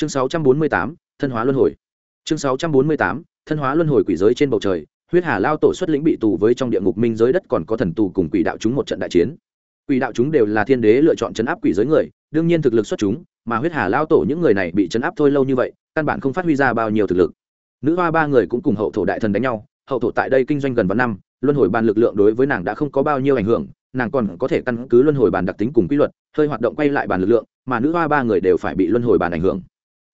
chương 648, thân hóa luân hồi. Chương 648, thân hóa luân hồi quỷ giới trên bầu trời huyết hà lao tổ xuất lĩnh bị tù với trong địa ngục minh giới đất còn có thần tù cùng quỷ đạo chúng một trận đại chiến. Quỷ đạo chúng đều là thiên đế lựa chọn chấn áp quỷ giới người đương nhiên thực lực xuất chúng mà huyết hà lao tổ những người này bị chấn áp thôi lâu như vậy căn bản không phát huy ra bao nhiêu thực lực. Nữ hoa ba người cũng cùng hậu thổ đại thần đánh nhau hậu thổ tại đây kinh doanh gần vạn năm luân hồi bàn lực lượng đối với nàng đã không có bao nhiêu ảnh hưởng nàng còn có thể căn cứ luân hồi bàn đặc tính cùng quy luật hơi hoạt động quay lại bàn lực lượng mà nữ hoa ba người đều phải bị luân hồi bàn ảnh hưởng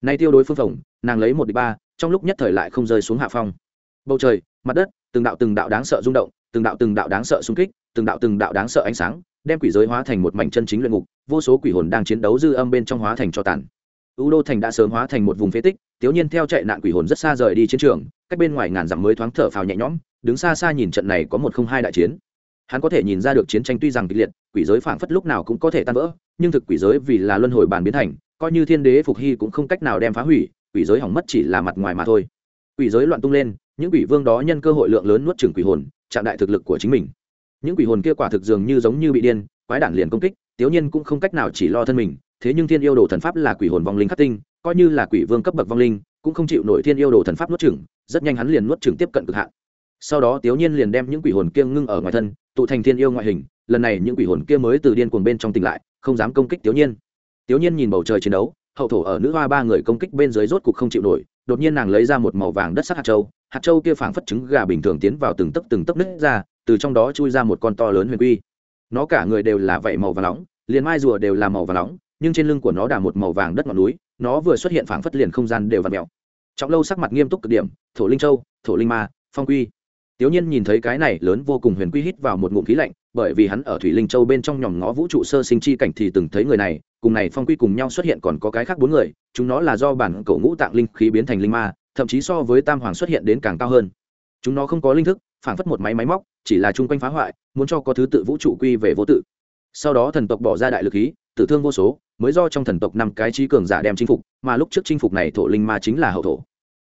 nay tiêu đối phương phồng nàng lấy một đi ba, trong lúc nhất thời lại không rơi xuống hạ phong. Bầu trời, mặt đất, từng đạo từng đạo đáng sợ rung động, từng đạo từng đạo đáng sợ xung kích, từng đạo từng đạo đáng sợ ánh sáng, đem quỷ giới hóa thành một mảnh chân chính luyện ngục, vô số quỷ hồn đang chiến đấu dư âm bên trong hóa thành cho tàn. U đô thành đã sớm hóa thành một vùng phế tích tiếu nhiên theo chạy nạn quỷ hồn rất xa rời đi chiến trường, cách bên ngoài ngàn dặm mới thoáng thở phào nhẹ nhõm, đứng xa xa nhìn trận này có một không hai đại chiến. Hắn có thể nhìn ra được chiến tranh tuy rằng kịch liệt, quỷ giới phảng phất lúc nào cũng có thể tan vỡ, nhưng thực quỷ giới vì là luân hồi bàn biến thành coi như thiên đế phục hy cũng không cách nào đem phá hủy, quỷ giới hỏng mất chỉ là mặt ngoài mà thôi. Quỷ giới loạn tung lên, những quỷ vương đó nhân cơ hội lượng lớn nuốt chửng quỷ hồn, chạm đại thực lực của chính mình. Những quỷ hồn kia quả thực dường như giống như bị điên, quái đản liền công kích tiếu nhiên cũng không cách nào chỉ lo thân mình, thế nhưng thiên yêu đồ thần pháp là quỷ hồn vong linh khắc tinh, coi như là quỷ vương cấp bậc vong linh, cũng không chịu nổi thiên yêu đồ thần pháp nuốt chửng, rất nhanh hắn liền nuốt chửng tiếp cận cực hạn. Sau đó tiếu nhiên liền đem những quỷ hồn kia ngưng ở ngoài thân, tụ thành thiên yêu ngoại hình, lần này những quỷ hồn kia mới từ điên cuồng bên trong tỉnh lại, không dám công kích tiếu nhiên Tiểu nhiên nhìn bầu trời chiến đấu hậu thổ ở nữ hoa ba người công kích bên dưới rốt cục không chịu nổi đột nhiên nàng lấy ra một màu vàng đất sắc hạt châu hạt châu kia phảng phất trứng gà bình thường tiến vào từng tấc từng tấc nứt ra từ trong đó chui ra một con to lớn huyền quy. Nó cả người đều là vảy màu vàng nóng liền mai rùa đều là màu vàng nóng nhưng trên lưng của nó đà một màu vàng đất ngọn núi nó vừa xuất hiện phảng phất liền không gian đều vặn mèo. Trọng lâu sắc mặt nghiêm túc cực điểm thổ linh châu thổ linh ma phong quy. Tiểu Nhiên nhìn thấy cái này lớn vô cùng huyền quy hít vào một ngụm khí lạnh, bởi vì hắn ở Thủy Linh Châu bên trong nhòm ngó vũ trụ sơ sinh chi cảnh thì từng thấy người này, cùng này phong quy cùng nhau xuất hiện còn có cái khác bốn người, chúng nó là do bản cổ ngũ tạng linh khí biến thành linh ma, thậm chí so với Tam Hoàng xuất hiện đến càng cao hơn. Chúng nó không có linh thức, phản phất một máy máy móc, chỉ là chung quanh phá hoại, muốn cho có thứ tự vũ trụ quy về vô tự. Sau đó thần tộc bỏ ra đại lực khí, tử thương vô số, mới do trong thần tộc năm cái trí cường giả đem chinh phục, mà lúc trước chinh phục này thổ linh ma chính là hậu thổ.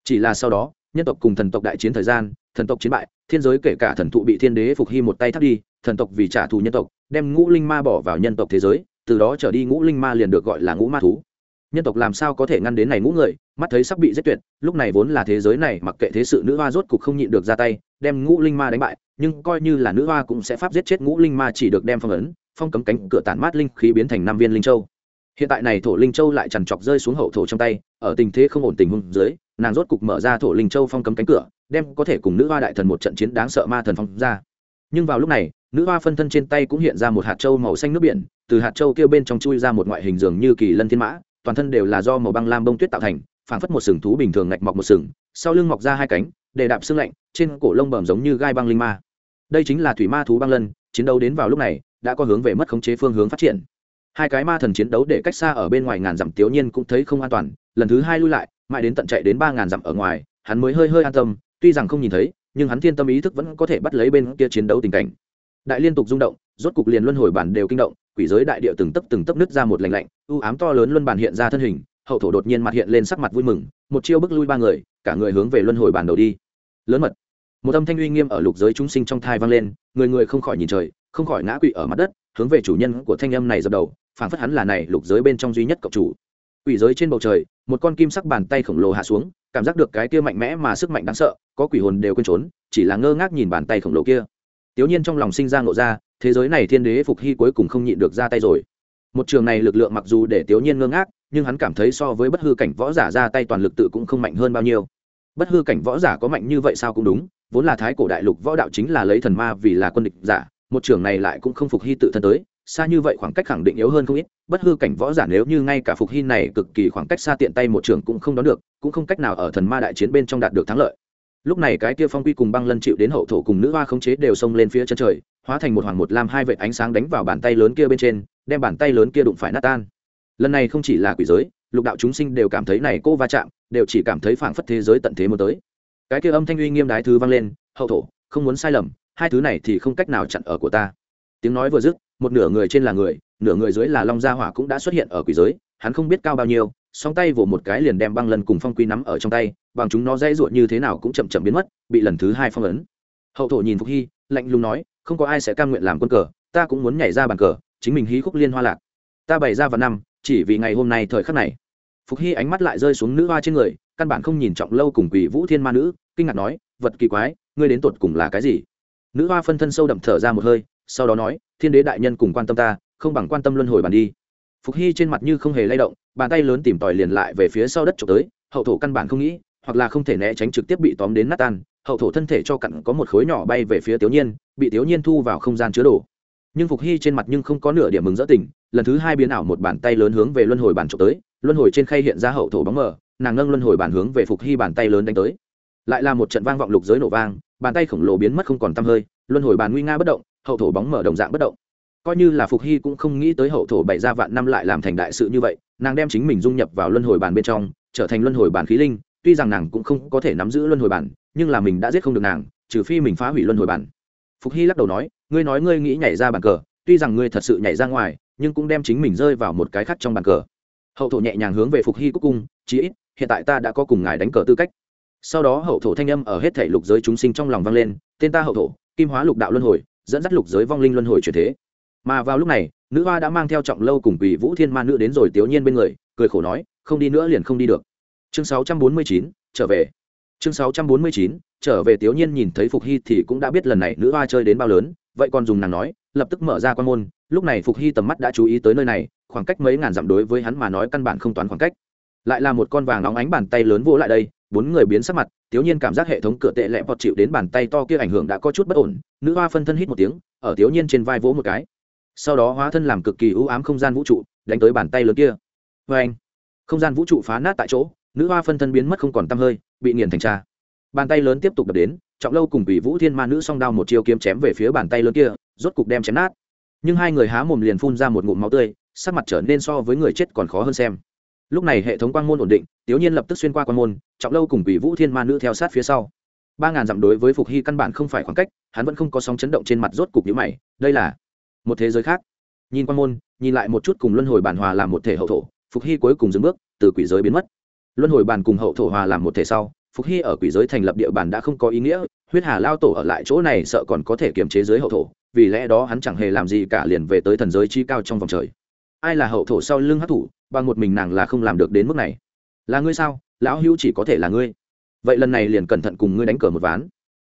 Chỉ là sau đó, nhân tộc cùng thần tộc đại chiến thời gian, thần tộc chiến bại thiên giới kể cả thần thụ bị thiên đế phục hy một tay thắt đi thần tộc vì trả thù nhân tộc đem ngũ linh ma bỏ vào nhân tộc thế giới từ đó trở đi ngũ linh ma liền được gọi là ngũ ma thú. Nhân tộc làm sao có thể ngăn đến này ngũ người, mắt thấy sắp bị giết tuyệt, lúc này vốn là thế giới này mặc kệ thế sự nữ hoa rốt cục không nhịn được ra tay, đem ngũ linh ma đánh bại, nhưng coi như là nữ hoa cũng sẽ pháp giết chết ngũ linh ma chỉ được đem phong ấn, phong cấm cánh cửa tản mát linh khí biến thành năm viên linh châu. Hiện tại này thổ linh châu lại trằn trọc rơi xuống hậu thổ trong tay, ở tình thế không ổn tình huống dưới, nàng rốt cục mở ra thổ linh châu phong cấm cánh cửa, đem có thể cùng nữ hoa đại thần một trận chiến đáng sợ ma thần phong ra. Nhưng vào lúc này, nữ hoa phân thân trên tay cũng hiện ra một hạt châu màu xanh nước biển từ hạt châu kia bên trong chui ra một ngoại hình dường như kỳ lân thiên mã, toàn thân đều là do màu băng lam bông tuyết tạo thành, phảng phất một sừng thú bình thường ngạch mọc một sừng, sau lưng mọc ra hai cánh, để đạp xương lạnh, trên cổ lông bẩm giống như gai băng linh ma. Đây chính là thủy ma thú băng lân, chiến đấu đến vào lúc này, đã có hướng về mất khống chế phương hướng phát triển. Hai cái ma thần chiến đấu để cách xa ở bên ngoài ngàn dặm tiểu nhiên cũng thấy không an toàn, lần thứ hai lui lại, mãi đến tận chạy đến ba ngàn dặm ở ngoài, hắn mới hơi hơi an tâm, tuy rằng không nhìn thấy, nhưng hắn thiên tâm ý thức vẫn có thể bắt lấy bên kia chiến đấu tình cảnh đại liên tục rung động, rốt cục liền luân hồi bản đều kinh động, quỷ giới đại địa từng tấp từng tấp nứt ra một lành lạnh ưu ám to lớn luân bản hiện ra thân hình, hậu thổ đột nhiên mặt hiện lên sắc mặt vui mừng, một chiêu bức lui ba người, cả người hướng về luân hồi bản đầu đi. Lớn mật. Một âm thanh uy nghiêm ở lục giới chúng sinh trong thai vang lên, người người không khỏi nhìn trời, không khỏi ngã quỵ ở mặt đất, hướng về chủ nhân của thanh âm này dập đầu, phảng phất hắn là này lục giới bên trong duy nhất cộng chủ. Quỷ giới trên bầu trời, một con kim sắc bàn tay khổng lồ hạ xuống, cảm giác được cái kia mạnh mẽ mà sức mạnh đáng sợ, có quỷ hồn đều quên trốn, chỉ là ngơ ngác nhìn bàn tay khổng lồ kia tiểu nhiên trong lòng sinh ra ngộ ra, thế giới này thiên đế phục hy cuối cùng không nhịn được ra tay rồi. Một trường này lực lượng mặc dù để tiểu nhiên ngơ ngác, nhưng hắn cảm thấy so với bất hư cảnh võ giả ra tay toàn lực tự cũng không mạnh hơn bao nhiêu. Bất hư cảnh võ giả có mạnh như vậy sao cũng đúng, vốn là thái cổ đại lục võ đạo chính là lấy thần ma vì là quân địch giả, một trường này lại cũng không phục hy tự thân tới, xa như vậy khoảng cách khẳng định yếu hơn không ít, bất hư cảnh võ giả nếu như ngay cả phục hy này cực kỳ khoảng cách xa tiện tay một trường cũng không đón được, cũng không cách nào ở thần ma đại chiến bên trong đạt được thắng lợi lúc này cái kia phong quy cùng băng lân chịu đến hậu thổ cùng nữ hoa khống chế đều xông lên phía chân trời, hóa thành một hoàng một lam hai vệt ánh sáng đánh vào bàn tay lớn kia bên trên, đem bàn tay lớn kia đụng phải nát tan. Lần này không chỉ là quỷ giới, lục đạo chúng sinh đều cảm thấy này cô va chạm, đều chỉ cảm thấy phảng phất thế giới tận thế muốn tới. Cái kia âm thanh uy nghiêm đái thứ vang lên, hậu thổ, không muốn sai lầm, hai thứ này thì không cách nào chặn ở của ta. Tiếng nói vừa dứt, một nửa người trên là người, nửa người dưới là long gia hỏa cũng đã xuất hiện ở quỷ giới, hắn không biết cao bao nhiêu song tay vỗ một cái liền đem băng lần cùng phong quy nắm ở trong tay, bằng chúng nó dây ruột như thế nào cũng chậm chậm biến mất, bị lần thứ hai phong ấn. Hậu thổ nhìn phục hy, lạnh lùng nói, không có ai sẽ cam nguyện làm quân cờ, ta cũng muốn nhảy ra bàn cờ, chính mình hí khúc liên hoa lạc. Ta bày ra vào năm, chỉ vì ngày hôm nay thời khắc này. Phục hy ánh mắt lại rơi xuống nữ hoa trên người, căn bản không nhìn trọng lâu cùng quỷ vũ thiên ma nữ, kinh ngạc nói, vật kỳ quái, ngươi đến tột cùng là cái gì? Nữ hoa phân thân sâu đậm thở ra một hơi, sau đó nói, thiên đế đại nhân cùng quan tâm ta, không bằng quan tâm luân hồi bàn đi. Phục hy trên mặt như không hề lay động bàn tay lớn tìm tòi liền lại về phía sau đất trộm tới, hậu thổ căn bản không nghĩ, hoặc là không thể né tránh trực tiếp bị tóm đến nát tan, hậu thổ thân thể cho cặn có một khối nhỏ bay về phía tiểu nhiên, bị tiểu nhiên thu vào không gian chứa đồ. Nhưng phục hy trên mặt nhưng không có nửa điểm mừng rỡ tình, lần thứ hai biến ảo một bàn tay lớn hướng về luân hồi bàn trộm tới, luân hồi trên khay hiện ra hậu thổ bóng mờ, nàng nâng luân hồi bàn hướng về phục hy bàn tay lớn đánh tới. Lại là một trận vang vọng lục giới nổ vang, bàn tay khổng lồ biến mất không còn tăm hơi, luân hồi bàn nguy nga bất động, hậu thổ bóng mở đồng dạng bất động. Coi như là phục hy cũng không nghĩ tới hậu thổ bày ra vạn năm lại làm thành đại sự như vậy nàng đem chính mình dung nhập vào luân hồi bàn bên trong, trở thành luân hồi bàn khí linh, tuy rằng nàng cũng không có thể nắm giữ luân hồi bàn nhưng là mình đã giết không được nàng, trừ phi mình phá hủy luân hồi bàn phục hy lắc đầu nói, ngươi nói ngươi nghĩ nhảy ra bàn cờ, tuy rằng ngươi thật sự nhảy ra ngoài, nhưng cũng đem chính mình rơi vào một cái khác trong bàn cờ. Hậu thổ nhẹ nhàng hướng về phục hy cúc cung, chí ít, hiện tại ta đã có cùng ngài đánh cờ tư cách. Sau đó hậu thổ thanh âm ở hết thể lục giới chúng sinh trong lòng vang lên, tên ta hậu thổ, kim hóa lục đạo luân hồi, dẫn dắt lục giới vong linh luân hồi chuyển thế mà vào lúc này nữ hoa đã mang theo trọng lâu cùng quỷ vũ thiên ma nữ đến rồi tiểu nhiên bên người cười khổ nói không đi nữa liền không đi được. Chương 649, trở về. Chương 649, trở về tiểu nhiên nhìn thấy phục hy thì cũng đã biết lần này nữ hoa chơi đến bao lớn vậy còn dùng nàng nói lập tức mở ra quan môn lúc này phục hy tầm mắt đã chú ý tới nơi này khoảng cách mấy ngàn dặm đối với hắn mà nói căn bản không toán khoảng cách. Lại là một con vàng nóng ánh bàn tay lớn vỗ lại đây bốn người biến sắc mặt tiểu nhiên cảm giác hệ thống cửa tệ lẹ vọt chịu đến bàn tay to kia ảnh hưởng đã có chút bất ổn nữ hoa phân thân hít một tiếng ở tiểu nhiên trên vai vỗ một cái sau đó hóa thân làm cực kỳ ưu ám không gian vũ trụ, đánh tới bàn tay lớn kia. Vê anh, không gian vũ trụ phá nát tại chỗ, nữ hoa phân thân biến mất không còn t hơi, bị nghiền thành cha bàn tay lớn tiếp tục đập đến, trọng lâu cùng bị vũ thiên ma nữ song đao một chiêu kiếm chém về phía bàn tay lớn kia, rốt cục đem chém nát. Nhưng hai người há mồm liền phun ra một ngụm máu tươi, sắc mặt trở nên so với người chết còn khó hơn xem. Lúc này hệ thống quang môn ổn định tiểu nhiên lập tức xuyên qua quang môn, trọng lâu cùng bị vũ thiên ma nữ theo sát phía sau. Ba ngàn dặm đối với phục hy căn bản không phải khoảng cách, hắn vẫn không có sóng chấn động trên mặt rốt cục nhữ mày, đây là một thế giới khác. Nhìn quan môn, nhìn lại một chút cùng luân hồi bản hòa làm một thể hậu thổ, phục hy cuối cùng dừng bước, từ quỷ giới biến mất. Luân hồi bản cùng hậu thổ hòa làm một thể sau, phục hy ở quỷ giới thành lập địa bàn đã không có ý nghĩa, huyết hà lao tổ ở lại chỗ này sợ còn có thể kiềm chế giới hậu thổ, vì lẽ đó hắn chẳng hề làm gì cả liền về tới thần giới chi cao trong vòng trời. Ai là hậu thổ sau lưng hát thủ bằng một mình nàng là không làm được đến mức này. Là ngươi sao? Lão hữu chỉ có thể là ngươi. Vậy lần này liền cẩn thận cùng ngươi đánh cờ một ván.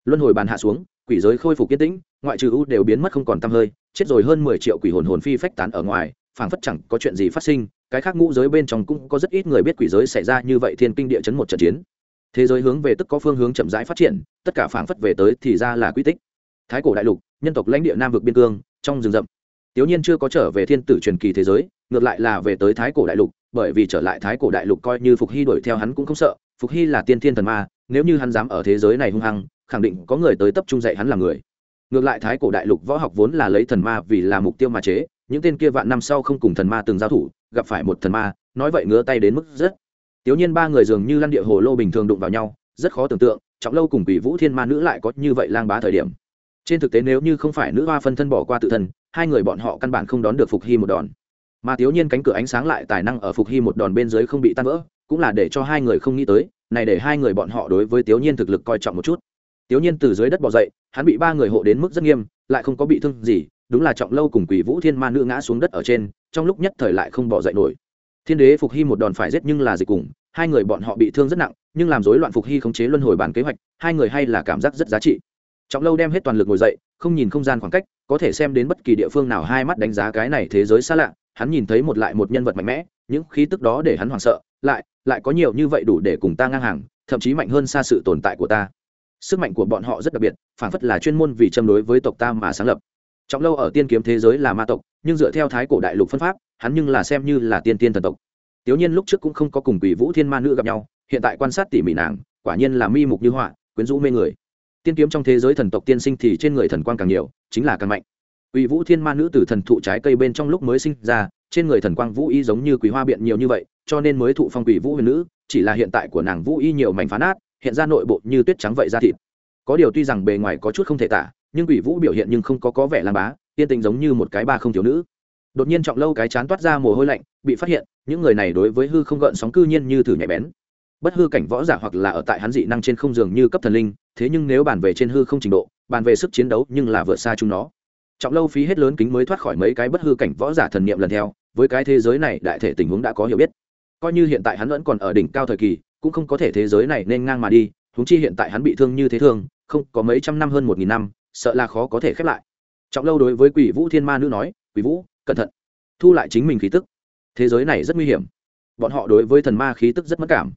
Luân hồi bàn hạ xuống quỷ giới khôi phục yên tĩnh ngoại trừ u đều biến mất không còn t hơi chết rồi hơn mười triệu quỷ hồn hồn phi phách tán ở ngoài phảng phất chẳng có chuyện gì phát sinh cái khác ngũ giới bên trong cũng có rất ít người biết quỷ giới xảy ra như vậy thiên kinh địa chấn một trận chiến. Thế giới hướng về tức có phương hướng chậm rãi phát triển tất cả phảng phất về tới thì ra là quy tích. Thái cổ đại lục nhân tộc lãnh địa nam vực biên cương trong rừng rậm. Tiểu Nhiên chưa có trở về thiên tử truyền kỳ thế giới, ngược lại là về tới Thái cổ đại lục, bởi vì trở lại Thái cổ đại lục coi như Phục Hy đuổi theo hắn cũng không sợ, Phục Hy là tiên thiên thần ma, nếu như hắn dám ở thế giới này hung hăng, khẳng định có người tới tập trung dạy hắn làm người. Ngược lại Thái cổ đại lục võ học vốn là lấy thần ma vì là mục tiêu mà chế, những tên kia vạn năm sau không cùng thần ma từng giao thủ, gặp phải một thần ma, nói vậy ngứa tay đến mức rất. Tiểu Nhiên ba người dường như lăn địa hồ lô bình thường đụng vào nhau, rất khó tưởng tượng, trọng lâu cùng Quỷ Vũ Thiên Ma nữ lại có như vậy lang bá thời điểm. Trên thực tế nếu như không phải nữ hoa phân thân bỏ qua tự thân, hai người bọn họ căn bản không đón được phục hy một đòn mà tiểu nhiên cánh cửa ánh sáng lại tài năng ở phục hy một đòn bên dưới không bị tan vỡ cũng là để cho hai người không nghĩ tới, này để hai người bọn họ đối với thiếu nhiên thực lực coi trọng một chút. Thiếu nhiên từ dưới đất bỏ dậy, hắn bị ba người hộ đến mức rất nghiêm, lại không có bị thương gì, đúng là trọng lâu cùng quỷ vũ thiên ma nữ ngã xuống đất ở trên, trong lúc nhất thời lại không bỏ dậy nổi. Thiên đế phục hy một đòn phải giết nhưng là dịch cùng, hai người bọn họ bị thương rất nặng, nhưng làm rối loạn phục hy khống chế luân hồi bản kế hoạch, hai người hay là cảm giác rất giá trị. Trọng lâu đem hết toàn lực ngồi dậy, không nhìn không gian khoảng cách, có thể xem đến bất kỳ địa phương nào hai mắt đánh giá cái này thế giới xa lạ, hắn nhìn thấy một lại một nhân vật mạnh mẽ, những khí tức đó để hắn hoảng sợ lại lại có nhiều như vậy đủ để cùng ta ngang hàng thậm chí mạnh hơn xa sự tồn tại của ta. Sức mạnh của bọn họ rất đặc biệt phản phất là chuyên môn vì châm đối với tộc ta mà sáng lập. Trọng lâu ở tiên kiếm thế giới là ma tộc nhưng dựa theo thái cổ đại lục phân pháp hắn nhưng là xem như là tiên tiên thần tộc. Tiểu nhiên lúc trước cũng không có cùng quỷ vũ thiên ma nữ gặp nhau hiện tại quan sát tỉ mỉ nàng quả nhiên là mi mục như họa quyến rũ mê người. Tiên kiếm trong thế giới thần tộc tiên sinh thì trên người thần quang càng nhiều chính là càng mạnh. Quỷ Vũ Thiên Ma nữ từ thần thụ trái cây bên trong lúc mới sinh ra, trên người thần quang vũ y giống như quỷ hoa biện nhiều như vậy, cho nên mới thụ phong quỷ vũ huyền nữ, chỉ là hiện tại của nàng vũ y nhiều mảnh phá nát, hiện ra nội bộ như tuyết trắng vậy ra thịt. Có điều tuy rằng bề ngoài có chút không thể tả, nhưng quỷ vũ biểu hiện nhưng không có có vẻ làm bá, tiên tình giống như một cái ba không thiếu nữ. Đột nhiên trọng lâu cái chán toát ra mồ hôi lạnh, bị phát hiện, những người này đối với hư không gợn sóng cư nhiên như thử nhạy bén. Bất hư cảnh võ giả hoặc là ở tại hắn dị năng trên không dường như cấp thần linh, thế nhưng nếu bàn về trên hư không trình độ, bàn về sức chiến đấu nhưng là vượt xa chúng nó trọng lâu phí hết lớn kính mới thoát khỏi mấy cái bất hư cảnh võ giả thần niệm lần theo với cái thế giới này đại thể tình huống đã có hiểu biết coi như hiện tại hắn vẫn còn ở đỉnh cao thời kỳ, cũng không có thể thế giới này nên ngang mà đi húng chi hiện tại hắn bị thương như thế thương không, có mấy trăm năm hơn một nghìn năm, sợ là khó có thể khép lại. Trọng lâu đối với quỷ vũ thiên ma nữ nói, quỷ vũ, cẩn thận, thu lại chính mình khí tức. Thế giới này rất nguy hiểm. Bọn họ đối với thần ma khí tức rất mất cảm.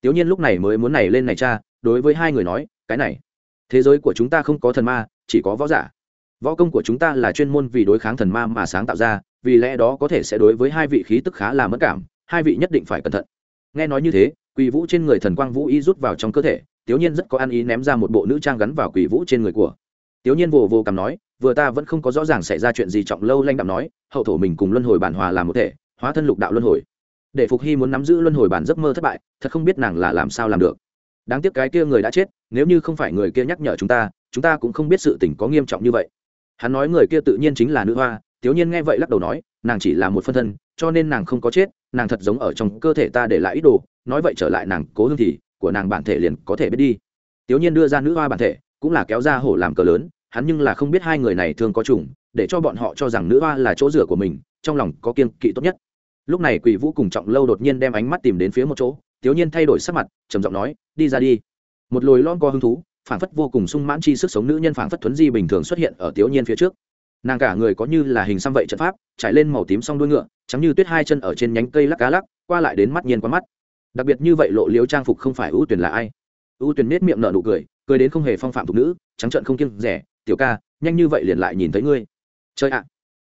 Tiểu nhiên lúc này mới muốn này lên này cha, đối với hai người nói, cái này, thế giới của chúng ta không có thần ma, chỉ có võ giả. Võ công của chúng ta là chuyên môn vì đối kháng thần ma mà sáng tạo ra, vì lẽ đó có thể sẽ đối với hai vị khí tức khá là mất cảm hai vị nhất định phải cẩn thận. Nghe nói như thế quỷ vũ trên người thần quang vũ y rút vào trong cơ thể tiểu nhiên rất có ăn ý ném ra một bộ nữ trang gắn vào quỷ vũ trên người của. Tiểu nhiên vồ vồ cầm nói, vừa ta vẫn không có rõ ràng xảy ra chuyện gì trọng lâu lanh đạm nói, hậu thổ mình cùng luân hồi bản hòa làm một thể, hóa thân lục đạo luân hồi. Để phục hy muốn nắm giữ luân hồi bản giấc mơ thất bại, thật không biết nàng là làm sao làm được. Đáng tiếc cái kia người đã chết, nếu như không phải người kia nhắc nhở chúng ta chúng ta cũng không biết sự tình có nghiêm trọng như vậy. Hắn nói người kia tự nhiên chính là nữ hoa tiểu nhiên nghe vậy lắc đầu nói, nàng chỉ là một phân thân, cho nên nàng không có chết, nàng thật giống ở trong cơ thể ta để lại ít đồ, nói vậy trở lại nàng cố hương thì, của nàng bản thể liền có thể biết đi. Tiểu nhiên đưa ra nữ hoa bản thể, cũng là kéo ra hổ làm cờ lớn, hắn nhưng là không biết hai người này thường có chủng, để cho bọn họ cho rằng nữ hoa là chỗ rửa của mình, trong lòng có kiên kỵ tốt nhất. Lúc này quỷ vũ cùng trọng lâu đột nhiên đem ánh mắt tìm đến phía một chỗ tiểu nhiên thay đổi sắc mặt, trầm giọng nói, đi ra đi. Một lồi lon co hứng thú phản phất vô cùng sung mãn chi sức sống nữ nhân phản phất thuấn di bình thường xuất hiện ở tiểu nhiên phía trước nàng cả người có như là hình xăm vậy trận pháp, trải lên màu tím xong đuôi ngựa chắm như tuyết hai chân ở trên nhánh cây lắc cá lắc, qua lại đến mắt nhiên qua mắt. Đặc biệt như vậy lộ liếu trang phục không phải ưu tuyển là ai? Ưu tuyển nết miệng nở nụ cười cười đến không hề phong phạm thục nữ, trắng trận không kiêng rẻ, tiểu ca, nhanh như vậy liền lại nhìn thấy ngươi. Chơi ạ,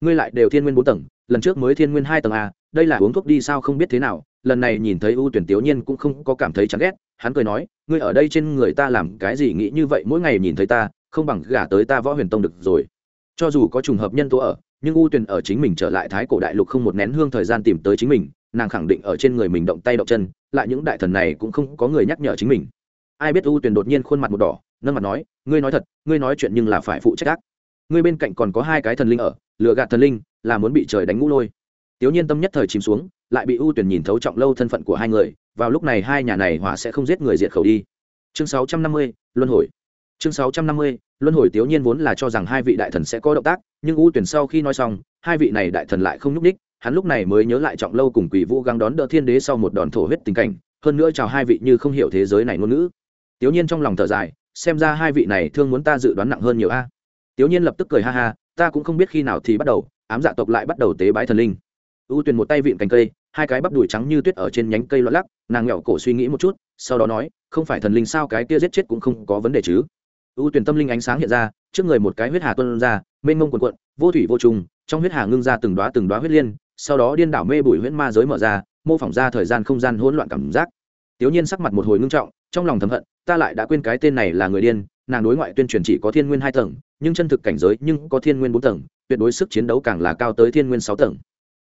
ngươi lại đều thiên nguyên bốn tầng, lần trước mới thiên nguyên hai tầng a đây là uống thuốc đi sao không biết thế nào, lần này nhìn thấy ưu tuyển tiểu nhiên cũng không có cảm thấy chán ghét, hắn cười nói, ngươi ở đây trên người ta làm cái gì nghĩ như vậy, mỗi ngày nhìn thấy ta, không bằng gả tới ta võ huyền tông được rồi cho dù có trùng hợp nhân tố ở, nhưng U Tuyền ở chính mình trở lại thái cổ đại lục không một nén hương thời gian tìm tới chính mình, nàng khẳng định ở trên người mình động tay động chân, lại những đại thần này cũng không có người nhắc nhở chính mình. Ai biết U Tuyền đột nhiên khuôn mặt một đỏ, nâng mặt nói, ngươi nói thật, ngươi nói chuyện nhưng là phải phụ trách ác. Ngươi bên cạnh còn có hai cái thần linh ở lựa gạt thần linh, là muốn bị trời đánh ngũ lôi. Tiểu nhiên tâm nhất thời chìm xuống, lại bị U tuyển nhìn thấu trọng lâu thân phận của hai người, vào lúc này hai nhà này hỏa sẽ không giết người diệt khẩu đi. Chương sáu trăm năm mươi, luân hồi chương sáu trăm năm mươi, luân hồi tiểu nhiên vốn là cho rằng hai vị đại thần sẽ có động tác, nhưng U tuyển sau khi nói xong, hai vị này đại thần lại không nhúc ních hắn lúc này mới nhớ lại trọng lâu cùng quỷ vũ găng đón đỡ thiên đế sau một đòn thổ huyết tình cảnh, hơn nữa chào hai vị như không hiểu thế giới này ngôn ngữ. Tiểu nhiên trong lòng thở dài, xem ra hai vị này thương muốn ta dự đoán nặng hơn nhiều a. Tiểu nhiên lập tức cười ha ha, ta cũng không biết khi nào thì bắt đầu, ám dạ tộc lại bắt đầu tế bái thần linh. U tuyền một tay vịn cành cây, hai cái bắp đùi trắng như tuyết ở trên nhánh cây loạn lắc, nàng nghẹo cổ suy nghĩ một chút, sau đó nói, không phải thần linh sao cái kia giết chết cũng không có vấn đề chứ ưu tuyển tâm linh ánh sáng hiện ra, trước người một cái huyết hà tuân ra, mênh mông quần quận vô thủy vô trùng, trong huyết hà ngưng ra từng đoá từng đoá huyết liên, sau đó điên đảo mê bụi huyễn ma giới mở ra, mô phỏng ra thời gian không gian hỗn loạn cảm giác. Tiểu nhiên sắc mặt một hồi ngưng trọng, trong lòng thầm hận, ta lại đã quên cái tên này là người điên, nàng đối ngoại tuyên truyền chỉ có thiên nguyên hai tầng, nhưng chân thực cảnh giới nhưng có thiên nguyên bốn tầng, tuyệt đối sức chiến đấu càng là cao tới thiên nguyên sáu tầng.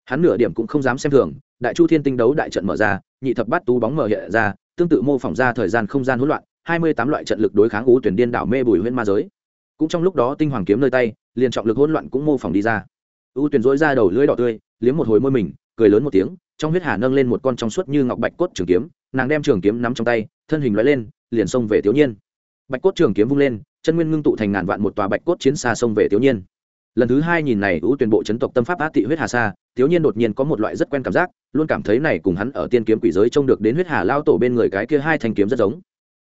Hắn nửa điểm cũng không dám xem thường, đại chu thiên tinh đấu đại trận mở ra, nhị thập bát tú bóng mở hiện ra, tương tự mô phỏng ra thời gian không gian hỗn loạn hai mươi tám loại trận lực đối kháng ú tuyển điên đảo mê bùi huyên ma giới. Cũng trong lúc đó tinh hoàng kiếm nơi tay, liền trọng lực hỗn loạn cũng mô phỏng đi ra. Ưu tuyển dối ra đầu lưỡi đỏ tươi, liếm một hồi môi mình, cười lớn một tiếng, trong huyết hà nâng lên một con trong suốt như ngọc bạch cốt trường kiếm, nàng đem trường kiếm nắm trong tay, thân hình loại lên, liền xông về thiếu niên bạch cốt trường kiếm vung lên, chân nguyên ngưng tụ thành ngàn vạn một tòa bạch cốt chiến xa xông về thiếu niên lần thứ hai nhìn này ưu tuyển bộ chấn tộc tâm pháp át thị huyết hà xa thiếu niên đột nhiên có một loại rất quen cảm giác, luôn cảm thấy này cùng hắn ở tiên kiếm quỷ giới trông được đến huyết hà lao tổ bên người cái kia hai thanh kiếm rất giống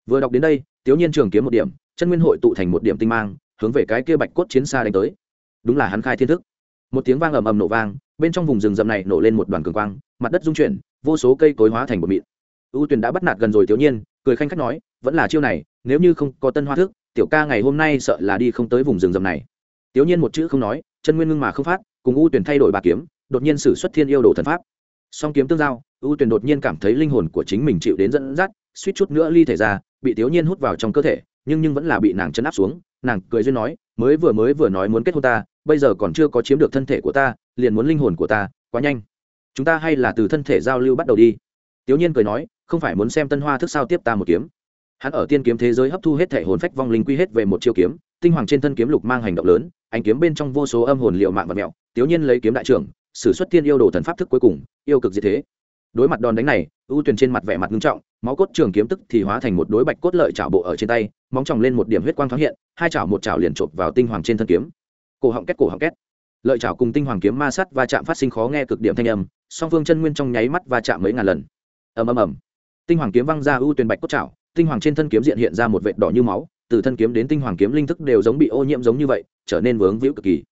vừa đọc đến đây, tiếu nhiên trường kiếm một điểm, chân nguyên hội tụ thành một điểm tinh mang, hướng về cái kia bạch cốt chiến xa đánh tới. Đúng là hắn khai thiên thức. Một tiếng vang ầm ầm nổ vang, bên trong vùng rừng rậm này nổ lên một đoàn cường quang, mặt đất rung chuyển, vô số cây cối hóa thành bột mịn. Ưu tuyền đã bắt nạt gần rồi tiểu nhiên, cười khanh khách nói, vẫn là chiêu này, nếu như không có tân hoa thức, tiểu ca ngày hôm nay sợ là đi không tới vùng rừng rậm này. Tiểu nhiên một chữ không nói, chân nguyên ngưng mà không phát, cùng ưu tuyền thay đổi bà kiếm, đột nhiên sử xuất thiên yêu đồ thần pháp. Song kiếm tương giao ưu tuyền đột nhiên cảm thấy linh hồn của chính mình chịu đến dẫn dắt, suýt chút nữa ly thể ra bị tiểu nhiên hút vào trong cơ thể, nhưng nhưng vẫn là bị nàng chấn áp xuống. Nàng cười duyên nói, mới vừa mới vừa nói muốn kết hôn ta, bây giờ còn chưa có chiếm được thân thể của ta, liền muốn linh hồn của ta, quá nhanh. Chúng ta hay là từ thân thể giao lưu bắt đầu đi. Tiểu nhiên cười nói, không phải muốn xem tân hoa thức sao tiếp ta một kiếm. Hắn ở tiên kiếm thế giới hấp thu hết thể hồn phách vong linh quy hết về một chiêu kiếm, tinh hoàng trên thân kiếm lục mang hành động lớn anh kiếm bên trong vô số âm hồn liệu mạng và mẹo. Tiểu nhiên lấy kiếm đại trưởng, sử xuất tiên yêu đồ thần pháp thức cuối cùng, yêu cực diệt thế đối mặt đòn đánh này ưu tuyền trên mặt vẻ mặt nghiêm trọng máu cốt trường kiếm tức thì hóa thành một đối bạch cốt lợi chảo bộ ở trên tay móng tròng lên một điểm huyết quang thoáng hiện hai chảo một chảo liền chộp vào tinh hoàng trên thân kiếm. Cổ họng két cổ họng két. Lợi chảo cùng tinh hoàng kiếm ma sát và chạm phát sinh khó nghe cực điểm thanh âm song phương chân nguyên trong nháy mắt và chạm mấy ngàn lần. Ầm ầm ầm. Tinh hoàng kiếm văng ra ưu tuyển bạch cốt chảo, tinh hoàng trên thân kiếm diện hiện ra một vệt đỏ như máu từ thân kiếm đến tinh hoàng kiếm linh thức đều giống bị ô nhiễm giống như vậy trở nên vướng víu cực kỳ.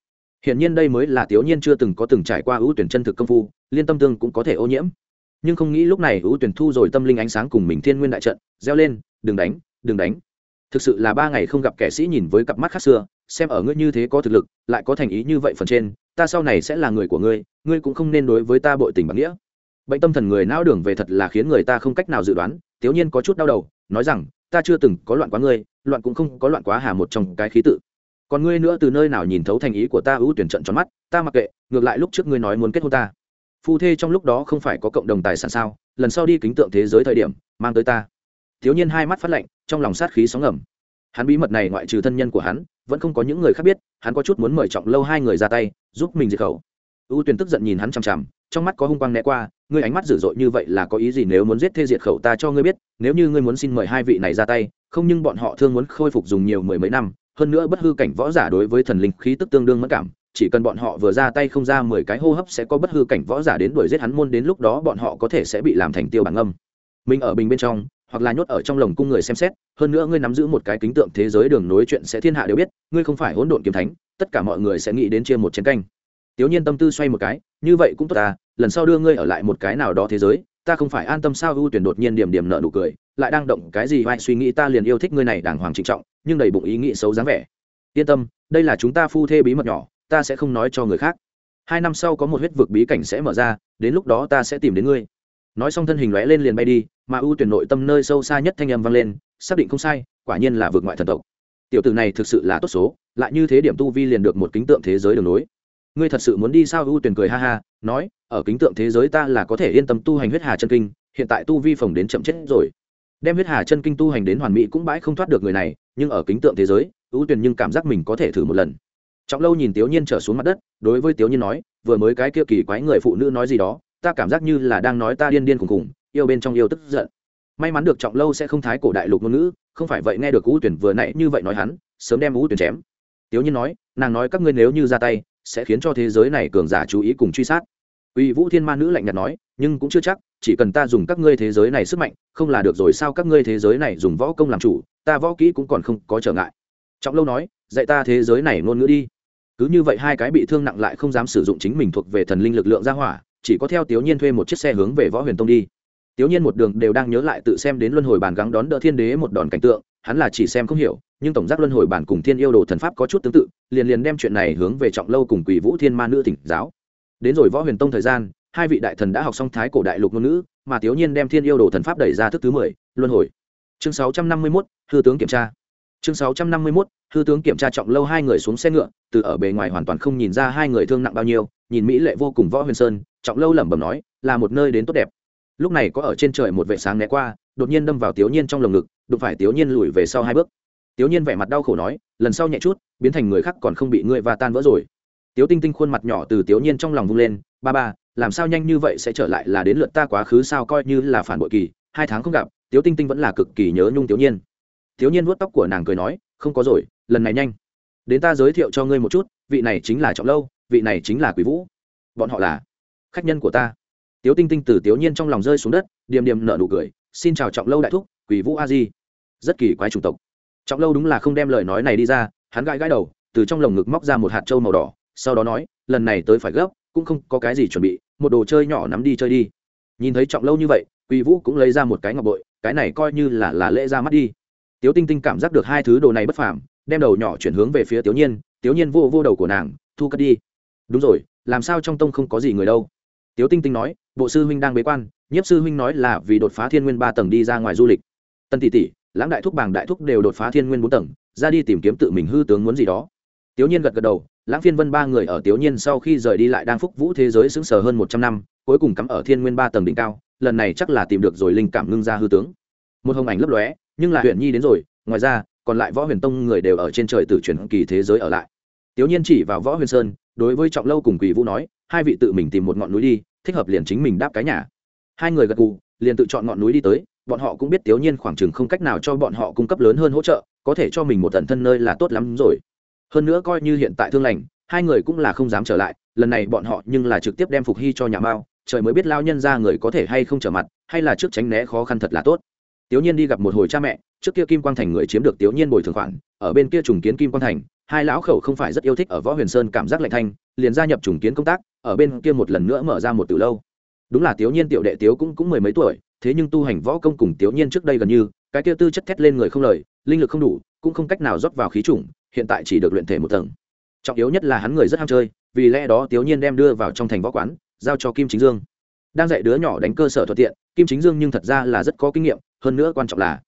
Hiện nhiên đây mới là tiểu nhiên chưa từng có từng trải qua ưu tuyển chân thực công phu liên tâm tương cũng có thể ô nhiễm nhưng không nghĩ lúc này ưu tuyển thu rồi tâm linh ánh sáng cùng mình thiên nguyên đại trận, reo lên, đừng đánh đừng đánh. Thực sự là ba ngày không gặp kẻ sĩ nhìn với cặp mắt khác xưa, xem ở ngươi như thế có thực lực, lại có thành ý như vậy phần trên, ta sau này sẽ là người của ngươi ngươi cũng không nên đối với ta bội tình bằng nghĩa. Bệnh tâm thần người não đường về thật là khiến người ta không cách nào dự đoán, tiểu nhiên có chút đau đầu, nói rằng, ta chưa từng có loạn quá ngươi, loạn cũng không có loạn quá hà một trong cái khí tự. Còn ngươi nữa từ nơi nào nhìn thấu thành ý của ta ưu tuyển trận tròn mắt, ta mặc kệ, ngược lại lúc trước ngươi nói muốn kết hôn ta phu thê trong lúc đó không phải có cộng đồng tài sản sao? Lần sau đi kính tượng thế giới thời điểm, mang tới ta. Thiếu niên hai mắt phát lạnh, trong lòng sát khí sóng ngầm. Hắn bí mật này ngoại trừ thân nhân của hắn, vẫn không có những người khác biết, hắn có chút muốn mời trọng lâu hai người ra tay, giúp mình diệt khẩu. Ưu Tuyền tức giận nhìn hắn chằm chằm, trong mắt có hung quang né qua, ngươi ánh mắt dữ dội như vậy là có ý gì nếu muốn giết thê diệt khẩu ta cho ngươi biết, nếu như ngươi muốn xin mời hai vị này ra tay, không nhưng bọn họ thương muốn khôi phục dùng nhiều mười mấy năm, hơn nữa bất hư cảnh võ giả đối với thần linh khí tức tương đương mất cảm chỉ cần bọn họ vừa ra tay không ra mười cái hô hấp sẽ có bất hư cảnh võ giả đến đuổi giết hắn môn, đến lúc đó bọn họ có thể sẽ bị làm thành tiêu bản âm mình ở bình bên trong, hoặc là nhốt ở trong lồng cung người xem xét, hơn nữa ngươi nắm giữ một cái kính tượng thế giới đường nối chuyện sẽ thiên hạ đều biết, ngươi không phải hỗn độn kiếm thánh, tất cả mọi người sẽ nghĩ đến chia một chén canh. Tiểu nhiên tâm tư xoay một cái, như vậy cũng tốt ta lần sau đưa ngươi ở lại một cái nào đó thế giới, ta không phải an tâm sao? Ưu tuyển đột nhiên điểm điểm nợ nụ cười, lại đang động cái gì? Vai suy nghĩ ta liền yêu thích ngươi này đàng hoàng trịnh trọng, nhưng đầy bụng ý nghĩ xấu dáng vẻ. Yên tâm, đây là chúng ta phu thê bí mật nhỏ ta sẽ không nói cho người khác. Hai năm sau có một huyết vực bí cảnh sẽ mở ra, đến lúc đó ta sẽ tìm đến ngươi. Nói xong thân hình lóe lên liền bay đi, mà ưu tuyển nội tâm nơi sâu xa nhất thanh âm vang lên, xác định không sai, quả nhiên là vượt ngoại thần tộc. Tiểu tử này thực sự là tốt số, lại như thế điểm tu vi liền được một kính tượng thế giới đường nối. Ngươi thật sự muốn đi sao? Ưu tuyển cười ha ha, nói, ở kính tượng thế giới ta là có thể yên tâm tu hành huyết hà chân kinh, hiện tại tu vi phồng đến chậm chết rồi. Đem huyết hà chân kinh tu hành đến hoàn mỹ cũng bãi không thoát được người này, nhưng ở kính tượng thế giới, ưu tuyển nhưng cảm giác mình có thể thử một lần trọng lâu nhìn tiểu nhiên trở xuống mặt đất, đối với tiểu nhiên nói, vừa mới cái kia kỳ quái người phụ nữ nói gì đó, ta cảm giác như là đang nói ta điên điên khùng khùng, yêu bên trong yêu tức giận. May mắn được trọng lâu sẽ không thái cổ đại lục ngôn ngữ, không phải vậy nghe được ưu tuyển vừa nãy như vậy nói hắn, sớm đem ưu tuyển chém. Tiểu nhiên nói, nàng nói các ngươi nếu như ra tay, sẽ khiến cho thế giới này cường giả chú ý cùng truy sát. Uy vũ thiên ma nữ lạnh nhạt nói, nhưng cũng chưa chắc, chỉ cần ta dùng các ngươi thế giới này sức mạnh, không là được rồi sao các ngươi thế giới này dùng võ công làm chủ, ta võ kỹ cũng còn không có trở ngại. Trọng lâu nói, dạy ta thế giới này ngôn ngữ đi cứ như vậy hai cái bị thương nặng lại không dám sử dụng chính mình thuộc về thần linh lực lượng ra hỏa, chỉ có theo tiểu nhiên thuê một chiếc xe hướng về võ huyền tông đi. Tiểu nhiên một đường đều đang nhớ lại tự xem đến luân hồi bàn gắng đón đỡ thiên đế một đòn cảnh tượng, hắn là chỉ xem không hiểu, nhưng tổng giác luân hồi bản cùng thiên yêu đồ thần pháp có chút tương tự, liền liền đem chuyện này hướng về trọng lâu cùng quỷ vũ thiên ma nữ thỉnh giáo. Đến rồi võ huyền tông thời gian, hai vị đại thần đã học xong thái cổ đại lục ngôn ngữ, mà tiểu nhiên đem thiên yêu đồ thần pháp đẩy ra thức thứ mười, luân hồi. Chương sáu trăm năm mươi mốt, hư tướng kiểm tra chương sáu trăm năm mươi mốt, hư tướng kiểm tra trọng lâu hai người xuống xe ngựa, từ ở bề ngoài hoàn toàn không nhìn ra hai người thương nặng bao nhiêu, nhìn mỹ lệ vô cùng võ huyền sơn, trọng lâu lẩm bẩm nói, là một nơi đến tốt đẹp. Lúc này có ở trên trời một vệ sáng né qua, đột nhiên đâm vào tiểu nhiên trong lồng ngực, đụng phải tiểu nhiên lùi về sau hai bước. Tiểu nhiên vẻ mặt đau khổ nói, lần sau nhẹ chút, biến thành người khác còn không bị ngươi và tan vỡ rồi. Tiểu tinh tinh khuôn mặt nhỏ từ tiểu nhiên trong lòng vung lên, ba ba, làm sao nhanh như vậy sẽ trở lại là đến lượt ta quá khứ sao coi như là phản bội kỳ, hai tháng không gặp tiểu tinh tinh vẫn là cực kỳ nhớ nhung tiểu nhiên thiếu nhiên vuốt tóc của nàng cười nói, không có rồi, lần này nhanh. Đến ta giới thiệu cho ngươi một chút, vị này chính là trọng lâu, vị này chính là quý vũ. Bọn họ là khách nhân của ta. Tiểu tinh tinh từ tiểu nhiên trong lòng rơi xuống đất, điềm điềm nở nụ cười, xin chào trọng lâu đại thúc, quỷ vũ a di. Rất kỳ quái chủng tộc. Trọng lâu đúng là không đem lời nói này đi ra, hắn gãi gãi đầu, từ trong lồng ngực móc ra một hạt trâu màu đỏ, sau đó nói, lần này tới phải gấp, cũng không có cái gì chuẩn bị, một đồ chơi nhỏ nắm đi chơi đi. Nhìn thấy trọng lâu như vậy, quỷ vũ cũng lấy ra một cái ngọc bội, cái này coi như là là lễ ra mắt đi tiếu tinh tinh cảm giác được hai thứ đồ này bất phàm, đem đầu nhỏ chuyển hướng về phía tiểu nhiên tiểu nhiên vô vô đầu của nàng, thu cất đi. Đúng rồi, làm sao trong tông không có gì người đâu? Tiếu tinh tinh nói, bộ sư huynh đang bế quan, nhiếp sư huynh nói là vì đột phá thiên nguyên ba tầng đi ra ngoài du lịch. Tân tỷ tỷ, lãng đại thúc, bàng đại thúc đều đột phá thiên nguyên bốn tầng, ra đi tìm kiếm tự mình hư tướng muốn gì đó. Tiểu nhiên gật gật đầu, lãng phiên vân ba người ở tiểu nhiên sau khi rời đi lại đang phúc vũ thế giới xứng sờ hơn một trăm năm, cuối cùng cắm ở thiên nguyên ba tầng đỉnh cao, lần này chắc là tìm được rồi linh cảm ngưng ra hư tướng. Một hồng ảnh lấp lóe nhưng là huyện nhi đến rồi, ngoài ra, còn lại võ huyền tông người đều ở trên trời tự chuyển kỳ thế giới ở lại. Tiểu nhiên chỉ vào võ huyền sơn, đối với trọng lâu cùng quỷ vũ nói, hai vị tự mình tìm một ngọn núi đi, thích hợp liền chính mình đáp cái nhà. Hai người gật gù, liền tự chọn ngọn núi đi tới, bọn họ cũng biết tiểu nhiên khoảng chừng không cách nào cho bọn họ cung cấp lớn hơn hỗ trợ, có thể cho mình một tận thân nơi là tốt lắm rồi. Hơn nữa coi như hiện tại thương lành, hai người cũng là không dám trở lại, lần này bọn họ nhưng là trực tiếp đem phục hy cho nhà mao, trời mới biết lao nhân ra người có thể hay không trở mặt, hay là trước tránh né khó khăn thật là tốt tiểu nhiên đi gặp một hồi cha mẹ, trước kia kim quang thành người chiếm được tiểu nhiên bồi thường khoản, ở bên kia trùng kiến kim quang thành, hai lão khẩu không phải rất yêu thích ở võ huyền sơn cảm giác lạnh thanh, liền gia nhập trùng kiến công tác, ở bên kia một lần nữa mở ra một từ lâu. Đúng là tiểu nhiên tiểu đệ tiểu cũng cũng mười mấy tuổi, thế nhưng tu hành võ công cùng tiểu nhiên trước đây gần như, cái kia tư chất thét lên người không lời, linh lực không đủ, cũng không cách nào rót vào khí chủng hiện tại chỉ được luyện thể một tầng. Trọng yếu nhất là hắn người rất ham chơi, vì lẽ đó tiểu nhiên đem đưa vào trong thành võ quán, giao cho kim chính dương. Đang dạy đứa nhỏ đánh cơ sở thuận tiện, kim chính dương nhưng thật ra là rất có kinh nghiệm hơn nữa quan trọng là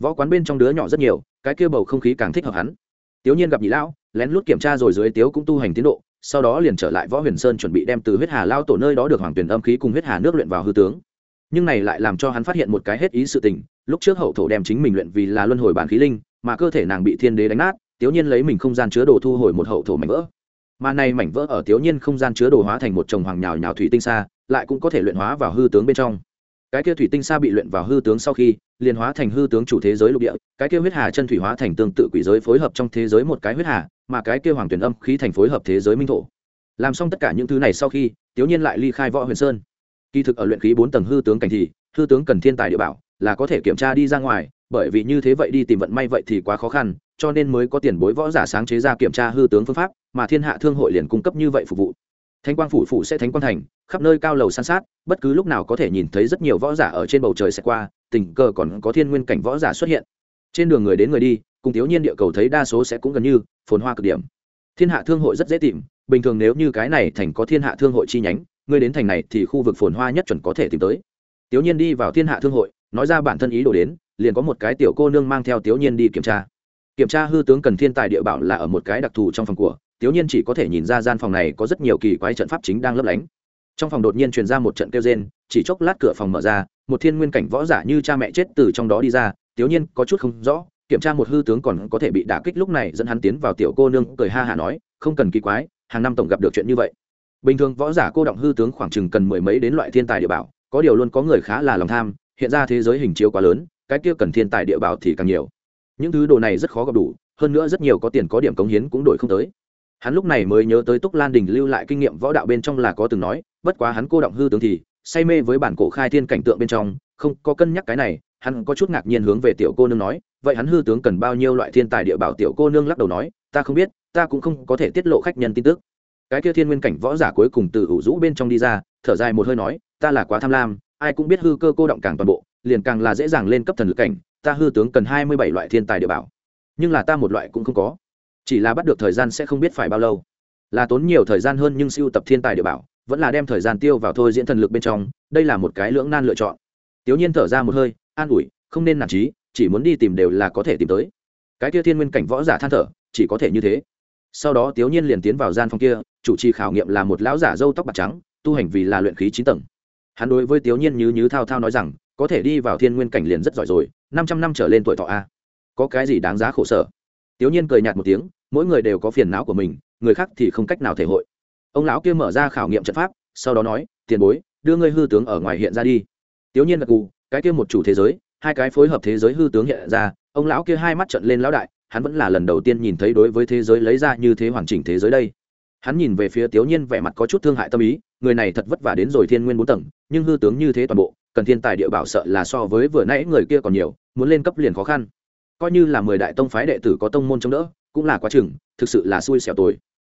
võ quán bên trong đứa nhỏ rất nhiều, cái kia bầu không khí càng thích hợp hắn. Tiểu nhiên gặp nhị lão, lén lút kiểm tra rồi dưới tiếu cũng tu hành tiến độ, sau đó liền trở lại võ huyền sơn chuẩn bị đem từ huyết hà lao tổ nơi đó được hoàng tuyển âm khí cùng huyết hà nước luyện vào hư tướng. Nhưng này lại làm cho hắn phát hiện một cái hết ý sự tình, lúc trước hậu thổ đem chính mình luyện vì là luân hồi bản khí linh, mà cơ thể nàng bị thiên đế đánh nát tiểu nhiên lấy mình không gian chứa đồ thu hồi một hậu thổ mảnh vỡ. Mà này mảnh vỡ ở tiểu nhiên không gian chứa đồ hóa thành một chồng hoàng nhào nhào thủy tinh xa, lại cũng có thể luyện hóa vào hư tướng bên trong cái kia thủy tinh xa bị luyện vào hư tướng sau khi, liền hóa thành hư tướng chủ thế giới lục địa, cái kia huyết hà chân thủy hóa thành tương tự quỷ giới phối hợp trong thế giới một cái huyết hà, mà cái kia hoàng tuyển âm khí thành phối hợp thế giới minh thổ. Làm xong tất cả những thứ này sau khi tiểu nhiên lại ly khai võ huyền sơn. Kỳ thực ở luyện khí bốn tầng hư tướng cảnh thì, hư tướng cần thiên tài địa bảo, là có thể kiểm tra đi ra ngoài, bởi vì như thế vậy đi tìm vận may vậy thì quá khó khăn, cho nên mới có tiền bối võ giả sáng chế ra kiểm tra hư tướng phương pháp, mà thiên hạ thương hội liền cung cấp như vậy phục vụ thánh quang phủ phủ sẽ thánh quang thành, khắp nơi cao lầu san sát, bất cứ lúc nào có thể nhìn thấy rất nhiều võ giả ở trên bầu trời sẽ qua, tình cờ còn có thiên nguyên cảnh võ giả xuất hiện. Trên đường người đến người đi, cùng thiếu nhiên địa cầu thấy đa số sẽ cũng gần như phồn hoa cực điểm. Thiên hạ thương hội rất dễ tìm, bình thường nếu như cái này thành có thiên hạ thương hội chi nhánh ngươi đến thành này thì khu vực phồn hoa nhất chuẩn có thể tìm tới. Tiểu nhiên đi vào thiên hạ thương hội, nói ra bản thân ý đồ đến, liền có một cái tiểu cô nương mang theo tiểu nhiên đi kiểm tra. Kiểm tra hư tướng cần thiên tài địa bảo là ở một cái đặc thù trong phòng của tiểu nhiên chỉ có thể nhìn ra gian phòng này có rất nhiều kỳ quái trận pháp chính đang lấp lánh. Trong phòng đột nhiên truyền ra một trận kêu rên, chỉ chốc lát cửa phòng mở ra, một thiên nguyên cảnh võ giả như cha mẹ chết từ trong đó đi ra tiểu nhiên có chút không rõ, kiểm tra một hư tướng còn có thể bị đả kích lúc này dẫn hắn tiến vào tiểu cô nương, cười ha hả nói, không cần kỳ quái, hàng năm tổng gặp được chuyện như vậy. Bình thường võ giả cô động hư tướng khoảng chừng cần mười mấy đến loại thiên tài địa bảo, có điều luôn có người khá là lòng tham, hiện ra thế giới hình chiếu quá lớn, cái kia cần thiên tài địa bảo thì càng nhiều. Những thứ đồ này rất khó gặp đủ, hơn nữa rất nhiều có tiền có điểm cống hiến cũng đổi không tới hắn lúc này mới nhớ tới túc lan đình lưu lại kinh nghiệm võ đạo bên trong là có từng nói, bất quá hắn cô động hư tướng thì, say mê với bản cổ khai thiên cảnh tượng bên trong, không có cân nhắc cái này, hắn có chút ngạc nhiên hướng về tiểu cô nương nói, vậy hắn hư tướng cần bao nhiêu loại thiên tài địa bảo tiểu cô nương lắc đầu nói, ta không biết, ta cũng không có thể tiết lộ khách nhân tin tức. Cái kia thiên nguyên cảnh võ giả cuối cùng từ ủ rũ bên trong đi ra, thở dài một hơi nói, ta là quá tham lam, ai cũng biết hư cơ cô động càng toàn bộ, liền càng là dễ dàng lên cấp thần lực cảnh, ta hư tướng cần hai mươi bảy loại thiên tài địa bảo. Nhưng là ta một loại cũng không có chỉ là bắt được thời gian sẽ không biết phải bao lâu. Là tốn nhiều thời gian hơn nhưng siêu tập thiên tài địa bảo, vẫn là đem thời gian tiêu vào thôi diễn thần lực bên trong, đây là một cái lưỡng nan lựa chọn. Tiểu nhiên thở ra một hơi, an ủi, không nên nản trí, chỉ muốn đi tìm đều là có thể tìm tới. Cái kia thiên nguyên cảnh võ giả than thở, chỉ có thể như thế. Sau đó tiểu nhiên liền tiến vào gian phòng kia, chủ trì khảo nghiệm là một lão giả râu tóc bạc trắng, tu hành vì là luyện khí chín tầng. Hắn đối với tiểu nhiên như như thao thao nói rằng, có thể đi vào thiên nguyên cảnh liền rất giỏi rồi, năm trăm năm trở lên tuổi thọ a. Có cái gì đáng giá khổ sở? Tiểu nhiên cười nhạt một tiếng, mỗi người đều có phiền não của mình, người khác thì không cách nào thể hội. Ông lão kia mở ra khảo nghiệm trận pháp, sau đó nói, tiền bối, đưa ngươi hư tướng ở ngoài hiện ra đi. Tiểu nhiên gật gù, cái kia một chủ thế giới, hai cái phối hợp thế giới hư tướng hiện ra. Ông lão kia hai mắt trợn lên lão đại, hắn vẫn là lần đầu tiên nhìn thấy đối với thế giới lấy ra như thế hoàn chỉnh thế giới đây. Hắn nhìn về phía tiểu nhiên vẻ mặt có chút thương hại tâm ý, người này thật vất vả đến rồi thiên nguyên bốn tầng, nhưng hư tướng như thế toàn bộ, cần thiên tài địa bảo sợ là so với vừa nãy người kia còn nhiều, muốn lên cấp liền khó khăn coi như là mười đại tông phái đệ tử có tông môn chống đỡ cũng là quá chừng thực sự là xui xẻo tồi.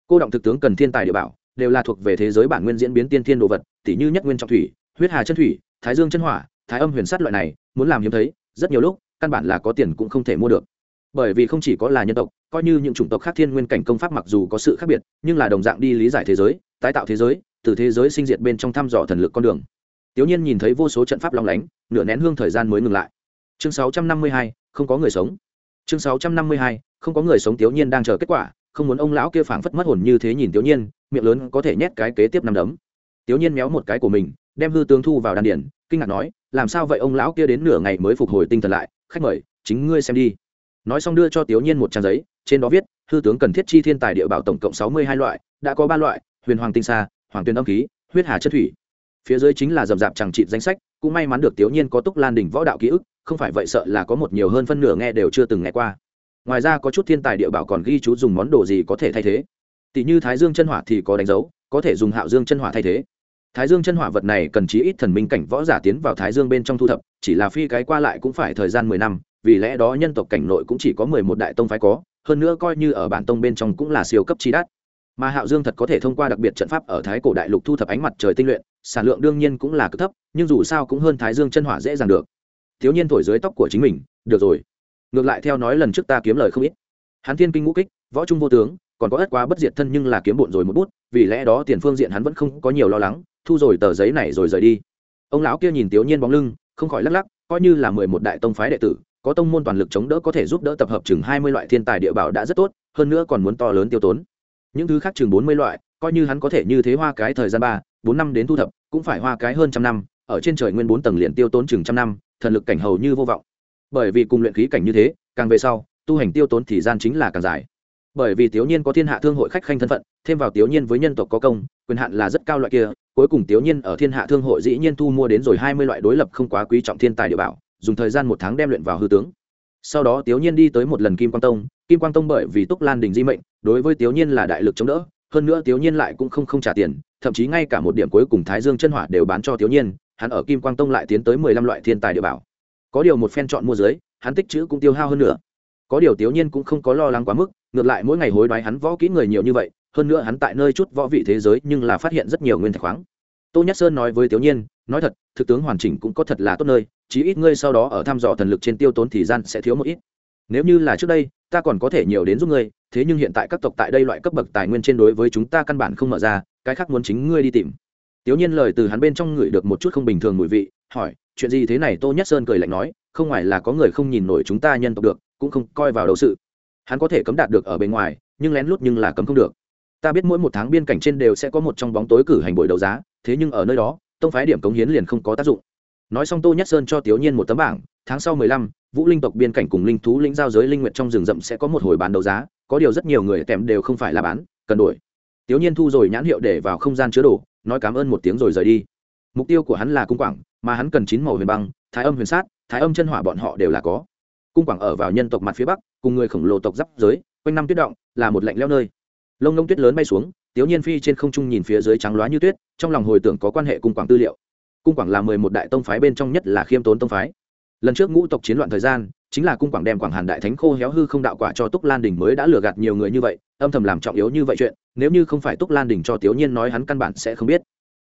Cô động thực tướng cần thiên tài địa bảo đều là thuộc về thế giới bản nguyên diễn biến tiên thiên đồ vật tỷ như nhất nguyên trọng thủy huyết hà chân thủy thái dương chân hỏa thái âm huyền sắt loại này muốn làm hiếm thấy rất nhiều lúc căn bản là có tiền cũng không thể mua được. Bởi vì không chỉ có là nhân tộc coi như những chủng tộc khác thiên nguyên cảnh công pháp mặc dù có sự khác biệt nhưng là đồng dạng đi lý giải thế giới tái tạo thế giới từ thế giới sinh diệt bên trong thăm dò thần lực con đường. Tiểu nhiên nhìn thấy vô số trận pháp long lánh nửa nén hương thời gian mới ngừng lại. Chương 652, không có người sống. Chương 652, không có người sống tiểu nhiên đang chờ kết quả không muốn ông lão kia phảng phất mất hồn như thế nhìn tiểu nhiên miệng lớn có thể nhét cái kế tiếp năm đấm. Tiểu nhiên méo một cái của mình đem hư tướng thu vào đan điển kinh ngạc nói làm sao vậy ông lão kia đến nửa ngày mới phục hồi tinh thần lại? Khách mời chính ngươi xem đi. Nói xong đưa cho tiểu nhiên một trang giấy trên đó viết hư tướng cần thiết chi thiên tài địa bảo tổng cộng sáu mươi hai loại đã có ba loại huyền hoàng tinh sa hoàng tuyên âm khí huyết hà chất thủy. Phía dưới chính là dầm dạp chẳng trị danh sách cũng may mắn được tiểu nhiên có túc lan đỉnh võ đạo ký ức không phải vậy sợ là có một nhiều hơn phân nửa nghe đều chưa từng nghe qua. Ngoài ra có chút thiên tài địa bảo còn ghi chú dùng món đồ gì có thể thay thế. Tỷ như thái dương chân hỏa thì có đánh dấu, có thể dùng hạo dương chân hỏa thay thế. Thái dương chân hỏa vật này cần chí ít thần minh cảnh võ giả tiến vào thái dương bên trong thu thập, chỉ là phi cái qua lại cũng phải thời gian mười năm, vì lẽ đó nhân tộc cảnh nội cũng chỉ có mười một đại tông phái có, hơn nữa coi như ở bản tông bên trong cũng là siêu cấp chi đắt mà hạo dương thật có thể thông qua đặc biệt trận pháp ở thái cổ đại lục thu thập ánh mặt trời tinh luyện, sản lượng đương nhiên cũng là cực thấp, nhưng dù sao cũng hơn thái dương chân hỏa dễ dàng được thiếu niên thổi dưới tóc của chính mình, được rồi, ngược lại theo nói lần trước ta kiếm lời không ít. Hắn thiên kinh ngũ kích, võ trung vô tướng, còn có ất quá bất diệt thân nhưng là kiếm bộn rồi một bút, vì lẽ đó tiền phương diện hắn vẫn không có nhiều lo lắng, thu rồi tờ giấy này rồi rời đi. Ông lão kia nhìn thiếu niên bóng lưng, không khỏi lắc lắc, coi như là mười một đại tông phái đệ tử, có tông môn toàn lực chống đỡ có thể giúp đỡ tập hợp chừng hai mươi loại thiên tài địa bảo đã rất tốt, hơn nữa còn muốn to lớn tiêu tốn. Những thứ khác chừng bốn mươi loại, coi như hắn có thể như thế hoa cái thời gian ba, bốn năm đến thu thập, cũng phải hoa cái hơn trăm năm, ở trên trời nguyên bốn tầng liền tiêu tốn chừng trăm năm thần lực cảnh hầu như vô vọng. Bởi vì cùng luyện khí cảnh như thế, càng về sau, tu hành tiêu tốn thì gian chính là càng dài. Bởi vì tiểu nhiên có thiên hạ thương hội khách khanh thân phận, thêm vào tiểu nhiên với nhân tộc có công, quyền hạn là rất cao loại kia, cuối cùng tiểu nhiên ở thiên hạ thương hội dĩ nhiên thu mua đến rồi hai mươi loại đối lập không quá quý trọng thiên tài địa bảo, dùng thời gian một tháng đem luyện vào hư tướng. Sau đó tiểu nhiên đi tới một lần kim quang tông, kim quang tông bởi vì túc lan đình di mệnh, đối với tiểu nhiên là đại lực chống đỡ, hơn nữa tiểu nhiên lại cũng không không trả tiền, thậm chí ngay cả một điểm cuối cùng thái dương chân hỏa đều bán cho tiểu nhiên hắn ở kim quang tông lại tiến tới mười lăm loại thiên tài địa bảo. Có điều một phen chọn mua dưới, hắn tích chữ cũng tiêu hao hơn nữa có điều tiểu nhiên cũng không có lo lắng quá mức, ngược lại mỗi ngày hối đoái hắn võ kỹ người nhiều như vậy, hơn nữa hắn tại nơi chút võ vị thế giới nhưng là phát hiện rất nhiều nguyên thạch khoáng. Tô nhất sơn nói với tiểu nhiên nói thật, thực tướng hoàn chỉnh cũng có thật là tốt nơi, chí ít ngươi sau đó ở thăm dò thần lực trên tiêu tốn thì gian sẽ thiếu một ít. Nếu như là trước đây, ta còn có thể nhiều đến giúp ngươi, thế nhưng hiện tại các tộc tại đây loại cấp bậc tài nguyên trên đối với chúng ta căn bản không mở ra, cái khác muốn chính ngươi đi tìm tiểu nhiên lời từ hắn bên trong ngửi được một chút không bình thường mùi vị, hỏi, chuyện gì thế này? Tô nhất sơn cười lạnh nói, không ngoài là có người không nhìn nổi chúng ta nhân tộc được, cũng không coi vào đầu sự. Hắn có thể cấm đạt được ở bên ngoài, nhưng lén lút nhưng là cấm không được. Ta biết mỗi một tháng biên cảnh trên đều sẽ có một trong bóng tối cử hành buổi đấu giá, thế nhưng ở nơi đó, tông phái điểm cống hiến liền không có tác dụng. Nói xong tô nhất sơn cho tiểu nhiên một tấm bảng, tháng sau mười lăm, vũ linh tộc biên cảnh cùng linh thú linh giao giới linh nguyện trong rừng rậm sẽ có một hồi bán đấu giá, có điều rất nhiều người tèm đều không phải là bán, cần đổi. Tiểu nhiên thu rồi nhãn hiệu để vào không gian chứa đồ nói cảm ơn một tiếng rồi rời đi. Mục tiêu của hắn là cung quảng, mà hắn cần chín màu huyền băng, thái âm huyền sát, thái âm chân hỏa bọn họ đều là có. Cung quảng ở vào nhân tộc mặt phía bắc, cùng người khổng lồ tộc giáp giới, quanh năm tuyết động, là một lạnh leo nơi. Lông lông tuyết lớn bay xuống, tiếu nhiên phi trên không trung nhìn phía dưới trắng loá như tuyết, trong lòng hồi tưởng có quan hệ cung quảng tư liệu. Cung quảng là mười một đại tông phái bên trong nhất là khiêm tốn tông phái. Lần trước ngũ tộc chiến loạn thời gian, chính là cung quảng đem quảng hàn đại thánh khô héo hư không đạo quả cho túc lan đỉnh mới đã lừa gạt nhiều người như vậy âm thầm làm trọng yếu như vậy chuyện, nếu như không phải túc lan đình cho tiểu nhiên nói hắn căn bản sẽ không biết.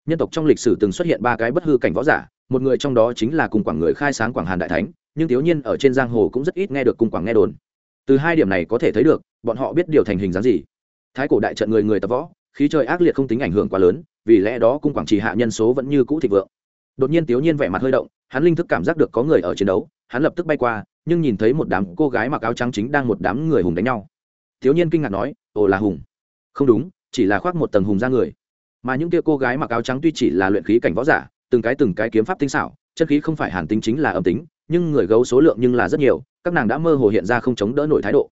Nhân tộc trong lịch sử từng xuất hiện ba cái bất hư cảnh võ giả, một người trong đó chính là cung quảng người khai sáng quảng hàn đại thánh, nhưng tiểu nhiên ở trên giang hồ cũng rất ít nghe được cung quảng nghe đồn. Từ hai điểm này có thể thấy được, bọn họ biết điều thành hình dáng gì. Thái cổ đại trận người người tập võ, khí trời ác liệt không tính ảnh hưởng quá lớn, vì lẽ đó cung quảng trì hạ nhân số vẫn như cũ thịnh vượng. Đột nhiên tiểu nhiên vẻ mặt hơi động, hắn linh thức cảm giác được có người ở chiến đấu, hắn lập tức bay qua, nhưng nhìn thấy một đám cô gái mặc áo trắng chính đang một đám người hùng đánh nhau tiểu niên kinh ngạc nói, ồ là hùng. Không đúng, chỉ là khoác một tầng hùng ra người. Mà những kia cô gái mặc áo trắng tuy chỉ là luyện khí cảnh võ giả, từng cái từng cái kiếm pháp tinh xảo, chân khí không phải hàn tính chính là âm tính, nhưng người gấu số lượng nhưng là rất nhiều, các nàng đã mơ hồ hiện ra không chống đỡ nổi thái độ.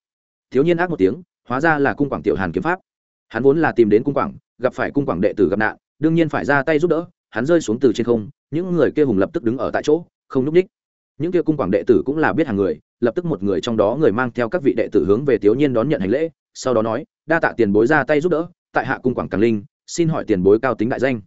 Thiếu niên ác một tiếng, hóa ra là cung quảng tiểu hàn kiếm pháp. Hắn vốn là tìm đến cung quảng, gặp phải cung quảng đệ tử gặp nạn, đương nhiên phải ra tay giúp đỡ, hắn rơi xuống từ trên không, những người kia hùng lập tức đứng ở tại chỗ, không núp ních những kia cung quảng đệ tử cũng là biết hàng người, lập tức một người trong đó người mang theo các vị đệ tử hướng về thiếu nhiên đón nhận hành lễ, sau đó nói, đa tạ tiền bối ra tay giúp đỡ, tại hạ cung quảng càng linh, xin hỏi tiền bối cao tính đại danh.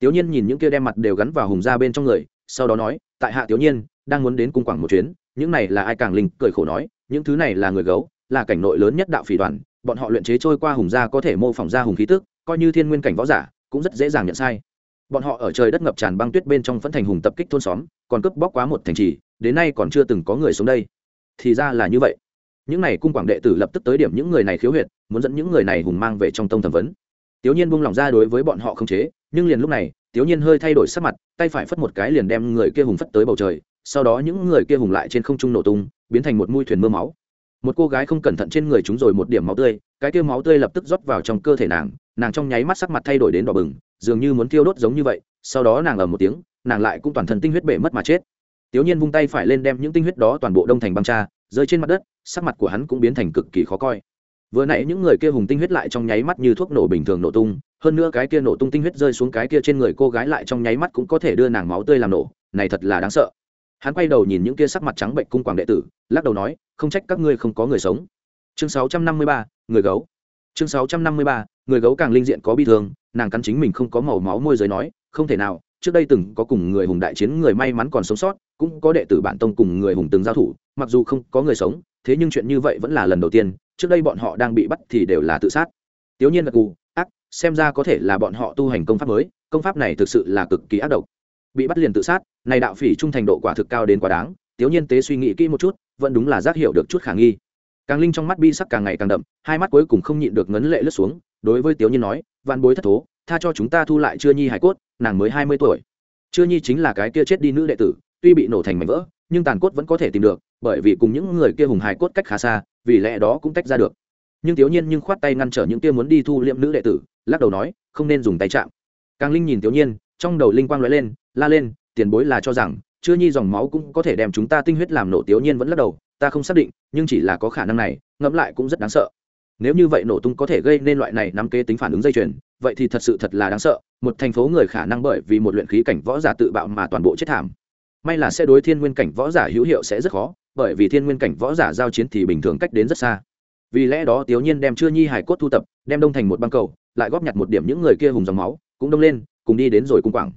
Thiếu nhiên nhìn những kia đem mặt đều gắn vào hùng ra bên trong người, sau đó nói, tại hạ thiếu nhiên, đang muốn đến cung quảng một chuyến, những này là ai càng linh? Cười khổ nói, những thứ này là người gấu, là cảnh nội lớn nhất đạo phỉ đoàn, bọn họ luyện chế trôi qua hùng gia có thể mô phỏng ra hùng khí tức, coi như thiên nguyên cảnh võ giả, cũng rất dễ dàng nhận sai. Bọn họ ở trời đất ngập tràn băng tuyết bên trong vẫn thành hùng tập kích thôn xóm, còn cướp bóc quá một thành trì đến nay còn chưa từng có người xuống đây. Thì ra là như vậy. Những này cung quảng đệ tử lập tức tới điểm những người này khiếu huyệt, muốn dẫn những người này hùng mang về trong tông thẩm vấn. Tiểu nhiên buông lỏng ra đối với bọn họ không chế, nhưng liền lúc này tiểu nhiên hơi thay đổi sắc mặt, tay phải phất một cái liền đem người kia hùng phất tới bầu trời, sau đó những người kia hùng lại trên không trung nổ tung, biến thành một mũi thuyền mưa máu. Một cô gái không cẩn thận trên người chúng rồi một điểm máu tươi, cái kia máu tươi lập tức rót vào trong cơ thể nàng nàng trong nháy mắt sắc mặt thay đổi đến đỏ bừng, dường như muốn thiêu đốt giống như vậy, sau đó nàng ở một tiếng, nàng lại cũng toàn thân tinh huyết bể mất mà chết tiểu nhiên vung tay phải lên đem những tinh huyết đó toàn bộ đông thành băng tra rơi trên mặt đất sắc mặt của hắn cũng biến thành cực kỳ khó coi. Vừa nãy những người kia hùng tinh huyết lại trong nháy mắt như thuốc nổ bình thường nổ tung hơn nữa cái kia nổ tung tinh huyết rơi xuống cái kia trên người cô gái lại trong nháy mắt cũng có thể đưa nàng máu tươi làm nổ này thật là đáng sợ. Hắn quay đầu nhìn những kia sắc mặt trắng bệnh cung quảng đệ tử lắc đầu nói không trách các ngươi không có người sống. Chương 653, người gấu. Chương 653, người gấu càng linh diện có bi thương nàng cắn chính mình không có màu máu môi giới nói không thể nào trước đây từng có cùng người hùng đại chiến, người may mắn còn sống sót, cũng có đệ tử bản tông cùng người hùng từng giao thủ, mặc dù không có người sống, thế nhưng chuyện như vậy vẫn là lần đầu tiên, trước đây bọn họ đang bị bắt thì đều là tự sát. Tiểu nhiên gật cù ác, xem ra có thể là bọn họ tu hành công pháp mới, công pháp này thực sự là cực kỳ ác độc. Bị bắt liền tự sát, này đạo phỉ trung thành độ quả thực cao đến quá đáng tiểu nhiên tế suy nghĩ kỹ một chút, vẫn đúng là giác hiểu được chút khả nghi. Càng linh trong mắt bi sắc càng ngày càng đậm, hai mắt cuối cùng không nhịn được ngấn lệ lướt xuống, đối với tiểu nhiên nói văn bối thất thố tha cho chúng ta thu lại chưa nhi hải cốt, nàng mới hai mươi tuổi. Chưa nhi chính là cái kia chết đi nữ đệ tử, tuy bị nổ thành mảnh vỡ, nhưng tàn cốt vẫn có thể tìm được, bởi vì cùng những người kia hùng hải cốt cách khá xa, vì lẽ đó cũng tách ra được. Nhưng tiểu nhiên nhưng khoát tay ngăn trở những kia muốn đi thu liệm nữ đệ tử, lắc đầu nói, không nên dùng tay chạm. Càng linh nhìn tiểu nhiên trong đầu linh quang lóe lên, la lên, tiền bối là cho rằng, chưa nhi dòng máu cũng có thể đem chúng ta tinh huyết làm nổ tiểu nhiên vẫn lắc đầu, ta không xác định, nhưng chỉ là có khả năng này, ngẫm lại cũng rất đáng sợ nếu như vậy nổ tung có thể gây nên loại này nắm kế tính phản ứng dây chuyền, vậy thì thật sự thật là đáng sợ, một thành phố người khả năng bởi vì một luyện khí cảnh võ giả tự bạo mà toàn bộ chết thảm. May là sẽ đối thiên nguyên cảnh võ giả hữu hiệu sẽ rất khó, bởi vì thiên nguyên cảnh võ giả giao chiến thì bình thường cách đến rất xa. Vì lẽ đó tiểu nhiên đem chưa nhi hải cốt thu tập, đem đông thành một băng cầu, lại góp nhặt một điểm những người kia hùng dòng máu, cũng đông lên, cùng đi đến rồi cung quảng.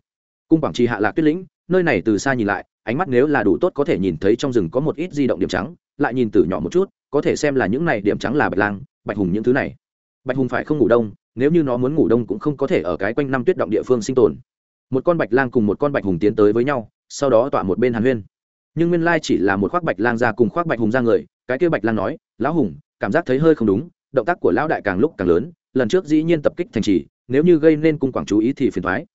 Cung quảng trì hạ lạc tuyết lĩnh, nơi này từ xa nhìn lại, ánh mắt nếu là đủ tốt có thể nhìn thấy trong rừng có một ít di động điểm trắng, lại nhìn từ nhỏ một chút, có thể xem là những này điểm trắng là bạch lang bạch hùng những thứ này. Bạch hùng phải không ngủ đông, nếu như nó muốn ngủ đông cũng không có thể ở cái quanh năm tuyết động địa phương sinh tồn. Một con bạch lang cùng một con bạch hùng tiến tới với nhau, sau đó tọa một bên hàn huyên. Nhưng nguyên lai chỉ là một khoác bạch lang ra cùng khoác bạch hùng ra người, cái kia bạch lang nói, lão hùng, cảm giác thấy hơi không đúng, động tác của lão đại càng lúc càng lớn, lần trước dĩ nhiên tập kích thành trì, nếu như gây nên cung quảng chú ý thì phiền thoái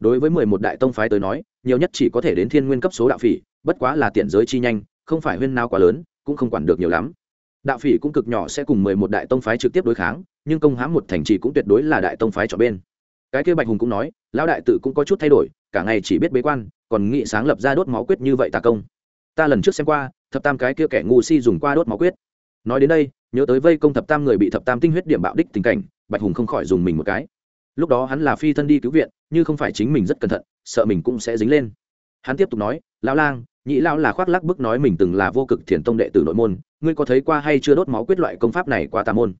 đối với mười một đại tông phái tới nói, nhiều nhất chỉ có thể đến thiên nguyên cấp số đạo phỉ, bất quá là tiện giới chi nhanh, không phải huyên nào quá lớn, cũng không quản được nhiều lắm đạo phỉ cũng cực nhỏ sẽ cùng mười một đại tông phái trực tiếp đối kháng, nhưng công hãm một thành trì cũng tuyệt đối là đại tông phái cho bên. Cái kia bạch hùng cũng nói, lão đại tự cũng có chút thay đổi, cả ngày chỉ biết bế quan, còn nghị sáng lập ra đốt máu quyết như vậy tà công. Ta lần trước xem qua, thập tam cái kia kẻ ngu si dùng qua đốt máu quyết. Nói đến đây, nhớ tới vây công thập tam người bị thập tam tinh huyết điểm bạo đích tình cảnh, bạch hùng không khỏi dùng mình một cái. Lúc đó hắn là phi thân đi cứu viện, như không phải chính mình rất cẩn thận, sợ mình cũng sẽ dính lên. Hắn tiếp tục nói, lão lang nhị lão là khoác lắc bức nói mình từng là vô cực thiền tông đệ tử nội môn, ngươi có thấy qua hay chưa đốt máu quyết loại công pháp này quá tà môn?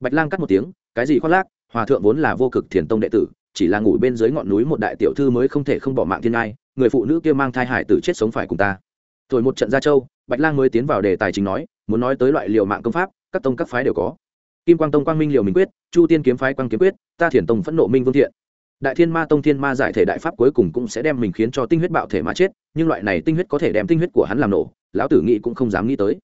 Bạch lang cắt một tiếng, cái gì khoác lác? Hòa thượng vốn là vô cực thiền tông đệ tử, chỉ là ngủ bên dưới ngọn núi một đại tiểu thư mới không thể không bỏ mạng thiên ai người phụ nữ kia mang thai hải tử chết sống phải cùng ta. Thổi một trận gia châu, bạch lang mới tiến vào đề tài chính nói, muốn nói tới loại liều mạng công pháp, các tông các phái đều có. Kim quang tông quang minh liều minh quyết, chu tiên kiếm phái quang kiếm quyết, ta thiền tông phẫn nộ minh vương thiện đại thiên ma tông thiên ma giải thể đại pháp cuối cùng cũng sẽ đem mình khiến cho tinh huyết bạo thể mà chết, nhưng loại này tinh huyết có thể đem tinh huyết của hắn làm nổ, lão tử nghĩ cũng không dám nghĩ tới.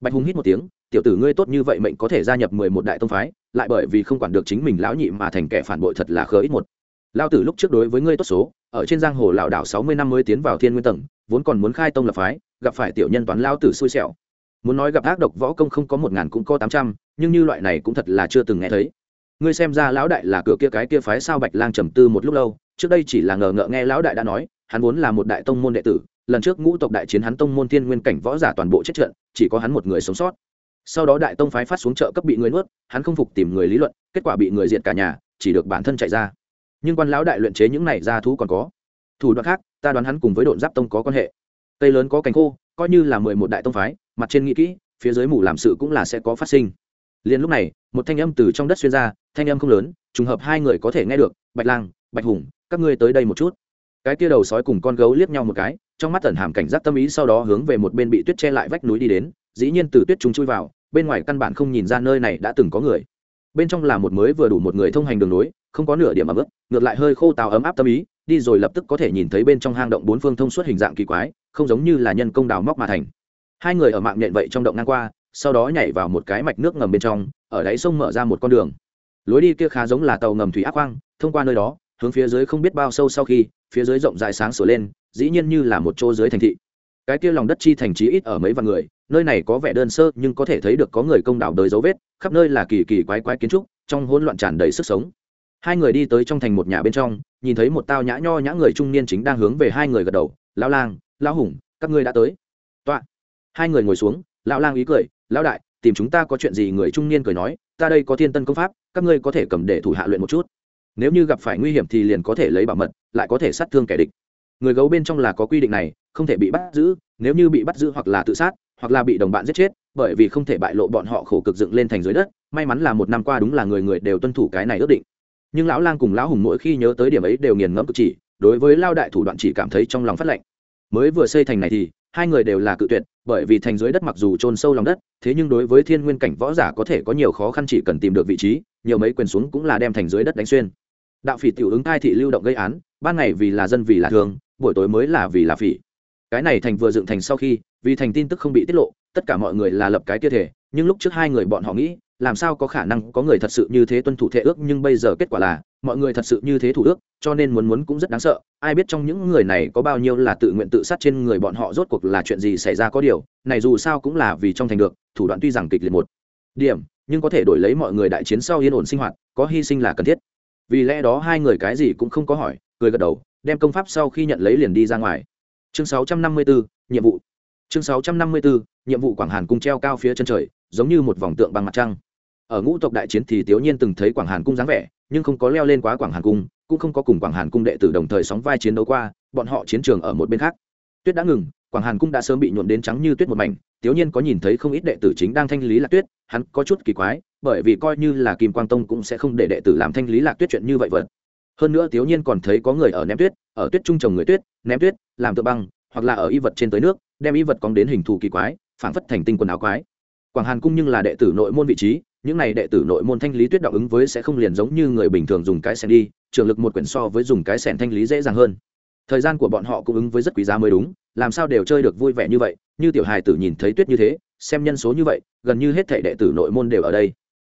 Bạch hùng hít một tiếng, tiểu tử ngươi tốt như vậy mệnh có thể gia nhập mười một đại tông phái, lại bởi vì không quản được chính mình lão nhị mà thành kẻ phản bội thật là khớ ít một. Lao tử lúc trước đối với ngươi tốt số, ở trên giang hồ lảo đảo sáu mươi năm mới tiến vào thiên nguyên tầng, vốn còn muốn khai tông lập phái, gặp phải tiểu nhân toán lao tử xui xẻo. Muốn nói gặp ác độc võ công không có một ngàn cũng có tám trăm, nhưng như loại này cũng thật là chưa từng nghe thấy ngươi xem ra lão đại là cửa kia cái kia phái sao bạch lang trầm tư một lúc lâu, trước đây chỉ là ngờ ngợ nghe lão đại đã nói, hắn vốn là một đại tông môn đệ tử, lần trước ngũ tộc đại chiến hắn tông môn thiên nguyên cảnh võ giả toàn bộ chết trận, chỉ có hắn một người sống sót. Sau đó đại tông phái phát xuống chợ cấp bị người nuốt, hắn không phục tìm người lý luận, kết quả bị người diệt cả nhà, chỉ được bản thân chạy ra. Nhưng quan lão đại luyện chế những này ra thú còn có. Thủ đoạn khác, ta đoán hắn cùng với độn giáp tông có quan hệ. Cây lớn có cánh khô, coi như là mười một đại tông phái, mặt trên nghĩ kỹ, phía dưới mù làm sự cũng là sẽ có phát sinh liền lúc này, một thanh âm từ trong đất xuyên ra, thanh âm không lớn, trùng hợp hai người có thể nghe được, bạch lang, bạch hùng, các ngươi tới đây một chút. Cái kia đầu sói cùng con gấu liếc nhau một cái, trong mắt tẩn hàm cảnh giác tâm ý sau đó hướng về một bên bị tuyết che lại vách núi đi đến, dĩ nhiên từ tuyết chúng chui vào, bên ngoài căn bản không nhìn ra nơi này đã từng có người. Bên trong là một mới vừa đủ một người thông hành đường núi không có nửa điểm ấm ướt, ngược lại hơi khô tào ấm áp tâm ý, đi rồi lập tức có thể nhìn thấy bên trong hang động bốn phương thông suốt hình dạng kỳ quái, không giống như là nhân công đào móc mà thành. Hai người ở mạng nhện vậy trong động ngang qua sau đó nhảy vào một cái mạch nước ngầm bên trong, ở đáy sông mở ra một con đường. Lối đi kia khá giống là tàu ngầm thủy ác quang, thông qua nơi đó, hướng phía dưới không biết bao sâu sau khi, phía dưới rộng dài sáng sửa lên, dĩ nhiên như là một chỗ dưới thành thị. Cái kia lòng đất chi thành trí ít ở mấy vạn người, nơi này có vẻ đơn sơ nhưng có thể thấy được có người công đảo đời dấu vết, khắp nơi là kỳ kỳ quái quái kiến trúc, trong hỗn loạn tràn đầy sức sống. Hai người đi tới trong thành một nhà bên trong, nhìn thấy một tao nhã nho nhã người trung niên chính đang hướng về hai người gật đầu, lão lang, lão hùng, các ngươi đã tới. Tọa hai người ngồi xuống, lão lang ý cười lão đại, tìm chúng ta có chuyện gì người trung niên cười nói, ta đây có thiên tân công pháp, các ngươi có thể cầm để thủ hạ luyện một chút. Nếu như gặp phải nguy hiểm thì liền có thể lấy bảo mật, lại có thể sát thương kẻ địch. Người gấu bên trong là có quy định này, không thể bị bắt giữ, nếu như bị bắt giữ hoặc là tự sát, hoặc là bị đồng bạn giết chết, bởi vì không thể bại lộ bọn họ khổ cực dựng lên thành dưới đất, may mắn là một năm qua đúng là người người đều tuân thủ cái này ước định. Nhưng lão lang cùng lão hùng mỗi khi nhớ tới điểm ấy đều nghiền ngẫm cực chỉ, đối với lao đại thủ đoạn chỉ cảm thấy trong lòng phát lạnh mới vừa xây thành này thì, hai người đều là cự tuyệt bởi vì thành dưới đất mặc dù trôn sâu lòng đất, thế nhưng đối với thiên nguyên cảnh võ giả có thể có nhiều khó khăn chỉ cần tìm được vị trí, nhiều mấy quyền xuống cũng là đem thành dưới đất đánh xuyên. Đạo phỉ tiểu ứng thai thị lưu động gây án, ban ngày vì là dân vì là thường, buổi tối mới là vì là phỉ. Cái này thành vừa dựng thành sau khi, vì thành tin tức không bị tiết lộ, tất cả mọi người là lập cái kia thể, nhưng lúc trước hai người bọn họ nghĩ, làm sao có khả năng có người thật sự như thế tuân thủ thệ ước, nhưng bây giờ kết quả là mọi người thật sự như thế thủ ước cho nên muốn muốn cũng rất đáng sợ. Ai biết trong những người này có bao nhiêu là tự nguyện tự sát trên người bọn họ rốt cuộc là chuyện gì xảy ra có điều này dù sao cũng là vì trong thành được thủ đoạn tuy rằng kịch liệt một điểm nhưng có thể đổi lấy mọi người đại chiến sau yên ổn sinh hoạt có hy sinh là cần thiết. Vì lẽ đó hai người cái gì cũng không có hỏi cười gật đầu đem công pháp sau khi nhận lấy liền đi ra ngoài. Chương 654, nhiệm vụ. Chương 654, nhiệm vụ quảng hàn cung treo cao phía chân trời giống như một vòng tượng bằng mặt trăng. Ở ngũ tộc đại chiến thì tiểu nhiên từng thấy quảng hàn cung dáng vẻ nhưng không có leo lên quá quảng hàn cung, cũng không có cùng quảng hàn cung đệ tử đồng thời sóng vai chiến đấu qua, bọn họ chiến trường ở một bên khác. Tuyết đã ngừng, quảng hàn cung đã sớm bị nhuộn đến trắng như tuyết một mảnh tiểu nhiên có nhìn thấy không ít đệ tử chính đang thanh lý lạc tuyết, hắn có chút kỳ quái, bởi vì coi như là kim quang tông cũng sẽ không để đệ tử làm thanh lý lạc tuyết chuyện như vậy vật hơn nữa tiểu nhiên còn thấy có người ở ném tuyết, ở tuyết trung trồng người tuyết, ném tuyết, làm tựa băng, hoặc là ở y vật trên tới nước, đem y vật cóng đến hình thù kỳ quái, phảng phất thành tinh quần áo quái. Quảng hàn cung nhưng là đệ tử nội môn vị trí những này đệ tử nội môn thanh lý tuyết đạo ứng với sẽ không liền giống như người bình thường dùng cái sẻn đi, trường lực một quyển so với dùng cái sẻn thanh lý dễ dàng hơn. Thời gian của bọn họ cũng ứng với rất quý giá mới đúng, làm sao đều chơi được vui vẻ như vậy, như tiểu hài tử nhìn thấy tuyết như thế, xem nhân số như vậy, gần như hết thể đệ tử nội môn đều ở đây.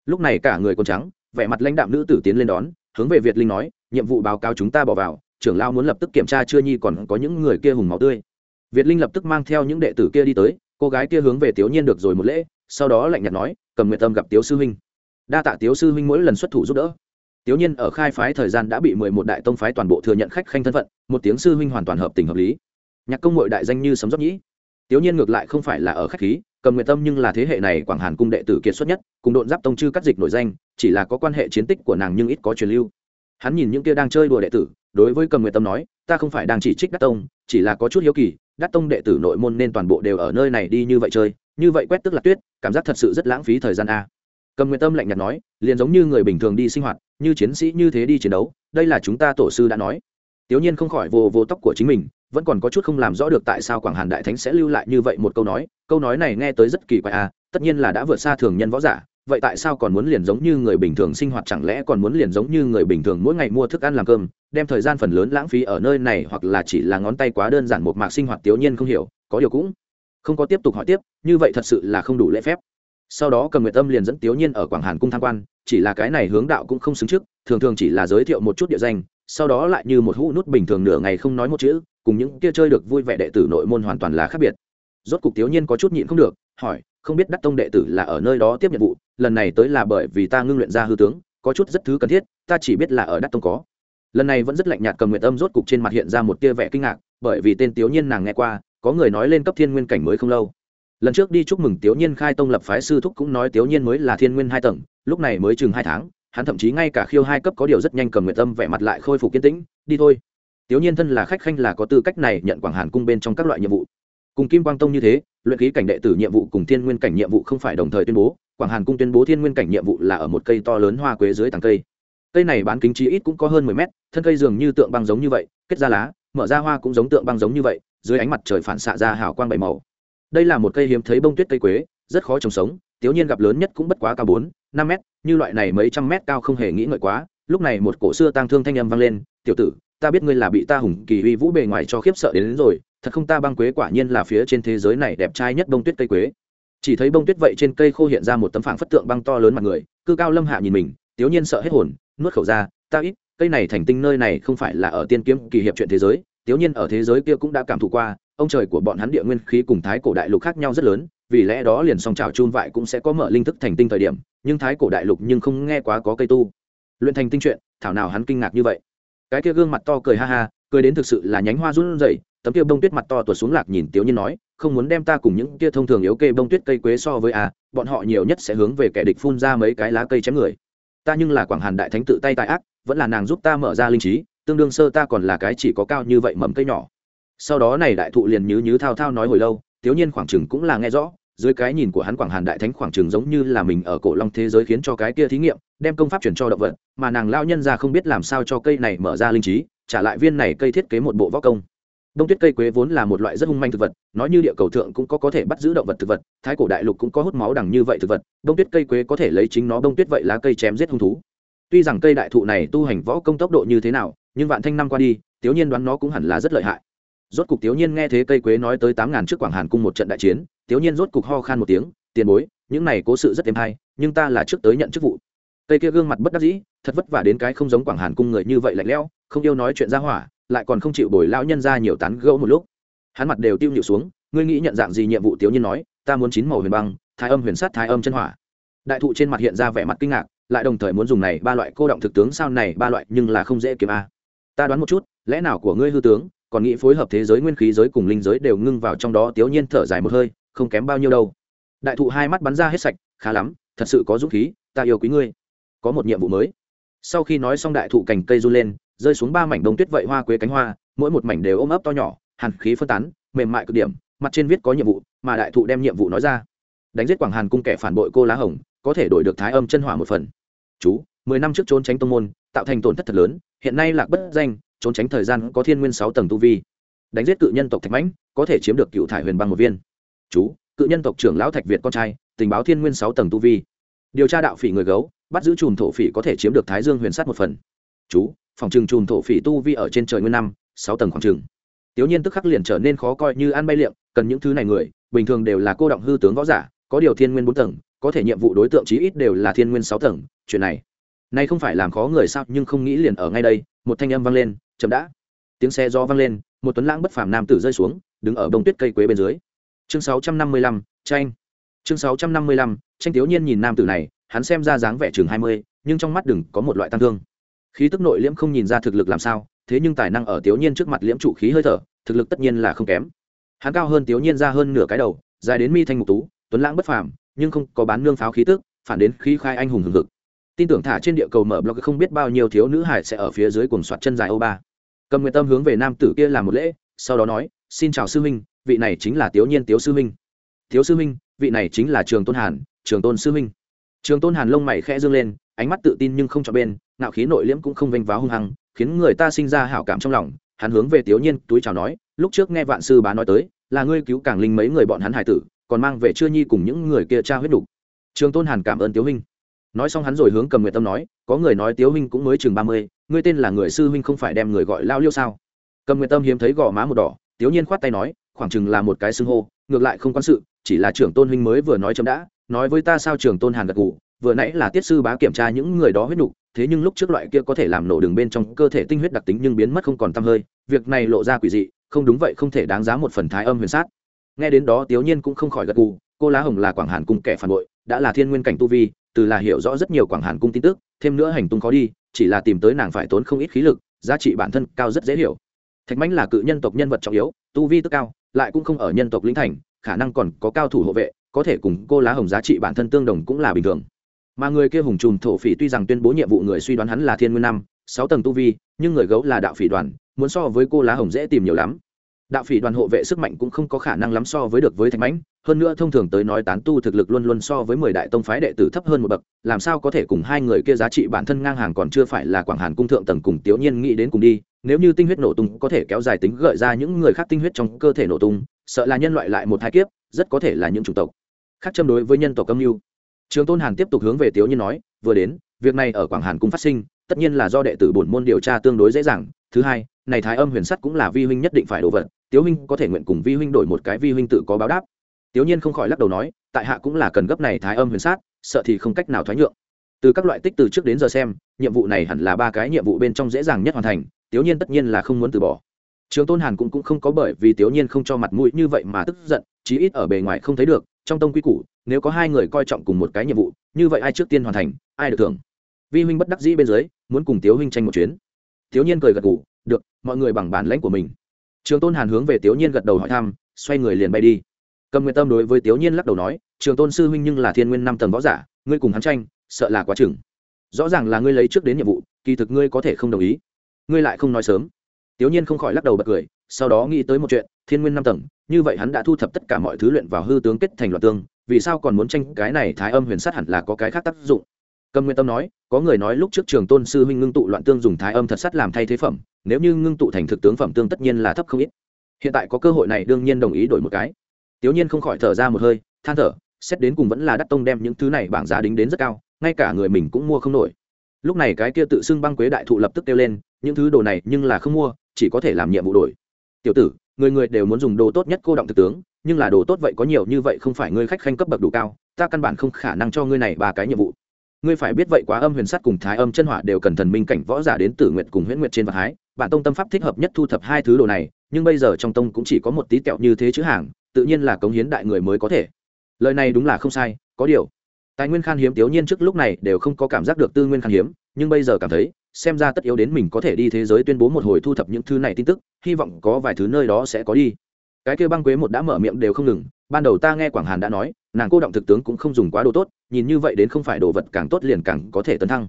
Lúc này cả người con trắng, vẻ mặt lãnh đạm nữ tử tiến lên đón, hướng về việt linh nói, nhiệm vụ báo cáo chúng ta bỏ vào, trưởng lao muốn lập tức kiểm tra chưa nhi còn có những người kia hùng máu tươi. Việt linh lập tức mang theo những đệ tử kia đi tới, cô gái kia hướng về tiểu nhiên được rồi một lễ, sau đó lạnh nhạt nói cầm nguyện tâm gặp tiếu sư huynh. Đa tạ tiếu sư huynh mỗi lần xuất thủ giúp đỡ. Tiếu nhiên ở khai phái thời gian đã bị mười một đại tông phái toàn bộ thừa nhận khách khanh thân phận, một tiếng sư huynh hoàn toàn hợp tình hợp lý. Nhạc công mội đại danh như sấm dốc nhĩ. Tiếu nhiên ngược lại không phải là ở khách khí, cầm nguyện tâm nhưng là thế hệ này quảng hàn cung đệ tử kiệt xuất nhất, cùng độn giáp tông chư cắt dịch nổi danh, chỉ là có quan hệ chiến tích của nàng nhưng ít có truyền lưu. Hắn nhìn những kia đang chơi đùa đệ tử, đối với cầm nguyện tâm nói, ta không phải đang chỉ trích đắc tông, chỉ là có chút hiếu kỳ, đắc tông đệ tử nội môn nên toàn bộ đều ở nơi này đi như vậy chơi như vậy quét tức là tuyết, cảm giác thật sự rất lãng phí thời gian a. Cầm nguyện tâm lạnh nhạt nói, liền giống như người bình thường đi sinh hoạt, như chiến sĩ như thế đi chiến đấu, đây là chúng ta tổ sư đã nói. Tiểu nhiên không khỏi vô vô tóc của chính mình, vẫn còn có chút không làm rõ được tại sao quảng hàn đại thánh sẽ lưu lại như vậy một câu nói câu nói này nghe tới rất kỳ quái a, tất nhiên là đã vượt xa thường nhân võ giả, vậy tại sao còn muốn liền giống như người bình thường sinh hoạt, chẳng lẽ còn muốn liền giống như người bình thường mỗi ngày mua thức ăn làm cơm, đem thời gian phần lớn lãng phí ở nơi này hoặc là chỉ là ngón tay quá đơn giản một mạc sinh hoạt, tiểu nhiên không hiểu, có điều cũng không có tiếp tục hỏi tiếp, như vậy thật sự là không đủ lễ phép. Sau đó cầm nguyệt tâm liền dẫn tiểu nhiên ở quảng hàn cung tham quan, chỉ là cái này hướng đạo cũng không xứng trước, thường thường chỉ là giới thiệu một chút địa danh, sau đó lại như một hũ nút bình thường nửa ngày không nói một chữ, cùng những kia chơi được vui vẻ đệ tử nội môn hoàn toàn là khác biệt. Rốt cục tiểu nhiên có chút nhịn không được, hỏi, không biết đắc tông đệ tử là ở nơi đó tiếp nhiệm vụ, lần này tới là bởi vì ta ngưng luyện ra hư tướng, có chút rất thứ cần thiết, ta chỉ biết là ở đắc tông có. Lần này vẫn rất lạnh nhạt cầm nguyện tâm rốt cục trên mặt hiện ra một tia vẻ kinh ngạc, bởi vì tên tiểu nhiên nàng nghe qua có người nói lên cấp thiên nguyên cảnh mới không lâu. Lần trước đi chúc mừng tiểu nhiên khai tông lập phái sư thúc cũng nói tiểu nhiên mới là thiên nguyên hai tầng, lúc này mới chừng hai tháng, hắn thậm chí ngay cả khiêu hai cấp có điều rất nhanh cầm nguyện tâm vẻ mặt lại khôi phục kiên tĩnh, đi thôi. Tiểu nhiên thân là khách khanh là có tư cách này nhận quảng hàn cung bên trong các loại nhiệm vụ. Cùng kim quang tông như thế, luyện khí cảnh đệ tử nhiệm vụ cùng thiên nguyên cảnh nhiệm vụ không phải đồng thời tuyên bố, quảng hàn cung tuyên bố thiên nguyên cảnh nhiệm vụ là ở một cây to lớn hoa quế dưới tàng cây. Cây này bán kính chí ít cũng có hơn mười mét, thân cây dường như tượng băng giống như vậy, kết ra lá, mở ra hoa cũng giống tượng băng giống như vậy dưới ánh mặt trời phản xạ ra hào quang bảy màu. Đây là một cây hiếm thấy bông tuyết cây quế rất khó trồng sống tiểu nhiên gặp lớn nhất cũng bất quá cao bốn năm mét như loại này mấy trăm mét cao không hề nghĩ ngợi quá lúc này một cổ xưa tang thương thanh âm vang lên tiểu tử ta biết ngươi là bị ta hùng kỳ uy vũ bề ngoài cho khiếp sợ đến, đến rồi thật không ta băng quế quả nhiên là phía trên thế giới này đẹp trai nhất bông tuyết cây quế. Chỉ thấy bông tuyết vậy trên cây khô hiện ra một tấm phảng phất tượng băng to lớn mặt người cư cao lâm hạ nhìn mình tiểu nhiên sợ hết hồn nuốt khẩu ra ta ít cây này thành tinh nơi này không phải là ở tiên kiếm kỳ hiệp chuyện thế giới tiếu nhiên ở thế giới kia cũng đã cảm thụ qua, ông trời của bọn hắn địa nguyên khí cùng thái cổ đại lục khác nhau rất lớn, vì lẽ đó liền song trào chun vại cũng sẽ có mở linh thức thành tinh thời điểm, nhưng thái cổ đại lục nhưng không nghe quá có cây tu. Luyện thành tinh chuyện, thảo nào hắn kinh ngạc như vậy. Cái kia gương mặt to cười ha ha, cười đến thực sự là nhánh hoa run rẩy, tấm kia bông tuyết mặt to tuột xuống lạc nhìn tiểu nhiên nói, không muốn đem ta cùng những kia thông thường yếu kê bông tuyết cây quế so với a bọn họ nhiều nhất sẽ hướng về kẻ địch phun ra mấy cái lá cây chém người. Ta nhưng là quảng hàn đại thánh tự tay tại ác, vẫn là nàng giúp ta mở ra linh trí tương đương sơ ta còn là cái chỉ có cao như vậy mầm cây nhỏ. Sau đó này đại thụ liền nhứ nhứ thao thao nói hồi lâu, thiếu nhiên khoảng chừng cũng là nghe rõ, dưới cái nhìn của hắn quảng hàn đại thánh khoảng trường giống như là mình ở cổ long thế giới khiến cho cái kia thí nghiệm, đem công pháp chuyển cho động vật, mà nàng lao nhân ra không biết làm sao cho cây này mở ra linh trí, trả lại viên này cây thiết kế một bộ võ công. Đông tuyết cây quế vốn là một loại rất hung manh thực vật, nói như địa cầu thượng cũng có có thể bắt giữ động vật thực vật, thái cổ đại lục cũng có hút máu đằng như vậy thực vật, đông tuyết cây quế có thể lấy chính nó đông tuyết vậy lá cây chém giết hung thú. Tuy rằng cây đại thụ này tu hành võ công tốc độ như thế nào nhưng vạn thanh năm qua đi tiểu nhiên đoán nó cũng hẳn là rất lợi hại. Rốt cục tiểu nhiên nghe thế cây quế nói tới tám ngàn trước quảng hàn cung một trận đại chiến tiểu nhiên rốt cục ho khan một tiếng tiền bối những này cố sự rất êm hay nhưng ta là trước tới nhận chức vụ. Cây kia gương mặt bất đắc dĩ thật vất vả đến cái không giống quảng hàn cung người như vậy lạnh lẽo không yêu nói chuyện ra hỏa lại còn không chịu bồi lão nhân ra nhiều tán gẫu một lúc. Hắn mặt đều tiêu nhịu xuống ngươi nghĩ nhận dạng gì nhiệm vụ? Tiểu nhiên nói ta muốn chín màu huyền băng thái âm huyền sát, thái âm chân hỏa. Đại thụ trên mặt hiện ra vẻ mặt kinh ngạc lại đồng thời muốn dùng này ba loại cô động thực tướng sao này ba loại nhưng là không dễ kiếm a ta đoán một chút, lẽ nào của ngươi hư tướng, còn nghĩ phối hợp thế giới nguyên khí giới cùng linh giới đều ngưng vào trong đó tiểu nhiên thở dài một hơi, không kém bao nhiêu đâu. Đại thụ hai mắt bắn ra hết sạch, khá lắm, thật sự có dũng khí, ta yêu quý ngươi. Có một nhiệm vụ mới. Sau khi nói xong đại thụ cành cây run lên, rơi xuống ba mảnh đông tuyết vậy hoa quế cánh hoa, mỗi một mảnh đều ôm ấp to nhỏ, hàn khí phân tán, mềm mại cực điểm, mặt trên viết có nhiệm vụ, mà đại thụ đem nhiệm vụ nói ra. Đánh giết quảng hàn cung kẻ phản bội cô lá hồng, có thể đổi được thái âm chân hỏa một phần. Chú mười năm trước trốn tránh tông môn, tạo thành tổn thất thật lớn, hiện nay lạc bất danh, trốn tránh thời gian có thiên nguyên sáu tầng tu vi. Đánh giết cự nhân tộc thạch mãnh, có thể chiếm được cựu thải huyền băng một viên. Chú, cự nhân tộc trưởng lão thạch việt con trai, tình báo thiên nguyên sáu tầng tu vi. Điều tra đạo phỉ người gấu, bắt giữ chùm thổ phỉ có thể chiếm được thái dương huyền sắt một phần. Chú, phòng trừng chùm thổ phỉ tu vi ở trên trời nguyên năm, sáu tầng khoảng trừng tiểu nhiên tức khắc liền trở nên khó coi như ăn bay liệm, cần những thứ này người, bình thường đều là cô động hư tướng võ giả, có điều thiên nguyên bốn tầng, có thể nhiệm vụ đối tượng chí ít đều là thiên nguyên sáu tầng, chuyện này nay không phải làm khó người sao, nhưng không nghĩ liền ở ngay đây, một thanh âm vang lên, chậm đã. Tiếng xe do vang lên, một tuấn lãng bất phàm nam tử rơi xuống, đứng ở bông tuyết cây quế bên dưới. Chương sáu trăm năm mươi lăm, tranh. Chương sáu trăm năm mươi lăm, tranh thiếu nhiên nhìn nam tử này, hắn xem ra dáng vẻ chừng hai mươi, nhưng trong mắt đừng có một loại tăng thương. Khí tức nội liễm không nhìn ra thực lực làm sao, thế nhưng tài năng ở thiếu nhiên trước mặt liễm trụ khí hơi thở, thực lực tất nhiên là không kém. Hắn cao hơn thiếu nhiên ra hơn nửa cái đầu, dài đến mi thanh mục tú, tuấn lãng bất phàm, nhưng không có bán nương pháo khí tức, phản đến khí khai anh hùng hừng hực tin tưởng thả trên địa cầu mở blog không biết bao nhiêu thiếu nữ hải sẽ ở phía dưới cùng soạt chân dài ô ba cầm nguyện tâm hướng về nam tử kia làm một lễ, sau đó nói, xin chào sư huynh, vị này chính là tiểu nhiên tiếu sư huynh. Thiếu sư huynh, vị này chính là trường tôn hàn, trường tôn sư huynh. Trường tôn hàn lông mày khẽ dương lên, ánh mắt tự tin nhưng không cho bên nạo khí nội liễm cũng không vênh váo hung hăng, khiến người ta sinh ra hảo cảm trong lòng. Hắn hướng về tiểu nhiên túi chào nói, lúc trước nghe vạn sư bá nói tới, là ngươi cứu cảng linh mấy người bọn hắn hải tử, còn mang về chưa nhi cùng những người kia tra huyết đủ. trường tôn hàn cảm ơn tiểu huynh nói xong hắn rồi hướng cầm nguyệt tâm nói, có người nói tiếu huynh cũng mới chừng ba mươi, ngươi tên là người sư huynh không phải đem người gọi lao liêu sao? Cầm nguyệt tâm hiếm thấy gò má một đỏ, tiếu nhiên khoát tay nói, khoảng chừng là một cái xưng hô, ngược lại không quan sự, chỉ là trưởng tôn huynh mới vừa nói chấm đã, nói với ta sao trưởng tôn hàn gật gù, vừa nãy là tiết sư bá kiểm tra những người đó huyết nục thế nhưng lúc trước loại kia có thể làm nổ đường bên trong cơ thể tinh huyết đặc tính nhưng biến mất không còn t hơi, việc này lộ ra quỷ dị, không đúng vậy không thể đáng giá một phần thái âm huyền sát. Nghe đến đó tiếu nhiên cũng không khỏi gật gù, cô lá hồng là quảng hàn cùng kẻ phản bội, đã là thiên nguyên cảnh tu vi từ là hiểu rõ rất nhiều quảng hàn cung tin tức, thêm nữa hành tung khó đi, chỉ là tìm tới nàng phải tốn không ít khí lực, giá trị bản thân cao rất dễ hiểu. Thạch mãnh là cự nhân tộc nhân vật trọng yếu, tu vi tức cao, lại cũng không ở nhân tộc lĩnh thành, khả năng còn có cao thủ hộ vệ, có thể cùng cô lá hồng giá trị bản thân tương đồng cũng là bình thường. Mà người kia hùng trùm thổ phỉ tuy rằng tuyên bố nhiệm vụ người suy đoán hắn là thiên nguyên năm, sáu tầng tu vi, nhưng người gấu là đạo phỉ đoàn, muốn so với cô lá hồng dễ tìm nhiều lắm đạo phỉ đoàn hộ vệ sức mạnh cũng không có khả năng lắm so với được với thạch mãnh, hơn nữa thông thường tới nói tán tu thực lực luôn luôn so với mười đại tông phái đệ tử thấp hơn một bậc, làm sao có thể cùng hai người kia giá trị bản thân ngang hàng còn chưa phải là quảng hàn cung thượng tầng cùng tiểu nhiên nghĩ đến cùng đi, nếu như tinh huyết nổ tung có thể kéo dài tính gợi ra những người khác tinh huyết trong cơ thể nổ tung, sợ là nhân loại lại một hai kiếp, rất có thể là những chủng tộc khác châm đối với nhân tộc âm mưu. Trường tôn hàn tiếp tục hướng về tiểu nhiên nói, vừa đến, việc này ở quảng hàn cung phát sinh, tất nhiên là do đệ tử bổn môn điều tra tương đối dễ dàng. Thứ hai, này thái âm huyền sắt cũng là vi huynh nhất định phải đổ vật tiếu huynh có thể nguyện cùng vi huynh đổi một cái vi huynh tự có báo đáp. Tiếu nhiên không khỏi lắc đầu nói tại hạ cũng là cần gấp này thái âm huyền sát sợ thì không cách nào thoái nhượng. Từ các loại tích từ trước đến giờ xem nhiệm vụ này hẳn là ba cái nhiệm vụ bên trong dễ dàng nhất hoàn thành tiếu nhiên tất nhiên là không muốn từ bỏ. Trường tôn hàn cũng, cũng không có bởi vì tiếu nhiên không cho mặt mũi như vậy mà tức giận chí ít ở bề ngoài không thấy được trong tông quy củ nếu có hai người coi trọng cùng một cái nhiệm vụ như vậy ai trước tiên hoàn thành ai được thưởng. Vi huynh bất đắc dĩ bên dưới muốn cùng tiếu huynh tranh một chuyến. Tiếu nhiên cười gật gù được mọi người bằng bản lãnh của mình trường tôn hàn hướng về tiếu nhiên gật đầu hỏi thăm, xoay người liền bay đi. Cầm nguyện tâm đối với tiếu nhiên lắc đầu nói, trường tôn sư huynh nhưng là thiên nguyên năm tầng võ giả, ngươi cùng hắn tranh, sợ là quá chừng. Rõ ràng là ngươi lấy trước đến nhiệm vụ, kỳ thực ngươi có thể không đồng ý. Ngươi lại không nói sớm. Tiếu nhiên không khỏi lắc đầu bật cười, sau đó nghĩ tới một chuyện, thiên nguyên năm tầng, như vậy hắn đã thu thập tất cả mọi thứ luyện vào hư tướng kết thành loạt tương, vì sao còn muốn tranh cái này thái âm huyền sát hẳn là có cái khác tác dụng? Cầm nguyên tâm nói, có người nói lúc trước trường tôn sư huynh ngưng tụ loạn tương dùng thái âm thật sắt làm thay thế phẩm, nếu như ngưng tụ thành thực tướng phẩm tương tất nhiên là thấp không ít. Hiện tại có cơ hội này đương nhiên đồng ý đổi một cái. Tiểu nhiên không khỏi thở ra một hơi, than thở, xét đến cùng vẫn là đắt tông đem những thứ này bảng giá đính đến rất cao, ngay cả người mình cũng mua không nổi. Lúc này cái kia tự xưng băng quế đại thụ lập tức kêu lên, những thứ đồ này nhưng là không mua, chỉ có thể làm nhiệm vụ đổi. Tiểu tử, người người đều muốn dùng đồ tốt nhất cô động thực tướng, nhưng là đồ tốt vậy có nhiều như vậy không phải ngươi khách khanh cấp bậc đủ cao, ta căn bản không khả năng cho ngươi này ba cái nhiệm vụ ngươi phải biết vậy quá âm huyền sắt cùng thái âm chân hỏa đều cần thần minh cảnh võ giả đến tử nguyện cùng huyễn nguyện trên vật hái. Bản tông tâm pháp thích hợp nhất thu thập hai thứ đồ này, nhưng bây giờ trong tông cũng chỉ có một tí kẹo như thế chứ hàng, tự nhiên là cống hiến đại người mới có thể. Lời này đúng là không sai, có điều, tài nguyên khan hiếm tiểu nhiên trước lúc này đều không có cảm giác được tư nguyên khan hiếm, nhưng bây giờ cảm thấy, xem ra tất yếu đến mình có thể đi thế giới tuyên bố một hồi thu thập những thứ này tin tức, hy vọng có vài thứ nơi đó sẽ có đi. Cái kia băng quế một đã mở miệng đều không ngừng ban đầu ta nghe quảng hàn đã nói, nàng cô động thực tướng cũng không dùng quá đồ tốt, nhìn như vậy đến không phải đồ vật càng tốt liền càng có thể tấn thăng.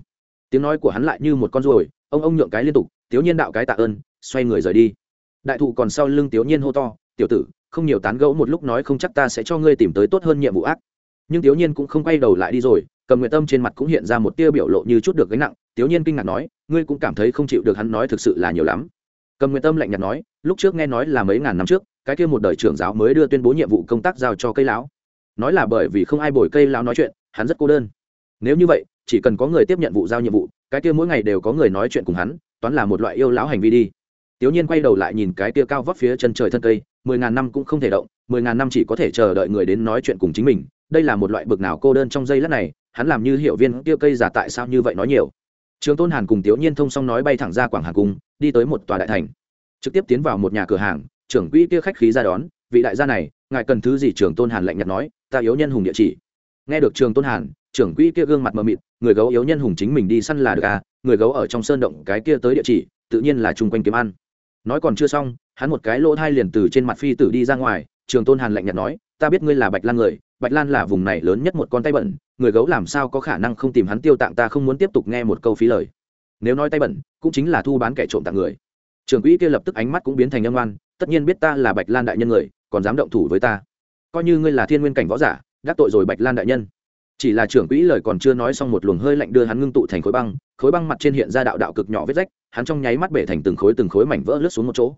Tiếng nói của hắn lại như một con ruồi, ông ông nhượng cái liên tục tiểu nhiên đạo cái tạ ơn, xoay người rời đi. Đại thụ còn sau lưng tiểu nhiên hô to, tiểu tử, không nhiều tán gẫu một lúc nói không chắc ta sẽ cho ngươi tìm tới tốt hơn nhiệm vụ ác. Nhưng tiểu nhiên cũng không quay đầu lại đi rồi, cầm nguyện tâm trên mặt cũng hiện ra một tia biểu lộ như chút được gánh nặng. Tiểu nhiên kinh ngạc nói, ngươi cũng cảm thấy không chịu được hắn nói thực sự là nhiều lắm. Cầm nguyện tâm lạnh nhạt nói, lúc trước nghe nói là mấy ngàn năm trước cái kia một đời trưởng giáo mới đưa tuyên bố nhiệm vụ công tác giao cho cây lão. Nói là bởi vì không ai bồi cây lão nói chuyện, hắn rất cô đơn. Nếu như vậy, chỉ cần có người tiếp nhận vụ giao nhiệm vụ, cái kia mỗi ngày đều có người nói chuyện cùng hắn, toán là một loại yêu lão hành vi đi. Tiểu nhiên quay đầu lại nhìn cái kia cao vấp phía chân trời thân cây, mười ngàn năm cũng không thể động, mười ngàn năm chỉ có thể chờ đợi người đến nói chuyện cùng chính mình. Đây là một loại bực nào cô đơn trong giây lát này, hắn làm như hiểu viên kia cây giả tại sao như vậy nói nhiều. Trường tôn hàn cùng tiểu nhiên thông xong nói bay thẳng ra quảng hà cung, đi tới một tòa đại thành. Trực tiếp tiến vào một nhà cửa hàng trưởng quỹ kia khách khí ra đón, vị đại gia này, ngài cần thứ gì trường tôn hàn lạnh nhạt nói, ta yếu nhân hùng địa chỉ. Nghe được trường tôn hàn, trưởng quỹ kia gương mặt mờ mịt, người gấu yếu nhân hùng chính mình đi săn là được à người gấu ở trong sơn động cái kia tới địa chỉ, tự nhiên là chung quanh kiếm ăn. Nói còn chưa xong, hắn một cái lỗ thai liền từ trên mặt phi tử đi ra ngoài trường tôn hàn lạnh nhạt nói, ta biết ngươi là bạch lan người, bạch lan là vùng này lớn nhất một con tay bẩn, người gấu làm sao có khả năng không tìm hắn tiêu tạng, ta không muốn tiếp tục nghe một câu phí lời. Nếu nói tay bẩn, cũng chính là thu bán kẻ trộm tặng người. Trường quỹ kia lập tức ánh mắt cũng biến thành âm ngoan tất nhiên biết ta là bạch lan đại nhân người, còn dám động thủ với ta. Coi như ngươi là thiên nguyên cảnh võ giả, đắc tội rồi bạch lan đại nhân. Chỉ là trưởng quỹ lời còn chưa nói xong một luồng hơi lạnh đưa hắn ngưng tụ thành khối băng khối băng mặt trên hiện ra đạo đạo cực nhỏ vết rách, hắn trong nháy mắt bể thành từng khối từng khối mảnh vỡ lướt xuống một chỗ.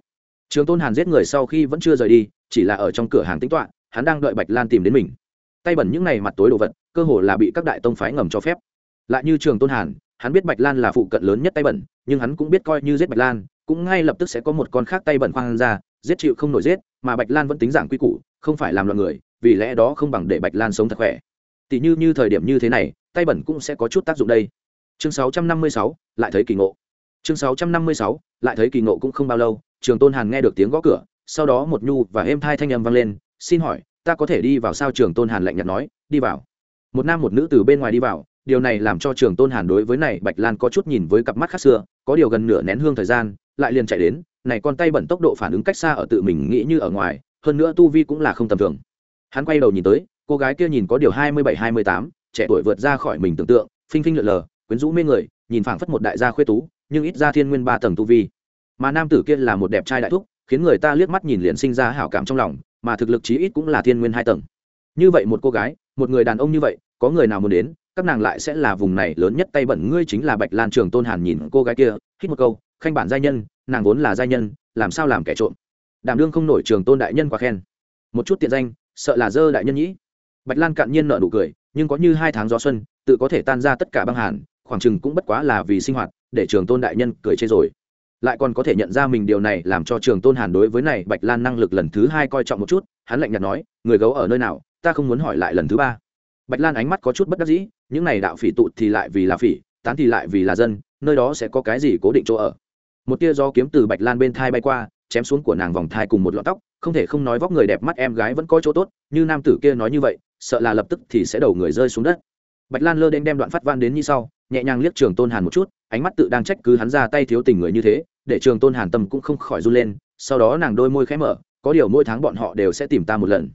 Trường tôn hàn giết người sau khi vẫn chưa rời đi, chỉ là ở trong cửa hàng tính toạ hắn đang đợi bạch lan tìm đến mình. Tay bẩn những này mặt tối đồ vật, cơ hồ là bị các đại tông phái ngầm cho phép. Lại như trường tôn hàn, hắn biết bạch lan là phụ cận lớn nhất tay bẩn, nhưng hắn cũng biết coi như giết bạch lan, cũng ngay lập tức sẽ có một con khác tay bẩn khoan ra giết chịu không nổi giết mà bạch lan vẫn tính giảng quy củ không phải làm loạn người vì lẽ đó không bằng để bạch lan sống thật khỏe. Tỷ như như thời điểm như thế này tay bẩn cũng sẽ có chút tác dụng đây. Chương 656, lại thấy kỳ ngộ. Chương 656, lại thấy kỳ ngộ cũng không bao lâu trường tôn hàn nghe được tiếng gõ cửa sau đó một nhu và êm thai thanh âm vang lên xin hỏi ta có thể đi vào sao? Trường tôn hàn lạnh nhạt nói đi vào. Một nam một nữ từ bên ngoài đi vào điều này làm cho trường tôn hàn đối với này bạch lan có chút nhìn với cặp mắt khác xưa có điều gần nửa nén hương thời gian lại liền chạy đến này con tay bẩn tốc độ phản ứng cách xa ở tự mình nghĩ như ở ngoài, hơn nữa tu vi cũng là không tầm thường. Hắn quay đầu nhìn tới, cô gái kia nhìn có điều hai mươi bảy, hai mươi tám, trẻ tuổi vượt ra khỏi mình tưởng tượng, phinh phinh lượn lờ, quyến rũ mê người, nhìn phảng phất một đại gia khuê tú, nhưng ít ra thiên nguyên ba tầng tu vi. Mà nam tử kia là một đẹp trai đại thúc, khiến người ta liếc mắt nhìn liền sinh ra hảo cảm trong lòng, mà thực lực chí ít cũng là thiên nguyên hai tầng. Như vậy một cô gái, một người đàn ông như vậy, có người nào muốn đến, các nàng lại sẽ là vùng này lớn nhất tay bẩn. Ngươi chính là bạch lan trường tôn hàn nhìn cô gái kia, hít một câu, khanh bản giai nhân nàng vốn là giai nhân, làm sao làm kẻ trộm? Đảm đương không nổi trường tôn đại nhân quá khen. Một chút tiện danh, sợ là dơ đại nhân nhĩ. Bạch lan cạn nhiên nợ nụ cười, nhưng có như hai tháng gió xuân, tự có thể tan ra tất cả băng hàn, khoảng chừng cũng bất quá là vì sinh hoạt, để trường tôn đại nhân cười chê rồi. Lại còn có thể nhận ra mình điều này làm cho trường tôn hàn đối với này bạch lan năng lực lần thứ hai coi trọng một chút, hắn lạnh nhạt nói, người gấu ở nơi nào, ta không muốn hỏi lại lần thứ ba. Bạch lan ánh mắt có chút bất đắc dĩ, những này đạo phỉ tụ thì lại vì là phỉ, tán thì lại vì là dân, nơi đó sẽ có cái gì cố định chỗ ở? Một tia gió kiếm từ bạch lan bên thai bay qua, chém xuống của nàng vòng thai cùng một lọn tóc, không thể không nói vóc người đẹp mắt em gái vẫn có chỗ tốt, như nam tử kia nói như vậy, sợ là lập tức thì sẽ đầu người rơi xuống đất. Bạch lan lơ đen đem đoạn phát van đến như sau, nhẹ nhàng liếc trường tôn hàn một chút, ánh mắt tự đang trách cứ hắn ra tay thiếu tình người như thế, để trường tôn hàn tâm cũng không khỏi run lên, sau đó nàng đôi môi khẽ mở, có điều mỗi tháng bọn họ đều sẽ tìm ta một lần.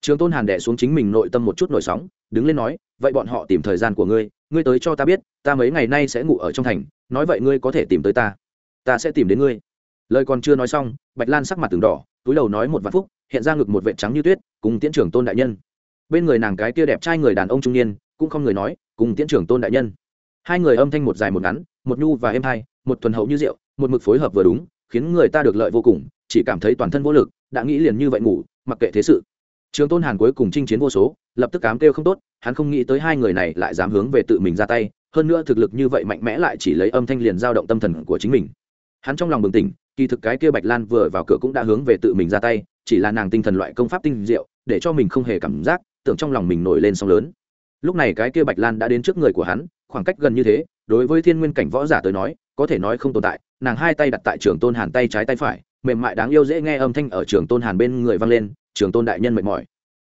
Trường tôn hàn đẻ xuống chính mình nội tâm một chút nổi sóng, đứng lên nói, vậy bọn họ tìm thời gian của ngươi ngươi tới cho ta biết, ta mấy ngày nay sẽ ngủ ở trong thành, nói vậy ngươi có thể tìm tới ta ta sẽ tìm đến ngươi. Lời còn chưa nói xong, bạch lan sắc mặt từng đỏ, túi đầu nói một vạn phúc, hiện ra ngực một vệ trắng như tuyết, cùng tiễn trưởng tôn đại nhân. Bên người nàng cái kia đẹp trai người đàn ông trung niên, cũng không người nói, cùng tiễn trưởng tôn đại nhân. Hai người âm thanh một dài một ngắn, một nhu và êm hai một thuần hậu như rượu, một mực phối hợp vừa đúng, khiến người ta được lợi vô cùng, chỉ cảm thấy toàn thân vô lực, đã nghĩ liền như vậy ngủ, mặc kệ thế sự. Trường tôn hàn cuối cùng chinh chiến vô số, lập tức cám kêu không tốt, hắn không nghĩ tới hai người này lại dám hướng về tự mình ra tay, hơn nữa thực lực như vậy mạnh mẽ lại chỉ lấy âm thanh liền giao động tâm thần của chính mình hắn trong lòng bừng tỉnh, kỳ thực cái kia bạch lan vừa vào cửa cũng đã hướng về tự mình ra tay, chỉ là nàng tinh thần loại công pháp tinh diệu, để cho mình không hề cảm giác, tưởng trong lòng mình nổi lên sóng lớn. Lúc này cái kia bạch lan đã đến trước người của hắn, khoảng cách gần như thế, đối với thiên nguyên cảnh võ giả tới nói, có thể nói không tồn tại, nàng hai tay đặt tại trường tôn hàn tay trái tay phải, mềm mại đáng yêu dễ nghe âm thanh ở trường tôn hàn bên người vang lên, trường tôn đại nhân mệt mỏi.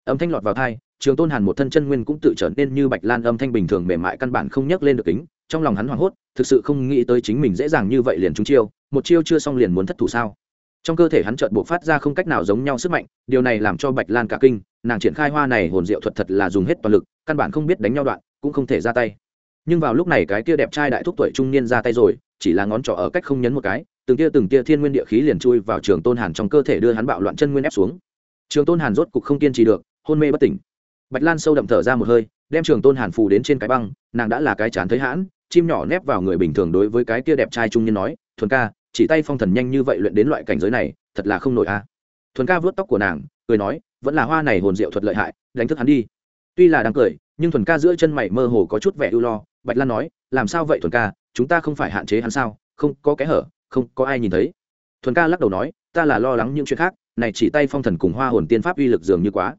Âm thanh lọt vào thai trường tôn hàn một thân chân nguyên cũng tự trở nên như bạch lan âm thanh bình thường mềm mại căn bản không nhắc lên được kính, trong lòng hắn hoảng hốt, thực sự không nghĩ tới chính mình dễ dàng như vậy liền trúng chiêu, một chiêu chưa xong liền muốn thất thủ sao? Trong cơ thể hắn chợt buộc phát ra không cách nào giống nhau sức mạnh, điều này làm cho bạch lan cả kinh, nàng triển khai hoa này hồn diệu thuật thật là dùng hết toàn lực, căn bản không biết đánh nhau đoạn, cũng không thể ra tay. Nhưng vào lúc này cái kia đẹp trai đại thúc tuổi trung niên ra tay rồi, chỉ là ngón trỏ ở cách không nhấn một cái, từng tia từng tia thiên nguyên địa khí liền chui vào trường tôn hàn trong cơ thể đưa hắn bạo loạn chân nguyên ép xuống. Trường tôn hàn rốt cục không kiên trì được, hôn mê bất tỉnh bạch lan sâu đậm thở ra một hơi, đem trường tôn hàn phù đến trên cái băng, nàng đã là cái chán thấy hãn, chim nhỏ nép vào người bình thường đối với cái kia đẹp trai trung niên nói, thuần ca, chỉ tay phong thần nhanh như vậy luyện đến loại cảnh giới này, thật là không nổi a. Thuần ca vớt tóc của nàng, cười nói, vẫn là hoa này hồn diệu thuật lợi hại, đánh thức hắn đi. Tuy là đang cười, nhưng thuần ca giữa chân mày mơ hồ có chút vẻ ưu lo, bạch lan nói, làm sao vậy thuần ca, chúng ta không phải hạn chế hắn sao, không có kẽ hở, không có ai nhìn thấy. Thuần ca lắc đầu nói, ta là lo lắng những chuyện khác, này chỉ tay phong thần cùng hoa hồn tiên pháp uy lực dường như quá.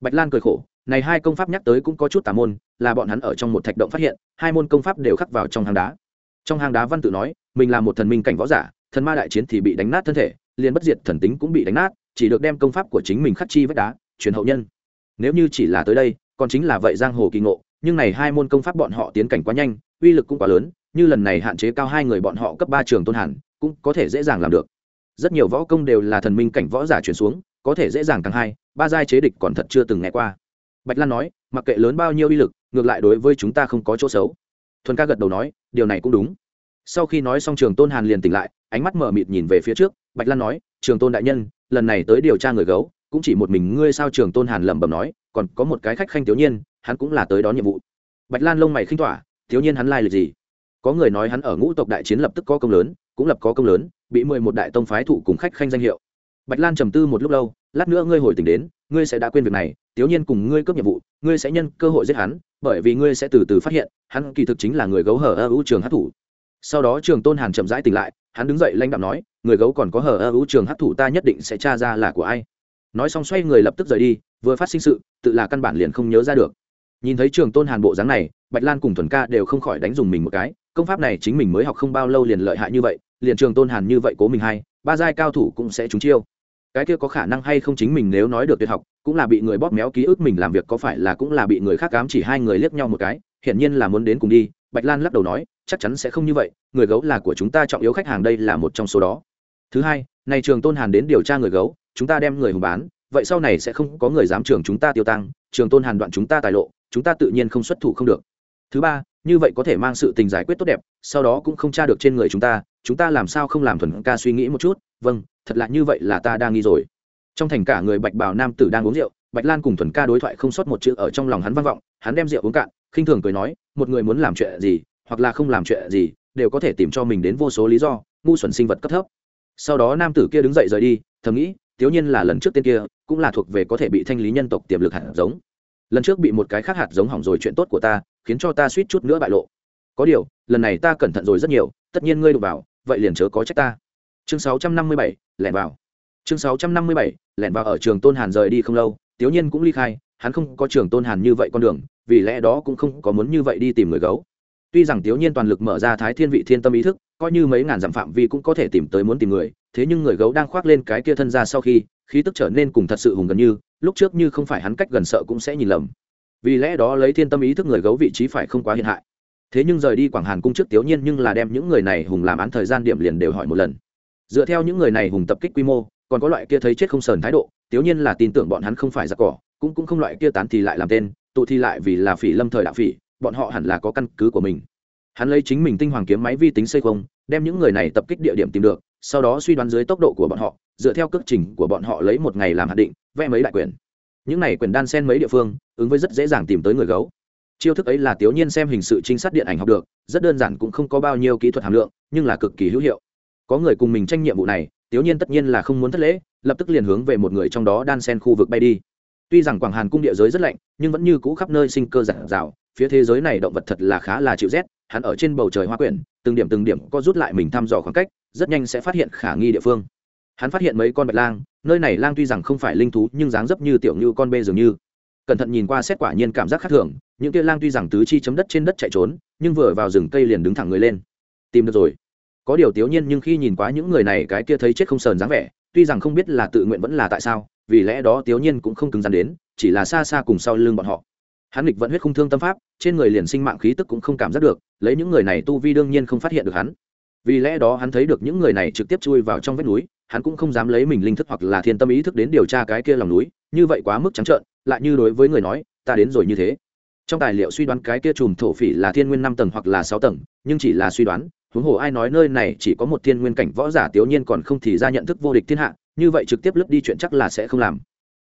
Bạch lan cười khổ này hai công pháp nhắc tới cũng có chút tà môn, là bọn hắn ở trong một thạch động phát hiện, hai môn công pháp đều khắc vào trong hang đá. Trong hang đá văn tự nói, mình là một thần minh cảnh võ giả, thần ma đại chiến thì bị đánh nát thân thể, liền bất diệt thần tính cũng bị đánh nát, chỉ được đem công pháp của chính mình khắc chi vách đá, truyền hậu nhân. Nếu như chỉ là tới đây, còn chính là vậy giang hồ kỳ ngộ, nhưng này hai môn công pháp bọn họ tiến cảnh quá nhanh, uy lực cũng quá lớn, như lần này hạn chế cao hai người bọn họ cấp ba trường tôn hàn, cũng có thể dễ dàng làm được. Rất nhiều võ công đều là thần minh cảnh võ giả truyền xuống, có thể dễ dàng càng hai, ba giai chế địch còn thật chưa từng nghe qua bạch lan nói mặc kệ lớn bao nhiêu uy lực ngược lại đối với chúng ta không có chỗ xấu. Thuần ca gật đầu nói điều này cũng đúng. Sau khi nói xong trường tôn hàn liền tỉnh lại ánh mắt mở mịt nhìn về phía trước. Bạch lan nói trường tôn đại nhân lần này tới điều tra người gấu cũng chỉ một mình ngươi sao trường tôn hàn lẩm bẩm nói còn có một cái khách khanh thiếu niên, hắn cũng là tới đón nhiệm vụ. Bạch lan lông mày khinh tỏa thiếu niên hắn lai lịch gì? Có người nói hắn ở ngũ tộc đại chiến lập tức có công lớn cũng lập có công lớn bị mười một đại tông phái thụ cùng khách khanh danh hiệu. Bạch lan trầm tư một lúc lâu lát nữa ngươi hồi tỉnh đến ngươi sẽ đã quên việc này tiểu nhiên cùng ngươi cướp nhiệm vụ, ngươi sẽ nhân cơ hội giết hắn, bởi vì ngươi sẽ từ từ phát hiện, hắn kỳ thực chính là người gấu hở ơ U trường hát thủ sau đó trường tôn hàn chậm rãi tỉnh lại, hắn đứng dậy lãnh đạo nói, người gấu còn có hở ơ U trường hát thủ ta nhất định sẽ tra ra là của ai. Nói xong xoay người lập tức rời đi, vừa phát sinh sự, tự là căn bản liền không nhớ ra được. Nhìn thấy trường tôn hàn bộ dáng này, bạch lan cùng thuần ca đều không khỏi đánh dùng mình một cái, công pháp này chính mình mới học không bao lâu liền lợi hại như vậy, liền trường tôn hàn như vậy cố mình hay, ba giai cao thủ cũng sẽ trúng chiêu cái kia có khả năng hay không chính mình nếu nói được tuyệt học, cũng là bị người bóp méo ký ức mình làm việc có phải là cũng là bị người khác cám chỉ hai người liếc nhau một cái, hiển nhiên là muốn đến cùng đi, bạch lan lắc đầu nói, chắc chắn sẽ không như vậy, người gấu là của chúng ta trọng yếu khách hàng đây là một trong số đó. Thứ hai, này trường tôn hàn đến điều tra người gấu, chúng ta đem người hùng bán, vậy sau này sẽ không có người dám trường chúng ta tiêu tăng, trường tôn hàn đoạn chúng ta tài lộ, chúng ta tự nhiên không xuất thủ không được. Thứ ba, như vậy có thể mang sự tình giải quyết tốt đẹp, sau đó cũng không tra được trên người chúng ta chúng ta làm sao không làm thuần ca suy nghĩ một chút? Vâng thật là như vậy là ta đang nghi rồi. Trong thành cả người bạch bào nam tử đang uống rượu, bạch lan cùng thuần ca đối thoại không sót một chữ ở trong lòng hắn vang vọng, hắn đem rượu uống cạn, khinh thường cười nói, một người muốn làm chuyện gì, hoặc là không làm chuyện gì, đều có thể tìm cho mình đến vô số lý do, ngu xuẩn sinh vật cấp thấp. Sau đó nam tử kia đứng dậy rời đi, thầm nghĩ thiếu nhiên là lần trước tên kia, cũng là thuộc về có thể bị thanh lý nhân tộc tiềm lực hạt giống. Lần trước bị một cái khác hạt giống hỏng rồi chuyện tốt của ta, khiến cho ta suýt chút nữa bại lộ. Có điều, lần này ta cẩn thận rồi rất nhiều, tất nhiên ngươi đụng vào vậy liền chớ có trách ta. Chương 657, lẻn vào. Chương 657, lẻn vào ở trường tôn hàn rời đi không lâu tiểu nhiên cũng ly khai hắn không có trường tôn hàn như vậy con đường vì lẽ đó cũng không có muốn như vậy đi tìm người gấu. Tuy rằng tiểu nhiên toàn lực mở ra thái thiên vị thiên tâm ý thức coi như mấy ngàn dặm phạm vi cũng có thể tìm tới muốn tìm người thế nhưng người gấu đang khoác lên cái kia thân ra sau khi khí tức trở nên cùng thật sự hùng gần như lúc trước như không phải hắn cách gần sợ cũng sẽ nhìn lầm. Vì lẽ đó lấy thiên tâm ý thức người gấu vị trí phải không quá hiện hại thế nhưng rời đi quảng hàn cung trước tiểu nhiên nhưng là đem những người này hùng làm án thời gian điểm liền đều hỏi một lần. Dựa theo những người này hùng tập kích quy mô, còn có loại kia thấy chết không sờn thái độ tiểu nhiên là tin tưởng bọn hắn không phải giặc cỏ, cũng cũng không loại kia tán thì lại làm tên, tụ thì lại vì là phỉ lâm thời đạo phỉ, bọn họ hẳn là có căn cứ của mình. Hắn lấy chính mình tinh hoàng kiếm máy vi tính xây không, đem những người này tập kích địa điểm tìm được, sau đó suy đoán dưới tốc độ của bọn họ, dựa theo cước trình của bọn họ lấy một ngày làm hạt định, vẽ mấy đại quyền. Những này quyền đan sen mấy địa phương, ứng với rất dễ dàng tìm tới người gấu chiêu thức ấy là tiểu nhiên xem hình sự trinh sát điện ảnh học được, rất đơn giản cũng không có bao nhiêu kỹ thuật hàm lượng, nhưng là cực kỳ hữu hiệu. Có người cùng mình tranh nhiệm vụ này tiểu nhiên tất nhiên là không muốn thất lễ, lập tức liền hướng về một người trong đó đan sen khu vực bay đi. Tuy rằng quảng hàn cung địa giới rất lạnh, nhưng vẫn như cũ khắp nơi sinh cơ giản rào, phía thế giới này động vật thật là khá là chịu rét, hắn ở trên bầu trời hoa quyển, từng điểm từng điểm có rút lại mình thăm dò khoảng cách, rất nhanh sẽ phát hiện khả nghi địa phương. Hắn phát hiện mấy con bạch lang, nơi này lang tuy rằng không phải linh thú, nhưng dáng dấp như tiểu như con bê dường như. Cẩn thận nhìn qua xét quả nhiên cảm giác khác thường những kia lang tuy rằng tứ chi chấm đất trên đất chạy trốn, nhưng vừa vào rừng cây liền đứng thẳng người lên. Tìm được rồi. Có điều tiểu nhiên nhưng khi nhìn quá những người này cái kia thấy chết không sờn dáng vẻ, tuy rằng không biết là tự nguyện vẫn là tại sao, vì lẽ đó tiểu nhiên cũng không cứng rắn đến, chỉ là xa xa cùng sau lưng bọn họ. Hắn nghịch vẫn huyết không thương tâm pháp, trên người liền sinh mạng khí tức cũng không cảm giác được, lấy những người này tu vi đương nhiên không phát hiện được hắn. Vì lẽ đó hắn thấy được những người này trực tiếp chui vào trong vách núi, hắn cũng không dám lấy mình linh thức hoặc là thiên tâm ý thức đến điều tra cái kia lòng núi, như vậy quá mức trắng trợn, lại như đối với người nói, ta đến rồi như thế trong tài liệu suy đoán cái kia chùm thổ phỉ là thiên nguyên năm tầng hoặc là sáu tầng, nhưng chỉ là suy đoán, huống hồ ai nói nơi này chỉ có một thiên nguyên cảnh võ giả tiểu nhiên còn không thì ra nhận thức vô địch thiên hạ, như vậy trực tiếp lướt đi chuyện chắc là sẽ không làm.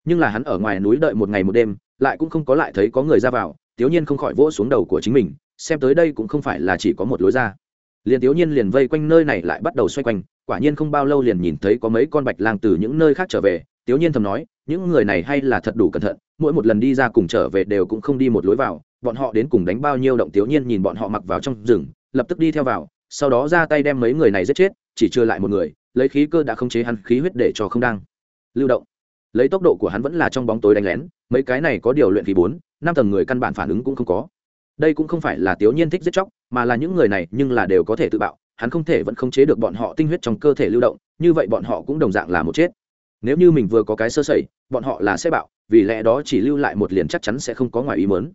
Nhưng là hắn ở ngoài núi đợi một ngày một đêm, lại cũng không có lại thấy có người ra vào, tiểu nhiên không khỏi vỗ xuống đầu của chính mình, xem tới đây cũng không phải là chỉ có một lối ra. Liền tiểu nhiên liền vây quanh nơi này lại bắt đầu xoay quanh, quả nhiên không bao lâu liền nhìn thấy có mấy con bạch lang từ những nơi khác trở về, tiểu nhiên thầm nói, những người này hay là thật đủ cẩn thận mỗi một lần đi ra cùng trở về đều cũng không đi một lối vào, bọn họ đến cùng đánh bao nhiêu động tiểu nhiên nhìn bọn họ mặc vào trong rừng, lập tức đi theo vào, sau đó ra tay đem mấy người này giết chết, chỉ chưa lại một người, lấy khí cơ đã khống chế hắn khí huyết để cho không đang. Lưu động. Lấy tốc độ của hắn vẫn là trong bóng tối đánh lén, mấy cái này có điều luyện khí bốn, năm tầng người căn bản phản ứng cũng không có. Đây cũng không phải là tiểu nhiên thích giết chóc, mà là những người này nhưng là đều có thể tự bạo, hắn không thể vẫn khống chế được bọn họ tinh huyết trong cơ thể lưu động, như vậy bọn họ cũng đồng dạng là một chết nếu như mình vừa có cái sơ sẩy, bọn họ là sẽ bạo, vì lẽ đó chỉ lưu lại một liền chắc chắn sẽ không có ngoài ý mớn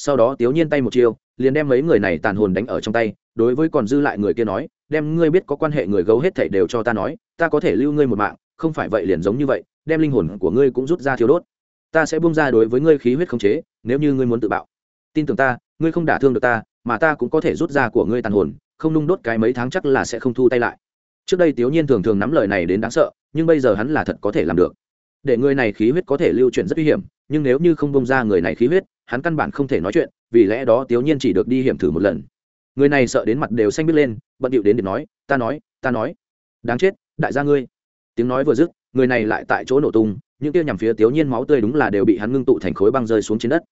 sau đó tiếu nhiên tay một chiêu, liền đem mấy người này tàn hồn đánh ở trong tay, đối với còn dư lại người kia nói, đem ngươi biết có quan hệ người gấu hết thảy đều cho ta nói, ta có thể lưu ngươi một mạng, không phải vậy liền giống như vậy, đem linh hồn của ngươi cũng rút ra thiếu đốt. Ta sẽ bung ra đối với ngươi khí huyết không chế, nếu như ngươi muốn tự bạo. Tin tưởng ta, ngươi không đả thương được ta, mà ta cũng có thể rút ra của ngươi tàn hồn, không nung đốt cái mấy tháng chắc là sẽ không thu tay lại trước đây tiểu nhiên thường thường nắm lời này đến đáng sợ, nhưng bây giờ hắn là thật có thể làm được. Để người này khí huyết có thể lưu chuyển rất nguy hiểm, nhưng nếu như không bông ra người này khí huyết, hắn căn bản không thể nói chuyện, vì lẽ đó tiểu nhiên chỉ được đi hiểm thử một lần. Người này sợ đến mặt đều xanh biết lên, bận điệu đến để nói, ta nói ta nói. Đáng chết, đại gia ngươi. Tiếng nói vừa dứt, người này lại tại chỗ nổ tung, những kia nhằm phía tiểu nhiên máu tươi đúng là đều bị hắn ngưng tụ thành khối băng rơi xuống trên đất.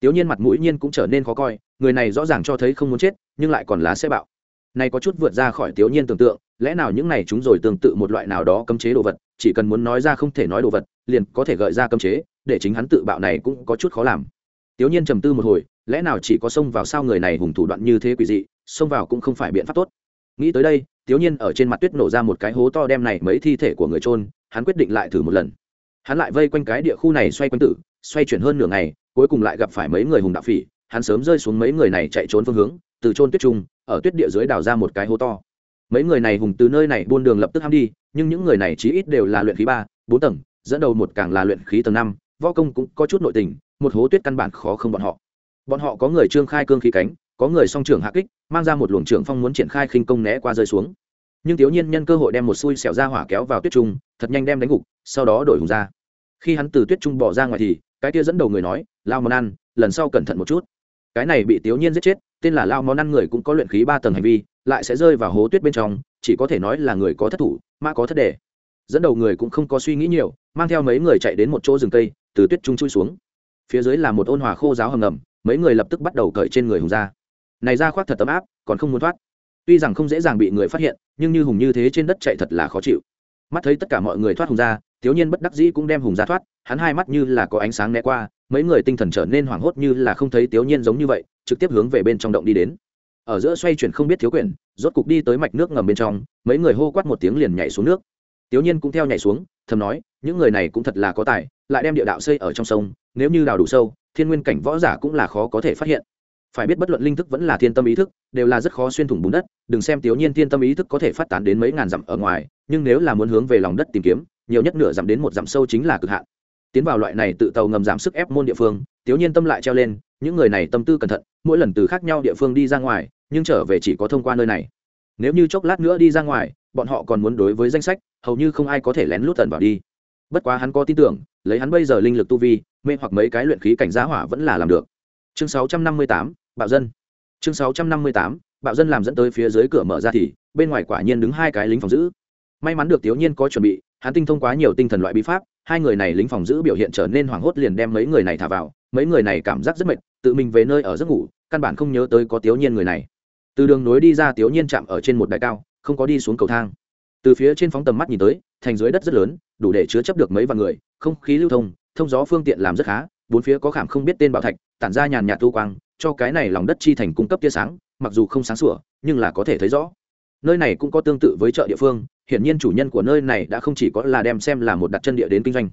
Tiểu nhiên mặt mũi nhiên cũng trở nên khó coi, người này rõ ràng cho thấy không muốn chết, nhưng lại còn lá xe bạo. Này có chút vượt ra khỏi tiểu nhiên tưởng tượng lẽ nào những này chúng rồi tương tự một loại nào đó cấm chế đồ vật, chỉ cần muốn nói ra không thể nói đồ vật, liền có thể gợi ra cấm chế, để chính hắn tự bạo này cũng có chút khó làm. Tiểu nhiên trầm tư một hồi, lẽ nào chỉ có xông vào sao người này hùng thủ đoạn như thế quỷ dị, xông vào cũng không phải biện pháp tốt. Nghĩ tới đây tiểu nhiên ở trên mặt tuyết nổ ra một cái hố to đem này mấy thi thể của người trôn hắn quyết định lại thử một lần. Hắn lại vây quanh cái địa khu này xoay quanh tử, xoay chuyển hơn nửa ngày, cuối cùng lại gặp phải mấy người hùng đạo phỉ, hắn sớm rơi xuống mấy người này chạy trốn phương hướng, từ trôn tuyết trung, ở tuyết địa dưới đào ra một cái hố to mấy người này hùng từ nơi này buôn đường lập tức ham đi, nhưng những người này chí ít đều là luyện khí ba, bốn tầng, dẫn đầu một càng là luyện khí tầng năm, võ công cũng có chút nội tình, một hố tuyết căn bản khó không bọn họ. Bọn họ có người trương khai cương khí cánh, có người song trưởng hạ kích, mang ra một luồng trưởng phong muốn triển khai khinh công né qua rơi xuống. Nhưng thiếu nhiên nhân cơ hội đem một xui xẻo ra hỏa kéo vào tuyết trung, thật nhanh đem đánh gục, sau đó đổi hùng ra. Khi hắn từ tuyết trung bỏ ra ngoài thì, cái kia dẫn đầu người nói, lao món ăn, lần sau cẩn thận một chút. Cái này bị thiếu nhiên giết chết, tên là lao món ăn người cũng có luyện khí ba tầng hành vi lại sẽ rơi vào hố tuyết bên trong, chỉ có thể nói là người có thất thủ, mã có thất đề. Dẫn đầu người cũng không có suy nghĩ nhiều, mang theo mấy người chạy đến một chỗ rừng cây, từ tuyết trung chui xuống. Phía dưới là một ôn hòa khô giáo hầm ngầm, mấy người lập tức bắt đầu cởi trên người hùng ra. Này ra khoác thật tấm áp, còn không muốn thoát. Tuy rằng không dễ dàng bị người phát hiện, nhưng như hùng như thế trên đất chạy thật là khó chịu. Mắt thấy tất cả mọi người thoát hùng ra, thiếu nhiên bất đắc dĩ cũng đem hùng ra thoát, hắn hai mắt như là có ánh sáng né qua, mấy người tinh thần trở nên hoảng hốt như là không thấy thiếu nhiên giống như vậy, trực tiếp hướng về bên trong động đi đến ở giữa xoay chuyển không biết thiếu quyển, rốt cục đi tới mạch nước ngầm bên trong, mấy người hô quát một tiếng liền nhảy xuống nước. Tiểu nhiên cũng theo nhảy xuống, thầm nói, những người này cũng thật là có tài, lại đem địa đạo xây ở trong sông, nếu như đào đủ sâu, thiên nguyên cảnh võ giả cũng là khó có thể phát hiện. Phải biết bất luận linh thức vẫn là thiên tâm ý thức, đều là rất khó xuyên thủng bùn đất, đừng xem tiểu nhiên thiên tâm ý thức có thể phát tán đến mấy ngàn dặm ở ngoài, nhưng nếu là muốn hướng về lòng đất tìm kiếm, nhiều nhất nửa dặm đến một dặm sâu chính là cực hạn. Tiến vào loại này tự tàu ngầm giảm sức ép môn địa phương tiểu nhiên tâm lại treo lên, những người này tâm tư cẩn thận, mỗi lần từ khác nhau địa phương đi ra ngoài nhưng trở về chỉ có thông qua nơi này. Nếu như chốc lát nữa đi ra ngoài bọn họ còn muốn đối với danh sách hầu như không ai có thể lén lút tần vào đi. Bất quá hắn có tin tưởng lấy hắn bây giờ linh lực tu vi mê hoặc mấy cái luyện khí cảnh giá hỏa vẫn là làm được. Chương 658, bạo dân. Chương 658, bạo dân làm dẫn tới phía dưới cửa mở ra thì bên ngoài quả nhiên đứng hai cái lính phòng giữ. May mắn được tiểu nhiên có chuẩn bị hắn tinh thông quá nhiều tinh thần loại bí pháp hai người này lính phòng giữ biểu hiện trở nên hoảng hốt liền đem mấy người này thả vào mấy người này cảm giác rất mệt tự mình về nơi ở giấc ngủ căn bản không nhớ tới có tiểu nhiên người này từ đường nối đi ra tiểu nhiên chạm ở trên một đài cao, không có đi xuống cầu thang. Từ phía trên phóng tầm mắt nhìn tới, thành dưới đất rất lớn, đủ để chứa chấp được mấy vạn người, không khí lưu thông thông gió phương tiện làm rất khá, bốn phía có khảm không biết tên bảo thạch, tản ra nhàn nhạt tu quang, cho cái này lòng đất chi thành cung cấp tia sáng, mặc dù không sáng sủa, nhưng là có thể thấy rõ. Nơi này cũng có tương tự với chợ địa phương, hiển nhiên chủ nhân của nơi này đã không chỉ có là đem xem là một đặt chân địa đến kinh doanh.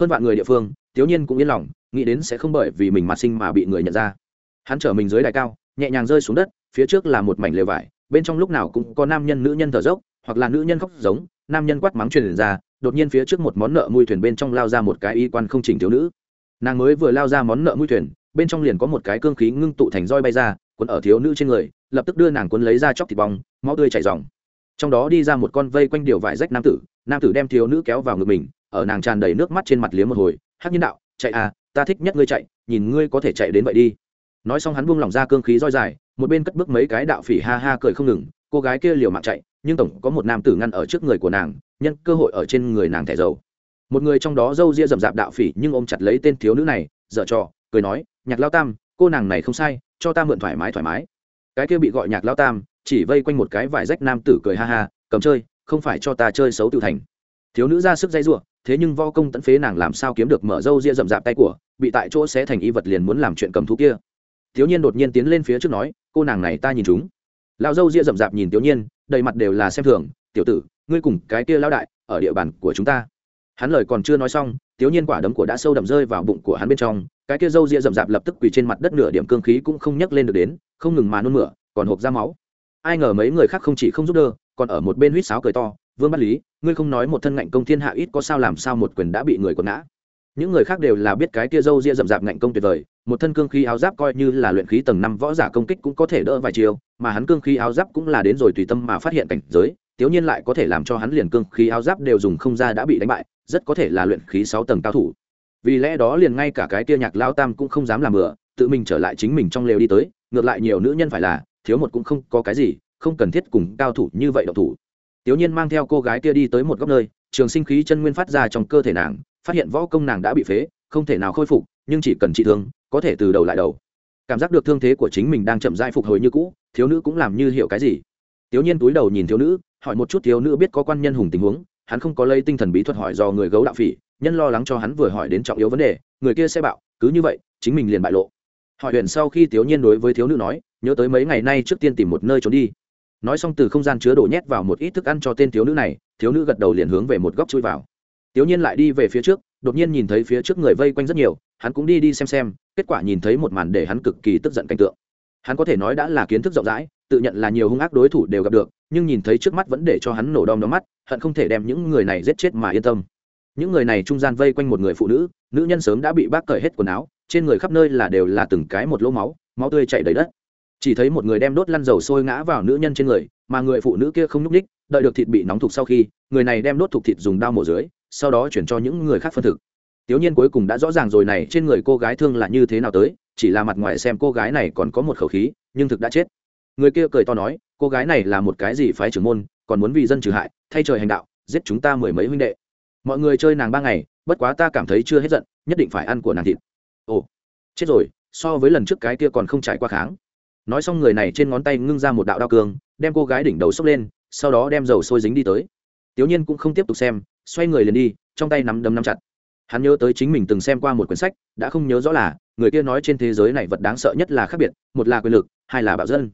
Hơn vạn người địa phương thiếu nhiên cũng yên lòng, nghĩ đến sẽ không bởi vì mình mặt sinh mà bị người nhận ra. Hắn chở mình dưới đài cao, nhẹ nhàng rơi xuống đất phía trước là một mảnh lều vải, bên trong lúc nào cũng có nam nhân nữ nhân thở dốc, hoặc là nữ nhân khóc giống, nam nhân quát mắng truyền ra, đột nhiên phía trước một món nợ mui thuyền bên trong lao ra một cái y quan không chỉnh thiếu nữ. Nàng mới vừa lao ra món nợ mui thuyền, bên trong liền có một cái cương khí ngưng tụ thành roi bay ra quấn ở thiếu nữ trên người, lập tức đưa nàng quấn lấy ra chóc thịt bong, máu tươi chảy dòng trong đó đi ra một con vây quanh điều vải rách nam tử nam tử đem thiếu nữ kéo vào ngực mình, ở nàng tràn đầy nước mắt trên mặt liếm một hồi, hắc nhân đạo, chạy à ta thích nhất ngươi chạy, nhìn ngươi có thể chạy đến vậy đi. Nói xong hắn buông lỏng ra cương khí roi dài một bên cất bước mấy cái đạo phỉ ha ha cười không ngừng, cô gái kia liều mạng chạy, nhưng tổng có một nam tử ngăn ở trước người của nàng, nhân cơ hội ở trên người nàng thẻ dầu. Một người trong đó râu ria rậm rạp đạo phỉ nhưng ôm chặt lấy tên thiếu nữ này, dở trò, cười nói, nhạc lao tam, cô nàng này không sai, cho ta mượn thoải mái thoải mái. Cái kia bị gọi nhạc lao tam, chỉ vây quanh một cái vải rách nam tử cười ha ha, cầm chơi, không phải cho ta chơi xấu tự thành. Thiếu nữ ra sức dây giụa, thế nhưng vo công tận phế nàng làm sao kiếm được mở râu ria rậm rạp tay của, bị tại chỗ sẽ thành y vật liền muốn làm chuyện cầm thú kia thiếu niên đột nhiên tiến lên phía trước nói, cô nàng này ta nhìn chúng. Lão dâu ria rậm rạp nhìn thiếu niên đầy mặt đều là xem thường, tiểu tử, ngươi cùng cái kia lão đại ở địa bàn của chúng ta. Hắn lời còn chưa nói xong thiếu niên quả đấm của đã sâu đậm rơi vào bụng của hắn bên trong, cái kia dâu ria rậm rạp lập tức quỳ trên mặt đất nửa điểm cương khí cũng không nhấc lên được đến, không ngừng mà nôn mửa, còn hộp ra máu. Ai ngờ mấy người khác không chỉ không giúp đỡ, còn ở một bên huýt sáo cười to, vương bắt lý, ngươi không nói một thân ngạnh công thiên hạ ít có sao làm sao một quyền đã bị người quật ngã những người khác đều là biết cái kia dâu ria rậm rạp ngạnh công tuyệt vời một thân cương khí áo giáp coi như là luyện khí tầng năm võ giả công kích cũng có thể đỡ vài chiều mà hắn cương khí áo giáp cũng là đến rồi tùy tâm mà phát hiện cảnh giới tiếu nhiên lại có thể làm cho hắn liền cương khí áo giáp đều dùng không ra đã bị đánh bại rất có thể là luyện khí sáu tầng cao thủ. Vì lẽ đó liền ngay cả cái kia nhạc lao tam cũng không dám làm bừa tự mình trở lại chính mình trong lều đi tới ngược lại nhiều nữ nhân phải là thiếu một cũng không có cái gì không cần thiết cùng cao thủ như vậy độc thủ. Tiếu Nhiên mang theo cô gái kia đi tới một góc nơi, trường sinh khí chân nguyên phát ra trong cơ thể nàng, phát hiện võ công nàng đã bị phế, không thể nào khôi phục, nhưng chỉ cần trị thương, có thể từ đầu lại đầu. Cảm giác được thương thế của chính mình đang chậm rãi phục hồi như cũ, thiếu nữ cũng làm như hiểu cái gì. Tiếu Nhiên túi đầu nhìn thiếu nữ, hỏi một chút thiếu nữ biết có quan nhân hùng tình huống, hắn không có lấy tinh thần bí thuật hỏi do người gấu đạo phỉ, nhân lo lắng cho hắn vừa hỏi đến trọng yếu vấn đề, người kia sẽ bảo, cứ như vậy, chính mình liền bại lộ. Hỏi huyện sau khi Tiếu Nhiên đối với thiếu nữ nói, nhớ tới mấy ngày nay trước tiên tìm một nơi trốn đi nói xong từ không gian chứa đổ nhét vào một ít thức ăn cho tên thiếu nữ này thiếu nữ gật đầu liền hướng về một góc chui vào tiểu nhiên lại đi về phía trước, đột nhiên nhìn thấy phía trước người vây quanh rất nhiều, hắn cũng đi đi xem xem, kết quả nhìn thấy một màn để hắn cực kỳ tức giận cảnh tượng. Hắn có thể nói đã là kiến thức rộng rãi, tự nhận là nhiều hung ác đối thủ đều gặp được, nhưng nhìn thấy trước mắt vẫn để cho hắn nổ đom đóm mắt, hận không thể đem những người này giết chết mà yên tâm. Những người này trung gian vây quanh một người phụ nữ nữ nhân sớm đã bị bác cởi hết quần áo, trên người khắp nơi là đều là từng cái một lỗ máu máu tươi chảy đầy đất. Chỉ thấy một người đem đốt lăn dầu sôi ngã vào nữ nhân trên người, mà người phụ nữ kia không nhúc ních đợi được thịt bị nóng thục sau khi, người này đem đốt thục thịt dùng dao mổ dưới sau đó chuyển cho những người khác phân thực. Tiểu nhiên cuối cùng đã rõ ràng rồi này, trên người cô gái thương là như thế nào tới, chỉ là mặt ngoài xem cô gái này còn có một khẩu khí, nhưng thực đã chết. Người kia cười to nói, cô gái này là một cái gì phái trưởng môn, còn muốn vì dân trừ hại, thay trời hành đạo, giết chúng ta mười mấy huynh đệ. Mọi người chơi nàng ba ngày, bất quá ta cảm thấy chưa hết giận, nhất định phải ăn của nàng thịt. Ồ, chết rồi, so với lần trước cái kia còn không trải qua kháng. Nói xong người này trên ngón tay ngưng ra một đạo đao cương, đem cô gái đỉnh đầu xốc lên, sau đó đem dầu sôi dính đi tới. Tiểu nhiên cũng không tiếp tục xem xoay người liền đi, trong tay nắm đấm nắm chặt. Hắn nhớ tới chính mình từng xem qua một quyển sách, đã không nhớ rõ là, người kia nói trên thế giới này vật đáng sợ nhất là khác biệt, một là quyền lực, hai là bạo dân.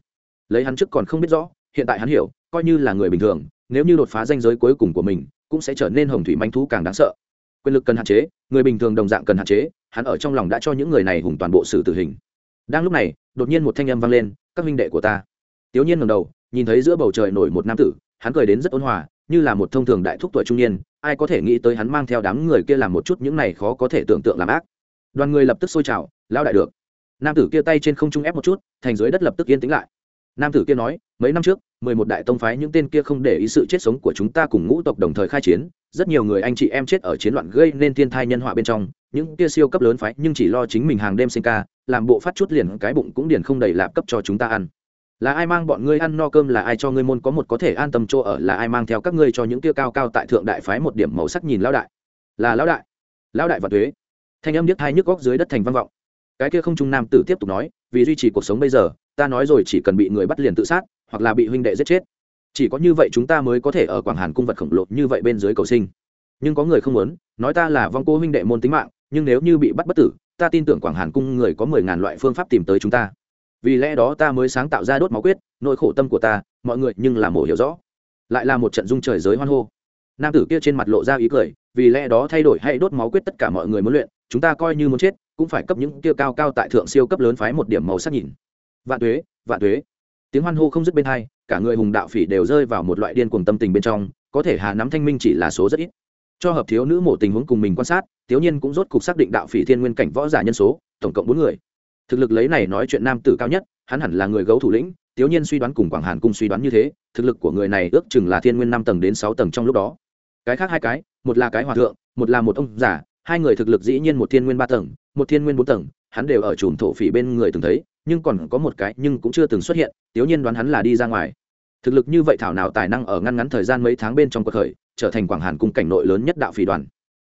Lấy hắn trước còn không biết rõ, hiện tại hắn hiểu, coi như là người bình thường, nếu như đột phá danh giới cuối cùng của mình, cũng sẽ trở nên hồng thủy manh thú càng đáng sợ. Quyền lực cần hạn chế, người bình thường đồng dạng cần hạn chế, hắn ở trong lòng đã cho những người này hùng toàn bộ xử tử hình. Đang lúc này, đột nhiên một thanh âm vang lên, các huynh đệ của ta. Tiểu nhiên ngẩng đầu, nhìn thấy giữa bầu trời nổi một nam tử, hắn cười đến rất ôn hòa như là một thông thường đại thúc tuổi trung niên, ai có thể nghĩ tới hắn mang theo đám người kia làm một chút những này khó có thể tưởng tượng làm ác. Đoàn người lập tức sôi trào, lao đại được. Nam tử kia tay trên không trung ép một chút, thành dưới đất lập tức yên tĩnh lại. Nam tử kia nói, mấy năm trước, mười một đại tông phái những tên kia không để ý sự chết sống của chúng ta cùng ngũ tộc đồng thời khai chiến, rất nhiều người anh chị em chết ở chiến loạn gây nên thiên thai nhân họa bên trong, những kia siêu cấp lớn phái nhưng chỉ lo chính mình hàng đêm sinh ca, làm bộ phát chút liền cái bụng cũng điền không đầy lạp cấp cho chúng ta ăn là ai mang bọn ngươi ăn no cơm, là ai cho ngươi môn, có một có thể an tâm chỗ ở, là ai mang theo các ngươi cho những kia cao cao tại thượng đại phái một điểm màu sắc nhìn lão đại. Là lão đại. Lão đại và thuế. Thanh âm điếc hai nhức góc dưới đất thành văn vọng. Cái kia không trung nam tử tiếp tục nói, vì duy trì cuộc sống bây giờ, ta nói rồi chỉ cần bị người bắt liền tự sát, hoặc là bị huynh đệ giết chết. Chỉ có như vậy chúng ta mới có thể ở quảng hàn cung vật khổng lồ như vậy bên dưới cầu sinh. Nhưng có người không muốn, nói ta là vong cô huynh đệ môn tính mạng, nhưng nếu như bị bắt bất tử, ta tin tưởng quảng hàn cung người có mười ngàn loại phương pháp tìm tới chúng ta vì lẽ đó ta mới sáng tạo ra đốt máu quyết, nỗi khổ tâm của ta, mọi người nhưng là mổ hiểu rõ. Lại là một trận dung trời giới hoan hô. Nam tử kia trên mặt lộ ra ý cười, vì lẽ đó thay đổi hay đốt máu quyết tất cả mọi người muốn luyện, chúng ta coi như muốn chết, cũng phải cấp những kia cao cao tại thượng siêu cấp lớn phái một điểm màu sắc nhìn. Vạn tuế vạn tuế. Tiếng hoan hô không dứt bên hai, cả người hùng đạo phỉ đều rơi vào một loại điên cuồng tâm tình bên trong, có thể hà nắm thanh minh chỉ là số rất ít. Cho hợp thiếu nữ mổ tình huống cùng mình quan sát, thiếu nhiên cũng rốt cục xác định đạo phỉ thiên nguyên cảnh võ giả nhân số, tổng cộng bốn người thực lực lấy này nói chuyện nam tử cao nhất, hắn hẳn là người gấu thủ lĩnh thiếu nhiên suy đoán cùng quảng hàn cung suy đoán như thế, thực lực của người này ước chừng là thiên nguyên năm tầng đến sáu tầng trong lúc đó. Cái khác hai cái, một là cái hòa thượng, một là một ông giả hai người thực lực dĩ nhiên một thiên nguyên ba tầng, một thiên nguyên bốn tầng, hắn đều ở chùm thổ phỉ bên người từng thấy, nhưng còn có một cái nhưng cũng chưa từng xuất hiện, tiếu nhiên đoán hắn là đi ra ngoài. Thực lực như vậy thảo nào tài năng ở ngăn ngắn thời gian mấy tháng bên trong cuộc khởi, trở thành quảng hàn cung cảnh nội lớn nhất đạo phỉ đoàn.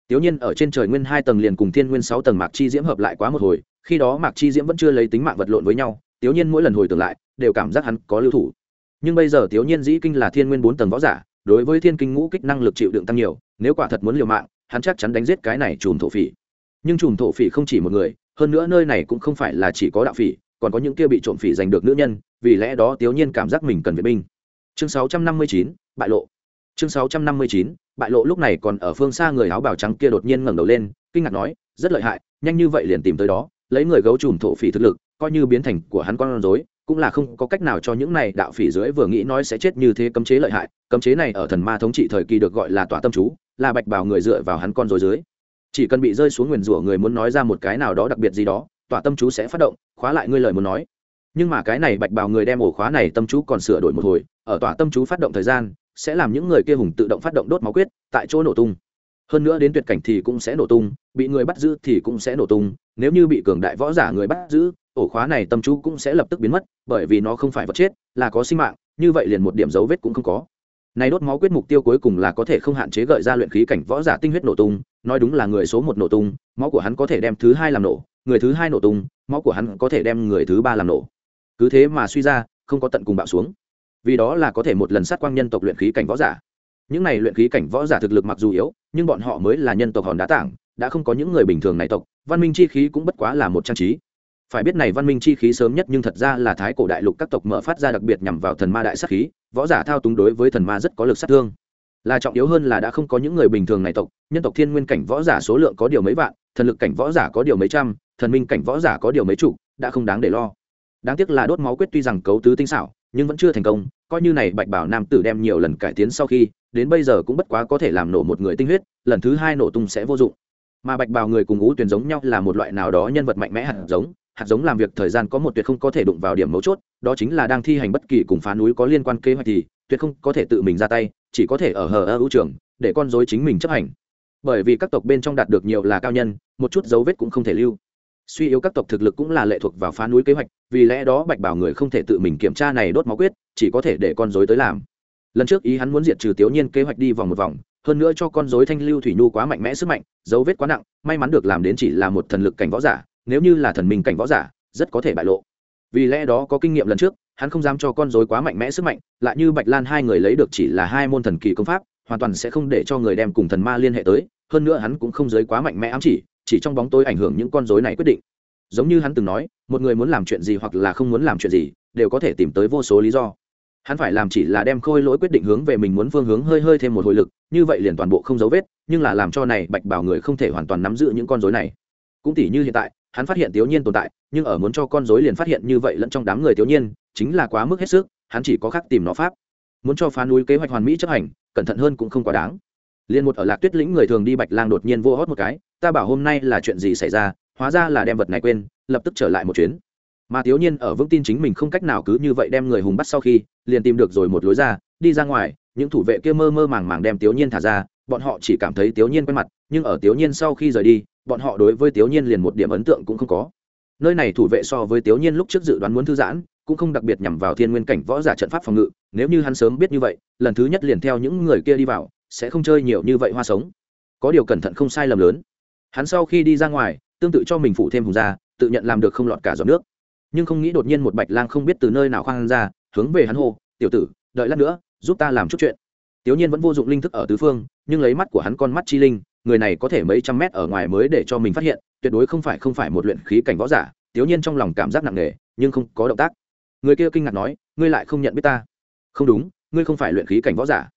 Tiếu nhiên ở trên trời nguyên hai tầng liền cùng thiên nguyên sáu tầng mạc chi diễm hợp lại quá một hồi khi đó mạc chi diễm vẫn chưa lấy tính mạng vật lộn với nhau tiểu nhiên mỗi lần hồi tưởng lại đều cảm giác hắn có lưu thủ. Nhưng bây giờ tiểu nhiên dĩ kinh là thiên nguyên bốn tầng võ giả đối với thiên kinh ngũ kích năng lực chịu đựng tăng nhiều nếu quả thật muốn liều mạng hắn chắc chắn đánh giết cái này chùm thổ phỉ. Nhưng chùm thổ phỉ không chỉ một người hơn nữa nơi này cũng không phải là chỉ có đạo phỉ còn có những kia bị trộm phỉ giành được nữ nhân vì lẽ đó tiểu nhiên cảm giác mình cần viện binh. Chương 659, bại lộ. Chương 659, bại lộ lúc này còn ở phương xa người áo bào trắng kia đột nhiên ngẩng đầu lên kinh ngạc nói rất lợi hại nhanh như vậy liền tìm tới đó lấy người gấu chùm thổ phỉ thực lực, coi như biến thành của hắn con rối, cũng là không có cách nào cho những này đạo phỉ dưới vừa nghĩ nói sẽ chết như thế cấm chế lợi hại, cấm chế này ở thần ma thống trị thời kỳ được gọi là tỏa tâm chú, là bạch bào người dựa vào hắn con rối dưới. Chỉ cần bị rơi xuống nguyền rủa người muốn nói ra một cái nào đó đặc biệt gì đó tỏa tâm chú sẽ phát động, khóa lại ngươi lời muốn nói. Nhưng mà cái này bạch bào người đem ổ khóa này tâm chú còn sửa đổi một hồi, ở tỏa tâm chú phát động thời gian, sẽ làm những người kia hùng tự động phát động đốt máu quyết, tại chỗ nổ tung. Hơn nữa đến tuyệt cảnh thì cũng sẽ nổ tung, bị người bắt giữ thì cũng sẽ nổ tung nếu như bị cường đại võ giả người bắt giữ, ổ khóa này tâm chú cũng sẽ lập tức biến mất, bởi vì nó không phải vật chết, là có sinh mạng, như vậy liền một điểm dấu vết cũng không có. Này đốt máu quyết mục tiêu cuối cùng là có thể không hạn chế gợi ra luyện khí cảnh võ giả tinh huyết nổ tung, nói đúng là người số một nổ tung, máu của hắn có thể đem thứ hai làm nổ, người thứ hai nổ tung, máu của hắn có thể đem người thứ ba làm nổ. Cứ thế mà suy ra, không có tận cùng bạo xuống. Vì đó là có thể một lần sát quang nhân tộc luyện khí cảnh võ giả. Những này luyện khí cảnh võ giả thực lực mặc dù yếu, nhưng bọn họ mới là nhân tộc hòn đá tảng đã không có những người bình thường này tộc, văn minh chi khí cũng bất quá là một trang trí. Phải biết này văn minh chi khí sớm nhất nhưng thật ra là thái cổ đại lục các tộc mở phát ra đặc biệt nhằm vào thần ma đại sát khí, võ giả thao túng đối với thần ma rất có lực sát thương. Là trọng yếu hơn là đã không có những người bình thường này tộc, nhân tộc thiên nguyên cảnh võ giả số lượng có điều mấy vạn, thần lực cảnh võ giả có điều mấy trăm, thần minh cảnh võ giả có điều mấy chục, đã không đáng để lo. Đáng tiếc là đốt máu quyết tuy rằng cấu tứ tinh xảo, nhưng vẫn chưa thành công, coi như này bạch bảo nam tử đem nhiều lần cải tiến sau khi, đến bây giờ cũng bất quá có thể làm nổ một người tinh huyết, lần thứ hai nổ tung sẽ vô dụng mà bạch bào người cùng ngũ tuyển giống nhau là một loại nào đó nhân vật mạnh mẽ hạt giống. Hạt giống làm việc thời gian có một tuyệt không có thể đụng vào điểm mấu chốt, đó chính là đang thi hành bất kỳ cùng phá núi có liên quan kế hoạch thì tuyệt không có thể tự mình ra tay, chỉ có thể ở hờ ơ ưu trường để con dối chính mình chấp hành. Bởi vì các tộc bên trong đạt được nhiều là cao nhân, một chút dấu vết cũng không thể lưu. Suy yếu các tộc thực lực cũng là lệ thuộc vào phá núi kế hoạch, vì lẽ đó bạch bảo người không thể tự mình kiểm tra này đốt máu quyết, chỉ có thể để con dối tới làm. Lần trước ý hắn muốn diệt trừ tiểu nhiên kế hoạch đi vòng một vòng hơn nữa cho con dối thanh lưu thủy nhu quá mạnh mẽ sức mạnh, dấu vết quá nặng, may mắn được làm đến chỉ là một thần lực cảnh võ giả, nếu như là thần minh cảnh võ giả, rất có thể bại lộ. Vì lẽ đó có kinh nghiệm lần trước, hắn không dám cho con dối quá mạnh mẽ sức mạnh, lại như bạch lan hai người lấy được chỉ là hai môn thần kỳ công pháp, hoàn toàn sẽ không để cho người đem cùng thần ma liên hệ tới, hơn nữa hắn cũng không giới quá mạnh mẽ ám chỉ chỉ trong bóng tối ảnh hưởng những con dối này quyết định. Giống như hắn từng nói, một người muốn làm chuyện gì hoặc là không muốn làm chuyện gì, đều có thể tìm tới vô số lý do hắn phải làm chỉ là đem khôi lỗi quyết định hướng về mình muốn phương hướng hơi hơi thêm một hồi lực, như vậy liền toàn bộ không dấu vết, nhưng là làm cho này bạch bảo người không thể hoàn toàn nắm giữ những con dối này. Cũng tỉ như hiện tại, hắn phát hiện tiểu nhiên tồn tại, nhưng ở muốn cho con dối liền phát hiện như vậy lẫn trong đám người tiểu nhiên chính là quá mức hết sức, hắn chỉ có khác tìm nó pháp. Muốn cho phá núi kế hoạch hoàn mỹ chấp hành, cẩn thận hơn cũng không quá đáng. Liền một ở lạc tuyết lĩnh người thường đi bạch lang đột nhiên vô hót một cái, ta bảo hôm nay là chuyện gì xảy ra, hóa ra là đem vật này quên, lập tức trở lại một chuyến mà thiếu nhiên ở vững tin chính mình không cách nào cứ như vậy đem người hùng bắt sau khi, liền tìm được rồi một lối ra, đi ra ngoài, những thủ vệ kia mơ mơ màng màng đem thiếu nhiên thả ra, bọn họ chỉ cảm thấy thiếu nhiên quen mặt, nhưng ở thiếu nhiên sau khi rời đi, bọn họ đối với thiếu nhiên liền một điểm ấn tượng cũng không có. Nơi này thủ vệ so với thiếu nhiên lúc trước dự đoán muốn thư giãn, cũng không đặc biệt nhằm vào thiên nguyên cảnh võ giả trận pháp phòng ngự, nếu như hắn sớm biết như vậy, lần thứ nhất liền theo những người kia đi vào, sẽ không chơi nhiều như vậy hoa sống. Có điều cẩn thận không sai lầm lớn. Hắn sau khi đi ra ngoài, tương tự cho mình phụ thêm hùng ra tự nhận làm được không lọt cả giọt nước nhưng không nghĩ đột nhiên một bạch lang không biết từ nơi nào khoang ra, hướng về hắn hô, tiểu tử, đợi lát nữa, giúp ta làm chút chuyện. Tiểu nhiên vẫn vô dụng linh thức ở tứ phương, nhưng lấy mắt của hắn con mắt chi linh, người này có thể mấy trăm mét ở ngoài mới để cho mình phát hiện, tuyệt đối không phải không phải một luyện khí cảnh võ giả tiểu nhiên trong lòng cảm giác nặng nề, nhưng không có động tác. Người kia kinh ngạc nói, ngươi lại không nhận biết ta? Không đúng, ngươi không phải luyện khí cảnh võ giả.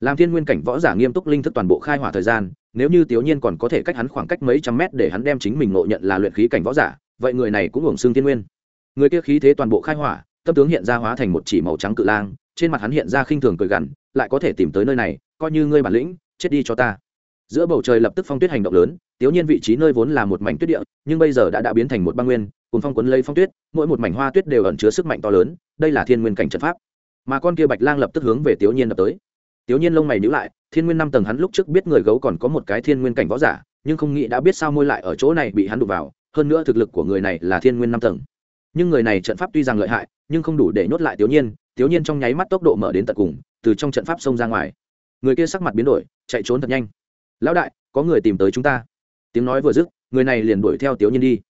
Làm thiên nguyên cảnh võ giả nghiêm túc linh thức toàn bộ khai hỏa thời gian, nếu như tiểu nhiên còn có thể cách hắn khoảng cách mấy trăm mét để hắn đem chính mình ngộ nhận là luyện khí cảnh võ giả, vậy người này cũng hưởng xương thiên nguyên người kia khí thế toàn bộ khai hỏa, tâm tướng hiện ra hóa thành một chỉ màu trắng cự lang, trên mặt hắn hiện ra khinh thường cười gằn, lại có thể tìm tới nơi này, coi như ngươi bản lĩnh, chết đi cho ta. Giữa bầu trời lập tức phong tuyết hành động lớn, tiểu nhiên vị trí nơi vốn là một mảnh tuyết địa, nhưng bây giờ đã đã biến thành một băng nguyên cùng phong quấn lấy phong tuyết, mỗi một mảnh hoa tuyết đều ẩn chứa sức mạnh to lớn, đây là thiên nguyên cảnh trận pháp. Mà con kia bạch lang lập tức hướng về tiểu nhiên đập tới. Tiểu nhiên lông mày nhíu lại, thiên nguyên năm tầng hắn lúc trước biết người gấu còn có một cái thiên nguyên cảnh võ giả, nhưng không nghĩ đã biết sao môi lại ở chỗ này bị hắn đụng vào, hơn nữa thực lực của người này là thiên nguyên năm tầng nhưng người này trận pháp tuy rằng lợi hại, nhưng không đủ để nhốt lại tiểu nhiên tiểu nhiên trong nháy mắt tốc độ mở đến tận cùng, từ trong trận pháp xông ra ngoài. Người kia sắc mặt biến đổi, chạy trốn thật nhanh. Lão đại, có người tìm tới chúng ta. Tiếng nói vừa dứt, người này liền đuổi theo tiểu nhiên đi.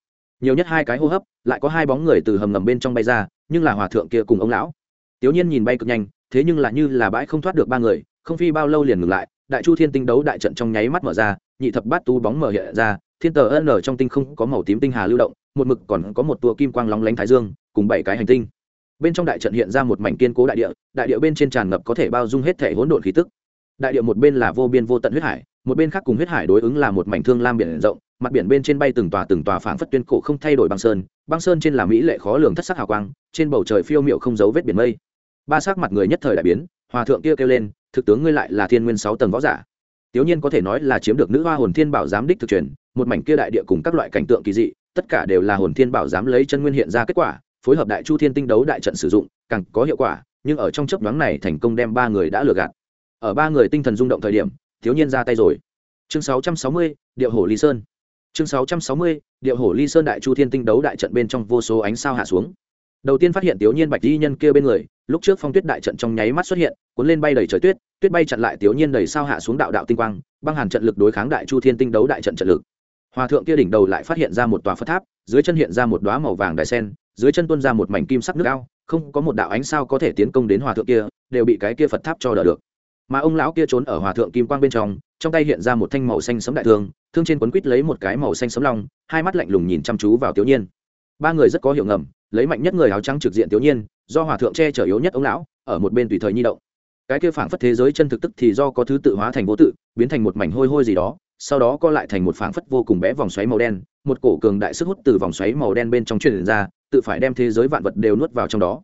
Nhiều nhất hai cái hô hấp, lại có hai bóng người từ hầm ngầm bên trong bay ra, nhưng là hòa thượng kia cùng ông lão. Tiểu nhiên nhìn bay cực nhanh, thế nhưng là như là bãi không thoát được ba người, không phi bao lâu liền ngừng lại, đại chu thiên tinh đấu đại trận trong nháy mắt mở ra, nhị thập bát tu bóng mở hiện ra, thiên tờ ân ở trong tinh không có màu tím tinh hà lưu động một mực còn có một tua kim quang lóng lánh thái dương, cùng bảy cái hành tinh. Bên trong đại trận hiện ra một mảnh kiên cố đại địa đại địa bên trên tràn ngập có thể bao dung hết thể hỗn độn khí tức. Đại địa một bên là vô biên vô tận huyết hải, một bên khác cùng huyết hải đối ứng là một mảnh thương lam biển rộng, mặt biển bên trên bay từng tòa từng tòa phảng phất tuyên cổ không thay đổi băng sơn băng sơn trên là mỹ lệ khó lường thất sắc hào quang, trên bầu trời phiêu miệu không dấu vết biển mây. Ba sắc mặt người nhất thời đại biến, hòa thượng kia kêu lên, thực tướng ngươi lại là thiên nguyên sáu tầng võ giả. Tiểu nhiên có thể nói là chiếm được nữ hoa hồn thiên bảo giám đích thực truyền, một mảnh kia đại địa cùng các loại cảnh tượng kỳ dị tất cả đều là hồn thiên bảo dám lấy chân nguyên hiện ra kết quả phối hợp đại chu thiên tinh đấu đại trận sử dụng càng có hiệu quả nhưng ở trong chấp nhoáng này thành công đem ba người đã lừa gạt. Ở ba người tinh thần rung động thời điểm thiếu nhiên ra tay rồi. Chương 660, điệu hổ ly sơn. Chương 660, điệu hổ ly sơn đại chu thiên tinh đấu đại trận bên trong vô số ánh sao hạ xuống. Đầu tiên phát hiện tiểu nhiên bạch di nhân kia bên người lúc trước phong tuyết đại trận trong nháy mắt xuất hiện cuốn lên bay đầy trời tuyết tuyết bay chặn lại tiểu nhiên đầy sao hạ xuống đạo đạo tinh quang băng hàn trận lực đối kháng đại chu thiên tinh đấu đại trận trận lực hòa thượng kia đỉnh đầu lại phát hiện ra một tòa phật tháp, dưới chân hiện ra một đoá màu vàng đại sen, dưới chân tuôn ra một mảnh kim sắc nước ao, không có một đạo ánh sao có thể tiến công đến hòa thượng kia, đều bị cái kia phật tháp cho đỡ được. Mà ông lão kia trốn ở hòa thượng kim quang bên trong trong tay hiện ra một thanh màu xanh sấm đại thương thương trên quấn quít lấy một cái màu xanh sấm long, hai mắt lạnh lùng nhìn chăm chú vào tiểu nhiên. Ba người rất có hiệu ngầm, lấy mạnh nhất người áo trắng trực diện tiểu nhiên, do hòa thượng che chở yếu nhất ông lão, ở một bên tùy thời nhi động. Cái kia phảng phất thế giới chân thực tức thì do có thứ tự hóa thành vô tự, biến thành một mảnh hôi hôi gì đó sau đó co lại thành một phảng phất vô cùng bé vòng xoáy màu đen, một cổ cường đại sức hút từ vòng xoáy màu đen bên trong truyền ra, tự phải đem thế giới vạn vật đều nuốt vào trong đó.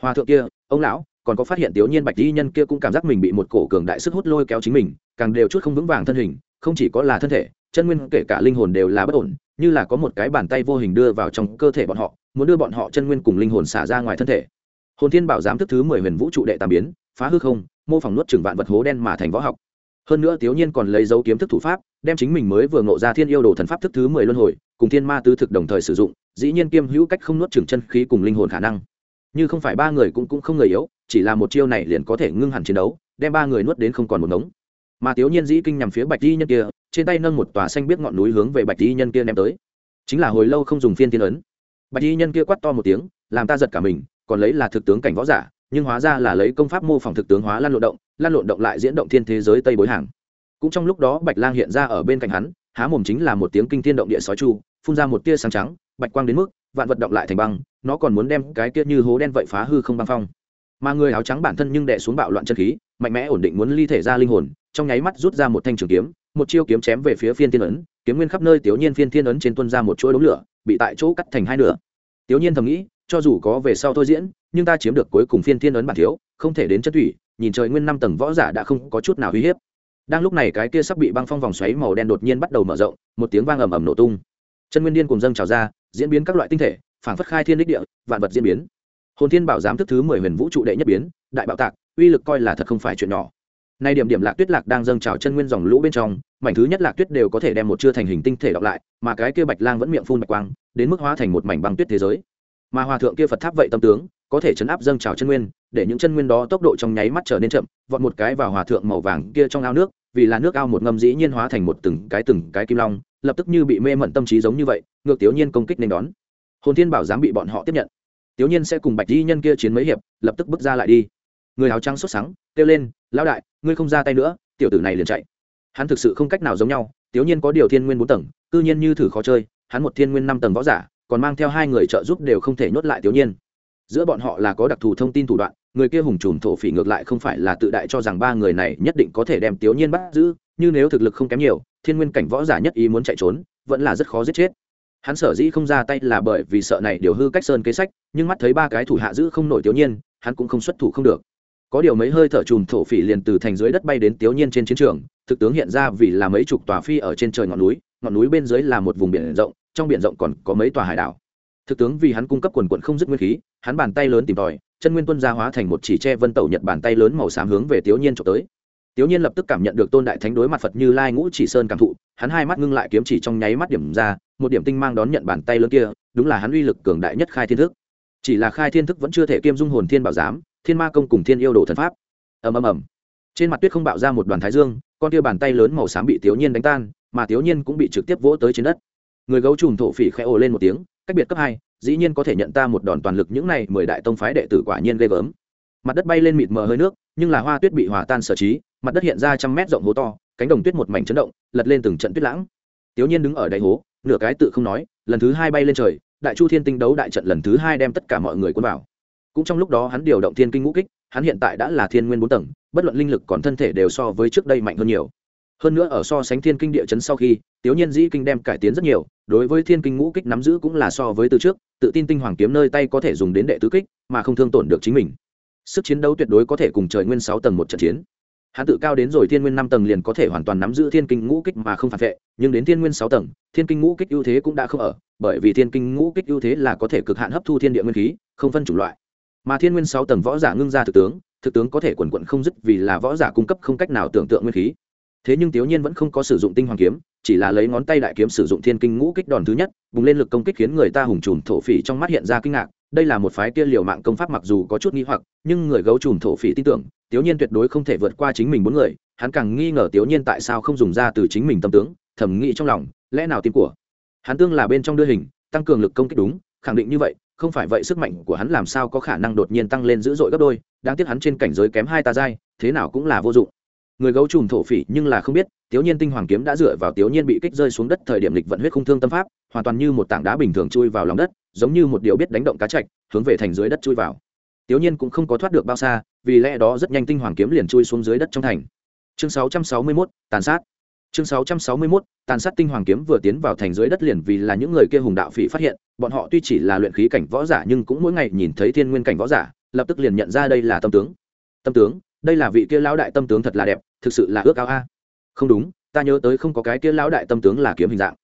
Hòa thượng kia, ông lão, còn có phát hiện tiểu nhiên bạch y nhân kia cũng cảm giác mình bị một cổ cường đại sức hút lôi kéo chính mình, càng đều chút không vững vàng thân hình, không chỉ có là thân thể, chân nguyên kể cả linh hồn đều là bất ổn, như là có một cái bàn tay vô hình đưa vào trong cơ thể bọn họ, muốn đưa bọn họ chân nguyên cùng linh hồn xả ra ngoài thân thể. Hồn thiên bảo giám thức thứ mười huyền vũ trụ đệ tam biến, phá hư không, mô phỏng nuốt trừng vạn vật hố đen mà thành võ học hơn nữa tiểu nhiên còn lấy dấu kiếm thức thủ pháp, đem chính mình mới vừa ngộ ra thiên yêu đồ thần pháp thức thứ mười luân hồi, cùng thiên ma tứ thực đồng thời sử dụng, dĩ nhiên kiêm hữu cách không nuốt trừng chân khí cùng linh hồn khả năng. Như không phải ba người cũng cũng không người yếu, chỉ là một chiêu này liền có thể ngưng hẳn chiến đấu, đem ba người nuốt đến không còn một ngống. Mà tiểu nhiên dĩ kinh nhằm phía bạch di nhân kia, trên tay nâng một tòa xanh biết ngọn núi hướng về bạch di nhân kia ném tới. Chính là hồi lâu không dùng phiên thiên ấn. Bạch di nhân kia quát to một tiếng, làm ta giật cả mình, còn lấy là thực tướng cảnh võ giả nhưng hóa ra là lấy công pháp mô phỏng thực tướng hóa lan lộn động, lan lộn động lại diễn động thiên thế giới tây bối hàng. Cũng trong lúc đó, bạch lang hiện ra ở bên cạnh hắn, há mồm chính là một tiếng kinh thiên động địa sói chu, phun ra một tia sáng trắng, bạch quang đến mức, vạn vật động lại thành băng, nó còn muốn đem cái kia như hố đen vậy phá hư không băng phong. Mà người áo trắng bản thân nhưng đè xuống bạo loạn chân khí, mạnh mẽ ổn định muốn ly thể ra linh hồn, trong nháy mắt rút ra một thanh trường kiếm, một chiêu kiếm chém về phía phiên thiên ấn, kiếm nguyên khắp nơi tiểu nhiên phiên thiên ấn trên tuân ra một chuỗi đống lửa, bị tại chỗ cắt thành hai nửa. Tiểu nhiên thầm nghĩ, cho dù có về sau thôi diễn nhưng ta chiếm được cuối cùng phiên thiên ấn bản thiếu, không thể đến chất thủy, nhìn trời nguyên năm tầng võ giả đã không có chút nào uy hiếp. Đang lúc này cái kia sắp bị băng phong vòng xoáy màu đen đột nhiên bắt đầu mở rộng, một tiếng vang ầm ầm nổ tung. Chân nguyên điên cùng dâng trào ra, diễn biến các loại tinh thể, phảng phất khai thiên đích địa, vạn vật diễn biến. Hồn thiên bảo giám thức thứ mười huyền vũ trụ đệ nhất biến, đại bạo tạc, uy lực coi là thật không phải chuyện nhỏ. Nay điểm điểm lạc tuyết lạc đang dâng trào chân nguyên dòng lũ bên trong, mảnh thứ nhất lạc tuyết đều có thể đem một chưa thành hình tinh thể đọc lại, mà cái kia bạch lang vẫn miệng phun bạch quang, đến mức hóa thành một mảnh băng tuyết thế giới. Mà hòa thượng kia phật tháp vậy tâm tướng có thể chấn áp dâng trào chân nguyên, để những chân nguyên đó tốc độ trong nháy mắt trở nên chậm, vọt một cái vào hòa thượng màu vàng kia trong ao nước, vì là nước ao một ngâm dĩ nhiên hóa thành một từng cái từng cái kim long, lập tức như bị mê mẩn tâm trí giống như vậy, ngược tiểu nhiên công kích nên đón. Hồn thiên bảo dám bị bọn họ tiếp nhận. Tiểu nhiên sẽ cùng bạch di nhân kia chiến mấy hiệp, lập tức bước ra lại đi. Người áo trắng xuất sáng kêu lên, lão đại, ngươi không ra tay nữa, tiểu tử này liền chạy. Hắn thực sự không cách nào giống nhau, tiểu nhiên có điều thiên nguyên bốn tầng, cư nhiên như thử khó chơi, hắn một thiên nguyên năm tầng võ giả, còn mang theo hai người trợ giúp đều không thể nhốt lại tiểu nhiên giữa bọn họ là có đặc thù thông tin thủ đoạn, người kia hùng trùm thổ phỉ ngược lại không phải là tự đại cho rằng ba người này nhất định có thể đem tiểu nhiên bắt giữ, như nếu thực lực không kém nhiều, thiên nguyên cảnh võ giả nhất ý muốn chạy trốn, vẫn là rất khó giết chết. Hắn sở dĩ không ra tay là bởi vì sợ này điều hư cách sơn kế sách, nhưng mắt thấy ba cái thủ hạ giữ không nổi tiểu nhiên, hắn cũng không xuất thủ không được. Có điều mấy hơi thở trùm thổ phỉ liền từ thành dưới đất bay đến tiểu nhiên trên chiến trường, thực tướng hiện ra vì là mấy chục tòa phi ở trên trời ngọn núi ngọn núi bên dưới là một vùng biển rộng, trong biển rộng còn có mấy tòa hải đảo thực tướng vì hắn cung cấp quần quận không dứt nguyên khí, hắn bàn tay lớn tìm tòi, chân nguyên tuân gia hóa thành một chỉ tre vân tẩu nhật bàn tay lớn màu xám hướng về tiểu nhiên trộm tới. Tiểu nhiên lập tức cảm nhận được tôn đại thánh đối mặt phật như lai ngũ chỉ sơn cảm thụ, hắn hai mắt ngưng lại kiếm chỉ trong nháy mắt điểm ra, một điểm tinh mang đón nhận bàn tay lớn kia, đúng là hắn uy lực cường đại nhất khai thiên thức. Chỉ là khai thiên thức vẫn chưa thể kiêm dung hồn thiên bảo giám, thiên ma công cùng thiên yêu đồ thần pháp. Ầm ầm ầm. Trên mặt tuyết không bạo ra một đoàn thái dương, con tia bàn tay lớn màu xám bị tiểu nhiên đánh tan, mà tiểu nhiên cũng bị trực tiếp vỗ tới trên đất. Người gấu trùm thổ phỉ khẽ ồ lên một tiếng cách biệt cấp hai, dĩ nhiên có thể nhận ta một đòn toàn lực những này mười đại tông phái đệ tử quả nhiên ghê gớm. Mặt đất bay lên mịt mờ hơi nước, nhưng là hoa tuyết bị hòa tan sở trí, mặt đất hiện ra trăm mét rộng hố to, cánh đồng tuyết một mảnh chấn động, lật lên từng trận tuyết lãng. Tiểu nhiên đứng ở đáy hố, nửa cái tự không nói, lần thứ hai bay lên trời, đại chu thiên tinh đấu đại trận lần thứ hai đem tất cả mọi người quân vào. Cũng trong lúc đó hắn điều động thiên kinh ngũ kích, hắn hiện tại đã là thiên nguyên bốn tầng, bất luận linh lực còn thân thể đều so với trước đây mạnh hơn nhiều hơn nữa ở so sánh thiên kinh địa chấn sau khi tiểu nhiên dĩ kinh đem cải tiến rất nhiều, đối với thiên kinh ngũ kích nắm giữ cũng là so với từ trước, tự tin tinh hoàng kiếm nơi tay có thể dùng đến đệ tứ kích, mà không thương tổn được chính mình. Sức chiến đấu tuyệt đối có thể cùng trời nguyên sáu tầng một trận chiến. Hắn tự cao đến rồi thiên nguyên năm tầng liền có thể hoàn toàn nắm giữ thiên kinh ngũ kích mà không phản vệ, nhưng đến thiên nguyên sáu tầng, thiên kinh ngũ kích ưu thế cũng đã không ở, bởi vì thiên kinh ngũ kích ưu thế là có thể cực hạn hấp thu thiên địa nguyên khí, không phân chủng loại. Mà thiên nguyên sáu tầng võ giả ngưng ra thực tướng thực tướng có thể quần quận không dứt vì là võ giả cung cấp không cách nào tưởng tượng nguyên khí thế nhưng tiểu nhiên vẫn không có sử dụng tinh hoàng kiếm, chỉ là lấy ngón tay đại kiếm sử dụng thiên kinh ngũ kích đòn thứ nhất, bùng lên lực công kích khiến người ta hùng trùm thổ phỉ trong mắt hiện ra kinh ngạc. Đây là một phái kia liều mạng công pháp mặc dù có chút nghi hoặc, nhưng người gấu trùm thổ phỉ tin tưởng tiểu nhiên tuyệt đối không thể vượt qua chính mình bốn người, hắn càng nghi ngờ tiểu nhiên tại sao không dùng ra từ chính mình tâm tướng, thẩm nghĩ trong lòng, lẽ nào tim của hắn tương là bên trong đưa hình, tăng cường lực công kích đúng, khẳng định như vậy, không phải vậy sức mạnh của hắn làm sao có khả năng đột nhiên tăng lên dữ dội gấp đôi, đáng tiếc hắn trên cảnh giới kém hai ta giai thế nào cũng là vô dụng người gấu trùm thổ phỉ nhưng là không biết tiểu nhiên tinh hoàng kiếm đã dựa vào tiểu nhiên bị kích rơi xuống đất thời điểm lịch vận huyết không thương tâm pháp hoàn toàn như một tảng đá bình thường chui vào lòng đất giống như một điều biết đánh động cá chạch hướng về thành dưới đất chui vào. Tiểu nhiên cũng không có thoát được bao xa vì lẽ đó rất nhanh tinh hoàng kiếm liền chui xuống dưới đất trong thành. Chương 661, tàn sát. Chương 661, tàn sát tinh hoàng kiếm vừa tiến vào thành dưới đất liền vì là những người kia hùng đạo phỉ phát hiện bọn họ tuy chỉ là luyện khí cảnh võ giả nhưng cũng mỗi ngày nhìn thấy thiên nguyên cảnh võ giả lập tức liền nhận ra đây là tâm tướng. Tâm tướng đây là vị kia lão đại tâm tướng thật là đẹp thực sự là ước ao a. Không đúng ta nhớ tới không có cái kia lão đại tâm tướng là kiếm hình dạng.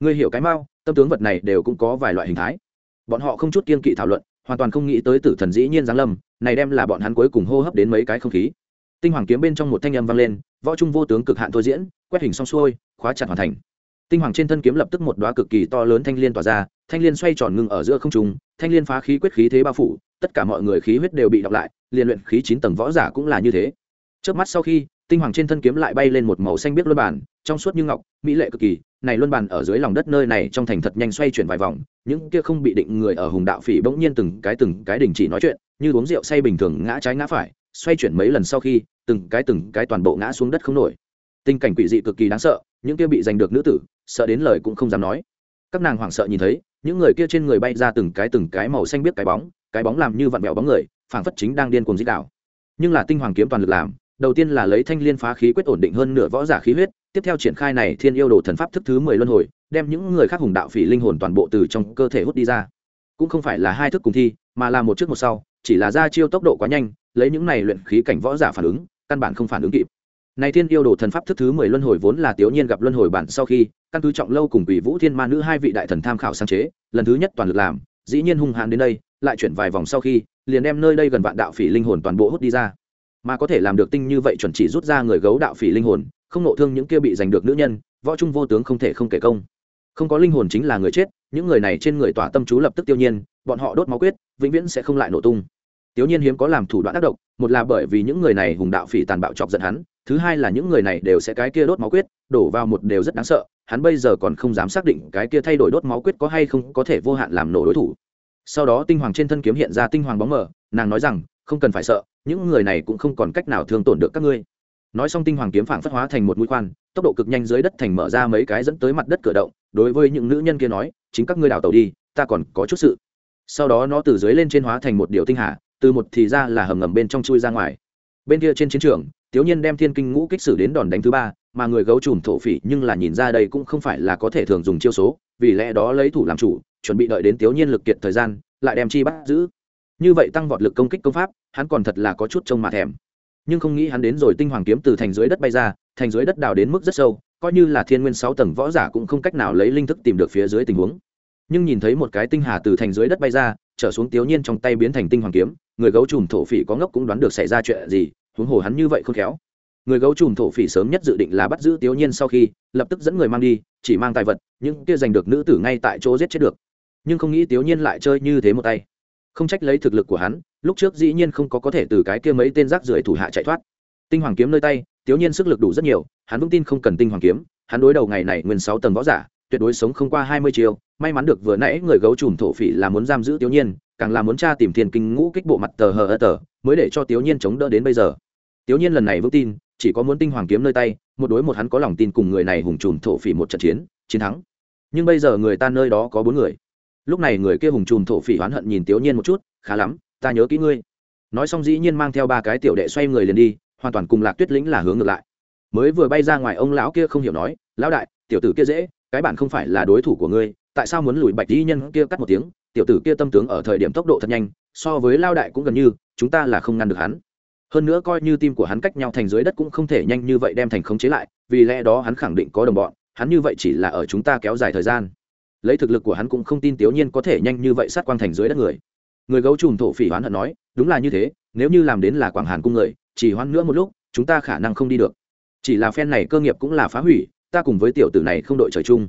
Ngươi hiểu cái mau, tâm tướng vật này đều cũng có vài loại hình thái. Bọn họ không chút kiên kỵ thảo luận hoàn toàn không nghĩ tới tử thần dĩ nhiên giáng lâm này đem là bọn hắn cuối cùng hô hấp đến mấy cái không khí. Tinh hoàng kiếm bên trong một thanh âm vang lên võ trung vô tướng cực hạn thôi diễn quét hình xong xuôi khóa chặt hoàn thành. Tinh hoàng trên thân kiếm lập tức một đoá cực kỳ to lớn thanh liên tỏa ra thanh liên xoay tròn ngưng ở giữa không trung thanh liên phá khí quyết khí thế bao phủ tất cả mọi người khí huyết đều bị đọc lại liền luyện khí chín tầng võ giả cũng là như thế. Chớp mắt sau khi tinh hoàng trên thân kiếm lại bay lên một màu xanh biết luân bàn, trong suốt như ngọc mỹ lệ cực kỳ. Này luân bàn ở dưới lòng đất nơi này trong thành thật nhanh xoay chuyển vài vòng những kia không bị định người ở hùng đạo phỉ bỗng nhiên từng cái từng cái đình chỉ nói chuyện như uống rượu say bình thường ngã trái ngã phải xoay chuyển mấy lần sau khi từng cái từng cái toàn bộ ngã xuống đất không nổi. Tình cảnh quỷ dị cực kỳ đáng sợ những kia bị giành được nữ tử sợ đến lời cũng không dám nói các nàng hoảng sợ nhìn thấy, những người kia trên người bay ra từng cái từng cái màu xanh biết cái bóng cái bóng làm như vặn vẹo bóng người, phảng phất chính đang điên cuồng dích đảo nhưng là tinh hoàng kiếm toàn lực làm, đầu tiên là lấy thanh liên phá khí quyết ổn định hơn nửa võ giả khí huyết, tiếp theo triển khai này thiên yêu đồ thần pháp thức thứ mười luân hồi, đem những người khác hùng đạo phỉ linh hồn toàn bộ từ trong cơ thể hút đi ra. Cũng không phải là hai thức cùng thi, mà là một trước một sau, chỉ là ra chiêu tốc độ quá nhanh, lấy những này luyện khí cảnh võ giả phản ứng, căn bản không phản ứng kịp. Này thiên yêu đồ thần pháp thức thứ mười luân hồi vốn là tiểu nhiên gặp luân hồi bản sau khi căn cứ trọng lâu cùng quỷ vũ thiên ma nữ hai vị đại thần tham khảo sáng chế lần thứ nhất toàn lực làm dĩ nhiên hung hãn đến đây lại chuyển vài vòng sau khi liền đem nơi đây gần vạn đạo phỉ linh hồn toàn bộ hút đi ra. Mà có thể làm được tinh như vậy chuẩn chỉ rút ra người gấu đạo phỉ linh hồn không nộ thương những kia bị giành được nữ nhân võ trung vô tướng không thể không kể công. Không có linh hồn chính là người chết những người này trên người tỏa tâm chú lập tức tiêu nhiên bọn họ đốt máu quyết vĩnh viễn sẽ không lại nổ tung. Tiểu Nhiên hiếm có làm thủ đoạn ác độc, một là bởi vì những người này hùng đạo phỉ tàn bạo chọc giận hắn, thứ hai là những người này đều sẽ cái kia đốt máu quyết, đổ vào một đều rất đáng sợ, hắn bây giờ còn không dám xác định cái kia thay đổi đốt máu quyết có hay không có thể vô hạn làm nổ đối thủ. Sau đó tinh hoàng trên thân kiếm hiện ra tinh hoàng bóng mờ, nàng nói rằng, không cần phải sợ, những người này cũng không còn cách nào thương tổn được các ngươi. Nói xong tinh hoàng kiếm phảng phất hóa thành một mũi khoan, tốc độ cực nhanh dưới đất thành mở ra mấy cái dẫn tới mặt đất cửa động, đối với những nữ nhân kia nói, chính các ngươi đào tàu đi, ta còn có chút sự. Sau đó nó từ dưới lên trên hóa thành một điều tinh hà, từ một thì ra là hầm ngầm bên trong chui ra ngoài bên kia trên chiến trường tiểu nhiên đem thiên kinh ngũ kích sử đến đòn đánh thứ ba mà người gấu trùm thổ phỉ nhưng là nhìn ra đây cũng không phải là có thể thường dùng chiêu số, vì lẽ đó lấy thủ làm chủ, chuẩn bị đợi đến thiếu nhiên lực kiệt thời gian, lại đem chi bắt giữ. Như vậy tăng vọt lực công kích công pháp, hắn còn thật là có chút trông mà thèm. Nhưng không nghĩ hắn đến rồi tinh hoàng kiếm từ thành dưới đất bay ra, thành dưới đất đào đến mức rất sâu, coi như là thiên nguyên sáu tầng võ giả cũng không cách nào lấy linh thức tìm được phía dưới tình huống. Nhưng nhìn thấy một cái tinh hà từ thành dưới đất bay ra, trở xuống tiểu nhiên trong tay biến thành tinh hoàng kiếm, người gấu trùm thổ phỉ có ngốc cũng đoán được xảy ra chuyện gì, huống hồ hắn như vậy không khéo người gấu trùm thổ phỉ sớm nhất dự định là bắt giữ tiểu nhiên sau khi, lập tức dẫn người mang đi, chỉ mang tài vật nhưng kia giành được nữ tử ngay tại chỗ giết chết được. Nhưng không nghĩ tiểu nhiên lại chơi như thế một tay. Không trách lấy thực lực của hắn, lúc trước dĩ nhiên không có có thể từ cái kia mấy tên rác rưởi thủ hạ chạy thoát. Tinh hoàng kiếm nơi tay tiểu nhiên sức lực đủ rất nhiều, hắn vững tin không cần tinh hoàng kiếm, hắn đối đầu ngày này nguyên sáu tầng võ giả, tuyệt đối sống không qua hai mươi chiều may mắn được vừa nãy người gấu trùm thổ phỉ là muốn giam giữ tiểu nhiên, càng là muốn tra tìm thiên kinh ngũ kích bộ mặt tờ hờ ơ tờ, mới để cho tiểu nhiên chống đỡ đến bây giờ. Tiểu nhiên lần này vững tin chỉ có muốn tinh hoàng kiếm nơi tay, một đối một hắn có lòng tin cùng người này hùng trùm thổ phỉ một trận chiến chiến thắng. Nhưng bây giờ người ta nơi đó có bốn người. Lúc này người kia hùng trùm thổ phỉ oán hận nhìn tiểu nhiên một chút, khá lắm, ta nhớ kỹ ngươi. Nói xong dĩ nhiên mang theo ba cái tiểu đệ xoay người liền đi, hoàn toàn cùng lạc tuyết lĩnh là hướng ngược lại. Mới vừa bay ra ngoài, ông lão kia không hiểu nói, lão đại, tiểu tử kia dễ, cái bản không phải là đối thủ của ngươi, tại sao muốn lùi bạch dĩ nhân kia cắt một tiếng? Tiểu tử kia tâm tướng ở thời điểm tốc độ thật nhanh, so với lao đại cũng gần như, chúng ta là không ngăn được hắn hơn nữa coi như tim của hắn cách nhau thành dưới đất cũng không thể nhanh như vậy đem thành khống chế lại, vì lẽ đó hắn khẳng định có đồng bọn, hắn như vậy chỉ là ở chúng ta kéo dài thời gian. Lấy thực lực của hắn cũng không tin tiểu nhiên có thể nhanh như vậy sát quang thành dưới đất người. Người gấu trùm thổ phỉ hoán hận nói, đúng là như thế, nếu như làm đến là quảng hàn cung người, chỉ hoán nữa một lúc, chúng ta khả năng không đi được. Chỉ là phen này cơ nghiệp cũng là phá hủy, ta cùng với tiểu tử này không đội trời chung.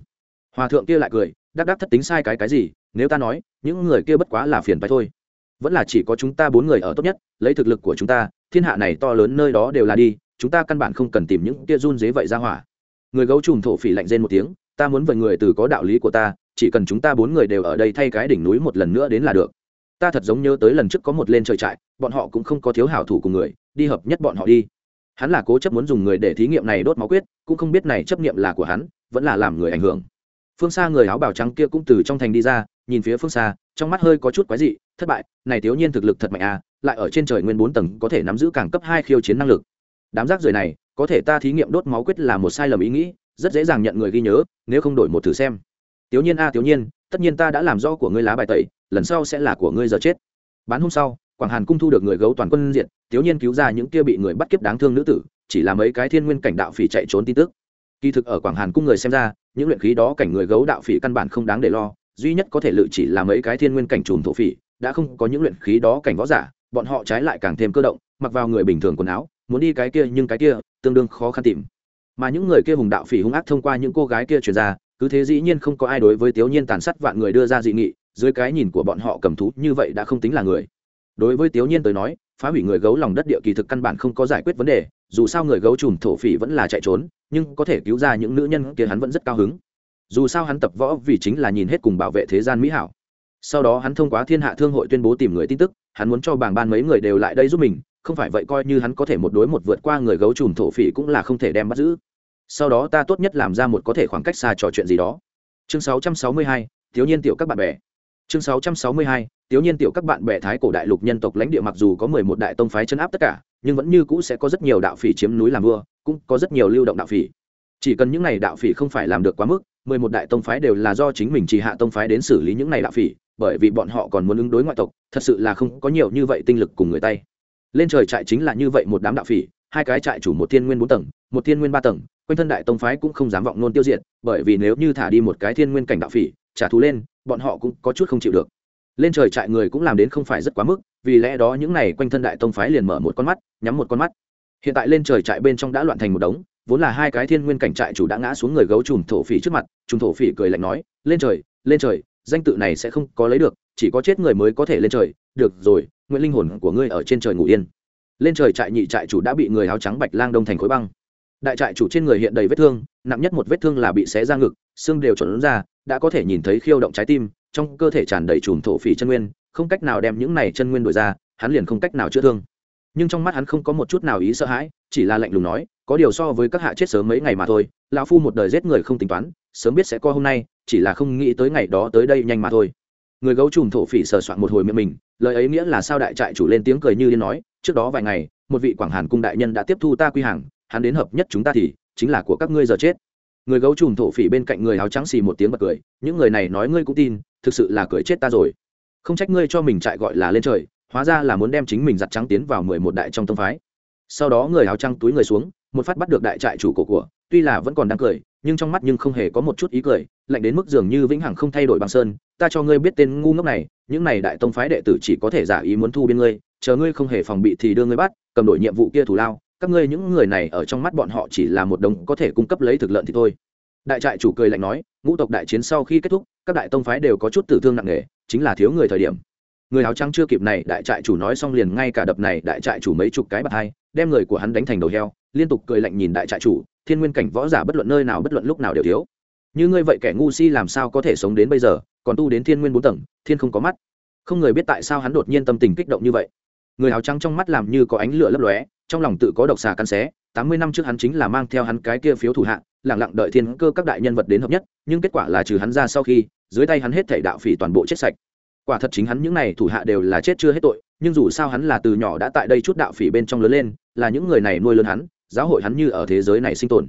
Hòa thượng kia lại cười, đắc đắc thất tính sai cái cái gì, nếu ta nói, những người kia bất quá là phiền phải thôi vẫn là chỉ có chúng ta bốn người ở tốt nhất, lấy thực lực của chúng ta, thiên hạ này to lớn nơi đó đều là đi, chúng ta căn bản không cần tìm những tia run dế vậy ra hỏa. Người gấu trùm thổ phỉ lạnh rên một tiếng, ta muốn về người từ có đạo lý của ta, chỉ cần chúng ta bốn người đều ở đây thay cái đỉnh núi một lần nữa đến là được. Ta thật giống nhớ tới lần trước có một lên trời trại, bọn họ cũng không có thiếu hảo thủ cùng người, đi hợp nhất bọn họ đi. Hắn là cố chấp muốn dùng người để thí nghiệm này đốt máu quyết, cũng không biết này chấp nghiệm là của hắn, vẫn là làm người ảnh hưởng. Phương xa người áo bào trắng kia cũng từ trong thành đi ra, nhìn phía phương xa trong mắt hơi có chút quái dị thất bại này thiếu nhiên thực lực thật mạnh à lại ở trên trời nguyên bốn tầng có thể nắm giữ càng cấp hai khiêu chiến năng lực. Đám rác rưởi này có thể ta thí nghiệm đốt máu quyết là một sai lầm ý nghĩ rất dễ dàng nhận người ghi nhớ nếu không đổi một thử xem. Tiểu nhiên a à, tiểu nhiên tất nhiên ta đã làm do của ngươi lá bài tẩy lần sau sẽ là của ngươi giờ chết. Bán hôm sau quảng hàn cung thu được người gấu toàn quân diện tiểu nhiên cứu ra những kia bị người bắt kiếp đáng thương nữ tử chỉ là mấy cái thiên nguyên cảnh đạo phỉ chạy trốn tin tức. Kỳ thực ở quảng hàn cung người xem ra những luyện khí đó cảnh người gấu đạo phỉ căn bản không đáng để lo duy nhất có thể lự chỉ là mấy cái thiên nguyên cảnh trùm thổ phỉ, đã không có những luyện khí đó cảnh võ giả, bọn họ trái lại càng thêm cơ động, mặc vào người bình thường quần áo, muốn đi cái kia nhưng cái kia, tương đương khó khăn tìm. Mà những người kia hùng đạo phỉ hung ác thông qua những cô gái kia truyền ra, cứ thế dĩ nhiên không có ai đối với thiếu nhiên tàn sát vạn người đưa ra dị nghị, dưới cái nhìn của bọn họ cầm thú như vậy đã không tính là người. Đối với thiếu nhiên tới nói, phá hủy người gấu lòng đất địa kỳ thực căn bản không có giải quyết vấn đề, dù sao người gấu trùm thổ phỉ vẫn là chạy trốn, nhưng có thể cứu ra những nữ nhân kia hắn vẫn rất cao hứng dù sao hắn tập võ vì chính là nhìn hết cùng bảo vệ thế gian mỹ hảo. Sau đó hắn thông qua thiên hạ thương hội tuyên bố tìm người tin tức hắn muốn cho bảng ban mấy người đều lại đây giúp mình không phải vậy coi như hắn có thể một đối một vượt qua người gấu trùm thổ phỉ cũng là không thể đem bắt giữ. Sau đó ta tốt nhất làm ra một có thể khoảng cách xa trò chuyện gì đó. Chương 662, thiếu nhiên tiểu các bạn bè. Chương 662, thiếu nhiên tiểu các bạn bè thái cổ đại lục nhân tộc lãnh địa mặc dù có mười một đại tông phái chấn áp tất cả nhưng vẫn như cũ sẽ có rất nhiều đạo phỉ chiếm núi làm vua cũng có rất nhiều lưu động đạo phỉ. Chỉ cần những này đạo phỉ không phải làm được quá mức mười một đại tông phái đều là do chính mình chỉ hạ tông phái đến xử lý những này đạo phỉ, bởi vì bọn họ còn muốn ứng đối ngoại tộc, thật sự là không có nhiều như vậy tinh lực cùng người tay. Lên trời trại chính là như vậy một đám đạo phỉ, hai cái trại chủ một thiên nguyên bốn tầng, một thiên nguyên ba tầng, quanh thân đại tông phái cũng không dám vọng nôn tiêu diệt, bởi vì nếu như thả đi một cái thiên nguyên cảnh đạo phỉ, trả thù lên, bọn họ cũng có chút không chịu được. Lên trời trại người cũng làm đến không phải rất quá mức, vì lẽ đó những này quanh thân đại tông phái liền mở một con mắt, nhắm một con mắt. Hiện tại lên trời trại bên trong đã loạn thành một đống vốn là hai cái thiên nguyên cảnh trại chủ đã ngã xuống người gấu trùm thổ phỉ trước mặt, trùm thổ phỉ cười lạnh nói, lên trời lên trời, danh tự này sẽ không có lấy được, chỉ có chết người mới có thể lên trời. Được rồi, nguyện linh hồn của ngươi ở trên trời ngủ yên. Lên trời trại nhị trại chủ đã bị người áo trắng bạch lang đông thành khối băng. Đại trại chủ trên người hiện đầy vết thương, nặng nhất một vết thương là bị xé ra ngực, xương đều trộn ra, đã có thể nhìn thấy khiêu động trái tim, trong cơ thể tràn đầy chùm thổ phỉ chân nguyên, không cách nào đem những này chân nguyên đổi ra, hắn liền không cách nào chữa thương. Nhưng trong mắt hắn không có một chút nào ý sợ hãi, chỉ là lạnh lùng nói có điều so với các hạ chết sớm mấy ngày mà thôi, lão phu một đời giết người không tính toán, sớm biết sẽ có hôm nay, chỉ là không nghĩ tới ngày đó tới đây nhanh mà thôi. Người gấu trùm thổ phỉ sờ soạn một hồi miệng mình, lời ấy nghĩa là sao đại trại chủ lên tiếng cười như liên nói, trước đó vài ngày, một vị quảng hàn cung đại nhân đã tiếp thu ta quy hàng, hắn đến hợp nhất chúng ta thì, chính là của các ngươi giờ chết. Người gấu trùm thổ phỉ bên cạnh người áo trắng xì một tiếng bật cười, những người này nói ngươi cũng tin, thực sự là cười chết ta rồi. Không trách ngươi cho mình trại gọi là lên trời, hóa ra là muốn đem chính mình giặt trắng tiến vào mười một đại trong tông phái. Sau đó người áo trắng túi người xuống một phát bắt được đại trại chủ cổ của, tuy là vẫn còn đang cười, nhưng trong mắt nhưng không hề có một chút ý cười, lạnh đến mức dường như vĩnh hằng không thay đổi bằng sơn, ta cho ngươi biết tên ngu ngốc này, những này đại tông phái đệ tử chỉ có thể giả ý muốn thu bên ngươi, chờ ngươi không hề phòng bị thì đưa ngươi bắt, cầm đổi nhiệm vụ kia thủ lao, các ngươi những người này ở trong mắt bọn họ chỉ là một đồng có thể cung cấp lấy thực lợn thì thôi. Đại trại chủ cười lạnh nói, ngũ tộc đại chiến sau khi kết thúc, các đại tông phái đều có chút tử thương nặng nề, chính là thiếu người thời điểm. Người áo trắng chưa kịp này, đại trại chủ nói xong liền ngay cả đập này, đại trại chủ mấy chục cái bạc hai, đem người của hắn đánh thành đầu heo liên tục cười lạnh nhìn đại trại chủ, thiên nguyên cảnh võ giả bất luận nơi nào bất luận lúc nào đều thiếu. Như ngươi vậy kẻ ngu si làm sao có thể sống đến bây giờ, còn tu đến thiên nguyên bốn tầng, thiên không có mắt. Không người biết tại sao hắn đột nhiên tâm tình kích động như vậy. Người áo trắng trong mắt làm như có ánh lửa lấp lóe, trong lòng tự có độc xà căn xé, tám mươi năm trước hắn chính là mang theo hắn cái kia phiếu thủ hạ lẳng lặng đợi thiên cơ các đại nhân vật đến hợp nhất, nhưng kết quả là trừ hắn ra sau khi, dưới tay hắn hết thể đạo phỉ toàn bộ chết sạch. Quả thật chính hắn những n à y thủ hạ đều là chết chưa hết tội, nhưng dù sao hắn là từ nhỏ đã tại đây chút đạo phỉ bên trong lớn lên, là những người này nuôi lớn hắn giáo hội hắn như ở thế giới này sinh tồn.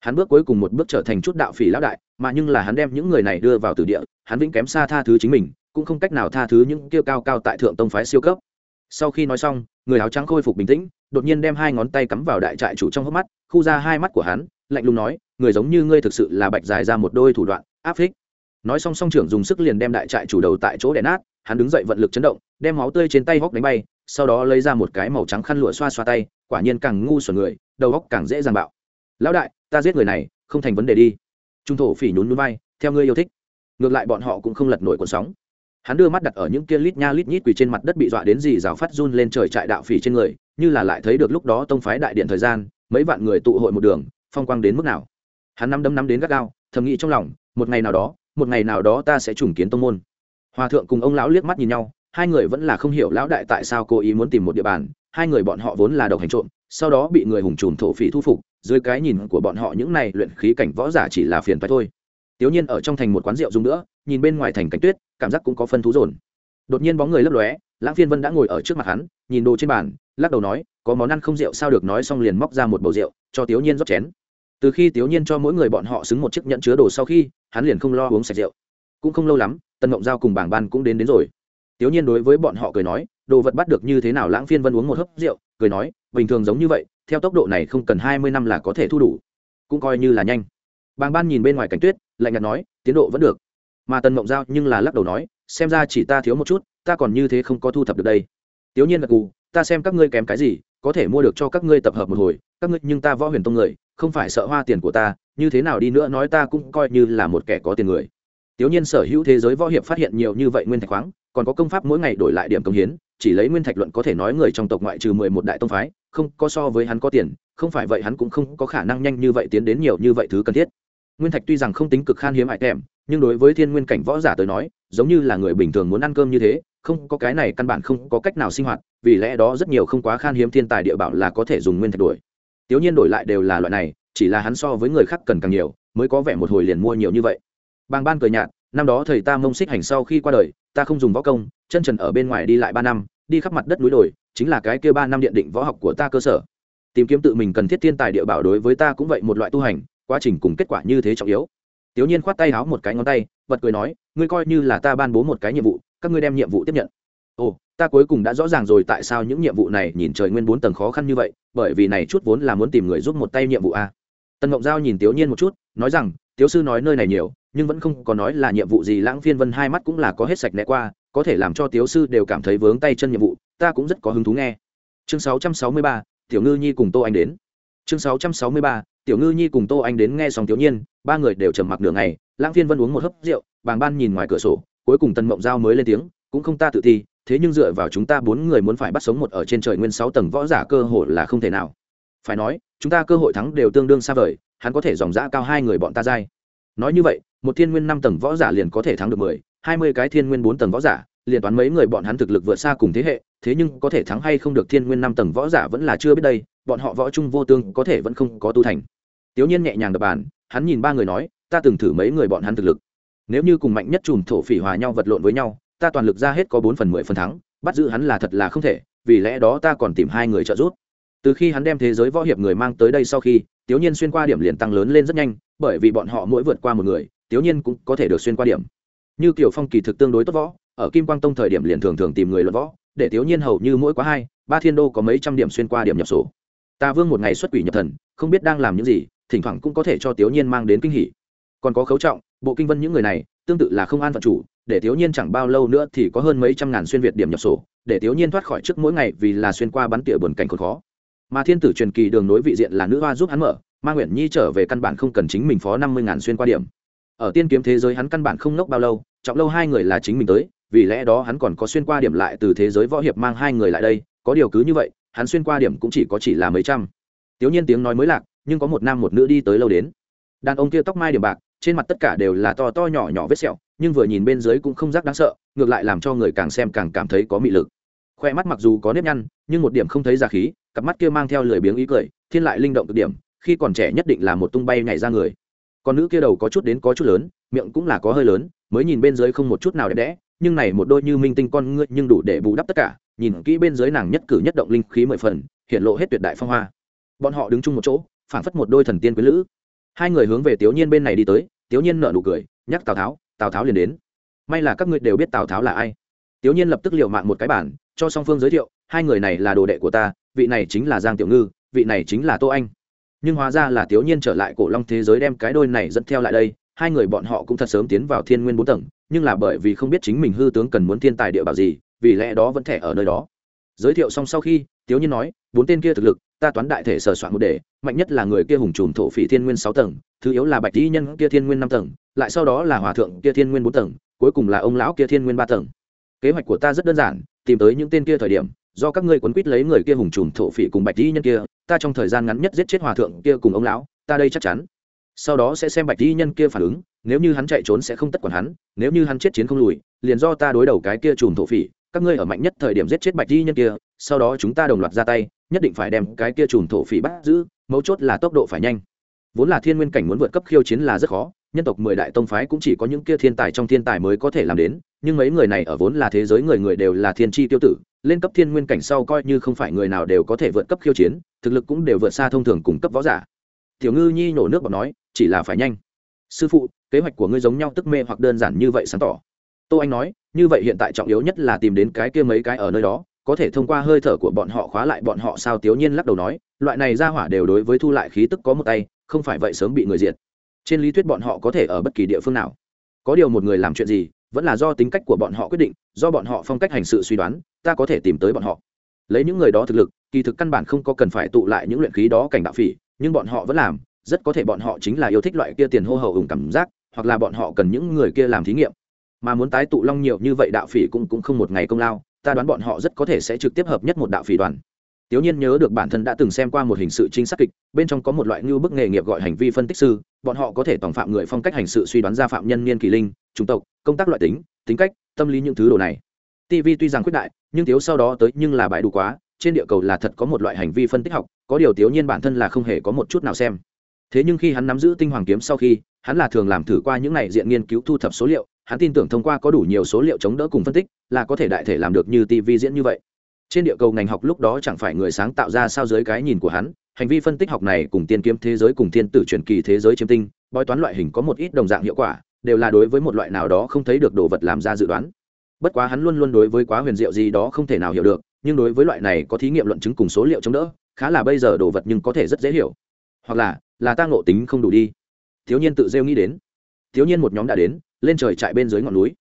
Hắn bước cuối cùng một bước trở thành chút đạo phỉ lão đại, mà nhưng là hắn đem những người này đưa vào tử địa, hắn vĩnh kém xa tha thứ chính mình, cũng không cách nào tha thứ những kêu cao cao tại thượng tông phái siêu cấp. Sau khi nói xong, người áo trắng khôi phục bình tĩnh, đột nhiên đem hai ngón tay cắm vào đại trại chủ trong hốc mắt, khu ra hai mắt của hắn, lạnh lùng nói, người giống như ngươi thực sự là bạch dài ra một đôi thủ đoạn, áp phích. Nói xong song trưởng dùng sức liền đem đại trại chủ đầu tại chỗ đè nát, hắn đứng dậy vận lực chấn động, đem máu tươi trên tay hóc đánh bay sau đó lấy ra một cái màu trắng khăn lụa xoa xoa tay, quả nhiên càng ngu xuẩn người, đầu góc càng dễ dàng bạo. Lão đại, ta giết người này, không thành vấn đề đi. Trung thổ phỉ nhún núi bay theo ngươi yêu thích. Ngược lại bọn họ cũng không lật nổi cuộn sóng. Hắn đưa mắt đặt ở những kia lít nha lít nhít quỳ trên mặt đất bị dọa đến gì rào phát run lên trời trại đạo phỉ trên người, như là lại thấy được lúc đó tông phái đại điện thời gian, mấy vạn người tụ hội một đường, phong quang đến mức nào. Hắn năm đấm năm đến gắt gao, thầm nghĩ trong lòng, một ngày nào đó, một ngày nào đó ta sẽ trùng kiến tông môn. Hòa thượng cùng ông lão liếc mắt nhìn nhau hai người vẫn là không hiểu lão đại tại sao cố ý muốn tìm một địa bàn, hai người bọn họ vốn là độc hành trộm, sau đó bị người hùng trùm thổ phỉ thu phục, dưới cái nhìn của bọn họ những này luyện khí cảnh võ giả chỉ là phiền phải thôi. Tiểu nhiên ở trong thành một quán rượu dùng nữa, nhìn bên ngoài thành cảnh tuyết, cảm giác cũng có phân thú dồn. Đột nhiên bóng người lấp lóe, lãng phiên vân đã ngồi ở trước mặt hắn, nhìn đồ trên bàn, lắc đầu nói, có món ăn không rượu sao được nói xong liền móc ra một bầu rượu, cho tiểu nhiên rót chén. Từ khi tiểu nhiên cho mỗi người bọn họ xứng một chiếc nhẫn chứa đồ sau khi, hắn liền không lo uống sạch rượu. Cũng không lâu lắm tân ngộng giao cùng bảng ban cũng đến đến rồi tiểu nhiên đối với bọn họ cười nói, đồ vật bắt được như thế nào lãng phiên vân uống một hớp rượu, cười nói, bình thường giống như vậy, theo tốc độ này không cần hai mươi năm là có thể thu đủ. Cũng coi như là nhanh. Bàng ban nhìn bên ngoài cảnh tuyết, lạnh nhạt nói, tiến độ vẫn được. Mà tần mộng giao nhưng là lắc đầu nói, xem ra chỉ ta thiếu một chút, ta còn như thế không có thu thập được đây. Tiểu nhiên gật gù, ta xem các ngươi kém cái gì, có thể mua được cho các ngươi tập hợp một hồi, các ngươi nhưng ta võ huyền tông người, không phải sợ hoa tiền của ta, như thế nào đi nữa nói ta cũng coi như là một kẻ có tiền người. Tiểu nhiên sở hữu thế giới võ hiệp phát hiện nhiều như vậy nguyên thạch khoáng còn có công pháp mỗi ngày đổi lại điểm công hiến, chỉ lấy nguyên thạch luận có thể nói người trong tộc ngoại trừ mười một đại tông phái, không có so với hắn có tiền, không phải vậy hắn cũng không có khả năng nhanh như vậy tiến đến nhiều như vậy thứ cần thiết. Nguyên thạch tuy rằng không tính cực khan hiếm hại tèm, nhưng đối với thiên nguyên cảnh võ giả tới nói, giống như là người bình thường muốn ăn cơm như thế, không có cái này căn bản không có cách nào sinh hoạt, vì lẽ đó rất nhiều không quá khan hiếm thiên tài địa bảo là có thể dùng nguyên thạch đổi tiểu nhiên đổi lại đều là loại này, chỉ là hắn so với người khác cần càng nhiều, mới có vẻ một hồi liền mua nhiều như vậy. Bàng ban cười nhạt năm đó thầy ta mông xích hành sau khi qua đời, ta không dùng võ công, chân trần ở bên ngoài đi lại ba năm, đi khắp mặt đất núi đồi, chính là cái kia ba năm điện định võ học của ta cơ sở. Tìm kiếm tự mình cần thiết thiên tài địa bảo đối với ta cũng vậy một loại tu hành, quá trình cùng kết quả như thế trọng yếu. Tiểu nhiên khoát tay háo một cái ngón tay, bật cười nói, ngươi coi như là ta ban bố một cái nhiệm vụ, các ngươi đem nhiệm vụ tiếp nhận. Ồ, ta cuối cùng đã rõ ràng rồi tại sao những nhiệm vụ này nhìn trời nguyên bốn tầng khó khăn như vậy, bởi vì này chút vốn là muốn tìm người giúp một tay nhiệm vụ a. Tần ngộng giao nhìn tiểu nhiên một chút, nói rằng, tiểu sư nói nơi này nhiều nhưng vẫn không có nói là nhiệm vụ gì. Lãng phiên vân hai mắt cũng là có hết sạch né qua có thể làm cho tiếu sư đều cảm thấy vướng tay chân nhiệm vụ ta cũng rất có hứng thú nghe. Chương 663, tiểu ngư nhi cùng tô anh đến. Chương 663, tiểu ngư nhi cùng tô anh đến nghe xong tiểu nhiên ba người đều trầm mặc nửa ngày. Lãng phiên vân uống một hớp rượu bàng ban nhìn ngoài cửa sổ cuối cùng tân mộng giao mới lên tiếng cũng không ta tự thi thế nhưng dựa vào chúng ta bốn người muốn phải bắt sống một ở trên trời nguyên sáu tầng võ giả cơ hội là không thể nào. Phải nói chúng ta cơ hội thắng đều tương đương xa vời hắn có thể dòng giã cao hai người bọn ta dai. Nói như vậy một thiên nguyên năm tầng võ giả liền có thể thắng được mười, hai mươi cái thiên nguyên bốn tầng võ giả, liền toán mấy người bọn hắn thực lực vượt xa cùng thế hệ, thế nhưng có thể thắng hay không được thiên nguyên năm tầng võ giả vẫn là chưa biết đây, bọn họ võ trung vô tương có thể vẫn không có tu thành. Tiểu nhiên nhẹ nhàng đập bàn, hắn nhìn ba người nói, ta từng thử mấy người bọn hắn thực lực. Nếu như cùng mạnh nhất chùm thổ phỉ hòa nhau vật lộn với nhau, ta toàn lực ra hết có bốn phần mười phần thắng, bắt giữ hắn là thật là không thể, vì lẽ đó ta còn tìm hai người trợ giúp. Từ khi hắn đem thế giới võ hiệp người mang tới đây sau khi tiểu nhiên xuyên qua điểm liền tăng lớn lên rất nhanh, bởi vì bọn họ mỗi vượt qua một người tiểu nhiên cũng có thể được xuyên qua điểm. Như kiểu phong kỳ thực tương đối tốt võ, ở kim quang tông thời điểm liền thường thường tìm người luận võ, để tiểu nhiên hầu như mỗi quá hai, ba thiên đô có mấy trăm điểm xuyên qua điểm nhập sổ ta vương một ngày xuất quỷ nhập thần, không biết đang làm những gì, thỉnh thoảng cũng có thể cho tiểu nhiên mang đến kinh hỉ. Còn có khấu trọng, bộ kinh vân những người này, tương tự là không an phận chủ, để tiểu nhiên chẳng bao lâu nữa thì có hơn mấy trăm ngàn xuyên việt điểm nhập sổ để tiểu nhiên thoát khỏi trước mỗi ngày vì là xuyên qua bắn tỉa buồn cảnh khốn khó. Mà thiên tử truyền kỳ đường nối vị diện là nữ hoa giúp hắn mở, ma nguyễn nhi trở về căn bản không cần chính mình phó năm mươi ngàn xuyên qua điểm ở tiên kiếm thế giới hắn căn bản không nốc bao lâu, trọng lâu hai người là chính mình tới, vì lẽ đó hắn còn có xuyên qua điểm lại từ thế giới võ hiệp mang hai người lại đây, có điều cứ như vậy, hắn xuyên qua điểm cũng chỉ có chỉ là mấy trăm. Tiểu nhiên tiếng nói mới lạc, nhưng có một nam một nữ đi tới lâu đến. Đàn ông kia tóc mai điểm bạc, trên mặt tất cả đều là to to nhỏ nhỏ vết sẹo, nhưng vừa nhìn bên dưới cũng không rắc đáng sợ, ngược lại làm cho người càng xem càng cảm thấy có mị lực. Khoe mắt mặc dù có nếp nhăn, nhưng một điểm không thấy ra khí, cặp mắt kia mang theo lười biếng ý cười, thiên lại linh động cực điểm, khi còn trẻ nhất định là một tung bay nhảy ra người con nữ kia đầu có chút đến có chút lớn, miệng cũng là có hơi lớn, mới nhìn bên dưới không một chút nào đẹp đẽ, nhưng này một đôi như minh tinh con ngươi nhưng đủ để bù đắp tất cả, nhìn kỹ bên dưới nàng nhất cử nhất động linh khí mười phần, hiện lộ hết tuyệt đại phong hoa. Bọn họ đứng chung một chỗ, phảng phất một đôi thần tiên quý lữ. Hai người hướng về tiểu nhiên bên này đi tới tiểu nhiên nở nụ cười, nhắc tào tháo tào tháo liền đến. May là các ngươi đều biết tào tháo là ai. Tiểu nhiên lập tức liều mạng một cái bản, cho song phương giới thiệu, hai người này là đồ đệ của ta, vị này chính là giang tiểu ngư, vị này chính là tô anh nhưng hóa ra là tiểu nhiên trở lại cổ long thế giới đem cái đôi này dẫn theo lại đây, hai người bọn họ cũng thật sớm tiến vào thiên nguyên bốn tầng, nhưng là bởi vì không biết chính mình hư tướng cần muốn thiên tài địa bảo gì, vì lẽ đó vẫn thẻ ở nơi đó. Giới thiệu xong sau khi tiểu nhiên nói, bốn tên kia thực lực, ta toán đại thể sờ soạn một đề, mạnh nhất là người kia hùng trùm thổ phỉ thiên nguyên sáu tầng, thứ yếu là bạch tý nhân kia thiên nguyên năm tầng, lại sau đó là hòa thượng kia thiên nguyên bốn tầng, cuối cùng là ông lão kia thiên nguyên ba tầng. Kế hoạch của ta rất đơn giản, tìm tới những tên kia thời điểm, do các ngươi quấn quýt lấy người kia hùng trùm thổ phỉ cùng bạch tý nhân kia ta trong thời gian ngắn nhất giết chết hòa thượng kia cùng ông lão, ta đây chắc chắn. Sau đó sẽ xem bạch tý nhân kia phản ứng, nếu như hắn chạy trốn sẽ không tất quản hắn, nếu như hắn chết chiến không lùi, liền do ta đối đầu cái kia trùm thổ phỉ, các ngươi ở mạnh nhất thời điểm giết chết bạch tý nhân kia, sau đó chúng ta đồng loạt ra tay, nhất định phải đem cái kia trùm thổ phỉ bắt giữ, mấu chốt là tốc độ phải nhanh. Vốn là thiên nguyên cảnh muốn vượt cấp khiêu chiến là rất khó, nhân tộc mười đại tông phái cũng chỉ có những kia thiên tài trong thiên tài mới có thể làm đến, nhưng mấy người này ở vốn là thế giới người người đều là thiên tri tiêu tử lên cấp thiên nguyên cảnh sau coi như không phải người nào đều có thể vượt cấp khiêu chiến, thực lực cũng đều vượt xa thông thường cùng cấp võ giả. Tiểu ngư nhi nổ nước bọc nói, chỉ là phải nhanh. Sư phụ, kế hoạch của ngươi giống nhau tức mê hoặc đơn giản như vậy sáng tỏ. Tô anh nói, như vậy hiện tại trọng yếu nhất là tìm đến cái kia mấy cái ở nơi đó, có thể thông qua hơi thở của bọn họ khóa lại bọn họ sao? Tiểu nhiên lắc đầu nói, loại này ra hỏa đều đối với thu lại khí tức có một tay, không phải vậy sớm bị người diệt. Trên lý thuyết bọn họ có thể ở bất kỳ địa phương nào. Có điều một người làm chuyện gì vẫn là do tính cách của bọn họ quyết định, do bọn họ phong cách hành sự suy đoán, ta có thể tìm tới bọn họ. Lấy những người đó thực lực, kỳ thực căn bản không có cần phải tụ lại những luyện khí đó cảnh đạo phỉ, nhưng bọn họ vẫn làm, rất có thể bọn họ chính là yêu thích loại kia tiền hô hậu ủng cảm giác, hoặc là bọn họ cần những người kia làm thí nghiệm. Mà muốn tái tụ long nhiều như vậy đạo phỉ cũng cũng không một ngày công lao, ta đoán bọn họ rất có thể sẽ trực tiếp hợp nhất một đạo phỉ đoàn. Tiểu Nhiên nhớ được bản thân đã từng xem qua một hình sự trinh sát kịch, bên trong có một loại như bức nghề nghiệp gọi hành vi phân tích sư, bọn họ có thể tổng phạm người phong cách hành sự suy đoán ra phạm nhân niên kỳ linh, chủng tộc, công tác loại tính, tính cách, tâm lý những thứ đồ này. TV tuy rằng khuyết đại, nhưng thiếu sau đó tới nhưng là bãi đủ quá, trên địa cầu là thật có một loại hành vi phân tích học, có điều Tiểu Nhiên bản thân là không hề có một chút nào xem. Thế nhưng khi hắn nắm giữ tinh hoàng kiếm sau khi, hắn là thường làm thử qua những này diện nghiên cứu thu thập số liệu, hắn tin tưởng thông qua có đủ nhiều số liệu chống đỡ cùng phân tích, là có thể đại thể làm được như TV diễn như vậy trên địa cầu ngành học lúc đó chẳng phải người sáng tạo ra sao dưới cái nhìn của hắn, hành vi phân tích học này cùng tiên kiếm thế giới cùng thiên tử truyền kỳ thế giới chiêm tinh, bói toán loại hình có một ít đồng dạng hiệu quả, đều là đối với một loại nào đó không thấy được đồ vật làm ra dự đoán. Bất quá hắn luôn luôn đối với quá huyền diệu gì đó không thể nào hiểu được, nhưng đối với loại này có thí nghiệm luận chứng cùng số liệu chống đỡ, khá là bây giờ đồ vật nhưng có thể rất dễ hiểu. Hoặc là là ta ngộ tính không đủ đi. Thiếu nhiên tự rêu nghĩ đến. Thiếu nhiên một nhóm đã đến, lên trời chạy bên dưới ngọn núi.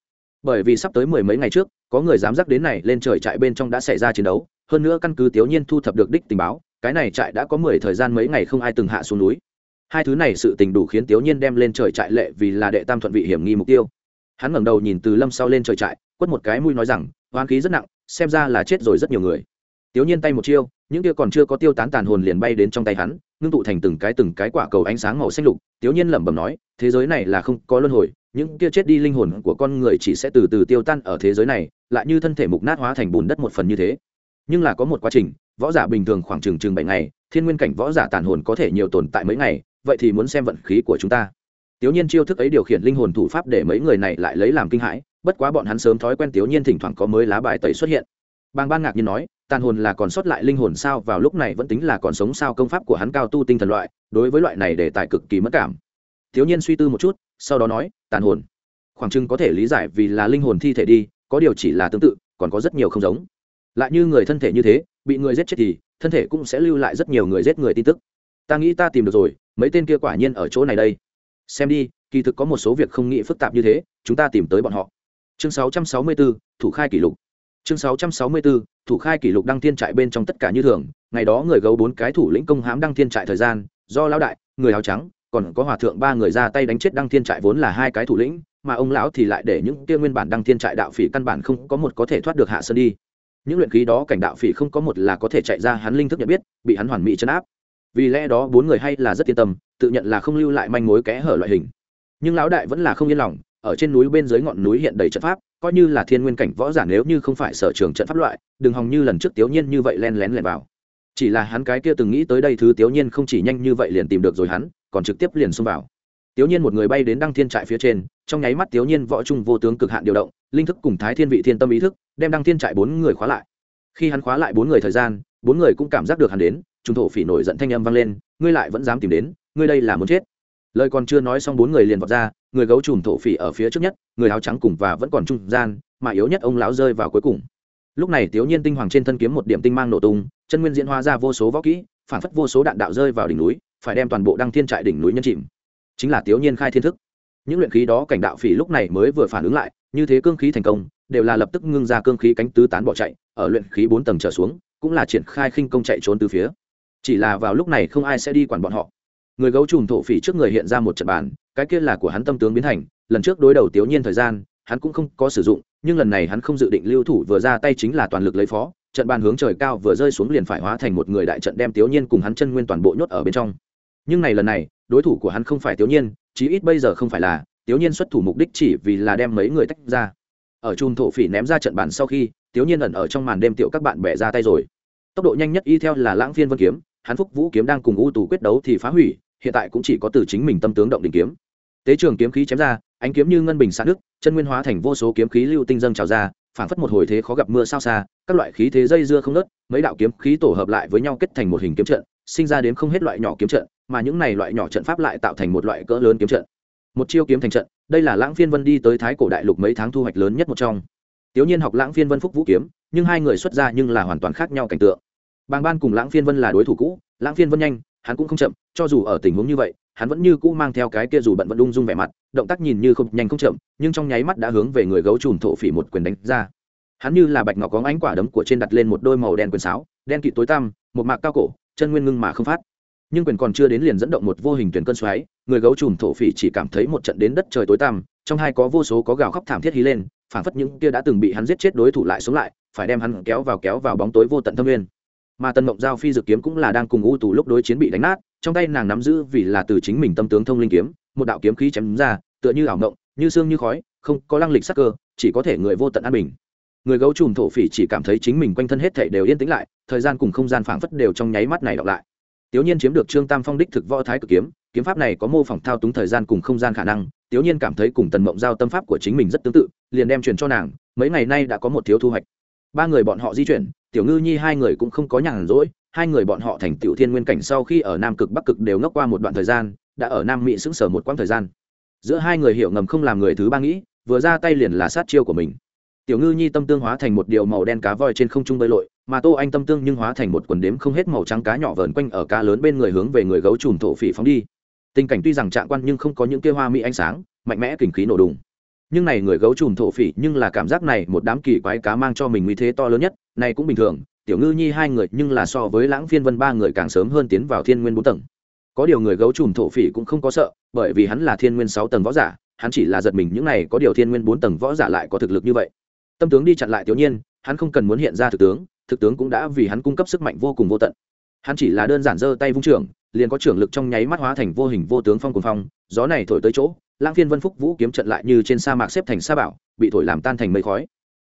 Bởi vì sắp tới mười mấy ngày trước có người dám dắt đến này lên trời trại bên trong đã xảy ra chiến đấu, hơn nữa căn cứ tiểu nhiên thu thập được đích tình báo, cái này trại đã có mười thời gian mấy ngày không ai từng hạ xuống núi. Hai thứ này sự tình đủ khiến tiểu nhiên đem lên trời trại lệ vì là đệ tam thuận vị hiểm nghi mục tiêu. Hắn ngẩng đầu nhìn từ lâm sau lên trời trại, quất một cái mũi nói rằng, hoán khí rất nặng, xem ra là chết rồi rất nhiều người. Tiểu nhiên tay một chiêu, những kia còn chưa có tiêu tán tàn hồn liền bay đến trong tay hắn, ngưng tụ thành từng cái từng cái quả cầu ánh sáng màu xanh lục. Tiểu nhiên lẩm bẩm nói, thế giới này là không có luân hồi những kia chết đi linh hồn của con người chỉ sẽ từ từ tiêu tan ở thế giới này, lại như thân thể mục nát hóa thành bùn đất một phần như thế. Nhưng là có một quá trình, võ giả bình thường khoảng chừng chừng bảy ngày, thiên nguyên cảnh võ giả tàn hồn có thể nhiều tồn tại mấy ngày, vậy thì muốn xem vận khí của chúng ta. Tiểu nhiên chiêu thức ấy điều khiển linh hồn thủ pháp để mấy người này lại lấy làm kinh hãi, bất quá bọn hắn sớm thói quen tiểu nhiên thỉnh thoảng có mới lá bài tẩy xuất hiện. Bàng ban ngạc nhiên nói, tàn hồn là còn sót lại linh hồn sao, vào lúc này vẫn tính là còn sống sao công pháp của hắn cao tu tinh thần loại, đối với loại này để tài cực kỳ mất cảm. Thiếu nhiên suy tư một chút, sau đó nói tàn hồn. Khoảng chừng có thể lý giải vì là linh hồn thi thể đi có điều chỉ là tương tự còn có rất nhiều không giống. Lại như người thân thể như thế bị người giết chết thì thân thể cũng sẽ lưu lại rất nhiều người giết người tin tức. Ta nghĩ ta tìm được rồi mấy tên kia quả nhiên ở chỗ này đây. Xem đi kỳ thực có một số việc không nghĩ phức tạp như thế chúng ta tìm tới bọn họ. Chương 664, thủ khai kỷ lục. Chương 664, thủ khai kỷ lục đăng thiên trại bên trong tất cả như thường ngày đó người gấu bốn cái thủ lĩnh công hãm đăng thiên trại thời gian do lão đại người áo trắng còn có hòa thượng ba người ra tay đánh chết đăng thiên trại vốn là hai cái thủ lĩnh, mà ông lão thì lại để những kia nguyên bản đăng thiên trại đạo phỉ căn bản không có một có thể thoát được hạ sơn đi. Những luyện khí đó cảnh đạo phỉ không có một là có thể chạy ra hắn linh thức nhận biết, bị hắn hoàn mỹ chấn áp. Vì lẽ đó bốn người hay là rất yên tâm, tự nhận là không lưu lại manh mối kẽ hở loại hình. Nhưng lão đại vẫn là không yên lòng, ở trên núi bên dưới ngọn núi hiện đầy trận pháp, coi như là thiên nguyên cảnh võ giả nếu như không phải sở trường trận pháp loại, đừng hòng như lần trước tiểu nhiên như vậy len lén lẻn vào chỉ là hắn cái kia từng nghĩ tới đây thứ tiểu nhiên không chỉ nhanh như vậy liền tìm được rồi hắn, còn trực tiếp liền xông vào. Tiểu nhiên một người bay đến đăng thiên trại phía trên, trong nháy mắt tiểu nhiên võ trung vô tướng cực hạn điều động, linh thức cùng thái thiên vị thiên tâm ý thức, đem đăng thiên trại bốn người khóa lại. Khi hắn khóa lại bốn người thời gian, bốn người cũng cảm giác được hắn đến trung thổ phỉ nổi giận thanh âm vang lên, ngươi lại vẫn dám tìm đến, ngươi đây là muốn chết. Lời còn chưa nói xong bốn người liền vọt ra, người gấu trùm thổ phỉ ở phía trước nhất, người áo trắng cùng và vẫn còn trung gian, mà yếu nhất ông lão rơi vào cuối cùng lúc này tiểu nhiên tinh hoàng trên thân kiếm một điểm tinh mang nổ tung, chân nguyên diễn hóa ra vô số võ kỹ, phản phất vô số đạn đạo rơi vào đỉnh núi, phải đem toàn bộ đăng thiên trại đỉnh núi nhân chìm. Chính là tiểu nhiên khai thiên thức. Những luyện khí đó cảnh đạo phỉ lúc này mới vừa phản ứng lại, như thế cương khí thành công, đều là lập tức ngưng ra cương khí cánh tứ tán bỏ chạy, ở luyện khí bốn tầng trở xuống, cũng là triển khai khinh công chạy trốn từ phía. Chỉ là vào lúc này không ai sẽ đi quản bọn họ. Người gấu trùm thổ phỉ trước người hiện ra một trận bàn, cái kia là của hắn tâm tướng biến thành, lần trước đối đầu tiểu nhiên thời gian, hắn cũng không có sử dụng nhưng lần này hắn không dự định lưu thủ vừa ra tay chính là toàn lực lấy phó, trận bàn hướng trời cao vừa rơi xuống liền phải hóa thành một người đại trận đem tiểu nhiên cùng hắn chân nguyên toàn bộ nhốt ở bên trong. Nhưng này lần này, đối thủ của hắn không phải tiểu nhiên, chí ít bây giờ không phải là tiểu nhiên xuất thủ mục đích chỉ vì là đem mấy người tách ra. Ở chùm thổ phỉ ném ra trận bàn sau khi tiểu nhiên ẩn ở trong màn đêm tiểu các bạn bè ra tay rồi. Tốc độ nhanh nhất y theo là lãng phiên vân kiếm, hắn phúc vũ kiếm đang cùng u tù quyết đấu thì phá hủy, hiện tại cũng chỉ có từ chính mình tâm tướng động đình kiếm tế trường kiếm khí chém ra, ánh kiếm như ngân bình xa nước, chân nguyên hóa thành vô số kiếm khí lưu tinh dâng trào ra, phảng phất một hồi thế khó gặp mưa sao xa, các loại khí thế dây dưa không nớt mấy đạo kiếm khí tổ hợp lại với nhau kết thành một hình kiếm trận, sinh ra đến không hết loại nhỏ kiếm trận, mà những này loại nhỏ trận pháp lại tạo thành một loại cỡ lớn kiếm trận. Một chiêu kiếm thành trận, đây là lãng phiên vân đi tới thái cổ đại lục mấy tháng thu hoạch lớn nhất một trong. Tiểu nhiên học lãng phiên vân phúc vũ kiếm, nhưng hai người xuất ra nhưng là hoàn toàn khác nhau cảnh tượng. Bàng ban cùng lãng phiên vân là đối thủ cũ, lãng phiên vân nhanh, hắn cũng không chậm, cho dù ở tình huống như vậy hắn vẫn như cũ mang theo cái kia dù bận vẫn ung dung vẻ mặt, động tác nhìn như không, nhanh không chậm, nhưng trong nháy mắt đã hướng về người gấu trùm thổ phỉ một quyền đánh ra. Hắn như là bạch ngọc có ánh quả đấm của trên đặt lên một đôi màu đen quyền sáo, đen kịt tối tăm, một mạc cao cổ, chân nguyên ngưng mà không phát. Nhưng quyền còn chưa đến liền dẫn động một vô hình tuyển cơn xoáy, người gấu trùm thổ phỉ chỉ cảm thấy một trận đến đất trời tối tăm, trong hai có vô số có gào khóc thảm thiết hí lên, phảng phất những kia đã từng bị hắn giết chết đối thủ lại sống lại, phải đem hắn kéo vào kéo vào bóng tối vô tận thâm nguyên. Mà tần mộng giao phi dự kiếm cũng là đang cùng u tù lúc đối chiến bị đánh nát trong tay nàng nắm giữ vì là từ chính mình tâm tướng thông linh kiếm, một đạo kiếm khí chém ra, tựa như ảo ngộng như xương như khói, không có lăng lịch sắc cơ, chỉ có thể người vô tận an bình. Người gấu trùm thổ phỉ chỉ cảm thấy chính mình quanh thân hết thể đều yên tĩnh lại, thời gian cùng không gian phảng phất đều trong nháy mắt này đọc lại. Tiểu nhiên chiếm được trương tam phong đích thực võ thái cực kiếm kiếm pháp này có mô phỏng thao túng thời gian cùng không gian khả năng, tiểu nhiên cảm thấy cùng tần mộng giao tâm pháp của chính mình rất tương tự, liền đem truyền cho nàng, mấy ngày nay đã có một thiếu thu hoạch. Ba người bọn họ di chuyển, tiểu ngư nhi hai người cũng không có nhàn rỗi hai người bọn họ thành tiểu thiên nguyên cảnh sau khi ở nam cực bắc cực đều ngốc qua một đoạn thời gian, đã ở nam mỹ sững sờ một quãng thời gian. Giữa hai người hiểu ngầm không làm người thứ ba nghĩ, vừa ra tay liền là sát chiêu của mình. Tiểu ngư nhi tâm tương hóa thành một điều màu đen cá voi trên không trung bơi lội, mà tô anh tâm tương nhưng hóa thành một quần đếm không hết màu trắng cá nhỏ vờn quanh ở cá lớn bên người hướng về người gấu trùm thổ phỉ phóng đi. Tình cảnh tuy rằng trạng quan nhưng không có những kia hoa mỹ ánh sáng, mạnh mẽ kình khí nổ đùng. Nhưng này người gấu trùm thổ phỉ nhưng là cảm giác này một đám kỳ quái cá mang cho mình uy thế to lớn nhất, này cũng bình thường tiểu ngư nhi hai người nhưng là so với lãng phiên vân ba người càng sớm hơn tiến vào thiên nguyên bốn tầng. Có điều người gấu trùm thổ phỉ cũng không có sợ, bởi vì hắn là thiên nguyên sáu tầng võ giả, hắn chỉ là giật mình những này có điều thiên nguyên bốn tầng võ giả lại có thực lực như vậy. Tâm tướng đi chặn lại tiểu nhiên, hắn không cần muốn hiện ra thực tướng thực tướng cũng đã vì hắn cung cấp sức mạnh vô cùng vô tận. Hắn chỉ là đơn giản giơ tay vung trưởng, liền có trưởng lực trong nháy mắt hóa thành vô hình vô tướng phong cùng phong, gió này thổi tới chỗ lang phiên vân phúc vũ kiếm trận lại như trên sa mạc xếp thành sa bảo, bị thổi làm tan thành mây khói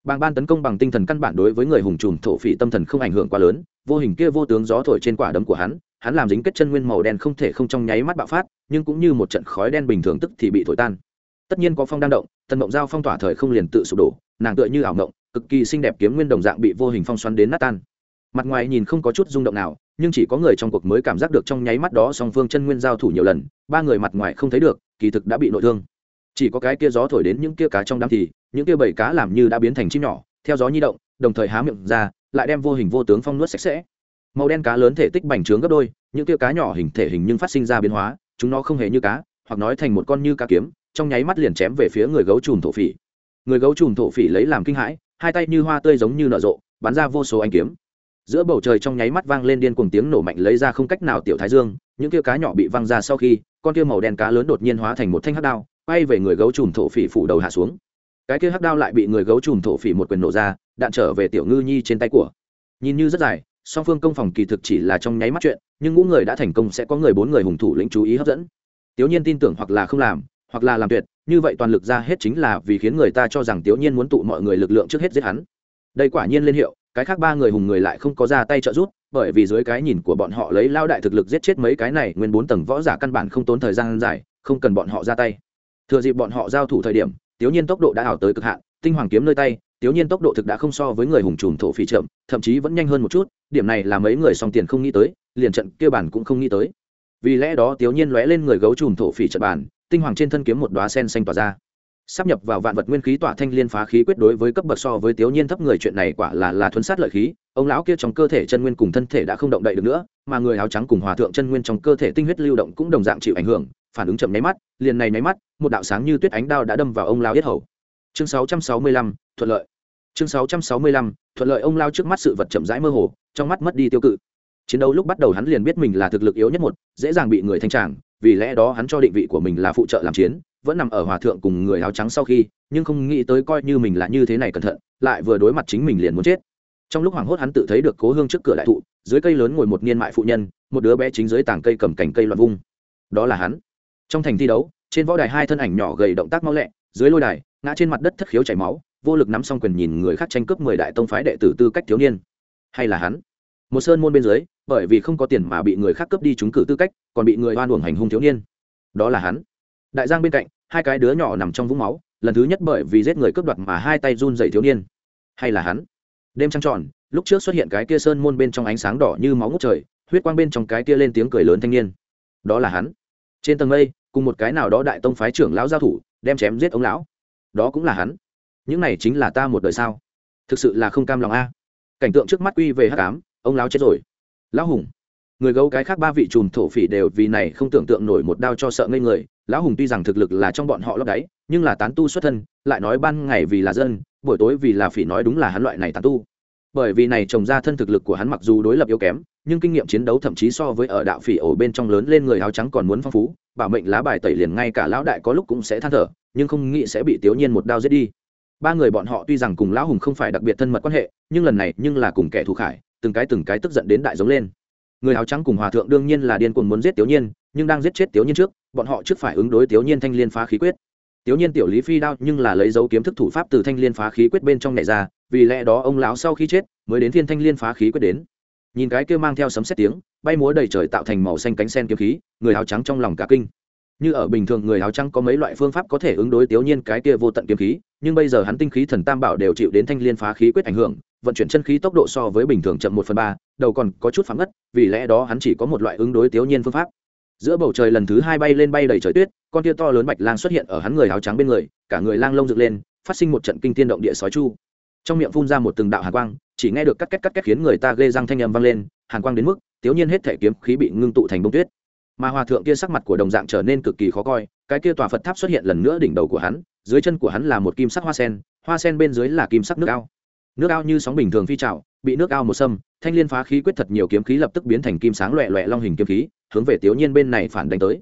bàng ban tấn công bằng tinh thần căn bản đối với người hùng trùm thổ phỉ tâm thần không ảnh hưởng quá lớn, vô hình kia vô tướng gió thổi trên quả đấm của hắn hắn làm dính kết chân nguyên màu đen không thể không trong nháy mắt bạo phát, nhưng cũng như một trận khói đen bình thường tức thì bị thổi tan. Tất nhiên có phong đang động, tần mộng giao phong tỏa thời không liền tự sụp đổ, nàng tựa như ảo mộng, cực kỳ xinh đẹp kiếm nguyên đồng dạng bị vô hình phong xoắn đến nát tan. Mặt ngoài nhìn không có chút rung động nào, nhưng chỉ có người trong cuộc mới cảm giác được trong nháy mắt đó song phương chân nguyên giao thủ nhiều lần, ba người mặt ngoài không thấy được, kỳ thực đã bị nội thương. Chỉ có cái kia gió thổi đến những kia cá trong đám thì những kia bảy cá làm như đã biến thành chim nhỏ, theo gió nhi động, đồng thời há miệng ra, lại đem vô hình vô tướng phong nuốt sạch sẽ. Màu đen cá lớn thể tích bành trướng gấp đôi, những kia cá nhỏ hình thể hình nhưng phát sinh ra biến hóa, chúng nó không hề như cá, hoặc nói thành một con như cá kiếm, trong nháy mắt liền chém về phía người gấu trùm thổ phỉ. Người gấu trùm thổ phỉ lấy làm kinh hãi, hai tay như hoa tươi giống như nở rộ, bắn ra vô số anh kiếm. Giữa bầu trời trong nháy mắt vang lên điên cuồng tiếng nổ mạnh lấy ra không cách nào tiểu thái dương, những kia cá nhỏ bị văng ra sau khi, con kia màu đen cá lớn đột nhiên hóa thành một thanh hắc đao, bay về người gấu trùm thổ phỉ phủ đầu hạ xuống cái kia hắc đao lại bị người gấu trùm thổ phỉ một quyền nổ ra, đạn trở về tiểu ngư nhi trên tay của. Nhìn như rất dài, song phương công phòng kỳ thực chỉ là trong nháy mắt chuyện, nhưng ngũ người đã thành công sẽ có người bốn người hùng thủ lĩnh chú ý hấp dẫn. Tiểu nhiên tin tưởng hoặc là không làm, hoặc là làm tuyệt, như vậy toàn lực ra hết chính là vì khiến người ta cho rằng tiểu nhiên muốn tụ mọi người lực lượng trước hết giết hắn. Đây quả nhiên lên hiệu, cái khác ba người hùng người lại không có ra tay trợ giúp, bởi vì dưới cái nhìn của bọn họ lấy lao đại thực lực giết chết mấy cái này, nguyên bốn tầng võ giả căn bản không tốn thời gian dài, không cần bọn họ ra tay. Thừa dịp bọn họ giao thủ thời điểm tiểu nhiên tốc độ đã ảo tới cực hạn, tinh hoàng kiếm nơi tay, tiểu nhiên tốc độ thực đã không so với người hùng trùm thổ phỉ chậm, thậm chí vẫn nhanh hơn một chút, điểm này là mấy người song tiền không nghĩ tới, liền trận kia bản cũng không nghĩ tới. Vì lẽ đó tiểu nhiên lóe lên người gấu trùm thổ phỉ trận bản, tinh hoàng trên thân kiếm một đóa sen xanh tỏa ra. Sắp nhập vào vạn vật nguyên khí tỏa thanh liên phá khí quyết đối với cấp bậc so với tiểu nhiên thấp người chuyện này quả là là thuấn sát lợi khí, ông lão kia trong cơ thể chân nguyên cùng thân thể đã không động đậy được nữa, mà người áo trắng cùng hòa thượng chân nguyên trong cơ thể tinh huyết lưu động cũng đồng dạng chịu ảnh hưởng phản ứng chậm nháy mắt liền này nháy mắt một đạo sáng như tuyết ánh đao đã đâm vào ông lão yết hầu. Chương 665, thuận lợi. Chương 665, thuận lợi ông lao trước mắt sự vật chậm rãi mơ hồ trong mắt mất đi tiêu cự. Chiến đấu lúc bắt đầu hắn liền biết mình là thực lực yếu nhất một dễ dàng bị người thanh tràng vì lẽ đó hắn cho định vị của mình là phụ trợ làm chiến vẫn nằm ở hòa thượng cùng người áo trắng sau khi nhưng không nghĩ tới coi như mình là như thế này cẩn thận lại vừa đối mặt chính mình liền muốn chết. Trong lúc hoảng hốt hắn tự thấy được cố hương trước cửa đại thụ dưới cây lớn ngồi một niên mại phụ nhân một đứa bé chính dưới tảng cây cầm cành cây loạn vung. Đó là hắn trong thành thi đấu, trên võ đài hai thân ảnh nhỏ gầy động tác mau lẹ, dưới lôi đài, ngã trên mặt đất thất khiếu chảy máu, vô lực nắm xong quyền nhìn người khác tranh cướp mười đại tông phái đệ tử tư cách thiếu niên. Hay là hắn? Một sơn môn bên dưới, bởi vì không có tiền mà bị người khác cướp đi trúng cử tư cách, còn bị người oan uổng hành hung thiếu niên. Đó là hắn. Đại giang bên cạnh, hai cái đứa nhỏ nằm trong vũng máu, lần thứ nhất bởi vì giết người cướp đoạt mà hai tay run dậy thiếu niên. Hay là hắn? Đêm trăng tròn, lúc trước xuất hiện cái kia sơn môn bên trong ánh sáng đỏ như máu ngút trời, huyết quang bên trong cái kia lên tiếng cười lớn thanh niên. Đó là hắn trên tầng mây, cùng một cái nào đó đại tông phái trưởng lão giao thủ, đem chém giết ông lão. Đó cũng là hắn. Những này chính là ta một đời sao? Thực sự là không cam lòng a. Cảnh tượng trước mắt quy về hắc ám, ông lão chết rồi. Lão hùng. Người gấu cái khác ba vị trùm thổ phỉ đều vì này không tưởng tượng nổi một đao cho sợ ngây người. Lão hùng tuy rằng thực lực là trong bọn họ lấp đáy nhưng là tán tu xuất thân, lại nói ban ngày vì là dân, buổi tối vì là phỉ nói đúng là hắn loại này tán tu. Bởi vì này trồng ra thân thực lực của hắn mặc dù đối lập yếu kém nhưng kinh nghiệm chiến đấu thậm chí so với ở đạo phỉ ổ bên trong lớn lên người áo trắng còn muốn phong phú, bảo mệnh lá bài tẩy liền ngay cả lão đại có lúc cũng sẽ than thở, nhưng không nghĩ sẽ bị tiểu nhiên một đao giết đi. Ba người bọn họ tuy rằng cùng lão hùng không phải đặc biệt thân mật quan hệ, nhưng lần này nhưng là cùng kẻ thù khải, từng cái từng cái tức giận đến đại giống lên. Người áo trắng cùng hòa thượng đương nhiên là điên cuồng muốn giết tiểu nhiên, nhưng đang giết chết tiểu nhiên trước, bọn họ trước phải ứng đối tiểu nhiên thanh liên phá khí quyết. Tiểu nhiên tiểu lý phi đao nhưng là lấy dấu kiếm thức thủ pháp từ thanh liên phá khí quyết bên trong này ra, vì lẽ đó ông lão sau khi chết mới đến thiên thanh liên phá khí quyết đến nhìn cái kia mang theo sấm xét tiếng, bay múa đầy trời tạo thành màu xanh cánh sen kiếm khí, người áo trắng trong lòng cả kinh. Như ở bình thường người áo trắng có mấy loại phương pháp có thể ứng đối tiểu nhiên cái kia vô tận kiếm khí, nhưng bây giờ hắn tinh khí thần tam bảo đều chịu đến thanh liên phá khí quyết ảnh hưởng, vận chuyển chân khí tốc độ so với bình thường chậm một phần ba, đầu còn có chút phẳng ngất, vì lẽ đó hắn chỉ có một loại ứng đối tiểu nhiên phương pháp. Giữa bầu trời lần thứ hai bay lên bay đầy trời tuyết, con tia to lớn bạch lang xuất hiện ở hắn người áo trắng bên người, cả người lang lông dựng lên, phát sinh một trận kinh tiên động địa sói chu. Trong miệng phun ra một từng đạo hàn quang chỉ nghe được cắt két cắt két khiến người ta ghê răng thanh âm vang lên, hàn quang đến mức tiếu nhiên hết thể kiếm khí bị ngưng tụ thành bông tuyết. Mà hòa thượng kia sắc mặt của đồng dạng trở nên cực kỳ khó coi, cái kia tòa phật tháp xuất hiện lần nữa đỉnh đầu của hắn, dưới chân của hắn là một kim sắc hoa sen hoa sen bên dưới là kim sắc nước ao. Nước ao như sóng bình thường phi trào, bị nước ao một sâm thanh liên phá khí quyết thật nhiều kiếm khí lập tức biến thành kim sáng loẹ loẹ long hình kiếm khí, hướng về tiểu nhiên bên này phản đánh tới.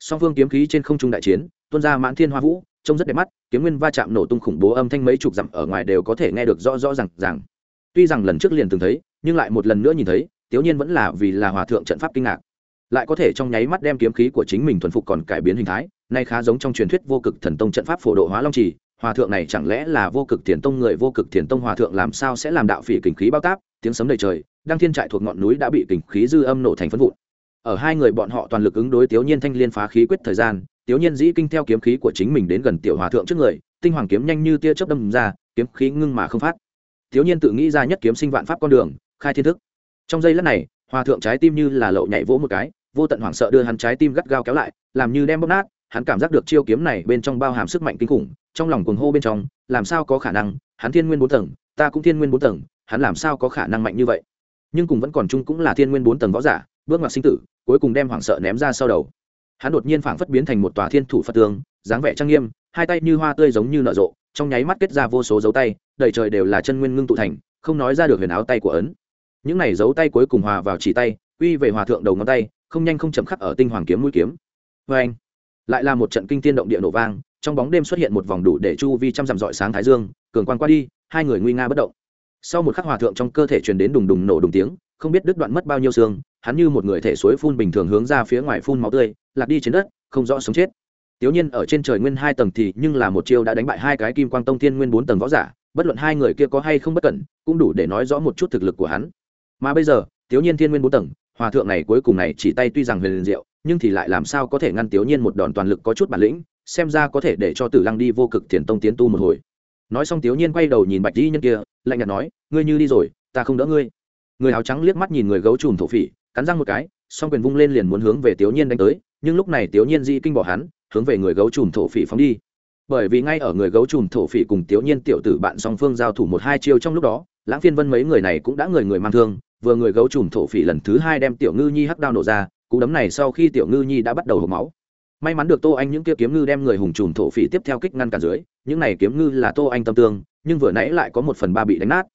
Song phương kiếm khí trên không trung đại chiến, tuôn ra mãn thiên hoa vũ, trông rất đẹp mắt, kiếm nguyên va chạm nổ tung khủng bố âm thanh mấy chục dặm ở ngoài đều có thể nghe được rõ rõ rằng rằng tuy rằng lần trước liền từng thấy, nhưng lại một lần nữa nhìn thấy tiểu nhiên vẫn là vì là hòa thượng trận pháp kinh ngạc. Lại có thể trong nháy mắt đem kiếm khí của chính mình thuần phục còn cải biến hình thái, nay khá giống trong truyền thuyết vô cực thần tông trận pháp phổ độ hóa long trì, hòa thượng này chẳng lẽ là vô cực thiền tông người vô cực thiền tông hòa thượng làm sao sẽ làm đạo phỉ kình khí bao táp, tiếng sấm đầy trời, đăng thiên trại thuộc ngọn núi đã bị kình khí dư âm nổ thành phân vụn. Ở hai người bọn họ toàn lực ứng đối tiểu nhiên thanh liên phá khí quyết thời gian tiểu nhiên dĩ kinh theo kiếm khí của chính mình đến gần tiểu hòa thượng trước người, tinh hoàng kiếm nhanh như tia chớp đâm ra, kiếm khí ngưng mà không phát thiếu niên tự nghĩ ra nhất kiếm sinh vạn pháp con đường, khai thiên thức. Trong giây lát này, hòa thượng trái tim như là lậu nhảy vỗ một cái, vô tận hoảng sợ đưa hắn trái tim gắt gao kéo lại, làm như đem bóp nát, hắn cảm giác được chiêu kiếm này bên trong bao hàm sức mạnh kinh khủng, trong lòng cuồng hô bên trong, làm sao có khả năng, hắn thiên nguyên bốn tầng, ta cũng thiên nguyên bốn tầng, hắn làm sao có khả năng mạnh như vậy? Nhưng cùng vẫn còn chung cũng là thiên nguyên bốn tầng võ giả, bước ngoặt sinh tử, cuối cùng đem hoảng sợ ném ra sau đầu. Hắn đột nhiên phảng phất biến thành một tòa thiên thủ phật tường, dáng vẻ trang nghiêm, hai tay như hoa tươi giống như nở rộ trong nháy mắt kết ra vô số dấu tay, đầy trời đều là chân nguyên ngưng tụ thành, không nói ra được huyền áo tay của ấn. Những này dấu tay cuối cùng hòa vào chỉ tay uy về hòa thượng đầu ngón tay, không nhanh không chậm khắc ở tinh hoàng kiếm mũi kiếm. Vê anh, lại là một trận kinh tiên động địa nổ vang, trong bóng đêm xuất hiện một vòng đủ để chu vi trăm dặm dọi sáng thái dương, cường quan qua đi, hai người nguy nga bất động. Sau một khắc hòa thượng trong cơ thể truyền đến đùng đùng nổ đùng tiếng, không biết đứt đoạn mất bao nhiêu xương, hắn như một người thể suối phun bình thường hướng ra phía ngoài phun máu tươi, lạc đi trên đất, không rõ sống chết. Tiểu Nhiên ở trên trời nguyên hai tầng thì nhưng là một chiêu đã đánh bại hai cái Kim Quang Tông Thiên Nguyên bốn tầng võ giả, bất luận hai người kia có hay không bất cẩn, cũng đủ để nói rõ một chút thực lực của hắn. Mà bây giờ, Tiểu Nhiên Thiên Nguyên bốn tầng, hòa thượng này cuối cùng này chỉ tay tuy rằng huyền diệu, nhưng thì lại làm sao có thể ngăn Tiểu Nhiên một đòn toàn lực có chút bản lĩnh, xem ra có thể để cho Tử Lăng đi vô cực Tiền tông tiến tu một hồi. Nói xong Tiểu Nhiên quay đầu nhìn Bạch Y nhân kia, lạnh nhạt nói, ngươi như đi rồi, ta không đỡ ngươi. Người áo trắng liếc mắt nhìn người gấu trùm thổ phỉ, cắn răng một cái, song quyền vung lên liền muốn hướng về Tiểu Nhiên đánh tới, nhưng lúc này Tiểu Nhiên di kinh bỏ hắn, hướng về người gấu trùm thổ phỉ phóng đi. Bởi vì ngay ở người gấu trùm thổ phỉ cùng tiểu nhiên tiểu tử bạn song phương giao thủ một hai chiêu trong lúc đó, lãng phiên vân mấy người này cũng đã người người mang thương, vừa người gấu trùm thổ phỉ lần thứ hai đem tiểu ngư nhi hắc đao nổ ra, cú đấm này sau khi tiểu ngư nhi đã bắt đầu hộp máu. May mắn được tô anh những kia kiếm ngư đem người hùng trùm thổ phỉ tiếp theo kích ngăn cản dưới, những này kiếm ngư là tô anh tâm tương, nhưng vừa nãy lại có một phần ba bị đánh nát.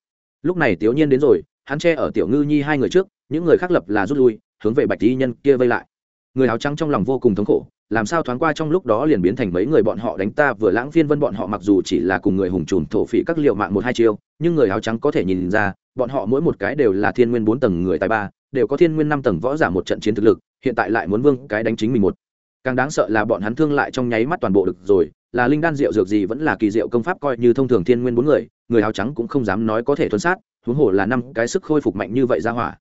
Lúc này tiểu nhiên đến rồi, hắn che ở tiểu ngư nhi hai người trước, những người khác lập là rút lui, hướng về bạch y nhân kia vây lại. Người áo trắng trong lòng vô cùng thống khổ làm sao thoáng qua trong lúc đó liền biến thành mấy người bọn họ đánh ta, vừa lãng phiên vân bọn họ mặc dù chỉ là cùng người hùng trùm thổ phỉ các liệu mạng một hai chiêu, nhưng người áo trắng có thể nhìn ra, bọn họ mỗi một cái đều là thiên nguyên bốn tầng người tài ba, đều có thiên nguyên năm tầng võ giả một trận chiến thực lực, hiện tại lại muốn vương cái đánh chính mình một. Càng đáng sợ là bọn hắn thương lại trong nháy mắt toàn bộ được rồi, là linh đan rượu dược gì vẫn là kỳ diệu công pháp coi như thông thường thiên nguyên bốn người người áo trắng cũng không dám nói có thể thuần sát, huống hồ là năm cái sức khôi phục mạnh như vậy ra hỏa.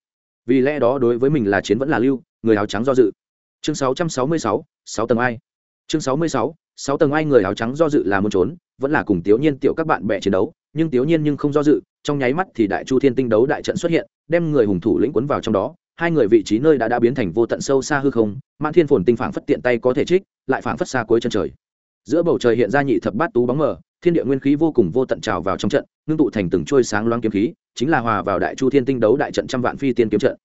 Vì lẽ đó đối với mình là chiến vẫn là lưu, người áo trắng do dự chương 666, sáu tầng ai. Chương 66, sáu tầng ai người áo trắng do dự là muốn trốn vẫn là cùng tiểu nhiên tiểu các bạn bè chiến đấu nhưng tiểu nhiên nhưng không do dự trong nháy mắt thì đại chu thiên tinh đấu đại trận xuất hiện đem người hùng thủ lĩnh quấn vào trong đó hai người vị trí nơi đã đã biến thành vô tận sâu xa hư không mãn thiên phồn tinh phảng phất tiện tay có thể trích lại phảng phất xa cuối chân trời. Giữa bầu trời hiện ra nhị thập bát tú bóng mờ thiên địa nguyên khí vô cùng vô tận trào vào trong trận ngưng tụ thành từng trôi sáng loáng kiếm khí chính là hòa vào đại chu thiên tinh đấu đại trận trăm vạn phi tiên kiếm trận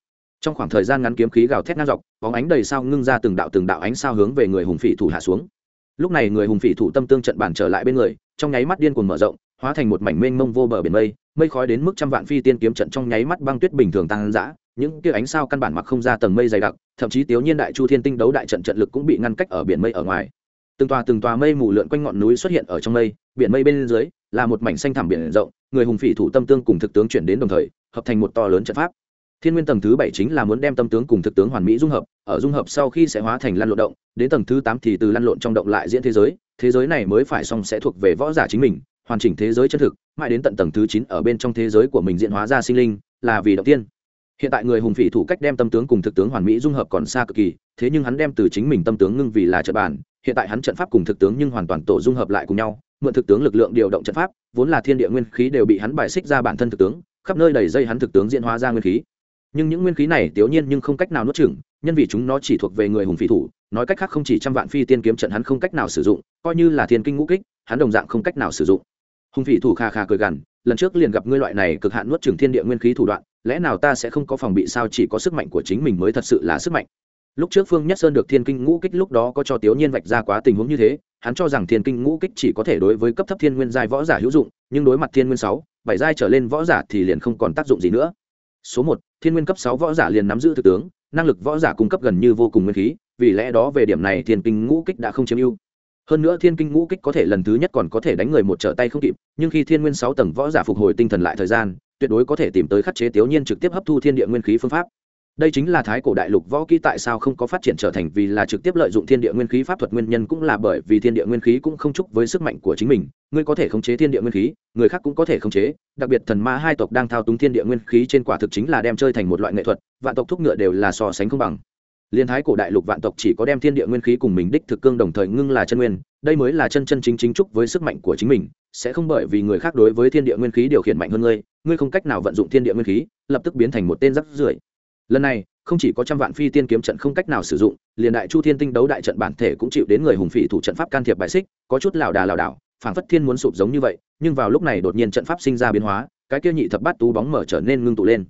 trong khoảng thời gian ngắn kiếm khí gào thét ngang dọc, bóng ánh đầy sao ngưng ra từng đạo từng đạo ánh sao hướng về người hùng phỉ thủ hạ xuống. Lúc này người hùng phỉ thủ tâm tương trận bản trở lại bên người, trong nháy mắt điên cuồng mở rộng, hóa thành một mảnh mênh mông vô bờ biển mây mây khói đến mức trăm vạn phi tiên kiếm trận trong nháy mắt băng tuyết bình thường tăng dã những kia ánh sao căn bản mặc không ra tầng mây dày đặc, thậm chí tiểu nhiên đại chu thiên tinh đấu đại trận trận lực cũng bị ngăn cách ở biển mây ở ngoài. Từng tòa từng tòa mây mù lượn quanh ngọn núi xuất hiện ở trong mây, biển mây bên dưới là một mảnh xanh thẳm biển rộng, người hùng phỉ thủ tâm tương cùng thực tướng chuyển đến đồng thời, hợp thành một to lớn trận pháp thiên nguyên tầng thứ bảy chính là muốn đem tâm tướng cùng thực tướng hoàn mỹ dung hợp, ở dung hợp sau khi sẽ hóa thành lăn lộn động, đến tầng thứ tám thì từ lăn lộn trong động lại diễn thế giới thế giới này mới phải xong sẽ thuộc về võ giả chính mình, hoàn chỉnh thế giới chân thực, mãi đến tận tầng thứ chín ở bên trong thế giới của mình diễn hóa ra sinh linh, là vì động tiên. Hiện tại người hùng phỉ thủ cách đem tâm tướng cùng thực tướng hoàn mỹ dung hợp còn xa cực kỳ, thế nhưng hắn đem từ chính mình tâm tướng ngưng vì là trận bản hiện tại hắn trận pháp cùng thực tướng nhưng hoàn toàn tổ dung hợp lại cùng nhau, mượn thực tướng lực lượng điều động trận pháp, vốn là thiên địa nguyên khí đều bị hắn bài xích ra bản thân thực tướng, khắp nơi đầy dây hắn thực tướng diễn hóa ra nguyên khí nhưng những nguyên khí này tiểu nhiên nhưng không cách nào nuốt chửng, nhân vì chúng nó chỉ thuộc về người hùng phỉ thủ, nói cách khác không chỉ trăm vạn phi tiên kiếm trận hắn không cách nào sử dụng, coi như là thiên kinh ngũ kích, hắn đồng dạng không cách nào sử dụng. Hùng phỉ thủ kha kha cười gằn, lần trước liền gặp ngươi loại này cực hạn nuốt chửng thiên địa nguyên khí thủ đoạn, lẽ nào ta sẽ không có phòng bị sao chỉ có sức mạnh của chính mình mới thật sự là sức mạnh? Lúc trước phương nhất sơn được thiên kinh ngũ kích lúc đó có cho tiểu nhiên vạch ra quá tình huống như thế, hắn cho rằng thiên kinh ngũ kích chỉ có thể đối với cấp thấp thiên nguyên giai võ giả hữu dụng, nhưng đối mặt thiên nguyên sáu, bảy giai trở lên võ giả thì liền không còn tác dụng gì nữa. Số một thiên nguyên cấp sáu võ giả liền nắm giữ thực tướng, năng lực võ giả cung cấp gần như vô cùng nguyên khí, vì lẽ đó về điểm này thiên kinh ngũ kích đã không chiếm ưu. Hơn nữa thiên kinh ngũ kích có thể lần thứ nhất còn có thể đánh người một trở tay không kịp, nhưng khi thiên nguyên sáu tầng võ giả phục hồi tinh thần lại thời gian, tuyệt đối có thể tìm tới khắc chế tiểu nhiên trực tiếp hấp thu thiên địa nguyên khí phương pháp đây chính là thái cổ đại lục võ kỹ tại sao không có phát triển trở thành vì là trực tiếp lợi dụng thiên địa nguyên khí pháp thuật nguyên nhân cũng là bởi vì thiên địa nguyên khí cũng không chúc với sức mạnh của chính mình. Ngươi có thể khống chế thiên địa nguyên khí, người khác cũng có thể khống chế. Đặc biệt thần ma hai tộc đang thao túng thiên địa nguyên khí trên quả thực chính là đem chơi thành một loại nghệ thuật, vạn tộc thúc ngựa đều là so sánh không bằng. Liên thái cổ đại lục vạn tộc chỉ có đem thiên địa nguyên khí cùng mình đích thực cương đồng thời ngưng là chân nguyên, đây mới là chân chân chính chính chúc với sức mạnh của chính mình. Sẽ không bởi vì người khác đối với thiên địa nguyên khí điều khiển mạnh hơn ngươi ngươi không cách nào vận dụng thiên địa nguyên khí, lập tức biến thành một tên rắc rưởi lần này, không chỉ có trăm vạn phi tiên kiếm trận không cách nào sử dụng, liền đại chu thiên tinh đấu đại trận bản thể cũng chịu đến người hùng phỉ thủ trận pháp can thiệp bài xích, có chút lảo đà lảo đảo, phảng phất thiên muốn sụp giống như vậy, nhưng vào lúc này đột nhiên trận pháp sinh ra biến hóa, cái kia nhị thập bát tú bóng mở trở nên ngưng tụ lên.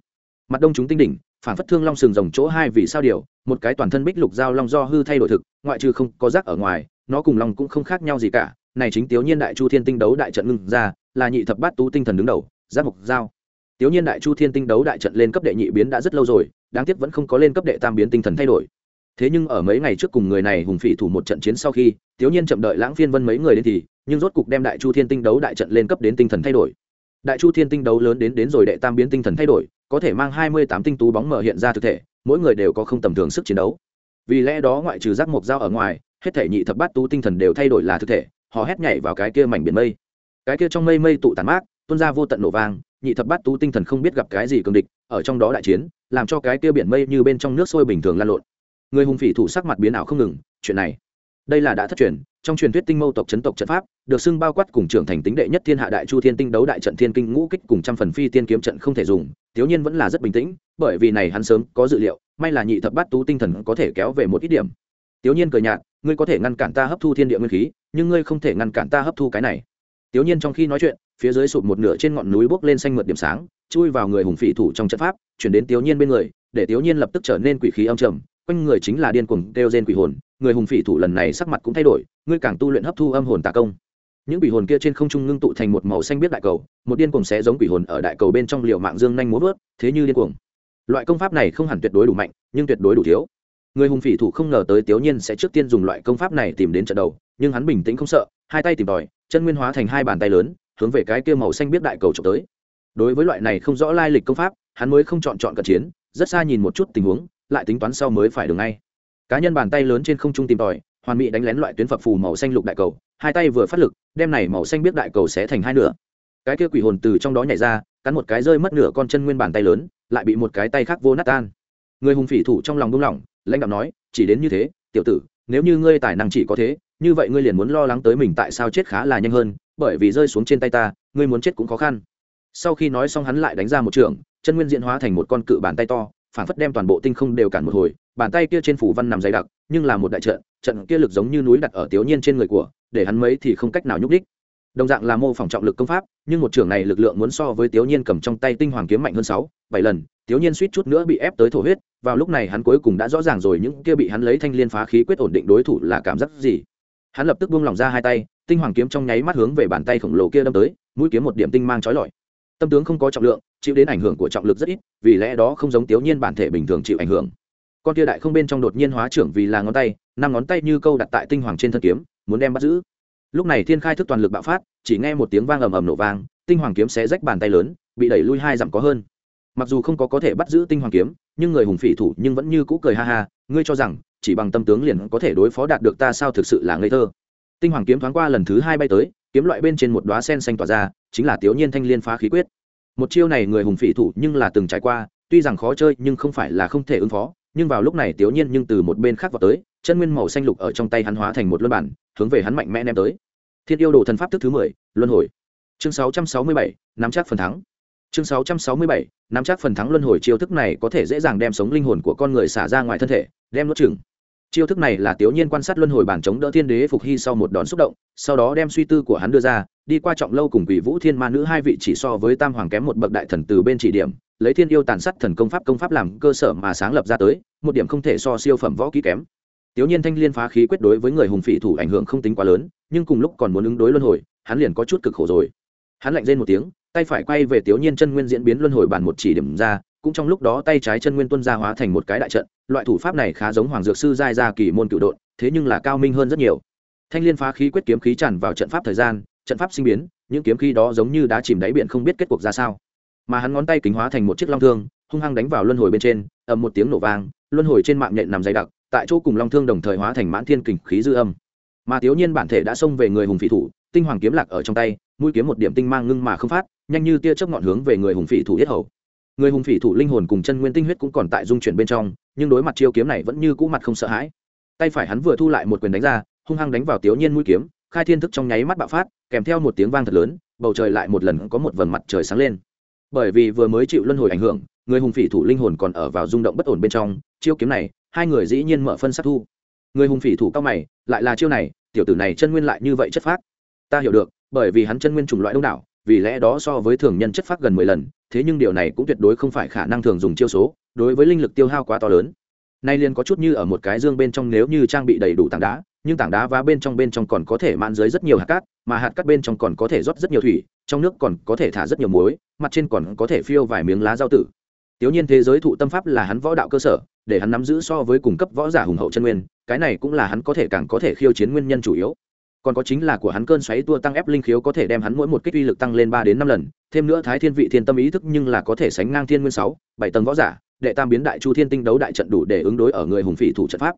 Mặt đông chúng tinh đỉnh, phảng phất thương long sừng rồng chỗ hai vì sao điều, một cái toàn thân bích lục giao long do hư thay đổi thực, ngoại trừ không có rác ở ngoài, nó cùng long cũng không khác nhau gì cả. Này chính tiểu nhiên đại chu thiên tinh đấu đại trận ngưng ra, là nhị thập bát tú tinh thần đứng đầu giác mục giao. Tiểu nhiên đại chu thiên tinh đấu đại trận lên cấp đệ nhị biến đã rất lâu rồi đáng tiếc vẫn không có lên cấp đệ tam biến tinh thần thay đổi. Thế nhưng ở mấy ngày trước cùng người này hùng phỉ thủ một trận chiến sau khi thiếu nhiên chậm đợi lãng phiên vân mấy người đến thì, nhưng rốt cục đem đại chu thiên tinh đấu đại trận lên cấp đến tinh thần thay đổi. Đại chu thiên tinh đấu lớn đến đến rồi đệ tam biến tinh thần thay đổi, có thể mang hai mươi tám tinh tú bóng mở hiện ra thực thể, mỗi người đều có không tầm thường sức chiến đấu. Vì lẽ đó ngoại trừ giác mộc dao ở ngoài, hết thể nhị thập bát tú tinh thần đều thay đổi là thực thể họ hét nhảy vào cái kia mảnh biển mây. Cái kia trong mây mây tụ tàn mát, tuôn ra vô tận nổ vang nhị thập bát tú tinh thần không biết gặp cái gì cường địch, ở trong đó đại chiến, làm cho cái kia biển mây như bên trong nước sôi bình thường lan lộn. Người hùng phỉ thủ sắc mặt biến ảo không ngừng, chuyện này, đây là đã thất truyền, trong truyền thuyết tinh mâu tộc chấn tộc trận pháp, được xưng bao quát cùng trưởng thành tính đệ nhất thiên hạ đại chu thiên tinh đấu đại trận thiên kinh ngũ kích cùng trăm phần phi tiên kiếm trận không thể dùng, thiếu nhiên vẫn là rất bình tĩnh, bởi vì này hắn sớm có dự liệu, may là nhị thập bát tú tinh thần có thể kéo về một ít điểm. Thiếu nhiên cười nhạt, ngươi có thể ngăn cản ta hấp thu thiên địa nguyên khí, nhưng ngươi không thể ngăn cản ta hấp thu cái này. Thiếu nhiên trong khi nói chuyện phía dưới sụp một nửa trên ngọn núi bốc lên xanh mượt điểm sáng, chui vào người hùng phỉ thủ trong trận pháp, chuyển đến Tiếu nhiên bên người, để Tiếu nhiên lập tức trở nên quỷ khí âm trầm, quanh người chính là điên cuồng kêu gen quỷ hồn, người hùng phỉ thủ lần này sắc mặt cũng thay đổi, ngươi càng tu luyện hấp thu âm hồn tà công. Những quỷ hồn kia trên không trung ngưng tụ thành một màu xanh biết đại cầu, một điên cuồng sẽ giống quỷ hồn ở đại cầu bên trong liều mạng dương nhanh múa vớt, thế như điên cuồng. Loại công pháp này không hẳn tuyệt đối đủ mạnh, nhưng tuyệt đối đủ thiếu. Người hùng phỉ thủ không ngờ tới tiểu nhiên sẽ trước tiên dùng loại công pháp này tìm đến trận đầu, nhưng hắn bình tĩnh không sợ, hai tay tìm tòi, chân nguyên hóa thành hai bàn tay lớn hướng về cái kia màu xanh biết đại cầu trộm tới. Đối với loại này không rõ lai lịch công pháp, hắn mới không chọn chọn cận chiến, rất xa nhìn một chút tình huống, lại tính toán sau mới phải đường ngay. Cá nhân bàn tay lớn trên không trung tìm tòi, hoàn mỹ đánh lén loại tuyến phập phù màu xanh lục đại cầu, hai tay vừa phát lực, đem này màu xanh biết đại cầu sẽ thành hai nửa. Cái kia quỷ hồn từ trong đó nhảy ra, cắn một cái rơi mất nửa con chân nguyên bàn tay lớn, lại bị một cái tay khác vô nát tan. Người hùng phỉ thủ trong lòng đông lỏng, lãnh đạo nói, chỉ đến như thế, tiểu tử, nếu như ngươi tài năng chỉ có thế, như vậy ngươi liền muốn lo lắng tới mình tại sao chết khá là nhanh hơn bởi vì rơi xuống trên tay ta, ngươi muốn chết cũng khó khăn. Sau khi nói xong hắn lại đánh ra một trường, chân nguyên diễn hóa thành một con cự bàn tay to, phản phất đem toàn bộ tinh không đều cản một hồi, bàn tay kia trên phủ văn nằm dày đặc, nhưng là một đại trận trận kia lực giống như núi đặt ở tiểu nhiên trên người của, để hắn mấy thì không cách nào nhúc đích đồng dạng là mô phỏng trọng lực công pháp, nhưng một trường này lực lượng muốn so với tiểu nhiên cầm trong tay tinh hoàng kiếm mạnh hơn sáu, bảy lần, tiểu nhiên suýt chút nữa bị ép tới thổ huyết, vào lúc này hắn cuối cùng đã rõ ràng rồi những kia bị hắn lấy thanh liên phá khí quyết ổn định đối thủ là cảm giác gì. Hắn lập tức buông lỏng ra hai tay tinh hoàng kiếm trong nháy mắt hướng về bàn tay khổng lồ kia đâm tới, mũi kiếm một điểm tinh mang chói lọi. Tâm tướng không có trọng lượng, chịu đến ảnh hưởng của trọng lực rất ít, vì lẽ đó không giống tiểu nhiên bản thể bình thường chịu ảnh hưởng. Con kia đại không bên trong đột nhiên hóa trưởng vì là ngón tay, năm ngón tay như câu đặt tại tinh hoàng trên thân kiếm, muốn đem bắt giữ. Lúc này thiên khai thức toàn lực bạo phát, chỉ nghe một tiếng vang ầm ầm nổ vang, tinh hoàng kiếm sẽ rách bàn tay lớn, bị đẩy lui hai dặm có hơn. Mặc dù không có có thể bắt giữ tinh hoàng kiếm, nhưng người hùng phỉ thủ nhưng vẫn như cũ cười ha ha, ngươi cho rằng, chỉ bằng tâm tướng liền có thể đối phó đạt được ta sao thực sự là ngây thơ tinh hoàng kiếm thoáng qua lần thứ hai bay tới, kiếm loại bên trên một đoá sen xanh tỏa ra, chính là tiểu nhiên thanh liên phá khí quyết. Một chiêu này người hùng phỉ thủ nhưng là từng trải qua, tuy rằng khó chơi nhưng không phải là không thể ứng phó, nhưng vào lúc này tiểu nhiên nhưng từ một bên khác vào tới, chân nguyên màu xanh lục ở trong tay hắn hóa thành một luân bản, hướng về hắn mạnh mẽ ném tới. Thiên yêu đồ thần pháp thức thứ mười, luân hồi. Chương sáu trăm sáu mươi bảy, nắm chắc phần thắng. Chương sáu trăm sáu mươi bảy, nắm chắc phần thắng luân hồi chiêu thức này có thể dễ dàng đem sống linh hồn của con người xả ra ngoài thân thể, đem nuốt chừng chiêu thức này là tiểu nhiên quan sát luân hồi bản chống đỡ thiên đế phục hy sau một đòn xúc động, sau đó đem suy tư của hắn đưa ra, đi qua trọng lâu cùng quỷ vũ thiên ma nữ hai vị chỉ so với tam hoàng kém một bậc đại thần từ bên chỉ điểm, lấy thiên yêu tàn sát thần công pháp công pháp làm cơ sở mà sáng lập ra tới, một điểm không thể so siêu phẩm võ kỹ kém. Tiểu nhiên thanh liên phá khí quyết đối với người hùng phỉ thủ ảnh hưởng không tính quá lớn, nhưng cùng lúc còn muốn ứng đối luân hồi, hắn liền có chút cực khổ rồi. Hắn lạnh rên một tiếng, tay phải quay về tiểu nhiên chân nguyên diễn biến luân hồi bản một chỉ điểm ra cũng trong lúc đó tay trái chân nguyên tuân ra hóa thành một cái đại trận, loại thủ pháp này khá giống hoàng dược sư giai gia kỳ môn cựu độn, thế nhưng là cao minh hơn rất nhiều. Thanh liên phá khí quyết kiếm khí tràn vào trận pháp thời gian, trận pháp sinh biến, những kiếm khí đó giống như đá chìm đáy biển không biết kết cuộc ra sao. Mà hắn ngón tay kính hóa thành một chiếc long thương, hung hăng đánh vào luân hồi bên trên, ầm một tiếng nổ vang, luân hồi trên mạng nhện nằm dày đặc, tại chỗ cùng long thương đồng thời hóa thành mãn thiên kình khí dư âm. Mà thiếu nhiên bản thể đã xông về người hùng phỉ thủ, tinh hoàng kiếm lạc ở trong tay, mũi kiếm một điểm tinh mang ngưng mà không phát, nhanh như tia chớp ngọn hướng về người hùng phỉ thủ yết hầu người hùng phỉ thủ linh hồn cùng chân nguyên tinh huyết cũng còn tại dung chuyển bên trong, nhưng đối mặt chiêu kiếm này vẫn như cũ mặt không sợ hãi. Tay phải hắn vừa thu lại một quyền đánh ra, hung hăng đánh vào tiểu nhiên mũi kiếm, khai thiên thức trong nháy mắt bạo phát, kèm theo một tiếng vang thật lớn, bầu trời lại một lần có một vầng mặt trời sáng lên. Bởi vì vừa mới chịu luân hồi ảnh hưởng, người hùng phỉ thủ linh hồn còn ở vào rung động bất ổn bên trong, chiêu kiếm này, hai người dĩ nhiên mở phân sát thu. Người hùng phỉ thủ cao mày, lại là chiêu này, tiểu tử này chân nguyên lại như vậy chất phát ta hiểu được, bởi vì hắn chân nguyên chủng loại đông đảo vì lẽ đó so với thường nhân chất phát gần mười lần thế nhưng điều này cũng tuyệt đối không phải khả năng thường dùng chiêu số đối với linh lực tiêu hao quá to lớn nay liền có chút như ở một cái dương bên trong nếu như trang bị đầy đủ tảng đá nhưng tảng đá và bên trong bên trong còn có thể mang dưới rất nhiều hạt cát mà hạt cát bên trong còn có thể rót rất nhiều thủy trong nước còn có thể thả rất nhiều muối mặt trên còn có thể phiêu vài miếng lá rau tử Tiểu nhiên thế giới thụ tâm pháp là hắn võ đạo cơ sở, để hắn nắm giữ so với cung cấp võ giả hùng hậu chân nguyên, cái này cũng là hắn có thể càng có thể khiêu chiến nguyên nhân chủ yếu. Còn có chính là của hắn cơn xoáy tua tăng ép linh khiếu có thể đem hắn mỗi một kích uy lực tăng lên ba đến năm lần, thêm nữa thái thiên vị thiên tâm ý thức nhưng là có thể sánh ngang thiên nguyên sáu, bảy tầng võ giả, đệ tam biến đại chu thiên tinh đấu đại trận đủ để ứng đối ở người hùng phỉ thủ trận pháp.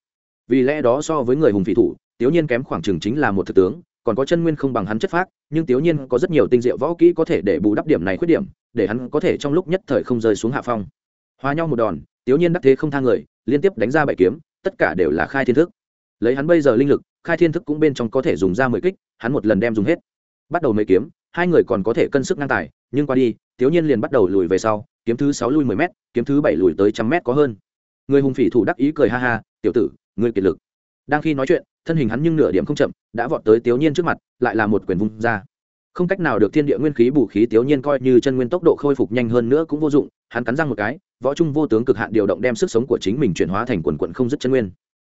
Vì lẽ đó so với người hùng phỉ thủ, Tiểu nhiên kém khoảng chừng chính là một thực tướng, còn có chân nguyên không bằng hắn chất phác, nhưng Tiểu nhiên có rất nhiều tinh diệu võ kỹ có thể để bù đắp điểm này khuyết điểm, để hắn có thể trong lúc nhất thời không rơi xuống hạ phong hóa nhau một đòn tiểu nhiên đắc thế không thang người liên tiếp đánh ra bảy kiếm tất cả đều là khai thiên thức lấy hắn bây giờ linh lực khai thiên thức cũng bên trong có thể dùng ra mười kích, hắn một lần đem dùng hết. Bắt đầu mấy kiếm, hai người còn có thể cân sức ngang tài, nhưng qua đi thiếu nhiên liền bắt đầu lùi về sau, kiếm thứ sáu lui mười m kiếm thứ bảy lùi tới trăm m có hơn. Người hùng phỉ thủ đắc ý cười ha ha, tiểu tử người kiệt lực. Đang khi nói chuyện, thân hình hắn nhưng nửa điểm không chậm, đã vọt tới tiểu nhiên trước mặt, lại là một quyền vung ra. Không cách nào được thiên địa nguyên khí bù khí tiểu nhiên coi như chân nguyên tốc độ khôi phục nhanh hơn nữa cũng vô dụng, hắn cắn răng một cái, võ trung vô tướng cực hạn điều động đem sức sống của chính mình chuyển hóa thành quần quận không dứt chân nguyên.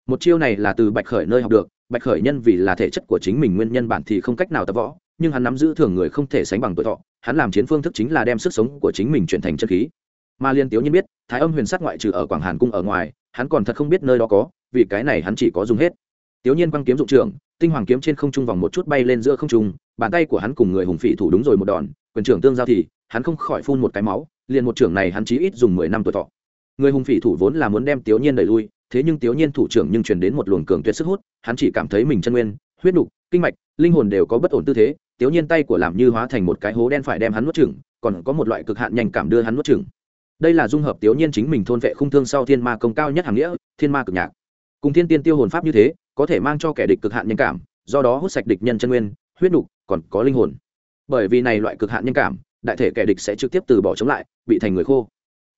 Một chiêu này là từ bạch khởi nơi học được bạch khởi nhân vì là thể chất của chính mình nguyên nhân bản thì không cách nào tập võ, nhưng hắn nắm giữ thường người không thể sánh bằng tuổi thọ, hắn làm chiến phương thức chính là đem sức sống của chính mình chuyển thành chân khí. Mà liên tiếu nhiên biết, thái âm huyền sát ngoại trừ ở quảng hàn cung ở ngoài, hắn còn thật không biết nơi đó có, vì cái này hắn chỉ có dùng hết. Tiếu nhiên băng kiếm dụng trường, tinh hoàng kiếm trên không trung vòng một chút bay lên giữa không trung, bàn tay của hắn cùng người hùng phỉ thủ đúng rồi một đòn, quyền trưởng tương giao thì, hắn không khỏi phun một cái máu, liền một trưởng này hắn chí ít dùng mười năm tuổi thọ. Người hùng phỉ thủ vốn là muốn đem tiếu nhiên đẩy lui thế nhưng tiểu nhiên thủ trưởng nhưng truyền đến một luồng cường tuyệt sức hút, hắn chỉ cảm thấy mình chân nguyên, huyết nục, kinh mạch, linh hồn đều có bất ổn tư thế tiểu nhiên tay của làm như hóa thành một cái hố đen phải đem hắn nuốt chửng, còn có một loại cực hạn nhanh cảm đưa hắn nuốt chửng. Đây là dung hợp tiểu nhiên chính mình thôn vệ khung thương sau thiên ma công cao nhất hàng nghĩa, thiên ma cực nhạc. Cùng thiên tiên tiêu hồn pháp như thế, có thể mang cho kẻ địch cực hạn nhanh cảm, do đó hút sạch địch nhân chân nguyên, huyết nục, còn có linh hồn. Bởi vì này loại cực hạn nhanh cảm, đại thể kẻ địch sẽ trực tiếp từ bỏ chống lại, bị thành người khô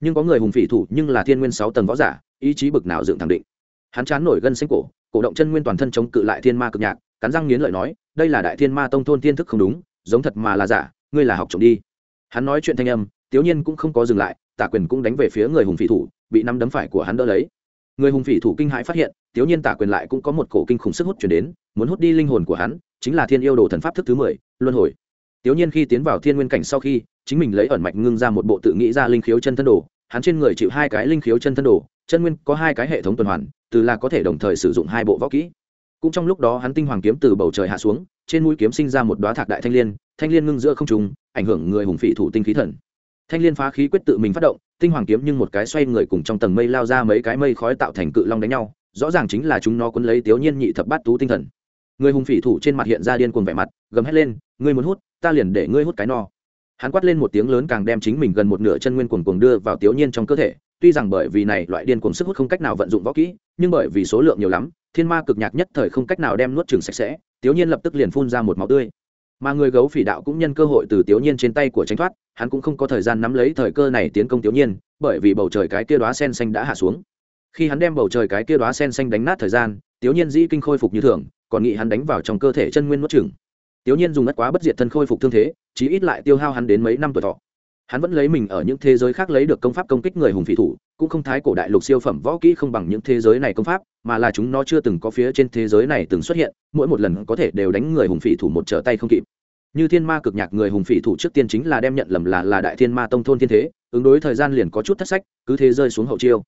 nhưng có người hùng phỉ thủ nhưng là thiên nguyên sáu tầng võ giả ý chí bực nào dựng thẳng định. Hắn chán nổi gân xanh cổ cổ động chân nguyên toàn thân chống cự lại thiên ma cực nhạc cắn răng nghiến lợi nói đây là đại thiên ma tông thôn thiên thức không đúng giống thật mà là giả ngươi là học trộm đi. Hắn nói chuyện thanh âm tiếu nhiên cũng không có dừng lại tả quyền cũng đánh về phía người hùng phỉ thủ bị năm đấm phải của hắn đỡ lấy. Người hùng phỉ thủ kinh hãi phát hiện tiếu nhiên tả quyền lại cũng có một cổ kinh khủng sức hút chuyển đến muốn hút đi linh hồn của hắn chính là thiên yêu đồ thần pháp thức thứ mười luân hồi. Tiểu Nhiên khi tiến vào Thiên Nguyên cảnh sau khi, chính mình lấy ẩn mạch ngưng ra một bộ tự nghĩ ra linh khiếu chân thân đồ, hắn trên người chịu hai cái linh khiếu chân thân đồ, chân nguyên có hai cái hệ thống tuần hoàn, từ là có thể đồng thời sử dụng hai bộ võ kỹ. Cũng trong lúc đó hắn tinh hoàng kiếm từ bầu trời hạ xuống, trên mũi kiếm sinh ra một đóa thạc đại thanh liên, thanh liên ngưng giữa không trung, ảnh hưởng người hùng phỉ thủ tinh khí thần. Thanh liên phá khí quyết tự mình phát động, tinh hoàng kiếm nhưng một cái xoay người cùng trong tầng mây lao ra mấy cái mây khói tạo thành cự long đánh nhau, rõ ràng chính là chúng nó cuốn lấy Tiểu Nhiên nhị thập bát tú tinh thần. Người hùng phỉ thủ trên mặt hiện ra điên cuồng vẻ mặt, gầm hét lên, ngươi muốn hút, ta liền để ngươi hút cái no hắn quát lên một tiếng lớn càng đem chính mình gần một nửa chân nguyên cuồng cuồng đưa vào tiểu nhiên trong cơ thể, tuy rằng bởi vì này loại điên cuồng sức hút không cách nào vận dụng võ kỹ, nhưng bởi vì số lượng nhiều lắm, thiên ma cực nhạc nhất thời không cách nào đem nuốt chừng sạch sẽ, tiểu nhiên lập tức liền phun ra một máu tươi. Mà người gấu phỉ đạo cũng nhân cơ hội từ tiểu nhiên trên tay của tránh thoát, hắn cũng không có thời gian nắm lấy thời cơ này tiến công tiểu nhiên, bởi vì bầu trời cái kia đóa sen xanh đã hạ xuống. Khi hắn đem bầu trời cái kia đóa sen xanh đánh nát thời gian, tiểu nhiên dĩ kinh khôi phục như thường, còn nghĩ hắn đánh vào trong cơ thể chân nguyên nuốt chừng Tiểu Nhiên dùng ngất quá bất diệt thân khôi phục thương thế, chí ít lại tiêu hao hắn đến mấy năm tuổi thọ. hắn vẫn lấy mình ở những thế giới khác lấy được công pháp công kích người hùng phỉ thủ cũng không thái cổ đại lục siêu phẩm võ kỹ không bằng những thế giới này công pháp mà là chúng nó chưa từng có phía trên thế giới này từng xuất hiện mỗi một lần có thể đều đánh người hùng phỉ thủ một trở tay không kịp như thiên ma cực nhạc người hùng phỉ thủ trước tiên chính là đem nhận lầm là là đại thiên ma tông thôn thiên thế ứng đối thời gian liền có chút thất sách cứ thế rơi xuống hậu chiêu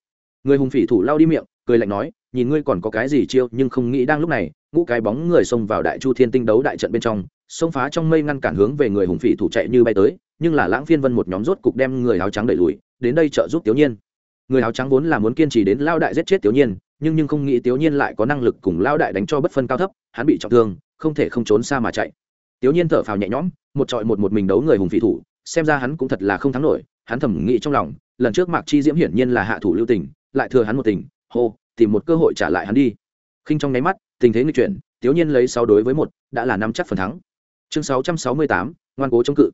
người hùng phỉ thủ lao đi miệng cười lạnh nói nhìn ngươi còn có cái gì chiêu, nhưng không nghĩ đang lúc này, ngũ cái bóng người xông vào đại chu thiên tinh đấu đại trận bên trong, xông phá trong mây ngăn cản hướng về người hùng phỉ thủ chạy như bay tới, nhưng là lãng phiên vân một nhóm rốt cục đem người áo trắng đẩy lùi, đến đây trợ giúp tiểu nhiên. Người áo trắng vốn là muốn kiên trì đến lao đại giết chết tiểu nhiên, nhưng nhưng không nghĩ tiểu nhiên lại có năng lực cùng lao đại đánh cho bất phân cao thấp, hắn bị trọng thương, không thể không trốn xa mà chạy. Tiểu nhiên thở phào nhẹ nhõm, một trọi một một mình đấu người hùng phỉ thủ, xem ra hắn cũng thật là không thắng nổi, hắn thầm nghĩ trong lòng, lần trước mạc chi diễm hiển nhiên là hạ thủ lưu tình, lại thừa hắn một tình, hô tìm một cơ hội trả lại hắn đi. Khinh trong nháy mắt tình thế nghịch chuyển tiểu nhiên lấy sáu đối với một đã là năm chắc phần thắng. Chương sáu trăm sáu mươi tám ngoan cố chống cự.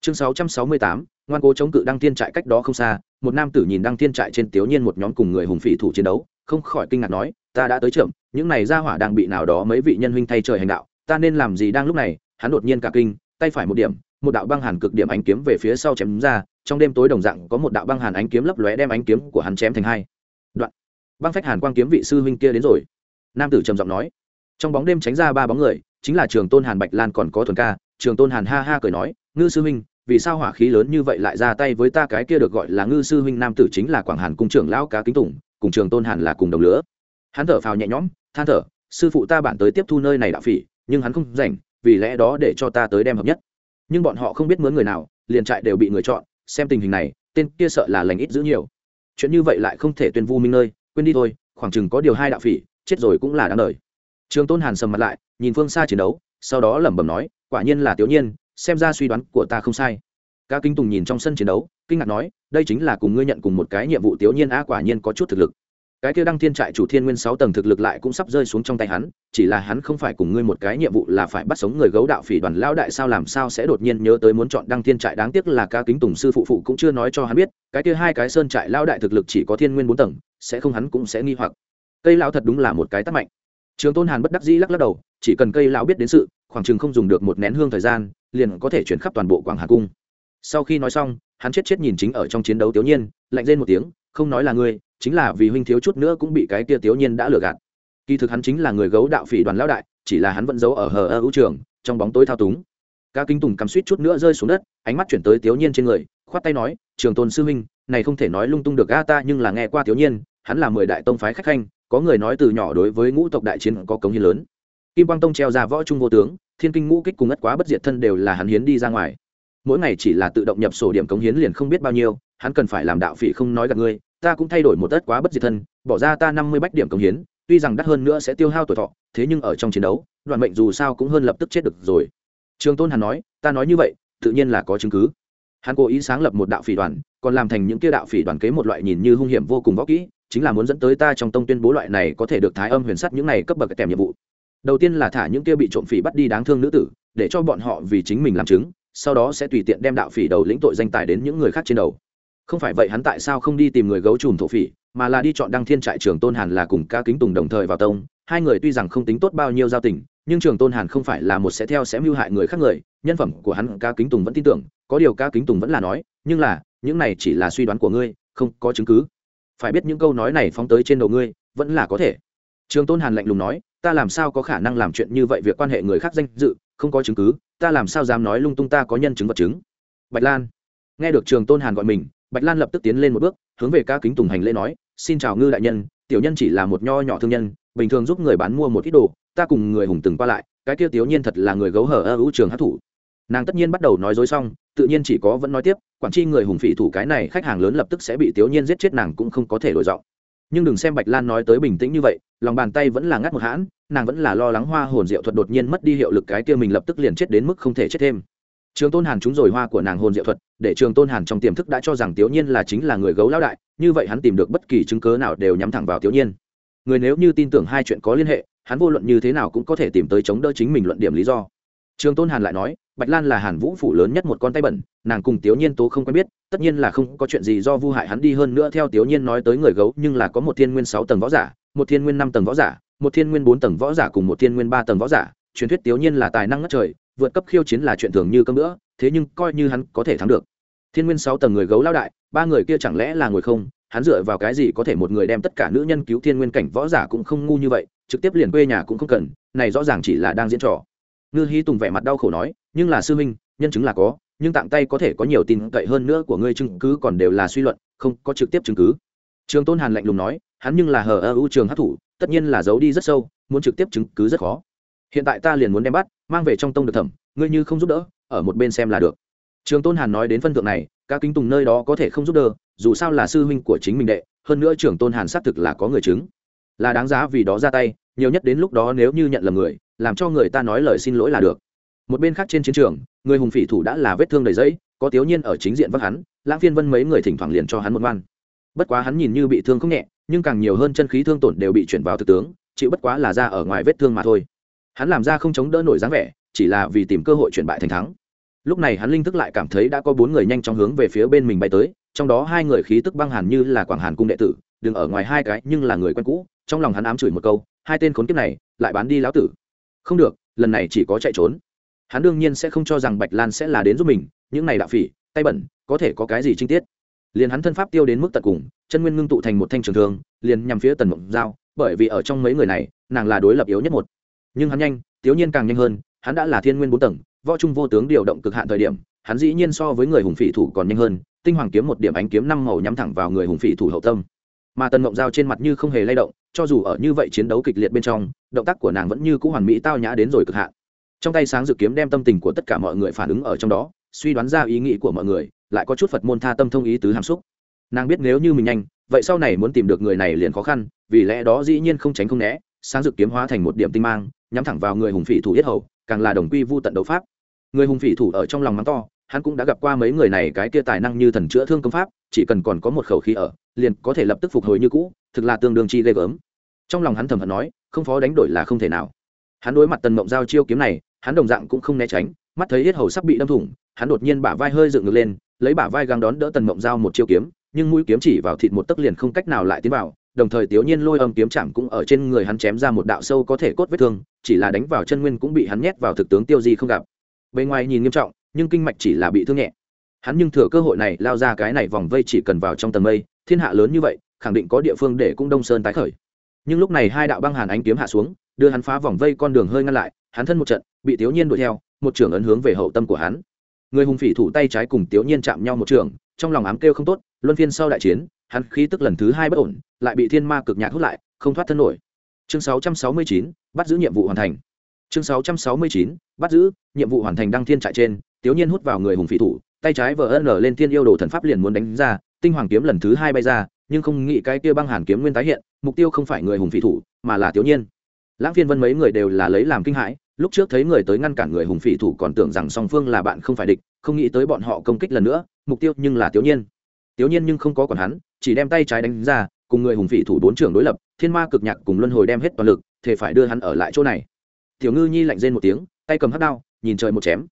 Chương sáu trăm sáu mươi tám ngoan cố chống cự đăng tiên trại cách đó không xa một nam tử nhìn đăng tiên trại trên tiểu nhiên một nhóm cùng người hùng phỉ thủ chiến đấu không khỏi kinh ngạc nói ta đã tới trưởng, những này ra hỏa đang bị nào đó mấy vị nhân huynh thay trời hành đạo ta nên làm gì đang lúc này? Hắn đột nhiên cả kinh tay phải một điểm một đạo băng hàn cực điểm ánh kiếm về phía sau chém ra trong đêm tối đồng dạng có một đạo băng hàn ánh kiếm lấp lóe đem ánh kiếm của hắn chém thành hai băng phách hàn quang kiếm vị sư huynh kia đến rồi. Nam tử trầm giọng nói. Trong bóng đêm tránh ra ba bóng người, chính là trường tôn hàn bạch lan còn có thuần ca. Trường tôn hàn ha ha cười nói, ngư sư huynh, vì sao hỏa khí lớn như vậy lại ra tay với ta? Cái kia được gọi là ngư sư huynh nam tử chính là quảng hàn cung trưởng lão cá kính tùng, cùng trường tôn hàn là cùng đồng lứa. Hắn thở phào nhẹ nhõm, than thở, sư phụ ta bản tới tiếp thu nơi này đạo phỉ, nhưng hắn không rảnh, vì lẽ đó để cho ta tới đem hợp nhất. Nhưng bọn họ không biết mướn người nào, liền trại đều bị người chọn, xem tình hình này, tên kia sợ là lành ít giữ nhiều. Chuyện như vậy lại không thể tuyên vu minh nơi quên đi thôi, khoảng chừng có điều hai đạo phỉ, chết rồi cũng là đáng đời. Trường tôn hàn sầm mặt lại, nhìn phương xa chiến đấu, sau đó lẩm bẩm nói, quả nhiên là tiểu nhiên, xem ra suy đoán của ta không sai. Ca kinh tùng nhìn trong sân chiến đấu, kinh ngạc nói, đây chính là cùng ngươi nhận cùng một cái nhiệm vụ tiểu nhiên a quả nhiên có chút thực lực cái kia đăng thiên trại chủ thiên nguyên sáu tầng thực lực lại cũng sắp rơi xuống trong tay hắn, chỉ là hắn không phải cùng ngươi một cái nhiệm vụ là phải bắt sống người gấu đạo phỉ đoàn lão đại sao làm sao sẽ đột nhiên nhớ tới muốn chọn đăng thiên trại. Đáng tiếc là ca kính tùng sư phụ phụ cũng chưa nói cho hắn biết, cái kia hai cái sơn trại lão đại thực lực chỉ có thiên nguyên bốn tầng, sẽ không hắn cũng sẽ nghi hoặc. Cây lão thật đúng là một cái tắc mạnh. Trường tôn hàn bất đắc dĩ lắc lắc đầu, chỉ cần cây lão biết đến sự, khoảng chừng không dùng được một nén hương thời gian, liền có thể chuyển khắp toàn bộ quảng hà cung. Sau khi nói xong, hắn chết chết nhìn chính ở trong chiến đấu tiểu nhiên, lạnh rên một tiếng, không nói là ngươi chính là vì huynh thiếu chút nữa cũng bị cái tia tiểu nhiên đã lừa gạt. Kỳ thực hắn chính là người gấu đạo phỉ đoàn lão đại, chỉ là hắn vẫn giấu ở hờ ơ ưu trường, trong bóng tối thao túng. Ca kinh tùng cầm suýt chút nữa rơi xuống đất, ánh mắt chuyển tới tiểu nhiên trên người, khoát tay nói, trường tôn sư huynh, này không thể nói lung tung được ga ta nhưng là nghe qua tiểu nhiên hắn là mười đại tông phái khách khanh, có người nói từ nhỏ đối với ngũ tộc đại chiến có cống hiến lớn. Kim quang tông treo ra võ trung vô tướng, thiên kinh ngũ kích cùng ất quá bất diệt thân đều là hắn hiến đi ra ngoài. Mỗi ngày chỉ là tự động nhập sổ điểm cống hiến liền không biết bao nhiêu, hắn cần phải làm đạo phỉ không nói gặp ngươi ta cũng thay đổi một tất quá bất diệt thân, bỏ ra ta năm mươi bách điểm cống hiến, tuy rằng đắt hơn nữa sẽ tiêu hao tuổi thọ, thế nhưng ở trong chiến đấu, đoạn mệnh dù sao cũng hơn lập tức chết được rồi. Trường tôn hàn nói, ta nói như vậy, tự nhiên là có chứng cứ. Hắn cố ý sáng lập một đạo phỉ đoàn, còn làm thành những kia đạo phỉ đoàn kế một loại nhìn như hung hiểm vô cùng võ kỹ, chính là muốn dẫn tới ta trong tông tuyên bố loại này có thể được thái âm huyền sắt những này cấp bậc kèm nhiệm vụ. Đầu tiên là thả những kia bị trộm phỉ bắt đi đáng thương nữ tử, để cho bọn họ vì chính mình làm chứng, sau đó sẽ tùy tiện đem đạo phỉ đầu lĩnh tội danh tài đến những người khác trên đầu không phải vậy hắn tại sao không đi tìm người gấu trùm thổ phỉ, mà là đi chọn đăng thiên trại trường tôn hàn là cùng ca kính tùng đồng thời vào tông. Hai người tuy rằng không tính tốt bao nhiêu giao tình, nhưng trường tôn hàn không phải là một sẽ theo sẽ mưu hại người khác người, nhân phẩm của hắn ca kính tùng vẫn tin tưởng, có điều ca kính tùng vẫn là nói, nhưng là, những này chỉ là suy đoán của ngươi, không có chứng cứ. Phải biết những câu nói này phóng tới trên đầu ngươi, vẫn là có thể. Trường tôn hàn lạnh lùng nói, ta làm sao có khả năng làm chuyện như vậy việc quan hệ người khác danh dự, không có chứng cứ, ta làm sao dám nói lung tung ta có nhân chứng vật chứng? Bạch lan nghe được trường tôn hàn gọi mình bạch lan lập tức tiến lên một bước, hướng về ca kính tùng hành lễ nói, xin chào ngư đại nhân, tiểu nhân chỉ là một nho nhỏ thương nhân, bình thường giúp người bán mua một ít đồ, ta cùng người hùng từng qua lại, cái kia tiểu nhiên thật là người gấu hở ơ ưu trường hát thủ. Nàng tất nhiên bắt đầu nói dối xong, tự nhiên chỉ có vẫn nói tiếp, quản tri người hùng phỉ thủ cái này, khách hàng lớn lập tức sẽ bị tiểu nhiên giết chết nàng cũng không có thể đổi giọng. Nhưng đừng xem bạch lan nói tới bình tĩnh như vậy, lòng bàn tay vẫn là ngắt một hãn, nàng vẫn là lo lắng hoa hồn diệu thuật đột nhiên mất đi hiệu lực cái kia mình lập tức liền chết đến mức không thể chết thêm trường tôn hàn trúng rồi hoa của nàng hồn diệu thuật, để trường tôn hàn trong tiềm thức đã cho rằng tiểu nhiên là chính là người gấu lão đại, như vậy hắn tìm được bất kỳ chứng cớ nào đều nhắm thẳng vào tiểu nhiên. Người nếu như tin tưởng hai chuyện có liên hệ, hắn vô luận như thế nào cũng có thể tìm tới chống đỡ chính mình luận điểm lý do. Trường tôn hàn lại nói, bạch lan là hàn vũ phủ lớn nhất một con tay bẩn, nàng cùng tiểu nhiên tố không quen biết, tất nhiên là không có chuyện gì do vu hại hắn đi hơn nữa theo tiểu nhiên nói tới người gấu, nhưng là có một thiên nguyên sáu tầng võ giả, một thiên nguyên năm tầng võ giả, một thiên nguyên bốn tầng võ giả cùng một thiên nguyên ba tầng võ giả, truyền thuyết tiểu nhiên là tài năng ngất trời vượt cấp khiêu chiến là chuyện thường như cơm nữa thế nhưng coi như hắn có thể thắng được. Thiên nguyên sáu tầng người gấu lao đại, ba người kia chẳng lẽ là ngồi không? Hắn dựa vào cái gì có thể một người đem tất cả nữ nhân cứu thiên nguyên cảnh võ giả cũng không ngu như vậy, trực tiếp liền quê nhà cũng không cần, này rõ ràng chỉ là đang diễn trò. Ngư hy tùng vẻ mặt đau khổ nói, nhưng là sư minh nhân chứng là có, nhưng tạm tay có thể có nhiều tin cậy hơn nữa của ngươi chứng cứ còn đều là suy luận, không có trực tiếp chứng cứ. Trường tôn hàn lạnh lùng nói, hắn nhưng là hờ ơ ưu trường hát thủ, tất nhiên là giấu đi rất sâu, muốn trực tiếp chứng cứ rất khó hiện tại ta liền muốn đem bắt mang về trong tông được thẩm ngươi như không giúp đỡ ở một bên xem là được. Trường tôn hàn nói đến phân thượng này các kính tùng nơi đó có thể không giúp đỡ dù sao là sư huynh của chính mình đệ hơn nữa trường tôn hàn xác thực là có người chứng. Là đáng giá vì đó ra tay nhiều nhất đến lúc đó nếu như nhận lầm người làm cho người ta nói lời xin lỗi là được. Một bên khác trên chiến trường người hùng phỉ thủ đã là vết thương đầy giấy, có tiểu nhiên ở chính diện vác hắn lãng phiên vân mấy người thỉnh thoảng liền cho hắn một ngoan. Bất quá hắn nhìn như bị thương không nhẹ nhưng càng nhiều hơn chân khí thương tổn đều bị chuyển vào thực tướng chịu bất quá là ra ở ngoài vết thương mà thôi hắn làm ra không chống đỡ nổi dáng vẻ, chỉ là vì tìm cơ hội chuyển bại thành thắng. Lúc này hắn linh thức lại cảm thấy đã có bốn người nhanh chóng hướng về phía bên mình bay tới, trong đó hai người khí tức băng hàn như là quảng hàn cung đệ tử đừng ở ngoài hai cái nhưng là người quen cũ, trong lòng hắn ám chửi một câu, hai tên khốn kiếp này lại bán đi lão tử. Không được, lần này chỉ có chạy trốn. Hắn đương nhiên sẽ không cho rằng bạch lan sẽ là đến giúp mình, những này đạo phỉ, tay bẩn, có thể có cái gì chi tiết. Liền hắn thân pháp tiêu đến mức tận cùng, chân nguyên ngưng tụ thành một thanh trường thương, liền nhằm phía tần mộng giao, bởi vì ở trong mấy người này, nàng là đối lập yếu nhất một nhưng hắn nhanh, tiếu nhiên càng nhanh hơn, hắn đã là thiên nguyên bốn tầng, võ trung vô tướng điều động cực hạn thời điểm, hắn dĩ nhiên so với người hùng phỉ thủ còn nhanh hơn, tinh hoàng kiếm một điểm ánh kiếm năm màu nhắm thẳng vào người hùng phỉ thủ hậu tâm. Mà tần mộng giao trên mặt như không hề lay động, cho dù ở như vậy chiến đấu kịch liệt bên trong, động tác của nàng vẫn như c ũ hoàn mỹ tao nhã đến rồi cực hạn. Trong tay sáng dự kiếm đem tâm tình của tất cả mọi người phản ứng ở trong đó, suy đoán ra ý nghĩ của mọi người, lại có chút phật môn tha tâm thông ý tứ hàm xúc. Nàng biết nếu như mình nhanh, vậy sau này muốn tìm được người này liền khó khăn, vì lẽ đó dĩ nhiên không tránh không né sáng dự kiếm hóa thành một điểm tinh mang, nhắm thẳng vào người hùng phỉ thủ yết hầu, càng là đồng quy vu tận đấu pháp. Người hùng phỉ thủ ở trong lòng mắng to, hắn cũng đã gặp qua mấy người này cái kia tài năng như thần chữa thương công pháp, chỉ cần còn có một khẩu khí ở, liền có thể lập tức phục hồi như cũ, thực là tương đương chi ghê gớm. Trong lòng hắn thầm hận nói, không phó đánh đổi là không thể nào. Hắn đối mặt tần mộng giao chiêu kiếm này, hắn đồng dạng cũng không né tránh, mắt thấy yết hầu sắp bị đâm thủng, hắn đột nhiên bả vai hơi dựng ngược lên, lấy bả vai găng đón đỡ tần mộng giao một chiêu kiếm, nhưng mũi kiếm chỉ vào thịt một tấc liền không cách nào lại tiến vào đồng thời tiểu nhiên lôi âm kiếm chạm cũng ở trên người hắn chém ra một đạo sâu có thể cốt vết thương, chỉ là đánh vào chân nguyên cũng bị hắn nhét vào thực tướng tiêu di không gặp. Bề ngoài nhìn nghiêm trọng, nhưng kinh mạch chỉ là bị thương nhẹ. Hắn nhưng thừa cơ hội này lao ra cái này vòng vây chỉ cần vào trong tầng mây, thiên hạ lớn như vậy, khẳng định có địa phương để cũng đông sơn tái khởi. Nhưng lúc này hai đạo băng hàn ánh kiếm hạ xuống, đưa hắn phá vòng vây con đường hơi ngăn lại, hắn thân một trận, bị tiểu nhiên đuổi theo, một trưởng ấn hướng về hậu tâm của hắn. Người hùng phỉ thủ tay trái cùng tiểu nhiên chạm nhau một trường trong lòng ám kêu không tốt, luân phiên sau đại chiến hắn khí tức lần thứ hai bất ổn lại bị thiên ma cực nhạc hút lại không thoát thân nổi. Chương 669, bắt giữ nhiệm vụ hoàn thành. Chương 669, bắt giữ nhiệm vụ hoàn thành đăng thiên trại trên tiểu nhiên hút vào người hùng phỉ thủ tay trái vờ ân lên thiên yêu đồ thần pháp liền muốn đánh ra tinh hoàng kiếm lần thứ hai bay ra nhưng không nghĩ cái kia băng hàn kiếm nguyên tái hiện mục tiêu không phải người hùng phỉ thủ mà là tiểu nhiên. Lãng phiên vân mấy người đều là lấy làm kinh hãi lúc trước thấy người tới ngăn cản người hùng phỉ thủ còn tưởng rằng song phương là bạn không phải địch không nghĩ tới bọn họ công kích lần nữa mục tiêu nhưng là tiểu nhiên tiểu nhiên nhưng không có còn hắn chỉ đem tay trái đánh ra cùng người hùng phỉ thủ bốn trưởng đối lập thiên ma cực nhạc cùng luân hồi đem hết toàn lực thể phải đưa hắn ở lại chỗ này. Tiểu ngư nhi lạnh rên một tiếng tay cầm hắc đao nhìn trời một chém.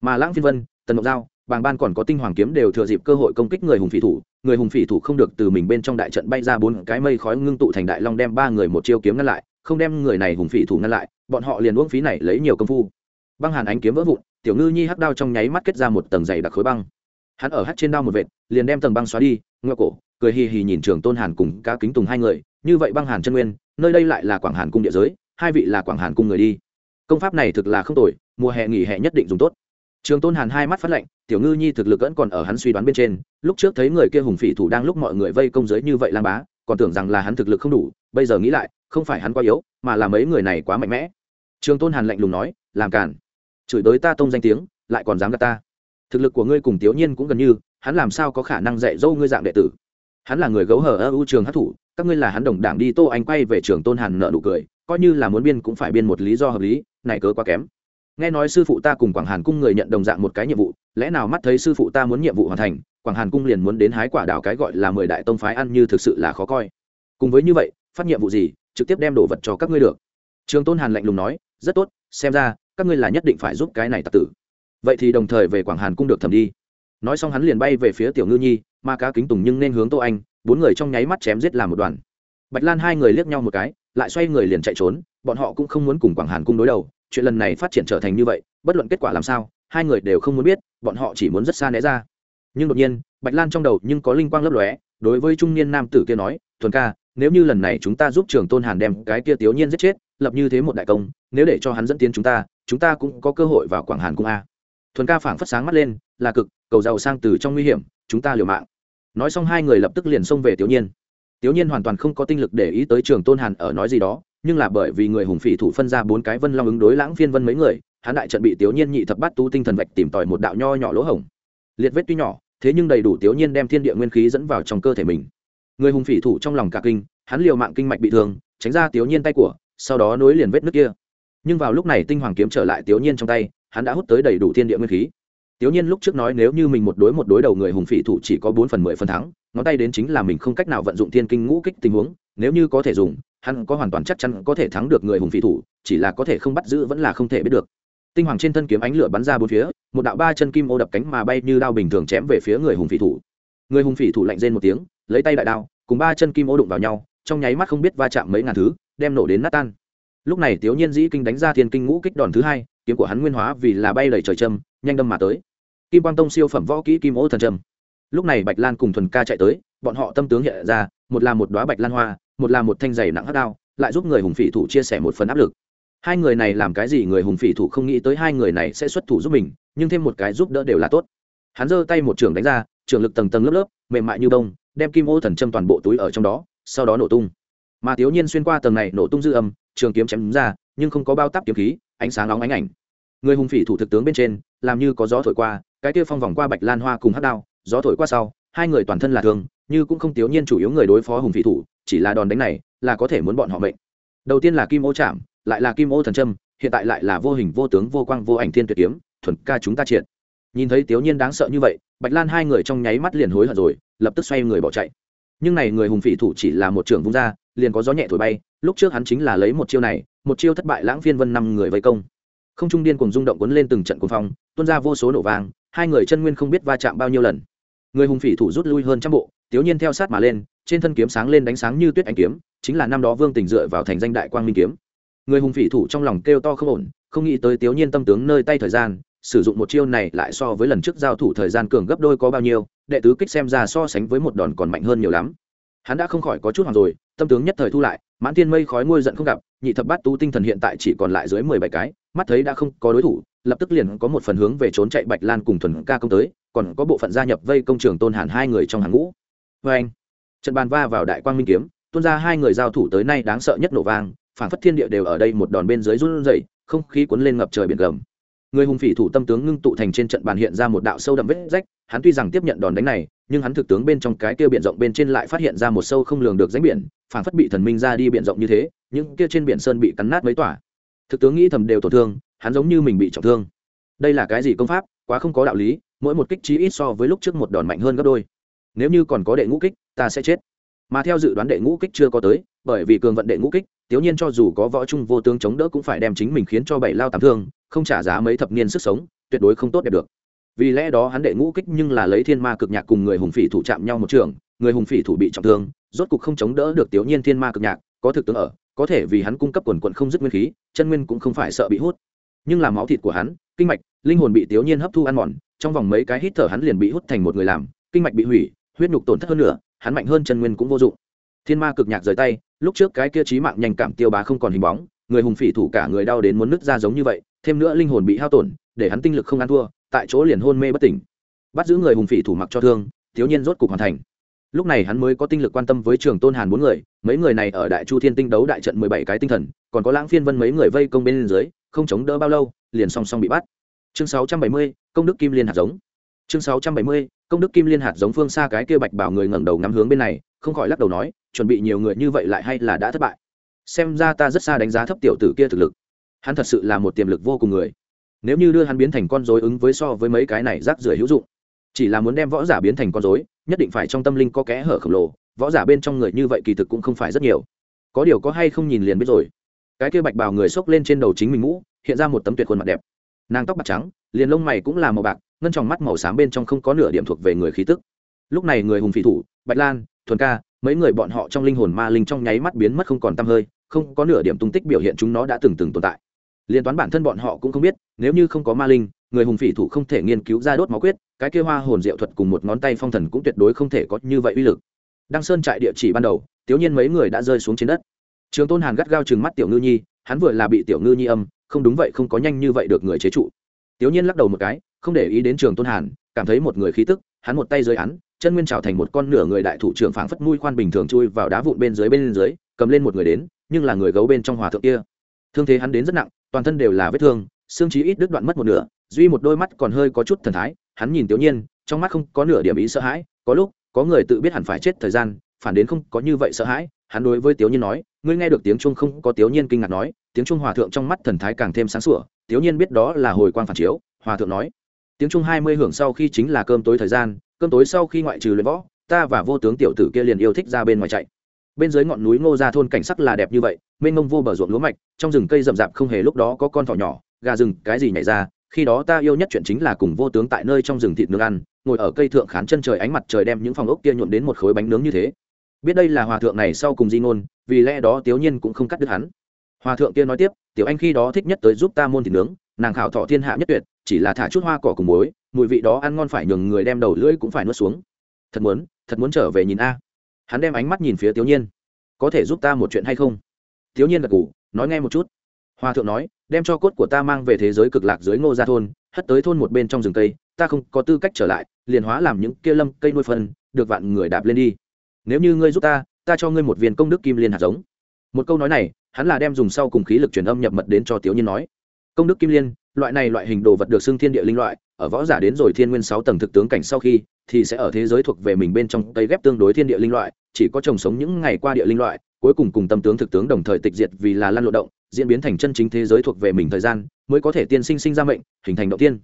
Mà lãng phiên vân tần ngọc Dao, bàng ban còn có tinh hoàng kiếm đều thừa dịp cơ hội công kích người hùng phỉ thủ người hùng phỉ thủ không được từ mình bên trong đại trận bay ra bốn cái mây khói ngưng tụ thành đại long đem ba người một chiêu kiếm ngăn lại không đem người này hùng phỉ thủ ngăn lại bọn họ liền uống phí này lấy nhiều công phu. Băng hàn ánh kiếm vỡ vụn tiểu ngư nhi hắc đao trong nháy mắt kết ra một tầng dày đặc khối băng hắn ở hắt trên đao một vệt liền đem tầng băng xóa đi ngựa cổ cười hì hì nhìn trường tôn hàn cùng cá kính tùng hai người như vậy băng hàn chân nguyên nơi đây lại là quảng hàn cung địa giới hai vị là quảng hàn cung người đi. Công pháp này thực là không tồi mùa hè nghỉ hè nhất định dùng tốt. Trường tôn hàn hai mắt phát lệnh, tiểu ngư nhi thực lực vẫn còn ở hắn suy đoán bên trên lúc trước thấy người kia hùng phỉ thủ đang lúc mọi người vây công giới như vậy lang bá còn tưởng rằng là hắn thực lực không đủ bây giờ nghĩ lại không phải hắn quá yếu mà là mấy người này quá mạnh mẽ. Trường tôn hàn lạnh lùng nói làm cản chửi đới ta tông danh tiếng lại còn dám gạt ta thực lực của ngươi cùng tiểu nhiên cũng gần như, hắn làm sao có khả năng dạy dỗ ngươi dạng đệ tử? Hắn là người gấu hở ở ưu trường hát thủ các ngươi là hắn đồng đảng đi tô anh quay về trường tôn hàn nợ nụ cười, coi như là muốn biên cũng phải biên một lý do hợp lý, này cớ quá kém. Nghe nói sư phụ ta cùng quảng hàn cung người nhận đồng dạng một cái nhiệm vụ, lẽ nào mắt thấy sư phụ ta muốn nhiệm vụ hoàn thành, quảng hàn cung liền muốn đến hái quả đảo cái gọi là mười đại tông phái ăn như thực sự là khó coi. Cùng với như vậy, phát nhiệm vụ gì, trực tiếp đem đồ vật cho các ngươi được. Trường tôn hàn lạnh lùng nói, rất tốt, xem ra, các ngươi là nhất định phải giúp cái này tặc tử vậy thì đồng thời về quảng hàn cung được thẩm đi. Nói xong hắn liền bay về phía tiểu ngư nhi mà cá kính tùng nhưng nên hướng tô anh, bốn người trong nháy mắt chém giết làm một đoàn. Bạch lan hai người liếc nhau một cái, lại xoay người liền chạy trốn, bọn họ cũng không muốn cùng quảng hàn cung đối đầu, chuyện lần này phát triển trở thành như vậy, bất luận kết quả làm sao, hai người đều không muốn biết, bọn họ chỉ muốn rất xa né ra. Nhưng đột nhiên, bạch lan trong đầu nhưng có linh quang lấp lóe, đối với trung niên nam tử kia nói thuần ca, nếu như lần này chúng ta giúp trường tôn hàn đem cái kia tiểu nhiên giết chết, lập như thế một đại công, nếu để cho hắn dẫn tiến chúng ta chúng ta cũng có cơ hội vào quảng hàn cung a thuần ca phảng phất sáng mắt lên, là cực, cầu giàu sang từ trong nguy hiểm, chúng ta liều mạng. Nói xong hai người lập tức liền xông về tiểu nhiên. Tiểu nhiên hoàn toàn không có tinh lực để ý tới trường tôn hàn ở nói gì đó, nhưng là bởi vì người hùng phỉ thủ phân ra bốn cái vân long ứng đối lãng phiên vân mấy người, hắn đại trận bị tiểu nhiên nhị thập bát tu tinh thần vạch tìm tòi một đạo nho nhỏ lỗ hổng. Liệt vết tuy nhỏ, thế nhưng đầy đủ tiểu nhiên đem thiên địa nguyên khí dẫn vào trong cơ thể mình. Người hùng phỉ thủ trong lòng cả kinh, hắn liều mạng kinh mạch bị thương, tránh ra tiểu nhiên tay của, sau đó nối liền vết nước kia. Nhưng vào lúc này tinh hoàng kiếm trở lại tiểu nhiên trong tay hắn đã hút tới đầy đủ thiên địa nguyên khí. Tiểu nhiên lúc trước nói nếu như mình một đối một đối đầu người hùng phỉ thủ chỉ có bốn phần mười phần thắng, ngón tay đến chính là mình không cách nào vận dụng thiên kinh ngũ kích tình huống, nếu như có thể dùng, hắn có hoàn toàn chắc chắn có thể thắng được người hùng phỉ thủ, chỉ là có thể không bắt giữ vẫn là không thể biết được. Tinh hoàng trên thân kiếm ánh lửa bắn ra bốn phía, một đạo ba chân kim ô đập cánh mà bay như đao bình thường chém về phía người hùng phỉ thủ. Người hùng phỉ thủ lạnh rên một tiếng, lấy tay đại đao, cùng ba chân kim ô đụng vào nhau, trong nháy mắt không biết va chạm mấy ngàn thứ, đem nổ đến nát tan. Lúc này tiểu nhiên dĩ kinh đánh ra thiên kinh ngũ kích đòn thứ hai kiếm của hắn nguyên hóa vì là bay lầy trời châm, nhanh đâm mà tới. Kim quang tông siêu phẩm võ kỹ kim ô thần trâm lúc này bạch lan cùng thuần ca chạy tới, bọn họ tâm tướng hiện ra, một là một đoá bạch lan hoa, một là một thanh giày nặng hắc đao, lại giúp người hùng phỉ thủ chia sẻ một phần áp lực. Hai người này làm cái gì người hùng phỉ thủ không nghĩ tới hai người này sẽ xuất thủ giúp mình, nhưng thêm một cái giúp đỡ đều là tốt. Hắn giơ tay một trường đánh ra, trường lực tầng tầng lớp lớp, mềm mại như bông, đem kim ô thần châm toàn bộ túi ở trong đó, sau đó nổ tung. Mà thiếu nhiên xuyên qua tầng này nổ tung dư âm, trường kiếm chém ra, nhưng không có bao tắp kiếm khí, ánh sáng nóng ánh ảnh người hùng phỉ thủ thực tướng bên trên, làm như có gió thổi qua, cái kia phong vòng qua bạch lan hoa cùng hát đao, gió thổi qua sau, hai người toàn thân là thương, như cũng không thiếu nhiên chủ yếu người đối phó hùng phỉ thủ, chỉ là đòn đánh này, là có thể muốn bọn họ mệnh. Đầu tiên là kim ô chạm lại là kim ô thần trâm hiện tại lại là vô hình, vô tướng, vô quang, vô ảnh thiên tuyệt kiếm, thuần ca chúng ta triệt. Nhìn thấy tiểu nhiên đáng sợ như vậy, bạch lan hai người trong nháy mắt liền hối hận rồi, lập tức xoay người bỏ chạy. Nhưng này người hùng phỉ thủ chỉ là một trưởng vung ra, liền có gió nhẹ thổi bay, lúc trước hắn chính là lấy một chiêu này, một chiêu thất bại lãng phiên vân năm người vây công không trung điên cùng rung động cuốn lên từng trận cuồng phong, tuôn ra vô số nổ vàng hai người chân nguyên không biết va chạm bao nhiêu lần. Người hùng phỉ thủ rút lui hơn trăm bộ tiểu nhiên theo sát mà lên, trên thân kiếm sáng lên đánh sáng như tuyết ánh kiếm, chính là năm đó vương tình dựa vào thành danh đại quang minh kiếm. Người hùng phỉ thủ trong lòng kêu to không ổn, không nghĩ tới tiểu nhiên tâm tướng nơi tay thời gian, sử dụng một chiêu này lại so với lần trước giao thủ thời gian cường gấp đôi có bao nhiêu, đệ tứ kích xem ra so sánh với một đòn còn mạnh hơn nhiều lắm. Hắn đã không khỏi có chút hoàng rồi, tâm tướng nhất thời thu lại, mãn tiên mây khói ngôi giận không gặp, nhị thập bát tu tinh thần hiện tại chỉ còn lại dưới mười bảy cái mắt thấy đã không có đối thủ, lập tức liền có một phần hướng về trốn chạy bạch lan cùng thuần ca công tới, còn có bộ phận gia nhập vây công trường tôn hàn hai người trong hàng ngũ. Vê anh, trận bàn va vào đại quang minh kiếm, tuôn ra hai người giao thủ tới nay đáng sợ nhất nổ vang phản phất thiên địa đều ở đây một đòn bên dưới run rẩy, không khí cuốn lên ngập trời biển gầm. Người hùng phỉ thủ tâm tướng ngưng tụ thành trên trận bàn hiện ra một đạo sâu đậm vết rách, hắn tuy rằng tiếp nhận đòn đánh này, nhưng hắn thực tướng bên trong cái kia biển rộng bên trên lại phát hiện ra một sâu không lường được ránh biển phản phất bị thần minh ra đi biển rộng như thế, những kia trên biển sơn bị cắn nát mấy tỏa thực tướng nghĩ thầm đều tổn thương, hắn giống như mình bị trọng thương. Đây là cái gì công pháp? Quá không có đạo lý, mỗi một kích chí ít so với lúc trước một đòn mạnh hơn gấp đôi. Nếu như còn có đệ ngũ kích, ta sẽ chết. Mà theo dự đoán đệ ngũ kích chưa có tới, bởi vì cường vận đệ ngũ kích tiếu nhiên cho dù có võ trung vô tướng chống đỡ cũng phải đem chính mình khiến cho bảy lao tám thương, không trả giá mấy thập niên sức sống, tuyệt đối không tốt đẹp được. Vì lẽ đó hắn đệ ngũ kích nhưng là lấy thiên ma cực nhạc cùng người hùng phỉ thủ chạm nhau một trường, người hùng phỉ thủ bị trọng thương, rốt cục không chống đỡ được tiểu nhiên thiên ma cực nhạc có thực tướng ở, có thể vì hắn cung cấp quần quận không dứt nguyên khí, chân nguyên cũng không phải sợ bị hút. Nhưng là máu thịt của hắn, kinh mạch, linh hồn bị tiểu nhiên hấp thu ăn mòn, trong vòng mấy cái hít thở hắn liền bị hút thành một người làm, kinh mạch bị hủy, huyết nhục tổn thất hơn nữa hắn mạnh hơn chân nguyên cũng vô dụng. Thiên ma cực nhạc rời tay, lúc trước cái kia trí mạng nhanh cảm tiêu bá không còn hình bóng, người hùng phỉ thủ cả người đau đến muốn nứt ra giống như vậy, thêm nữa linh hồn bị hao tổn, để hắn tinh lực không ăn thua, tại chỗ liền hôn mê bất tỉnh. Bắt giữ người hùng phỉ thủ mặc cho thương thiếu nhiên rốt cục hoàn thành lúc này hắn mới có tinh lực quan tâm với trường tôn hàn bốn người, mấy người này ở đại chu thiên tinh đấu đại trận mười bảy cái tinh thần, còn có lãng phiên vân mấy người vây công bên dưới, không chống đỡ bao lâu, liền song song bị bắt. Chương sáu trăm bảy mươi, công đức kim liên hạt giống. Chương sáu trăm bảy mươi, công đức kim liên hạt giống phương xa cái kia bạch bảo người ngẩng đầu ngắm hướng bên này, không khỏi lắc đầu nói, chuẩn bị nhiều người như vậy lại hay là đã thất bại. Xem ra ta rất xa đánh giá thấp tiểu tử kia thực lực. Hắn thật sự là một tiềm lực vô cùng người. Nếu như đưa hắn biến thành con dối ứng với so với mấy cái này rác rưởi hữu dụng, chỉ là muốn đem võ giả biến thành con dối nhất định phải trong tâm linh có kẽ hở khổng lồ, võ giả bên trong người như vậy kỳ thực cũng không phải rất nhiều. Có điều có hay không nhìn liền biết rồi. Cái kia bạch bào người xốc lên trên đầu chính mình mũ, hiện ra một tấm tuyệt khuôn mặt đẹp. Nàng tóc bạc trắng, liền lông mày cũng là màu bạc, ngân tròng mắt màu xám bên trong không có nửa điểm thuộc về người khí tức. Lúc này người hùng phỉ thủ, bạch lan, thuần ca, mấy người bọn họ trong linh hồn ma linh trong nháy mắt biến mất không còn t hơi, không có nửa điểm tung tích biểu hiện chúng nó đã từng từng tồn tại. Liên toán bản thân bọn họ cũng không biết, nếu như không có ma linh người hùng phỉ thủ không thể nghiên cứu ra đốt máu quyết, cái kia hoa hồn diệu thuật cùng một ngón tay phong thần cũng tuyệt đối không thể có như vậy uy lực. Đăng sơn trại địa chỉ ban đầu tiểu nhiên mấy người đã rơi xuống trên đất. Trường tôn hàn gắt gao chừng mắt tiểu ngư nhi, hắn vừa là bị tiểu ngư nhi âm, không đúng vậy không có nhanh như vậy được người chế trụ. Tiểu nhiên lắc đầu một cái, không để ý đến trường tôn hàn, cảm thấy một người khí tức, hắn một tay dưới hắn, chân nguyên trào thành một con nửa người đại thủ trưởng phảng phất mui khoan bình thường chui vào đá vụn bên dưới bên dưới, cầm lên một người đến, nhưng là người gấu bên trong hòa thượng kia. Thương thế hắn đến rất nặng, toàn thân đều là vết thương, xương trí ít đứt đoạn mất một nửa duy một đôi mắt còn hơi có chút thần thái, hắn nhìn tiểu nhiên, trong mắt không có nửa điểm ý sợ hãi, có lúc, có người tự biết hẳn phải chết thời gian, phản đến không có như vậy sợ hãi, hắn đối với tiểu nhiên nói, ngươi nghe được tiếng chuông không? Có tiểu nhiên kinh ngạc nói, tiếng chuông hòa thượng trong mắt thần thái càng thêm sáng sủa, tiểu nhiên biết đó là hồi quang phản chiếu, hòa thượng nói, tiếng chuông hai mươi hưởng sau khi chính là cơm tối thời gian, cơm tối sau khi ngoại trừ luyện võ, ta và vô tướng tiểu tử kia liền yêu thích ra bên ngoài chạy. Bên dưới ngọn núi ngô ra thôn cảnh sắc là đẹp như vậy, mênh mông vô bờ ruộng lúa mạch, trong rừng cây rậm rạp không hề lúc đó có con thỏ nhỏ, gà rừng, cái gì nhảy ra khi đó ta yêu nhất chuyện chính là cùng vô tướng tại nơi trong rừng thịt nướng ăn, ngồi ở cây thượng khán chân trời ánh mặt trời đem những phòng ốc kia nhuộm đến một khối bánh nướng như thế. Biết đây là hòa thượng này sau cùng di ngôn, vì lẽ đó tiểu nhiên cũng không cắt đứt hắn. Hòa thượng kia nói tiếp, tiểu anh khi đó thích nhất tới giúp ta môn thịt nướng, nàng khảo thọ thiên hạ nhất tuyệt, chỉ là thả chút hoa cỏ cùng muối, mùi vị đó ăn ngon phải nhường người đem đầu lưỡi cũng phải nuốt xuống. Thật muốn thật muốn trở về nhìn a. Hắn đem ánh mắt nhìn phía tiểu nhiên. Có thể giúp ta một chuyện hay không? Tiểu nhiên gật ngủ nói nghe một chút. Hòa thượng nói đem cho cốt của ta mang về thế giới cực lạc dưới ngô gia thôn, hất tới thôn một bên trong rừng cây, ta không có tư cách trở lại, liền hóa làm những kia lâm cây nuôi phân, được vạn người đạp lên đi. Nếu như ngươi giúp ta ta cho ngươi một viên công đức kim liên hạt giống. Một câu nói này, hắn là đem dùng sau cùng khí lực truyền âm nhập mật đến cho tiểu nhiên nói. Công đức kim liên, loại này loại hình đồ vật được xưng thiên địa linh loại, ở võ giả đến rồi thiên nguyên sáu tầng thực tướng cảnh sau khi, thì sẽ ở thế giới thuộc về mình bên trong cây ghép tương đối thiên địa linh loại, chỉ có trồng sống những ngày qua địa linh loại, cuối cùng cùng tâm tướng thực tướng đồng thời tịch diệt vì là lan lộ động diễn biến thành chân chính thế giới thuộc về mình thời gian, mới có thể tiên sinh sinh ra mệnh, hình thành động tiên.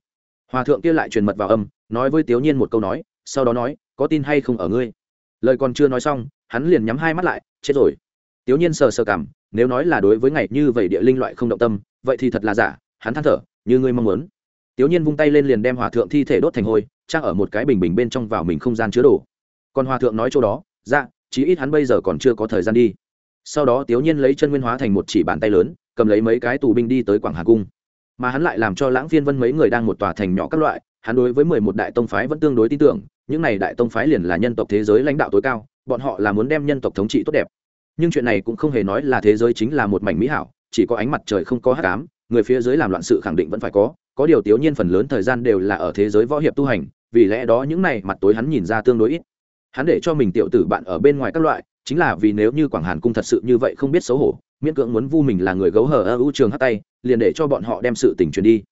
Hòa thượng kia lại truyền mật vào âm, nói với tiểu nhiên một câu nói, sau đó nói, có tin hay không ở ngươi? Lời còn chưa nói xong, hắn liền nhắm hai mắt lại, chết rồi. Tiểu nhiên sờ sờ cảm, nếu nói là đối với ngày như vậy địa linh loại không động tâm, vậy thì thật là giả, hắn than thở, như ngươi mong muốn. Tiểu nhiên vung tay lên liền đem hòa thượng thi thể đốt thành hôi trang ở một cái bình bình bên trong vào mình không gian chứa đồ. Còn hòa thượng nói chỗ đó dạ chí ít hắn bây giờ còn chưa có thời gian đi sau đó tiểu nhiên lấy chân nguyên hóa thành một chỉ bàn tay lớn, cầm lấy mấy cái tù binh đi tới quảng hà cung. Mà hắn lại làm cho lãng phiên vân mấy người đang một tòa thành nhỏ các loại, hắn đối với mười một đại tông phái vẫn tương đối tin tưởng, những này đại tông phái liền là nhân tộc thế giới lãnh đạo tối cao, bọn họ là muốn đem nhân tộc thống trị tốt đẹp. Nhưng chuyện này cũng không hề nói là thế giới chính là một mảnh mỹ hảo, chỉ có ánh mặt trời không có hát cám người phía dưới làm loạn sự khẳng định vẫn phải có có điều tiểu nhiên phần lớn thời gian đều là ở thế giới võ hiệp tu hành, vì lẽ đó những này mặt tối hắn nhìn ra tương đối ít. Hắn để cho mình tiểu tử bạn ở bên ngoài các loại chính là vì nếu như quảng hàn cung thật sự như vậy không biết xấu hổ, miễn cưỡng muốn vu mình là người gấu hờ ở ưu trường hát tay, liền để cho bọn họ đem sự tình truyền đi.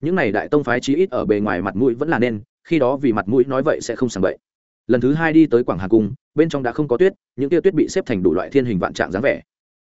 Những này đại tông phái chí ít ở bề ngoài mặt mũi vẫn là nên, khi đó vì mặt mũi nói vậy sẽ không sàng bậy. Lần thứ hai đi tới quảng hà cung, bên trong đã không có tuyết, những tia tuyết bị xếp thành đủ loại thiên hình vạn trạng dáng vẻ.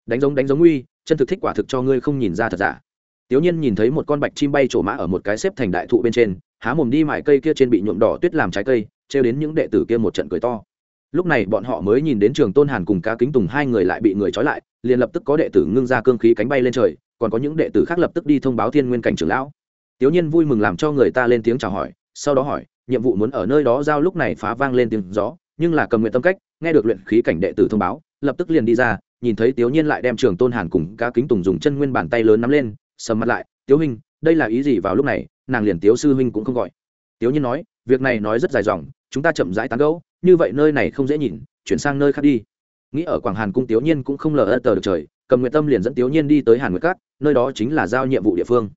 Đánh giống đánh giống uy, chân thực thích quả thực cho ngươi không nhìn ra thật giả. Tiểu nhiên nhìn thấy một con bạch chim bay trổ mã ở một cái xếp thành đại thụ bên trên, há mồm đi mải cây kia trên bị nhuộm đỏ tuyết làm trái cây, trêu đến những đệ tử kia một trận cười to lúc này bọn họ mới nhìn đến trường tôn hàn cùng cá kính tùng hai người lại bị người trói lại, liền lập tức có đệ tử ngưng ra cương khí cánh bay lên trời, còn có những đệ tử khác lập tức đi thông báo thiên nguyên cảnh trưởng lão. Tiểu nhiên vui mừng làm cho người ta lên tiếng chào hỏi, sau đó hỏi, nhiệm vụ muốn ở nơi đó giao lúc này phá vang lên tiếng gió, nhưng là cầm nguyện tâm cách, nghe được luyện khí cảnh đệ tử thông báo, lập tức liền đi ra, nhìn thấy tiểu nhiên lại đem trường tôn hàn cùng cá kính tùng dùng chân nguyên bàn tay lớn nắm lên, sầm mặt lại tiếu huynh, đây là ý gì vào lúc này? Nàng liền tiếu sư huynh cũng không gọi. Tiếu nhiên nói, việc này nói rất dài dòng chúng ta chậm rãi tán gẫu, như vậy nơi này không dễ nhìn, chuyển sang nơi khác đi. Nghĩ ở quảng hàn cung tiểu nhiên cũng không lờ ơ tờ được trời, cầm nguyện tâm liền dẫn tiểu nhiên đi tới hàn nguyệt các, nơi đó chính là giao nhiệm vụ địa phương.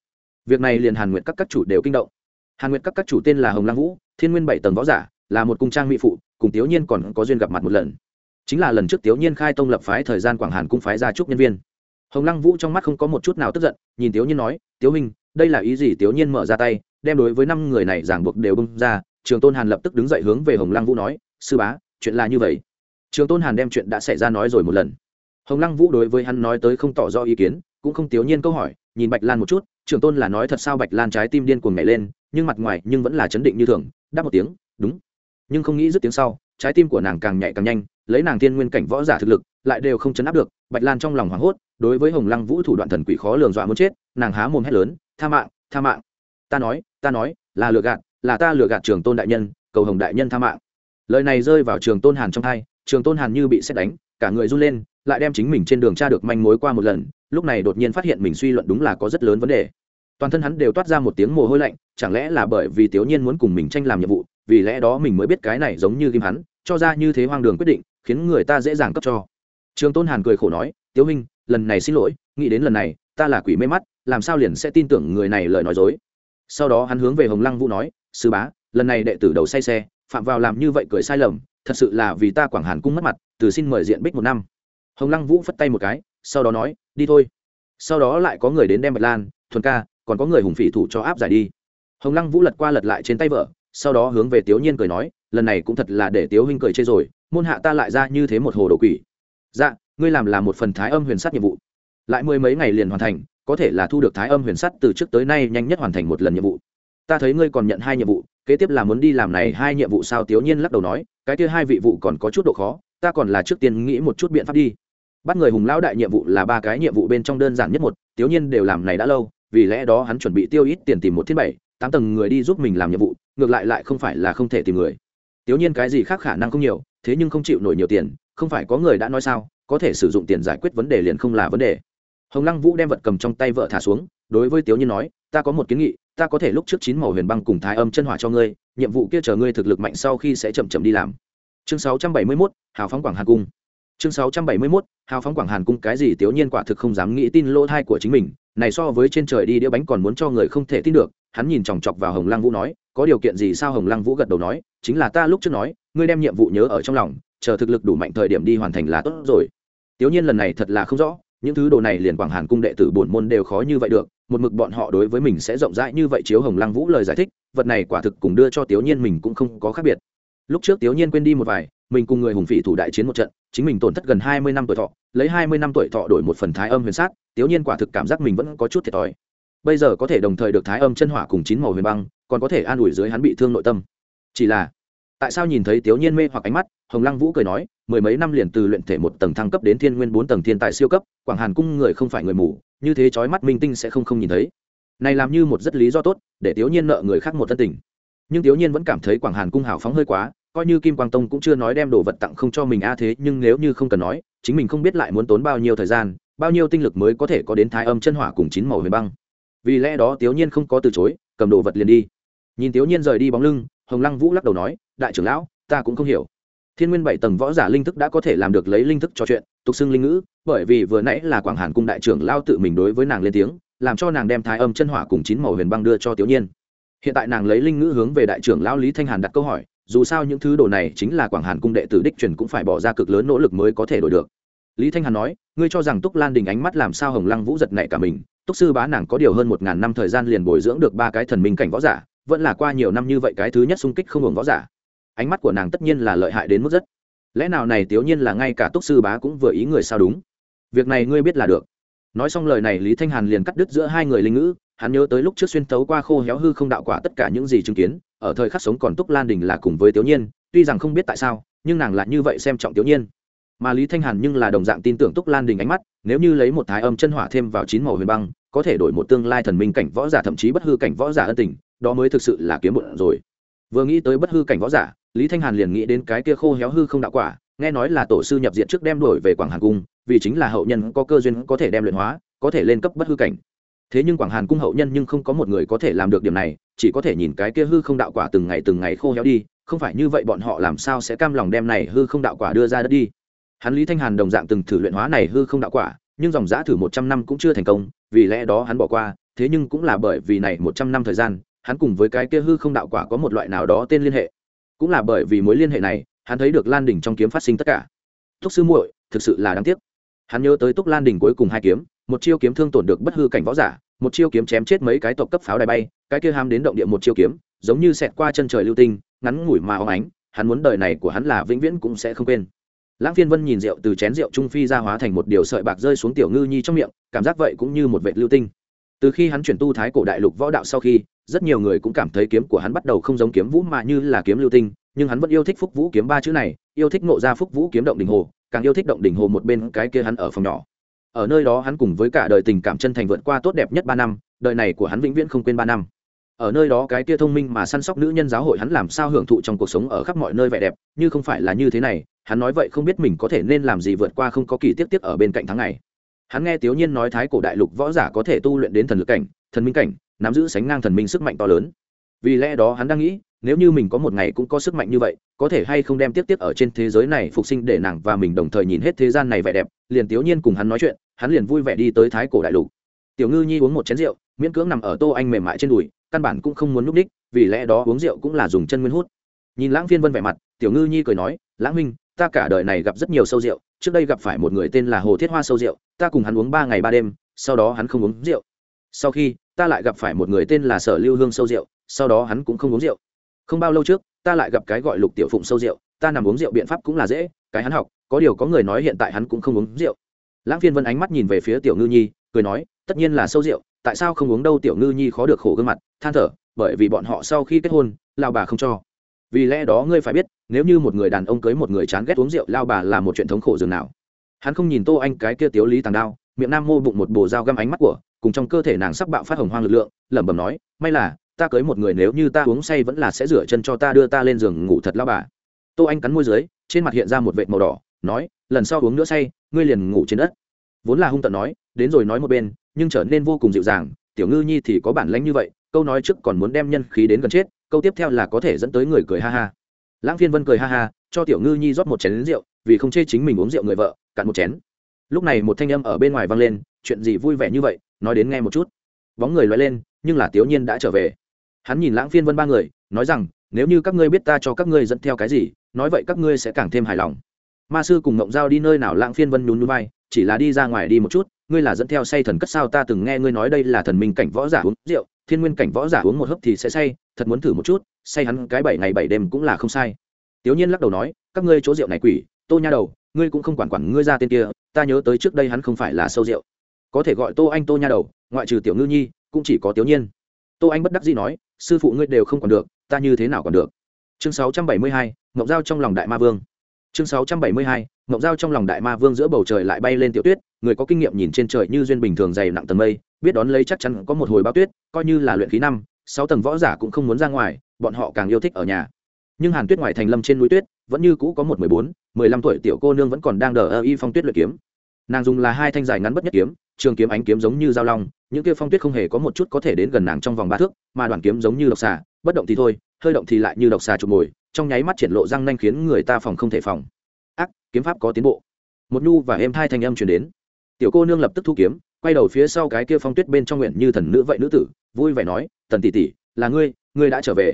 Việc này liền hàn nguyệt các các chủ đều kinh động. Hàn nguyệt các các chủ tên là hồng lang vũ, thiên nguyên bảy tầng võ giả, là một cung trang mỹ phụ, cùng tiểu nhiên còn có duyên gặp mặt một lần. Chính là lần trước tiểu nhiên khai tông lập phái thời gian quảng hàn cung phái ra trúc nhân viên. Hồng lăng vũ trong mắt không có một chút nào tức giận, nhìn tiểu nhiên nói, tiểu minh đây là ý gì? Tiểu nhiên mở ra tay, đem đối với năm người này giảng buộc đều bưng ra trường tôn hàn lập tức đứng dậy hướng về hồng lăng vũ nói, sư bá, chuyện là như vậy. Trường tôn hàn đem chuyện đã xảy ra nói rồi một lần. Hồng lăng vũ đối với hắn nói tới không tỏ rõ ý kiến, cũng không thiếu nhiên câu hỏi, nhìn bạch lan một chút, trường tôn là nói thật sao bạch lan trái tim điên cuồng nhảy lên, nhưng mặt ngoài nhưng vẫn là chấn định như thường, đáp một tiếng, đúng. Nhưng không nghĩ dứt tiếng sau, trái tim của nàng càng nhạy càng nhanh, lấy nàng tiên nguyên cảnh võ giả thực lực, lại đều không chấn áp được, bạch lan trong lòng hoảng hốt, đối với hồng lăng vũ thủ đoạn thần quỷ khó lường dọa muốn chết, nàng há mồm hét lớn, tha mạng tha mạng. Ta nói ta nói, là lừa gạt là ta lừa gạt trường tôn đại nhân, cầu hồng đại nhân tha mạng. Lời này rơi vào trường tôn hàn trong thai, trường tôn hàn như bị xét đánh, cả người run lên, lại đem chính mình trên đường tra được manh mối qua một lần, lúc này đột nhiên phát hiện mình suy luận đúng là có rất lớn vấn đề. Toàn thân hắn đều toát ra một tiếng mồ hôi lạnh, chẳng lẽ là bởi vì tiểu nhiên muốn cùng mình tranh làm nhiệm vụ, vì lẽ đó mình mới biết cái này giống như ghim hắn, cho ra như thế hoang đường quyết định, khiến người ta dễ dàng cấp cho. Trường tôn hàn cười khổ nói, tiếu minh lần này xin lỗi, nghĩ đến lần này, ta là quỷ mê mắt, làm sao liền sẽ tin tưởng người này lời nói dối? Sau đó hắn hướng về hồng lăng vũ nói sư bá, lần này đệ tử đầu say xe, phạm vào làm như vậy cười sai lầm, thật sự là vì ta quảng hàn cung mất mặt, từ xin mời diện bích một năm. Hồng lăng vũ phất tay một cái, sau đó nói, đi thôi. Sau đó lại có người đến đem bạch lan, thuần ca, còn có người hùng phỉ thủ cho áp giải đi. Hồng lăng vũ lật qua lật lại trên tay vợ, sau đó hướng về Tiếu nhiên cười nói, lần này cũng thật là để tiếu huynh cười chê rồi, môn hạ ta lại ra như thế một hồ đồ quỷ. Dạ ngươi làm là một phần thái âm huyền sắt nhiệm vụ. Lại mười mấy ngày liền hoàn thành, có thể là thu được thái âm huyền sắt từ trước tới nay nhanh nhất hoàn thành một lần nhiệm vụ ta thấy ngươi còn nhận hai nhiệm vụ, kế tiếp là muốn đi làm này hai nhiệm vụ sao? Tiểu nhiên lắc đầu nói, cái kia hai vị vụ còn có chút độ khó, ta còn là trước tiên nghĩ một chút biện pháp đi. Bắt người hùng lão đại nhiệm vụ là ba cái nhiệm vụ bên trong đơn giản nhất một, tiểu nhiên đều làm này đã lâu, vì lẽ đó hắn chuẩn bị tiêu ít tiền tìm một thiên bảy, tám tầng người đi giúp mình làm nhiệm vụ, ngược lại lại không phải là không thể tìm người. Tiểu nhiên cái gì khác khả năng không nhiều, thế nhưng không chịu nổi nhiều tiền, không phải có người đã nói sao, có thể sử dụng tiền giải quyết vấn đề liền không là vấn đề. Hồng lăng vũ đem vật cầm trong tay vợ thả xuống, đối với tiểu nhiên nói, ta có một kiến nghị ta có thể lúc trước chín màu huyền băng cùng thái âm chân hỏa cho ngươi nhiệm vụ kia chờ ngươi thực lực mạnh sau khi sẽ chậm chậm đi làm. Chương 671, hào phóng quảng hàn cung. Chương 671, hào phóng quảng hàn cung cái gì tiểu nhiên quả thực không dám nghĩ tin lỗ thai của chính mình này so với trên trời đi đĩa bánh còn muốn cho người không thể tin được hắn nhìn chòng chọc vào hồng lăng vũ nói có điều kiện gì sao hồng lăng vũ gật đầu nói chính là ta lúc trước nói ngươi đem nhiệm vụ nhớ ở trong lòng chờ thực lực đủ mạnh thời điểm đi hoàn thành là tốt rồi. Tiểu nhiên lần này thật là không rõ những thứ đồ này liền quảng hàn cung đệ tử bổn môn đều khó như vậy được một mực bọn họ đối với mình sẽ rộng rãi như vậy chiếu hồng lăng vũ lời giải thích, vật này quả thực cùng đưa cho tiểu nhiên mình cũng không có khác biệt. Lúc trước tiểu nhiên quên đi một vài, mình cùng người hùng phỉ thủ đại chiến một trận, chính mình tổn thất gần hai mươi năm tuổi thọ, lấy hai mươi năm tuổi thọ đổi một phần thái âm huyền sát tiểu nhiên quả thực cảm giác mình vẫn có chút thiệt thòi. Bây giờ có thể đồng thời được thái âm chân hỏa cùng chín màu huyền băng, còn có thể an ủi dưới hắn bị thương nội tâm. Chỉ là, tại sao nhìn thấy tiểu nhiên mê hoặc ánh mắt, hồng lăng vũ cười nói mười mấy năm liền từ luyện thể một tầng thăng cấp đến thiên nguyên bốn tầng thiên tài siêu cấp, quảng hàn cung người không phải người mù, như thế chói mắt minh tinh sẽ không không nhìn thấy. Này làm như một rất lý do tốt, để tiểu nhiên nợ người khác một thân tình. Nhưng tiểu nhiên vẫn cảm thấy quảng hàn cung hào phóng hơi quá, coi như kim quang tông cũng chưa nói đem đồ vật tặng không cho mình a à thế, nhưng nếu như không cần nói, chính mình không biết lại muốn tốn bao nhiêu thời gian, bao nhiêu tinh lực mới có thể có đến thái âm chân hỏa cùng chín màu huyền băng. Vì lẽ đó tiểu nhiên không có từ chối, cầm đồ vật liền đi. Nhìn tiểu nhiên rời đi bóng lưng, hồng lăng vũ lắc đầu nói, đại trưởng lão, ta cũng không hiểu thiên nguyên bảy tầng võ giả linh thức đã có thể làm được lấy linh thức trò chuyện, tục xưng linh ngữ, bởi vì vừa nãy là quảng hàn cung đại trưởng lao tự mình đối với nàng lên tiếng, làm cho nàng đem thái âm chân hỏa cùng chín màu huyền băng đưa cho tiểu nhiên. Hiện tại nàng lấy linh ngữ hướng về đại trưởng lão lý thanh hàn đặt câu hỏi, dù sao những thứ đồ này chính là quảng hàn cung đệ tử đích truyền cũng phải bỏ ra cực lớn nỗ lực mới có thể đổi được. Lý thanh hàn nói, ngươi cho rằng túc lan đình ánh mắt làm sao hồng lăng vũ giật nảy cả mình, túc sư bá nàng có điều hơn một ngàn năm thời gian liền bồi dưỡng được ba cái thần minh cảnh võ giả, vẫn là qua nhiều năm như vậy cái thứ nhất xung kích không hưởng võ giả ánh mắt của nàng tất nhiên là lợi hại đến mức rất. Lẽ nào này tiểu nhiên là ngay cả túc sư bá cũng vừa ý người sao đúng? Việc này ngươi biết là được. Nói xong lời này, lý thanh hàn liền cắt đứt giữa hai người linh ngữ, hắn nhớ tới lúc trước xuyên tấu qua khô héo hư không đạo quả tất cả những gì chứng kiến, ở thời khắc sống còn túc lan đình là cùng với tiểu nhiên, tuy rằng không biết tại sao, nhưng nàng lại như vậy xem trọng tiểu nhiên. Mà lý thanh hàn nhưng là đồng dạng tin tưởng túc lan đình ánh mắt, nếu như lấy một thái âm chân hỏa thêm vào chín màu huyền băng, có thể đổi một tương lai thần minh cảnh võ giả, thậm chí bất hư cảnh võ giả ân tình, đó mới thực sự là kiếm bụng rồi. Vừa nghĩ tới bất hư cảnh võ giả lý thanh hàn liền nghĩ đến cái kia khô héo hư không đạo quả, nghe nói là tổ sư nhập diện trước đem đổi về quảng hàn cung, vì chính là hậu nhân có cơ duyên có thể đem luyện hóa, có thể lên cấp bất hư cảnh. Thế nhưng quảng hàn cung hậu nhân nhưng không có một người có thể làm được điểm này, chỉ có thể nhìn cái kia hư không đạo quả từng ngày từng ngày khô héo đi, không phải như vậy bọn họ làm sao sẽ cam lòng đem này hư không đạo quả đưa ra đất đi. Hắn lý thanh hàn đồng dạng từng thử luyện hóa này hư không đạo quả, nhưng dòng giã thử một trăm năm cũng chưa thành công, vì lẽ đó hắn bỏ qua, thế nhưng cũng là bởi vì này một trăm năm thời gian, hắn cùng với cái kia hư không đạo quả có một loại nào đó tên liên hệ cũng là bởi vì mối liên hệ này, hắn thấy được lan đỉnh trong kiếm phát sinh tất cả. Túc sư muội, thực sự là đáng tiếc. Hắn nhớ tới túc lan đỉnh cuối cùng hai kiếm, một chiêu kiếm thương tổn được bất hư cảnh võ giả, một chiêu kiếm chém chết mấy cái tộc cấp pháo đài bay, cái kia ham đến động địa một chiêu kiếm, giống như xẹt qua chân trời lưu tinh, ngắn ngủi mà óng ánh, hắn muốn đời này của hắn là vĩnh viễn cũng sẽ không quên. Lãng phiên vân nhìn rượu từ chén rượu trung phi ra hóa thành một điều sợi bạc rơi xuống tiểu ngư nhi trong miệng, cảm giác vậy cũng như một vệt lưu tinh. Từ khi hắn chuyển tu thái cổ đại lục võ đạo sau khi rất nhiều người cũng cảm thấy kiếm của hắn bắt đầu không giống kiếm vũ mà như là kiếm lưu tinh, nhưng hắn vẫn yêu thích phúc vũ kiếm ba chữ này, yêu thích ngộ ra phúc vũ kiếm động đình hồ, càng yêu thích động đình hồ một bên cái kia hắn ở phòng nhỏ. Ở nơi đó hắn cùng với cả đời tình cảm chân thành vượt qua tốt đẹp nhất ba năm, đời này của hắn vĩnh viễn không quên ba năm. Ở nơi đó cái kia thông minh mà săn sóc nữ nhân giáo hội hắn làm sao hưởng thụ trong cuộc sống ở khắp mọi nơi vẻ đẹp, như không phải là như thế này, hắn nói vậy không biết mình có thể nên làm gì vượt qua không có kỳ tiếp tiếp ở bên cạnh tháng này hắn nghe tiểu nhiên nói thái cổ đại lục võ giả có thể tu luyện đến thần lực cảnh, thần minh cảnh nắm giữ sánh ngang thần minh sức mạnh to lớn. Vì lẽ đó hắn đang nghĩ, nếu như mình có một ngày cũng có sức mạnh như vậy, có thể hay không đem tiếp tiếp ở trên thế giới này phục sinh để nàng và mình đồng thời nhìn hết thế gian này vẻ đẹp, liền tiểu nhiên cùng hắn nói chuyện, hắn liền vui vẻ đi tới thái cổ đại lục. Tiểu ngư nhi uống một chén rượu, miễn cưỡng nằm ở tô anh mềm mại trên đùi, căn bản cũng không muốn núp đích, vì lẽ đó uống rượu cũng là dùng chân nguyên hút. Nhìn lãng phiên vân vẻ mặt, tiểu ngư nhi cười nói, lãng minh ta cả đời này gặp rất nhiều sâu rượu, trước đây gặp phải một người tên là hồ thiết hoa sâu rượu, ta cùng hắn uống ba ngày ba đêm, sau đó hắn không uống rượu. Sau khi ta lại gặp phải một người tên là sở lưu hương sâu rượu, sau đó hắn cũng không uống rượu. Không bao lâu trước, ta lại gặp cái gọi lục tiểu phụng sâu rượu, ta nằm uống rượu biện pháp cũng là dễ, cái hắn học, có điều có người nói hiện tại hắn cũng không uống rượu. Lãng phiên vân ánh mắt nhìn về phía tiểu ngư nhi, cười nói, tất nhiên là sâu rượu, tại sao không uống đâu tiểu ngư nhi khó được khổ gương mặt, than thở, bởi vì bọn họ sau khi kết hôn, lao bà không cho. Vì lẽ đó ngươi phải biết, nếu như một người đàn ông cưới một người chán ghét uống rượu, lao bà là một chuyện thống khổ dường nào. Hắn không nhìn tô anh cái kia tiếu lý tàng đao, miệng nam mô bụng một bồ dao găm ánh mắt của cùng trong cơ thể nàng sắp bạo phát hồng hoang lực lượng, lẩm bẩm nói, may là, ta cưới một người nếu như ta uống say vẫn là sẽ rửa chân cho ta đưa ta lên giường ngủ thật lao bà. Tô anh cắn môi dưới, trên mặt hiện ra một vệt màu đỏ, nói, lần sau uống nữa say, ngươi liền ngủ trên đất. Vốn là hung tận nói, đến rồi nói một bên, nhưng trở nên vô cùng dịu dàng, tiểu ngư nhi thì có bản lánh như vậy, câu nói trước còn muốn đem nhân khí đến gần chết, câu tiếp theo là có thể dẫn tới người cười ha ha. Lãng phiên vân cười ha ha, cho tiểu ngư nhi rót một chén rượu, vì không chê chính mình uống rượu người vợ, cạn một chén. Lúc này một thanh âm ở bên ngoài vang lên, chuyện gì vui vẻ như vậy nói đến nghe một chút. Bóng người loay lên, nhưng là tiểu nhiên đã trở về. Hắn nhìn lãng phiên vân ba người, nói rằng, nếu như các ngươi biết ta cho các ngươi dẫn theo cái gì, nói vậy các ngươi sẽ càng thêm hài lòng. Ma sư cùng ngộng giao đi nơi nào lãng phiên vân nhún núi bay chỉ là đi ra ngoài đi một chút, ngươi là dẫn theo say thần cất sao? Ta từng nghe ngươi nói đây là thần minh cảnh võ giả uống rượu, thiên nguyên cảnh võ giả uống một hớp thì sẽ say, thật muốn thử một chút, say hắn cái bảy ngày bảy đêm cũng là không sai. Tiểu nhiên lắc đầu nói, các ngươi chỗ rượu này quỷ, tô nha đầu, ngươi cũng không quản quản ngươi ra tên kia, ta nhớ tới trước đây hắn không phải là sâu rượu có thể gọi tô anh tô nha đầu ngoại trừ tiểu ngư nhi cũng chỉ có tiểu nhiên. Tô anh bất đắc dĩ nói sư phụ ngươi đều không còn được ta như thế nào còn được? Chương 672, ngọc giao trong lòng đại ma vương. Chương 672, ngọc giao trong lòng đại ma vương giữa bầu trời lại bay lên tiểu tuyết người có kinh nghiệm nhìn trên trời như duyên bình thường dày nặng tầng mây biết đón lấy chắc chắn có một hồi bao tuyết coi như là luyện khí năm sáu tầng võ giả cũng không muốn ra ngoài bọn họ càng yêu thích ở nhà. Nhưng hàn tuyết ngoài thành lâm trên núi tuyết vẫn như cũ có một mười bốn mười lăm tuổi tiểu cô nương vẫn còn đang đờ ơ y phong tuyết luyện kiếm nàng dùng là hai thanh dài ngắn bất nhất kiếm, trường kiếm ánh kiếm giống như dao long, những kia phong tuyết không hề có một chút có thể đến gần nàng trong vòng ba thước, mà đoàn kiếm giống như độc xà, bất động thì thôi, hơi động thì lại như độc xà chụp mồi, trong nháy mắt triển lộ răng nanh khiến người ta phòng không thể phòng. Ác, kiếm pháp có tiến bộ. Một nhu và êm thai thanh âm truyền đến. Tiểu cô nương lập tức thu kiếm, quay đầu phía sau cái kia phong tuyết bên trong nguyện như thần nữ vậy nữ tử, vui vẻ nói, tần tỷ tỷ, là ngươi ngươi đã trở về.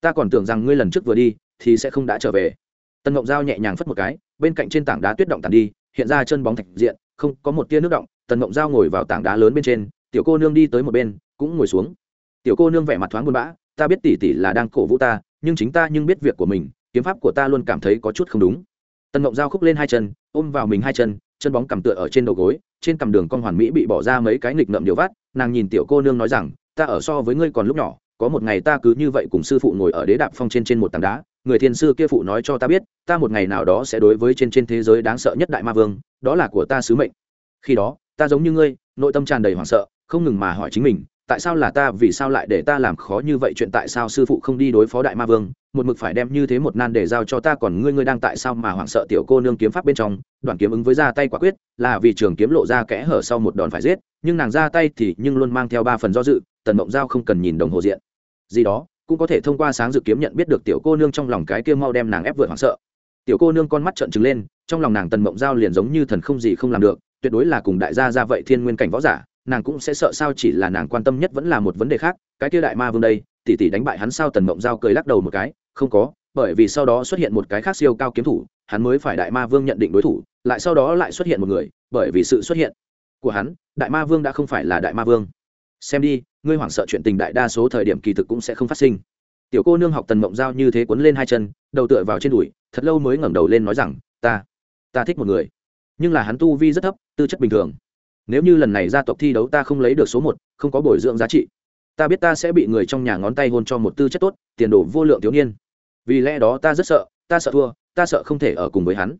Ta còn tưởng rằng ngươi lần trước vừa đi, thì sẽ không đã trở về. Tần ngộng giao nhẹ nhàng phất một cái, bên cạnh trên tảng đá tuyết động tàn đi hiện ra chân bóng thạch diện, không có một tia nước động, tần mộng giao ngồi vào tảng đá lớn bên trên, tiểu cô nương đi tới một bên, cũng ngồi xuống. Tiểu cô nương vẻ mặt thoáng buồn bã, ta biết tỷ tỷ là đang cổ vũ ta, nhưng chính ta nhưng biết việc của mình, kiếm pháp của ta luôn cảm thấy có chút không đúng. Tần mộng giao khúc lên hai chân, ôm vào mình hai chân chân bóng cầm tựa ở trên đầu gối, trên cầm đường con hoàn mỹ bị bỏ ra mấy cái nghịch ngợm điều vắt nàng nhìn tiểu cô nương nói rằng, ta ở so với ngươi còn lúc nhỏ, có một ngày ta cứ như vậy cùng sư phụ ngồi ở đế đạp phong trên trên một tảng đá người thiên sư kia phụ nói cho ta biết, ta một ngày nào đó sẽ đối với trên trên thế giới đáng sợ nhất đại ma vương, đó là của ta sứ mệnh. Khi đó, ta giống như ngươi, nội tâm tràn đầy hoảng sợ, không ngừng mà hỏi chính mình, tại sao là ta, vì sao lại để ta làm khó như vậy, chuyện tại sao sư phụ không đi đối phó đại ma vương, một mực phải đem như thế một nan để giao cho ta, còn ngươi ngươi đang tại sao mà hoảng sợ tiểu cô nương kiếm pháp bên trong đoàn kiếm ứng với ra tay quả quyết, là vì trường kiếm lộ ra kẽ hở sau một đòn phải giết, nhưng nàng ra tay thì nhưng luôn mang theo ba phần do dự, tần mộng giao không cần nhìn đồng hồ diện. Gì đó cũng có thể thông qua sáng dự kiếm nhận biết được tiểu cô nương trong lòng cái kia mau đem nàng ép vượt hoảng sợ. Tiểu cô nương con mắt trợn trừng lên, trong lòng nàng tần mộng giao liền giống như thần không gì không làm được, tuyệt đối là cùng đại gia ra vậy thiên nguyên cảnh võ giả, nàng cũng sẽ sợ sao chỉ là nàng quan tâm nhất vẫn là một vấn đề khác, cái kia đại ma vương đây tỷ tỷ đánh bại hắn sao tần mộng giao cười lắc đầu một cái, không có, bởi vì sau đó xuất hiện một cái khác siêu cao kiếm thủ, hắn mới phải đại ma vương nhận định đối thủ, lại sau đó lại xuất hiện một người, bởi vì sự xuất hiện của hắn, đại ma vương đã không phải là đại ma vương xem đi, ngươi hoảng sợ chuyện tình đại đa số thời điểm kỳ thực cũng sẽ không phát sinh. Tiểu cô nương học tần mộng giao như thế quấn lên hai chân, đầu tựa vào trên đùi, thật lâu mới ngẩng đầu lên nói rằng, ta ta thích một người. Nhưng là hắn tu vi rất thấp, tư chất bình thường. Nếu như lần này gia tộc thi đấu ta không lấy được số một, không có bồi dưỡng giá trị, ta biết ta sẽ bị người trong nhà ngón tay hôn cho một tư chất tốt, tiền đồ vô lượng thiếu niên. Vì lẽ đó ta rất sợ, ta sợ thua, ta sợ không thể ở cùng với hắn.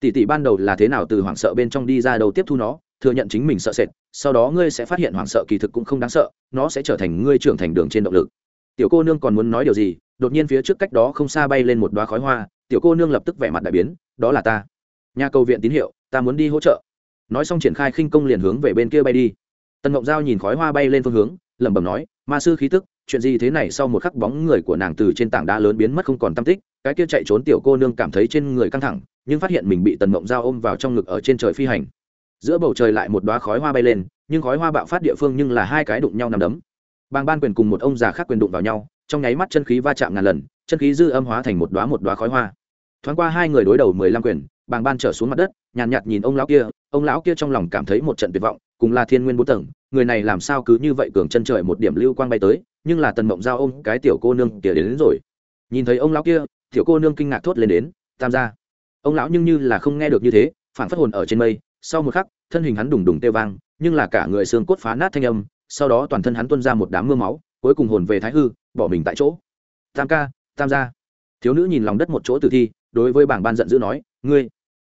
Tỷ tỷ ban đầu là thế nào từ hoảng sợ bên trong đi ra đầu tiếp thu nó thừa nhận chính mình sợ sệt, sau đó ngươi sẽ phát hiện hoảng sợ kỳ thực cũng không đáng sợ, nó sẽ trở thành ngươi trưởng thành đường trên động lực. Tiểu cô nương còn muốn nói điều gì, đột nhiên phía trước cách đó không xa bay lên một đoá khói hoa, tiểu cô nương lập tức vẻ mặt đại biến, đó là ta. Nhà cầu viện tín hiệu, ta muốn đi hỗ trợ. Nói xong triển khai khinh công liền hướng về bên kia bay đi. Tần ngộng giao nhìn khói hoa bay lên phương hướng, lẩm bẩm nói, ma sư khí tức, chuyện gì thế này? Sau một khắc bóng người của nàng từ trên tảng đá lớn biến mất không còn tâm tích, cái kia chạy trốn tiểu cô nương cảm thấy trên người căng thẳng, nhưng phát hiện mình bị tần ngộng giao ôm vào trong ngực ở trên trời phi hành giữa bầu trời lại một đoá khói hoa bay lên nhưng khói hoa bạo phát địa phương nhưng là hai cái đụng nhau nằm đấm. Bang ban quyền cùng một ông già khác quyền đụng vào nhau trong nháy mắt chân khí va chạm ngàn lần chân khí dư âm hóa thành một đoá một đoá khói hoa. Thoáng qua hai người đối đầu mười lăm quyền bàng ban trở xuống mặt đất nhàn nhạt, nhạt nhìn ông lão kia ông lão kia trong lòng cảm thấy một trận tuyệt vọng cùng là thiên nguyên bốn tầng người này làm sao cứ như vậy cường chân trời một điểm lưu quang bay tới nhưng là tần mộng giao ôm cái tiểu cô nương kia đến, đến rồi. Nhìn thấy ông lão kia tiểu cô nương kinh ngạc thốt lên đến tam gia. Ông lão nhưng như là không nghe được như thế phản phất hồn ở trên mây sau một khắc thân hình hắn đùng đùng tê vang nhưng là cả người xương cốt phá nát thanh âm sau đó toàn thân hắn tuôn ra một đám mưa máu cuối cùng hồn về thái hư bỏ mình tại chỗ. Tam ca tam gia. Thiếu nữ nhìn lòng đất một chỗ tử thi đối với bảng ban giận dữ nói ngươi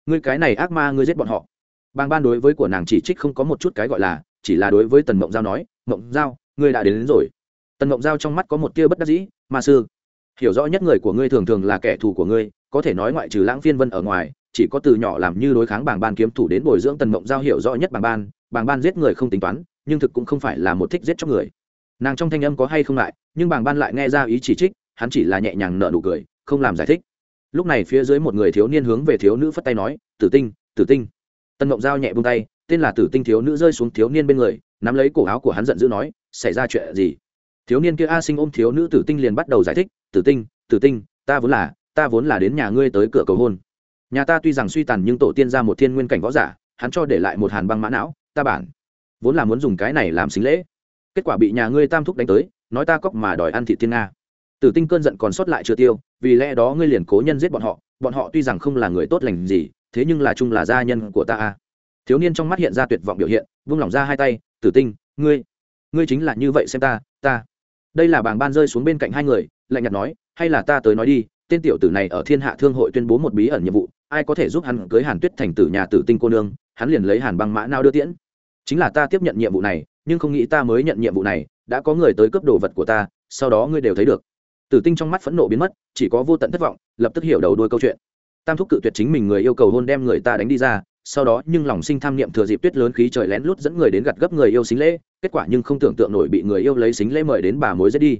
ngươi cái này ác ma ngươi giết bọn họ. Bảng ban đối với của nàng chỉ trích không có một chút cái gọi là chỉ là đối với tần mộng giao nói mộng giao ngươi đã đến, đến rồi. Tần mộng giao trong mắt có một tia bất đắc dĩ ma sư hiểu rõ nhất người của ngươi thường thường là kẻ thù của ngươi có thể nói ngoại trừ lãng phiên vân ở ngoài chỉ có từ nhỏ làm như đối kháng bảng ban kiếm thủ đến bồi dưỡng tần mộng giao hiểu rõ nhất bảng ban bảng ban giết người không tính toán, nhưng thực cũng không phải là một thích giết cho người. Nàng trong thanh âm có hay không lại, nhưng bảng ban lại nghe ra ý chỉ trích, hắn chỉ là nhẹ nhàng nợ nụ cười, không làm giải thích. Lúc này phía dưới một người thiếu niên hướng về thiếu nữ phất tay nói, tử tinh tử tinh. Tân mộng giao nhẹ buông tay, tên là tử tinh thiếu nữ rơi xuống thiếu niên bên người, nắm lấy cổ áo của hắn giận dữ nói, xảy ra chuyện gì? Thiếu niên kia a sinh ôm thiếu nữ tử tinh liền bắt đầu giải thích, tử tinh tử tinh, ta vốn là, ta vốn là đến nhà ngươi tới cửa cầu hôn nhà ta tuy rằng suy tàn nhưng tổ tiên ra một thiên nguyên cảnh võ giả, hắn cho để lại một hàn băng mã não, ta bản. Vốn là muốn dùng cái này làm xính lễ. Kết quả bị nhà ngươi tam thúc đánh tới, nói ta cóc mà đòi ăn thị thiên nga. Tử tinh cơn giận còn sót lại chưa tiêu, vì lẽ đó ngươi liền cố nhân giết bọn họ bọn họ tuy rằng không là người tốt lành gì, thế nhưng là chung là gia nhân của ta a thiếu niên trong mắt hiện ra tuyệt vọng biểu hiện, vung lỏng ra hai tay, tử tinh, ngươi ngươi chính là như vậy xem ta ta. Đây là bảng ban rơi xuống bên cạnh hai người, lạnh nhạt nói, hay là ta tới nói đi tên tiểu tử này ở thiên hạ thương hội tuyên bố một bí ẩn nhiệm vụ, ai có thể giúp hắn cưới hàn tuyết thành tử nhà tử tinh cô nương, hắn liền lấy hàn băng mã nao đưa tiễn. Chính là ta tiếp nhận nhiệm vụ này, nhưng không nghĩ ta mới nhận nhiệm vụ này, đã có người tới cướp đồ vật của ta, sau đó ngươi đều thấy được. Tử tinh trong mắt phẫn nộ biến mất, chỉ có vô tận thất vọng, lập tức hiểu đầu đuôi câu chuyện. Tam thúc cự tuyệt chính mình người yêu cầu hôn đem người ta đánh đi ra, sau đó nhưng lòng sinh tham niệm thừa dịp tuyết lớn khí trời lén lút dẫn người đến gặt gấp người yêu xính lễ, kết quả nhưng không tưởng tượng nổi bị người yêu lấy xính lễ mời đến bà mối giết đi.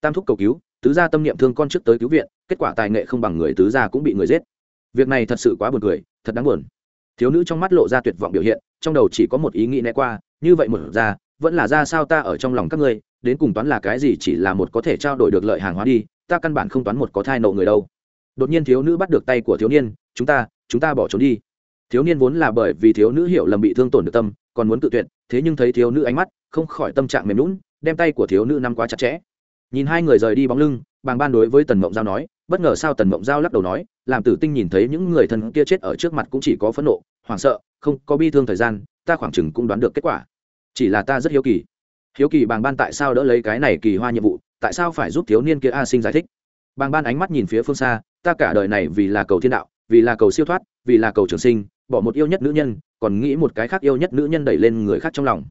Tam thúc cầu cứu tứ gia tâm niệm thương con trước tới cứu viện, kết quả tài nghệ không bằng người tứ gia cũng bị người giết. Việc này thật sự quá buồn cười, thật đáng buồn. Thiếu nữ trong mắt lộ ra tuyệt vọng biểu hiện, trong đầu chỉ có một ý nghĩ né qua, như vậy một ra, vẫn là ra sao ta ở trong lòng các ngươi, đến cùng toán là cái gì chỉ là một có thể trao đổi được lợi hàng hóa đi, ta căn bản không toán một có thai nộ người đâu. Đột nhiên thiếu nữ bắt được tay của thiếu niên, chúng ta chúng ta bỏ trốn đi. Thiếu niên vốn là bởi vì thiếu nữ hiểu lầm bị thương tổn được tâm, còn muốn tự tuyệt, thế nhưng thấy thiếu nữ ánh mắt, không khỏi tâm trạng mềm lún đem tay của thiếu nữ nắm quá chặt chẽ nhìn hai người rời đi bóng lưng, bàng ban đối với tần mộng giao nói, bất ngờ sao tần mộng giao lắc đầu nói, làm tử tinh nhìn thấy những người thân kia chết ở trước mặt cũng chỉ có phẫn nộ, hoảng sợ, không có bi thương thời gian, ta khoảng chừng cũng đoán được kết quả. Chỉ là ta rất hiếu kỳ. Hiếu kỳ bàng ban tại sao đỡ lấy cái này kỳ hoa nhiệm vụ, tại sao phải giúp thiếu niên kia a sinh giải thích? Bàng ban ánh mắt nhìn phía phương xa, ta cả đời này vì là cầu thiên đạo, vì là cầu siêu thoát, vì là cầu trường sinh, bỏ một yêu nhất nữ nhân, còn nghĩ một cái khác yêu nhất nữ nhân đẩy lên người khác trong lòng.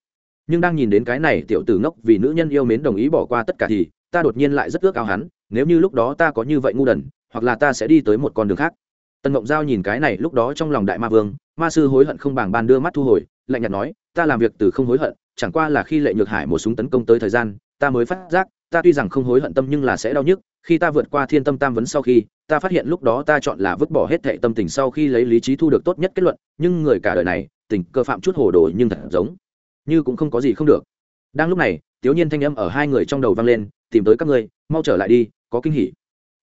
Nhưng đang nhìn đến cái này tiểu tử ngốc vì nữ nhân yêu mến đồng ý bỏ qua tất cả thì ta đột nhiên lại rất ước ao hắn, nếu như lúc đó ta có như vậy ngu đần, hoặc là ta sẽ đi tới một con đường khác. Tần mộng giao nhìn cái này lúc đó trong lòng đại ma vương, ma sư hối hận không bằng ban đưa mắt thu hồi, lạnh nhạt nói, ta làm việc từ không hối hận, chẳng qua là khi lệ nhược hải một súng tấn công tới thời gian, ta mới phát giác, ta tuy rằng không hối hận tâm nhưng là sẽ đau nhức, khi ta vượt qua thiên tâm tam vấn sau khi, ta phát hiện lúc đó ta chọn là vứt bỏ hết thệ tâm tình sau khi lấy lý trí thu được tốt nhất kết luận, nhưng người cả đời này, tình cơ phạm chút hồ đồ nhưng thật giống, như cũng không có gì không được. Đang lúc này tiếu nhiên thanh âm ở hai người trong đầu vang lên tìm tới các ngươi mau trở lại đi có kinh hỉ.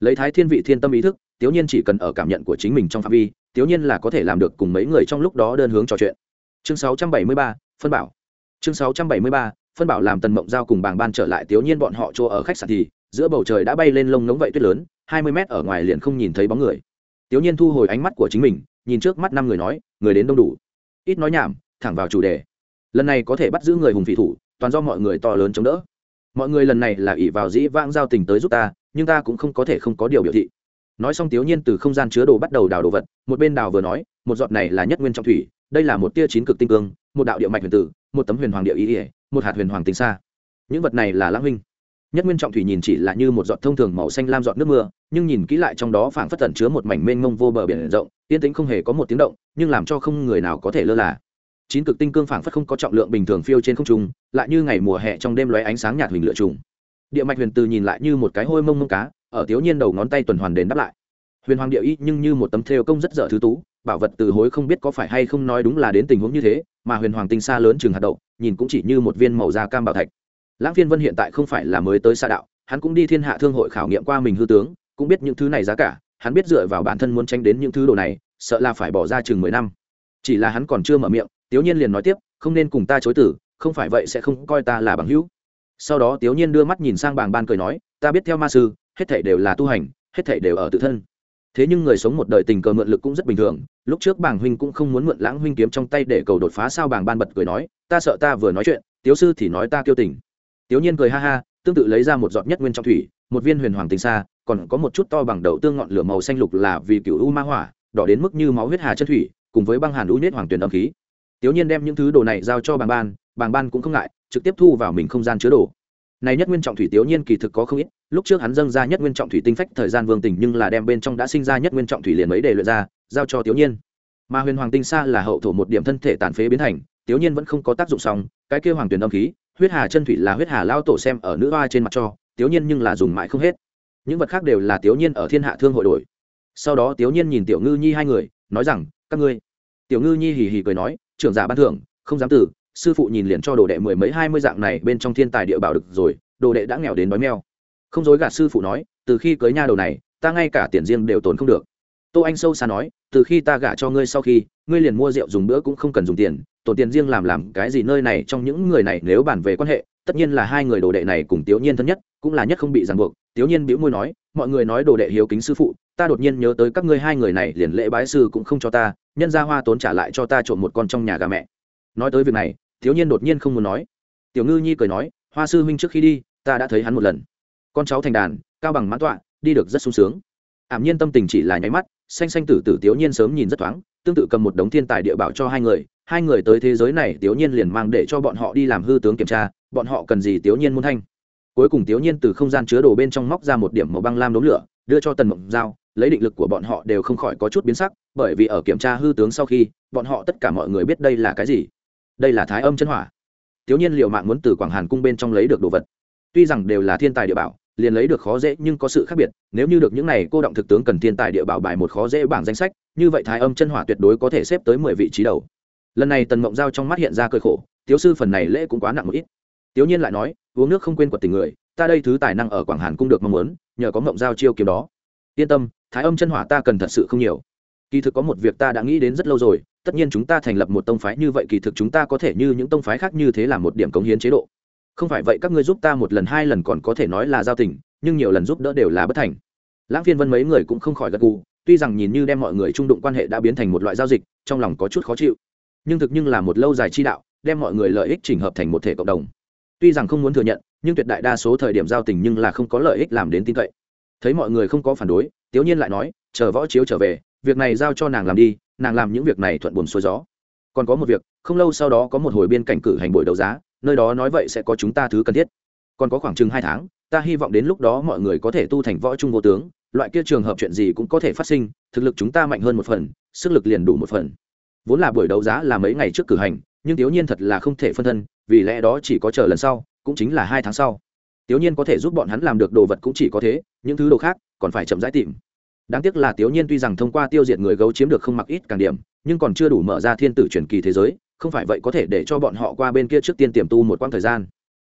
Lấy thái thiên vị thiên tâm ý thức tiểu nhiên chỉ cần ở cảm nhận của chính mình trong phạm vi tiểu nhiên là có thể làm được cùng mấy người trong lúc đó đơn hướng trò chuyện. Chương 673, phân bảo. Chương 673, phân bảo làm tần mộng giao cùng bàng ban trở lại tiểu nhiên bọn họ chỗ ở khách sạn thì giữa bầu trời đã bay lên lông ngống vậy tuyết lớn hai mươi mét ở ngoài liền không nhìn thấy bóng người. Tiểu nhiên thu hồi ánh mắt của chính mình nhìn trước mắt năm người nói người đến đông đủ. Ít nói nhảm thẳng vào chủ đề. Lần này có thể bắt giữ người hùng vị thủ toàn do mọi người to lớn chống đỡ mọi người lần này là ỷ vào dĩ vãng giao tình tới giúp ta, nhưng ta cũng không có thể không có điều biểu thị. Nói xong tiểu nhiên từ không gian chứa đồ bắt đầu đào đồ vật, một bên đào vừa nói, một giọt này là nhất nguyên trong thủy, đây là một tia chín cực tinh cương, một đạo địa mạch huyền tử, một tấm huyền hoàng địa ý ỉa một hạt huyền hoàng tinh xa những vật này là lãng huynh. Nhất nguyên trọng thủy nhìn chỉ là như một giọt thông thường màu xanh lam giọt nước mưa, nhưng nhìn kỹ lại trong đó phảng phất tẩn chứa một mảnh mênh mông vô bờ biển rộng, yên tĩnh không hề có một tiếng động, nhưng làm cho không người nào có thể lơ là chín cực tinh cương phảng phất không có trọng lượng bình thường phiêu trên không trung, lại như ngày mùa hè trong đêm lóe ánh sáng nhạt hình lửa trùng. Địa mạch huyền từ nhìn lại như một cái hôi mông mông cá, ở thiếu nhiên đầu ngón tay tuần hoàn đến đáp lại. Huyền hoàng địa y nhưng như một tấm thêu công rất dở thứ tú, bảo vật từ hối không biết có phải hay không nói đúng là đến tình huống như thế, mà huyền hoàng tinh xa lớn chừng hạt đậu, nhìn cũng chỉ như một viên màu da cam bảo thạch. Lãng phiên vân hiện tại không phải là mới tới xa đạo, hắn cũng đi thiên hạ thương hội khảo nghiệm qua mình hư tướng, cũng biết những thứ này giá cả, hắn biết dựa vào bản thân muốn tranh đến những thứ đồ này, sợ là phải bỏ ra chừng mười năm. Chỉ là hắn còn chưa mở miệng tiểu nhiên liền nói tiếp, không nên cùng ta chối tử không phải vậy sẽ không coi ta là bằng hữu. Sau đó tiểu nhiên đưa mắt nhìn sang bàng ban cười nói, ta biết theo ma sư, hết thảy đều là tu hành, hết thảy đều ở tự thân. Thế nhưng người sống một đời tình cờ mượn lực cũng rất bình thường, lúc trước bàng huynh cũng không muốn mượn lãng huynh kiếm trong tay để cầu đột phá sao bàng ban bật cười nói, ta sợ ta vừa nói chuyện, tiếu sư thì nói ta kiêu tình. Tiếu nhiên cười ha ha, tương tự lấy ra một giọt nhất nguyên trong thủy, một viên huyền hoàng tinh xa còn có một chút to bằng đậu tương ngọn lửa màu xanh lục là vì cựu u ma hỏa, đỏ đến mức như máu huyết hà chân thủy, cùng với băng hàn u nết hoàng tuyển âm khí tiểu nhiên đem những thứ đồ này giao cho bàng ban bàng ban cũng không ngại, trực tiếp thu vào mình không gian chứa đồ. Này nhất nguyên trọng thủy tiểu nhiên kỳ thực có không ít, lúc trước hắn dâng ra nhất nguyên trọng thủy tinh phách thời gian vương tình nhưng là đem bên trong đã sinh ra nhất nguyên trọng thủy liền mấy để luyện ra, giao cho tiểu nhiên. Mà huyền hoàng tinh sa là hậu thổ một điểm thân thể tàn phế biến thành, tiểu nhiên vẫn không có tác dụng xong, cái kia hoàng tuyển âm khí, huyết hà chân thủy là huyết hà lao tổ xem ở nữ hoa trên mặt cho, tiểu nhiên nhưng là dùng mãi không hết. Những vật khác đều là tiểu nhiên ở thiên hạ thương hội đổi. Sau đó tiểu nhiên nhìn tiểu ngư nhi hai người, nói rằng, các ngươi tiểu ngư nhi hì hì cười nói, trưởng giả ban thưởng, không dám từ, sư phụ nhìn liền cho đồ đệ mười mấy hai mươi dạng này bên trong thiên tài địa bảo được rồi, đồ đệ đã nghèo đến đói meo. Không dối gạt sư phụ nói, từ khi cưới nha đầu này, ta ngay cả tiền riêng đều tốn không được. Tô anh sâu xa nói, từ khi ta gả cho ngươi sau khi, ngươi liền mua rượu dùng bữa cũng không cần dùng tiền tổn tiền riêng làm làm cái gì nơi này trong những người này nếu bàn về quan hệ, tất nhiên là hai người đồ đệ này cùng tiểu nhiên thân nhất, cũng là nhất không bị ràng buộc tiếu nhiên bĩu môi nói, mọi người nói đồ đệ hiếu kính sư phụ, ta đột nhiên nhớ tới các ngươi hai người này liền lễ bái sư cũng không cho ta, nhân ra hoa tốn trả lại cho ta trộm một con trong nhà gà mẹ. Nói tới việc này tiểu nhiên đột nhiên không muốn nói. Tiểu ngư nhi cười nói, hoa sư huynh trước khi đi, ta đã thấy hắn một lần. Con cháu thành đàn, cao bằng mãn tọa, đi được rất sung sướng. Ảm nhiên tâm tình chỉ là nháy mắt, xanh xanh tử tử tiểu nhiên sớm nhìn rất thoáng, tương tự cầm một đống thiên tài địa bảo cho hai người hai người tới thế giới này tiểu nhiên liền mang để cho bọn họ đi làm hư tướng kiểm tra, bọn họ cần gì tiểu nhiên muốn thanh? Cuối cùng tiểu nhiên từ không gian chứa đồ bên trong móc ra một điểm màu băng lam đốm lửa, đưa cho tần mộng giao, lấy định lực của bọn họ đều không khỏi có chút biến sắc, bởi vì ở kiểm tra hư tướng sau khi, bọn họ tất cả mọi người biết đây là cái gì. Đây là thái âm chân hỏa. Tiểu nhiên liệu mạng muốn từ quảng hàn cung bên trong lấy được đồ vật. Tuy rằng đều là thiên tài địa bảo, liền lấy được khó dễ nhưng có sự khác biệt, nếu như được những này cô động thực tướng cần thiên tài địa bảo bài một khó dễ bảng danh sách, như vậy thái âm chân hỏa tuyệt đối có thể xếp tới mười vị trí đầu. Lần này tần mộng giao trong mắt hiện ra cơi khổ thiếu sư phần này lễ cũng quá nặng một ít tiếu nhiên lại nói, uống nước không quên quật tình người, ta đây thứ tài năng ở quảng hàn cung được mong muốn, nhờ có ngộng giao chiêu kiếm đó. Yên tâm, thái âm chân hỏa ta cần thật sự không nhiều. Kỳ thực có một việc ta đã nghĩ đến rất lâu rồi, tất nhiên chúng ta thành lập một tông phái như vậy kỳ thực chúng ta có thể như những tông phái khác như thế là một điểm cống hiến chế độ. Không phải vậy các ngươi giúp ta một lần hai lần còn có thể nói là giao tình, nhưng nhiều lần giúp đỡ đều là bất thành. Lãng phiên vân mấy người cũng không khỏi gật gù, tuy rằng nhìn như đem mọi người trung đụng quan hệ đã biến thành một loại giao dịch, trong lòng có chút khó chịu. Nhưng thực nhưng là một lâu dài chi đạo, đem mọi người lợi ích chỉnh hợp thành một thể cộng đồng tuy rằng không muốn thừa nhận, nhưng tuyệt đại đa số thời điểm giao tình nhưng là không có lợi ích làm đến tin cậy. Thấy mọi người không có phản đối, tiếu nhiên lại nói, chờ võ chiếu trở về, việc này giao cho nàng làm đi, nàng làm những việc này thuận buồm xuôi gió. Còn có một việc, không lâu sau đó có một hồi biên cảnh cử hành buổi đấu giá, nơi đó nói vậy sẽ có chúng ta thứ cần thiết. Còn có khoảng chừng hai tháng, ta hy vọng đến lúc đó mọi người có thể tu thành võ trung vô tướng, loại kia trường hợp chuyện gì cũng có thể phát sinh, thực lực chúng ta mạnh hơn một phần, sức lực liền đủ một phần. Vốn là buổi đấu giá là mấy ngày trước cử hành nhưng tiểu nhiên thật là không thể phân thân, vì lẽ đó chỉ có chờ lần sau, cũng chính là hai tháng sau. Tiểu nhiên có thể giúp bọn hắn làm được đồ vật cũng chỉ có thế, những thứ đồ khác còn phải chậm rãi tìm. Đáng tiếc là tiểu nhiên tuy rằng thông qua tiêu diệt người gấu chiếm được không mặc ít càng điểm, nhưng còn chưa đủ mở ra thiên tử truyền kỳ thế giới, không phải vậy có thể để cho bọn họ qua bên kia trước tiên tiềm tu một quãng thời gian.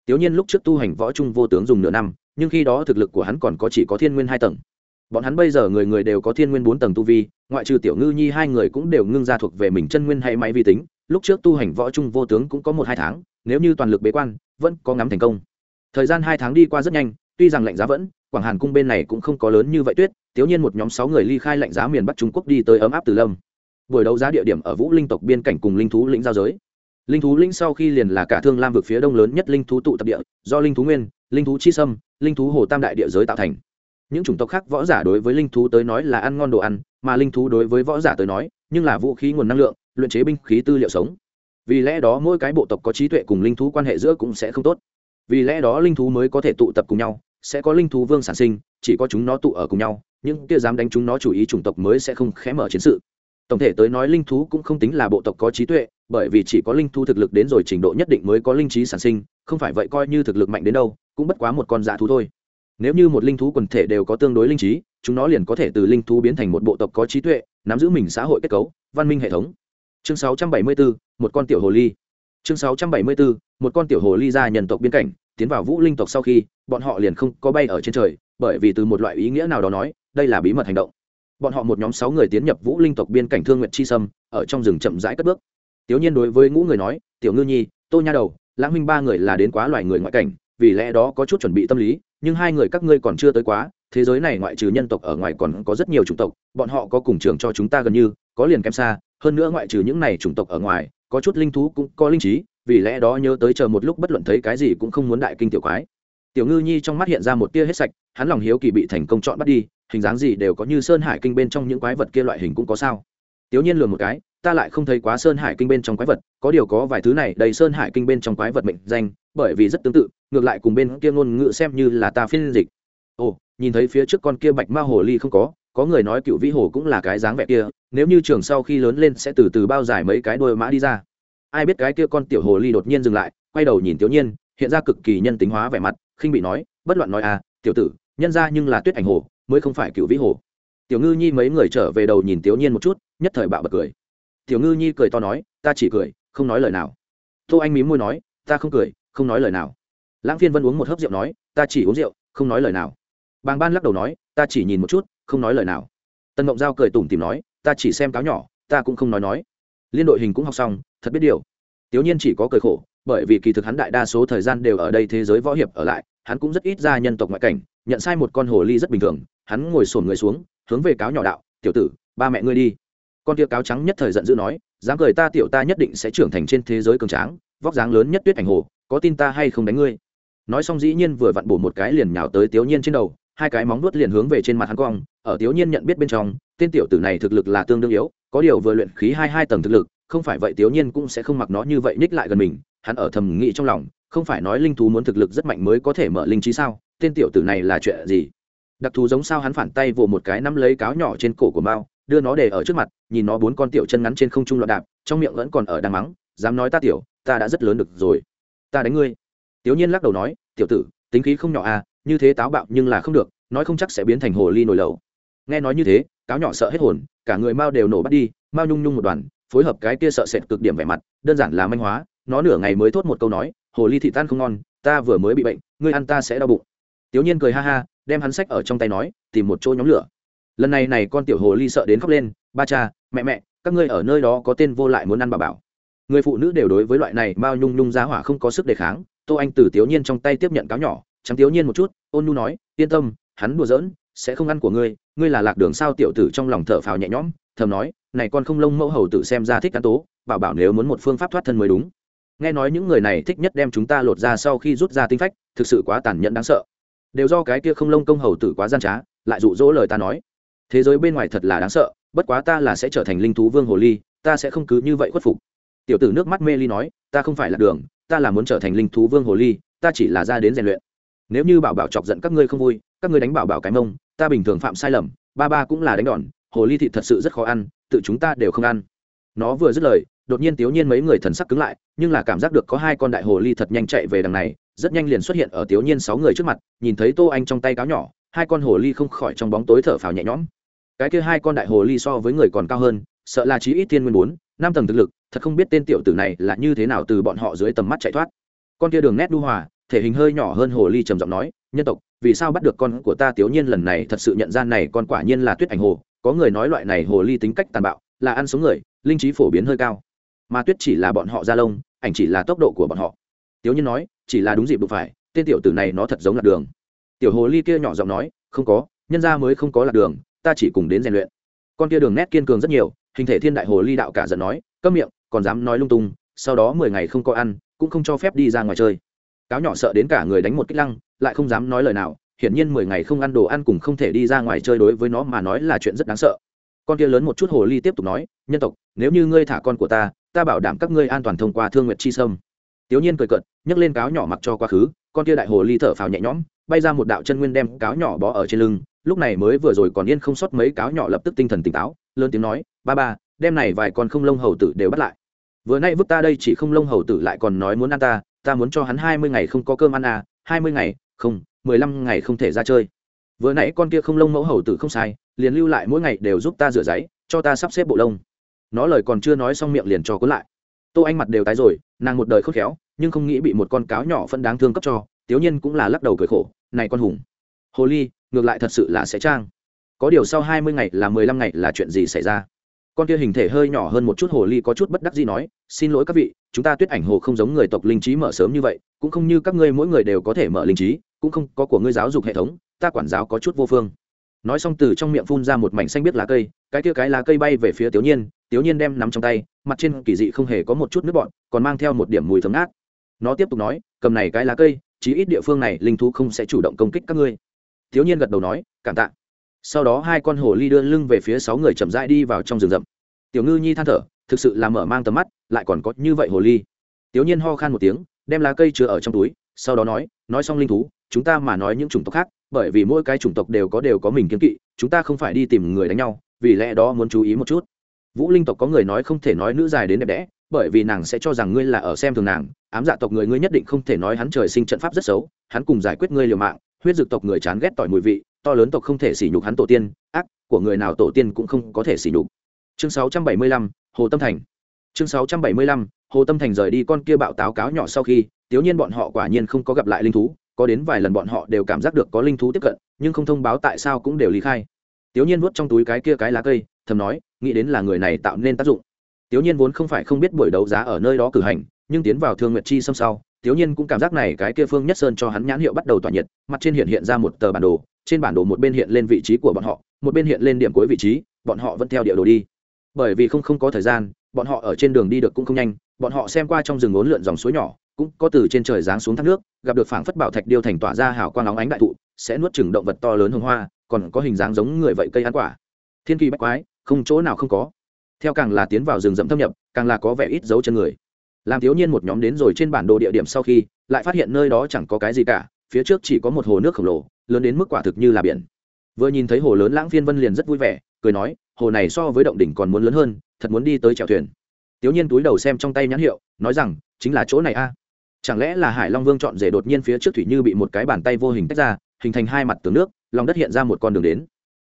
Tiểu nhiên lúc trước tu hành võ trung vô tướng dùng nửa năm, nhưng khi đó thực lực của hắn còn có chỉ có thiên nguyên hai tầng. Bọn hắn bây giờ người người đều có thiên nguyên bốn tầng tu vi, ngoại trừ tiểu ngư nhi hai người cũng đều ngưng ra thuộc về mình chân nguyên hay máy vi tính lúc trước tu hành võ trung vô tướng cũng có một hai tháng, nếu như toàn lực bế quan, vẫn có ngắm thành công. Thời gian hai tháng đi qua rất nhanh, tuy rằng lạnh giá vẫn, quảng hàn cung bên này cũng không có lớn như vậy tuyết tiểu nhiên một nhóm sáu người ly khai lạnh giá miền bắc trung quốc đi tới ấm áp từ lâm. Buổi đấu giá địa điểm ở vũ linh tộc biên cảnh cùng linh thú lĩnh giao giới. Linh thú lĩnh sau khi liền là cả thương lam vực phía đông lớn nhất linh thú tụ tập địa, do linh thú nguyên, linh thú chi sâm, linh thú hồ tam đại địa giới tạo thành. Những chủng tộc khác võ giả đối với linh thú tới nói là ăn ngon đồ ăn, mà linh thú đối với võ giả tới nói, nhưng là vũ khí nguồn năng lượng luyện chế binh khí tư liệu sống. Vì lẽ đó mỗi cái bộ tộc có trí tuệ cùng linh thú quan hệ giữa cũng sẽ không tốt. Vì lẽ đó linh thú mới có thể tụ tập cùng nhau, sẽ có linh thú vương sản sinh, chỉ có chúng nó tụ ở cùng nhau, những kia dám đánh chúng nó chủ ý chủng tộc mới sẽ không khé mở chiến sự. Tổng thể tới nói linh thú cũng không tính là bộ tộc có trí tuệ, bởi vì chỉ có linh thú thực lực đến rồi trình độ nhất định mới có linh trí sản sinh, không phải vậy coi như thực lực mạnh đến đâu, cũng bất quá một con dạ thú thôi. Nếu như một linh thú quần thể đều có tương đối linh trí, chúng nó liền có thể từ linh thú biến thành một bộ tộc có trí tuệ, nắm giữ mình xã hội kết cấu, văn minh hệ thống chương 674, một con tiểu hồ ly. Chương 674, một con tiểu hồ ly ra nhân tộc biên cảnh tiến vào vũ linh tộc sau khi bọn họ liền không có bay ở trên trời bởi vì từ một loại ý nghĩa nào đó nói đây là bí mật hành động. Bọn họ một nhóm sáu người tiến nhập vũ linh tộc biên cảnh thương nguyện chi sâm ở trong rừng chậm rãi cất bước. Tiểu nhiên đối với ngũ người nói tiểu ngư nhi tô nha đầu lãng minh ba người là đến quá loài người ngoại cảnh vì lẽ đó có chút chuẩn bị tâm lý nhưng hai người các ngươi còn chưa tới quá thế giới này ngoại trừ nhân tộc ở ngoài còn có rất nhiều chủng tộc bọn họ có cùng trường cho chúng ta gần như có liền kém xa hơn nữa ngoại trừ những này chủng tộc ở ngoài, có chút linh thú cũng có linh trí, vì lẽ đó nhớ tới chờ một lúc bất luận thấy cái gì cũng không muốn đại kinh tiểu quái. Tiểu ngư nhi trong mắt hiện ra một tia hết sạch, hắn lòng hiếu kỳ bị thành công chọn bắt đi, hình dáng gì đều có như sơn hải kinh bên trong những quái vật kia loại hình cũng có sao. Tiểu nhiên lừa một cái, ta lại không thấy quá sơn hải kinh bên trong quái vật, có điều có vài thứ này đầy sơn hải kinh bên trong quái vật mệnh danh, bởi vì rất tương tự, ngược lại cùng bên kia ngôn ngữ xem như là ta phiên dịch. Ồ, nhìn thấy phía trước con kia bạch ma hồ ly không có có người nói cựu vĩ hồ cũng là cái dáng vẻ kia, nếu như trường sau khi lớn lên sẽ từ từ bao dài mấy cái đôi mã đi ra. Ai biết cái kia con tiểu hồ ly đột nhiên dừng lại, quay đầu nhìn tiểu nhiên, hiện ra cực kỳ nhân tính hóa vẻ mặt, khinh bị nói, bất loạn nói à tiểu tử, nhân ra nhưng là tuyết ảnh hồ, mới không phải cựu vĩ hồ. Tiểu ngư nhi mấy người trở về đầu nhìn tiểu nhiên một chút, nhất thời bạo bật cười. Tiểu ngư nhi cười to nói, ta chỉ cười, không nói lời nào. Tô anh mí môi nói, ta không cười, không nói lời nào. Lãng phiên vân uống một hớp rượu nói, ta chỉ uống rượu, không nói lời nào. Bàng ban lắc đầu nói, ta chỉ nhìn một chút không nói lời nào. Tân mộng giao cười tủm tìm nói, ta chỉ xem cáo nhỏ, ta cũng không nói nói. Liên đội hình cũng học xong, thật biết điều. Tiểu nhiên chỉ có cười khổ, bởi vì kỳ thực hắn đại đa số thời gian đều ở đây thế giới võ hiệp ở lại, hắn cũng rất ít ra nhân tộc ngoại cảnh, nhận sai một con hồ ly rất bình thường, hắn ngồi sổn người xuống, hướng về cáo nhỏ đạo, tiểu tử, ba mẹ ngươi đi. Con tia cáo trắng nhất thời giận dữ nói dáng cười ta tiểu ta nhất định sẽ trưởng thành trên thế giới cường tráng, vóc dáng lớn nhất tuyết ảnh hồ, có tin ta hay không đánh ngươi? Nói xong dĩ nhiên vừa vặn bổ một cái liền nhào tới tiểu nhiên trên đầu hai cái móng vuốt liền hướng về trên mặt hắn cong, ở tiểu nhiên nhận biết bên trong, tên tiểu tử này thực lực là tương đương yếu, có điều vừa luyện khí hai hai tầng thực lực, không phải vậy tiểu nhiên cũng sẽ không mặc nó như vậy ních lại gần mình, hắn ở thầm nghĩ trong lòng, không phải nói linh thú muốn thực lực rất mạnh mới có thể mở linh trí sao, tên tiểu tử này là chuyện gì? Đặc thù giống sao hắn phản tay vồ một cái nắm lấy cáo nhỏ trên cổ của mao, đưa nó để ở trước mặt, nhìn nó bốn con tiểu chân ngắn trên không trung loạn đạp, trong miệng vẫn còn ở đang mắng, dám nói ta tiểu, ta đã rất lớn được rồi, ta đánh ngươi. Tiểu nhiên lắc đầu nói, tiểu tử, tính khí không nhỏ à như thế táo bạo nhưng là không được, nói không chắc sẽ biến thành hồ ly nổi lầu nghe nói như thế, cáo nhỏ sợ hết hồn, cả người mao đều nổ bắt đi mao nhung nhung một đoàn, phối hợp cái kia sợ sệt cực điểm vẻ mặt, đơn giản là manh hóa, nó nửa ngày mới thốt một câu nói, hồ ly thị tan không ngon, ta vừa mới bị bệnh, ngươi ăn ta sẽ đau bụng. Tiểu nhiên cười ha ha, đem hắn sách ở trong tay nói, tìm một chỗ nhóm lửa. Lần này này con tiểu hồ ly sợ đến khóc lên, ba cha, mẹ mẹ, các ngươi ở nơi đó có tên vô lại muốn ăn bà bảo. Người phụ nữ đều đối với loại này mao nhung nhung giá hỏa không có sức đề kháng, tô anh từ tiểu nhiên trong tay tiếp nhận cáo nhỏ trắng thiếu nhiên một chút, ôn nu nói, yên tâm, hắn đùa giỡn, sẽ không ăn của ngươi ngươi là lạc đường sao tiểu tử trong lòng thở phào nhẹ nhõm, thầm nói, này con không lông mẫu hầu tự xem ra thích ăn tố, bảo bảo nếu muốn một phương pháp thoát thân mới đúng. Nghe nói những người này thích nhất đem chúng ta lột ra sau khi rút ra tinh phách, thực sự quá tàn nhẫn đáng sợ. Đều do cái kia không lông công hầu tử quá gian trá, lại dụ dỗ lời ta nói. Thế giới bên ngoài thật là đáng sợ, bất quá ta là sẽ trở thành linh thú vương hồ ly, ta sẽ không cứ như vậy khuất phục. Tiểu tử nước mắt mê ly nói, ta không phải là đường, ta là muốn trở thành linh thú vương hồ ly, ta chỉ là ra đến rèn luyện nếu như bảo bảo chọc giận các ngươi không vui, các ngươi đánh bảo bảo cái mông, ta bình thường phạm sai lầm, ba ba cũng là đánh đòn, hồ ly thịt thật sự rất khó ăn, tự chúng ta đều không ăn. Nó vừa dứt lời, đột nhiên tiểu nhiên mấy người thần sắc cứng lại, nhưng là cảm giác được có hai con đại hồ ly thật nhanh chạy về đằng này, rất nhanh liền xuất hiện ở tiểu nhiên sáu người trước mặt, nhìn thấy tô anh trong tay cáo nhỏ, hai con hồ ly không khỏi trong bóng tối thở phào nhẹ nhõm. Cái kia hai con đại hồ ly so với người còn cao hơn, sợ là chí ít thiên nguyên bốn, năm tầng thực lực, thật không biết tên tiểu tử này là như thế nào từ bọn họ dưới tầm mắt chạy thoát. Con kia đường nét đu hòa thể hình hơi nhỏ hơn hồ ly trầm giọng nói, nhân tộc, vì sao bắt được con của ta tiểu nhiên lần này thật sự nhận ra này con quả nhiên là tuyết ảnh hồ, có người nói loại này hồ ly tính cách tàn bạo, là ăn sống người, linh trí phổ biến hơi cao. Mà tuyết chỉ là bọn họ ra lông, ảnh chỉ là tốc độ của bọn họ. Tiểu nhiên nói, chỉ là đúng dịp đụng phải, tên tiểu tử này nó thật giống lạc đường. Tiểu hồ ly kia nhỏ giọng nói, không có, nhân ra mới không có lạc đường, ta chỉ cùng đến rèn luyện. Con kia đường nét kiên cường rất nhiều, hình thể thiên đại hồ ly đạo cả giận nói, câm miệng, còn dám nói lung tung, sau đó mười ngày không có ăn, cũng không cho phép đi ra ngoài chơi cáo nhỏ sợ đến cả người đánh một kích lăng, lại không dám nói lời nào, hiển nhiên mười ngày không ăn đồ ăn cùng không thể đi ra ngoài chơi đối với nó mà nói là chuyện rất đáng sợ. Con kia lớn một chút hồ ly tiếp tục nói, nhân tộc, nếu như ngươi thả con của ta ta bảo đảm các ngươi an toàn thông qua thương nguyệt chi sâm. Tiểu nhiên cười cợt, nhấc lên cáo nhỏ mặc cho quá khứ, con kia đại hồ ly thở phào nhẹ nhõm, bay ra một đạo chân nguyên đem cáo nhỏ bó ở trên lưng, lúc này mới vừa rồi còn yên không sót mấy cáo nhỏ lập tức tinh thần tỉnh táo, lớn tiếng nói, ba ba, đem này vài con không lông hầu tử đều bắt lại. Vừa nay vứt ta đây chỉ không lông hầu tử lại còn nói muốn ăn ta ta muốn cho hắn hai mươi ngày không có cơm ăn à hai mươi ngày, không, mười lăm ngày không thể ra chơi. Vừa nãy con kia không lông mẫu hầu tử không sai, liền lưu lại mỗi ngày đều giúp ta rửa giấy, cho ta sắp xếp bộ lông. Nó lời còn chưa nói xong miệng liền cho cuốn lại. Tô anh mặt đều tái rồi, nàng một đời khôn khéo, nhưng không nghĩ bị một con cáo nhỏ phân đáng thương cấp cho, tiểu nhiên cũng là lắc đầu cười khổ, này con hùng, hồ ly, ngược lại thật sự là sẽ trang. Có điều sau hai mươi ngày là mười lăm ngày là chuyện gì xảy ra? Con kia hình thể hơi nhỏ hơn một chút hồ ly có chút bất đắc gì nói, xin lỗi các vị, chúng ta tuyết ảnh hồ không giống người tộc linh trí mở sớm như vậy, cũng không như các ngươi mỗi người đều có thể mở linh trí, cũng không có của ngươi giáo dục hệ thống, ta quản giáo có chút vô phương. Nói xong từ trong miệng phun ra một mảnh xanh biết lá cây, cái kia cái lá cây bay về phía tiểu nhiên tiểu nhiên đem nắm trong tay, mặt trên kỳ dị không hề có một chút nước bọn còn mang theo một điểm mùi thấm ác nó tiếp tục nói, cầm này cái lá cây, chí ít địa phương này linh thú không sẽ chủ động công kích các ngươi. Tiểu nhiên gật đầu nói, cảm tạ sau đó hai con hồ ly đưa lưng về phía sáu người chậm rãi đi vào trong rừng rậm. Tiểu ngư nhi than thở, thực sự là mở mang tầm mắt, lại còn có như vậy hồ ly. Tiểu nhiên ho khan một tiếng, đem lá cây chứa ở trong túi, sau đó nói nói xong linh thú, chúng ta mà nói những chủng tộc khác, bởi vì mỗi cái chủng tộc đều có đều có mình kiên kỵ, chúng ta không phải đi tìm người đánh nhau, vì lẽ đó muốn chú ý một chút. Vũ linh tộc có người nói không thể nói nữ dài đến đẹp đẽ, bởi vì nàng sẽ cho rằng ngươi là ở xem thường nàng, ám dạ tộc người ngươi nhất định không thể nói hắn trời sinh trận pháp rất xấu, hắn cùng giải quyết ngươi liều mạng, huyết dực tộc người chán ghét tỏi mùi vị to lớn tộc không thể sỉ nhục hắn tổ tiên ác của người nào tổ tiên cũng không có thể sỉ nhục. Chương 675, hồ tâm thành. Chương 675, hồ tâm thành rời đi con kia bạo táo cáo nhỏ sau khi Tiểu nhiên bọn họ quả nhiên không có gặp lại linh thú có đến vài lần bọn họ đều cảm giác được có linh thú tiếp cận nhưng không thông báo tại sao cũng đều lý khai. Tiểu nhiên vuốt trong túi cái kia cái lá cây thầm nói nghĩ đến là người này tạo nên tác dụng. Tiểu nhiên vốn không phải không biết buổi đấu giá ở nơi đó cử hành nhưng tiến vào thương nguyệt chi xâm sau thiếu nhiên cũng cảm giác này cái kia phương nhất sơn cho hắn nhãn hiệu bắt đầu tỏa nhiệt, mặt trên hiện hiện ra một tờ bản đồ, trên bản đồ một bên hiện lên vị trí của bọn họ, một bên hiện lên điểm cuối vị trí, bọn họ vẫn theo địa đồ đi. Bởi vì không không có thời gian, bọn họ ở trên đường đi được cũng không nhanh, bọn họ xem qua trong rừng ốn lượn dòng suối nhỏ, cũng có từ trên trời giáng xuống thác nước, gặp được phảng phất bảo thạch điêu thành tỏa ra hào quang óng ánh đại thụ, sẽ nuốt chừng động vật to lớn hương hoa, còn có hình dáng giống người vậy cây ăn quả. Thiên kỳ bách quái, không chỗ nào không có. Theo càng là tiến vào rừng rậm thâm nhập, càng là có vẻ ít dấu chân người làm thiếu nhiên một nhóm đến rồi trên bản đồ địa điểm sau khi, lại phát hiện nơi đó chẳng có cái gì cả, phía trước chỉ có một hồ nước khổng lồ, lớn đến mức quả thực như là biển. Vừa nhìn thấy hồ lớn lãng phiên vân liền rất vui vẻ, cười nói, hồ này so với động đỉnh còn muốn lớn hơn, thật muốn đi tới chèo thuyền. Thiếu nhiên túi đầu xem trong tay nhãn hiệu, nói rằng, chính là chỗ này a. Chẳng lẽ là hải long vương chọn rể đột nhiên phía trước thủy như bị một cái bàn tay vô hình tách ra, hình thành hai mặt tường nước, lòng đất hiện ra một con đường đến.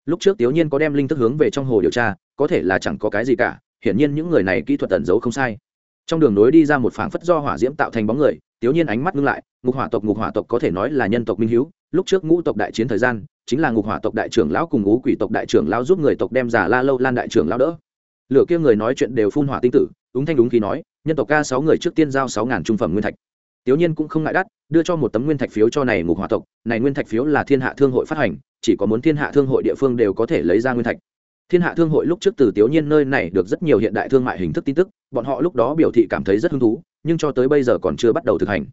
Lúc trước thiếu nhiên có đem linh thức hướng về trong hồ điều tra, có thể là chẳng có cái gì cả, hiển nhiên những người này kỹ thuật tẩn giấu không sai trong đường nối đi ra một phảng phất do hỏa diễm tạo thành bóng người tiểu nhiên ánh mắt ngưng lại, ngục hỏa tộc ngục hỏa tộc có thể nói là nhân tộc minh hiếu, lúc trước ngũ tộc đại chiến thời gian, chính là ngục hỏa tộc đại trưởng lão cùng ngũ quỷ tộc đại trưởng lão giúp người tộc đem giả la lâu lan đại trưởng lão đỡ. Lửa kia người nói chuyện đều phun hỏa tinh tử đúng thanh đúng khi nói, nhân tộc ca sáu người trước tiên giao sáu ngàn trung phẩm nguyên thạch. Tiểu nhiên cũng không ngại đắt, đưa cho một tấm nguyên thạch phiếu cho này ngục hỏa tộc, này nguyên thạch phiếu là thiên hạ thương hội phát hành, chỉ có muốn thiên hạ thương hội địa phương đều có thể lấy ra nguyên thạch. Thiên hạ thương hội lúc trước từ tiểu nhiên nơi này được rất nhiều hiện đại thương mại hình thức tin tức bọn họ lúc đó biểu thị cảm thấy rất hứng thú, nhưng cho tới bây giờ còn chưa bắt đầu thực hành.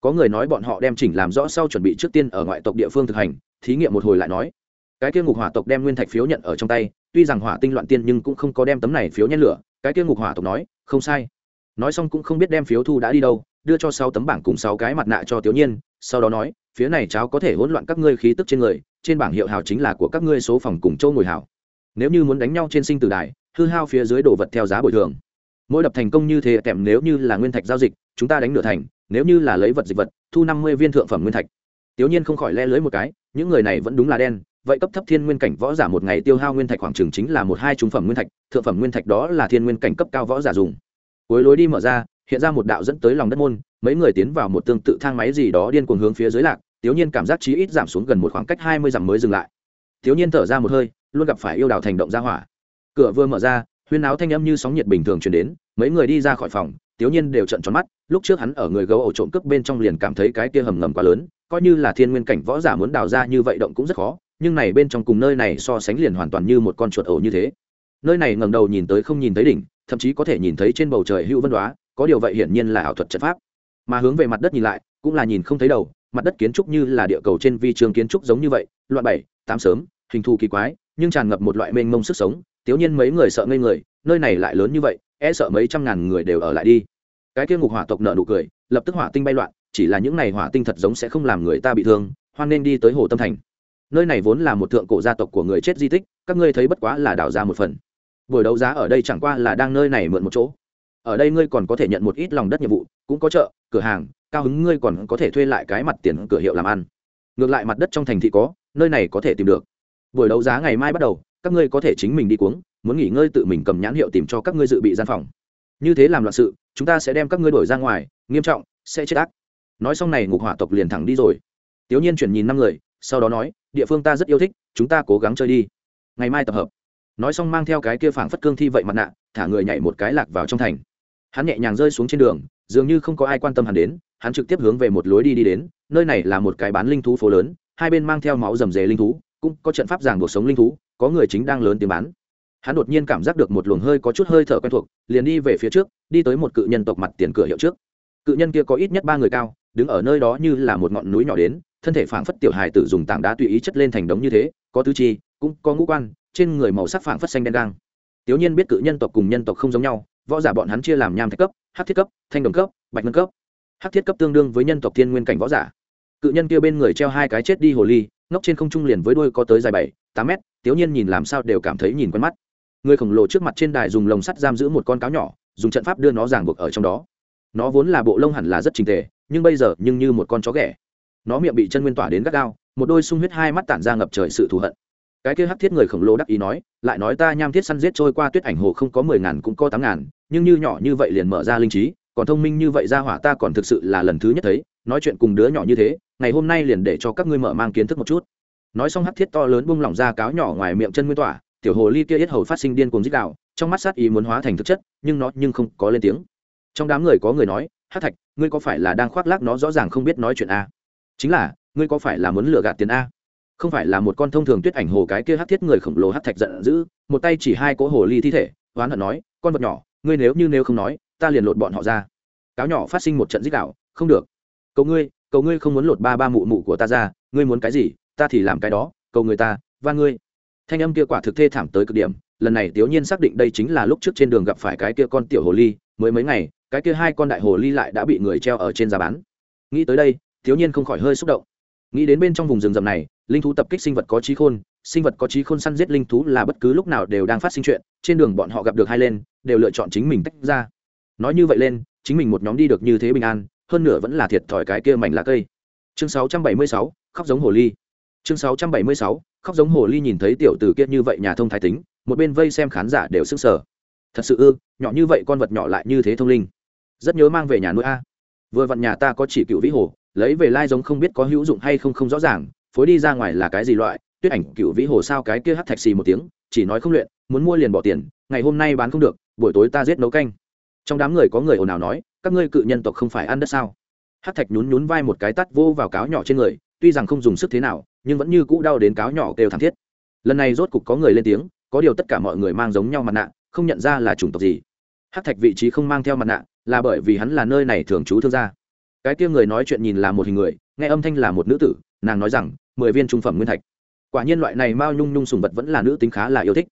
Có người nói bọn họ đem chỉnh làm rõ sau chuẩn bị trước tiên ở ngoại tộc địa phương thực hành, thí nghiệm một hồi lại nói. Cái kia ngục hỏa tộc đem nguyên thạch phiếu nhận ở trong tay, tuy rằng hỏa tinh loạn tiên nhưng cũng không có đem tấm này phiếu nhét lửa, cái kia ngục hỏa tộc nói, không sai. Nói xong cũng không biết đem phiếu thu đã đi đâu, đưa cho sáu tấm bảng cùng sáu cái mặt nạ cho tiểu nhiên, sau đó nói phía này cháo có thể hỗn loạn các ngươi khí tức trên người, trên bảng hiệu hào chính là của các ngươi số phòng cùng châu ngồi hào. Nếu như muốn đánh nhau trên sinh tử đài, hư hao phía dưới đồ vật theo giá bồi thường mỗi đập thành công như thế kèm nếu như là nguyên thạch giao dịch, chúng ta đánh nửa thành, nếu như là lấy vật dịch vật, thu năm mươi viên thượng phẩm nguyên thạch. Tiểu nhiên không khỏi le lưới một cái, những người này vẫn đúng là đen, vậy cấp thấp thiên nguyên cảnh võ giả một ngày tiêu hao nguyên thạch khoảng chừng chính là một hai trung phẩm nguyên thạch, thượng phẩm nguyên thạch đó là thiên nguyên cảnh cấp cao võ giả dùng. Cuối lối đi mở ra, hiện ra một đạo dẫn tới lòng đất môn, mấy người tiến vào một tương tự thang máy gì đó điên cuồng hướng phía dưới lạc, tiểu nhiên cảm giác chí ít giảm xuống gần một khoảng cách hai mươi dặm mới dừng lại. Tiểu nhiên thở ra một hơi, luôn gặp phải yêu đào thành động ra hỏa. Cửa vừa mở ra, huyên áo thanh âm như sóng nhiệt bình thường truyền đến mấy người đi ra khỏi phòng tiểu nhiên đều trận tròn mắt, lúc trước hắn ở người gấu ổ trộm cướp bên trong liền cảm thấy cái kia hầm ngầm quá lớn, coi như là thiên nguyên cảnh võ giả muốn đào ra như vậy động cũng rất khó, nhưng này bên trong cùng nơi này so sánh liền hoàn toàn như một con chuột ổ như thế. Nơi này ngẩng đầu nhìn tới không nhìn thấy đỉnh, thậm chí có thể nhìn thấy trên bầu trời hữu vân đoá, có điều vậy hiển nhiên là ảo thuật trận pháp. Mà hướng về mặt đất nhìn lại, cũng là nhìn không thấy đầu, mặt đất kiến trúc như là địa cầu trên vi trường kiến trúc giống như vậy loại bảy, tám sớm, hình thù kỳ quái, nhưng tràn ngập một loại mênh mông sức sống, tiếu nhiên mấy người sợ ngây người nơi này lại lớn như vậy e sợ mấy trăm ngàn người đều ở lại đi. Cái kia ngục hỏa tộc nợ nụ cười, lập tức hỏa tinh bay loạn, chỉ là những này hỏa tinh thật giống sẽ không làm người ta bị thương, hoan nên đi tới hồ tâm thành. Nơi này vốn là một thượng cổ gia tộc của người chết di tích, các ngươi thấy bất quá là đào ra một phần. Buổi đấu giá ở đây chẳng qua là đang nơi này mượn một chỗ. Ở đây ngươi còn có thể nhận một ít lòng đất nhiệm vụ, cũng có chợ, cửa hàng, cao hứng ngươi còn có thể thuê lại cái mặt tiền cửa hiệu làm ăn. Ngược lại mặt đất trong thành thị có, nơi này có thể tìm được. Buổi đấu giá ngày mai bắt đầu, các ngươi có thể chính mình đi cuống muốn nghỉ ngơi tự mình cầm nhãn hiệu tìm cho các ngươi dự bị gian phòng. Như thế làm loạn sự, chúng ta sẽ đem các ngươi đổi ra ngoài, nghiêm trọng, sẽ chết ác. Nói xong này, ngục hỏa tộc liền thẳng đi rồi. Tiểu nhiên chuyển nhìn năm người, sau đó nói, địa phương ta rất yêu thích, chúng ta cố gắng chơi đi. Ngày mai tập hợp. Nói xong mang theo cái kia phảng phất cương thi vậy mặt nạ, thả người nhảy một cái lạc vào trong thành. Hắn nhẹ nhàng rơi xuống trên đường, dường như không có ai quan tâm hắn đến, hắn trực tiếp hướng về một lối đi đi đến, nơi này là một cái bán linh thú phố lớn, hai bên mang theo máu rầm rề linh thú, cũng có trận pháp giảng buộc sống linh thú, có người chính đang lớn tiếng bán hắn đột nhiên cảm giác được một luồng hơi có chút hơi thở quen thuộc, liền đi về phía trước, đi tới một cự nhân tộc mặt tiền cửa hiệu trước. Cự nhân kia có ít nhất ba người cao, đứng ở nơi đó như là một ngọn núi nhỏ đến, thân thể phảng phất tiểu hài tử dùng tảng đá tùy ý chất lên thành đống như thế, có tứ chi, cũng có ngũ quan, trên người màu sắc phảng phất xanh đen gang tiểu nhiên biết cự nhân tộc cùng nhân tộc không giống nhau, võ giả bọn hắn chia làm nham thạch cấp, hắc thiết cấp, thanh đồng cấp, bạch ngân cấp. Hắc thiết cấp tương đương với nhân tộc thiên nguyên cảnh võ giả. Cự nhân kia bên người treo hai cái chết đi hồ ly ngóc trên không trung liền với đuôi có tới dài bảy, tám mét, tiểu nhiên nhìn làm sao đều cảm thấy nhìn quen mắt người khổng lồ trước mặt trên đài dùng lồng sắt giam giữ một con cáo nhỏ, dùng trận pháp đưa nó ràng buộc ở trong đó. Nó vốn là bộ lông hẳn là rất trình tề, nhưng bây giờ nhưng như một con chó ghẻ. Nó miệng bị chân nguyên tỏa đến gắt gao, một đôi sung huyết hai mắt tản ra ngập trời sự thù hận. Cái kia hắc thiết người khổng lồ đắc ý nói, lại nói ta nham thiết săn giết trôi qua tuyết ảnh hồ không có mười ngàn cũng có tám ngàn, nhưng như nhỏ như vậy liền mở ra linh trí, còn thông minh như vậy ra hỏa ta còn thực sự là lần thứ nhất thấy, nói chuyện cùng đứa nhỏ như thế, ngày hôm nay liền để cho các ngươi mở mang kiến thức một chút. Nói xong hắc thiết to lớn bung lỏng ra cáo nhỏ ngoài miệng chân nguyên tỏa tiểu hồ ly kia yết hầu phát sinh điên cuồng dích đạo, trong mắt sát ý muốn hóa thành thực chất, nhưng nó nhưng không có lên tiếng. Trong đám người có người nói, hát thạch, ngươi có phải là đang khoác lác nó rõ ràng không biết nói chuyện a? Chính là, ngươi có phải là muốn lừa gạt tiền a? Không phải là một con thông thường tuyết ảnh hồ cái kia hát thiết người khổng lồ hát thạch giận dữ, một tay chỉ hai cỗ hồ ly thi thể, oán hận nói, con vật nhỏ, ngươi nếu như nếu không nói, ta liền lột bọn họ ra. Cáo nhỏ phát sinh một trận dích đạo, không được. Cầu ngươi cầu ngươi không muốn lột ba ba mụ mụ của ta ra, ngươi muốn cái gì, ta thì làm cái đó, cầu người ta và ngươi thanh âm kia quả thực thê thảm tới cực điểm lần này tiểu nhiên xác định đây chính là lúc trước trên đường gặp phải cái kia con tiểu hồ ly mới mấy ngày cái kia hai con đại hồ ly lại đã bị người treo ở trên giá bán. Nghĩ tới đây thiếu nhiên không khỏi hơi xúc động. Nghĩ đến bên trong vùng rừng rậm này linh thú tập kích sinh vật có trí khôn sinh vật có trí khôn săn giết linh thú là bất cứ lúc nào đều đang phát sinh chuyện trên đường bọn họ gặp được hai lên đều lựa chọn chính mình tách ra. Nói như vậy lên chính mình một nhóm đi được như thế bình an hơn nửa vẫn là thiệt thòi cái kia mảnh lá cây. Chương 676, khóc giống hồ ly. Chương 676, khóc giống hồ ly nhìn thấy tiểu tử kia như vậy nhà thông thái tính, một bên vây xem khán giả đều sức sở thật sự ư, nhỏ như vậy con vật nhỏ lại như thế thông linh. Rất nhớ mang về nhà nuôi a. Vừa vặn nhà ta có chỉ cựu vĩ hồ, lấy về lai giống không biết có hữu dụng hay không không rõ ràng, phối đi ra ngoài là cái gì loại, tuyết ảnh cựu vĩ hồ sao cái kia hắt thạch xì một tiếng, chỉ nói không luyện, muốn mua liền bỏ tiền, ngày hôm nay bán không được, buổi tối ta giết nấu canh. Trong đám người có người ồn ào nói, các ngươi cự nhân tộc không phải ăn đất sao? Hát thạch nhún nhún vai một cái tắt vô vào cáo nhỏ trên người tuy rằng không dùng sức thế nào, nhưng vẫn như cũ đau đến cáo nhỏ kêu thảm thiết. Lần này rốt cục có người lên tiếng, có điều tất cả mọi người mang giống nhau mặt nạ, không nhận ra là chủng tộc gì. Hát thạch vị trí không mang theo mặt nạ, là bởi vì hắn là nơi này thường trú thương gia. Cái kia người nói chuyện nhìn là một hình người, nghe âm thanh là một nữ tử, nàng nói rằng, mười viên trung phẩm nguyên thạch. Quả nhiên loại này mao nhung nhung sùng vật vẫn là nữ tính khá là yêu thích.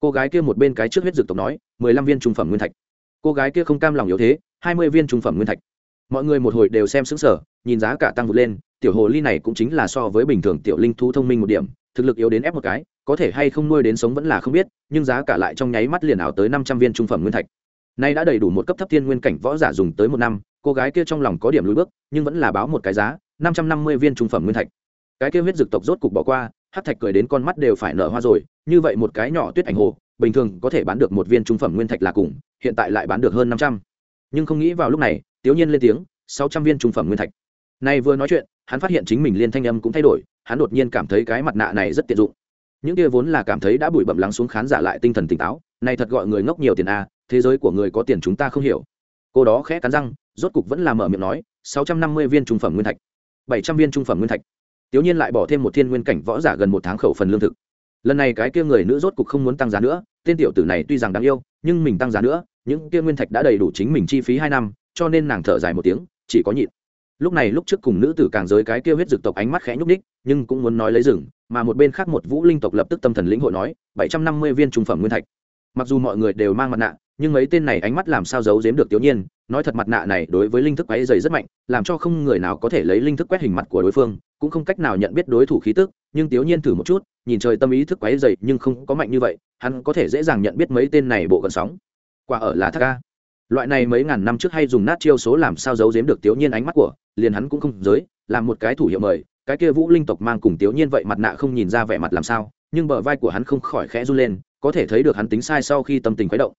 Cô gái kia một bên cái trước huyết dược tộc nói, mười lăm viên trung phẩm nguyên thạch. Cô gái kia không cam lòng yếu thế, hai mươi viên trung phẩm nguyên thạch. Mọi người một hồi đều xem xứng sở nhìn giá cả tăng vượt lên tiểu hồ ly này cũng chính là so với bình thường tiểu linh thú thông minh một điểm, thực lực yếu đến ép một cái, có thể hay không nuôi đến sống vẫn là không biết, nhưng giá cả lại trong nháy mắt liền ảo tới năm trăm viên trung phẩm nguyên thạch. Nay đã đầy đủ một cấp thấp thiên nguyên cảnh võ giả dùng tới một năm, cô gái kia trong lòng có điểm lùi bước, nhưng vẫn là báo một cái giá, năm trăm năm mươi viên trung phẩm nguyên thạch. Cái kia huyết dực tộc rốt cục bỏ qua, hát thạch cười đến con mắt đều phải nở hoa rồi, như vậy một cái nhỏ tuyết ảnh hồ, bình thường có thể bán được một viên trung phẩm nguyên thạch là cùng, hiện tại lại bán được hơn năm trăm. Nhưng không nghĩ vào lúc này, tiểu nhiên lên tiếng, sáu trăm viên trung phẩm nguyên thạch nay vừa nói chuyện hắn phát hiện chính mình liên thanh âm cũng thay đổi hắn đột nhiên cảm thấy cái mặt nạ này rất tiện dụng. Những kia vốn là cảm thấy đã bụi bẩm lắng xuống khán giả lại tinh thần tỉnh táo này thật gọi người ngốc nhiều tiền a à, thế giới của người có tiền chúng ta không hiểu. Cô đó khẽ cắn răng rốt cục vẫn là mở miệng nói sáu trăm năm mươi viên trung phẩm nguyên thạch bảy trăm viên trung phẩm nguyên thạch. Tiểu nhiên lại bỏ thêm một thiên nguyên cảnh võ giả gần một tháng khẩu phần lương thực. Lần này cái kia người nữ rốt cục không muốn tăng giá nữa tên tiểu tử này tuy rằng đáng yêu nhưng mình tăng giá nữa những kia nguyên thạch đã đầy đủ chính mình chi phí hai năm cho nên nàng thở dài một tiếng chỉ có nhịn lúc này lúc trước cùng nữ tử càng giới cái kia huyết dực tộc ánh mắt khẽ nhúc ních nhưng cũng muốn nói lấy rừng, mà một bên khác một vũ linh tộc lập tức tâm thần lĩnh hội nói, bảy trăm năm mươi viên trung phẩm nguyên thạch. Mặc dù mọi người đều mang mặt nạ, nhưng mấy tên này ánh mắt làm sao giấu giếm được tiểu nhiên, nói thật mặt nạ này đối với linh thức quáy dày rất mạnh, làm cho không người nào có thể lấy linh thức quét hình mặt của đối phương, cũng không cách nào nhận biết đối thủ khí tức, nhưng tiểu nhiên thử một chút, nhìn trời tâm ý thức quấy dày nhưng không có mạnh như vậy, hắn có thể dễ dàng nhận biết mấy tên này bộ gần sóng. Quả ở là thác ca loại này mấy ngàn năm trước hay dùng nát chiêu số làm sao giấu giếm được tiểu nhiên ánh mắt của, liền hắn cũng không giới, làm một cái thủ hiệu mời, cái kia vũ linh tộc mang cùng tiểu nhiên vậy mặt nạ không nhìn ra vẻ mặt làm sao, nhưng bờ vai của hắn không khỏi khẽ run lên, có thể thấy được hắn tính sai sau khi tâm tình khuấy động.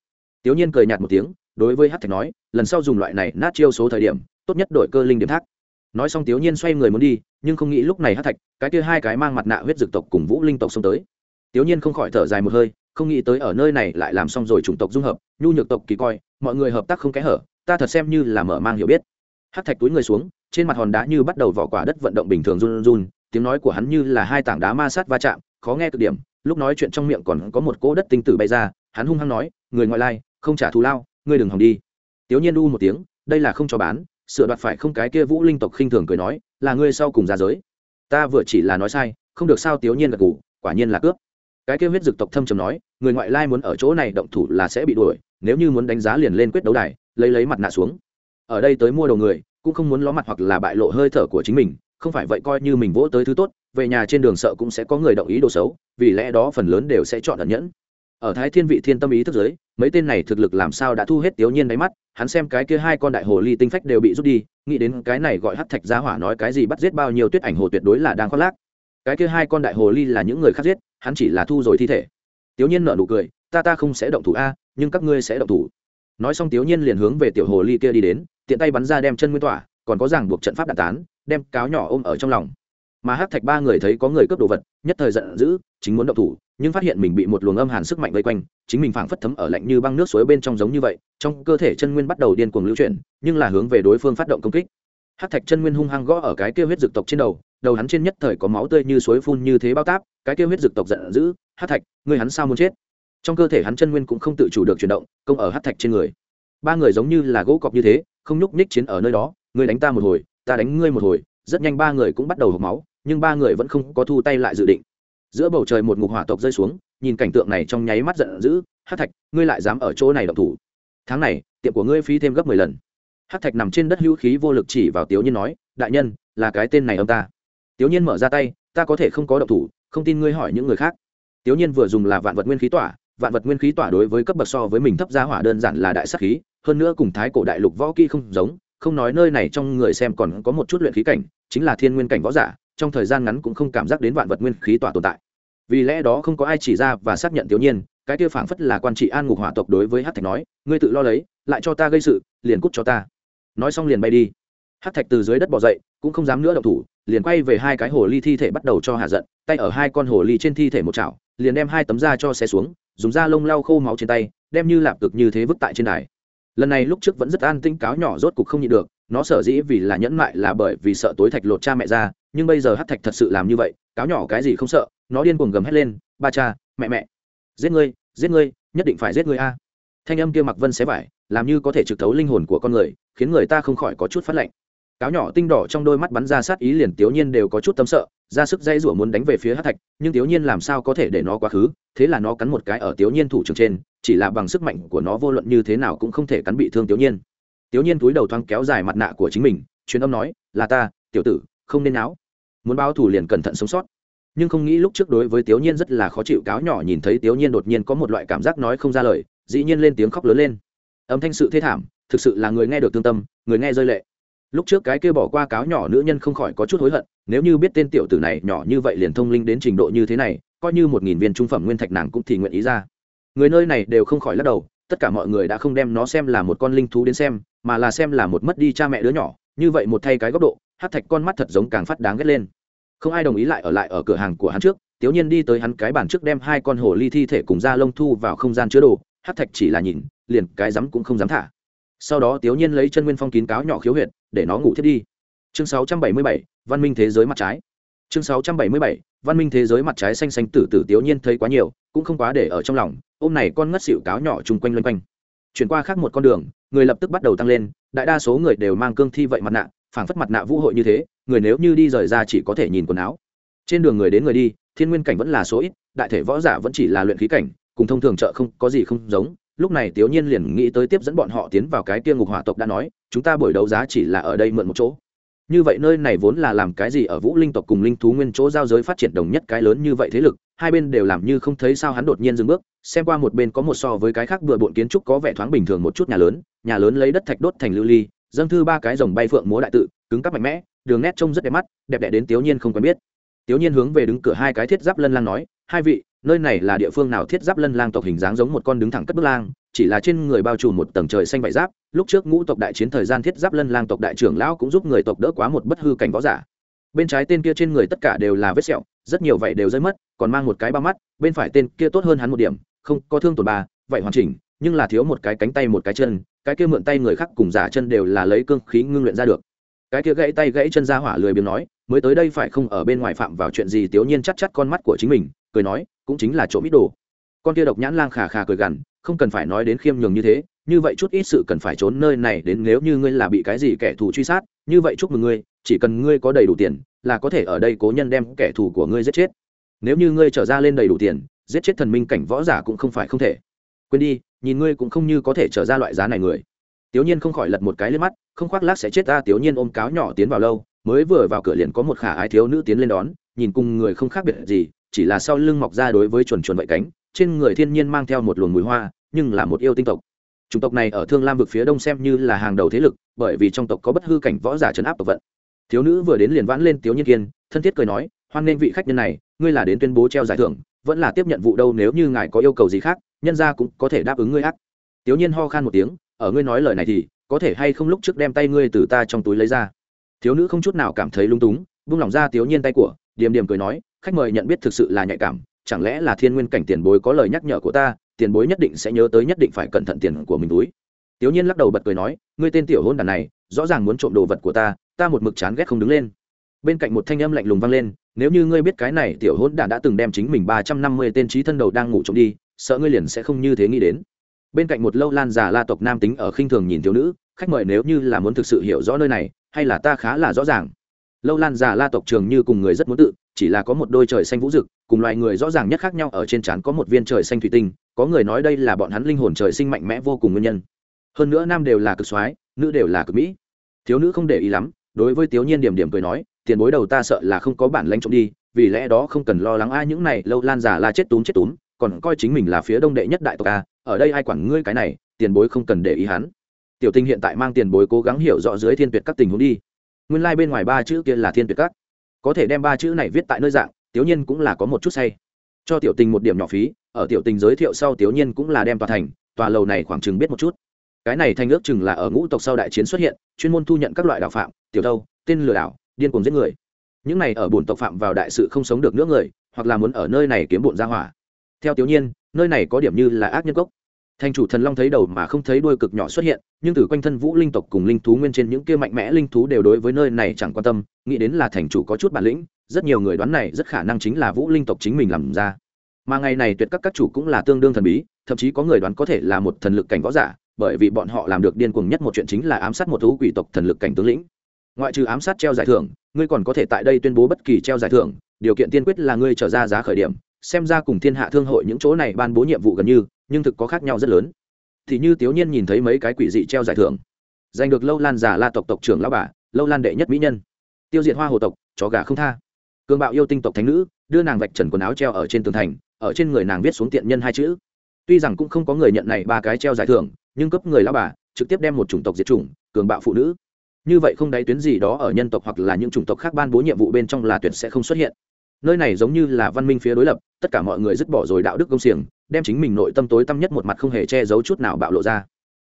Tiểu nhiên cười nhạt một tiếng, đối với hát thạch nói, lần sau dùng loại này nát chiêu số thời điểm, tốt nhất đổi cơ linh điểm thác. Nói xong tiểu nhiên xoay người muốn đi, nhưng không nghĩ lúc này hát thạch, cái kia hai cái mang mặt nạ huyết dực tộc cùng vũ linh tộc xông tới. Tiểu nhiên không khỏi thở dài một hơi không nghĩ tới ở nơi này lại làm xong rồi chủng tộc dung hợp, nhu nhược tộc kỳ coi, mọi người hợp tác không kẽ hở, ta thật xem như là mở mang hiểu biết. Hát thạch túi người xuống, trên mặt hòn đá như bắt đầu vỏ quả đất vận động bình thường run run tiếng nói của hắn như là hai tảng đá ma sát va chạm, khó nghe cực điểm, lúc nói chuyện trong miệng còn có một cỗ đất tinh tử bay ra, hắn hung hăng nói, người ngoại lai, không trả thù lao, ngươi đừng hòng đi. Tiểu nhiên u một tiếng, đây là không cho bán, sửa đoạt phải không cái kia vũ linh tộc khinh thường cười nói, là ngươi sau cùng ra giới. Ta vừa chỉ là nói sai, không được sao? Tiểu nhiên gật gù, quả nhiên là cướp cái kia huyết dực tộc thâm trầm nói, người ngoại lai muốn ở chỗ này động thủ là sẽ bị đuổi, nếu như muốn đánh giá liền lên quyết đấu đài, lấy lấy mặt nạ xuống. Ở đây tới mua đầu người, cũng không muốn ló mặt hoặc là bại lộ hơi thở của chính mình, không phải vậy coi như mình vỗ tới thứ tốt, về nhà trên đường sợ cũng sẽ có người động ý đồ xấu, vì lẽ đó phần lớn đều sẽ chọn ẩn nhẫn. Ở thái thiên vị thiên tâm ý thức giới, mấy tên này thực lực làm sao đã thu hết tiểu nhiên đáy mắt, hắn xem cái kia hai con đại hồ ly tinh phách đều bị rút đi, nghĩ đến cái này gọi hắt thạch giá hỏa nói cái gì bắt giết bao nhiêu tuyết ảnh hồ tuyệt đối là đang khoác lác cái kia hai con đại hồ ly là những người khác giết, hắn chỉ là thu rồi thi thể. Tiểu nhiên nở nụ cười, ta ta không sẽ động thủ a, nhưng các ngươi sẽ động thủ. Nói xong tiểu nhiên liền hướng về tiểu hồ ly kia đi đến, tiện tay bắn ra đem chân nguyên tỏa, còn có ràng buộc trận pháp đạn tán, đem cáo nhỏ ôm ở trong lòng. Mà hắc thạch ba người thấy có người cướp đồ vật, nhất thời giận dữ, chính muốn động thủ, nhưng phát hiện mình bị một luồng âm hàn sức mạnh vây quanh, chính mình phảng phất thấm ở lạnh như băng nước suối bên trong giống như vậy, trong cơ thể chân nguyên bắt đầu điên cuồng lưu chuyển, nhưng là hướng về đối phương phát động công kích. Hắc thạch chân nguyên hung hăng gõ ở cái kia huyết dực tộc trên đầu đầu hắn trên nhất thời có máu tươi như suối phun như thế bao táp, cái kia huyết dực tộc giận dữ hắc thạch người hắn sao muốn chết? Trong cơ thể hắn chân nguyên cũng không tự chủ được chuyển động, công ở hắc thạch trên người. Ba người giống như là gỗ cọc như thế, không nhúc nhích chiến ở nơi đó, ngươi đánh ta một hồi, ta đánh ngươi một hồi. Rất nhanh ba người cũng bắt đầu hộc máu, nhưng ba người vẫn không có thu tay lại dự định. Giữa bầu trời một ngục hỏa tộc rơi xuống, nhìn cảnh tượng này trong nháy mắt giận dữ, hát thạch, ngươi lại dám ở chỗ này động thủ. Tháng này, tiệm của ngươi phí thêm gấp mười lần. Hát thạch nằm trên đất hữu khí vô lực chỉ vào Tiếu nhiên nói, đại nhân, là cái tên này ông ta tiểu nhiên mở ra tay, ta có thể không có độc thủ, không tin ngươi hỏi những người khác. Tiểu nhiên vừa dùng là vạn vật nguyên khí tỏa, vạn vật nguyên khí tỏa đối với cấp bậc so với mình thấp giá hỏa đơn giản là đại sắc khí, hơn nữa cùng thái cổ đại lục võ kỹ không giống, không nói nơi này trong người xem còn có một chút luyện khí cảnh, chính là thiên nguyên cảnh võ giả, trong thời gian ngắn cũng không cảm giác đến vạn vật nguyên khí tỏa tồn tại. Vì lẽ đó không có ai chỉ ra và xác nhận tiểu nhiên, cái kia phảng phất là quan trị an ngục hỏa tộc đối với hát thạch nói, ngươi tự lo lấy, lại cho ta gây sự, liền cút cho ta. Nói xong liền bay đi. Hát thạch từ dưới đất bỏ dậy cũng không dám nữa động thủ, liền quay về hai cái hồ ly thi thể bắt đầu cho hạ giận, tay ở hai con hồ ly trên thi thể một chảo, liền đem hai tấm da cho xe xuống, dùng da lông lau khô máu trên tay, đem như lạp cực như thế vứt tại trên đài. Lần này lúc trước vẫn rất an tinh cáo nhỏ rốt cục không nhịn được, nó sở dĩ vì là nhẫn mại là bởi vì sợ tối thạch lột cha mẹ ra, nhưng bây giờ hát thạch thật sự làm như vậy, cáo nhỏ cái gì không sợ, nó điên cuồng gầm hét lên, ba cha, mẹ mẹ, giết ngươi giết ngươi, nhất định phải giết ngươi a. Thanh âm kia mặc vân xé vải, làm như có thể trực thấu linh hồn của con người, khiến người ta không khỏi có chút phát lạnh cáo nhỏ tinh đỏ trong đôi mắt bắn ra sát ý liền tiểu nhiên đều có chút tâm sợ, ra sức dây rủa muốn đánh về phía hát thạch, nhưng tiểu nhiên làm sao có thể để nó quá khứ, thế là nó cắn một cái ở tiểu nhiên thủ trường trên, chỉ là bằng sức mạnh của nó vô luận như thế nào cũng không thể cắn bị thương tiểu nhiên. Tiểu nhiên túi đầu thoáng kéo dài mặt nạ của chính mình, truyền âm nói, là ta, tiểu tử, không nên áo muốn báo thù liền cẩn thận sống sót. Nhưng không nghĩ lúc trước đối với tiểu nhiên rất là khó chịu, cáo nhỏ nhìn thấy tiểu nhiên đột nhiên có một loại cảm giác nói không ra lời, dĩ nhiên lên tiếng khóc lớn lên. Âm thanh sự thê thảm, thực sự là người nghe được tương tâm, người nghe rơi lệ lúc trước cái kia bỏ qua cáo nhỏ nữ nhân không khỏi có chút hối hận, nếu như biết tên tiểu tử này nhỏ như vậy liền thông linh đến trình độ như thế này, coi như một nghìn viên trung phẩm nguyên thạch nàng cũng thì nguyện ý ra. Người nơi này đều không khỏi lắc đầu, tất cả mọi người đã không đem nó xem là một con linh thú đến xem, mà là xem là một mất đi cha mẹ đứa nhỏ, như vậy một thay cái góc độ, hát thạch con mắt thật giống càng phát đáng ghét lên. Không ai đồng ý lại ở lại ở cửa hàng của hắn trước tiểu nhiên đi tới hắn cái bàn trước đem hai con hồ ly thi thể cùng da lông thu vào không gian chứa đồ, hát thạch chỉ là nhìn, liền cái rắm cũng không dám thả sau đó tiểu nhiên lấy chân nguyên phong kín cáo nhỏ khiếu huyệt để nó ngủ thiết đi. Chương 677, văn minh thế giới mặt trái. Chương 677, văn minh thế giới mặt trái xanh xanh tử tử tiểu nhiên thấy quá nhiều cũng không quá để ở trong lòng ôm này con ngất xỉu cáo nhỏ chung quanh loanh quanh. Chuyển qua khác một con đường người lập tức bắt đầu tăng lên đại đa số người đều mang cương thi vậy mặt nạ phảng phất mặt nạ vũ hội như thế người nếu như đi rời ra chỉ có thể nhìn quần áo. Trên đường người đến người đi thiên nguyên cảnh vẫn là số ít đại thể võ giả vẫn chỉ là luyện khí cảnh cùng thông thường chợ không có gì không giống lúc này tiểu nhiên liền nghĩ tới tiếp dẫn bọn họ tiến vào cái kia ngục hỏa tộc đã nói, chúng ta buổi đấu giá chỉ là ở đây mượn một chỗ. Như vậy nơi này vốn là làm cái gì ở vũ linh tộc cùng linh thú nguyên chỗ giao giới phát triển đồng nhất cái lớn như vậy thế lực, hai bên đều làm như không thấy sao hắn đột nhiên dừng bước, xem qua một bên có một so với cái khác bừa bộn kiến trúc có vẻ thoáng bình thường một chút nhà lớn nhà lớn lấy đất thạch đốt thành lưu ly, dâng thư ba cái dòng bay phượng múa đại tự, cứng cắp mạnh mẽ, đường nét trông rất đẹp mắt, đẹp đẽ đến tiểu nhiên không quen biết tiểu nhiên hướng về đứng cửa hai cái thiết giáp lân lang nói, hai vị, nơi này là địa phương nào thiết giáp lân lang tộc hình dáng giống một con đứng thẳng cất bước lang, chỉ là trên người bao trùm một tầng trời xanh vải giáp, lúc trước ngũ tộc đại chiến thời gian thiết giáp lân lang tộc đại trưởng lão cũng giúp người tộc đỡ quá một bất hư cảnh võ giả. Bên trái tên kia trên người tất cả đều là vết sẹo, rất nhiều vậy đều rơi mất, còn mang một cái ba mắt, bên phải tên kia tốt hơn hắn một điểm, không, có thương tổn bà vậy hoàn chỉnh, nhưng là thiếu một cái cánh tay một cái chân, cái kia mượn tay người khác cùng giả chân đều là lấy cương khí ngưng luyện ra được. Cái kia gãy tay gãy chân ra hỏa lười biếng nói mới tới đây phải không? Ở bên ngoài phạm vào chuyện gì? Tiểu nhiên chắc chắc con mắt của chính mình, cười nói, cũng chính là trộm ít đồ. Con kia độc nhãn lang khà khà cười gằn, không cần phải nói đến khiêm nhường như thế, như vậy chút ít sự cần phải trốn nơi này đến nếu như ngươi là bị cái gì kẻ thù truy sát, như vậy chúc mừng ngươi, chỉ cần ngươi có đầy đủ tiền, là có thể ở đây cố nhân đem kẻ thù của ngươi giết chết. Nếu như ngươi trở ra lên đầy đủ tiền, giết chết thần minh cảnh võ giả cũng không phải không thể. Quên đi, nhìn ngươi cũng không như có thể trở ra loại giá này người. Tiểu nhiên không khỏi lật một cái lên mắt, không khoác lác sẽ chết ta. Tiểu nhiên ôm cáo nhỏ tiến vào lâu mới vừa vào cửa liền có một khả ái thiếu nữ tiến lên đón, nhìn cùng người không khác biệt gì, chỉ là sau lưng mọc ra đối với chuồn chuồn vậy cánh, trên người thiên nhiên mang theo một luồng mùi hoa, nhưng là một yêu tinh tộc. Chủng tộc này ở thương lam vực phía đông xem như là hàng đầu thế lực, bởi vì trong tộc có bất hư cảnh võ giả trấn áp tộc vận. Thiếu nữ vừa đến liền vãn lên tiếu nhiên kiên, thân thiết cười nói, hoan nghênh vị khách nhân này, ngươi là đến tuyên bố treo giải thưởng, vẫn là tiếp nhận vụ đâu nếu như ngài có yêu cầu gì khác, nhân ra cũng có thể đáp ứng ngươi ác. Tiếu nhiên ho khan một tiếng, ở ngươi nói lời này thì có thể hay không lúc trước đem tay ngươi từ ta trong túi lấy ra? Thiếu nữ không chút nào cảm thấy lung túng, buông lòng ra thiếu nhiên tay của, điềm điềm cười nói, khách mời nhận biết thực sự là nhạy cảm, chẳng lẽ là thiên nguyên cảnh tiền bối có lời nhắc nhở của ta, tiền bối nhất định sẽ nhớ tới nhất định phải cẩn thận tiền của mình túi. Tiểu nhiên lắc đầu bật cười nói, ngươi tên tiểu hôn đàn này, rõ ràng muốn trộm đồ vật của ta ta một mực chán ghét không đứng lên. Bên cạnh một thanh âm lạnh lùng vang lên, nếu như ngươi biết cái này, tiểu hôn đàn đã từng đem chính mình ba trăm năm mươi tên trí thân đầu đang ngủ trộm đi, sợ ngươi liền sẽ không như thế nghĩ đến. Bên cạnh một lâu lan già la tộc nam tính ở khinh thường nhìn thiếu nữ, khách mời nếu như là muốn thực sự hiểu rõ nơi này hay là ta khá là rõ ràng? Lâu lan già la tộc trường như cùng người rất muốn tự, chỉ là có một đôi trời xanh vũ rực, cùng loài người rõ ràng nhất khác nhau, ở trên trán có một viên trời xanh thủy tinh, có người nói đây là bọn hắn linh hồn trời sinh mạnh mẽ vô cùng nguyên nhân. Hơn nữa nam đều là cực soái, nữ đều là cực mỹ. Thiếu nữ không để ý lắm, đối với thiếu nhiên điểm điểm cười nói, tiền bối đầu ta sợ là không có bản lãnh trộm đi, vì lẽ đó không cần lo lắng ai những này, lâu lan giả la chết túm chết túm, còn coi chính mình là phía đông đệ nhất đại tộc a, ở đây ai quản ngươi cái này, tiền bối không cần để ý hắn tiểu tinh hiện tại mang tiền bối cố gắng hiểu rõ dưới thiên tuyệt các tình huống đi. Nguyên lai bên ngoài ba chữ kia là thiên tuyệt các. Có thể đem ba chữ này viết tại nơi dạng, tiểu nhiên cũng là có một chút say. Cho tiểu tình một điểm nhỏ phí, ở tiểu tình giới thiệu sau tiểu nhiên cũng là đem tòa thành, tòa lầu này khoảng chừng biết một chút. Cái này thành ước chừng là ở ngũ tộc sau đại chiến xuất hiện, chuyên môn thu nhận các loại đạo phạm, tiểu đâu tên lừa đảo, điên cuồng giết người. Những này ở bổn tộc phạm vào đại sự không sống được nữa người, hoặc là muốn ở nơi này kiếm bổn ra hỏa. Theo tiểu nhiên, nơi này có điểm như là ác nhân gốc thành chủ thần long thấy đầu mà không thấy đuôi cực nhỏ xuất hiện, nhưng từ quanh thân vũ linh tộc cùng linh thú nguyên trên những kia mạnh mẽ linh thú đều đối với nơi này chẳng quan tâm, nghĩ đến là thành chủ có chút bản lĩnh, rất nhiều người đoán này rất khả năng chính là vũ linh tộc chính mình làm ra. Mà ngày này tuyệt các các chủ cũng là tương đương thần bí, thậm chí có người đoán có thể là một thần lực cảnh võ giả, bởi vì bọn họ làm được điên cuồng nhất một chuyện chính là ám sát một thú quỷ tộc thần lực cảnh tướng lĩnh. Ngoại trừ ám sát treo giải thưởng, ngươi còn có thể tại đây tuyên bố bất kỳ treo giải thưởng, điều kiện tiên quyết là ngươi trở ra giá khởi điểm xem ra cùng thiên hạ thương hội những chỗ này ban bố nhiệm vụ gần như, nhưng thực có khác nhau rất lớn. Thì như tiểu nhiên nhìn thấy mấy cái quỷ dị treo giải thưởng. Giành được lâu lan giả la tộc tộc trưởng lão bà, lâu lan đệ nhất mỹ nhân. Tiêu diệt hoa hồ tộc, chó gà không tha. Cường bạo yêu tinh tộc thánh nữ, đưa nàng vạch trần quần áo treo ở trên tường thành, ở trên người nàng viết xuống tiện nhân hai chữ. Tuy rằng cũng không có người nhận này ba cái treo giải thưởng, nhưng cấp người lão bà trực tiếp đem một chủng tộc diệt chủng, cường bạo phụ nữ. Như vậy không đáy tuyến gì đó ở nhân tộc hoặc là những chủng tộc khác ban bố nhiệm vụ bên trong là tuyệt sẽ không xuất hiện nơi này giống như là văn minh phía đối lập, tất cả mọi người dứt bỏ rồi đạo đức công xiềng, đem chính mình nội tâm tối tăm nhất một mặt không hề che giấu chút nào bạo lộ ra.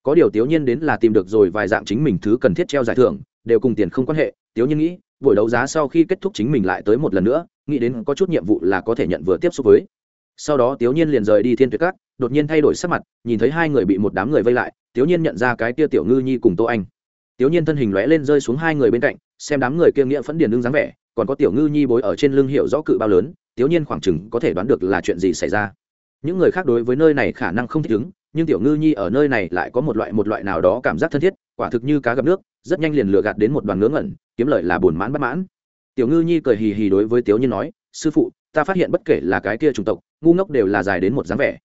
Có điều tiểu nhiên đến là tìm được rồi vài dạng chính mình thứ cần thiết treo giải thưởng, đều cùng tiền không quan hệ tiểu nhiên nghĩ, buổi đấu giá sau khi kết thúc chính mình lại tới một lần nữa, nghĩ đến có chút nhiệm vụ là có thể nhận vừa tiếp xúc với. Sau đó tiểu nhiên liền rời đi thiên tuyệt cát đột nhiên thay đổi sắc mặt, nhìn thấy hai người bị một đám người vây lại tiểu nhiên nhận ra cái tia tiểu ngư nhi cùng tô anh. Tiểu nhiên thân hình lóe lên rơi xuống hai người bên cạnh, xem đám người kia nghĩa phẫn điền đương dáng vẻ còn có tiểu ngư nhi bối ở trên lưng hiệu rõ cự bao lớn, tiểu nhiên khoảng chừng có thể đoán được là chuyện gì xảy ra. Những người khác đối với nơi này khả năng không thích ứng, nhưng tiểu ngư nhi ở nơi này lại có một loại một loại nào đó cảm giác thân thiết, quả thực như cá gặp nước, rất nhanh liền lừa gạt đến một đoàn ngớ ngẩn, kiếm lợi là buồn mãn bất mãn. Tiểu ngư nhi cười hì hì đối với tiểu nhiên nói, sư phụ, ta phát hiện bất kể là cái kia chủng tộc, ngu ngốc đều là dài đến một dáng vẻ.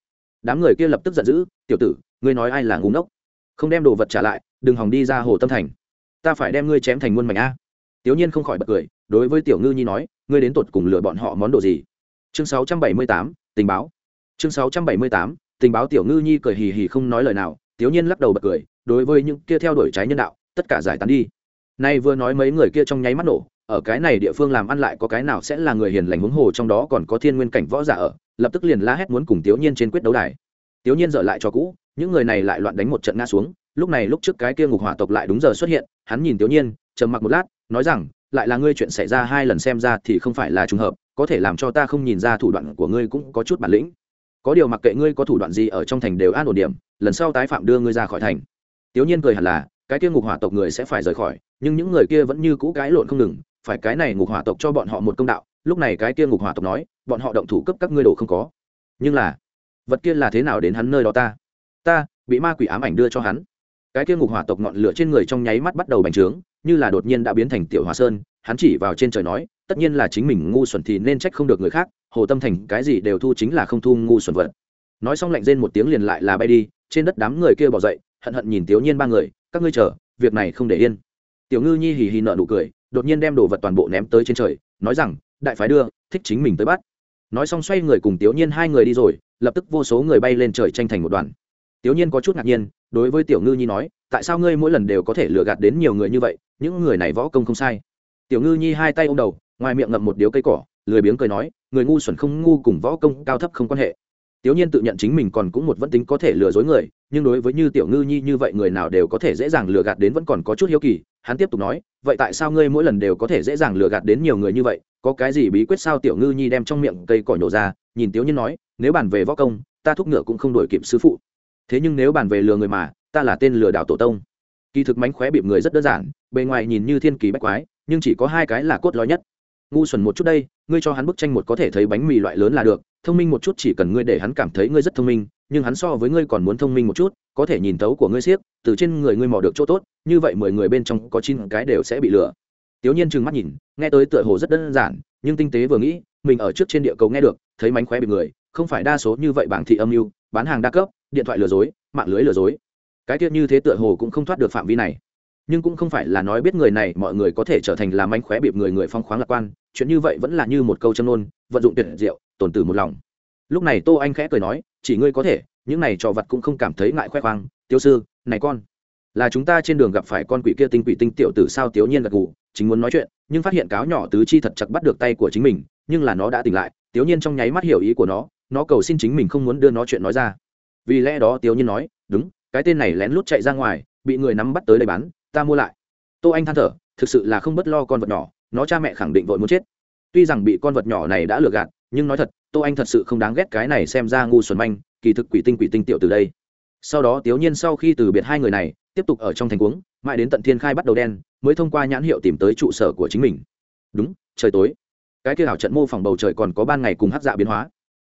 Đám người kia lập tức giận dữ, tiểu tử, ngươi nói ai là ngu ngốc? Không đem đồ vật trả lại, đừng hòng đi ra hồ tâm thành. Ta phải đem ngươi chém thành muôn mảnh a tiểu nhiên không khỏi bật cười đối với tiểu ngư nhi nói ngươi đến tột cùng lừa bọn họ món đồ gì? Chương 678, tình báo. Chương 678, tình báo tiểu ngư nhi cười hì hì không nói lời nào tiểu nhiên lắc đầu bật cười đối với những kia theo đuổi trái nhân đạo tất cả giải tán đi. Nay vừa nói mấy người kia trong nháy mắt nổ ở cái này địa phương làm ăn lại có cái nào sẽ là người hiền lành huống hồ trong đó còn có thiên nguyên cảnh võ giả ở lập tức liền la hét muốn cùng tiểu nhiên trên quyết đấu đài. Tiểu nhiên dở lại cho cũ những người này lại loạn đánh một trận ngã xuống lúc này lúc trước cái kia ngục hỏa tộc lại đúng giờ xuất hiện hắn nhìn tiểu nhiên trầm mặc một lát, nói rằng, lại là ngươi chuyện xảy ra hai lần xem ra thì không phải là trùng hợp, có thể làm cho ta không nhìn ra thủ đoạn của ngươi cũng có chút bản lĩnh. Có điều mặc kệ ngươi có thủ đoạn gì ở trong thành đều an ổn điểm, lần sau tái phạm đưa ngươi ra khỏi thành. Tiểu nhiên cười hẳn là, cái kia ngục hỏa tộc người sẽ phải rời khỏi, nhưng những người kia vẫn như cũ cái lộn không ngừng, phải cái này ngục hỏa tộc cho bọn họ một công đạo. Lúc này cái kia ngục hỏa tộc nói, bọn họ động thủ cấp các ngươi đồ không có. Nhưng là, vật kia là thế nào đến hắn nơi đó ta? Ta, bị ma quỷ ám ảnh đưa cho hắn. Cái kia ngục hỏa tộc ngọn lửa trên người trong nháy mắt bắt đầu bành trướng như là đột nhiên đã biến thành tiểu hòa sơn, hắn chỉ vào trên trời nói, tất nhiên là chính mình ngu xuẩn thì nên trách không được người khác, hồ tâm thành cái gì đều thu chính là không thu ngu xuẩn vật. Nói xong lạnh rên một tiếng liền lại là bay đi, trên đất đám người kia bỏ dậy, hận hận nhìn tiểu nhiên ba người, các ngươi chờ, việc này không để yên. Tiểu ngư nhi hì hì nợ nụ cười, đột nhiên đem đồ vật toàn bộ ném tới trên trời, nói rằng, đại phái đưa, thích chính mình tới bắt. Nói xong xoay người cùng tiểu nhiên hai người đi rồi, lập tức vô số người bay lên trời tranh thành một đoàn tiểu nhiên có chút ngạc nhiên, đối với tiểu ngư nhi nói, tại sao ngươi mỗi lần đều có thể lừa gạt đến nhiều người như vậy? Những người này võ công không sai. Tiểu ngư nhi hai tay ô m đầu, ngoài miệng ngậm một điếu cây cỏ, lười biếng cười nói, người ngu xuẩn không ngu cùng võ công cao thấp không quan hệ. Tiểu nhiên tự nhận chính mình còn cũng một vẫn tính có thể lừa dối người, nhưng đối với như tiểu ngư nhi như vậy người nào đều có thể dễ dàng lừa gạt đến vẫn còn có chút hiếu kỳ, hắn tiếp tục nói, vậy tại sao ngươi mỗi lần đều có thể dễ dàng lừa gạt đến nhiều người như vậy? Có cái gì bí quyết sao? Tiểu ngư nhi đem trong miệng cây cỏ nhổ ra, nhìn tiểu nhiên nói, nếu bàn về võ công, ta thúc ngựa cũng không đổi kịp sư phụ thế nhưng nếu bàn về lừa người mà, ta là tên lừa đảo tổ tông. Kỳ thực mánh khóe bịp người rất đơn giản, bề ngoài nhìn như thiên kỳ bách quái, nhưng chỉ có hai cái là cốt lõi nhất. Ngu xuẩn một chút đây, ngươi cho hắn bức tranh một có thể thấy bánh mì loại lớn là được, thông minh một chút chỉ cần ngươi để hắn cảm thấy ngươi rất thông minh, nhưng hắn so với ngươi còn muốn thông minh một chút, có thể nhìn tấu của ngươi siếc, từ trên người ngươi mò được chỗ tốt, như vậy mười người bên trong có chín cái đều sẽ bị lừa. Tiểu nhiên trừng mắt nhìn, nghe tới tựa hồ rất đơn giản, nhưng tinh tế vừa nghĩ, mình ở trước trên địa cầu nghe được, thấy mánh khóe bị người, không phải đa số như vậy bảng thị âm mưu, bán hàng đa cấp điện thoại lừa dối, mạng lưới lừa dối. Cái tiết như thế tựa hồ cũng không thoát được phạm vi này. Nhưng cũng không phải là nói biết người này mọi người có thể trở thành làm mánh khóe bịp người người phong khoáng lạc quan, chuyện như vậy vẫn là như một câu châm nôn vận dụng tuyệt diệu, tồn từ một lòng. Lúc này tô anh khẽ cười nói, chỉ ngươi có thể, những này trò vật cũng không cảm thấy ngại khoe khoang tiêu sư, này con, là chúng ta trên đường gặp phải con quỷ kia tinh quỷ tinh tiểu tử sao tiểu nhiên gật gù, chính muốn nói chuyện, nhưng phát hiện cáo nhỏ tứ chi thật chặt bắt được tay của chính mình, nhưng là nó đã tỉnh lại, tiểu nhiên trong nháy mắt hiểu ý của nó nó cầu xin chính mình không muốn đưa nó chuyện nói ra vì lẽ đó tiểu nhiên nói, đúng, cái tên này lén lút chạy ra ngoài, bị người nắm bắt tới đây bán, ta mua lại. Tô anh than thở, thực sự là không bất lo con vật nhỏ, nó cha mẹ khẳng định vội muốn chết. Tuy rằng bị con vật nhỏ này đã lừa gạt, nhưng nói thật, tô anh thật sự không đáng ghét cái này xem ra ngu xuẩn manh, kỳ thực quỷ tinh quỷ tinh tiểu từ đây. Sau đó tiểu nhiên sau khi từ biệt hai người này, tiếp tục ở trong thành cuống, mãi đến tận thiên khai bắt đầu đen, mới thông qua nhãn hiệu tìm tới trụ sở của chính mình. Đúng, trời tối. Cái kia hảo trận mô phỏng bầu trời còn có ban ngày cùng hát dạ biến hóa.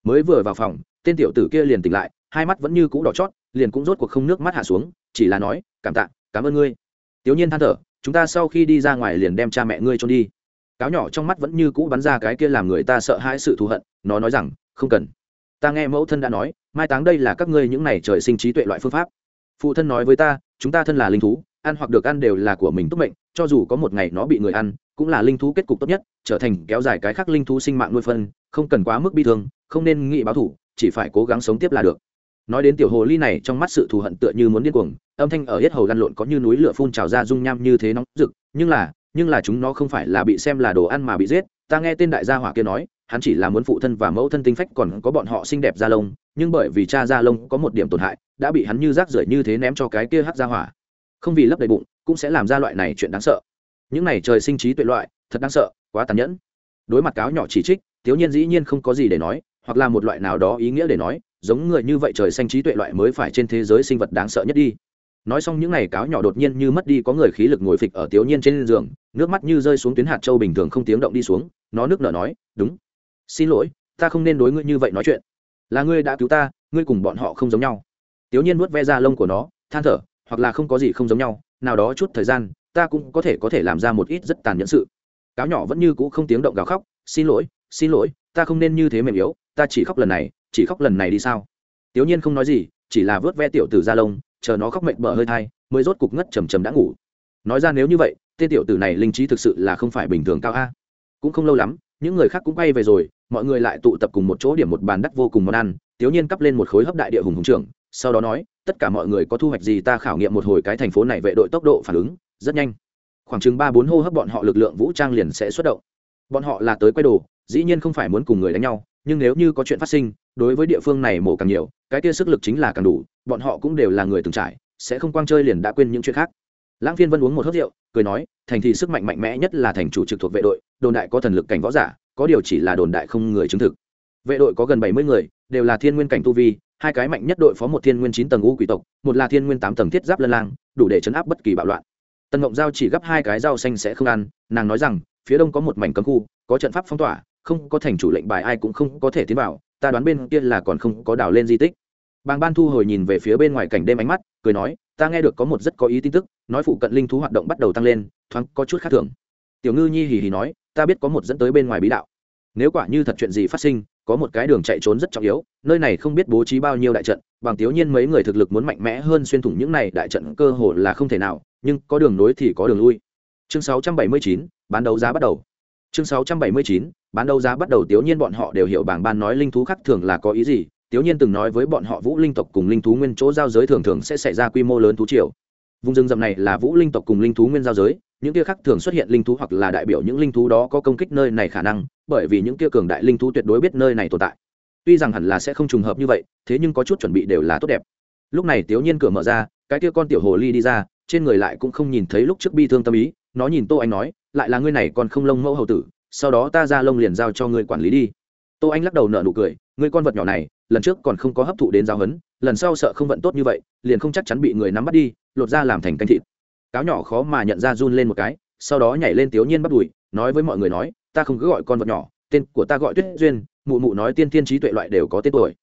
Mới vừa vào phòng, tên tiểu tử kia liền tỉnh lại hai mắt vẫn như cũ đỏ chót, liền cũng rốt cuộc không nước mắt hạ xuống, chỉ là nói, cảm tạ, cảm ơn ngươi. Tiểu nhiên than thở, chúng ta sau khi đi ra ngoài liền đem cha mẹ ngươi trôn đi. Cáo nhỏ trong mắt vẫn như cũ bắn ra cái kia làm người ta sợ hãi sự thù hận, nó nói rằng, không cần. Ta nghe mẫu thân đã nói, mai táng đây là các ngươi những này trời sinh trí tuệ loại phương pháp. Phụ thân nói với ta, chúng ta thân là linh thú, ăn hoặc được ăn đều là của mình tốt mệnh, cho dù có một ngày nó bị người ăn, cũng là linh thú kết cục tốt nhất, trở thành kéo dài cái khác linh thú sinh mạng nuôi phân, không cần quá mức bi thương, không nên nghĩ báo thủ, chỉ phải cố gắng sống tiếp là được nói đến tiểu hồ ly này, trong mắt sự thù hận tựa như muốn điên cuồng, âm thanh ở hết hầu lăn lộn có như núi lửa phun trào ra dung nham như thế nóng rực. Nhưng là nhưng là chúng nó không phải là bị xem là đồ ăn mà bị giết. Ta nghe tên đại gia hỏa kia nói, hắn chỉ là muốn phụ thân và mẫu thân tinh phách còn có bọn họ xinh đẹp da lông, nhưng bởi vì cha da lông có một điểm tổn hại, đã bị hắn như rác rưởi như thế ném cho cái kia hắt ra hỏa. Không vì lấp đầy bụng, cũng sẽ làm ra loại này chuyện đáng sợ. Những này trời sinh trí tuệ loại, thật đáng sợ, quá tàn nhẫn. Đối mặt cáo nhỏ chỉ trích, thiếu nhiên dĩ nhiên không có gì để nói, hoặc là một loại nào đó ý nghĩa để nói giống người như vậy trời xanh trí tuệ loại mới phải trên thế giới sinh vật đáng sợ nhất đi. Nói xong những ngày cáo nhỏ đột nhiên như mất đi có người khí lực ngồi phịch ở tiểu nhiên trên giường, nước mắt như rơi xuống tuyến hạt châu bình thường không tiếng động đi xuống, nó nước nở nói, đúng. Xin lỗi, ta không nên đối ngươi như vậy nói chuyện. Là ngươi đã cứu ta, ngươi cùng bọn họ không giống nhau. Tiểu nhiên nuốt ve da lông của nó, than thở, hoặc là không có gì không giống nhau, nào đó chút thời gian, ta cũng có thể có thể làm ra một ít rất tàn nhẫn sự. Cáo nhỏ vẫn như cũ không tiếng động gào khóc, xin lỗi xin lỗi, ta không nên như thế mềm yếu, ta chỉ khóc lần này chỉ khóc lần này đi sao? Tiểu nhiên không nói gì, chỉ là vớt ve tiểu tử ra lông, chờ nó khóc mệnh bở hơi thai, mới rốt cục ngất trầm trầm đã ngủ. Nói ra nếu như vậy, tên tiểu tử này linh trí thực sự là không phải bình thường cao a. Cũng không lâu lắm, những người khác cũng bay về rồi, mọi người lại tụ tập cùng một chỗ điểm một bàn đắt vô cùng món ăn. Tiểu nhiên cắp lên một khối hấp đại địa hùng hùng trưởng, sau đó nói, tất cả mọi người có thu hoạch gì ta khảo nghiệm một hồi cái thành phố này vệ đội tốc độ phản ứng rất nhanh. Khoảng chừng ba bốn hô hấp bọn họ lực lượng vũ trang liền sẽ xuất động bọn họ là tới quay đồ, dĩ nhiên không phải muốn cùng người đánh nhau, nhưng nếu như có chuyện phát sinh, đối với địa phương này mổ càng nhiều, cái kia sức lực chính là càng đủ, bọn họ cũng đều là người từng trải, sẽ không quang chơi liền đã quên những chuyện khác. Lãng phiên vân uống một hớt rượu, cười nói, thành thị sức mạnh mạnh mẽ nhất là thành chủ trực thuộc vệ đội, đồn đại có thần lực cảnh võ giả, có điều chỉ là đồn đại không người chứng thực. Vệ đội có gần bảy mươi người, đều là thiên nguyên cảnh tu vi, hai cái mạnh nhất đội phó một thiên nguyên chín tầng u quỷ tộc, một là thiên nguyên tám tầng thiết giáp lân lang, đủ để chấn áp bất kỳ bạo loạn. Tần ngộng giao chỉ gấp hai cái rau xanh sẽ không ăn, nàng nói rằng phía đông có một mảnh cấm khu, có trận pháp phong tỏa, không có thành chủ lệnh bài ai cũng không có thể tiến vào, ta đoán bên kia là còn không có đào lên di tích. Bàng ban thu hồi nhìn về phía bên ngoài cảnh đêm ánh mắt, cười nói, ta nghe được có một rất có ý tin tức, nói phụ cận linh thú hoạt động bắt đầu tăng lên, thoáng có chút khác thường. Tiểu ngư nhi hì hì nói, ta biết có một dẫn tới bên ngoài bí đạo. Nếu quả như thật chuyện gì phát sinh, có một cái đường chạy trốn rất trọng yếu, nơi này không biết bố trí bao nhiêu đại trận, bằng thiếu nhiên mấy người thực lực muốn mạnh mẽ hơn xuyên thủng những này đại trận cơ hồ là không thể nào, nhưng có đường nối thì có đường lui chương 679, bán đấu giá bắt đầu. Chương 679, bán đấu giá bắt đầu tiểu nhiên bọn họ đều hiểu bảng ban nói linh thú khác thường là có ý gì. Tiểu nhiên từng nói với bọn họ vũ linh tộc cùng linh thú nguyên chỗ giao giới thường thường sẽ xảy ra quy mô lớn thú triều. Vùng rừng rậm này là vũ linh tộc cùng linh thú nguyên giao giới. Những kia khác thường xuất hiện linh thú hoặc là đại biểu những linh thú đó có công kích nơi này khả năng bởi vì những kia cường đại linh thú tuyệt đối biết nơi này tồn tại. Tuy rằng hẳn là sẽ không trùng hợp như vậy thế nhưng có chút chuẩn bị đều là tốt đẹp. Lúc này tiểu nhiên cửa mở ra cái kia con tiểu hồ ly đi ra trên người lại cũng không nhìn thấy lúc trước bi thương tâm ý nó nhìn tô anh nói, lại là ngươi này còn không lông mẫu hầu tử, sau đó ta ra lông liền giao cho ngươi quản lý đi. Tô anh lắc đầu nở nụ cười, ngươi con vật nhỏ này, lần trước còn không có hấp thụ đến giáo hấn lần sau sợ không vận tốt như vậy, liền không chắc chắn bị người nắm bắt đi, lột ra làm thành canh thịt. Cáo nhỏ khó mà nhận ra run lên một cái, sau đó nhảy lên tiểu nhiên bắt đùi, nói với mọi người nói, ta không cứ gọi con vật nhỏ, tên của ta gọi tuyết duyên, mụ mụ nói tiên tiên trí tuệ loại đều có tên tuổi.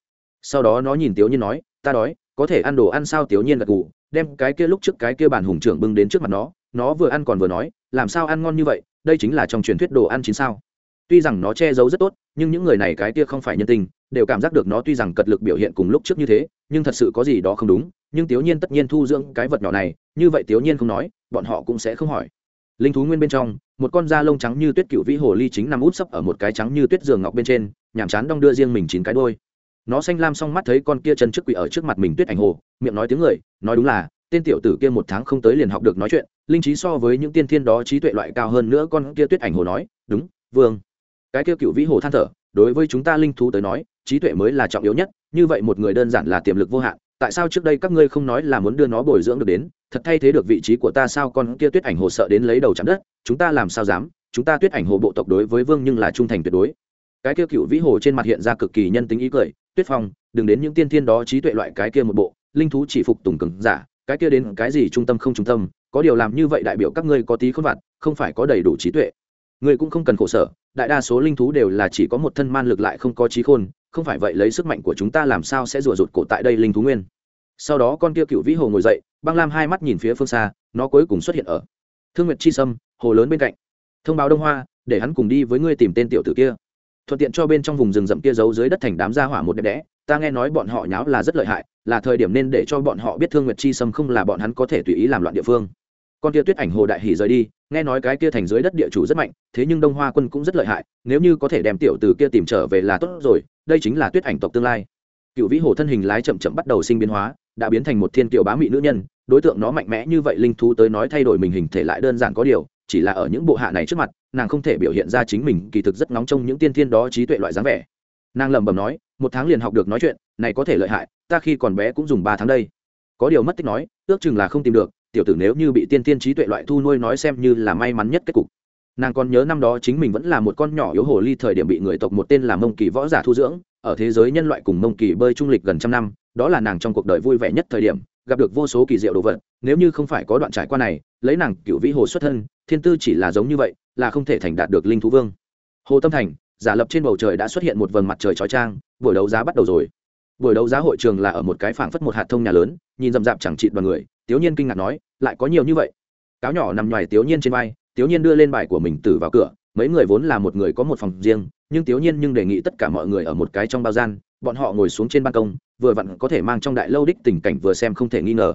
Sau đó nó nhìn tiểu nhiên nói, ta đói, có thể ăn đồ ăn sao? Tiểu nhiên gật gù, đem cái kia lúc trước cái kia bản hùng trưởng bưng đến trước mặt nó nó vừa ăn còn vừa nói, làm sao ăn ngon như vậy? Đây chính là trong truyền thuyết đồ ăn chín sao. Tuy rằng nó che giấu rất tốt, nhưng những người này cái kia không phải nhân tình, đều cảm giác được nó tuy rằng cật lực biểu hiện cùng lúc trước như thế, nhưng thật sự có gì đó không đúng. Nhưng tiểu nhiên tất nhiên thu dưỡng cái vật nhỏ này, như vậy tiểu nhiên không nói, bọn họ cũng sẽ không hỏi. Linh thú nguyên bên trong, một con da lông trắng như tuyết cựu vĩ hồ ly chính nằm út sấp ở một cái trắng như tuyết giường ngọc bên trên, nhàm chán đong đưa riêng mình chín cái đôi. Nó xanh lam xong mắt thấy con kia chân trước quỷ ở trước mặt mình tuyết ảnh hồ, miệng nói tiếng người, nói đúng là tên tiểu tử kia một tháng không tới liền học được nói chuyện, linh trí so với những tiên thiên đó trí tuệ loại cao hơn nữa con kia tuyết ảnh hồ nói, đúng, vương. Cái kia cựu vĩ hồ than thở, đối với chúng ta linh thú tới nói, trí tuệ mới là trọng yếu nhất, như vậy một người đơn giản là tiềm lực vô hạn, tại sao trước đây các ngươi không nói là muốn đưa nó bồi dưỡng được đến? Thật thay thế được vị trí của ta sao con kia tuyết ảnh hồ sợ đến lấy đầu chạm đất? Chúng ta làm sao dám? Chúng ta tuyết ảnh hồ bộ tộc đối với vương nhưng là trung thành tuyệt đối. Cái kia cựu vĩ hồ trên mặt hiện ra cực kỳ nhân tính ý cười, tuyết phong, đừng đến những tiên thiên đó trí tuệ loại cái kia một bộ, linh thú chỉ phục tùng cứng giả cái kia đến cái gì trung tâm không trung tâm, có điều làm như vậy đại biểu các ngươi có tí khôn vặt, không phải có đầy đủ trí tuệ. Ngươi cũng không cần khổ sở, đại đa số linh thú đều là chỉ có một thân man lực lại không có trí khôn, không phải vậy lấy sức mạnh của chúng ta làm sao sẽ rủa rụt cổ tại đây linh thú nguyên. Sau đó con kia cựu vĩ hồ ngồi dậy, băng lam hai mắt nhìn phía phương xa, nó cuối cùng xuất hiện ở thương nguyệt chi sâm, hồ lớn bên cạnh. Thông báo đông hoa, để hắn cùng đi với ngươi tìm tên tiểu tử kia. Thuận tiện cho bên trong vùng rừng rậm kia giấu dưới đất thành đám gia hỏa một đẹp đẽ ta nghe nói bọn họ nháo là rất lợi hại, là thời điểm nên để cho bọn họ biết thương nguyệt chi sâm không là bọn hắn có thể tùy ý làm loạn địa phương. Con kia tuyết ảnh hồ đại hỉ rời đi, nghe nói cái kia thành dưới đất địa chủ rất mạnh, thế nhưng đông hoa quân cũng rất lợi hại, nếu như có thể đem tiểu từ kia tìm trở về là tốt rồi, đây chính là tuyết ảnh tộc tương lai. Cựu vĩ hồ thân hình lái chậm chậm bắt đầu sinh biến hóa, đã biến thành một thiên kiều bá mị nữ nhân, đối tượng nó mạnh mẽ như vậy linh thú tới nói thay đổi mình hình thể lại đơn giản có điều, chỉ là ở những bộ hạ này trước mặt, nàng không thể biểu hiện ra chính mình kỳ thực rất nóng trong những tiên thiên đó trí tuệ loại dáng vẻ. Nàng lẩm bẩm nói một tháng liền học được nói chuyện, này có thể lợi hại, ta khi còn bé cũng dùng ba tháng đây. Có điều mất tích nói, ước chừng là không tìm được, tiểu tử nếu như bị tiên tiên trí tuệ loại thu nuôi nói xem như là may mắn nhất kết cục. Nàng còn nhớ năm đó chính mình vẫn là một con nhỏ yếu hồ ly thời điểm bị người tộc một tên là mông kỳ võ giả thu dưỡng, ở thế giới nhân loại cùng mông kỳ bơi trung lịch gần trăm năm, đó là nàng trong cuộc đời vui vẻ nhất thời điểm, gặp được vô số kỳ diệu đồ vật, nếu như không phải có đoạn trải qua này, lấy nàng cựu vĩ hồ xuất thân, thiên tư chỉ là giống như vậy, là không thể thành đạt được linh thú vương. Hồ tâm thành giả lập trên bầu trời đã xuất hiện một vầng mặt trời chói trang buổi đấu giá bắt đầu rồi. Buổi đấu giá hội trường là ở một cái phảng phất một hạt thông nhà lớn, nhìn rậm rạp chẳng trị đoàn người tiểu nhiên kinh ngạc nói, lại có nhiều như vậy? Cáo nhỏ nằm ngoài tiểu nhiên trên vai tiểu nhiên đưa lên bài của mình tử vào cửa, mấy người vốn là một người có một phòng riêng, nhưng tiểu nhiên nhưng đề nghị tất cả mọi người ở một cái trong bao gian, bọn họ ngồi xuống trên ban công, vừa vặn có thể mang trong đại lâu đích tình cảnh vừa xem không thể nghi ngờ.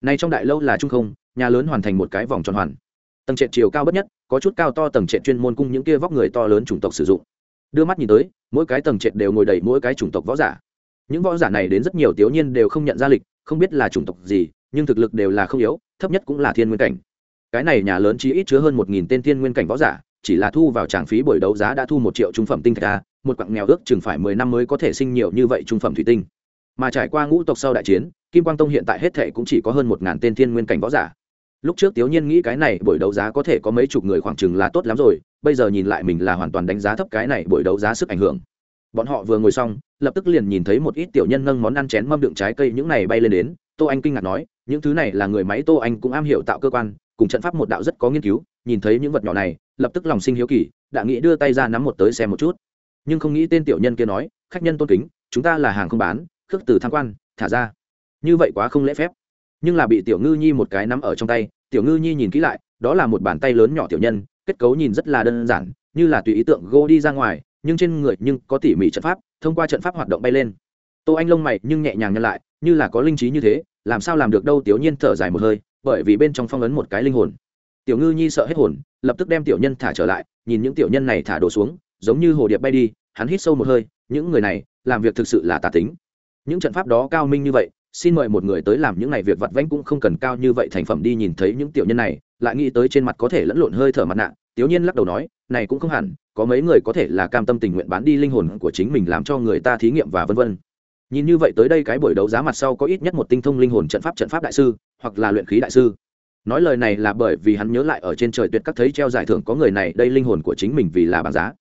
Nay trong đại lâu là trung không, nhà lớn hoàn thành một cái vòng tròn hoàn. Tầng trệt chiều cao bất nhất, có chút cao to tầng trệt chuyên môn cung những kia vóc người to lớn chủng tộc sử dụng đưa mắt nhìn tới, mỗi cái tầng trệt đều ngồi đầy mỗi cái chủng tộc võ giả. Những võ giả này đến rất nhiều tiểu nhiên đều không nhận ra lịch, không biết là chủng tộc gì, nhưng thực lực đều là không yếu, thấp nhất cũng là thiên nguyên cảnh. Cái này nhà lớn chỉ ít chứa hơn một nghìn tên thiên nguyên cảnh võ giả, chỉ là thu vào tràng phí buổi đấu giá đã thu một triệu trung phẩm tinh thạch a, một quặng nghèo ước chừng phải mười năm mới có thể sinh nhiều như vậy trung phẩm thủy tinh. Mà trải qua ngũ tộc sau đại chiến, kim quang tông hiện tại hết thệ cũng chỉ có hơn một ngàn tên thiên nguyên cảnh võ giả lúc trước tiểu nhiên nghĩ cái này buổi đấu giá có thể có mấy chục người khoảng chừng là tốt lắm rồi, bây giờ nhìn lại mình là hoàn toàn đánh giá thấp cái này buổi đấu giá sức ảnh hưởng. Bọn họ vừa ngồi xong, lập tức liền nhìn thấy một ít tiểu nhân nâng món ăn chén mâm đựng trái cây những này bay lên đến. Tô anh kinh ngạc nói, những thứ này là người máy tô anh cũng am hiểu tạo cơ quan, cùng trận pháp một đạo rất có nghiên cứu, nhìn thấy những vật nhỏ này, lập tức lòng sinh hiếu kỳ, đã nghĩ đưa tay ra nắm một tới xem một chút. Nhưng không nghĩ tên tiểu nhân kia nói, khách nhân tôn kính, chúng ta là hàng không bán, khước từ tham quan, thả ra. Như vậy quá không lễ phép nhưng là bị tiểu ngư nhi một cái nắm ở trong tay, tiểu ngư nhi nhìn kỹ lại, đó là một bàn tay lớn nhỏ tiểu nhân, kết cấu nhìn rất là đơn giản, như là tùy ý tượng gô đi ra ngoài, nhưng trên người nhưng có tỉ mỉ trận pháp, thông qua trận pháp hoạt động bay lên. Tô anh lông mày nhưng nhẹ nhàng nhân lại, như là có linh trí như thế, làm sao làm được đâu tiểu nhiên thở dài một hơi, bởi vì bên trong phong ấn một cái linh hồn. Tiểu ngư nhi sợ hết hồn, lập tức đem tiểu nhân thả trở lại, nhìn những tiểu nhân này thả đổ xuống, giống như hồ điệp bay đi, hắn hít sâu một hơi, những người này, làm việc thực sự là tà tính. Những trận pháp đó cao minh như vậy xin mời một người tới làm những này việc vặt vãnh cũng không cần cao như vậy thành phẩm đi nhìn thấy những tiểu nhân này, lại nghĩ tới trên mặt có thể lẫn lộn hơi thở mặt nạ tiểu nhiên lắc đầu nói, này cũng không hẳn, có mấy người có thể là cam tâm tình nguyện bán đi linh hồn của chính mình làm cho người ta thí nghiệm và vân vân. Nhìn như vậy tới đây cái buổi đấu giá mặt sau có ít nhất một tinh thông linh hồn trận pháp trận pháp đại sư, hoặc là luyện khí đại sư. Nói lời này là bởi vì hắn nhớ lại ở trên trời tuyệt các thấy treo giải thưởng có người này, đây linh hồn của chính mình vì là bảng giá.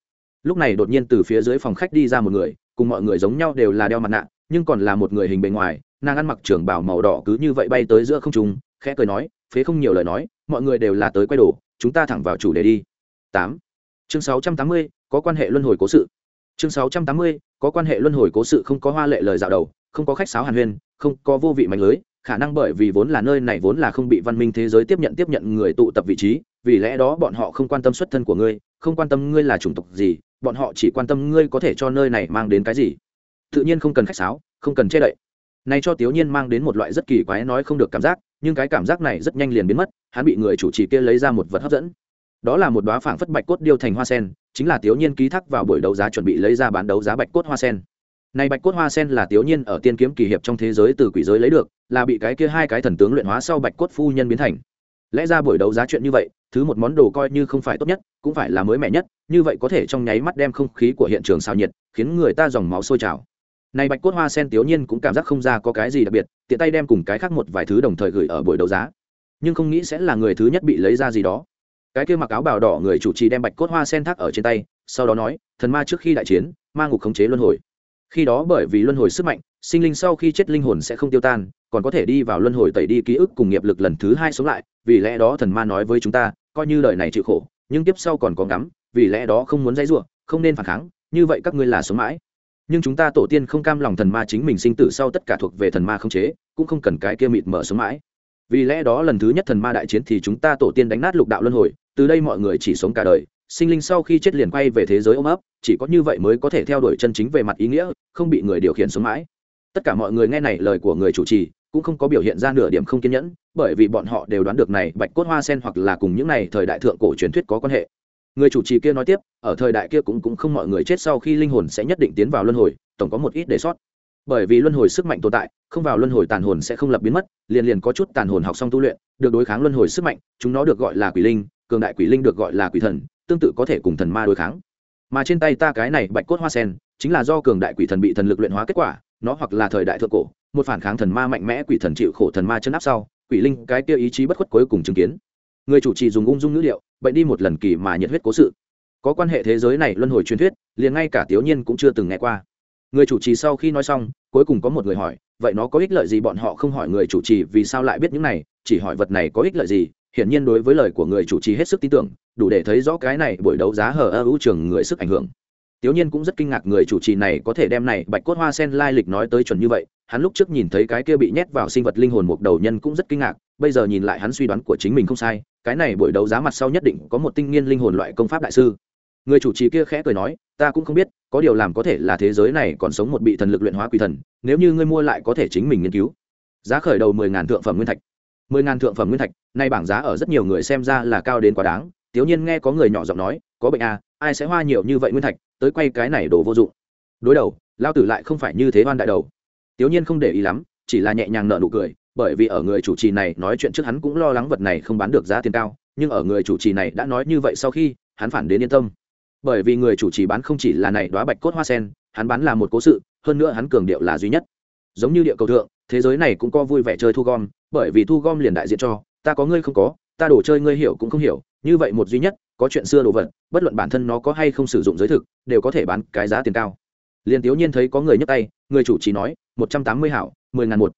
Lúc này đột nhiên từ phía dưới phòng khách đi ra một người, cùng mọi người giống nhau đều là đeo mặt nạ, nhưng còn là một người hình bề ngoài nàng ăn mặc trưởng bảo màu đỏ cứ như vậy bay tới giữa không trung, khẽ cười nói, phế không nhiều lời nói, mọi người đều là tới quay đồ, chúng ta thẳng vào chủ đề đi. Tám. Chương sáu trăm tám mươi, có quan hệ luân hồi cố sự. Chương sáu trăm tám mươi, có quan hệ luân hồi cố sự không có hoa lệ lời dạo đầu, không có khách sáo hàn huyên, không có vô vị mạnh lưới, khả năng bởi vì vốn là nơi này vốn là không bị văn minh thế giới tiếp nhận tiếp nhận người tụ tập vị trí, vì lẽ đó bọn họ không quan tâm xuất thân của ngươi, không quan tâm ngươi là chủng tộc gì, bọn họ chỉ quan tâm ngươi có thể cho nơi này mang đến cái gì. Tự nhiên không cần khách sáo, không cần che đậy này cho tiểu nhiên mang đến một loại rất kỳ quái nói không được cảm giác, nhưng cái cảm giác này rất nhanh liền biến mất, hắn bị người chủ trì kia lấy ra một vật hấp dẫn. Đó là một đóa phảng phất bạch cốt điêu thành hoa sen, chính là tiểu nhiên ký thác vào buổi đấu giá chuẩn bị lấy ra bán đấu giá bạch cốt hoa sen. Này bạch cốt hoa sen là tiểu nhiên ở tiên kiếm kỳ hiệp trong thế giới từ quỷ giới lấy được, là bị cái kia hai cái thần tướng luyện hóa sau bạch cốt phu nhân biến thành. Lẽ ra buổi đấu giá chuyện như vậy, thứ một món đồ coi như không phải tốt nhất, cũng phải là mới mẻ nhất, như vậy có thể trong nháy mắt đem không khí của hiện trường xào nhiệt, khiến người ta dòng máu sôi trào này bạch cốt hoa sen tiểu nhiên cũng cảm giác không ra có cái gì đặc biệt, tiện tay đem cùng cái khác một vài thứ đồng thời gửi ở buổi đấu giá. Nhưng không nghĩ sẽ là người thứ nhất bị lấy ra gì đó. Cái kia mặc áo bào đỏ người chủ trì đem bạch cốt hoa sen thác ở trên tay, sau đó nói, thần ma trước khi đại chiến, ma ngục khống chế luân hồi. Khi đó bởi vì luân hồi sức mạnh, sinh linh sau khi chết linh hồn sẽ không tiêu tan, còn có thể đi vào luân hồi tẩy đi ký ức cùng nghiệp lực lần thứ hai sống lại, vì lẽ đó thần ma nói với chúng ta, coi như đời này chịu khổ, nhưng tiếp sau còn có ngắm, vì lẽ đó không muốn dãy ruộng không nên phản kháng, như vậy các ngươi là sống mãi nhưng chúng ta tổ tiên không cam lòng thần ma chính mình sinh tử sau tất cả thuộc về thần ma không chế, cũng không cần cái kia mịt mở sống mãi. Vì lẽ đó lần thứ nhất thần ma đại chiến thì chúng ta tổ tiên đánh nát lục đạo luân hồi, từ đây mọi người chỉ sống cả đời, sinh linh sau khi chết liền quay về thế giới ôm ấp, chỉ có như vậy mới có thể theo đuổi chân chính về mặt ý nghĩa, không bị người điều khiển sống mãi. Tất cả mọi người nghe này lời của người chủ trì, cũng không có biểu hiện ra nửa điểm không kiên nhẫn, bởi vì bọn họ đều đoán được này bạch cốt hoa sen hoặc là cùng những này thời đại thượng cổ truyền thuyết có quan hệ người chủ trì kia nói tiếp, ở thời đại kia cũng cũng không mọi người chết sau khi linh hồn sẽ nhất định tiến vào luân hồi, tổng có một ít để sót. Bởi vì luân hồi sức mạnh tồn tại, không vào luân hồi tàn hồn sẽ không lập biến mất, liền liền có chút tàn hồn học xong tu luyện, được đối kháng luân hồi sức mạnh, chúng nó được gọi là quỷ linh, cường đại quỷ linh được gọi là quỷ thần, tương tự có thể cùng thần ma đối kháng. Mà trên tay ta cái này bạch cốt hoa sen, chính là do cường đại quỷ thần bị thần lực luyện hóa kết quả, nó hoặc là thời đại thượng cổ, một phản kháng thần ma mạnh mẽ quỷ thần chịu khổ thần ma chân áp sau, quỷ linh cái kia ý chí bất khuất cuối cùng chứng kiến. Người chủ trì dùng ung dung ngữ liệu bệnh đi một lần kỳ mà nhiệt huyết cố sự. Có quan hệ thế giới này luân hồi truyền thuyết liền ngay cả tiểu nhiên cũng chưa từng nghe qua. Người chủ trì sau khi nói xong cuối cùng có một người hỏi vậy nó có ích lợi gì bọn họ không hỏi người chủ trì vì sao lại biết những này chỉ hỏi vật này có ích lợi gì hiển nhiên đối với lời của người chủ trì hết sức tin tưởng đủ để thấy rõ cái này buổi đấu giá hở ơ ưu trường người sức ảnh hưởng. Tiểu Nhiên cũng rất kinh ngạc người chủ trì này có thể đem này bạch cốt hoa sen lai lịch nói tới chuẩn như vậy, hắn lúc trước nhìn thấy cái kia bị nhét vào sinh vật linh hồn một đầu nhân cũng rất kinh ngạc, bây giờ nhìn lại hắn suy đoán của chính mình không sai, cái này buổi đấu giá mặt sau nhất định có một tinh nghiên linh hồn loại công pháp đại sư. Người chủ trì kia khẽ cười nói, ta cũng không biết, có điều làm có thể là thế giới này còn sống một bị thần lực luyện hóa quỷ thần, nếu như ngươi mua lại có thể chính mình nghiên cứu. Giá khởi đầu mười ngàn thượng phẩm nguyên thạch. mười ngàn thượng phẩm nguyên thạch nay bảng giá ở rất nhiều người xem ra là cao đến quá đáng tiểu nhiên nghe có người nhỏ giọng nói có bệnh à ai sẽ hoa nhiều như vậy nguyên thạch tới quay cái này đồ vô dụng đối đầu lao tử lại không phải như thế oan đại đầu tiểu nhiên không để ý lắm chỉ là nhẹ nhàng nợ nụ cười bởi vì ở người chủ trì này nói chuyện trước hắn cũng lo lắng vật này không bán được giá tiền cao, nhưng ở người chủ trì này đã nói như vậy sau khi, hắn phản đến yên tâm. Bởi vì người chủ trì bán không chỉ là này đoá bạch cốt hoa sen, hắn bán là một cố sự, hơn nữa hắn cường điệu là duy nhất. Giống như địa cầu thượng, thế giới này cũng có vui vẻ chơi thu gom, bởi vì thu gom liền đại diện cho, ta có ngươi không có, ta đồ chơi ngươi hiểu cũng không hiểu, như vậy một duy nhất, có chuyện xưa đồ vật, bất luận bản thân nó có hay không sử dụng giới thực, đều có thể bán cái giá tiền cao. Liền tiểu nhiên thấy có người nhấc tay, người chủ trì nói, một trăm tám mươi hảo, mười ngàn một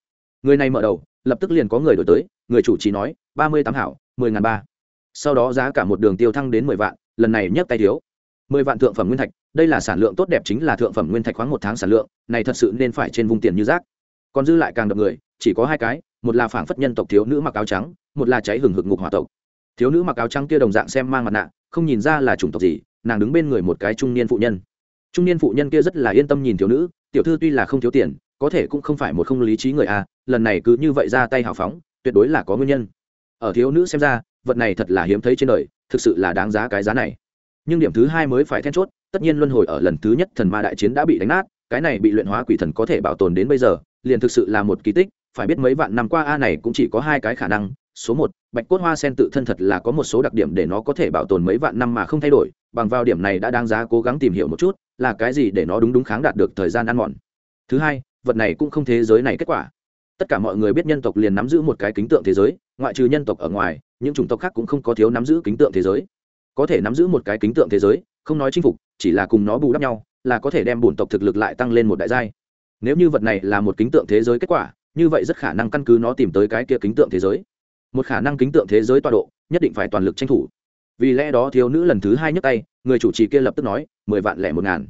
người này mở đầu, lập tức liền có người đổi tới, người chủ trì nói, ba mươi tám hảo, mười ngàn ba. Sau đó giá cả một đường tiêu thăng đến mười vạn, lần này nhấc tay thiếu. mười vạn thượng phẩm nguyên thạch, đây là sản lượng tốt đẹp chính là thượng phẩm nguyên thạch khoáng một tháng sản lượng, này thật sự nên phải trên vùng tiền như rác. Còn dư lại càng đập người, chỉ có hai cái, một là phảng phất nhân tộc thiếu nữ mặc áo trắng, một là cháy hừng hực ngục hỏa tộc. Thiếu nữ mặc áo trắng kia đồng dạng xem mang mặt nạ, không nhìn ra là chủng tộc gì, nàng đứng bên người một cái trung niên phụ nhân. Trung niên phụ nhân kia rất là yên tâm nhìn thiếu nữ, tiểu thư tuy là không thiếu tiền có thể cũng không phải một không lý trí người a lần này cứ như vậy ra tay hào phóng, tuyệt đối là có nguyên nhân. Ở thiếu nữ xem ra, vật này thật là hiếm thấy trên đời, thực sự là đáng giá cái giá này. Nhưng điểm thứ hai mới phải then chốt, tất nhiên luân hồi ở lần thứ nhất thần ma đại chiến đã bị đánh nát, cái này bị luyện hóa quỷ thần có thể bảo tồn đến bây giờ, liền thực sự là một kỳ tích, phải biết mấy vạn năm qua a này cũng chỉ có hai cái khả năng, số một, bạch cốt hoa sen tự thân thật là có một số đặc điểm để nó có thể bảo tồn mấy vạn năm mà không thay đổi, bằng vào điểm này đã đáng giá cố gắng tìm hiểu một chút, là cái gì để nó đúng đúng kháng đạt được thời gian ăn mòn. Thứ hai vật này cũng không thế giới này kết quả. Tất cả mọi người biết nhân tộc liền nắm giữ một cái kính tượng thế giới, ngoại trừ nhân tộc ở ngoài, những chủng tộc khác cũng không có thiếu nắm giữ kính tượng thế giới. Có thể nắm giữ một cái kính tượng thế giới, không nói chinh phục, chỉ là cùng nó bù đắp nhau, là có thể đem bổn tộc thực lực lại tăng lên một đại giai. Nếu như vật này là một kính tượng thế giới kết quả, như vậy rất khả năng căn cứ nó tìm tới cái kia kính tượng thế giới. Một khả năng kính tượng thế giới tọa độ, nhất định phải toàn lực tranh thủ. Vì lẽ đó thiếu nữ lần thứ hai nhấc tay, người chủ trì kia lập tức nói, mười vạn lẻ một ngàn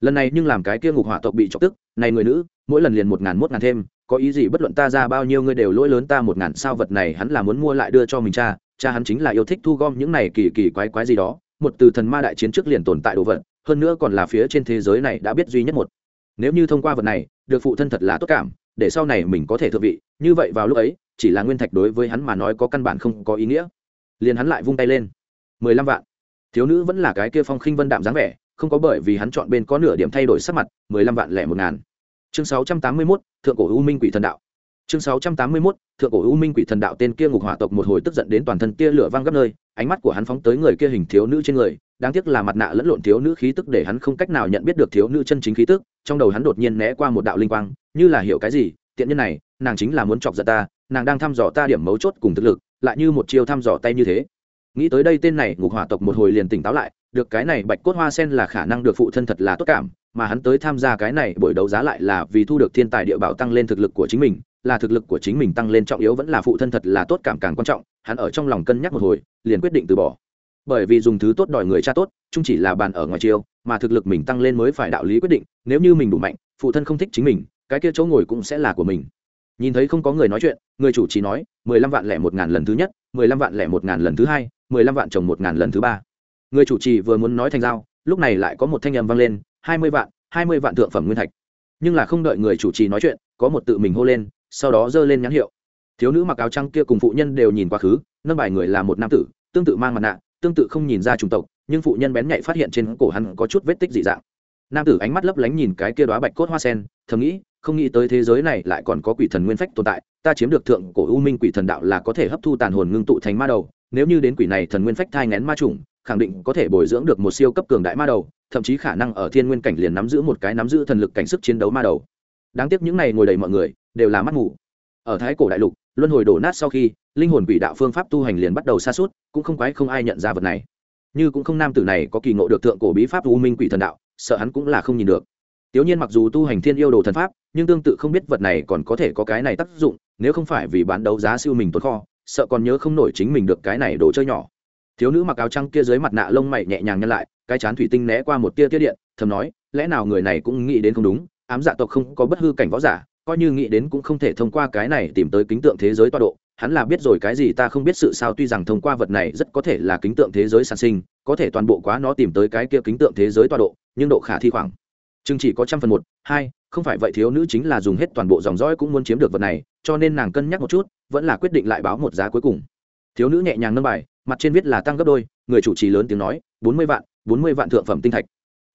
lần này nhưng làm cái kia ngục hỏa tộc bị chọc tức, này người nữ, mỗi lần liền một ngàn một ngàn thêm, có ý gì bất luận ta ra bao nhiêu ngươi đều lỗi lớn ta một ngàn sao vật này hắn là muốn mua lại đưa cho mình cha cha hắn chính là yêu thích thu gom những này kỳ kỳ quái quái gì đó, một từ thần ma đại chiến trước liền tồn tại đồ vật, hơn nữa còn là phía trên thế giới này đã biết duy nhất một. Nếu như thông qua vật này, được phụ thân thật là tốt cảm, để sau này mình có thể thượng vị, như vậy vào lúc ấy, chỉ là nguyên thạch đối với hắn mà nói có căn bản không có ý nghĩa. Liền hắn lại vung tay lên. Mười lăm vạn. Thiếu nữ vẫn là cái kia phong khinh vân đạm dáng vẻ không có bởi vì hắn chọn bên có nửa điểm thay đổi sắc mặt, mười lăm vạn lẻ một ngàn. Chương sáu trăm tám mươi mốt, thượng cổ u minh quỷ thần đạo. Chương sáu trăm tám mươi mốt, thượng cổ u minh quỷ thần đạo tên kia ngục hỏa tộc một hồi tức giận đến toàn thân tia lửa văng gấp nơi, ánh mắt của hắn phóng tới người kia hình thiếu nữ trên người, đáng tiếc là mặt nạ lẫn lộn thiếu nữ khí tức để hắn không cách nào nhận biết được thiếu nữ chân chính khí tức, trong đầu hắn đột nhiên né qua một đạo linh quang, như là hiểu cái gì, tiện nhân này, nàng chính là muốn chọc giận ta, nàng đang thăm dò ta điểm mấu chốt cùng thực lực, lại như một chiêu thăm dò tay như thế. Nghĩ tới đây tên này ngục hỏa tộc một hồi liền tỉnh táo lại được cái này bạch cốt hoa sen là khả năng được phụ thân thật là tốt cảm, mà hắn tới tham gia cái này buổi đấu giá lại là vì thu được thiên tài địa bảo tăng lên thực lực của chính mình, là thực lực của chính mình tăng lên trọng yếu vẫn là phụ thân thật là tốt cảm càng quan trọng, hắn ở trong lòng cân nhắc một hồi, liền quyết định từ bỏ. Bởi vì dùng thứ tốt đòi người cha tốt, chung chỉ là bàn ở ngoài chiêu, mà thực lực mình tăng lên mới phải đạo lý quyết định, nếu như mình đủ mạnh, phụ thân không thích chính mình, cái kia chỗ ngồi cũng sẽ là của mình. Nhìn thấy không có người nói chuyện, người chủ chỉ nói, mười lăm vạn lẻ một ngàn lần thứ nhất, mười lăm vạn lẻ một ngàn lần thứ hai, mười lăm vạn chồng một ngàn lần thứ ba người chủ trì vừa muốn nói thành giao, lúc này lại có một thanh âm vang lên, hai mươi vạn, hai mươi vạn thượng phẩm nguyên thạch. Nhưng là không đợi người chủ trì nói chuyện, có một tự mình hô lên, sau đó giơ lên nhãn hiệu. Thiếu nữ mặc áo trắng kia cùng phụ nhân đều nhìn quá khứ, nâng bài người là một nam tử, tương tự mang mặt nạ, tương tự không nhìn ra chủng tộc, nhưng phụ nhân bén nhạy phát hiện trên cổ hắn có chút vết tích dị dạng. Nam tử ánh mắt lấp lánh nhìn cái kia đóa bạch cốt hoa sen, thầm nghĩ không nghĩ tới thế giới này lại còn có quỷ thần nguyên phách tồn tại, ta chiếm được thượng cổ u minh quỷ thần đạo là có thể hấp thu tàn hồn ngưng tụ thành ma đầu, nếu như đến quỷ này thần nguyên phách thai ngén ma trùng, khẳng định có thể bồi dưỡng được một siêu cấp cường đại ma đầu, thậm chí khả năng ở thiên nguyên cảnh liền nắm giữ một cái nắm giữ thần lực cảnh sức chiến đấu ma đầu. Đáng tiếc những này ngồi đầy mọi người, đều là mắt mù. Ở thái cổ đại lục, luân hồi đổ nát sau khi, linh hồn quỷ đạo phương pháp tu hành liền bắt đầu xa suốt cũng không quái không ai nhận ra vật này. Như cũng không nam tử này có kỳ ngộ được thượng cổ bí pháp u minh quỷ thần đạo, sợ hắn cũng là không nhìn được. Tiểu Nhiên mặc dù tu hành thiên yêu đồ thần pháp, nhưng tương tự không biết vật này còn có thể có cái này tác dụng, nếu không phải vì bán đấu giá siêu mình tốn kho, sợ còn nhớ không nổi chính mình được cái này đồ chơi nhỏ. Thiếu nữ mặc áo trắng kia dưới mặt nạ lông mày nhẹ nhàng nhăn lại, cái chán thủy tinh né qua một tia tia điện, thầm nói, lẽ nào người này cũng nghĩ đến không đúng, ám dạ tộc không có bất hư cảnh võ giả, coi như nghĩ đến cũng không thể thông qua cái này tìm tới kính tượng thế giới tọa độ, hắn là biết rồi cái gì ta không biết sự sao tuy rằng thông qua vật này rất có thể là kính tượng thế giới sản sinh, có thể toàn bộ quá nó tìm tới cái kia kính tượng thế giới tọa độ, nhưng độ khả thi khoảng chừng chỉ có trăm phần một, hai, không phải vậy thiếu nữ chính là dùng hết toàn bộ dòng dõi cũng muốn chiếm được vật này, cho nên nàng cân nhắc một chút, vẫn là quyết định lại báo một giá cuối cùng. Thiếu nữ nhẹ nhàng nâng bài, mặt trên viết là tăng gấp đôi, người chủ trì lớn tiếng nói, bốn mươi vạn, bốn mươi vạn thượng phẩm tinh thạch.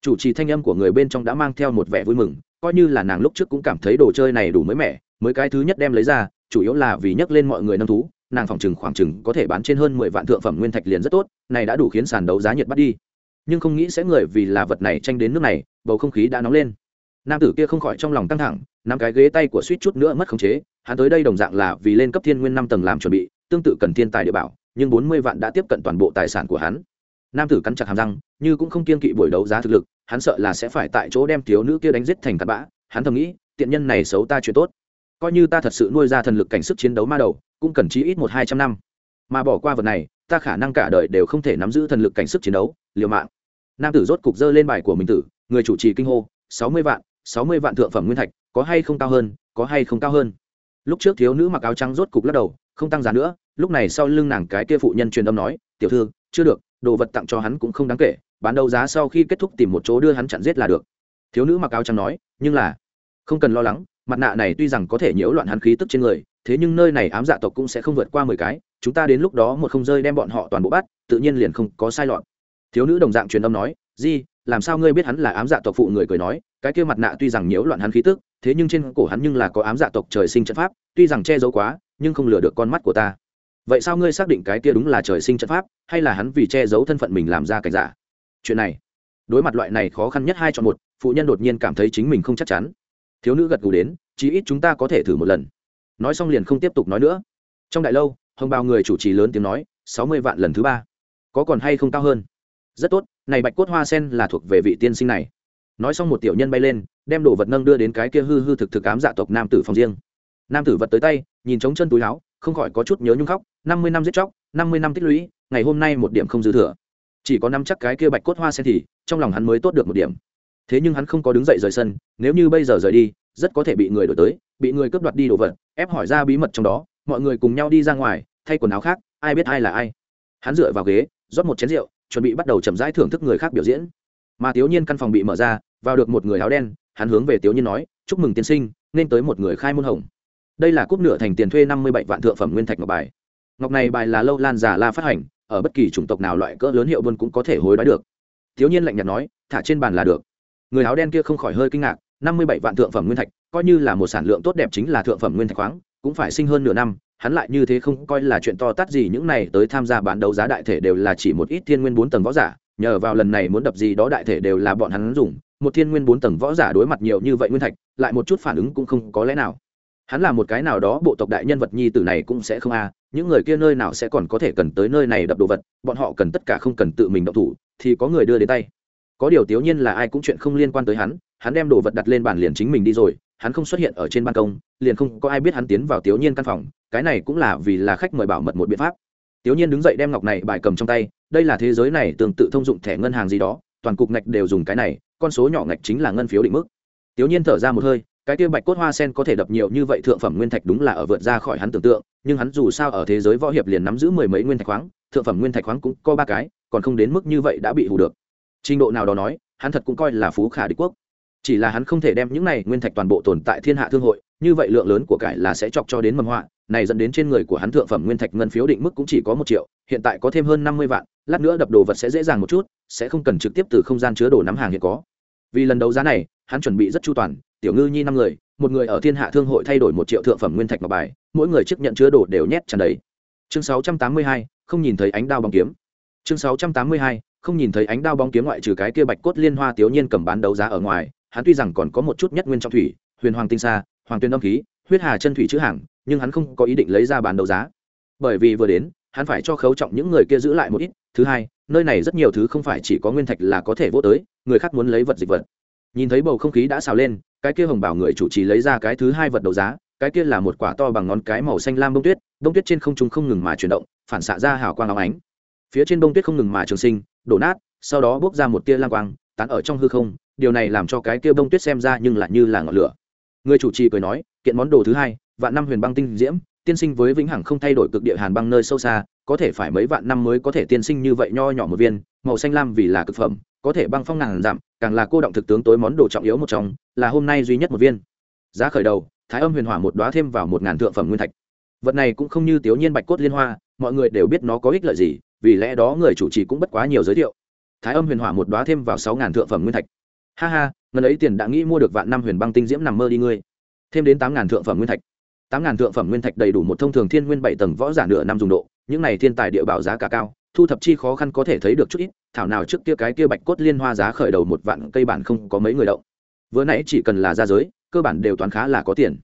Chủ trì thanh âm của người bên trong đã mang theo một vẻ vui mừng, coi như là nàng lúc trước cũng cảm thấy đồ chơi này đủ mới mẻ, mới cái thứ nhất đem lấy ra, chủ yếu là vì nhắc lên mọi người nâng thú, nàng phòng chừng khoảng chừng có thể bán trên hơn mười vạn thượng phẩm nguyên thạch liền rất tốt, này đã đủ khiến sàn đấu giá nhiệt bắt đi nhưng không nghĩ sẽ người vì là vật này tranh đến nước này, bầu không khí đã nóng lên. Nam tử kia không khỏi trong lòng căng thẳng, nắm cái ghế tay của suýt chút nữa mất khống chế, hắn tới đây đồng dạng là vì lên cấp thiên nguyên năm tầng làm chuẩn bị, tương tự cần thiên tài địa bảo, nhưng bốn mươi vạn đã tiếp cận toàn bộ tài sản của hắn. Nam tử cắn chặt hàm răng, như cũng không kiên kỵ buổi đấu giá thực lực, hắn sợ là sẽ phải tại chỗ đem thiếu nữ kia đánh giết thành cặn bã, hắn thầm nghĩ, tiện nhân này xấu ta chuyện tốt. Coi như ta thật sự nuôi ra thần lực cảnh sức chiến đấu ma đầu, cũng cần chí ít một hai trăm năm. Mà bỏ qua vật này ta khả năng cả đời đều không thể nắm giữ thần lực cảnh sức chiến đấu, liều mạng. Nam tử rốt cục dơ lên bài của mình tử, người chủ trì kinh hô, sáu mươi vạn, sáu mươi vạn thượng phẩm nguyên thạch, có hay không cao hơn, có hay không cao hơn? Lúc trước thiếu nữ mặc áo trắng rốt cục lắc đầu, không tăng giá nữa, lúc này sau lưng nàng cái kia phụ nhân truyền âm nói, tiểu thư, chưa được, đồ vật tặng cho hắn cũng không đáng kể, bán đấu giá sau khi kết thúc tìm một chỗ đưa hắn chặn giết là được. Thiếu nữ mặc áo trắng nói, nhưng là, không cần lo lắng, mặt nạ này tuy rằng có thể nhiễu loạn hắn khí tức trên người, thế nhưng nơi này ám dạ tộc cũng sẽ không vượt qua mười cái chúng ta đến lúc đó một không rơi đem bọn họ toàn bộ bắt, tự nhiên liền không có sai lọt. Thiếu nữ đồng dạng truyền âm nói, di, làm sao ngươi biết hắn là ám dạ tộc phụ người cười nói, cái kia mặt nạ tuy rằng nhiễu loạn hắn khí tức, thế nhưng trên cổ hắn nhưng là có ám dạ tộc trời sinh trận pháp, tuy rằng che giấu quá, nhưng không lừa được con mắt của ta. Vậy sao ngươi xác định cái kia đúng là trời sinh trận pháp, hay là hắn vì che giấu thân phận mình làm ra cảnh giả? Chuyện này, đối mặt loại này khó khăn nhất hai chọn một, phụ nhân đột nhiên cảm thấy chính mình không chắc chắn. Thiếu nữ gật gù đến, chí ít chúng ta có thể thử một lần. Nói xong liền không tiếp tục nói nữa. Trong đại lâu hồng bào người chủ trì lớn tiếng nói, sáu mươi vạn lần thứ ba. Có còn hay không cao hơn? Rất tốt, này bạch cốt hoa sen là thuộc về vị tiên sinh này. Nói xong một tiểu nhân bay lên, đem đồ vật nâng đưa đến cái kia hư hư thực thực ám dạ tộc nam tử phòng riêng. Nam tử vật tới tay, nhìn trống chân túi áo, không khỏi có chút nhớ nhung khóc, năm mươi năm giết chóc, năm mươi năm tích lũy, ngày hôm nay một điểm không dư thừa. Chỉ có năm chắc cái kia bạch cốt hoa sen thì, trong lòng hắn mới tốt được một điểm. Thế nhưng hắn không có đứng dậy rời sân, nếu như bây giờ rời đi, rất có thể bị người đổi tới, bị người cướp đoạt đi đồ vật, ép hỏi ra bí mật trong đó, mọi người cùng nhau đi ra ngoài thay quần áo khác, ai biết ai là ai. Hắn dựa vào ghế, rót một chén rượu, chuẩn bị bắt đầu chậm rãi thưởng thức người khác biểu diễn. Mà tiểu nhiên căn phòng bị mở ra, vào được một người áo đen, hắn hướng về tiểu nhiên nói, chúc mừng tiên sinh, nên tới một người khai môn hồng. Đây là cúp nửa thành tiền thuê năm mươi bảy vạn thượng phẩm nguyên thạch ngọc bài. Ngọc này bài là lâu lan giả la phát hành, ở bất kỳ chủng tộc nào loại cỡ lớn hiệu buôn cũng có thể hối đoái được. Thiếu nhiên lạnh nhạt nói, thả trên bàn là được. Người áo đen kia không khỏi hơi kinh ngạc, năm mươi bảy vạn thượng phẩm nguyên thạch, coi như là một sản lượng tốt đẹp chính là thượng phẩm nguyên thạch khoáng, cũng phải sinh hơn nửa năm hắn lại như thế không coi là chuyện to tát gì những này tới tham gia bán đấu giá đại thể đều là chỉ một ít thiên nguyên bốn tầng võ giả, nhờ vào lần này muốn đập gì đó đại thể đều là bọn hắn dùng, một thiên nguyên bốn tầng võ giả đối mặt nhiều như vậy nguyên thạch, lại một chút phản ứng cũng không có lẽ nào. Hắn là một cái nào đó bộ tộc đại nhân vật nhi tử này cũng sẽ không a, những người kia nơi nào sẽ còn có thể cần tới nơi này đập đồ vật, bọn họ cần tất cả không cần tự mình động thủ, thì có người đưa đến tay. Có điều tiểu nhiên là ai cũng chuyện không liên quan tới hắn hắn đem đồ vật đặt lên bàn liền chính mình đi rồi hắn không xuất hiện ở trên ban công, liền không có ai biết hắn tiến vào tiểu nhiên căn phòng, cái này cũng là vì là khách mời bảo mật một biện pháp. Tiểu nhiên đứng dậy đem ngọc này bài cầm trong tay, đây là thế giới này tương tự thông dụng thẻ ngân hàng gì đó, toàn cục ngạch đều dùng cái này, con số nhỏ ngạch chính là ngân phiếu định mức. Tiểu nhiên thở ra một hơi, cái kia bạch cốt hoa sen có thể đập nhiều như vậy thượng phẩm nguyên thạch đúng là ở vượt ra khỏi hắn tưởng tượng, nhưng hắn dù sao ở thế giới võ hiệp liền nắm giữ mười mấy nguyên thạch khoáng, thượng phẩm nguyên thạch khoáng cũng có ba cái, còn không đến mức như vậy đã bị hù được. Trình độ nào đó nói, hắn thật cũng coi là phú khả đế quốc chỉ là hắn không thể đem những này nguyên thạch toàn bộ tồn tại thiên hạ thương hội, như vậy lượng lớn của cải là sẽ chọc cho đến mầm họa, này dẫn đến trên người của hắn thượng phẩm nguyên thạch ngân phiếu định mức cũng chỉ có một triệu, hiện tại có thêm hơn năm mươi vạn, lát nữa đập đồ vật sẽ dễ dàng một chút, sẽ không cần trực tiếp từ không gian chứa đồ nắm hàng hiện có. Vì lần đấu giá này, hắn chuẩn bị rất chu toàn, tiểu ngư nhi năm người, một người ở thiên hạ thương hội thay đổi một triệu thượng phẩm nguyên thạch ngọc bài, mỗi người chấp nhận chứa đồ đều nhét tràn đầy. Chương sáu trăm tám mươi hai, không nhìn thấy ánh đao bóng kiếm. Chương sáu trăm tám mươi hai, không nhìn thấy ánh đao bóng kiếm ngoại trừ cái kia bạch cốt liên hoa tiểu nhiên cầm bán đấu giá ở ngoài hắn tuy rằng còn có một chút nhất nguyên trong thủy, huyền hoàng tinh xa hoàng tuyên âm khí, huyết hà chân thủy chữ hàng, nhưng hắn không có ý định lấy ra bán đấu giá. Bởi vì vừa đến, hắn phải cho khấu trọng những người kia giữ lại một ít. Thứ hai, nơi này rất nhiều thứ không phải chỉ có nguyên thạch là có thể vô tới, người khác muốn lấy vật dịch vật. Nhìn thấy bầu không khí đã xào lên, cái kia hồng bảo người chủ trì lấy ra cái thứ hai vật đấu giá, cái kia là một quả to bằng ngón cái màu xanh lam bông tuyết bông tuyết trên không trung không ngừng mà chuyển động, phản xạ ra hào quang óng ánh. Phía trên bông tuyết không ngừng mà trường sinh, đổ nát, sau đó bốc ra một tia lam quang, tán ở trong hư không điều này làm cho cái kia bông tuyết xem ra nhưng lại như là ngọn lửa. Người chủ trì cười nói, kiện món đồ thứ hai, vạn năm huyền băng tinh diễm, tiên sinh với vĩnh hằng không thay đổi cực địa hàn băng nơi sâu xa, có thể phải mấy vạn năm mới có thể tiên sinh như vậy nho nhỏ một viên, màu xanh lam vì là cực phẩm, có thể băng phong ngàn giảm, càng là cô động thực tướng tối món đồ trọng yếu một trong, là hôm nay duy nhất một viên. Giá khởi đầu, thái âm huyền hỏa một đoá thêm vào một ngàn thượng phẩm nguyên thạch. Vật này cũng không như tiểu nhiên bạch cốt liên hoa, mọi người đều biết nó có ích lợi gì, vì lẽ đó người chủ trì cũng bất quá nhiều giới thiệu. Thái âm huyền hỏa một đoá thêm vào sáu ngàn thượng phẩm nguyên thạch ha ha ngần ấy tiền đã nghĩ mua được vạn năm huyền băng tinh diễm nằm mơ đi ngươi. Thêm đến tám ngàn thượng phẩm nguyên thạch. Tám ngàn thượng phẩm nguyên thạch đầy đủ một thông thường thiên nguyên bảy tầng võ giả nửa năm dùng độ, những này thiên tài địa bảo giá cả cao, thu thập chi khó khăn có thể thấy được chút ít, thảo nào trước kia cái kia bạch cốt liên hoa giá khởi đầu một vạn, cây bản không có mấy người động. Vừa nãy chỉ cần là ra giới, cơ bản đều toán khá là có tiền.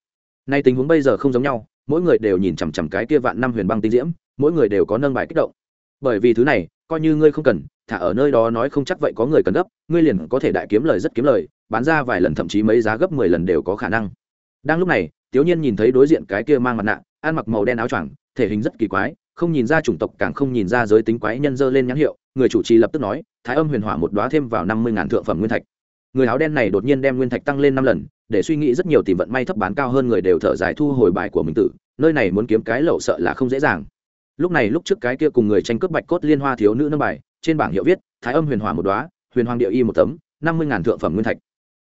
Nay tình huống bây giờ không giống nhau, mỗi người đều nhìn chằm chằm cái kia vạn năm huyền băng tinh diễm, mỗi người đều có nâng bài kích động. Bởi vì thứ này, coi như ngươi không cần thả ở nơi đó nói không chắc vậy có người cần gấp, ngươi liền có thể đại kiếm lời rất kiếm lời, bán ra vài lần thậm chí mấy giá gấp mười lần đều có khả năng. Đang lúc này tiểu nhiên nhìn thấy đối diện cái kia mang mặt nạ, ăn mặc màu đen áo choàng, thể hình rất kỳ quái, không nhìn ra chủng tộc càng không nhìn ra giới tính quái nhân dơ lên nhãn hiệu, người chủ trì lập tức nói, thái âm huyền hỏa một đoá thêm vào năm mươi ngàn thượng phẩm nguyên thạch. Người áo đen này đột nhiên đem nguyên thạch tăng lên năm lần, để suy nghĩ rất nhiều tìm vận may thấp bán cao hơn người đều thở dài thu hồi bài của mình tử, nơi này muốn kiếm cái lậu sợ là không dễ dàng. Lúc này lúc trước cái kia cùng người tranh cướp bạch cốt liên hoa thiếu nữ nâng bài trên bảng hiệu viết, thái âm huyền hỏa một đoá huyền hoàng địa y một tấm, năm mươi ngàn thượng phẩm nguyên thạch.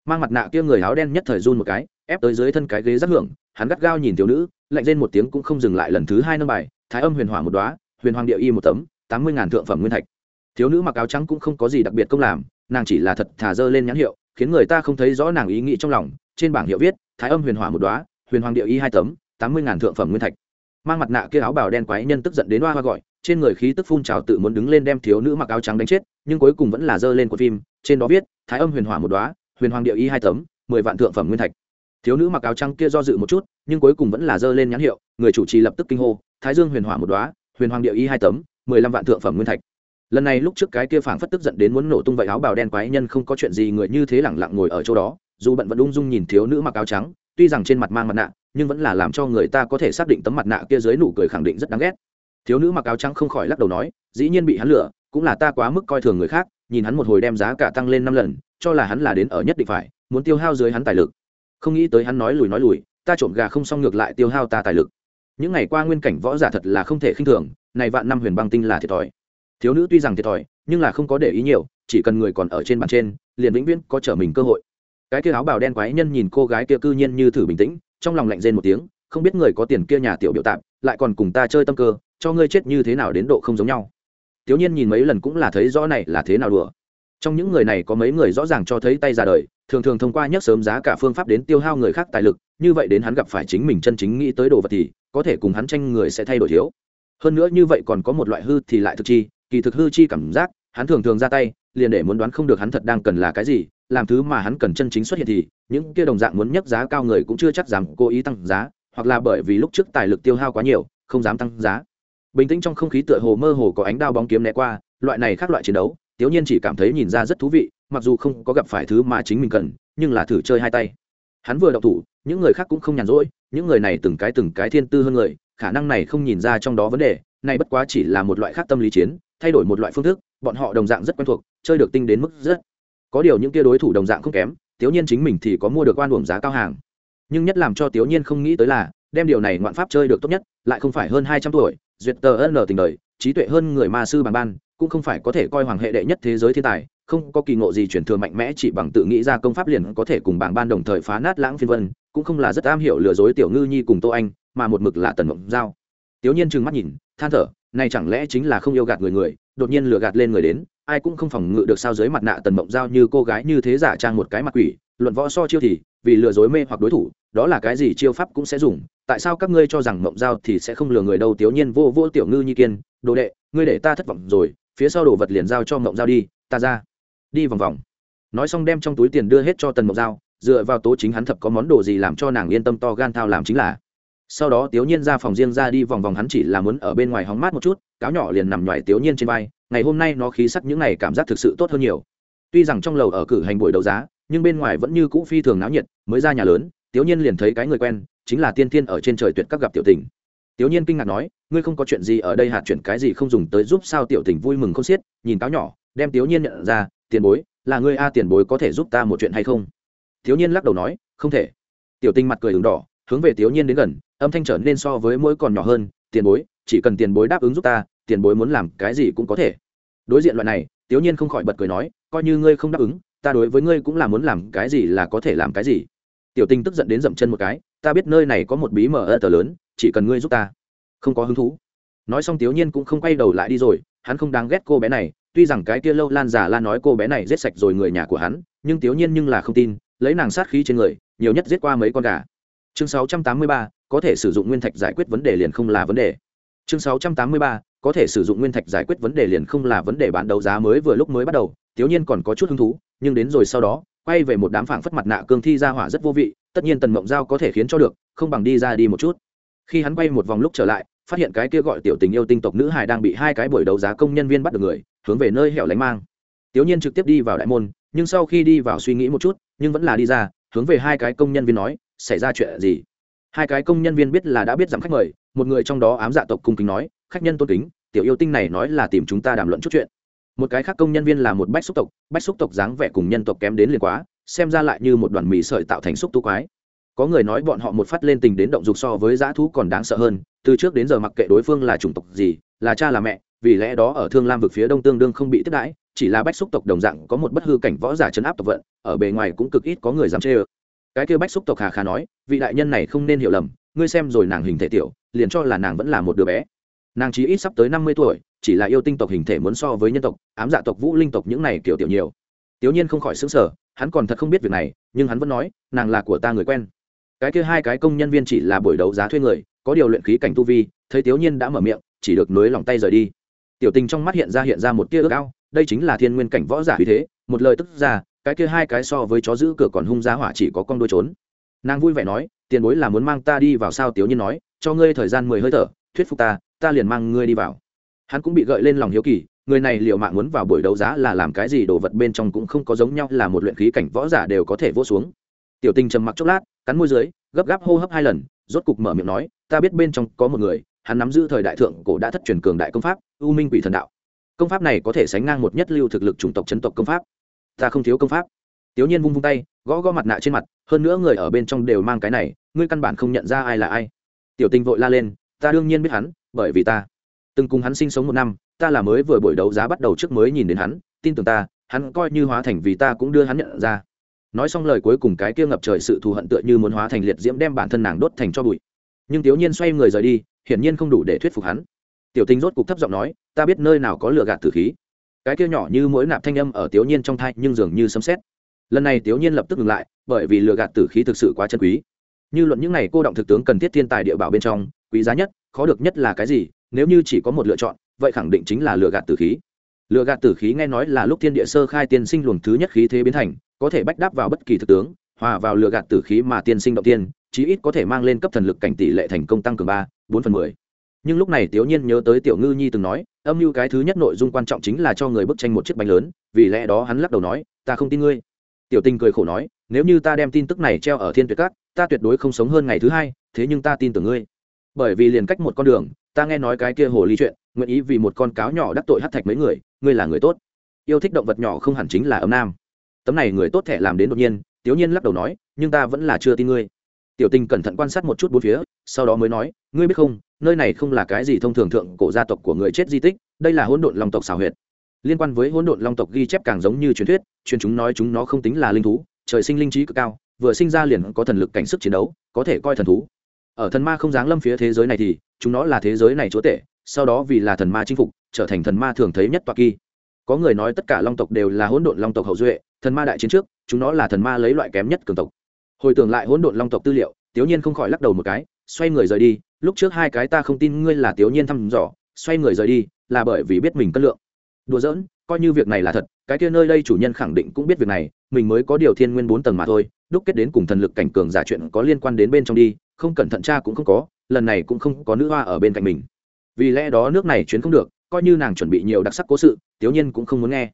Mang mặt nạ kia người áo đen nhất thời run một cái, ép tới dưới thân cái ghế rất hưởng, hắn gắt gao nhìn thiếu nữ, lạnh lên một tiếng cũng không dừng lại lần thứ hai nâng bài, thái âm huyền hỏa một đoá huyền hoàng địa y một tấm, tám mươi ngàn thượng phẩm nguyên thạch. Thiếu nữ mặc áo trắng cũng không có gì đặc biệt công làm, nàng chỉ là thật thả dơ lên nhãn hiệu, khiến người ta không thấy rõ nàng ý nghĩ trong lòng, trên bảng hiệu viết, thái âm huyền hỏa một đoá huyền hoàng địa y hai tấm, tám mươi ngàn thượng phẩm nguyên thạch. Mang mặt nạ kia áo bào đen quái nhân tức giận đến hoa hoa gọi trên người khí tức phun trào tự muốn đứng lên đem thiếu nữ mặc áo trắng đánh chết, nhưng cuối cùng vẫn là dơ lên của phim, trên đó viết, thái âm huyền hỏa một đoá huyền hoàng địa y hai tấm, mười vạn thượng phẩm nguyên thạch. Thiếu nữ mặc áo trắng kia do dự một chút, nhưng cuối cùng vẫn là dơ lên nhãn hiệu, người chủ trì lập tức kinh hô, thái dương huyền hỏa một đoá huyền hoàng địa y hai tấm, mười lăm vạn thượng phẩm nguyên thạch. Lần này lúc trước cái kia phảng phất tức giận đến muốn nổ tung vậy áo bào đen quái nhân không có chuyện gì người như thế lẳng lặng ngồi ở chỗ đó, dù bận vẫn ung dung nhìn thiếu nữ mặc áo trắng, tuy rằng trên mặt mang mặt nạ, nhưng vẫn là làm cho người ta có thể xác định tấm mặt nạ kia dưới nụ cười khẳng định rất đáng ghét thiếu nữ mặc áo trắng không khỏi lắc đầu nói, dĩ nhiên bị hắn lừa, cũng là ta quá mức coi thường người khác, nhìn hắn một hồi đem giá cả tăng lên năm lần, cho là hắn là đến ở nhất định phải, muốn tiêu hao dưới hắn tài lực. Không nghĩ tới hắn nói lùi nói lùi, ta trộm gà không xong ngược lại tiêu hao ta tài lực. Những ngày qua nguyên cảnh võ giả thật là không thể khinh thường, này vạn năm huyền băng tinh là thiệt thòi. Thiếu nữ tuy rằng thiệt thòi, nhưng là không có để ý nhiều, chỉ cần người còn ở trên bàn trên, liền vĩnh viễn có trở mình cơ hội. Cái kia áo bào đen quái nhân nhìn cô gái kia cư nhiên như thử bình tĩnh, trong lòng lạnh rên một tiếng, không biết người có tiền kia nhà tiểu biểu tạm lại còn cùng ta chơi tâm cơ cho ngươi chết như thế nào đến độ không giống nhau. Tiểu nhiên nhìn mấy lần cũng là thấy rõ này là thế nào đùa. Trong những người này có mấy người rõ ràng cho thấy tay ra đời, thường thường thông qua nhấc sớm giá cả phương pháp đến tiêu hao người khác tài lực, như vậy đến hắn gặp phải chính mình chân chính nghĩ tới đồ vật thì, có thể cùng hắn tranh người sẽ thay đổi thiếu. Hơn nữa như vậy còn có một loại hư thì lại thực chi, kỳ thực hư chi cảm giác, hắn thường thường ra tay, liền để muốn đoán không được hắn thật đang cần là cái gì, làm thứ mà hắn cần chân chính xuất hiện thì, những kia đồng dạng muốn nhấc giá cao người cũng chưa chắc dám cố ý tăng giá, hoặc là bởi vì lúc trước tài lực tiêu hao quá nhiều, không dám tăng giá bình tĩnh trong không khí tựa hồ mơ hồ có ánh đao bóng kiếm né qua, loại này khác loại chiến đấu tiểu nhiên chỉ cảm thấy nhìn ra rất thú vị, mặc dù không có gặp phải thứ mà chính mình cần, nhưng là thử chơi hai tay. Hắn vừa đậu thủ, những người khác cũng không nhàn rỗi, những người này từng cái từng cái thiên tư hơn người, khả năng này không nhìn ra trong đó vấn đề, này bất quá chỉ là một loại khác tâm lý chiến, thay đổi một loại phương thức, bọn họ đồng dạng rất quen thuộc, chơi được tinh đến mức rất. Có điều những kia đối thủ đồng dạng không kém tiểu nhiên chính mình thì có mua được quan uổng giá cao hàng. Nhưng nhất làm cho tiểu nhiên không nghĩ tới là, đem điều này ngoạn pháp chơi được tốt nhất, lại không phải hơn hai trăm tuổi duyệt tờ ân tình đời, trí tuệ hơn người ma sư bằng ban, cũng không phải có thể coi hoàng hệ đệ nhất thế giới thiên tài, không có kỳ ngộ gì truyền thừa mạnh mẽ chỉ bằng tự nghĩ ra công pháp liền có thể cùng bảng ban đồng thời phá nát lãng phiên vân, cũng không là rất am hiểu lừa dối tiểu ngư nhi cùng tô anh, mà một mực là tần mộng giao. Tiểu nhiên trừng mắt nhìn, than thở, này chẳng lẽ chính là không yêu gạt người người, đột nhiên lừa gạt lên người đến, ai cũng không phòng ngự được sao dưới mặt nạ tần mộng giao như cô gái như thế giả trang một cái mặt quỷ, luận võ so chiêu thì, vì lừa dối mê hoặc đối thủ đó là cái gì chiêu pháp cũng sẽ dùng, tại sao các ngươi cho rằng mộng giao thì sẽ không lừa người đâu? Tiểu nhiên vô vô tiểu ngư nhi kiên, đồ đệ, ngươi để ta thất vọng rồi, phía sau đồ vật liền giao cho mộng giao đi, ta ra. Đi vòng vòng. Nói xong đem trong túi tiền đưa hết cho tần mộng giao, dựa vào tố chính hắn thập có món đồ gì làm cho nàng yên tâm to gan thao làm chính là. Sau đó tiểu nhiên ra phòng riêng ra đi vòng vòng, hắn chỉ là muốn ở bên ngoài hóng mát một chút, cáo nhỏ liền nằm ngoài tiểu nhiên trên vai, ngày hôm nay nó khí sắc những ngày cảm giác thực sự tốt hơn nhiều. Tuy rằng trong lầu ở cử hành buổi đấu giá, nhưng bên ngoài vẫn như cũ phi thường náo nhiệt, mới ra nhà lớn tiểu nhiên liền thấy cái người quen, chính là tiên tiên ở trên trời tuyệt các gặp tiểu tình. Tiểu nhiên kinh ngạc nói, ngươi không có chuyện gì ở đây hạt chuyển cái gì không dùng tới giúp sao tiểu tình vui mừng không xiết, nhìn cáo nhỏ, đem tiểu nhiên nhận ra, tiền bối, là ngươi a, tiền bối có thể giúp ta một chuyện hay không? Tiểu nhiên lắc đầu nói, không thể. Tiểu tình mặt cười đường đỏ, hướng về tiểu nhiên đến gần, âm thanh trở nên so với mỗi còn nhỏ hơn, tiền bối, chỉ cần tiền bối đáp ứng giúp ta, tiền bối muốn làm cái gì cũng có thể. Đối diện loại này tiểu nhiên không khỏi bật cười nói, coi như ngươi không đáp ứng, ta đối với ngươi cũng là muốn làm cái gì là có thể làm cái gì tiểu Tinh tức giận đến dậm chân một cái ta biết nơi này có một bí mở ơ tờ lớn chỉ cần ngươi giúp ta. Không có hứng thú. Nói xong tiểu nhiên cũng không quay đầu lại đi rồi hắn không đáng ghét cô bé này tuy rằng cái kia lâu lan giả la nói cô bé này giết sạch rồi người nhà của hắn nhưng tiểu nhiên nhưng là không tin lấy nàng sát khí trên người nhiều nhất giết qua mấy con gà. Chương 683, có thể sử dụng nguyên thạch giải quyết vấn đề liền không là vấn đề. Chương 683, có thể sử dụng nguyên thạch giải quyết vấn đề liền không là vấn đề bán đấu giá mới vừa lúc mới bắt đầu tiểu nhiên còn có chút hứng thú nhưng đến rồi sau đó quay về một đám phảng phất mặt nạ cương thi ra hỏa rất vô vị, tất nhiên tần mộng giao có thể khiến cho được, không bằng đi ra đi một chút. Khi hắn quay một vòng lúc trở lại, phát hiện cái kia gọi tiểu tình yêu tinh tộc nữ hài đang bị hai cái buổi đấu giá công nhân viên bắt được người, hướng về nơi hẻo lánh mang. Tiểu nhiên trực tiếp đi vào đại môn, nhưng sau khi đi vào suy nghĩ một chút, nhưng vẫn là đi ra, hướng về hai cái công nhân viên nói, xảy ra chuyện gì? Hai cái công nhân viên biết là đã biết rằng khách mời, một người trong đó ám dạ tộc cung kính nói, khách nhân tôn kính, tiểu yêu tinh này nói là tìm chúng ta đàm luận chút chuyện một cái khác công nhân viên là một bách xúc tộc, bách xúc tộc dáng vẻ cùng nhân tộc kém đến liền quá, xem ra lại như một đoàn mì sợi tạo thành xúc tu quái. Có người nói bọn họ một phát lên tình đến động dục so với dã thú còn đáng sợ hơn, từ trước đến giờ mặc kệ đối phương là chủng tộc gì, là cha là mẹ, vì lẽ đó ở thương lam vực phía đông tương đương không bị tiếp đãi, chỉ là bách xúc tộc đồng dạng có một bất hư cảnh võ giả chấn áp tộc vận, ở bề ngoài cũng cực ít có người dám chê ơ. Cái kêu bách xúc tộc hà khá nói, vị đại nhân này không nên hiểu lầm, ngươi xem rồi nàng hình thể tiểu, liền cho là nàng vẫn là một đứa bé nàng chỉ ít sắp tới năm mươi tuổi, chỉ là yêu tinh tộc hình thể muốn so với nhân tộc, ám dạ tộc, vũ linh tộc những này kiểu tiểu nhiều. Tiểu nhiên không khỏi xứng sở hắn còn thật không biết việc này, nhưng hắn vẫn nói, nàng là của ta người quen. Cái kia hai cái công nhân viên chỉ là buổi đấu giá thuê người, có điều luyện khí cảnh tu vi, thấy tiểu nhiên đã mở miệng, chỉ được nối lòng tay rời đi. Tiểu tình trong mắt hiện ra hiện ra một tia ước ao, đây chính là thiên nguyên cảnh võ giả vì thế, một lời tức ra, cái kia hai cái so với chó giữ cửa còn hung giá hỏa chỉ có con đôi trốn. Nàng vui vẻ nói, tiền bối là muốn mang ta đi vào sao? Tiểu nhiên nói, cho ngươi thời gian mười hơi thở, thuyết phục ta ta liền mang ngươi đi vào. Hắn cũng bị gợi lên lòng hiếu kỳ, người này liệu mạng muốn vào buổi đấu giá là làm cái gì đồ vật bên trong cũng không có giống nhau, là một luyện khí cảnh võ giả đều có thể vô xuống. Tiểu tình trầm mặc chốc lát, cắn môi dưới, gấp gáp hô hấp hai lần, rốt cục mở miệng nói, ta biết bên trong có một người, hắn nắm giữ thời đại thượng cổ đã thất truyền cường đại công pháp, u minh quỷ thần đạo. Công pháp này có thể sánh ngang một nhất lưu thực lực chủng tộc chấn tộc công pháp. Ta không thiếu công pháp. Tiểu nhiên vung vung tay, gõ gõ mặt nạ trên mặt, hơn nữa người ở bên trong đều mang cái này, ngươi căn bản không nhận ra ai là ai. Tiểu tình vội la lên, ta đương nhiên biết hắn bởi vì ta. Từng cùng hắn sinh sống một năm, ta là mới vừa buổi đấu giá bắt đầu trước mới nhìn đến hắn, tin tưởng ta, hắn coi như hóa thành vì ta cũng đưa hắn nhận ra. Nói xong lời cuối cùng cái kia ngập trời sự thù hận tựa như muốn hóa thành liệt diễm đem bản thân nàng đốt thành cho bụi. Nhưng tiểu nhiên xoay người rời đi, hiển nhiên không đủ để thuyết phục hắn. Tiểu tình rốt cục thấp giọng nói, ta biết nơi nào có lửa gạt tử khí. Cái kia nhỏ như mỗi nạp thanh âm ở tiểu nhiên trong thai nhưng dường như sấm sét. lần này tiểu nhiên lập tức ngừng lại, bởi vì lửa gạt tử khí thực sự quá chân quý. Như luận những này cô động thực tướng cần thiết thiên tài địa bảo bên trong quý giá nhất, khó được nhất là cái gì, nếu như chỉ có một lựa chọn, vậy khẳng định chính là lựa gạt tử khí. Lựa gạt tử khí nghe nói là lúc thiên địa sơ khai tiên sinh luồng thứ nhất khí thế biến thành, có thể bách đáp vào bất kỳ thực tướng, hòa vào lựa gạt tử khí mà tiên sinh động tiên, chí ít có thể mang lên cấp thần lực cảnh tỷ lệ thành công tăng cường ba, bốn phần mười. Nhưng lúc này tiểu nhiên nhớ tới tiểu ngư nhi từng nói, âm mưu cái thứ nhất nội dung quan trọng chính là cho người bức tranh một chiếc bánh lớn, vì lẽ đó hắn lắc đầu nói, ta không tin ngươi. Tiểu tình cười khổ nói, nếu như ta đem tin tức này treo ở thiên tuyệt các, ta tuyệt đối không sống hơn ngày thứ hai, thế nhưng ta tin tưởng ngươi bởi vì liền cách một con đường, ta nghe nói cái kia hồ ly chuyện, nguyện ý vì một con cáo nhỏ đắc tội hát thạch mấy người, ngươi là người tốt. Yêu thích động vật nhỏ không hẳn chính là ấm nam. Tấm này người tốt thẻ làm đến đột nhiên tiểu nhiên lắc đầu nói, nhưng ta vẫn là chưa tin ngươi. Tiểu tình cẩn thận quan sát một chút bốn phía, sau đó mới nói, ngươi biết không, nơi này không là cái gì thông thường thượng cổ gia tộc của người chết di tích, đây là hỗn độn long tộc xào huyệt. Liên quan với hỗn độn long tộc ghi chép càng giống như truyền thuyết, truyền chúng nói chúng nó không tính là linh thú, trời sinh linh trí cực cao, vừa sinh ra liền có thần lực cảnh sức chiến đấu, có thể coi thần thú ở thần ma không dáng lâm phía thế giới này thì, chúng nó là thế giới này chúa tể, sau đó vì là thần ma chinh phục, trở thành thần ma thường thấy nhất toa kỳ. Có người nói tất cả long tộc đều là hỗn độn long tộc hậu duệ, thần ma đại chiến trước, chúng nó là thần ma lấy loại kém nhất cường tộc. Hồi tưởng lại hỗn độn long tộc tư liệu tiểu nhiên không khỏi lắc đầu một cái, xoay người rời đi, lúc trước hai cái ta không tin ngươi là tiểu nhiên thăm dò, xoay người rời đi, là bởi vì biết mình cân lượng. Đùa giỡn, coi như việc này là thật, cái kia nơi đây chủ nhân khẳng định cũng biết việc này, mình mới có điều thiên nguyên bốn tầng mà thôi, đúc kết đến cùng thần lực cảnh cường giả chuyện có liên quan đến bên trong đi không cẩn thận cha cũng không có, lần này cũng không có nữ hoa ở bên cạnh mình. Vì lẽ đó nước này chuyến không được, coi như nàng chuẩn bị nhiều đặc sắc cố sự tiểu nhiên cũng không muốn nghe.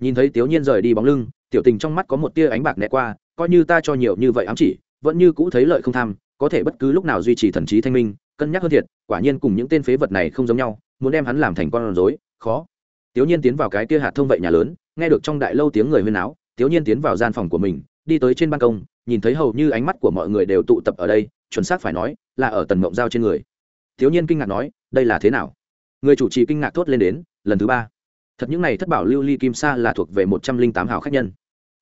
Nhìn thấy tiểu nhiên rời đi bóng lưng, tiểu tình trong mắt có một tia ánh bạc né qua, coi như ta cho nhiều như vậy ám chỉ, vẫn như cũ thấy lợi không tham, có thể bất cứ lúc nào duy trì thần trí thanh minh, cân nhắc hơn thiệt, quả nhiên cùng những tên phế vật này không giống nhau, muốn đem hắn làm thành con rối, khó. Tiểu nhiên tiến vào cái kia hạt thông vậy nhà lớn, nghe được trong đại lâu tiếng người huyên áo tiểu nhiên tiến vào gian phòng của mình, đi tới trên ban công, nhìn thấy hầu như ánh mắt của mọi người đều tụ tập ở đây chuẩn xác phải nói là ở tần mộng giao trên người thiếu nhiên kinh ngạc nói đây là thế nào người chủ trì kinh ngạc thốt lên đến lần thứ ba thật những này thất bảo lưu ly kim sa là thuộc về một trăm linh tám hào khách nhân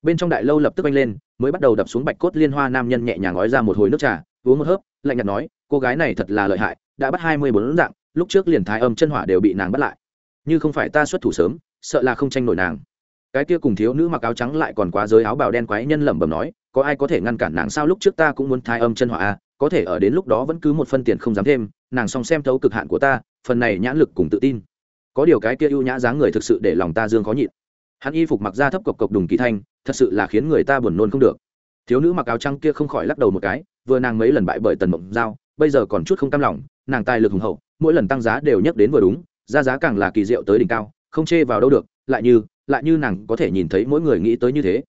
bên trong đại lâu lập tức oanh lên mới bắt đầu đập xuống bạch cốt liên hoa nam nhân nhẹ nhàng nói ra một hồi nước trà uống một hớp lạnh nhạt nói cô gái này thật là lợi hại đã bắt hai mươi bốn dạng lúc trước liền thái âm chân hỏa đều bị nàng bắt lại như không phải ta xuất thủ sớm sợ là không tranh nổi nàng cái kia cùng thiếu nữ mặc áo trắng lại còn quá giới áo bào đen quái nhân lẩm bẩm nói có ai có thể ngăn cản nàng sao? Lúc trước ta cũng muốn thái âm chân hỏa a à, có thể ở đến lúc đó vẫn cứ một phân tiền không dám thêm, nàng song xem thấu cực hạn của ta, phần này nhãn lực cùng tự tin. Có điều cái kia ưu nhã dáng người thực sự để lòng ta dương khó nhịn. Hắn y phục mặc ra thấp cộc cộc đùng kỳ thanh, thật sự là khiến người ta buồn nôn không được. Thiếu nữ mặc áo trắng kia không khỏi lắc đầu một cái, vừa nàng mấy lần bại bởi tần mộng giao, bây giờ còn chút không cam lòng, nàng tài lực hùng hậu, mỗi lần tăng giá đều nhắc đến vừa đúng, ra giá càng là kỳ diệu tới đỉnh cao, không chê vào đâu được, lại như lại như nàng có thể nhìn thấy mỗi người nghĩ tới như thế.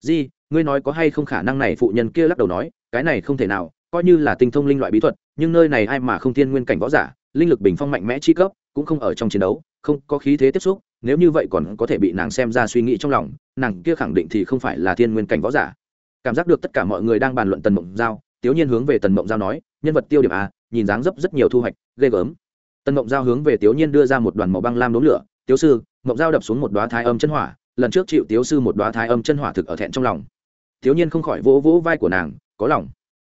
Di, ngươi nói có hay không khả năng này phụ nhân kia lắc đầu nói, cái này không thể nào coi như là tinh thông linh loại bí thuật, nhưng nơi này ai mà không thiên nguyên cảnh võ giả, linh lực bình phong mạnh mẽ chi cấp, cũng không ở trong chiến đấu, không có khí thế tiếp xúc, nếu như vậy còn có thể bị nàng xem ra suy nghĩ trong lòng, nàng kia khẳng định thì không phải là thiên nguyên cảnh võ giả. Cảm giác được tất cả mọi người đang bàn luận tần mộng giao, tiếu nhiên hướng về tần mộng giao nói, nhân vật tiêu điểm a nhìn dáng dấp rất nhiều thu hoạch, ghê gớm. Tần mộng giao hướng về tiếu nhiên đưa ra một đoàn màu băng lam đốm lửa, tiếu sư, mộng giao đập xuống một đoá thái âm chân hỏa, lần trước chịu tiếu sư một đoá thái âm chân hỏa thực ở thẹn trong lòng. Tiếu nhiên không khỏi vỗ vỗ vai của nàng, có lòng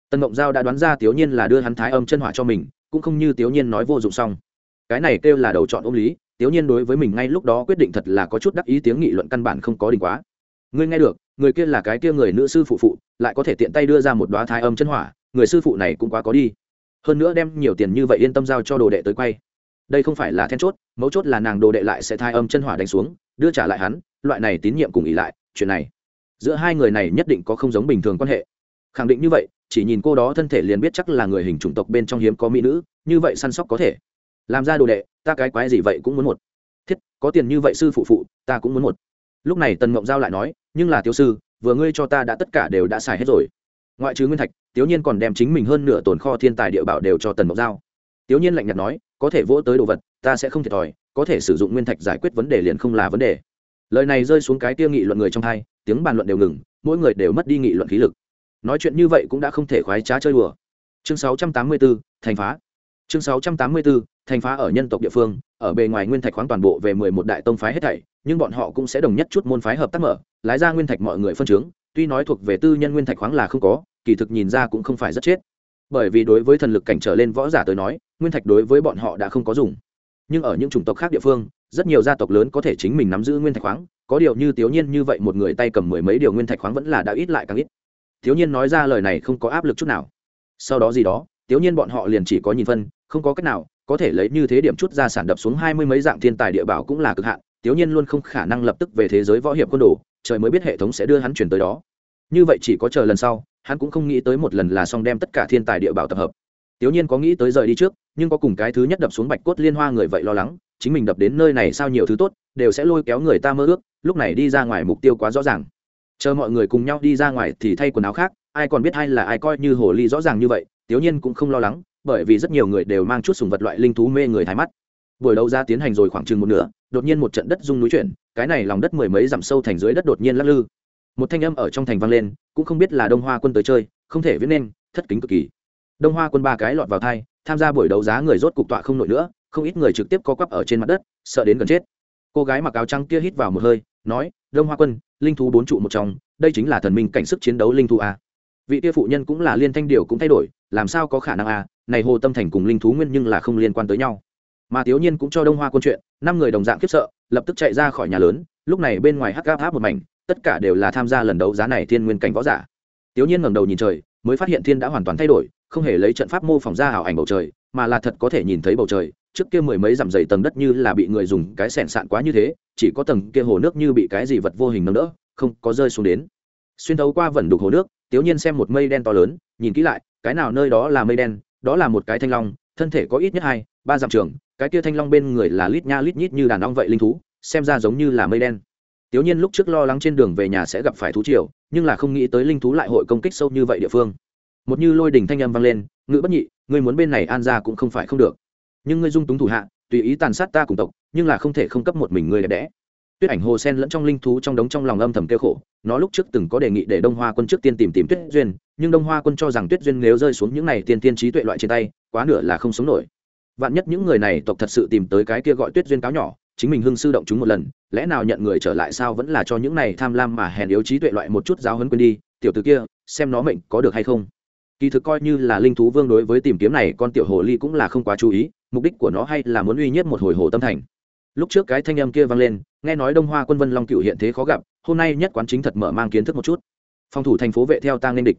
tần mộng giao đã đoán ra tiểu nhiên là đưa hắn thái âm chân hỏa cho mình, cũng không như tiểu nhiên nói vô dụng xong. Cái này kêu là đầu chọn ôm lý tiểu nhiên đối với mình ngay lúc đó quyết định thật là có chút đắc ý tiếng nghị luận căn bản không có đỉnh quá. Ngươi nghe được, người kia là cái kia người nữ sư phụ phụ, lại có thể tiện tay đưa ra một đoá thái âm chân hỏa, người sư phụ này cũng quá có đi. Hơn nữa đem nhiều tiền như vậy yên tâm giao cho đồ đệ tới quay. Đây không phải là then chốt, mấu chốt là nàng đồ đệ lại sẽ thai âm chân hỏa đánh xuống, đưa trả lại hắn, loại này tín nhiệm cùng ý lại, chuyện này, giữa hai người này nhất định có không giống bình thường quan hệ. Khẳng định như vậy chỉ nhìn cô đó thân thể liền biết chắc là người hình chủng tộc bên trong hiếm có mỹ nữ, như vậy săn sóc có thể. Làm ra đồ đệ, ta cái quái gì vậy cũng muốn một. Thiết, có tiền như vậy sư phụ phụ, ta cũng muốn một. Lúc này tần mộng giao lại nói, nhưng là tiểu sư, vừa ngươi cho ta đã tất cả đều đã xài hết rồi. Ngoại trừ nguyên thạch, tiểu nhiên còn đem chính mình hơn nửa tồn kho thiên tài địa bảo đều cho tần mộng giao. Tiểu nhiên lạnh nhạt nói, có thể vỗ tới đồ vật, ta sẽ không thiệt thòi, có thể sử dụng nguyên thạch giải quyết vấn đề liền không là vấn đề. Lời này rơi xuống cái tiêu nghị luận người trong hai, tiếng bàn luận đều ngừng, mỗi người đều mất đi nghị luận khí lực nói chuyện như vậy cũng đã không thể khoái trá chơi đùa. Chương 684, thành phá. Chương 684, thành phá ở nhân tộc địa phương ở bề ngoài nguyên thạch khoáng toàn bộ về mười một đại tông phái hết thảy nhưng bọn họ cũng sẽ đồng nhất chút môn phái hợp tác mở lái ra nguyên thạch mọi người phân chứng tuy nói thuộc về tư nhân nguyên thạch khoáng là không có kỳ thực nhìn ra cũng không phải rất chết. Bởi vì đối với thần lực cảnh trở lên võ giả tới nói nguyên thạch đối với bọn họ đã không có dùng. Nhưng ở những chủng tộc khác địa phương rất nhiều gia tộc lớn có thể chính mình nắm giữ nguyên thạch khoáng có điều như tiểu nhiên như vậy một người tay cầm mười mấy điều nguyên thạch khoáng vẫn là đã ít lại càng ít thiếu nhiên nói ra lời này không có áp lực chút nào. Sau đó gì đó, thiếu nhiên bọn họ liền chỉ có nhìn phân, không có cách nào, có thể lấy như thế điểm chút ra sản đập xuống hai mươi mấy dạng thiên tài địa bảo cũng là cực hạn, Thiếu nhiên luôn không khả năng lập tức về thế giới võ hiệp quân đồ, trời mới biết hệ thống sẽ đưa hắn chuyển tới đó. Như vậy chỉ có chờ lần sau, hắn cũng không nghĩ tới một lần là xong đem tất cả thiên tài địa bảo tập hợp. Tiểu nhiên có nghĩ tới rời đi trước, nhưng có cùng cái thứ nhất đập xuống bạch cốt liên hoa người vậy lo lắng, chính mình đập đến nơi này sao nhiều thứ tốt, đều sẽ lôi kéo người ta mơ ước, lúc này đi ra ngoài mục tiêu quá rõ ràng chờ mọi người cùng nhau đi ra ngoài thì thay quần áo khác, ai còn biết hay là ai coi như hồ ly rõ ràng như vậy tiểu nhiên cũng không lo lắng, bởi vì rất nhiều người đều mang chút sùng vật loại linh thú mê người thái mắt. Buổi đấu ra tiến hành rồi khoảng chừng một nửa, đột nhiên một trận đất rung núi chuyển, cái này lòng đất mười mấy dặm sâu thành dưới đất đột nhiên lắc lư. Một thanh âm ở trong thành vang lên, cũng không biết là đông hoa quân tới chơi, không thể viết nên, thất kính cực kỳ. Đông hoa quân ba cái lọt vào thai, tham gia buổi đấu giá người rốt cục tọa không nổi nữa, không ít người trực tiếp co quắp ở trên mặt đất, sợ đến gần chết. Cô gái mặc áo trắng kia hít vào một hơi, nói đông hoa quân, linh thú bốn trụ một trong, đây chính là thần minh cảnh sức chiến đấu linh thú a. Vị kia phụ nhân cũng là liên thanh điều cũng thay đổi, làm sao có khả năng a, này hồ tâm thành cùng linh thú nguyên nhưng là không liên quan tới nhau. Mà thiếu nhiên cũng cho đông hoa quân chuyện, năm người đồng dạng khiếp sợ, lập tức chạy ra khỏi nhà lớn, lúc này bên ngoài hắc gáp áp một mảnh, tất cả đều là tham gia lần đấu giá này thiên nguyên cảnh võ giả. Thiếu nhiên ngẩng đầu nhìn trời, mới phát hiện thiên đã hoàn toàn thay đổi, không hề lấy trận pháp mô phỏng ra ảo ảnh bầu trời, mà là thật có thể nhìn thấy bầu trời, trước kia mười mấy dặm dày tầng đất như là bị người dùng cái sẻn sạn quá như thế chỉ có tầng kia hồ nước như bị cái gì vật vô hình nâng đỡ, không có rơi xuống đến. Xuyên thấu qua vẩn đục hồ nước tiểu nhiên xem một mây đen to lớn, nhìn kỹ lại, cái nào nơi đó là mây đen, đó là một cái thanh long, thân thể có ít nhất hai, ba dặm trường, cái kia thanh long bên người là lít nha lít nhít như đàn ong vậy linh thú, xem ra giống như là mây đen. Tiểu nhiên lúc trước lo lắng trên đường về nhà sẽ gặp phải thú triều, nhưng là không nghĩ tới linh thú lại hội công kích sâu như vậy địa phương. Một như lôi đỉnh thanh âm vang lên ngữ bất nhị người muốn bên này an ra cũng không phải không được. Nhưng ngươi dung túng thủ hạ tùy ý tàn sát ta cùng tộc, nhưng là không thể không cấp một mình ngươi đẹp đẽ. Tuyết ảnh hồ sen lẫn trong linh thú trong đống trong lòng âm thầm kêu khổ, nó lúc trước từng có đề nghị để đông hoa quân trước tiên tìm tìm tuyết duyên, nhưng đông hoa quân cho rằng tuyết duyên nếu rơi xuống những này tiên tiên trí tuệ loại trên tay, quá nửa là không sống nổi. Vạn nhất những người này tộc thật sự tìm tới cái kia gọi tuyết duyên cáo nhỏ, chính mình hưng sư động chúng một lần, lẽ nào nhận người trở lại sao vẫn là cho những này tham lam mà hèn yếu trí tuệ loại một chút giáo hấn quên đi, tiểu tử kia, xem nó mệnh có được hay không. Kỳ thực coi như là linh thú vương đối với tìm kiếm này, con tiểu hồ ly cũng là không quá chú ý mục đích của nó hay là muốn uy nhất một hồi hồ tâm thành. Lúc trước cái thanh âm kia vang lên, nghe nói đông hoa quân vân long cựu hiện thế khó gặp, hôm nay nhất quán chính thật mở mang kiến thức một chút. Phòng thủ thành phố vệ theo tang lên địch.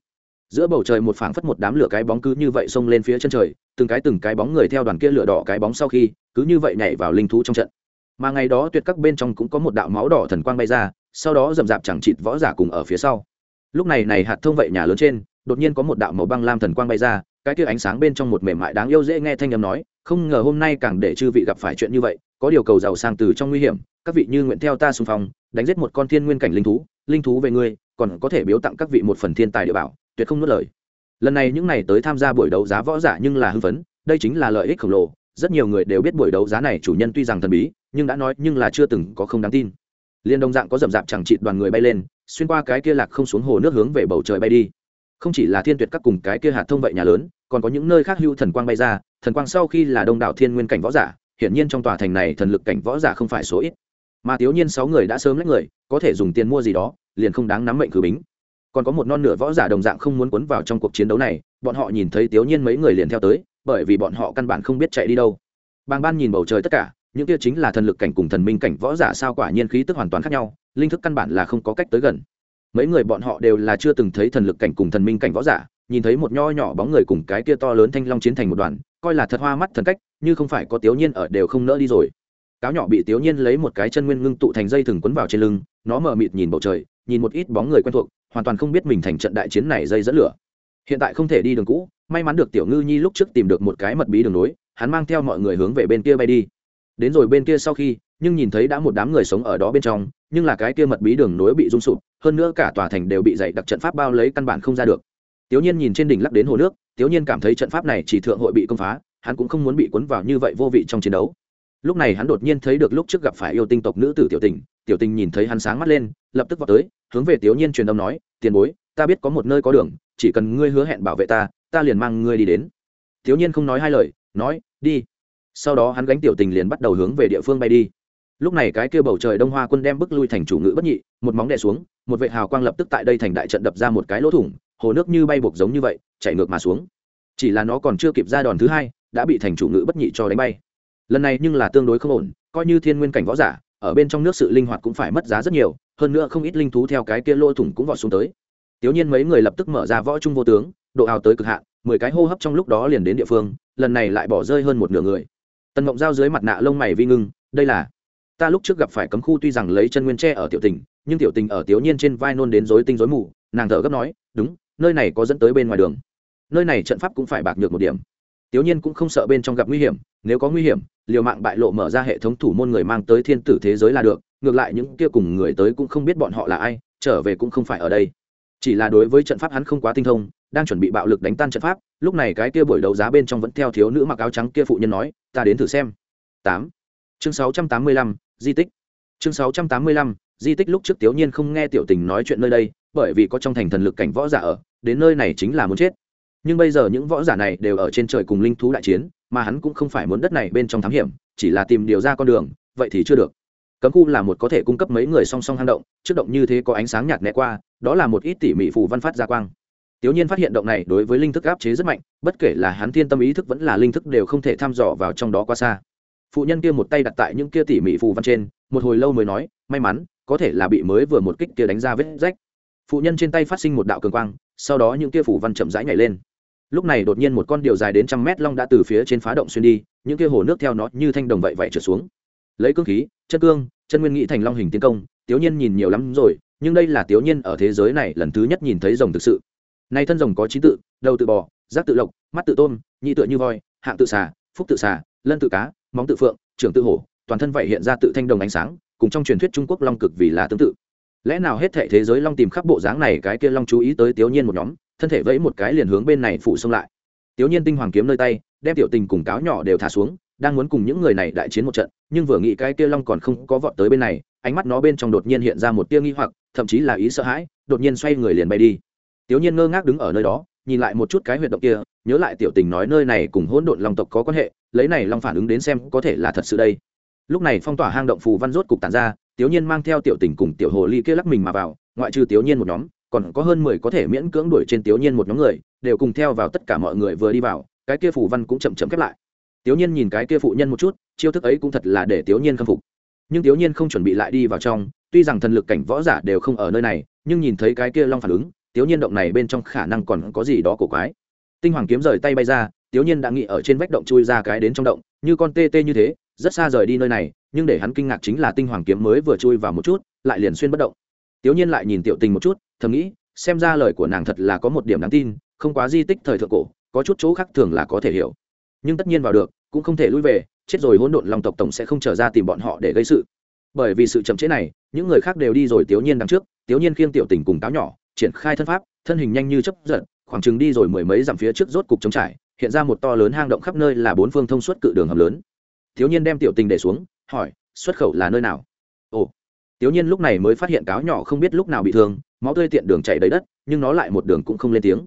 Giữa bầu trời một phảng phất một đám lửa cái bóng cứ như vậy xông lên phía chân trời, từng cái từng cái bóng người theo đoàn kia lửa đỏ cái bóng sau khi, cứ như vậy nhảy vào linh thú trong trận. Mà ngày đó tuyệt các bên trong cũng có một đạo máu đỏ thần quang bay ra, sau đó rầm rạp chẳng chịt võ giả cùng ở phía sau. Lúc này này hạt thông vậy nhà lớn trên, đột nhiên có một đạo màu băng lam thần quang bay ra, cái kia ánh sáng bên trong một mềm mại đáng yêu dễ nghe thanh âm nói không ngờ hôm nay càng để chư vị gặp phải chuyện như vậy, có điều cầu giàu sang từ trong nguy hiểm, các vị như nguyện theo ta xung phong, đánh giết một con thiên nguyên cảnh linh thú linh thú về ngươi, còn có thể biếu tặng các vị một phần thiên tài địa bảo, tuyệt không nuốt lời. Lần này những này tới tham gia buổi đấu giá võ giả nhưng là hưng phấn, đây chính là lợi ích khổng lồ, rất nhiều người đều biết buổi đấu giá này chủ nhân tuy rằng thần bí, nhưng đã nói nhưng là chưa từng có không đáng tin. Liên đồng dạng có rậm rạp chẳng trị đoàn người bay lên, xuyên qua cái kia lạc không xuống hồ nước hướng về bầu trời bay đi. Không chỉ là thiên tuyệt các cùng cái kia hạt thông vậy nhà lớn còn có những nơi khác hưu thần quang bay ra, thần quang sau khi là đông đảo thiên nguyên cảnh võ giả, hiển nhiên trong tòa thành này thần lực cảnh võ giả không phải số ít. Mà thiếu nhiên sáu người đã sớm lấy người, có thể dùng tiền mua gì đó, liền không đáng nắm mệnh cử bính. Còn có một non nửa võ giả đồng dạng không muốn cuốn vào trong cuộc chiến đấu này, bọn họ nhìn thấy thiếu nhiên mấy người liền theo tới, bởi vì bọn họ căn bản không biết chạy đi đâu. Bàng ban nhìn bầu trời tất cả, những kia chính là thần lực cảnh cùng thần minh cảnh võ giả sao quả nhiên khí tức hoàn toàn khác nhau, linh thức căn bản là không có cách tới gần. Mấy người bọn họ đều là chưa từng thấy thần lực cảnh cùng thần minh cảnh võ giả nhìn thấy một nho nhỏ bóng người cùng cái kia to lớn thanh long chiến thành một đoàn, coi là thật hoa mắt thần cách, như không phải có tiểu nhiên ở đều không nỡ đi rồi. Cáo nhỏ bị tiểu nhiên lấy một cái chân nguyên ngưng tụ thành dây thừng quấn vào trên lưng, nó mờ mịt nhìn bầu trời, nhìn một ít bóng người quen thuộc, hoàn toàn không biết mình thành trận đại chiến này dây dẫn lửa. Hiện tại không thể đi đường cũ, may mắn được tiểu ngư nhi lúc trước tìm được một cái mật bí đường nối, hắn mang theo mọi người hướng về bên kia bay đi. Đến rồi bên kia sau khi, nhưng nhìn thấy đã một đám người sống ở đó bên trong, nhưng là cái kia mật bí đường nối bị rung sụp, hơn nữa cả tòa thành đều bị dày đặc trận pháp bao lấy căn bản không ra được tiểu nhiên nhìn trên đỉnh lắc đến hồ nước tiểu nhiên cảm thấy trận pháp này chỉ thượng hội bị công phá, hắn cũng không muốn bị cuốn vào như vậy vô vị trong chiến đấu. Lúc này hắn đột nhiên thấy được lúc trước gặp phải yêu tinh tộc nữ tử tiểu tình tiểu tình nhìn thấy hắn sáng mắt lên, lập tức vọt tới, hướng về tiểu nhiên truyền âm nói, tiền bối, ta biết có một nơi có đường, chỉ cần ngươi hứa hẹn bảo vệ ta ta liền mang ngươi đi đến. Tiểu nhiên không nói hai lời, nói, đi. Sau đó hắn gánh tiểu tình liền bắt đầu hướng về địa phương bay đi. Lúc này cái kia bầu trời đông hoa quân đem bức lui thành chủ ngữ bất nhị, một móng đè xuống, một vệ hào quang lập tức tại đây thành đại trận đập ra một cái lỗ thủng hồ nước như bay buộc giống như vậy chạy ngược mà xuống. Chỉ là nó còn chưa kịp ra đòn thứ hai, đã bị thành chủ ngữ bất nhị cho đánh bay. Lần này nhưng là tương đối không ổn, coi như thiên nguyên cảnh võ giả, ở bên trong nước sự linh hoạt cũng phải mất giá rất nhiều, hơn nữa không ít linh thú theo cái kia lỗ thủng cũng vọt xuống tới. Tiểu nhiên mấy người lập tức mở ra võ trung vô tướng, độ ào tới cực hạn, mười cái hô hấp trong lúc đó liền đến địa phương, lần này lại bỏ rơi hơn một nửa người. Tần mộng giao dưới mặt nạ lông mày vi ngưng, đây là, ta lúc trước gặp phải cấm khu tuy rằng lấy chân nguyên tre ở tiểu tình, nhưng tiểu tình ở tiểu nhiên trên vai nôn đến rối tinh rối mù, nàng thở gấp nói, đúng nơi này có dẫn tới bên ngoài đường. Nơi này trận pháp cũng phải bạc nhược một điểm. Tiểu nhiên cũng không sợ bên trong gặp nguy hiểm, nếu có nguy hiểm, liều mạng bại lộ mở ra hệ thống thủ môn người mang tới thiên tử thế giới là được, ngược lại những kia cùng người tới cũng không biết bọn họ là ai, trở về cũng không phải ở đây. Chỉ là đối với trận pháp hắn không quá tinh thông, đang chuẩn bị bạo lực đánh tan trận pháp, lúc này cái kia buổi đấu giá bên trong vẫn theo thiếu nữ mặc áo trắng kia phụ nhân nói, ta đến thử xem. Tám. Chương sáu trăm tám mươi lăm, di tích. Chương sáu trăm tám mươi lăm, di tích lúc trước tiểu nhiên không nghe tiểu tình nói chuyện nơi đây, bởi vì có trong thành thần lực cảnh võ giả ở đến nơi này chính là muốn chết. Nhưng bây giờ những võ giả này đều ở trên trời cùng linh thú đại chiến, mà hắn cũng không phải muốn đất này bên trong thám hiểm, chỉ là tìm điều ra con đường, vậy thì chưa được. Cấm khu là một có thể cung cấp mấy người song song hang động, trước động như thế có ánh sáng nhạt né qua, đó là một ít tỉ mỉ phù văn phát ra quang. Tiểu nhiên phát hiện động này đối với linh thức áp chế rất mạnh, bất kể là hắn thiên tâm ý thức vẫn là linh thức đều không thể thăm dò vào trong đó quá xa. Phụ nhân kia một tay đặt tại những kia tỉ mỉ phù văn trên, một hồi lâu mới nói, may mắn, có thể là bị mới vừa một kích kia đánh ra vết rách phụ nhân trên tay phát sinh một đạo cường quang, sau đó những kia phủ văn chậm rãi nhảy lên. Lúc này đột nhiên một con điệu dài đến trăm mét long đã từ phía trên phá động xuyên đi, những kia hồ nước theo nó như thanh đồng vậy vậy trượt xuống. Lấy cương khí, chân cương, chân nguyên nghĩ thành long hình tiến công, tiểu nhiên nhìn nhiều lắm rồi, nhưng đây là tiểu nhiên ở thế giới này lần thứ nhất nhìn thấy rồng thực sự. Nay thân rồng có trí tự, đầu tự bò giác tự lộc, mắt tự tôm, nhị tựa như voi, hạng tự xà, phúc tự xà, lân tự cá, móng tự phượng, trưởng tự hổ, toàn thân vậy hiện ra tự thanh đồng ánh sáng, cùng trong truyền thuyết trung quốc long cực vì là tương tự lẽ nào hết thệ thế giới long tìm khắp bộ dáng này cái kia long chú ý tới tiểu nhiên một nhóm, thân thể vẫy một cái liền hướng bên này phụ xông lại. Tiểu nhiên tinh hoàng kiếm nơi tay, đem tiểu tình cùng cáo nhỏ đều thả xuống, đang muốn cùng những người này đại chiến một trận, nhưng vừa nghĩ cái kia long còn không có vọt tới bên này, ánh mắt nó bên trong đột nhiên hiện ra một tia nghi hoặc, thậm chí là ý sợ hãi, đột nhiên xoay người liền bay đi. Tiểu nhiên ngơ ngác đứng ở nơi đó, nhìn lại một chút cái huyệt động kia, nhớ lại tiểu tình nói nơi này cùng hỗn độn long tộc có quan hệ, lấy này long phản ứng đến xem có thể là thật sự đây. Lúc này phong tỏa hang động phù văn rốt cục tàn ra tiểu nhiên mang theo tiểu tình cùng tiểu hồ ly kia lắc mình mà vào, ngoại trừ tiểu nhiên một nhóm, còn có hơn mười có thể miễn cưỡng đuổi trên tiểu nhiên một nhóm người, đều cùng theo vào tất cả mọi người vừa đi vào, cái kia phủ văn cũng chậm chậm khép lại. Tiểu nhiên nhìn cái kia phụ nhân một chút, chiêu thức ấy cũng thật là để tiểu nhiên khâm phục. Nhưng tiểu nhiên không chuẩn bị lại đi vào trong, tuy rằng thần lực cảnh võ giả đều không ở nơi này, nhưng nhìn thấy cái kia long phản ứng, tiểu nhiên động này bên trong khả năng còn có gì đó cổ quái. Tinh hoàng kiếm rời tay bay ra, tiểu nhiên đã nghĩ ở trên vách động chui ra cái đến trong động, như con tê tê như thế rất xa rời đi nơi này, nhưng để hắn kinh ngạc chính là tinh hoàng kiếm mới vừa chui vào một chút, lại liền xuyên bất động. Tiểu nhiên lại nhìn tiểu tình một chút, thầm nghĩ, xem ra lời của nàng thật là có một điểm đáng tin, không quá di tích thời thượng cổ, có chút chỗ khác thường là có thể hiểu. Nhưng tất nhiên vào được, cũng không thể lui về, chết rồi hỗn độn long tộc tổng sẽ không trở ra tìm bọn họ để gây sự. Bởi vì sự chậm chế này, những người khác đều đi rồi tiểu nhiên đằng trước tiểu nhiên khiêng tiểu tình cùng táo nhỏ, triển khai thân pháp, thân hình nhanh như chấp giật, khoảng chừng đi rồi mười mấy dặm phía trước rốt cục trống trải, hiện ra một to lớn hang động khắp nơi là bốn phương thông suốt cự đường hầm lớn thiếu nhiên đem tiểu tình để xuống, hỏi, xuất khẩu là nơi nào? Ồ. Tiểu nhiên lúc này mới phát hiện cáo nhỏ không biết lúc nào bị thương, máu tươi tiện đường chảy đầy đất, nhưng nó lại một đường cũng không lên tiếng.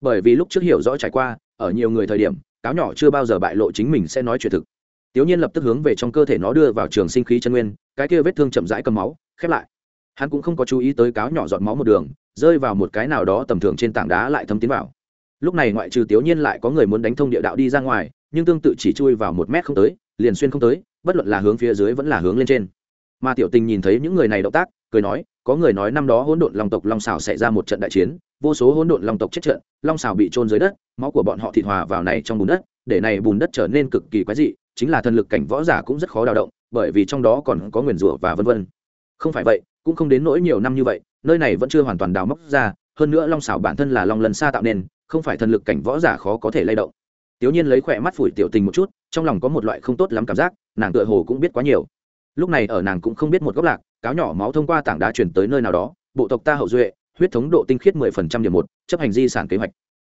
Bởi vì lúc trước hiểu rõ trải qua, ở nhiều người thời điểm, cáo nhỏ chưa bao giờ bại lộ chính mình sẽ nói chuyện thực. Tiểu nhiên lập tức hướng về trong cơ thể nó đưa vào trường sinh khí chân nguyên, cái kia vết thương chậm rãi cầm máu, khép lại. Hắn cũng không có chú ý tới cáo nhỏ giọt máu một đường, rơi vào một cái nào đó tầm thường trên tảng đá lại thấm tiến vào. Lúc này ngoại trừ tiểu nhiên lại có người muốn đánh thông địa đạo đi ra ngoài, nhưng tương tự chỉ chui vào một mét không tới liền xuyên không tới, bất luận là hướng phía dưới vẫn là hướng lên trên. Mà tiểu tình nhìn thấy những người này động tác, cười nói, có người nói năm đó hỗn độn long tộc long xào xảy ra một trận đại chiến, vô số hỗn độn long tộc chết trận, long xào bị trôn dưới đất, máu của bọn họ thịt hòa vào này trong bùn đất, để này bùn đất trở nên cực kỳ quái dị, chính là thần lực cảnh võ giả cũng rất khó đào động, bởi vì trong đó còn có nguyền rủa và vân vân. Không phải vậy, cũng không đến nỗi nhiều năm như vậy, nơi này vẫn chưa hoàn toàn đào móc ra, hơn nữa long xảo bản thân là long lần xa tạo nên, không phải thần lực cảnh võ giả khó có thể lay động tiểu nhiên lấy khỏe mắt phủi tiểu tình một chút, trong lòng có một loại không tốt lắm cảm giác, nàng tựa hồ cũng biết quá nhiều. Lúc này ở nàng cũng không biết một góc lạc, cáo nhỏ máu thông qua tảng đá chuyển tới nơi nào đó, bộ tộc ta hậu duệ, huyết thống độ tinh khiết mười phần trăm điểm một, chấp hành di sản kế hoạch.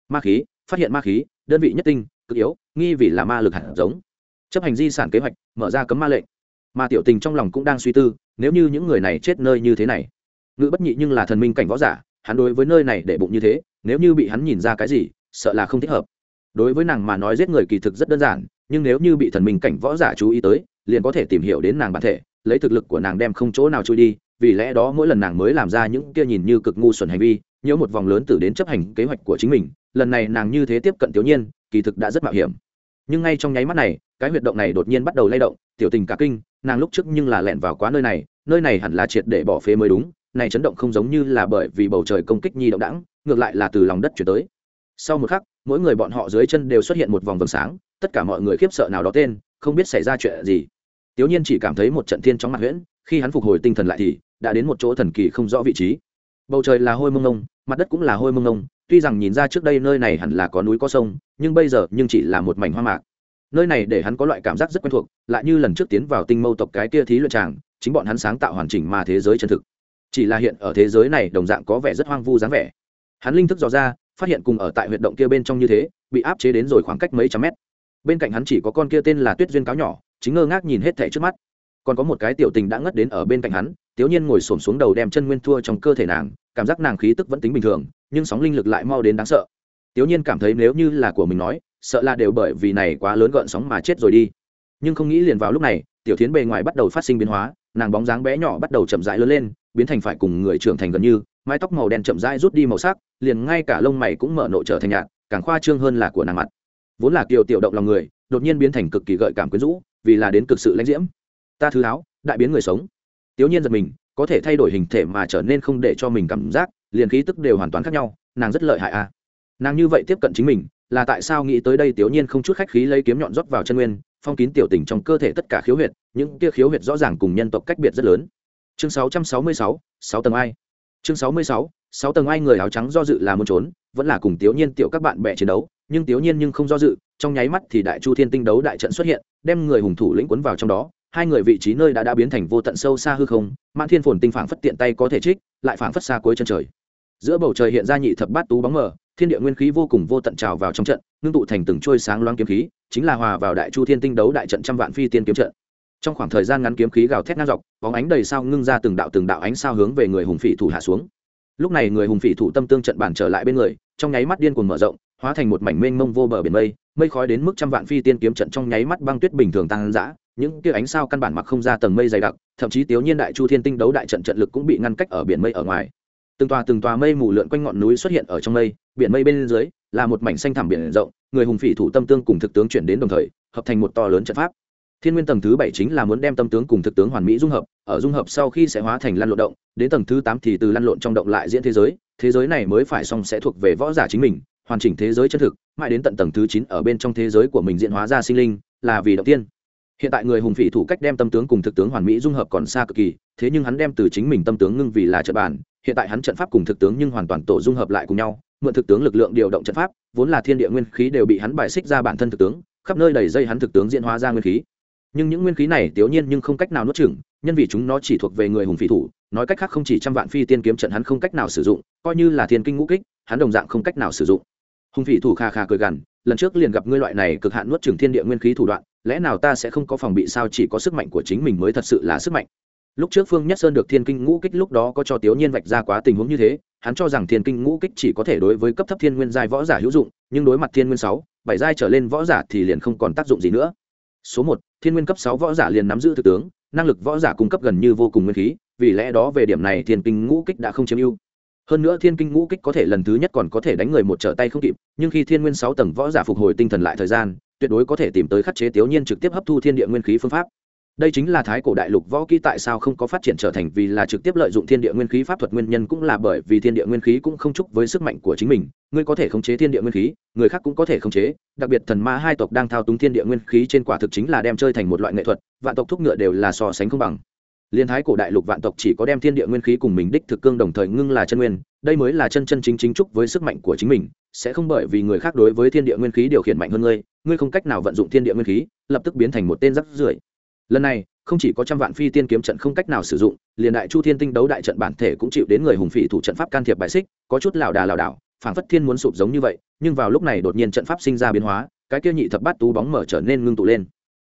Ma khí, phát hiện ma khí, đơn vị nhất tinh, cực yếu, nghi vì là ma lực hạt giống. Chấp hành di sản kế hoạch, mở ra cấm ma lệnh. Mà tiểu tình trong lòng cũng đang suy tư, nếu như những người này chết nơi như thế này. Ngự bất nhị nhưng là thần minh cảnh võ giả, hắn đối với nơi này để bụng như thế, nếu như bị hắn nhìn ra cái gì, sợ là không thích hợp đối với nàng mà nói giết người kỳ thực rất đơn giản, nhưng nếu như bị thần minh cảnh võ giả chú ý tới, liền có thể tìm hiểu đến nàng bản thể, lấy thực lực của nàng đem không chỗ nào trôi đi, vì lẽ đó mỗi lần nàng mới làm ra những kia nhìn như cực ngu xuẩn hành vi, nhớ một vòng lớn từ đến chấp hành kế hoạch của chính mình, lần này nàng như thế tiếp cận tiểu nhiên kỳ thực đã rất mạo hiểm. Nhưng ngay trong nháy mắt này, cái huyệt động này đột nhiên bắt đầu lay động, tiểu tình cả kinh, nàng lúc trước nhưng là lẹn vào quá nơi này nơi này hẳn là triệt để bỏ phế mới đúng, này chấn động không giống như là bởi vì bầu trời công kích nhi động đẳng, ngược lại là từ lòng đất chuyển tới sau một khắc, mỗi người bọn họ dưới chân đều xuất hiện một vòng vầng sáng, tất cả mọi người khiếp sợ nào đó tên, không biết xảy ra chuyện gì. Tiểu nhiên chỉ cảm thấy một trận thiên chóng mặt huyễn, khi hắn phục hồi tinh thần lại thì đã đến một chỗ thần kỳ không rõ vị trí. Bầu trời là hôi mông ngông, mặt đất cũng là hôi mông ngông, tuy rằng nhìn ra trước đây nơi này hẳn là có núi có sông, nhưng bây giờ nhưng chỉ là một mảnh hoa mạc. Nơi này để hắn có loại cảm giác rất quen thuộc, lại như lần trước tiến vào tinh mâu tộc cái kia thí luyện tràng, chính bọn hắn sáng tạo hoàn chỉnh mà thế giới chân thực. Chỉ là hiện ở thế giới này đồng dạng có vẻ rất hoang vu dáng vẻ. Hắn linh thức dò ra phát hiện cùng ở tại huyệt động kia bên trong như thế, bị áp chế đến rồi khoảng cách mấy trăm mét. Bên cạnh hắn chỉ có con kia tên là tuyết duyên cáo nhỏ, chính ngơ ngác nhìn hết thẻ trước mắt. Còn có một cái tiểu tình đã ngất đến ở bên cạnh hắn, tiểu nhiên ngồi xổm xuống đầu đem chân nguyên thua trong cơ thể nàng, cảm giác nàng khí tức vẫn tính bình thường, nhưng sóng linh lực lại mau đến đáng sợ. Tiểu nhiên cảm thấy nếu như là của mình nói, sợ là đều bởi vì này quá lớn gợn sóng mà chết rồi đi. Nhưng không nghĩ liền vào lúc này, tiểu thiến bề ngoài bắt đầu phát sinh biến hóa, nàng bóng dáng bé nhỏ bắt đầu chậm rãi lớn lên, biến thành phải cùng người trưởng thành gần như mái tóc màu đen chậm rãi rút đi màu sắc liền ngay cả lông mày cũng mở nộ trở thành nhạt càng khoa trương hơn là của nàng mặt. Vốn là kiều tiểu động lòng người đột nhiên biến thành cực kỳ gợi cảm quyến rũ vì là đến cực sự lãnh diễm. Ta thứ áo đại biến người sống. Tiểu nhiên giật mình có thể thay đổi hình thể mà trở nên không để cho mình cảm giác liền khí tức đều hoàn toàn khác nhau nàng rất lợi hại a. À. nàng như vậy tiếp cận chính mình là tại sao nghĩ tới đây tiểu nhiên không chút khách khí lấy kiếm nhọn rót vào chân nguyên phong kín tiểu tình trong cơ thể tất cả khiếu huyệt những kia khiếu huyệt rõ ràng cùng nhân tộc cách biệt rất lớn. Chương 666, sáu tầng ai? Chương 66, sáu tầng ai người áo trắng do dự là muốn trốn vẫn là cùng tiểu nhiên tiểu các bạn bè chiến đấu nhưng tiểu nhiên nhưng không do dự trong nháy mắt thì đại chu thiên tinh đấu đại trận xuất hiện đem người hùng thủ lĩnh cuốn vào trong đó hai người vị trí nơi đã đã biến thành vô tận sâu xa hư không mãn thiên phồn tinh phảng phất tiện tay có thể trích lại phảng phất xa cuối chân trời. Giữa bầu trời hiện ra nhị thập bát tú bóng mờ thiên địa nguyên khí vô cùng vô tận trào vào trong trận ngưng tụ thành từng trôi sáng loáng kiếm khí chính là hòa vào đại chu thiên tinh đấu đại trận trăm vạn phi tiên kiếm trận trong khoảng thời gian ngắn kiếm khí gào thét ngang dọc, bóng ánh đầy sao ngưng ra từng đạo từng đạo ánh sao hướng về người hùng phỉ thủ hạ xuống. Lúc này người hùng phỉ thủ tâm tương trận bản trở lại bên người, trong nháy mắt điên cuồng mở rộng, hóa thành một mảnh mênh mông vô bờ biển mây mây khói đến mức trăm vạn phi tiên kiếm trận trong nháy mắt băng tuyết bình thường tăng dã những kia ánh sao căn bản mặc không ra tầng mây dày đặc, thậm chí tiểu nhiên đại chu thiên tinh đấu đại trận trận lực cũng bị ngăn cách ở biển mây ở ngoài. Từng tòa từng tòa mây mù lượn quanh ngọn núi xuất hiện ở trong mây, biển mây bên dưới là một mảnh xanh thẳm biển rộng, người hùng phỉ thủ tâm tương cùng thực tướng chuyển đến đồng thời, hợp thành một to lớn trận pháp thiên nguyên tầng thứ bảy chính là muốn đem tâm tướng cùng thực tướng hoàn mỹ dung hợp, ở dung hợp sau khi sẽ hóa thành lăn lộn động, đến tầng thứ tám thì từ lăn lộn trong động lại diễn thế giới thế giới này mới phải xong sẽ thuộc về võ giả chính mình, hoàn chỉnh thế giới chân thực, mãi đến tận tầng thứ chín ở bên trong thế giới của mình diễn hóa ra sinh linh, là vì động tiên. Hiện tại người hùng phỉ thủ cách đem tâm tướng cùng thực tướng hoàn mỹ dung hợp còn xa cực kỳ, thế nhưng hắn đem từ chính mình tâm tướng ngưng vì là trận bản hiện tại hắn trận pháp cùng thực tướng nhưng hoàn toàn tổ dung hợp lại cùng nhau, mượn thực tướng lực lượng điều động trận pháp, vốn là thiên địa nguyên khí đều bị hắn bài xích ra bản thân thực tướng, khắp nơi đầy dây hắn thực tướng diễn hóa ra nguyên khí nhưng những nguyên khí này tiểu nhiên nhưng không cách nào nuốt chửng, nhân vì chúng nó chỉ thuộc về người hùng phỉ thủ, nói cách khác không chỉ trăm vạn phi tiên kiếm trận hắn không cách nào sử dụng, coi như là thiên kinh ngũ kích, hắn đồng dạng không cách nào sử dụng. Hùng phỉ thủ kha kha cười gằn, lần trước liền gặp ngươi loại này cực hạn nuốt chửng thiên địa nguyên khí thủ đoạn, lẽ nào ta sẽ không có phòng bị sao chỉ có sức mạnh của chính mình mới thật sự là sức mạnh? Lúc trước phương nhất sơn được thiên kinh ngũ kích lúc đó có cho tiểu nhiên vạch ra quá tình huống như thế, hắn cho rằng thiên kinh ngũ kích chỉ có thể đối với cấp thấp thiên nguyên giai võ giả hữu dụng, nhưng đối mặt thiên nguyên sáu, bảy giai trở lên võ giả thì liền không còn tác dụng gì nữa số một, thiên nguyên cấp sáu võ giả liền nắm giữ thực tướng, năng lực võ giả cung cấp gần như vô cùng nguyên khí, vì lẽ đó về điểm này thiên kinh ngũ kích đã không chiếm ưu. Hơn nữa thiên kinh ngũ kích có thể lần thứ nhất còn có thể đánh người một trở tay không kịp, nhưng khi thiên nguyên sáu tầng võ giả phục hồi tinh thần lại thời gian, tuyệt đối có thể tìm tới khắc chế tiểu nhiên trực tiếp hấp thu thiên địa nguyên khí phương pháp đây chính là thái cổ đại lục võ kỹ tại sao không có phát triển trở thành vì là trực tiếp lợi dụng thiên địa nguyên khí pháp thuật nguyên nhân cũng là bởi vì thiên địa nguyên khí cũng không chúc với sức mạnh của chính mình. Ngươi có thể khống chế thiên địa nguyên khí, người khác cũng có thể khống chế. Đặc biệt thần ma hai tộc đang thao túng thiên địa nguyên khí trên quả thực chính là đem chơi thành một loại nghệ thuật, vạn tộc thúc ngựa đều là so sánh không bằng. Liên thái cổ đại lục vạn tộc chỉ có đem thiên địa nguyên khí cùng mình đích thực cương đồng thời ngưng là chân nguyên, đây mới là chân chân chính chính chúc với sức mạnh của chính mình. Sẽ không bởi vì người khác đối với thiên địa nguyên khí điều khiển mạnh hơn ngươi ngươi không cách nào vận dụng thiên địa nguyên khí, lập tức biến thành một tên rắc rưởi lần này, không chỉ có trăm vạn phi tiên kiếm trận không cách nào sử dụng, liền đại chu thiên tinh đấu đại trận bản thể cũng chịu đến người hùng phỉ thủ trận pháp can thiệp bài xích, có chút lảo đà lảo đảo, phảng phất thiên muốn sụp giống như vậy, nhưng vào lúc này đột nhiên trận pháp sinh ra biến hóa, cái kia nhị thập bát tú bóng mở trở nên ngưng tụ lên.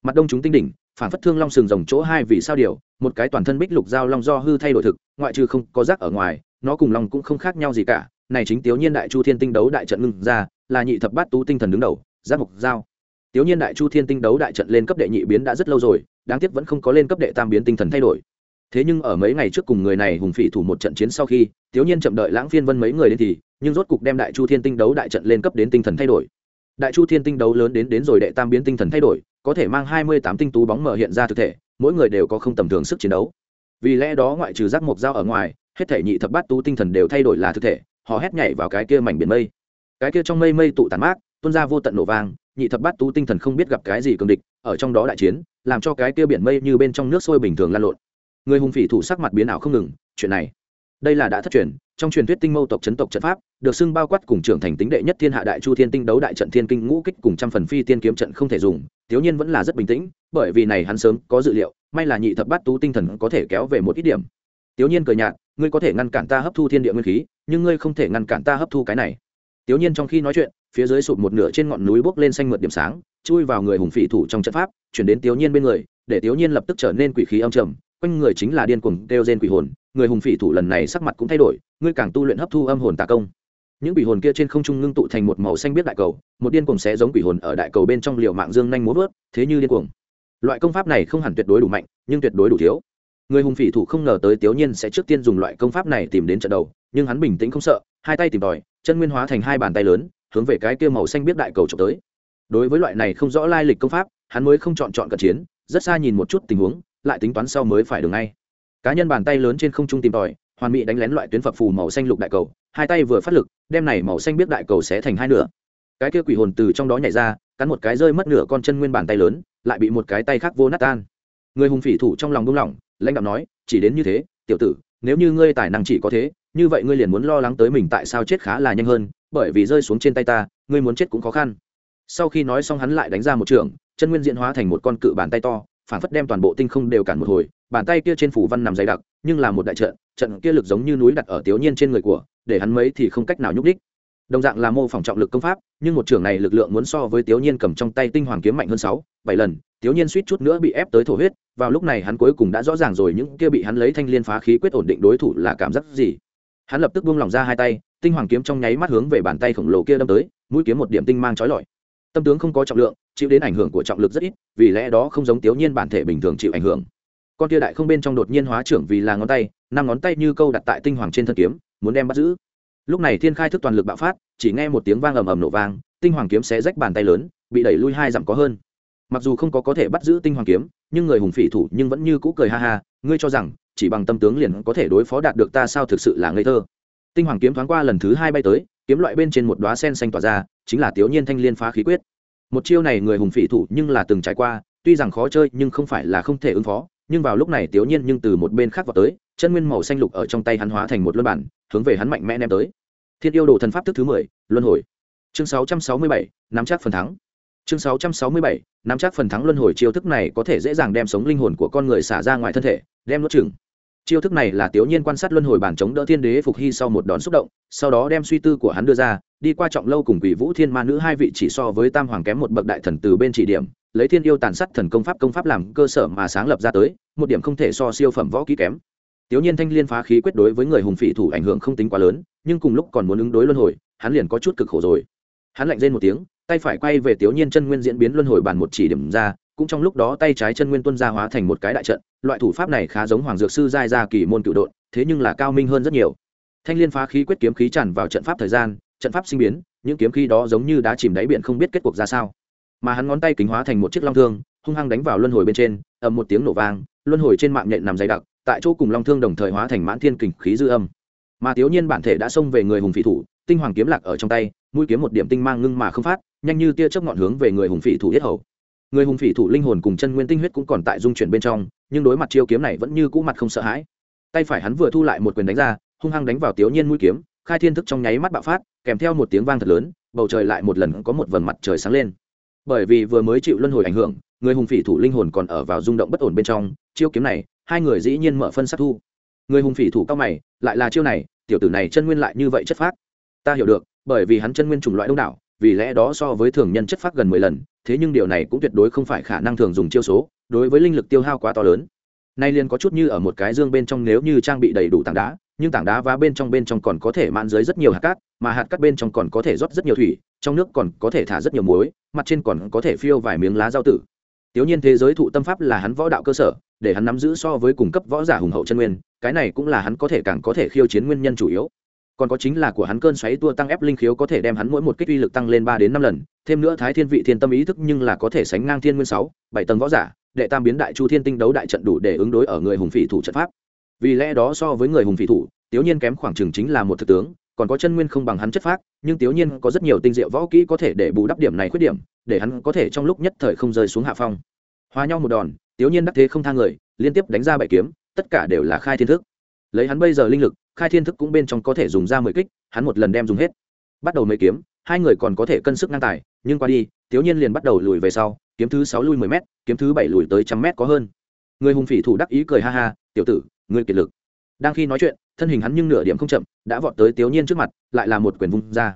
Mặt đông chúng tinh đỉnh, phảng phất thương long sừng rồng chỗ hai vì sao điều, một cái toàn thân bích lục dao long do hư thay đổi thực, ngoại trừ không có rác ở ngoài, nó cùng long cũng không khác nhau gì cả. Này chính tiểu nhiên đại chu thiên tinh đấu đại trận ngưng ra, là nhị thập bát tú tinh thần đứng đầu giác mục dao tiểu nhiên đại chu thiên tinh đấu đại trận lên cấp đệ nhị biến đã rất lâu rồi đáng tiếc vẫn không có lên cấp đệ tam biến tinh thần thay đổi. Thế nhưng ở mấy ngày trước cùng người này hùng phỉ thủ một trận chiến sau khi thiếu nhiên chậm đợi lãng phiên vân mấy người đến thì, nhưng rốt cục đem đại chu thiên tinh đấu đại trận lên cấp đến tinh thần thay đổi. Đại chu thiên tinh đấu lớn đến đến rồi đệ tam biến tinh thần thay đổi, có thể mang hai mươi tám tinh tú bóng mở hiện ra thực thể, mỗi người đều có không tầm thường sức chiến đấu. Vì lẽ đó ngoại trừ giác mộc dao ở ngoài, hết thể nhị thập bát tú tinh thần đều thay đổi là thực thể, họ hét nhảy vào cái kia mảnh biển mây. Cái kia trong mây mây tụ tàn mát, tuôn ra vô tận nổ vang nhị thập bát tú tinh thần không biết gặp cái gì cường địch, ở trong đó đại chiến, làm cho cái kia biển mây như bên trong nước sôi bình thường lan lộn. Người hùng phỉ thủ sắc mặt biến ảo không ngừng, chuyện này, đây là đã thất truyền, trong truyền thuyết tinh mâu tộc chấn tộc trận pháp, được xưng bao quát cùng trưởng thành tính đệ nhất thiên hạ đại chu thiên tinh đấu đại trận thiên kinh ngũ kích cùng trăm phần phi tiên kiếm trận không thể dùng, thiếu nhiên vẫn là rất bình tĩnh, bởi vì này hắn sớm có dự liệu, may là nhị thập bát tú tinh thần có thể kéo về một ít điểm. Thiếu nhiên cười nhạt, ngươi có thể ngăn cản ta hấp thu thiên địa nguyên khí, nhưng ngươi không thể ngăn cản ta hấp thu cái này. Tiểu nhiên trong khi nói chuyện phía dưới sụp một nửa trên ngọn núi bốc lên xanh mượt điểm sáng chui vào người hùng phỉ thủ trong trận pháp chuyển đến Tiểu nhiên bên người để Tiểu nhiên lập tức trở nên quỷ khí âm trầm quanh người chính là điên cuồng kêu gen quỷ hồn người hùng phỉ thủ lần này sắc mặt cũng thay đổi ngươi càng tu luyện hấp thu âm hồn tà công. Những quỷ hồn kia trên không trung ngưng tụ thành một màu xanh biết đại cầu một điên cuồng sẽ giống quỷ hồn ở đại cầu bên trong liều mạng dương nhanh múa vớt thế như điên cuồng. Loại công pháp này không hẳn tuyệt đối đủ mạnh nhưng tuyệt đối đủ thiếu. Người hùng phỉ thủ không ngờ tới tiểu nhiên sẽ trước tiên dùng loại công pháp này tìm đến trận đầu nhưng hắn bình tĩnh không sợ hai tay tìm đòi, chân nguyên hóa thành hai bàn tay lớn, hướng về cái kia màu xanh biết đại cầu trộm tới. Đối với loại này không rõ lai lịch công pháp, hắn mới không chọn chọn cận chiến, rất xa nhìn một chút tình huống, lại tính toán sau mới phải đường ngay. Cá nhân bàn tay lớn trên không trung tìm tòi, hoàn mỹ đánh lén loại tuyến phập phù màu xanh lục đại cầu, hai tay vừa phát lực, đem này màu xanh biết đại cầu sẽ thành hai nửa. Cái kia quỷ hồn từ trong đó nhảy ra, cắn một cái rơi mất nửa con chân nguyên bàn tay lớn, lại bị một cái tay khác vô nát tan. Người hùng phỉ thủ trong lòng buông lỏng, lãnh đạo nói, chỉ đến như thế, tiểu tử nếu như ngươi tài năng chỉ có thế, như vậy ngươi liền muốn lo lắng tới mình tại sao chết khá là nhanh hơn, bởi vì rơi xuống trên tay ta, ngươi muốn chết cũng khó khăn. Sau khi nói xong hắn lại đánh ra một trường, chân nguyên diện hóa thành một con cự bàn tay to, phản phất đem toàn bộ tinh không đều cản một hồi, bàn tay kia trên phủ văn nằm dày đặc, nhưng là một đại trận trận kia lực giống như núi đặt ở tiểu nhiên trên người của, để hắn mấy thì không cách nào nhúc đích đồng dạng là mô phỏng trọng lực công pháp, nhưng một trường này lực lượng muốn so với tiểu nhiên cầm trong tay tinh hoàng kiếm mạnh hơn sáu, bảy lần tiểu nhiên suýt chút nữa bị ép tới thổ huyết, vào lúc này hắn cuối cùng đã rõ ràng rồi những kia bị hắn lấy thanh liên phá khí quyết ổn định đối thủ là cảm giác gì. Hắn lập tức buông lỏng ra hai tay, tinh hoàng kiếm trong nháy mắt hướng về bàn tay khổng lồ kia đâm tới, mũi kiếm một điểm tinh mang trói lọi. Tâm tướng không có trọng lượng, chịu đến ảnh hưởng của trọng lực rất ít, vì lẽ đó không giống tiểu nhiên bản thể bình thường chịu ảnh hưởng. Con tia đại không bên trong đột nhiên hóa trưởng vì là ngón tay, năm ngón tay như câu đặt tại tinh hoàng trên thân kiếm, muốn đem bắt giữ. Lúc này thiên khai thức toàn lực bạo phát, chỉ nghe một tiếng vang ầm ầm nổ vang, tinh hoàng kiếm xé rách bàn tay lớn, bị đẩy lui hai dặm có hơn mặc dù không có có thể bắt giữ tinh hoàng kiếm, nhưng người hùng phỉ thủ nhưng vẫn như cũ cười ha ha, ngươi cho rằng, chỉ bằng tâm tướng liền có thể đối phó đạt được ta sao thực sự là ngây thơ. Tinh hoàng kiếm thoáng qua lần thứ hai bay tới, kiếm loại bên trên một đoá sen xanh tỏa ra, chính là tiểu nhiên thanh liên phá khí quyết. Một chiêu này người hùng phỉ thủ nhưng là từng trải qua, tuy rằng khó chơi nhưng không phải là không thể ứng phó, nhưng vào lúc này tiểu nhiên nhưng từ một bên khác vào tới, chân nguyên màu xanh lục ở trong tay hắn hóa thành một luân bản, hướng về hắn mạnh mẽ ném tới. Thiên yêu đồ thần pháp thức thứ mười, luân hồi. Chương sáu trăm sáu mươi bảy, nắm chắc phần thắng chương sáu trăm sáu mươi bảy, nắm chắc phần thắng luân hồi chiêu thức này có thể dễ dàng đem sống linh hồn của con người xả ra ngoài thân thể, đem nuốt chừng chiêu thức này là tiểu nhiên quan sát luân hồi bản chống đỡ thiên đế phục hy sau một đòn xúc động, sau đó đem suy tư của hắn đưa ra, đi qua trọng lâu cùng quỷ vũ thiên ma nữ hai vị chỉ so với tam hoàng kém một bậc đại thần từ bên chỉ điểm, lấy thiên yêu tàn sát thần công pháp công pháp làm cơ sở mà sáng lập ra tới, một điểm không thể so siêu phẩm võ kỹ kém. Tiểu nhiên thanh liên phá khí quyết đối với người hùng phỉ thủ ảnh hưởng không tính quá lớn, nhưng cùng lúc còn muốn ứng đối luân hồi, hắn liền có chút cực khổ rồi. Hắn lạnh rên một tiếng tay phải quay về tiểu nhiên chân nguyên diễn biến luân hồi bàn một chỉ điểm ra, cũng trong lúc đó tay trái chân nguyên tuân ra hóa thành một cái đại trận, loại thủ pháp này khá giống hoàng dược sư giai gia kỳ môn cựu độn, thế nhưng là cao minh hơn rất nhiều. Thanh liên phá khí quyết kiếm khí tràn vào trận pháp thời gian, trận pháp sinh biến, những kiếm khí đó giống như đá chìm đáy biển không biết kết cuộc ra sao. Mà hắn ngón tay kính hóa thành một chiếc long thương, hung hăng đánh vào luân hồi bên trên, ầm một tiếng nổ vang, luân hồi trên mạng nhện nằm dày đặc, tại chỗ cùng long thương đồng thời hóa thành mãn thiên kình khí dư âm. Mà thiếu nhiên bản thể đã xông về người hùng phỉ thủ, tinh hoàng kiếm lạc ở trong tay, mũi kiếm một điểm tinh mang ngưng mà không phát nhanh như tia chớp ngọn hướng về người hùng phỉ thủ yết hầu. Người hùng phỉ thủ linh hồn cùng chân nguyên tinh huyết cũng còn tại dung chuyển bên trong, nhưng đối mặt chiêu kiếm này vẫn như cũ mặt không sợ hãi. Tay phải hắn vừa thu lại một quyền đánh ra, hung hăng đánh vào tiểu nhiên mũi kiếm, khai thiên thức trong nháy mắt bạo phát, kèm theo một tiếng vang thật lớn, bầu trời lại một lần có một vầng mặt trời sáng lên. Bởi vì vừa mới chịu luân hồi ảnh hưởng, người hùng phỉ thủ linh hồn còn ở vào rung động bất ổn bên trong, chiêu kiếm này, hai người dĩ nhiên mở phân sát thu. Người hùng phỉ thủ cao mày, lại là chiêu này, tiểu tử này chân nguyên lại như vậy chất phát ta hiểu được, bởi vì hắn chân nguyên chủng loại đông đảo vì lẽ đó so với thường nhân chất phát gần mười lần thế nhưng điều này cũng tuyệt đối không phải khả năng thường dùng chiêu số đối với linh lực tiêu hao quá to lớn nay liền có chút như ở một cái dương bên trong nếu như trang bị đầy đủ tảng đá nhưng tảng đá và bên trong bên trong còn có thể mạn dưới rất nhiều hạt cát mà hạt cát bên trong còn có thể rót rất nhiều thủy trong nước còn có thể thả rất nhiều muối mặt trên còn có thể phiêu vài miếng lá rau tử Tiểu nhiên thế giới thụ tâm pháp là hắn võ đạo cơ sở, để hắn nắm giữ so với cùng cấp võ giả hùng hậu chân nguyên, cái này cũng là hắn có thể càng có thể khiêu chiến nguyên nhân chủ yếu. Còn có chính là của hắn cơn xoáy tua tăng ép linh khiếu có thể đem hắn mỗi một kích uy lực tăng lên ba đến năm lần, thêm nữa thái thiên vị thiên tâm ý thức nhưng là có thể sánh ngang thiên nguyên sáu, bảy tầng võ giả, đệ tam biến đại chu thiên tinh đấu đại trận đủ để ứng đối ở người hùng phỉ thủ trận pháp. Vì lẽ đó so với người hùng phỉ thủ, Tiếu nhiên kém khoảng chừng chính là một thực tướng, còn có chân nguyên không bằng hắn chất phác, nhưng Tiếu nhiên có rất nhiều tinh diệu võ kỹ có thể để bù đắp điểm này khuyết điểm, để hắn có thể trong lúc nhất thời không rơi xuống hạ phong hóa nhau một đòn Tiếu nhiên đắc thế không tha người liên tiếp đánh ra bảy kiếm tất cả đều là khai thiên thức lấy hắn bây giờ linh lực, khai thiên thức cũng bên trong có thể dùng ra mười kích, hắn một lần đem dùng hết. Bắt đầu mấy kiếm, hai người còn có thể cân sức ngang tài, nhưng qua đi thiếu nhiên liền bắt đầu lùi về sau, kiếm thứ sáu lui mười m kiếm thứ bảy lùi tới trăm m có hơn. Người hùng phỉ thủ đắc ý cười ha ha, tiểu tử người kiệt lực. Đang khi nói chuyện, thân hình hắn nhưng nửa điểm không chậm, đã vọt tới thiếu nhiên trước mặt, lại là một quyền vung ra.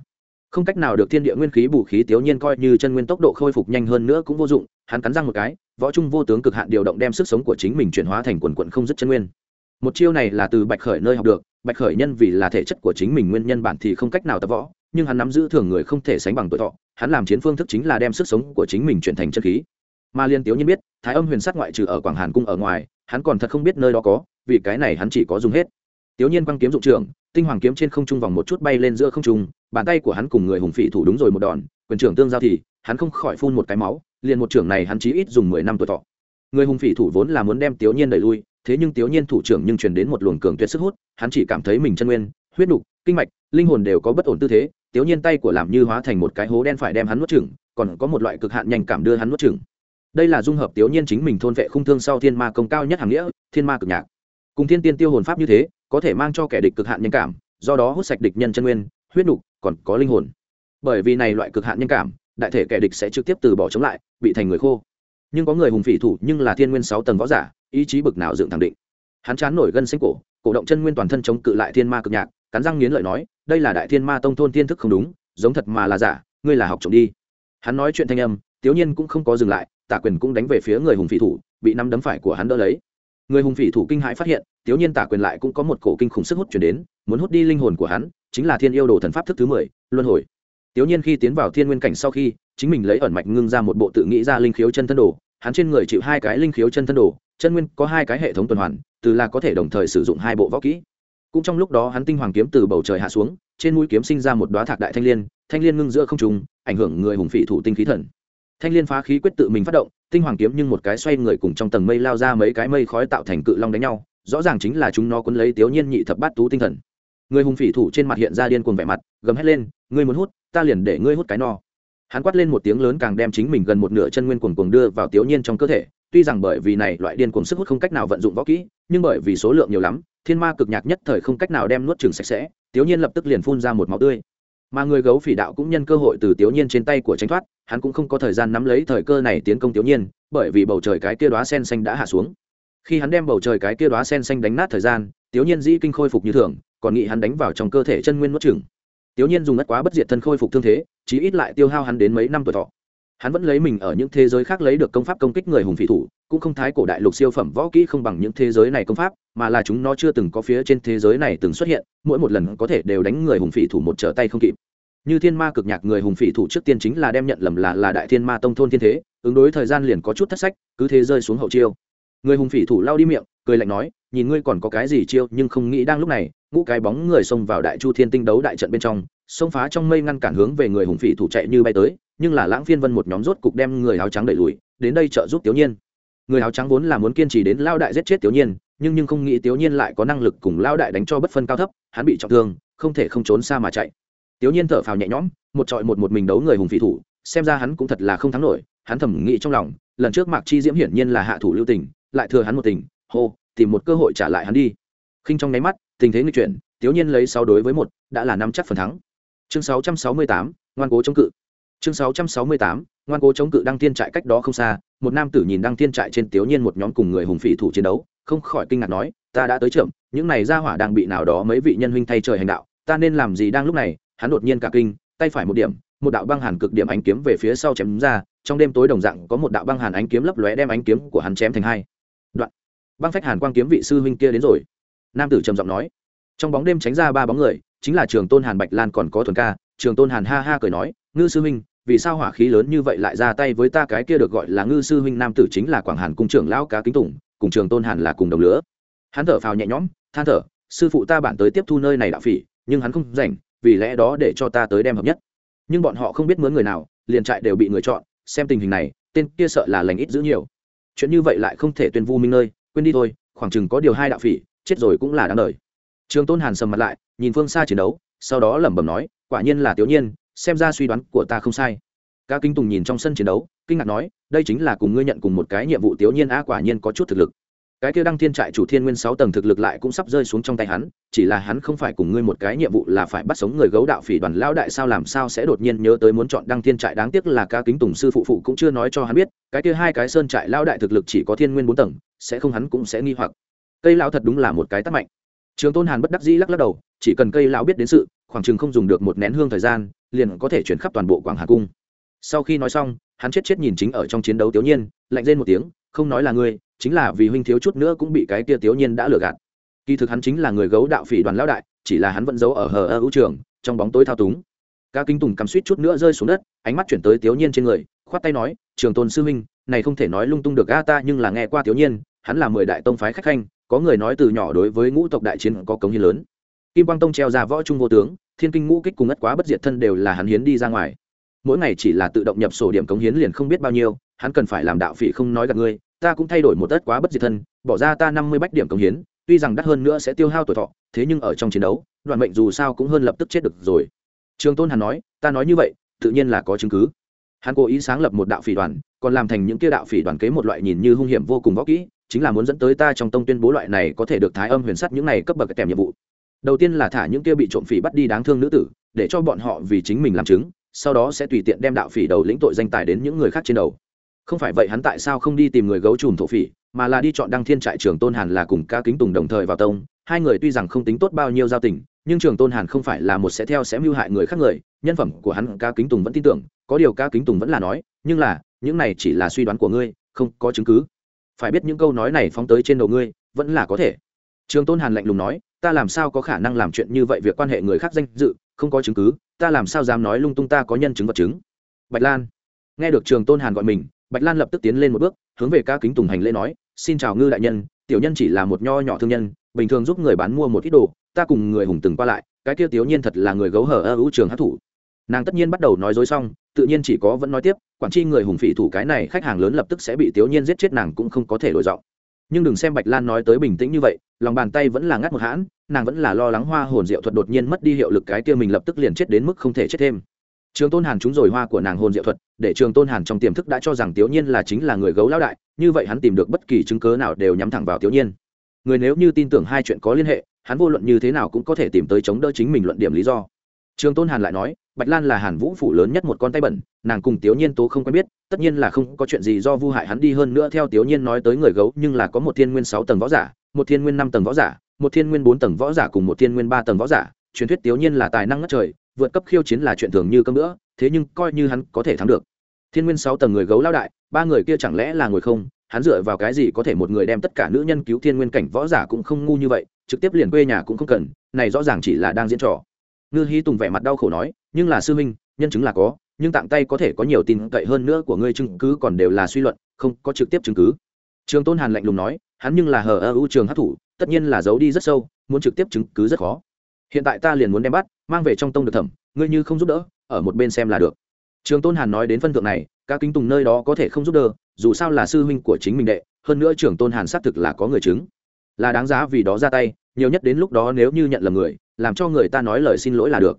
Không cách nào được thiên địa nguyên khí bù khí thiếu nhiên coi như chân nguyên tốc độ khôi phục nhanh hơn nữa cũng vô dụng, hắn cắn răng một cái, võ trung vô tướng cực hạn điều động đem sức sống của chính mình chuyển hóa thành quần quận không dứt chân nguyên một chiêu này là từ bạch khởi nơi học được, bạch khởi nhân vì là thể chất của chính mình nguyên nhân bản thì không cách nào tập võ, nhưng hắn nắm giữ thường người không thể sánh bằng tuổi thọ, hắn làm chiến phương thức chính là đem sức sống của chính mình chuyển thành chân khí. Mà liên tiếu nhiên biết, thái âm huyền sát ngoại trừ ở quảng hàn cung ở ngoài, hắn còn thật không biết nơi đó có, vì cái này hắn chỉ có dùng hết. Tiếu nhiên quăng kiếm dụng trường, tinh hoàng kiếm trên không trung vòng một chút bay lên giữa không trung, bàn tay của hắn cùng người hùng phỉ thủ đúng rồi một đòn, quyền trưởng tương giao thì, hắn không khỏi phun một cái máu, liền một trưởng này hắn chí ít dùng mười năm tuổi thọ. Người hùng phỉ thủ vốn là muốn đem tiểu nhiên đẩy lui thế nhưng tiểu nhiên thủ trưởng nhưng truyền đến một luồng cường tuyệt sức hút, hắn chỉ cảm thấy mình chân nguyên, huyết nục, kinh mạch, linh hồn đều có bất ổn tư thế, tiểu nhiên tay của làm như hóa thành một cái hố đen phải đem hắn nuốt chửng, còn có một loại cực hạn nhanh cảm đưa hắn nuốt chửng. Đây là dung hợp tiểu nhiên chính mình thôn vệ khung thương sau thiên ma công cao nhất hàng nghĩa, thiên ma cực nhạc. Cùng thiên tiên tiêu hồn pháp như thế, có thể mang cho kẻ địch cực hạn nhanh cảm, do đó hút sạch địch nhân chân nguyên, huyết nục, còn có linh hồn. Bởi vì này loại cực hạn nhanh cảm, đại thể kẻ địch sẽ trực tiếp từ bỏ chống lại, bị thành người khô nhưng có người hùng phỉ thủ nhưng là thiên nguyên sáu tầng võ giả ý chí bực nào dựng thẳng định. Hắn chán nổi gân xanh cổ cổ động chân nguyên toàn thân chống cự lại thiên ma cực nhạc cắn răng nghiến lợi nói đây là đại thiên ma tông thôn thiên thức không đúng giống thật mà là giả ngươi là học trộm đi. Hắn nói chuyện thanh âm tiếu nhiên cũng không có dừng lại tả quyền cũng đánh về phía người hùng phỉ thủ bị năm đấm phải của hắn đỡ lấy. Người hùng phỉ thủ kinh hãi phát hiện tiếu nhiên tả quyền lại cũng có một cổ kinh khủng sức hút chuyển đến muốn hút đi linh hồn của hắn chính là thiên yêu đồ thần pháp thức thứ mười luân hồi. Tiểu Nhiên khi tiến vào Thiên Nguyên cảnh sau khi, chính mình lấy ẩn mạch ngưng ra một bộ tự nghĩ ra linh khiếu chân thân đồ, hắn trên người chịu hai cái linh khiếu chân thân đồ, chân nguyên có hai cái hệ thống tuần hoàn, từ là có thể đồng thời sử dụng hai bộ võ kỹ. Cũng trong lúc đó hắn tinh hoàng kiếm từ bầu trời hạ xuống, trên mũi kiếm sinh ra một đoá thạc đại thanh l i ê n thanh l i ê n ngưng giữa không trùng ảnh hưởng người hùng phỉ thủ tinh khí thần. Thanh l i ê n phá khí quyết tự mình phát động, tinh hoàng kiếm nhưng một cái xoay người cùng trong tầng mây lao ra mấy cái mây khói tạo thành cự long đánh nhau, rõ ràng chính là chúng nó quấn lấy tiểu nhiên nhị thập bát tú tinh thần. Người hùng phỉ thủ trên mặt hiện ra điên cuồng vẻ mặt, gầm hét lên, ngươi muốn hút, ta liền để ngươi hút cái no hắn quát lên một tiếng lớn càng đem chính mình gần một nửa chân nguyên cuồng cuồng đưa vào tiểu nhiên trong cơ thể, tuy rằng bởi vì này loại điên cuồng sức hút không cách nào vận dụng võ kỹ, nhưng bởi vì số lượng nhiều lắm, thiên ma cực nhạc nhất thời không cách nào đem nuốt chừng sạch sẽ, tiểu nhiên lập tức liền phun ra một máu tươi. Mà người gấu phỉ đạo cũng nhân cơ hội từ tiểu nhiên trên tay của tránh thoát, hắn cũng không có thời gian nắm lấy thời cơ này tiến công tiểu nhiên, bởi vì bầu trời cái kia đóa sen xanh đã hạ xuống. Khi hắn đem bầu trời cái kia đóa sen xanh đánh nát thời gian, tiểu nhiên dĩ kinh khôi phục như thường, còn nghĩ hắn đánh vào trong cơ thể chân nguyên nuốt chừng tiểu nhiên dùng ngất quá bất diệt thân khôi phục thương thế, chí ít lại tiêu hao hắn đến mấy năm tuổi thọ. Hắn vẫn lấy mình ở những thế giới khác lấy được công pháp công kích người hùng phỉ thủ, cũng không thái cổ đại lục siêu phẩm võ kỹ không bằng những thế giới này công pháp, mà là chúng nó chưa từng có phía trên thế giới này từng xuất hiện, mỗi một lần có thể đều đánh người hùng phỉ thủ một trở tay không kịp. Như thiên ma cực nhạc người hùng phỉ thủ trước tiên chính là đem nhận lầm là là đại thiên ma tông thôn thiên thế, ứng đối thời gian liền có chút thất sách, cứ thế rơi xuống hậu chiêu. Người hùng phỉ thủ lao đi miệng, cười lạnh nói, nhìn ngươi còn có cái gì chiêu nhưng không nghĩ đang lúc này ngũ cái bóng người xông vào đại chu thiên tinh đấu đại trận bên trong, xông phá trong mây ngăn cản hướng về người hùng phỉ thủ chạy như bay tới, nhưng là lãng phiên vân một nhóm rốt cục đem người áo trắng đẩy lùi, đến đây trợ giúp tiểu nhiên. Người áo trắng vốn là muốn kiên trì đến lao đại giết chết tiểu nhiên, nhưng nhưng không nghĩ tiểu nhiên lại có năng lực cùng lao đại đánh cho bất phân cao thấp, hắn bị trọng thương, không thể không trốn xa mà chạy. Tiểu nhiên thở phào nhẹ nhõm, một trọi một một mình đấu người hùng phỉ thủ, xem ra hắn cũng thật là không thắng nổi, hắn thẩm nghĩ trong lòng, lần trước mạc chi diễm hiển nhiên là hạ thủ lưu tình, lại thừa hắn một tình, hô, tìm một cơ hội trả lại hắn đi. Khinh trong nháy mắt tình thế nghịch chuyển tiểu nhiên lấy sáu đối với một, đã là năm chắc phần thắng. Chương sáu trăm sáu mươi tám, ngoan cố chống cự. Chương sáu trăm sáu mươi tám, ngoan cố chống cự đăng tiên trại cách đó không xa, một nam tử nhìn đăng tiên trại trên tiểu nhiên một nhóm cùng người hùng phỉ thủ chiến đấu, không khỏi kinh ngạc nói, ta đã tới chậm những này ra hỏa đang bị nào đó mấy vị nhân huynh thay trời hành đạo, ta nên làm gì đang lúc này? Hắn đột nhiên cả kinh, tay phải một điểm, một đạo băng hàn cực điểm ánh kiếm về phía sau chém ra, trong đêm tối đồng dạng có một đạo băng hàn ánh kiếm lấp lóe đem ánh kiếm của hắn chém thành hai. Đoạn. Băng phách hàn quang kiếm vị sư huynh kia đến rồi nam tử trầm giọng nói, trong bóng đêm tránh ra ba bóng người, chính là trường tôn hàn bạch lan còn có thuần ca. Trường tôn hàn ha ha cười nói, ngư sư huynh, vì sao hỏa khí lớn như vậy lại ra tay với ta? Cái kia được gọi là ngư sư huynh nam tử chính là quảng hàn cung trưởng lão cá kính tùng, cùng trường tôn hàn là cùng đồng lứa. Hắn thở phào nhẹ nhõm, than thở, sư phụ ta bản tới tiếp thu nơi này đạo phỉ, nhưng hắn không rảnh, vì lẽ đó để cho ta tới đem hợp nhất. Nhưng bọn họ không biết mướn người nào, liền trại đều bị người chọn, xem tình hình này, tên kia sợ là lành ít giữ nhiều. Chuyện như vậy lại không thể tuyên vu minh nơi, quên đi thôi, khoảng chừng có điều hai đạo phỉ chết rồi cũng là đáng đời. Trường tôn hàn sầm mặt lại, nhìn phương xa chiến đấu, sau đó lẩm bẩm nói, quả nhiên là tiểu nhiên, xem ra suy đoán của ta không sai. Ca kinh tùng nhìn trong sân chiến đấu, kinh ngạc nói, đây chính là cùng ngươi nhận cùng một cái nhiệm vụ tiểu nhiên á, quả nhiên có chút thực lực. Cái kia đăng thiên trại chủ thiên nguyên sáu tầng thực lực lại cũng sắp rơi xuống trong tay hắn, chỉ là hắn không phải cùng ngươi một cái nhiệm vụ là phải bắt sống người gấu đạo phỉ đoàn lão đại sao làm sao sẽ đột nhiên nhớ tới muốn chọn đăng thiên trại, đáng tiếc là ca kính tùng sư phụ phụ cũng chưa nói cho hắn biết, cái kia hai cái sơn trại lão đại thực lực chỉ có thiên nguyên bốn tầng, sẽ không hắn cũng sẽ nghi hoặc cây lão thật đúng là một cái tắc mạnh. Trường tôn hàn bất đắc dĩ lắc lắc đầu, chỉ cần cây lão biết đến sự, khoảng chừng không dùng được một nén hương thời gian, liền có thể chuyển khắp toàn bộ quảng hà cung. Sau khi nói xong, hắn chết chết nhìn chính ở trong chiến đấu tiểu nhiên, lạnh lên một tiếng, không nói là ngươi, chính là vì huynh thiếu chút nữa cũng bị cái kia tiểu nhiên đã lừa gạt. Kỳ thực hắn chính là người gấu đạo phỉ đoàn lão đại, chỉ là hắn vẫn giấu ở hờ ơ ưu trường, trong bóng tối thao túng. Ca kinh tùng cắm suýt chút nữa rơi xuống đất, ánh mắt chuyển tới tiểu nhiên trên người, khoát tay nói, trường tôn sư huynh, này không thể nói lung tung được a ta nhưng là nghe qua tiểu nhiên, hắn là mười đại tông phái khách khanh có người nói từ nhỏ đối với ngũ tộc đại chiến có cống hiến lớn. Kim quang tông treo ra võ trung vô tướng, thiên kinh ngũ kích cùng ất quá bất diệt thân đều là hắn hiến đi ra ngoài. Mỗi ngày chỉ là tự động nhập sổ điểm cống hiến liền không biết bao nhiêu, hắn cần phải làm đạo phỉ không nói gặp ngươi, ta cũng thay đổi một ất quá bất diệt thân, bỏ ra ta năm mươi bách điểm cống hiến, tuy rằng đắt hơn nữa sẽ tiêu hao tuổi thọ, thế nhưng ở trong chiến đấu, đoạn mệnh dù sao cũng hơn lập tức chết được rồi. Trường tôn hắn nói, ta nói như vậy, tự nhiên là có chứng cứ. Hắn cố ý sáng lập một đạo phỉ đoàn, còn làm thành những kia đạo phỉ đoàn kế một loại nhìn như hung hiểm vô cùng võ kỹ chính là muốn dẫn tới ta trong tông tuyên bố loại này có thể được thái âm huyền sắt những này cấp bậc tèm nhiệm vụ. Đầu tiên là thả những kia bị trộm phỉ bắt đi đáng thương nữ tử, để cho bọn họ vì chính mình làm chứng, sau đó sẽ tùy tiện đem đạo phỉ đầu lĩnh tội danh tài đến những người khác trên đầu. Không phải vậy hắn tại sao không đi tìm người gấu trùm thổ phỉ, mà là đi chọn đăng thiên trại trường tôn hàn là cùng ca kính tùng đồng thời vào tông, hai người tuy rằng không tính tốt bao nhiêu giao tình, nhưng trường tôn hàn không phải là một sẽ theo sẽ mưu hại người khác người, nhân phẩm của hắn ca kính tùng vẫn tin tưởng, có điều ca kính tùng vẫn là nói, nhưng là, những này chỉ là suy đoán của ngươi, không có chứng cứ phải biết những câu nói này phóng tới trên đầu ngươi, vẫn là có thể. Trường tôn hàn lạnh lùng nói, ta làm sao có khả năng làm chuyện như vậy, việc quan hệ người khác danh dự, không có chứng cứ, ta làm sao dám nói lung tung ta có nhân chứng vật chứng. Bạch lan. Nghe được trường tôn hàn gọi mình, bạch lan lập tức tiến lên một bước, hướng về ca kính tùng hành lễ nói, xin chào ngư đại nhân, tiểu nhân chỉ là một nho nhỏ thương nhân, bình thường giúp người bán mua một ít đồ, ta cùng người hùng từng qua lại, cái kia tiểu nhiên thật là người gấu hở ơ ưu trường hát thủ. Nàng tất nhiên bắt đầu nói dối xong, tự nhiên chỉ có vẫn nói tiếp quản tri người hùng phỉ thủ cái này, khách hàng lớn lập tức sẽ bị tiểu nhiên giết chết, nàng cũng không có thể đổi giọng. Nhưng đừng xem bạch lan nói tới bình tĩnh như vậy, lòng bàn tay vẫn là ngắt một hãn, nàng vẫn là lo lắng hoa hồn diệu thuật đột nhiên mất đi hiệu lực, cái kia mình lập tức liền chết đến mức không thể chết thêm. Trường tôn hàn trúng rồi hoa của nàng hồn diệu thuật, để trường tôn hàn trong tiềm thức đã cho rằng tiểu nhiên là chính là người gấu lão đại, như vậy hắn tìm được bất kỳ chứng cớ nào đều nhắm thẳng vào tiểu nhiên. Người nếu như tin tưởng hai chuyện có liên hệ, hắn vô luận như thế nào cũng có thể tìm tới chống đỡ chính mình luận điểm lý do. Trường tôn hàn lại nói bạch lan là hàn vũ phủ lớn nhất một con tay bẩn, nàng cùng tiểu nhiên tố không quen biết, tất nhiên là không có chuyện gì do vu hại hắn đi hơn nữa theo tiểu nhiên nói tới người gấu, nhưng là có một thiên nguyên sáu tầng võ giả, một thiên nguyên năm tầng võ giả, một thiên nguyên bốn tầng võ giả cùng một thiên nguyên ba tầng võ giả. Truyền thuyết tiểu nhiên là tài năng ngất trời, vượt cấp khiêu chiến là chuyện thường như cơm nữa thế nhưng coi như hắn có thể thắng được. Thiên nguyên sáu tầng người gấu lao đại, ba người kia chẳng lẽ là ngồi không? Hắn dựa vào cái gì có thể một người đem tất cả nữ nhân cứu thiên nguyên cảnh võ giả cũng không ngu như vậy, trực tiếp liền quê nhà cũng không cần, này rõ ràng chỉ là đang diễn trò ngư hy tùng vẻ mặt đau khổ nói, nhưng là sư minh nhân chứng là có, nhưng tạm tay có thể có nhiều tin cậy hơn nữa của ngươi chứng cứ còn đều là suy luận, không có trực tiếp chứng cứ. Trường tôn hàn lạnh lùng nói, hắn nhưng là hờ ơ ưu trường hát thủ tất nhiên là giấu đi rất sâu, muốn trực tiếp chứng cứ rất khó. Hiện tại ta liền muốn đem bắt, mang về trong tông được thẩm, ngươi như không giúp đỡ, ở một bên xem là được. Trường tôn hàn nói đến phân thượng này, các kính tùng nơi đó có thể không giúp đỡ, dù sao là sư huynh của chính mình đệ, hơn nữa trường tôn hàn xác thực là có người chứng. Là đáng giá vì đó ra tay, nhiều nhất đến lúc đó nếu như nhận lầm người làm cho người ta nói lời xin lỗi là được.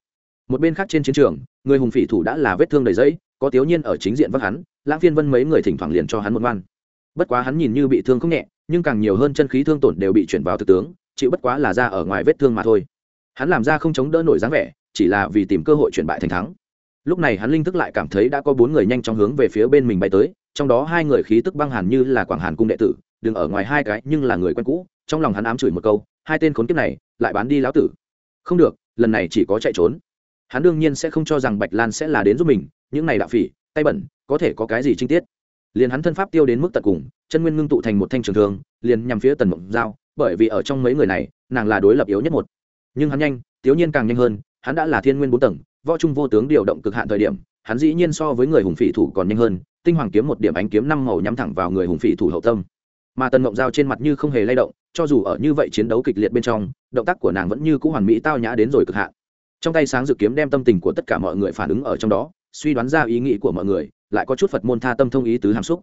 Một bên khác trên chiến trường, người hùng phỉ thủ đã là vết thương đầy giấy có tiểu nhiên ở chính diện vác hắn, lãng phiên vân mấy người thỉnh thoảng liền cho hắn một ngoan. Bất quá hắn nhìn như bị thương không nhẹ, nhưng càng nhiều hơn chân khí thương tổn đều bị chuyển vào thực tướng, chịu bất quá là ra ở ngoài vết thương mà thôi. Hắn làm ra không chống đỡ nổi dáng vẻ, chỉ là vì tìm cơ hội chuyển bại thành thắng. Lúc này hắn linh thức lại cảm thấy đã có bốn người nhanh chóng hướng về phía bên mình bay tới, trong đó hai người khí tức băng hàn như là quảng hàn cung đệ tử đừng ở ngoài hai cái nhưng là người quen cũ, trong lòng hắn ám chửi một câu, hai tên khốn kiếp này, lại bán đi lão tử không được, lần này chỉ có chạy trốn. Hắn đương nhiên sẽ không cho rằng bạch lan sẽ là đến giúp mình, những này đạo phỉ, tay bẩn, có thể có cái gì chi tiết. Liền hắn thân pháp tiêu đến mức tận cùng, chân nguyên ngưng tụ thành một thanh trường thương, liền nhằm phía tần mộng giao, bởi vì ở trong mấy người này, nàng là đối lập yếu nhất một. Nhưng hắn nhanh, thiếu nhiên càng nhanh hơn, hắn đã là thiên nguyên bốn tầng, võ trung vô tướng điều động cực hạn thời điểm, hắn dĩ nhiên so với người hùng phỉ thủ còn nhanh hơn, tinh hoàng kiếm một điểm ánh kiếm năm màu nhắm thẳng vào người hùng phỉ thủ hậu tâm mà tần mộng giao trên mặt như không hề lay động, cho dù ở như vậy chiến đấu kịch liệt bên trong, động tác của nàng vẫn như c ũ hoàn mỹ tao nhã đến rồi cực hạn. Trong tay sáng dự kiếm đem tâm tình của tất cả mọi người phản ứng ở trong đó, suy đoán ra ý nghĩ của mọi người, lại có chút phật môn tha tâm thông ý tứ hàm xúc.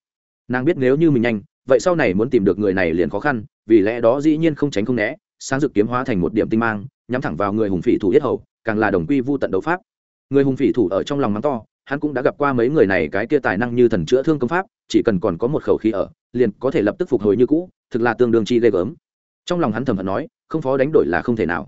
Nàng biết nếu như mình nhanh, vậy sau này muốn tìm được người này liền khó khăn, vì lẽ đó dĩ nhiên không tránh không né, sáng dự kiếm hóa thành một điểm tinh mang, nhắm thẳng vào người hùng phỉ thủ yết hầu, càng là đồng quy vu tận đấu pháp. Người hùng phỉ thủ ở trong lòng mắng to, hắn cũng đã gặp qua mấy người này cái kia tài năng như thần chữa thương công pháp, chỉ cần còn có một khẩu khí ở liền có thể lập tức phục hồi như cũ, thực là tương đương chi ghê gớm. Trong lòng hắn thầm hận nói, không phó đánh đổi là không thể nào.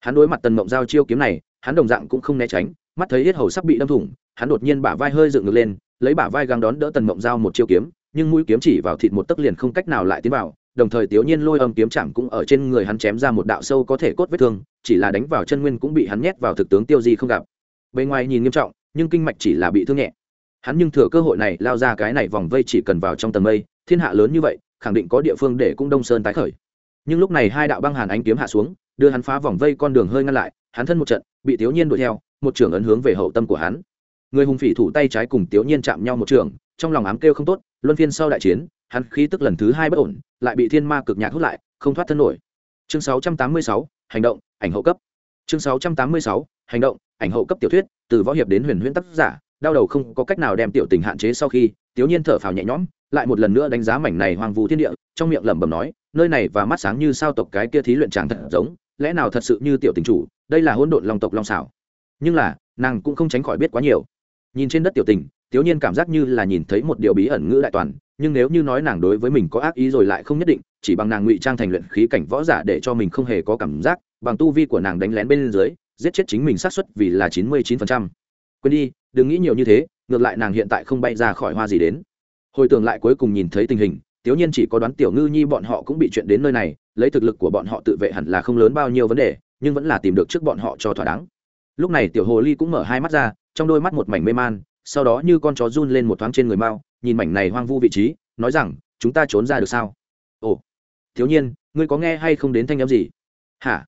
Hắn đối mặt tần mộng giao chiêu kiếm này, hắn đồng dạng cũng không né tránh, mắt thấy hết hầu sắp bị đâm thủng, hắn đột nhiên bả vai hơi dựng ngược lên, lấy bả vai găng đón đỡ tần mộng giao một chiêu kiếm, nhưng mũi kiếm chỉ vào thịt một tấc liền không cách nào lại tiến vào, đồng thời tiểu nhiên lôi âm kiếm chạm cũng ở trên người hắn chém ra một đạo sâu có thể cốt vết thương, chỉ là đánh vào chân nguyên cũng bị hắn nhét vào thực tướng tiêu di không gặp. Bề ngoài nhìn nghiêm trọng, nhưng kinh mạch chỉ là bị thương nhẹ. Hắn nhưng thừa cơ hội này lao ra cái này vòng vây chỉ cần vào trong tầng mây thiên hạ lớn như vậy khẳng định có địa phương để cũng đông sơn tái khởi. Nhưng lúc này hai đạo băng hàn ánh kiếm hạ xuống đưa hắn phá vòng vây con đường hơi ngăn lại hắn thân một trận bị thiếu nhiên đuổi theo một trưởng ấn hướng về hậu tâm của hắn. Người hùng phỉ thủ tay trái cùng thiếu nhiên chạm nhau một trường trong lòng ám kêu không tốt luân phiên sau đại chiến hắn khí tức lần thứ hai bất ổn lại bị thiên ma cực nhạc hút lại không thoát thân nổi. Chương 686, hành động ảnh hậu cấp. Chương 686, hành động ảnh hậu cấp tiểu thuyết từ võ hiệp đến huyền huyễn tác giả đau đầu không có cách nào đem tiểu tình hạn chế sau khi thiếu nhiên thở phào nhẹ nhõm lại một lần nữa đánh giá mảnh này hoang vu thiên địa, trong miệng lẩm bẩm nói, nơi này và mắt sáng như sao tộc cái kia thí luyện tràng thật giống, lẽ nào thật sự như tiểu tình chủ, đây là hỗn độn long tộc long xảo. Nhưng là, nàng cũng không tránh khỏi biết quá nhiều. Nhìn trên đất tiểu tình tiểu nhiên cảm giác như là nhìn thấy một điều bí ẩn ngữ đại toàn, nhưng nếu như nói nàng đối với mình có ác ý rồi lại không nhất định, chỉ bằng nàng ngụy trang thành luyện khí cảnh võ giả để cho mình không hề có cảm giác, bằng tu vi của nàng đánh lén bên dưới, giết chết chính mình xác suất vì là chín mươi chín phần trăm. Quên đi, đừng nghĩ nhiều như thế, ngược lại nàng hiện tại không bay ra khỏi hoa gì đến hồi tưởng lại cuối cùng nhìn thấy tình hình tiểu nhiên chỉ có đoán tiểu ngư nhi bọn họ cũng bị chuyện đến nơi này, lấy thực lực của bọn họ tự vệ hẳn là không lớn bao nhiêu vấn đề, nhưng vẫn là tìm được trước bọn họ cho thỏa đáng. Lúc này tiểu hồ ly cũng mở hai mắt ra, trong đôi mắt một mảnh mê man, sau đó như con chó run lên một thoáng trên người mao nhìn mảnh này hoang vu vị trí, nói rằng, chúng ta trốn ra được sao? Ồ thiếu nhiên, ngươi có nghe hay không đến thanh â m gì? Hả?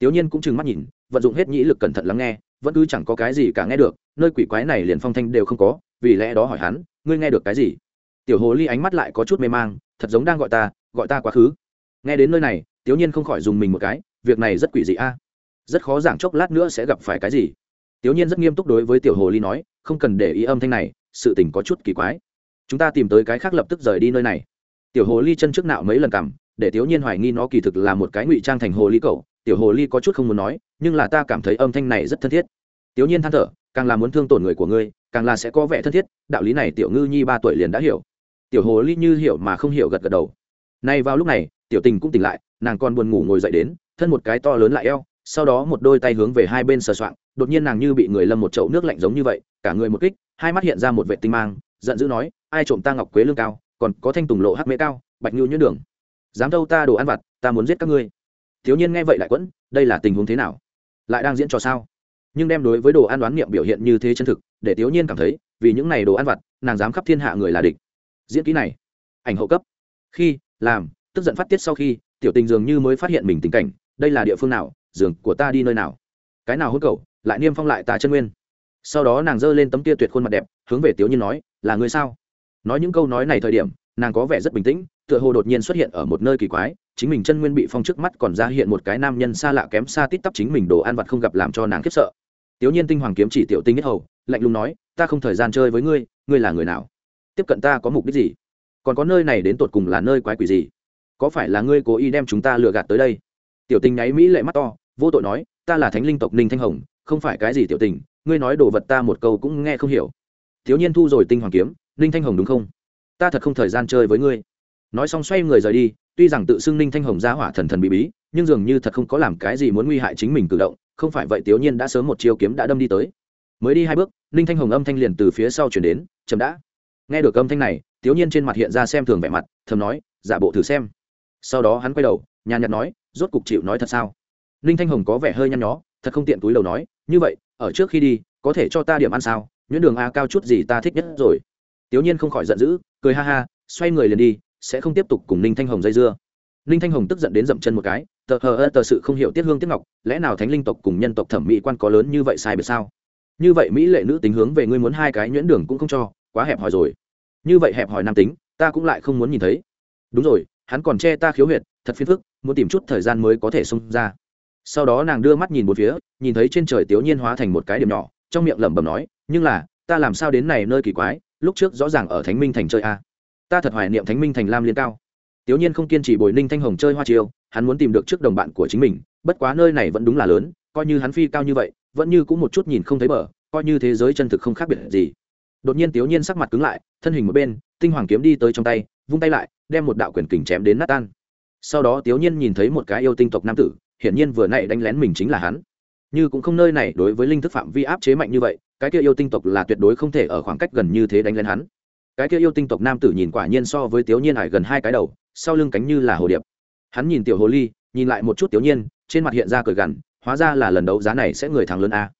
Thiếu nhiên cũng trừng mắt nhìn, vận dụng hết nhĩ lực cẩn thận lắng nghe, vẫn cứ chẳng có cái gì cả nghe được, nơi quỷ quái này liền phong thanh đều không có, vì lẽ đó hỏi hắn, ngươi nghe được cái gì? Tiểu hồ ly ánh mắt lại có chút mê mang, thật giống đang gọi ta gọi ta quá khứ. Nghe đến nơi này tiểu nhiên không khỏi dùng mình một cái, việc này rất quỷ dị a. Rất khó giảng chốc lát nữa sẽ gặp phải cái gì. Tiểu nhiên rất nghiêm túc đối với tiểu hồ ly nói, không cần để ý âm thanh này, sự tình có chút kỳ quái. Chúng ta tìm tới cái khác lập tức rời đi nơi này. Tiểu hồ ly chân trước nạo mấy lần cảm, để tiểu nhiên hoài nghi nó kỳ thực là một cái ngụy trang thành hồ ly cậu. Tiểu hồ ly có chút không muốn nói, nhưng là ta cảm thấy âm thanh này rất thân thiết. Tiểu nhiên than thở, càng là muốn thương tổn người của ngươi, càng là sẽ có vẻ thân thiết. Đạo lý này tiểu ngư nhi ba tuổi liền đã hiểu tiểu hồ ly như hiểu mà không hiểu gật gật đầu. Nay vào lúc này, tiểu tình cũng tỉnh lại, nàng còn buồn ngủ ngồi dậy đến, thân một cái to lớn lại eo, sau đó một đôi tay hướng về hai bên sờ soạng, đột nhiên nàng như bị người lâm một chậu nước lạnh giống như vậy, cả người một kích, hai mắt hiện ra một vệ tinh mang, giận dữ nói, ai trộm ta ngọc quế lương cao, còn có thanh tùng lộ hắc mễ cao, bạch nhu nhuyễn đường. Dám đâu ta đồ ăn vặt, ta muốn giết các ngươi. Thiếu nhiên nghe vậy lại quẫn, đây là tình huống thế nào? Lại đang diễn trò sao? Nhưng đem đối với đồ ăn đoán niệm biểu hiện như thế chân thực, để thiếu nhiên cảm thấy, vì những này đồ ăn vặt, nàng dám khắp thiên hạ người là địch diễn kỹ này. Ảnh hậu cấp. Khi, làm, tức giận phát tiết sau khi, tiểu tình dường như mới phát hiện mình tình cảnh, đây là địa phương nào, giường của ta đi nơi nào? Cái nào hôn cầu lại niêm phong lại ta chân nguyên. Sau đó nàng giơ lên tấm tia tuyệt khuôn mặt đẹp, hướng về tiểu nhiên nói, là người sao? Nói những câu nói này thời điểm, nàng có vẻ rất bình tĩnh, tựa hồ đột nhiên xuất hiện ở một nơi kỳ quái, chính mình chân nguyên bị phong trước mắt còn ra hiện một cái nam nhân xa lạ kém xa tít tắp chính mình đồ ăn vặt không gặp làm cho nàng khiếp sợ. Tiểu nhiên tinh hoàng kiếm chỉ tiểu tinh nhất hầu, lạnh lùng nói, ta không thời gian chơi với ngươi ngươi là người nào? Tiếp cận ta có mục đích gì? Còn có nơi này đến tột cùng là nơi quái quỷ gì? Có phải là ngươi cố ý đem chúng ta lừa gạt tới đây? Tiểu tình nháy mỹ lệ mắt to, vô tội nói, ta là thánh linh tộc ninh thanh hồng, không phải cái gì tiểu tình, ngươi nói đồ vật ta một câu cũng nghe không hiểu. Thiếu nhiên thu rồi tinh hoàng kiếm, ninh thanh hồng đúng không? Ta thật không thời gian chơi với ngươi. Nói xong xoay người rời đi, tuy rằng tự xưng ninh thanh hồng ra hỏa thần thần bí bí, nhưng dường như thật không có làm cái gì muốn nguy hại chính mình cử động, không phải vậy tiểu nhiên đã sớm một chiêu kiếm đã đâm đi tới. Mới đi hai bước, ninh thanh hồng âm thanh liền từ phía sau chuyển đến, chậm đã nghe được âm thanh này thiếu nhiên trên mặt hiện ra xem thường vẻ mặt, thầm nói, giả bộ thử xem. Sau đó hắn quay đầu, nhàn nhạt nói, rốt cục chịu nói thật sao? Ninh thanh hồng có vẻ hơi nhăn nhó, thật không tiện túi đầu nói, như vậy, ở trước khi đi, có thể cho ta điểm ăn sao? Nhuyễn đường a cao chút gì ta thích nhất rồi. Tiểu nhiên không khỏi giận dữ, cười ha ha, xoay người liền đi, sẽ không tiếp tục cùng ninh thanh hồng dây dưa. Ninh thanh hồng tức giận đến dậm chân một cái, tờ, hờ, ơ, tờ sự không hiểu tiết hương tiết ngọc, lẽ nào thánh linh tộc cùng nhân tộc thẩm mỹ quan có lớn như vậy sai biệt sao? Như vậy mỹ lệ nữ tính hướng về ngươi muốn hai cái nhuyễn đường cũng không cho quá hẹp hòi rồi. Như vậy hẹp hòi nam tính, ta cũng lại không muốn nhìn thấy. Đúng rồi, hắn còn che ta khiếu huyệt, thật phiền phức, muốn tìm chút thời gian mới có thể xông ra. Sau đó nàng đưa mắt nhìn một phía, nhìn thấy trên trời tiểu nhiên hóa thành một cái điểm nhỏ, trong miệng lẩm bẩm nói, nhưng là, ta làm sao đến này nơi kỳ quái, lúc trước rõ ràng ở thánh minh thành chơi a. Ta thật hoài niệm thánh minh thành lam liên cao. Tiểu nhiên không kiên trì bồi ninh thanh hồng chơi hoa chiêu, hắn muốn tìm được trước đồng bạn của chính mình, bất quá nơi này vẫn đúng là lớn, coi như hắn phi cao như vậy, vẫn như cũng một chút nhìn không thấy bờ, coi như thế giới chân thực không khác biệt gì đột nhiên tiểu nhiên sắc mặt cứng lại, thân hình một bên, tinh hoàng kiếm đi tới trong tay, vung tay lại, đem một đạo quyền kình chém đến nát tan. Sau đó tiểu nhiên nhìn thấy một cái yêu tinh tộc nam tử, hiển nhiên vừa nãy đánh lén mình chính là hắn. Như cũng không nơi này, đối với linh thức phạm vi áp chế mạnh như vậy, cái kia yêu tinh tộc là tuyệt đối không thể ở khoảng cách gần như thế đánh lén hắn. Cái kia yêu tinh tộc nam tử nhìn quả nhiên so với tiểu nhiên hải gần hai cái đầu, sau lưng cánh như là hồ điệp. Hắn nhìn tiểu hồ ly, nhìn lại một chút tiểu nhiên, trên mặt hiện ra cười gằn, hóa ra là lần đấu giá này sẽ người thắng lớn a.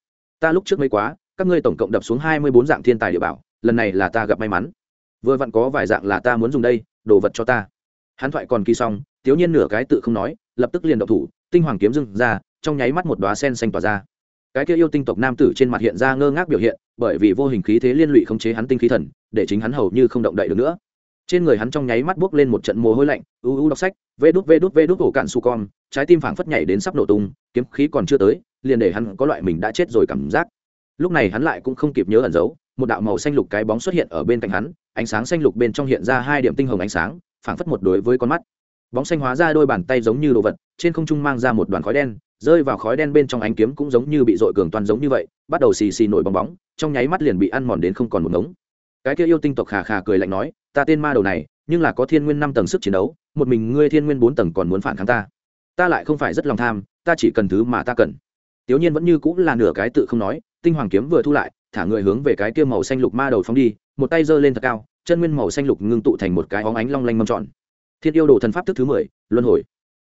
Ta lúc trước mấy quá các ngươi tổng cộng đập xuống hai mươi bốn dạng thiên tài địa bảo, lần này là ta gặp may mắn. Vừa vặn có vài dạng là ta muốn dùng đây, đồ vật cho ta. Hắn thoại còn kỳ xong tiếu nhiên nửa cái tự không nói, lập tức liền động thủ, tinh hoàng kiếm dưng ra, trong nháy mắt một đoá sen xanh tỏa ra. Cái kia yêu tinh tộc nam tử trên mặt hiện ra ngơ ngác biểu hiện, bởi vì vô hình khí thế liên lụy khống chế hắn tinh khí thần, để chính hắn hầu như không động đậy được nữa. Trên người hắn trong nháy mắt buốc lên một trận mồ hôi lạnh, u u đọc sách, vê đút vê đút vê đút ổ cạn su con, trái tim phảng phất nhảy đến sắp nổ tung, kiếm khí còn chưa tới, liền để hắn có loại mình đã chết rồi cảm giác lúc này hắn lại cũng không kịp nhớ ẩn giấu, một đạo màu xanh lục cái bóng xuất hiện ở bên cạnh hắn, ánh sáng xanh lục bên trong hiện ra hai điểm tinh hồng ánh sáng, phảng phất một đối với con mắt. Bóng xanh hóa ra đôi bàn tay giống như đồ vật, trên không trung mang ra một đoàn khói đen, rơi vào khói đen bên trong ánh kiếm cũng giống như bị dội cường toàn giống như vậy, bắt đầu xì xì nổi bong bóng, trong nháy mắt liền bị ăn mòn đến không còn một ngống. Cái kia yêu tinh tộc khà khà cười lạnh nói, ta tên ma đầu này, nhưng là có thiên nguyên năm tầng sức chiến đấu, một mình ngươi thiên nguyên bốn tầng còn muốn phản kháng ta. Ta lại không phải rất lòng tham, ta chỉ cần thứ mà ta cần. Tiểu nhiên vẫn như cũng là nửa cái tự không nói tinh hoàng kiếm vừa thu lại thả người hướng về cái kia màu xanh lục ma đầu phóng đi một tay giơ lên thật cao chân nguyên màu xanh lục ngưng tụ thành một cái óng ánh long lanh mâm tròn. Thiên yêu đồ thần pháp thức thứ mười luân hồi.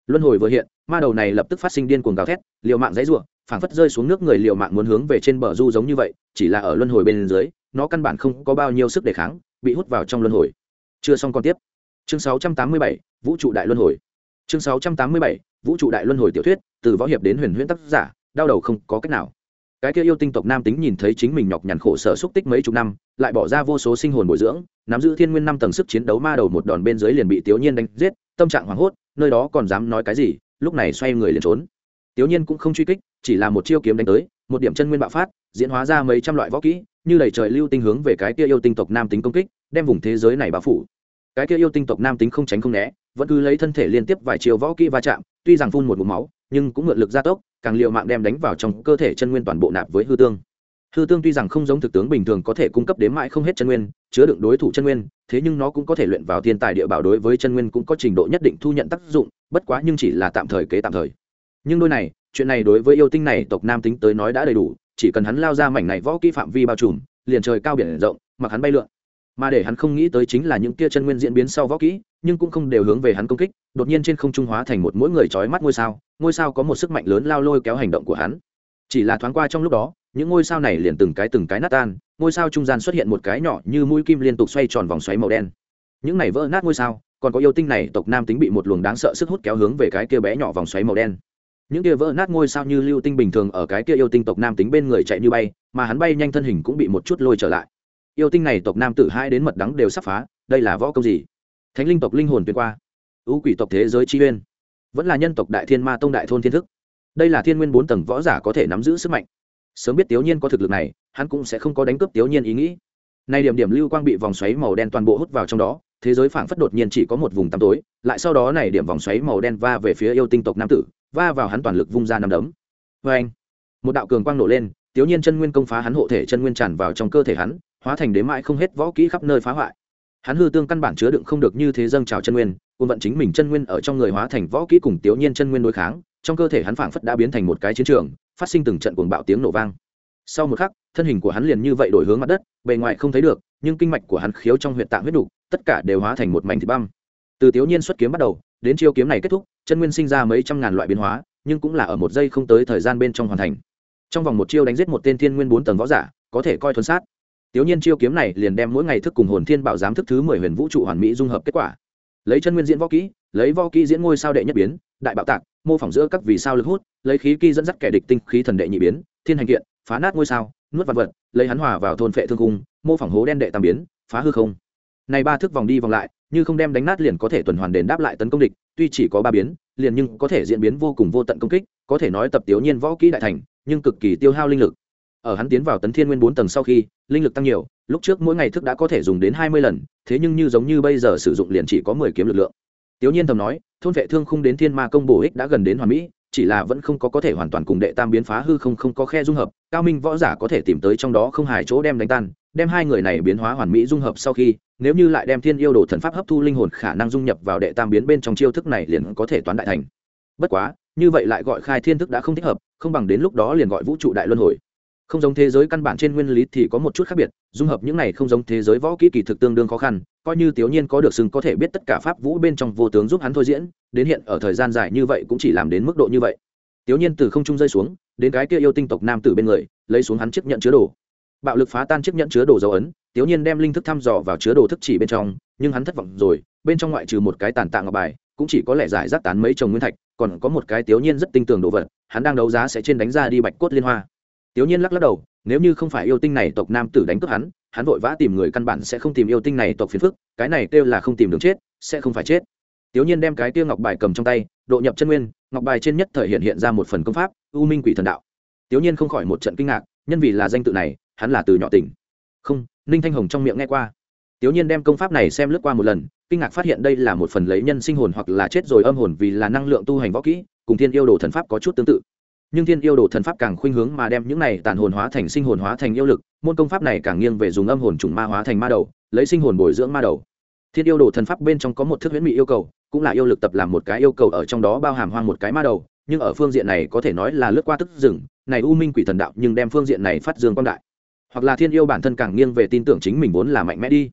Luân hồi vừa hiện ma đầu này lập tức phát sinh điên cuồng gào thét liều mạng dãy ruộng phảng phất rơi xuống nước người liều mạng muốn hướng về trên bờ du giống như vậy chỉ là ở luân hồi bên dưới nó căn bản không có bao nhiêu sức đề kháng bị hút vào trong luân hồi. Chưa xong còn tiếp. Chương 687, vũ trụ đại luân hồi. Chương 687, vũ trụ đại luân hồi tiểu thuyết từ võ hiệp đến huyền huyễn tác giả đau đầu không có cách nào cái kia yêu tinh tộc nam tính nhìn thấy chính mình nhọc nhằn khổ sở xúc tích mấy chục năm, lại bỏ ra vô số sinh hồn bồi dưỡng, nắm giữ thiên nguyên năm tầng sức chiến đấu ma đầu một đòn bên dưới liền bị tiểu nhiên đánh giết, tâm trạng hoảng hốt, nơi đó còn dám nói cái gì, lúc này xoay người liền trốn. Tiểu nhiên cũng không truy kích, chỉ là một chiêu kiếm đánh tới, một điểm chân nguyên bạo phát, diễn hóa ra mấy trăm loại võ kỹ, như đẩy trời lưu tinh hướng về cái kia yêu tinh tộc nam tính công kích, đem vùng thế giới này bao phủ. Cái kia yêu tinh tộc nam tính không tránh không né, vẫn cứ lấy thân thể liên tiếp vài chiều võ kỹ va chạm, tuy rằng phun một mũ máu, nhưng cũng mượn lực gia tốc càng liệu mạng đem đánh vào trong cơ thể chân nguyên toàn bộ nạp với hư tương. Hư tương tuy rằng không giống thực tướng bình thường có thể cung cấp đến mãi không hết chân nguyên, chứa đựng đối thủ chân nguyên, thế nhưng nó cũng có thể luyện vào thiên tài địa bảo đối với chân nguyên cũng có trình độ nhất định thu nhận tác dụng, bất quá nhưng chỉ là tạm thời kế tạm thời. Nhưng đôi này, chuyện này đối với yêu tinh này tộc nam tính tới nói đã đầy đủ, chỉ cần hắn lao ra mảnh này võ kỹ phạm vi bao trùm, liền trời cao biển rộng, mặc hắn bay lượn. Mà để hắn không nghĩ tới chính là những kia chân nguyên diễn biến sau võ kỹ, nhưng cũng không đều hướng về hắn công kích, đột nhiên trên không trung hóa thành một mỗi người trói mắt ngôi sao ngôi sao có một sức mạnh lớn lao lôi kéo hành động của hắn. Chỉ là thoáng qua trong lúc đó, những ngôi sao này liền từng cái từng cái nát tan, ngôi sao trung gian xuất hiện một cái nhỏ như mũi kim liên tục xoay tròn vòng xoáy màu đen. Những này vỡ nát ngôi sao, còn có yêu tinh này tộc nam tính bị một luồng đáng sợ sức hút kéo hướng về cái kia bé nhỏ vòng xoáy màu đen. Những kia vỡ nát ngôi sao như lưu tinh bình thường ở cái kia yêu tinh tộc nam tính bên người chạy như bay, mà hắn bay nhanh thân hình cũng bị một chút lôi trở lại. Yêu tinh này tộc nam tử hai đến mật đắng đều sắp phá, đây là võ công gì? Thánh linh tộc linh hồn tuyên qua. Ưu quỷ tộc thế giới chi uyên vẫn là nhân tộc đại thiên ma tông đại thôn thiên thức. Đây là thiên nguyên bốn tầng võ giả có thể nắm giữ sức mạnh. Sớm biết tiểu nhiên có thực lực này, hắn cũng sẽ không có đánh cướp tiểu nhiên ý nghĩ. Nay điểm điểm lưu quang bị vòng xoáy màu đen toàn bộ hút vào trong đó, thế giới phảng phất đột nhiên chỉ có một vùng tăm tối, lại sau đó này điểm vòng xoáy màu đen va về phía yêu tinh tộc nam tử, va vào hắn toàn lực vung ra năm đấm. Vê anh một đạo cường quang nổ lên tiểu nhiên chân nguyên công phá hắn hộ thể chân nguyên tràn vào trong cơ thể hắn, hóa thành đếm mãi không hết võ kỹ khắp nơi phá hoại hắn hư tương căn bản chứa đựng không được như thế dâng trào chân nguyên cùng vận chính mình chân nguyên ở trong người hóa thành võ kỹ cùng tiểu nhiên chân nguyên đối kháng trong cơ thể hắn phảng phất đã biến thành một cái chiến trường phát sinh từng trận cuồng bạo tiếng nổ vang. Sau một khắc thân hình của hắn liền như vậy đổi hướng mặt đất bề ngoài không thấy được nhưng kinh mạch của hắn khiếu trong huyện tạng huyết đủ, tất cả đều hóa thành một mảnh thịt băm. Từ tiểu nhiên xuất kiếm bắt đầu đến chiêu kiếm này kết thúc chân nguyên sinh ra mấy trăm ngàn loại biến hóa nhưng cũng là ở một giây không tới thời gian bên trong hoàn thành. Trong vòng một chiêu đánh giết một tên thiên nguyên bốn tầng võ giả có thể coi thuần sát tiểu nhiên chiêu kiếm này liền đem mỗi ngày thức cùng hồn thiên bảo giám thức thứ mười huyền vũ trụ hoàn mỹ dung hợp kết quả. Lấy chân nguyên diễn võ kỹ, lấy võ kỹ diễn ngôi sao đệ nhất biến, đại bạo tạc, mô phỏng giữa các vì sao lực hút, lấy khí kỳ dẫn dắt kẻ địch tinh khí thần đệ nhị biến, thiên hành kiện, phá nát ngôi sao, nuốt vật vật, lấy hắn hòa vào thôn phệ thương cung, mô phỏng hố đen đệ tam biến, phá hư không. Này ba thức vòng đi vòng lại, như không đem đánh nát liền có thể tuần hoàn đền đáp lại tấn công địch, tuy chỉ có ba biến, liền nhưng có thể diễn biến vô cùng vô tận công kích, có thể nói tập tiểu nhiên võ kỹ đại thành, nhưng cực kỳ tiêu hao linh lực ở hắn tiến vào tấn thiên nguyên bốn tầng sau khi, linh lực tăng nhiều, lúc trước mỗi ngày thức đã có thể dùng đến hai mươi lần, thế nhưng như giống như bây giờ sử dụng liền chỉ có mười kiếm lực lượng. Tiểu nhiên thầm nói, thôn vệ thương không đến thiên ma công bổ ích đã gần đến hoàn mỹ, chỉ là vẫn không có có thể hoàn toàn cùng đệ tam biến phá hư không không có khe dung hợp, cao minh võ giả có thể tìm tới trong đó không hài chỗ đem đánh tan, đem hai người này biến hóa hoàn mỹ dung hợp sau khi, nếu như lại đem thiên yêu đồ thần pháp hấp thu linh hồn khả năng dung nhập vào đệ tam biến bên trong chiêu thức này liền có thể toán đại thành. Bất quá, như vậy lại gọi khai thiên thức đã không thích hợp, không bằng đến lúc đó liền gọi vũ trụ đại luân hồi không giống thế giới căn bản trên nguyên lý thì có một chút khác biệt, dung hợp những này không giống thế giới võ kỹ kỳ thực tương đương khó khăn, coi như tiểu nhiên có được xưng có thể biết tất cả pháp vũ bên trong vô tướng giúp hắn thôi diễn, đến hiện ở thời gian dài như vậy cũng chỉ làm đến mức độ như vậy. Tiểu nhiên từ không trung rơi xuống, đến cái kia yêu tinh tộc nam tử bên người, lấy xuống hắn chiếc nhận chứa đồ. Bạo lực phá tan chiếc nhận chứa đồ dấu ấn tiểu nhiên đem linh thức thăm dò vào chứa đồ thức chỉ bên trong, nhưng hắn thất vọng rồi, bên trong ngoại trừ một cái tàn tạ ngọc bài, cũng chỉ có lẽ giải rác tán mấy chồng nguyên thạch, còn có một cái tiểu nhiên rất tinh tường đồ vật, hắn đang đấu giá sẽ trên đánh ra đi bạch cốt liên hoa tiểu nhiên lắc lắc đầu, nếu như không phải yêu tinh này tộc nam tử đánh cướp hắn hắn vội vã tìm người căn bản sẽ không tìm yêu tinh này tộc phiền phức, cái này kêu là không tìm đường chết, sẽ không phải chết. Tiểu nhiên đem cái tiêu ngọc bài cầm trong tay, độ nhập chân nguyên, ngọc bài trên nhất thời hiện hiện ra một phần công pháp, u minh quỷ thần đạo. Tiểu nhiên không khỏi một trận kinh ngạc, nhân vì là danh tự này, hắn là từ nhỏ tỉnh. Không, ninh thanh hồng trong miệng nghe qua. Tiểu nhiên đem công pháp này xem lướt qua một lần, kinh ngạc phát hiện đây là một phần lấy nhân sinh hồn hoặc là chết rồi âm hồn vì là năng lượng tu hành võ kỹ, cùng thiên yêu đồ thần pháp có chút tương tự nhưng thiên yêu đồ thần pháp càng khuynh hướng mà đem những này tàn hồn hóa thành sinh hồn hóa thành yêu lực, môn công pháp này càng nghiêng về dùng âm hồn trùng ma hóa thành ma đầu, lấy sinh hồn bồi dưỡng ma đầu. Thiên yêu đồ thần pháp bên trong có một thức huyễn mỹ yêu cầu, cũng là yêu lực tập làm một cái yêu cầu ở trong đó bao hàm hoang một cái ma đầu, nhưng ở phương diện này có thể nói là lướt qua tức rừng này u minh quỷ thần đạo nhưng đem phương diện này phát dương quang đại. Hoặc là thiên yêu bản thân càng nghiêng về tin tưởng chính mình vốn là mạnh mẽ đi.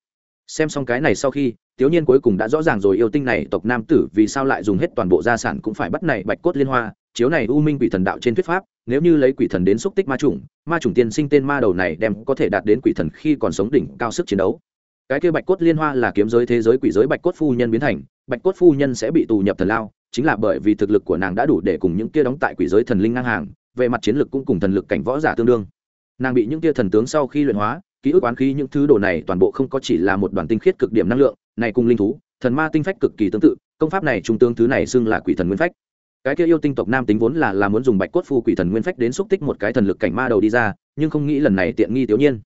Xem xong cái này sau khi, thiếu niên cuối cùng đã rõ ràng rồi yêu tinh này tộc nam tử vì sao lại dùng hết toàn bộ gia sản cũng phải bắt này bạch cốt liên hoa chiếu này u minh quỷ thần đạo trên thuyết pháp, nếu như lấy quỷ thần đến xúc tích ma chủng ma chủng tiên sinh tên ma đầu này đem có thể đạt đến quỷ thần khi còn sống đỉnh cao sức chiến đấu. Cái kia bạch cốt liên hoa là kiếm giới thế giới quỷ giới bạch cốt phu nhân biến thành, bạch cốt phu nhân sẽ bị tù nhập thần lao, chính là bởi vì thực lực của nàng đã đủ để cùng những kia đóng tại quỷ giới thần linh ngang hàng, về mặt chiến lược cũng cùng thần lực cảnh võ giả tương đương. Nàng bị những kia thần tướng sau khi luyện hóa, ký ức oán khí những thứ đồ này toàn bộ không có chỉ là một đoàn tinh khiết cực điểm năng lượng, này cùng linh thú, thần ma tinh phách cực kỳ tương tự, công pháp này trung tướng thứ này xưng là quỷ thần nguyên phách cái kia yêu tinh tộc nam tính vốn là là muốn dùng bạch cốt phu quỷ thần nguyên phách đến xúc tích một cái thần lực cảnh ma đầu đi ra, nhưng không nghĩ lần này tiện nghi tiểu nhiên.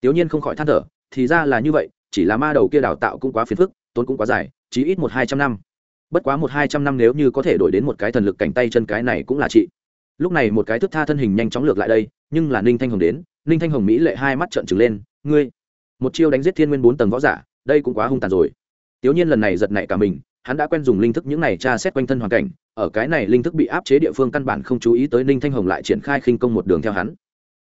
Tiểu nhiên không khỏi than thở, thì ra là như vậy, chỉ là ma đầu kia đào tạo cũng quá phiền phức, tốn cũng quá dài, chí ít một hai trăm năm. Bất quá một hai trăm năm nếu như có thể đổi đến một cái thần lực cảnh tay chân cái này cũng là chị lúc này một cái thức tha thân hình nhanh chóng lược lại đây, nhưng là ninh thanh hồng đến, ninh thanh hồng mỹ lệ hai mắt trợn trừng lên, ngươi, một chiêu đánh giết thiên nguyên bốn tầng võ giả, đây cũng quá hung tàn rồi. Tiểu nhiên lần này giật nảy cả mình hắn đã quen dùng linh thức những này tra xét quanh thân hoàn cảnh, ở cái này linh thức bị áp chế địa phương căn bản không chú ý tới ninh thanh hồng lại triển khai khinh công một đường theo hắn.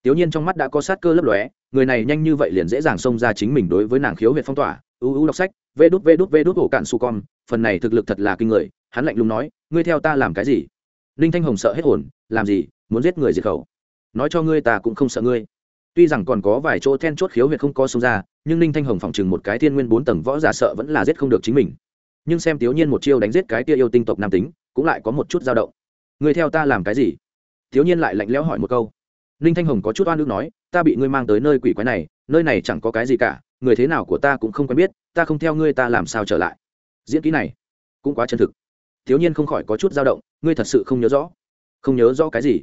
Tiểu nhiên trong mắt đã có sát cơ lấp lóe, người này nhanh như vậy liền dễ dàng xông ra chính mình đối với nàng khiếu huyệt phong tỏa, ưu ưu đọc sách, vê đút vê đút vê đút, ổ cạn su con, phần này thực lực thật là kinh người, hắn lạnh lùng nói, ngươi theo ta làm cái gì? Ninh thanh hồng sợ hết hồn, làm gì? Muốn giết người diệt khẩu? Nói cho ngươi ta cũng không sợ ngươi. Tuy rằng còn có vài chỗ then chốt khiếu huyệt không có xông ra, nhưng ninh thanh hồng phỏng chừng một cái thiên nguyên bốn tầng võ giả sợ vẫn là giết không được chính mình nhưng xem tiểu nhiên một chiêu đánh giết cái kia yêu tinh tộc nam tính cũng lại có một chút dao động. Người theo ta làm cái gì? Tiểu nhiên lại lạnh lẽo hỏi một câu. Ninh thanh hồng có chút oan ức nói ta bị ngươi mang tới nơi quỷ quái này nơi này chẳng có cái gì cả người thế nào của ta cũng không quen biết ta không theo ngươi ta làm sao trở lại? Diễn kỹ này cũng quá chân thực. Thiếu nhiên không khỏi có chút dao động ngươi thật sự không nhớ rõ. Không nhớ rõ cái gì?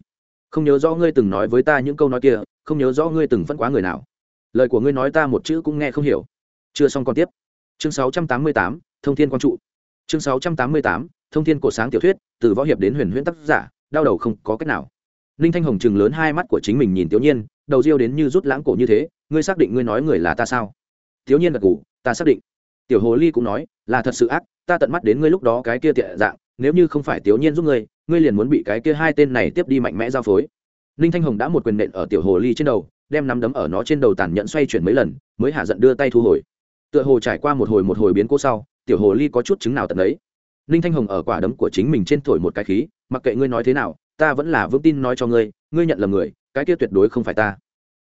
Không nhớ rõ ngươi từng nói với ta những câu nói kia không nhớ rõ ngươi từng phân quá người nào. Lời của ngươi nói ta một chữ cũng nghe không hiểu. Chưa xong còn tiếp. Chương 688, thông thiên quang trụ. Chương 688, thông thiên cổ sáng tiểu thuyết từ võ hiệp đến huyền huyễn tác giả đau đầu không có cách nào. Ninh thanh hồng chừng lớn hai mắt của chính mình nhìn tiểu nhiên đầu riêu đến như rút lãng cổ như thế ngươi xác định ngươi nói người là ta sao? Tiểu nhiên gật ngủ ta xác định. Tiểu hồ ly cũng nói là thật sự ác ta tận mắt đến ngươi lúc đó cái kia tiện dạng nếu như không phải tiểu nhiên giúp ngươi ngươi liền muốn bị cái kia hai tên này tiếp đi mạnh mẽ giao phối. Ninh thanh hồng đã một quyền nện ở tiểu hồ ly trên đầu đem nắm đấm ở nó trên đầu tàn nhẫn xoay chuyển mấy lần mới hạ giận đưa tay thu hồi tựa hồ trải qua một hồi một hồi biến cố sau, tiểu hồ ly có chút chứng nào tận ấy ninh thanh hồng ở quả đấm của chính mình trên thổi một cái khí, mặc kệ ngươi nói thế nào, ta vẫn là vững tin nói cho ngươi ngươi nhận là người, cái kia tuyệt đối không phải ta.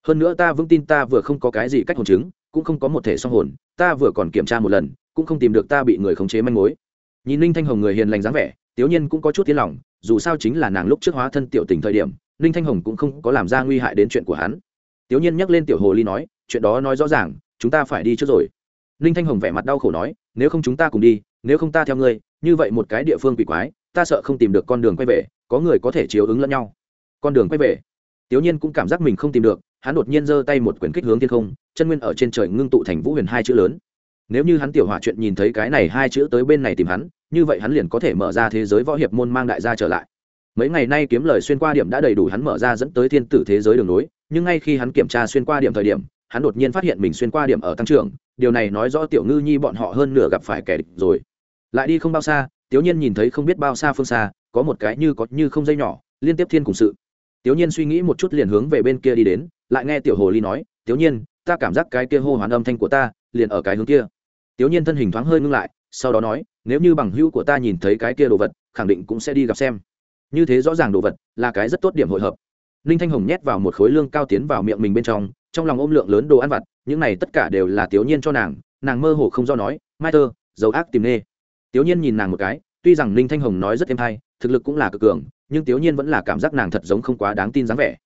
Hơn nữa ta vững tin ta vừa không có cái gì cách hồn chứng, cũng không có một thể song hồn, ta vừa còn kiểm tra một lần, cũng không tìm được ta bị người khống chế manh mối. Nhìn ninh thanh hồng người hiền lành dáng vẻ, tiểu nhiên cũng có chút tiếng lòng, dù sao chính là nàng lúc trước hóa thân tiểu tình thời điểm, ninh thanh hồng cũng không có làm ra nguy hại đến chuyện của hắn. Tiểu nhiên nhắc lên tiểu hồ ly nói, chuyện đó nói rõ ràng, chúng ta phải đi trước rồi ninh thanh hồng vẻ mặt đau khổ nói, nếu không chúng ta cùng đi, nếu không ta theo ngươi, như vậy một cái địa phương quỷ quái, ta sợ không tìm được con đường quay về, có người có thể chiếu ứng lẫn nhau. Con đường quay về. Tiểu nhiên cũng cảm giác mình không tìm được, hắn đột nhiên giơ tay một quyển kích hướng thiên không, chân nguyên ở trên trời ngưng tụ thành vũ huyền hai chữ lớn. Nếu như hắn tiểu hỏa chuyện nhìn thấy cái này hai chữ tới bên này tìm hắn, như vậy hắn liền có thể mở ra thế giới võ hiệp môn mang đại gia trở lại. Mấy ngày nay kiếm lời xuyên qua điểm đã đầy đủ hắn mở ra dẫn tới thiên tử thế giới đường nối, nhưng ngay khi hắn kiểm tra xuyên qua điểm thời điểm hắn đột nhiên phát hiện mình xuyên qua điểm ở tăng trưởng, điều này nói rõ tiểu ngư nhi bọn họ hơn nửa gặp phải kẻ địch rồi. Lại đi không bao xa tiểu nhiên nhìn thấy không biết bao xa phương xa, có một cái như có như không dây nhỏ, liên tiếp thiên cùng sự. Tiểu nhiên suy nghĩ một chút liền hướng về bên kia đi đến, lại nghe tiểu hồ ly nói tiểu nhiên, ta cảm giác cái kia hô hoán âm thanh của ta, liền ở cái hướng kia. Tiểu nhiên thân hình thoáng hơi ngưng lại, sau đó nói, nếu như bằng hữu của ta nhìn thấy cái kia đồ vật, khẳng định cũng sẽ đi gặp xem. Như thế rõ ràng đồ vật là cái rất tốt điểm hội hợp. Ninh thanh hồng nhét vào một khối lương cao tiến vào miệng mình bên trong trong lòng ôm lượng lớn đồ ăn vặt, những này tất cả đều là tiểu nhiên cho nàng nàng mơ hồ không do nói, mai tơ dấu ác tìm nê. Tiểu nhiên nhìn nàng một cái, tuy rằng ninh thanh hồng nói rất êm hay, thực lực cũng là cực cường, nhưng tiểu nhiên vẫn là cảm giác nàng thật giống không quá đáng tin dáng vẻ.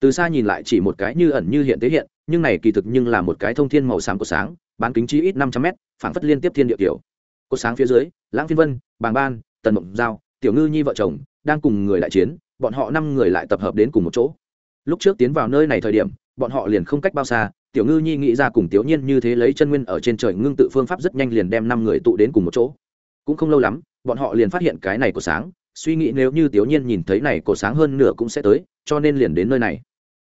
Từ xa nhìn lại chỉ một cái như ẩn như hiện tế hiện, nhưng này kỳ thực nhưng là một cái thông thiên màu xám của sáng, bán kính chi ít năm trăm mét, phảng phất liên tiếp thiên địa kiểu. Cột sáng phía dưới, lãng phiên vân, bàng ban, tần mộng giao, tiểu ngư nhi vợ chồng, đang cùng người đại chiến, bọn họ năm người lại tập hợp đến cùng một chỗ. Lúc trước tiến vào nơi này thời điểm bọn họ liền không cách bao xa, tiểu ngư nhi nghĩ ra cùng tiểu nhiên như thế lấy chân nguyên ở trên trời ngưng tự phương pháp rất nhanh liền đem năm người tụ đến cùng một chỗ. Cũng không lâu lắm, bọn họ liền phát hiện cái này của sáng, suy nghĩ nếu như tiểu nhiên nhìn thấy này của sáng hơn nửa cũng sẽ tới, cho nên liền đến nơi này.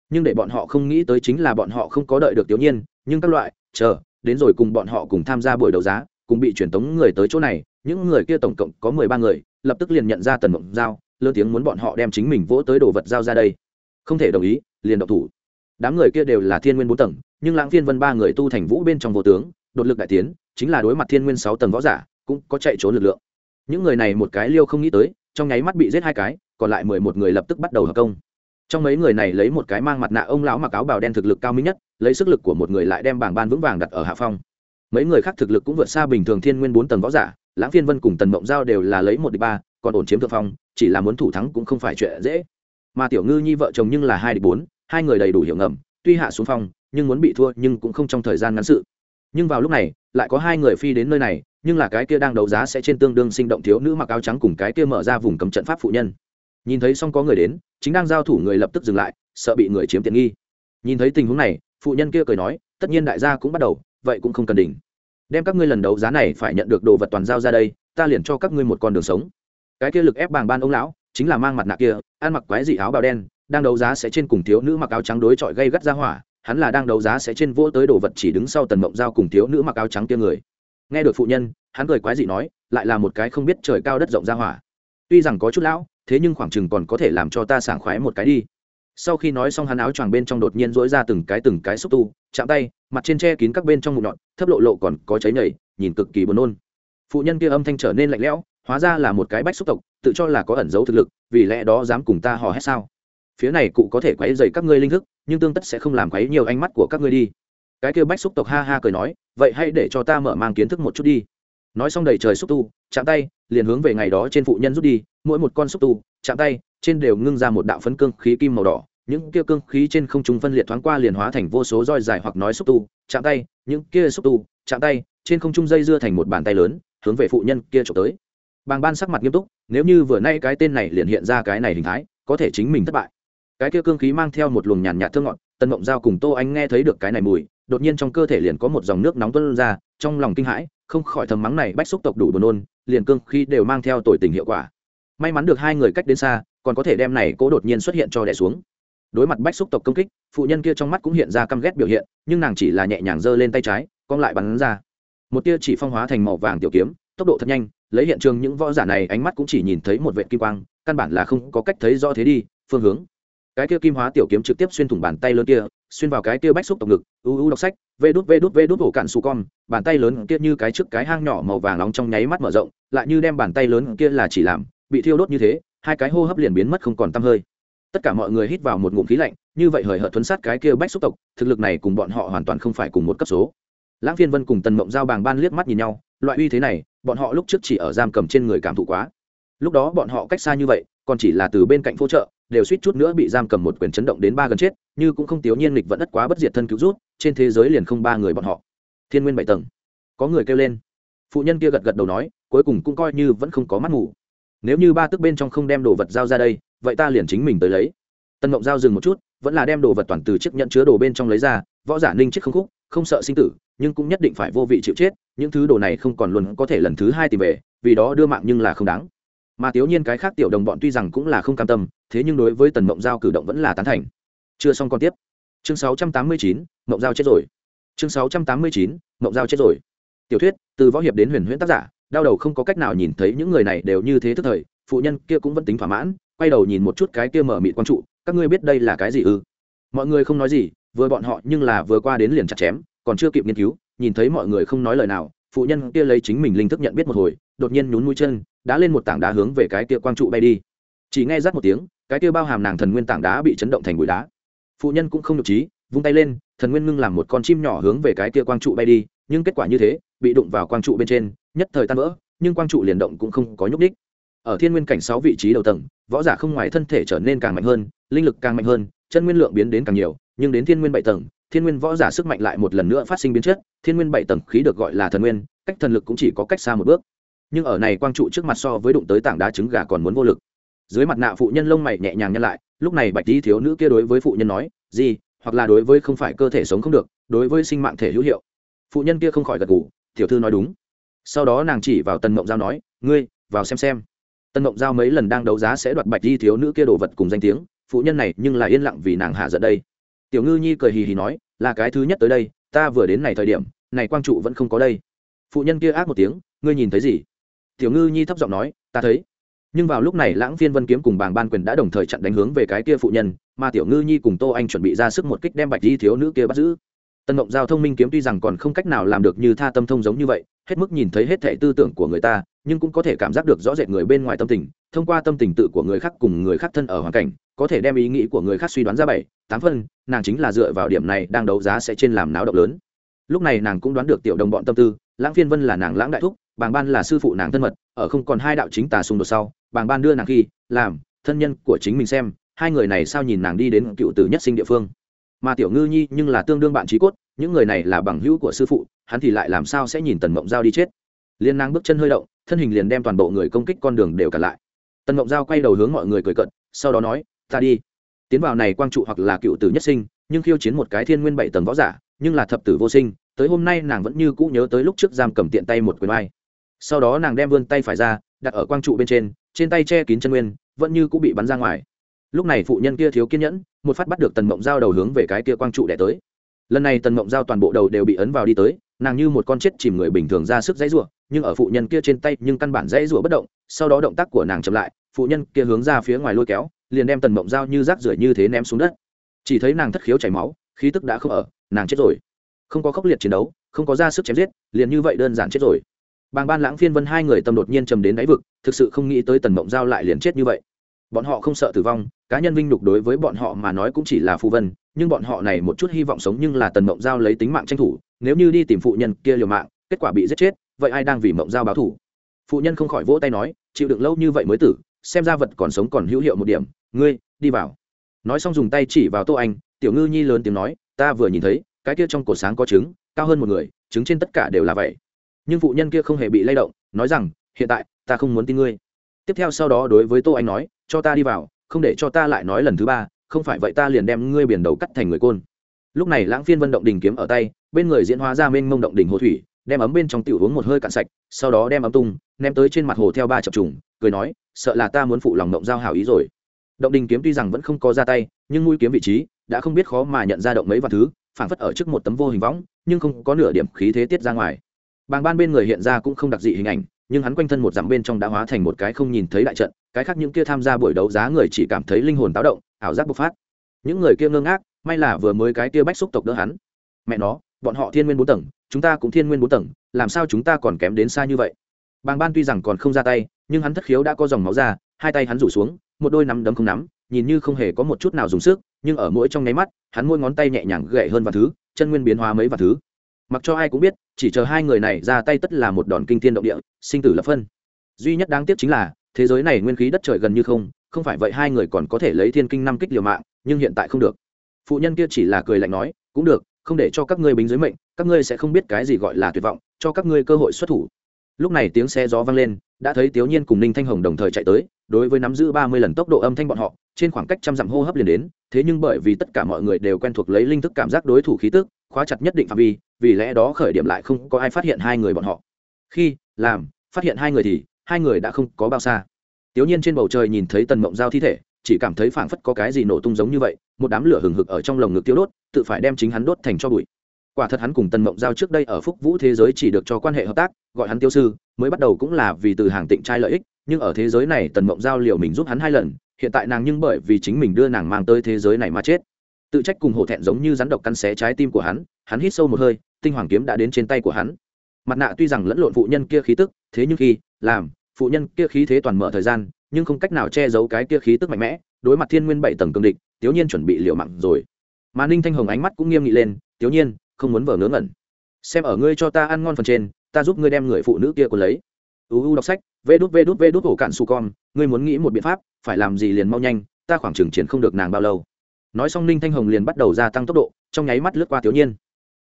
Nhưng để bọn họ không nghĩ tới chính là bọn họ không có đợi được tiểu nhiên, nhưng các loại, chờ, đến rồi cùng bọn họ cùng tham gia buổi đấu giá, cùng bị truyền tống người tới chỗ này, những người kia tổng cộng có mười ba người, lập tức liền nhận ra tần mộng giao, lớn tiếng muốn bọn họ đem chính mình vỗ tới đồ vật giao ra đây. Không thể đồng ý, liền độc thủ đám người kia đều là thiên nguyên bốn tầng, nhưng lãng phiên vân ba người tu thành vũ bên trong vô tướng, đột lực đại tiến, chính là đối mặt thiên nguyên sáu tầng võ giả, cũng có chạy trốn lực lượng. Những người này một cái liêu không nghĩ tới, trong nháy mắt bị giết hai cái, còn lại mười một người lập tức bắt đầu hợp công. Trong mấy người này lấy một cái mang mặt nạ ông lão mặc áo bào đen thực lực cao minh nhất, lấy sức lực của một người lại đem bảng ban vững vàng đặt ở hạ phong. Mấy người khác thực lực cũng vượt xa bình thường thiên nguyên bốn tầng võ giả, lãng phiên vân cùng tần mộng giao đều là lấy một đi ba, còn ổn chiếm thượng phong, chỉ là muốn thủ thắng cũng không phải chuyện dễ mà tiểu ngư nhi vợ chồng nhưng là hai địch bốn, hai người đầy đủ hiểu ngầm, tuy hạ xuống phòng nhưng muốn bị thua nhưng cũng không trong thời gian ngắn sự. Nhưng vào lúc này, lại có hai người phi đến nơi này, nhưng là cái kia đang đấu giá sẽ trên tương đương sinh động thiếu nữ mặc áo trắng cùng cái kia mở ra vùng cấm trận pháp phụ nhân. Nhìn thấy xong có người đến, chính đang giao thủ người lập tức dừng lại, sợ bị người chiếm tiện nghi. Nhìn thấy tình huống này, phụ nhân kia cười nói, tất nhiên đại gia cũng bắt đầu, vậy cũng không cần đỉnh. Đem các ngươi lần đấu giá này phải nhận được đồ vật toàn giao ra đây, ta liền cho các ngươi một con đường sống. Cái kia lực ép bàng ban ông lão chính là mang mặt nạ kia, ăn mặc quái dị áo bào đen, đang đấu giá sẽ trên cùng thiếu nữ mặc áo trắng đối chọi gây gắt ra hỏa, hắn là đang đấu giá sẽ trên vỗ tới đồ vật chỉ đứng sau tần mộng giao cùng thiếu nữ mặc áo trắng kia người. Nghe được phụ nhân, hắn cười quái dị nói, lại là một cái không biết trời cao đất rộng ra hỏa. Tuy rằng có chút lão, thế nhưng khoảng chừng còn có thể làm cho ta sảng khoái một cái đi. Sau khi nói xong hắn áo choàng bên trong đột nhiên dỗi ra từng cái từng cái xúc tu, chạm tay, mặt trên che kín các bên trong mụn nhọn, thấp lộ lộ còn có cháy nhảy nhìn cực kỳ buồn nôn. Phụ nhân kia âm thanh trở nên lạnh lẽo hóa ra là một cái bách xúc tộc, tự cho là có ẩn dấu thực lực, vì lẽ đó dám cùng ta hò hét sao? Phía này cụ có thể quấy dày các ngươi linh thức, nhưng tương tất sẽ không làm quấy nhiều ánh mắt của các ngươi đi. Cái kia bách xúc tộc ha ha cười nói, vậy hãy để cho ta mở mang kiến thức một chút đi. Nói xong đầy trời xúc tu, chạm tay, liền hướng về ngày đó trên phụ nhân rút đi, mỗi một con xúc tu, chạm tay, trên đều ngưng ra một đạo phấn cương khí kim màu đỏ. Những kia cương khí trên không trung phân liệt thoáng qua liền hóa thành vô số roi dài hoặc nói xúc tu, chạm tay, những kia xúc tu, chạm tay, trên không trung dây dưa thành một bàn tay lớn, hướng về phụ nhân kia trộm tới bàng ban sắc mặt nghiêm túc, nếu như vừa nay cái tên này liền hiện ra cái này hình thái, có thể chính mình thất bại. Cái kia cương khí mang theo một luồng nhàn nhạt thương ngọt tân mộng giao cùng tô anh nghe thấy được cái này mùi, đột nhiên trong cơ thể liền có một dòng nước nóng tuôn ra, trong lòng kinh hãi, không khỏi thầm mắng này bách xúc tộc đủ buồn nôn, liền cương khí đều mang theo tội tình hiệu quả. May mắn được hai người cách đến xa, còn có thể đem này cố đột nhiên xuất hiện cho đẻ xuống. Đối mặt bách xúc tộc công kích, phụ nhân kia trong mắt cũng hiện ra căm ghét biểu hiện, nhưng nàng chỉ là nhẹ nhàng giơ lên tay trái, cong lại bắn ra. Một tia chỉ phong hóa thành màu vàng tiểu kiếm, tốc độ thật nhanh lấy hiện trường những võ giả này, ánh mắt cũng chỉ nhìn thấy một vệ kim quang, căn bản là không có cách thấy rõ thế đi, phương hướng. Cái kia kim hóa tiểu kiếm trực tiếp xuyên thủng bàn tay lớn kia, xuyên vào cái kia bách xúc tộc ngực, u u đọc sách, vê đút vê đút vê đút hổ cạn su con, bàn tay lớn kia như cái trước cái hang nhỏ màu vàng nóng trong nháy mắt mở rộng, lại như đem bàn tay lớn kia là chỉ làm, bị thiêu đốt như thế, hai cái hô hấp liền biến mất không còn tăm hơi. Tất cả mọi người hít vào một ngụm khí lạnh, như vậy hời hợt thuấn sát cái kia bách xúc tộc, thực lực này cùng bọn họ hoàn toàn không phải cùng một cấp số. Lãng phiên vân cùng tần mộng giao bàng ban liếc mắt nhìn nhau loại uy thế này, bọn họ lúc trước chỉ ở giam cầm trên người cảm thụ quá. Lúc đó bọn họ cách xa như vậy, còn chỉ là từ bên cạnh phố trợ, đều suýt chút nữa bị giam cầm một quyền chấn động đến ba gần chết, như cũng không thiếu nhiên lịch vẫn đất quá bất diệt thân cứu rút, trên thế giới liền không ba người bọn họ. Thiên nguyên bảy tầng. Có người kêu lên. Phụ nhân kia gật gật đầu nói, cuối cùng cũng coi như vẫn không có mắt ngủ nếu như ba tức bên trong không đem đồ vật giao ra đây, vậy ta liền chính mình tới lấy. Tân mộng giao dừng một chút, vẫn là đem đồ vật toàn từ chiếc nhận chứa đồ bên trong lấy ra, võ giả ninh chiếc không khúc, không sợ sinh tử nhưng cũng nhất định phải vô vị chịu chết những thứ đồ này không còn luôn có thể lần thứ hai tìm về vì đó đưa mạng nhưng là không đáng. Mà thiếu nhiên cái khác tiểu đồng bọn tuy rằng cũng là không cam tâm thế nhưng đối với tần mộng giao cử động vẫn là tán thành. Chưa xong còn tiếp. Chương 689, mộng giao chết rồi. Chương 689, mộng giao chết rồi. Tiểu thuyết từ võ hiệp đến huyền huyễn tác giả đau đầu không có cách nào nhìn thấy những người này đều như thế thức thời phụ nhân kia cũng vẫn tính thỏa mãn quay đầu nhìn một chút cái kia mở mịt quang trụ các ngươi biết đây là cái gì ư? Mọi người không nói gì vừa bọn họ nhưng là vừa qua đến liền chặt chém còn chưa kịp nghiên cứu, nhìn thấy mọi người không nói lời nào, phụ nhân kia lấy chính mình linh thức nhận biết một hồi, đột nhiên nhún mũi chân, đã lên một tảng đá hướng về cái kia quang trụ bay đi. Chỉ nghe rắt một tiếng, cái kia bao hàm nàng thần nguyên tảng đá bị chấn động thành bụi đá. Phụ nhân cũng không nhục trí, vung tay lên, thần nguyên ngưng làm một con chim nhỏ hướng về cái kia quang trụ bay đi, nhưng kết quả như thế, bị đụng vào quang trụ bên trên, nhất thời tan vỡ, nhưng quang trụ liền động cũng không có nhúc đích ở thiên nguyên cảnh sáu vị trí đầu tầng, võ giả không ngoài thân thể trở nên càng mạnh hơn, linh lực càng mạnh hơn, chân nguyên lượng biến đến càng nhiều, nhưng đến thiên nguyên bảy tầng thiên nguyên võ giả sức mạnh lại một lần nữa phát sinh biến chất, thiên nguyên bảy tầng khí được gọi là thần nguyên, cách thần lực cũng chỉ có cách xa một bước. Nhưng ở này quang trụ trước mặt so với đụng tới tảng đá trứng gà còn muốn vô lực. Dưới mặt nạ phụ nhân lông mày nhẹ nhàng nhăn lại, lúc này bạch tí thiếu nữ kia đối với phụ nhân nói, gì, hoặc là đối với không phải cơ thể sống không được, đối với sinh mạng thể hữu hiệu. Phụ nhân kia không khỏi gật gù, tiểu thư nói đúng. Sau đó nàng chỉ vào tần mộng giao nói, ngươi, vào xem xem. Tần mộng giao mấy lần đang đấu giá sẽ đoạt bạch di thiếu nữ kia đồ vật cùng danh tiếng, phụ nhân này nhưng là yên lặng vì nàng hạ giận đây tiểu ngư nhi cười hì hì nói, là cái thứ nhất tới đây, ta vừa đến này thời điểm, này quang trụ vẫn không có đây. Phụ nhân kia ác một tiếng, ngươi nhìn thấy gì? Tiểu ngư nhi thấp giọng nói, ta thấy. Nhưng vào lúc này lãng phiên vân kiếm cùng bàng ban quyền đã đồng thời chặn đánh hướng về cái kia phụ nhân, mà tiểu ngư nhi cùng tô anh chuẩn bị ra sức một kích đem bạch di thiếu nữ kia bắt giữ tân mộng giao thông minh kiếm tuy rằng còn không cách nào làm được như tha tâm thông giống như vậy, hết mức nhìn thấy hết thẻ tư tưởng của người ta, nhưng cũng có thể cảm giác được rõ rệt người bên ngoài tâm tình, thông qua tâm tình tự của người khác cùng người khác thân ở hoàn cảnh, có thể đem ý nghĩ của người khác suy đoán ra bảy, tám phân, nàng chính là dựa vào điểm này đang đấu giá sẽ trên làm náo động lớn. Lúc này nàng cũng đoán được tiểu đồng bọn tâm tư, lãng phiên vân là nàng lãng đại thúc, bàng ban là sư phụ nàng thân mật, ở không còn hai đạo chính tà xung đột sau, bàng ban đưa nàng khi, làm, thân nhân của chính mình xem, hai người này sao nhìn nàng đi đến cựu tử nhất sinh địa phương mà tiểu ngư nhi nhưng là tương đương bạn trí cốt, những người này là bằng hữu của sư phụ, hắn thì lại làm sao sẽ nhìn tần mộng giao đi chết? Liên năng bước chân hơi động, thân hình liền đem toàn bộ người công kích con đường đều cả lại. Tần mộng giao quay đầu hướng mọi người cười cận sau đó nói, ta đi. Tiến vào này quang trụ hoặc là cựu tử nhất sinh, nhưng khiêu chiến một cái thiên nguyên bảy tầng võ giả, nhưng là thập tử vô sinh, tới hôm nay nàng vẫn như cũ nhớ tới lúc trước giam cầm tiện tay một quyền vai sau đó nàng đem vươn tay phải ra, đặt ở quang trụ bên trên trên tay che kín chân nguyên, vẫn như cũ bị bắn ra ngoài lúc này phụ nhân kia thiếu kiên nhẫn, một phát bắt được tần mộng giao đầu hướng về cái kia quang trụ đẻ tới. Lần này tần mộng giao toàn bộ đầu đều bị ấn vào đi tới, nàng như một con chết chìm người bình thường ra sức dãy rủa, nhưng ở phụ nhân kia trên tay nhưng căn bản dãy rủa bất động, sau đó động tác của nàng chậm lại, phụ nhân kia hướng ra phía ngoài lôi kéo, liền đem tần mộng giao như rác rưởi như thế ném xuống đất. Chỉ thấy nàng thất khiếu chảy máu, khí tức đã không ở, nàng chết rồi. Không có khốc liệt chiến đấu, không có ra sức chém giết, liền như vậy đơn giản chết rồi. Bàng ban lãng phiên vân hai người tâm đột nhiên trầm đến đáy vực, thực sự không nghĩ tới tần mộng giao lại liền chết như vậy bọn họ không sợ tử vong, cá nhân vinh nhục đối với bọn họ mà nói cũng chỉ là phù vân, nhưng bọn họ này một chút hy vọng sống nhưng là tần mộng giao lấy tính mạng tranh thủ, nếu như đi tìm phụ nhân kia liều mạng, kết quả bị giết chết, vậy ai đang vì mộng giao báo thủ? Phụ nhân không khỏi vỗ tay nói, chịu đựng lâu như vậy mới tử, xem ra vật còn sống còn hữu hiệu một điểm, ngươi, đi vào. Nói xong dùng tay chỉ vào tô anh, tiểu ngư nhi lớn tiếng nói, ta vừa nhìn thấy, cái kia trong cổ sáng có trứng, cao hơn một người, trứng trên tất cả đều là vậy. Nhưng phụ nhân kia không hề bị lay động, nói rằng, hiện tại, ta không muốn tin ngươi. Tiếp theo sau đó đối với tô anh nói cho ta đi vào, không để cho ta lại nói lần thứ ba, không phải vậy ta liền đem ngươi biển đầu cắt thành người côn. Lúc này lãng phiên vân động đình kiếm ở tay, bên người diễn hóa ra mênh mông động đình hồ thủy, đem ấm bên trong tiểu uống một hơi cạn sạch, sau đó đem ấm tung, ném tới trên mặt hồ theo ba chập trùng, cười nói, sợ là ta muốn phụ lòng động giao hảo ý rồi. Động đình kiếm tuy rằng vẫn không có ra tay, nhưng mũi kiếm vị trí đã không biết khó mà nhận ra động mấy vài thứ, phảng phất ở trước một tấm vô hình võng, nhưng không có nửa điểm khí thế tiết ra ngoài. Bàng ban bên người hiện ra cũng không đặc dị hình ảnh nhưng hắn quanh thân một dặm bên trong đã hóa thành một cái không nhìn thấy đại trận, cái khác những kia tham gia buổi đấu giá người chỉ cảm thấy linh hồn táo động, ảo giác bộc phát. Những người kia ngơ ngác, may là vừa mới cái kia bách xúc tộc đỡ hắn. Mẹ nó, bọn họ thiên nguyên bốn tầng, chúng ta cũng thiên nguyên bốn tầng, làm sao chúng ta còn kém đến xa như vậy? Bàng ban tuy rằng còn không ra tay, nhưng hắn thất khiếu đã có dòng máu ra, hai tay hắn rủ xuống, một đôi nắm đấm không nắm, nhìn như không hề có một chút nào dùng sức, nhưng ở mỗi trong nháy mắt, hắn mỗi ngón tay nhẹ nhàng gậy hơn vài thứ, chân nguyên biến hóa mấy vài thứ mặc cho ai cũng biết, chỉ chờ hai người này ra tay tất là một đòn kinh thiên động địa, sinh tử lập phân. Duy nhất đáng tiếc chính là, thế giới này nguyên khí đất trời gần như không không phải vậy hai người còn có thể lấy thiên kinh năm kích liều mạng, nhưng hiện tại không được. Phụ nhân kia chỉ là cười lạnh nói, cũng được, không để cho các ngươi bính dưới mệnh, các ngươi sẽ không biết cái gì gọi là tuyệt vọng, cho các ngươi cơ hội xuất thủ. Lúc này tiếng xe gió vang lên, đã thấy tiểu nhiên cùng ninh thanh hồng đồng thời chạy tới, đối với nắm giữ ba mươi lần tốc độ âm thanh bọn họ, trên khoảng cách trăm dặm hô hấp liền đến, thế nhưng bởi vì tất cả mọi người đều quen thuộc lấy linh thức cảm giác đối thủ khí tức khóa chặt nhất định phạm vi, vì lẽ đó khởi điểm lại không có ai phát hiện hai người bọn họ. Khi, làm, phát hiện hai người thì, hai người đã không có bao xa. Tiểu nhiên trên bầu trời nhìn thấy tần mộng giao thi thể, chỉ cảm thấy phảng phất có cái gì nổ tung giống như vậy, một đám lửa hừng hực ở trong lồng ngực tiêu đốt, tự phải đem chính hắn đốt thành cho bụi. Quả thật hắn cùng tần mộng giao trước đây ở phúc vũ thế giới chỉ được cho quan hệ hợp tác, gọi hắn tiêu sư, mới bắt đầu cũng là vì từ hàng tịnh trai lợi ích, nhưng ở thế giới này tần mộng giao liệu mình giúp hắn hai lần, hiện tại nàng nhưng bởi vì chính mình đưa nàng mang tới thế giới này mà chết tự trách cùng hổ thẹn giống như rắn độc căn xé trái tim của hắn hắn hít sâu một hơi, tinh hoàng kiếm đã đến trên tay của hắn. Mặt nạ tuy rằng lẫn lộn phụ nhân kia khí tức, thế nhưng khi làm, phụ nhân kia khí thế toàn mở thời gian, nhưng không cách nào che giấu cái kia khí tức mạnh mẽ, đối mặt thiên nguyên bảy tầng cương địch tiểu nhiên chuẩn bị liều mạng rồi. Mà ninh thanh hồng ánh mắt cũng nghiêm nghị lên tiểu nhiên, không muốn vờ ngớ ngẩn. Xem ở ngươi cho ta ăn ngon phần trên, ta giúp ngươi đem người phụ nữ kia còn lấy. Uu đọc sách, vê đút vê đút vê đút ổ cạn su con, ngươi muốn nghĩ một biện pháp, phải làm gì liền mau nhanh, ta khoảng chừng triển không được nàng bao lâu nói xong ninh thanh hồng liền bắt đầu gia tăng tốc độ trong nháy mắt lướt qua tiểu nhiên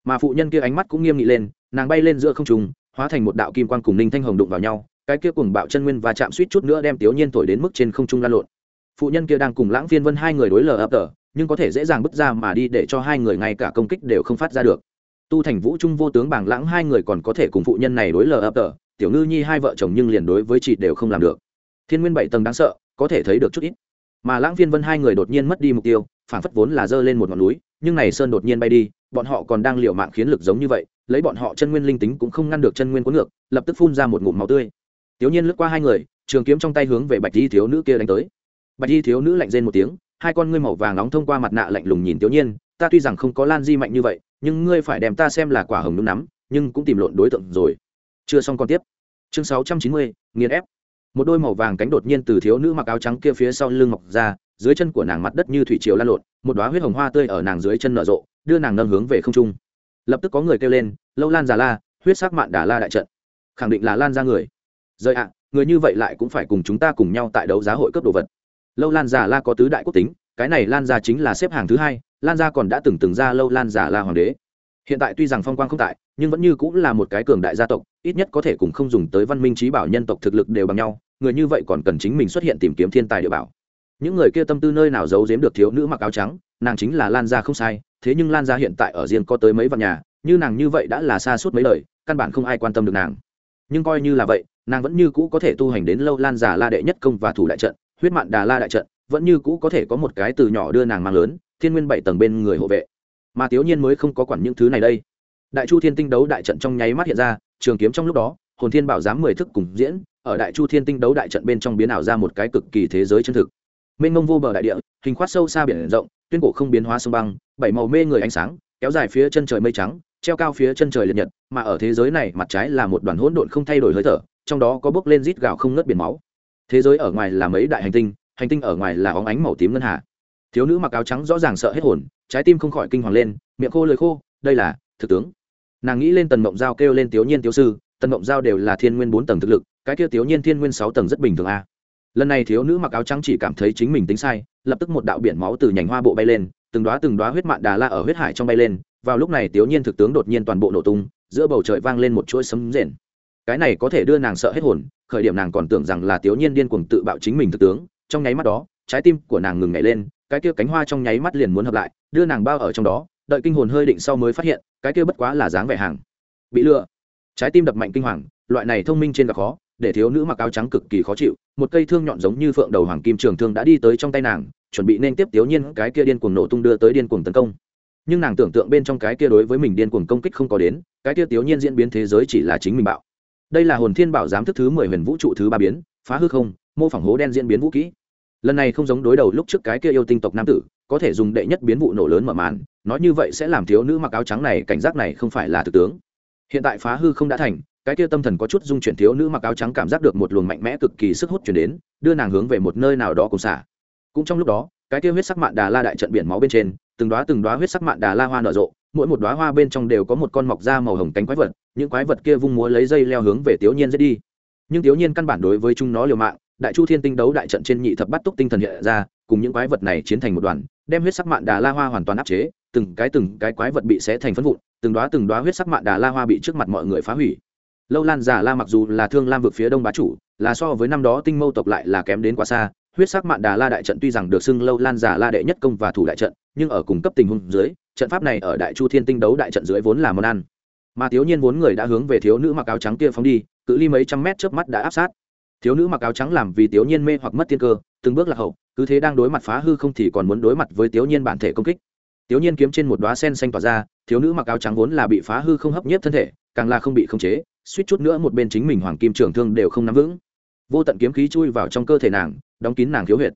mà phụ nhân kia ánh mắt cũng nghiêm nghị lên nàng bay lên giữa không trùng hóa thành một đạo kim quan cùng ninh thanh hồng đụng vào nhau cái kia cùng bạo chân nguyên và chạm suýt chút nữa đem tiểu nhiên thổi đến mức trên không trung lan lộn phụ nhân kia đang cùng lãng phiên vân hai người đối lờ ập tờ nhưng có thể dễ dàng bước ra mà đi để cho hai người ngay cả công kích đều không phát ra được tu thành vũ trung vô tướng bảng lãng hai người còn có thể cùng phụ nhân này đối lờ ập tờ tiểu ngư nhi hai vợ chồng nhưng liền đối với chị đều không làm được thiên nguyên bảy tầng đáng sợ có thể thấy được chút ít mà lãng phiên vân hai người đột nhiên mất đi mục tiêu phản phất vốn là dơ lên một ngọn núi, nhưng này sơn đột nhiên bay đi, bọn họ còn đang liều mạng khiến lực giống như vậy, lấy bọn họ chân nguyên linh tính cũng không ngăn được chân nguyên cuốn ngược, lập tức phun ra một ngụm máu tươi. Tiểu nhiên lướt qua hai người, trường kiếm trong tay hướng về bạch di thiếu nữ kia đánh tới. Bạch di thiếu nữ lạnh rên một tiếng, hai con ngươi màu vàng nóng thông qua mặt nạ lạnh lùng nhìn tiểu nhiên, ta tuy rằng không có lan di mạnh như vậy, nhưng ngươi phải đem ta xem là quả hồng đúng nắm, nhưng cũng tìm lộn đối tượng rồi. Chưa xong còn tiếp. Chương sáu trăm chín mươi, nghiền ép. Một đôi màu vàng cánh đột nhiên từ thiếu nữ mặc áo trắng kia phía sau lưng mọc ra dưới chân của nàng mặt đất như thủy triều lan lộn, một đoá huyết hồng hoa tươi ở nàng dưới chân nở rộ, đưa nàng nâng hướng về không trung. Lập tức có người kêu lên, lâu lan già la, huyết sắc mạn đà la đại trận. Khẳng định là lan ra người. Rời ạ, người như vậy lại cũng phải cùng chúng ta cùng nhau tại đấu giá hội cấp đồ vật. Lâu lan già la có tứ đại quốc tính, cái này lan gia chính là xếp hàng thứ hai, lan gia còn đã từng từng ra lâu lan giả la hoàng đế. Hiện tại tuy rằng phong quang không tại, nhưng vẫn như cũng là một cái cường đại gia tộc, ít nhất có thể cùng không dùng tới văn minh trí bảo nhân tộc thực lực đều bằng nhau, người như vậy còn cần chính mình xuất hiện tìm kiếm thiên tài địa bảo những người kia tâm tư nơi nào giấu giếm được thiếu nữ mặc áo trắng, nàng chính là lan gia không sai, thế nhưng lan gia hiện tại ở riêng có tới mấy vạn nhà, như nàng như vậy đã là xa suốt mấy lời, căn bản không ai quan tâm được nàng. Nhưng coi như là vậy, nàng vẫn như cũ có thể tu hành đến lâu lan giả la đệ nhất công và thủ đại trận, huyết mạn đà la đại trận, vẫn như cũ có thể có một cái từ nhỏ đưa nàng mang lớn, thiên nguyên bảy tầng bên người hộ vệ. Mà thiếu nhiên mới không có quản những thứ này đây. Đại chu thiên tinh đấu đại trận trong nháy mắt hiện ra, trường kiếm trong lúc đó, hồn thiên bảo giám mười thức cùng diễn, ở đại chu thiên tinh đấu đại trận bên trong biến ảo ra một cái cực kỳ thế giới chân thực mênh mông vô bờ đại địa, hình khoát sâu xa biển rộng, tuyên cổ không biến hóa sông băng, bảy màu mê người ánh sáng, kéo dài phía chân trời mây trắng, treo cao phía chân trời liệt nhật, mà ở thế giới này, mặt trái là một đoàn hỗn độn không thay đổi hơi thở, trong đó có bước lên rít gạo không ngớt biển máu. Thế giới ở ngoài là mấy đại hành tinh hành tinh ở ngoài là óng ánh màu tím ngân hà. Thiếu nữ mặc áo trắng rõ ràng sợ hết hồn, trái tim không khỏi kinh hoàng lên, miệng khô lời khô, đây là thực tướng. Nàng nghĩ lên tần mộng giao kêu lên tiểu nhiên tiểu sư, tần mộng giao đều là thiên nguyên bốn tầng thực lực, cái kia tiểu nhiên thiên nguyên sáu tầng rất bình thường a lần này thiếu nữ mặc áo trắng chỉ cảm thấy chính mình tính sai, lập tức một đạo biển máu từ nhành hoa bộ bay lên, từng đoá từng đoá huyết mạn đà la ở huyết hải trong bay lên. Vào lúc này tiểu nhiên thực tướng đột nhiên toàn bộ nổ tung, giữa bầu trời vang lên một chuỗi sấm rền. Cái này có thể đưa nàng sợ hết hồn, khởi điểm nàng còn tưởng rằng là tiểu nhiên điên cuồng tự bạo chính mình thực tướng. Trong nháy mắt đó, trái tim của nàng ngừng nhảy lên, cái kia cánh hoa trong nháy mắt liền muốn hợp lại, đưa nàng bao ở trong đó. Đợi kinh hồn hơi định sau mới phát hiện, cái kia bất quá là dáng vẻ hàng bị lừa. Trái tim đập mạnh kinh hoàng, loại này thông minh trên gặp khó để thiếu nữ mặc áo trắng cực kỳ khó chịu, một cây thương nhọn giống như phượng đầu hoàng kim trường thương đã đi tới trong tay nàng, chuẩn bị nên tiếp tiểu nhiên cái kia điên cuồng nổ tung đưa tới điên cuồng tấn công. Nhưng nàng tưởng tượng bên trong cái kia đối với mình điên cuồng công kích không có đến, cái kia tiểu nhiên diễn biến thế giới chỉ là chính mình bạo. Đây là hồn thiên bảo giám thức thứ mười huyền vũ trụ thứ ba biến, phá hư không, mô phỏng hố đen diễn biến vũ kỹ. Lần này không giống đối đầu lúc trước cái kia yêu tinh tộc nam tử, có thể dùng đệ nhất biến vụ nổ lớn mở màn, nói như vậy sẽ làm thiếu nữ mặc áo trắng này, cảnh giác này không phải là thực tướng. Hiện tại phá hư không đã thành cái kia tâm thần có chút dung chuyển thiếu nữ mặc áo trắng cảm giác được một luồng mạnh mẽ cực kỳ sức hút chuyển đến, đưa nàng hướng về một nơi nào đó cùng xả. Cũng trong lúc đó, cái kia huyết sắc mạn đà la đại trận biển máu bên trên, từng đoá từng đoá huyết sắc mạn đà la hoa nở rộ, mỗi một đoá hoa bên trong đều có một con mọc da màu hồng cánh quái vật, những quái vật kia vung múa lấy dây leo hướng về tiểu nhiên dễ đi. Nhưng tiểu nhiên căn bản đối với chúng nó liều mạng, đại chu thiên tinh đấu đại trận trên nhị thập bắt túc tinh thần hiện ra, cùng những quái vật này chiến thành một đoàn, đem huyết sắc mạn đà la hoa hoàn toàn áp chế, từng cái từng cái quái vật bị xé thành phân vụn, từng đoá từng đoá huyết sắc mạn đà la hoa bị trước mặt mọi người phá hủy lâu lan giả la mặc dù là thương lam vực phía đông bá chủ là so với năm đó tinh mâu tộc lại là kém đến quá xa huyết sắc mạn đà la đại trận tuy rằng được xưng lâu lan giả la đệ nhất công và thủ đại trận nhưng ở cùng cấp tình huống dưới trận pháp này ở đại chu thiên tinh đấu đại trận dưới vốn là món ăn mà thiếu niên vốn người đã hướng về thiếu nữ mặc áo trắng kia phóng đi cự ly mấy trăm mét trước mắt đã áp sát thiếu nữ mặc áo trắng làm vì thiếu niên mê hoặc mất tiên cơ từng bước là hậu cứ thế đang đối mặt phá hư không thì còn muốn đối mặt với thiếu niên bản thể công kích Thiếu niên kiếm trên một đóa sen xanh tỏa ra thiếu nữ mặc áo trắng vốn là bị phá hư không hấp nhất thân thể càng là không bị khống chế, suýt chút nữa một bên chính mình hoàng kim trường thương đều không nắm vững. Vô tận kiếm khí chui vào trong cơ thể nàng, đóng kín nàng thiếu huyệt.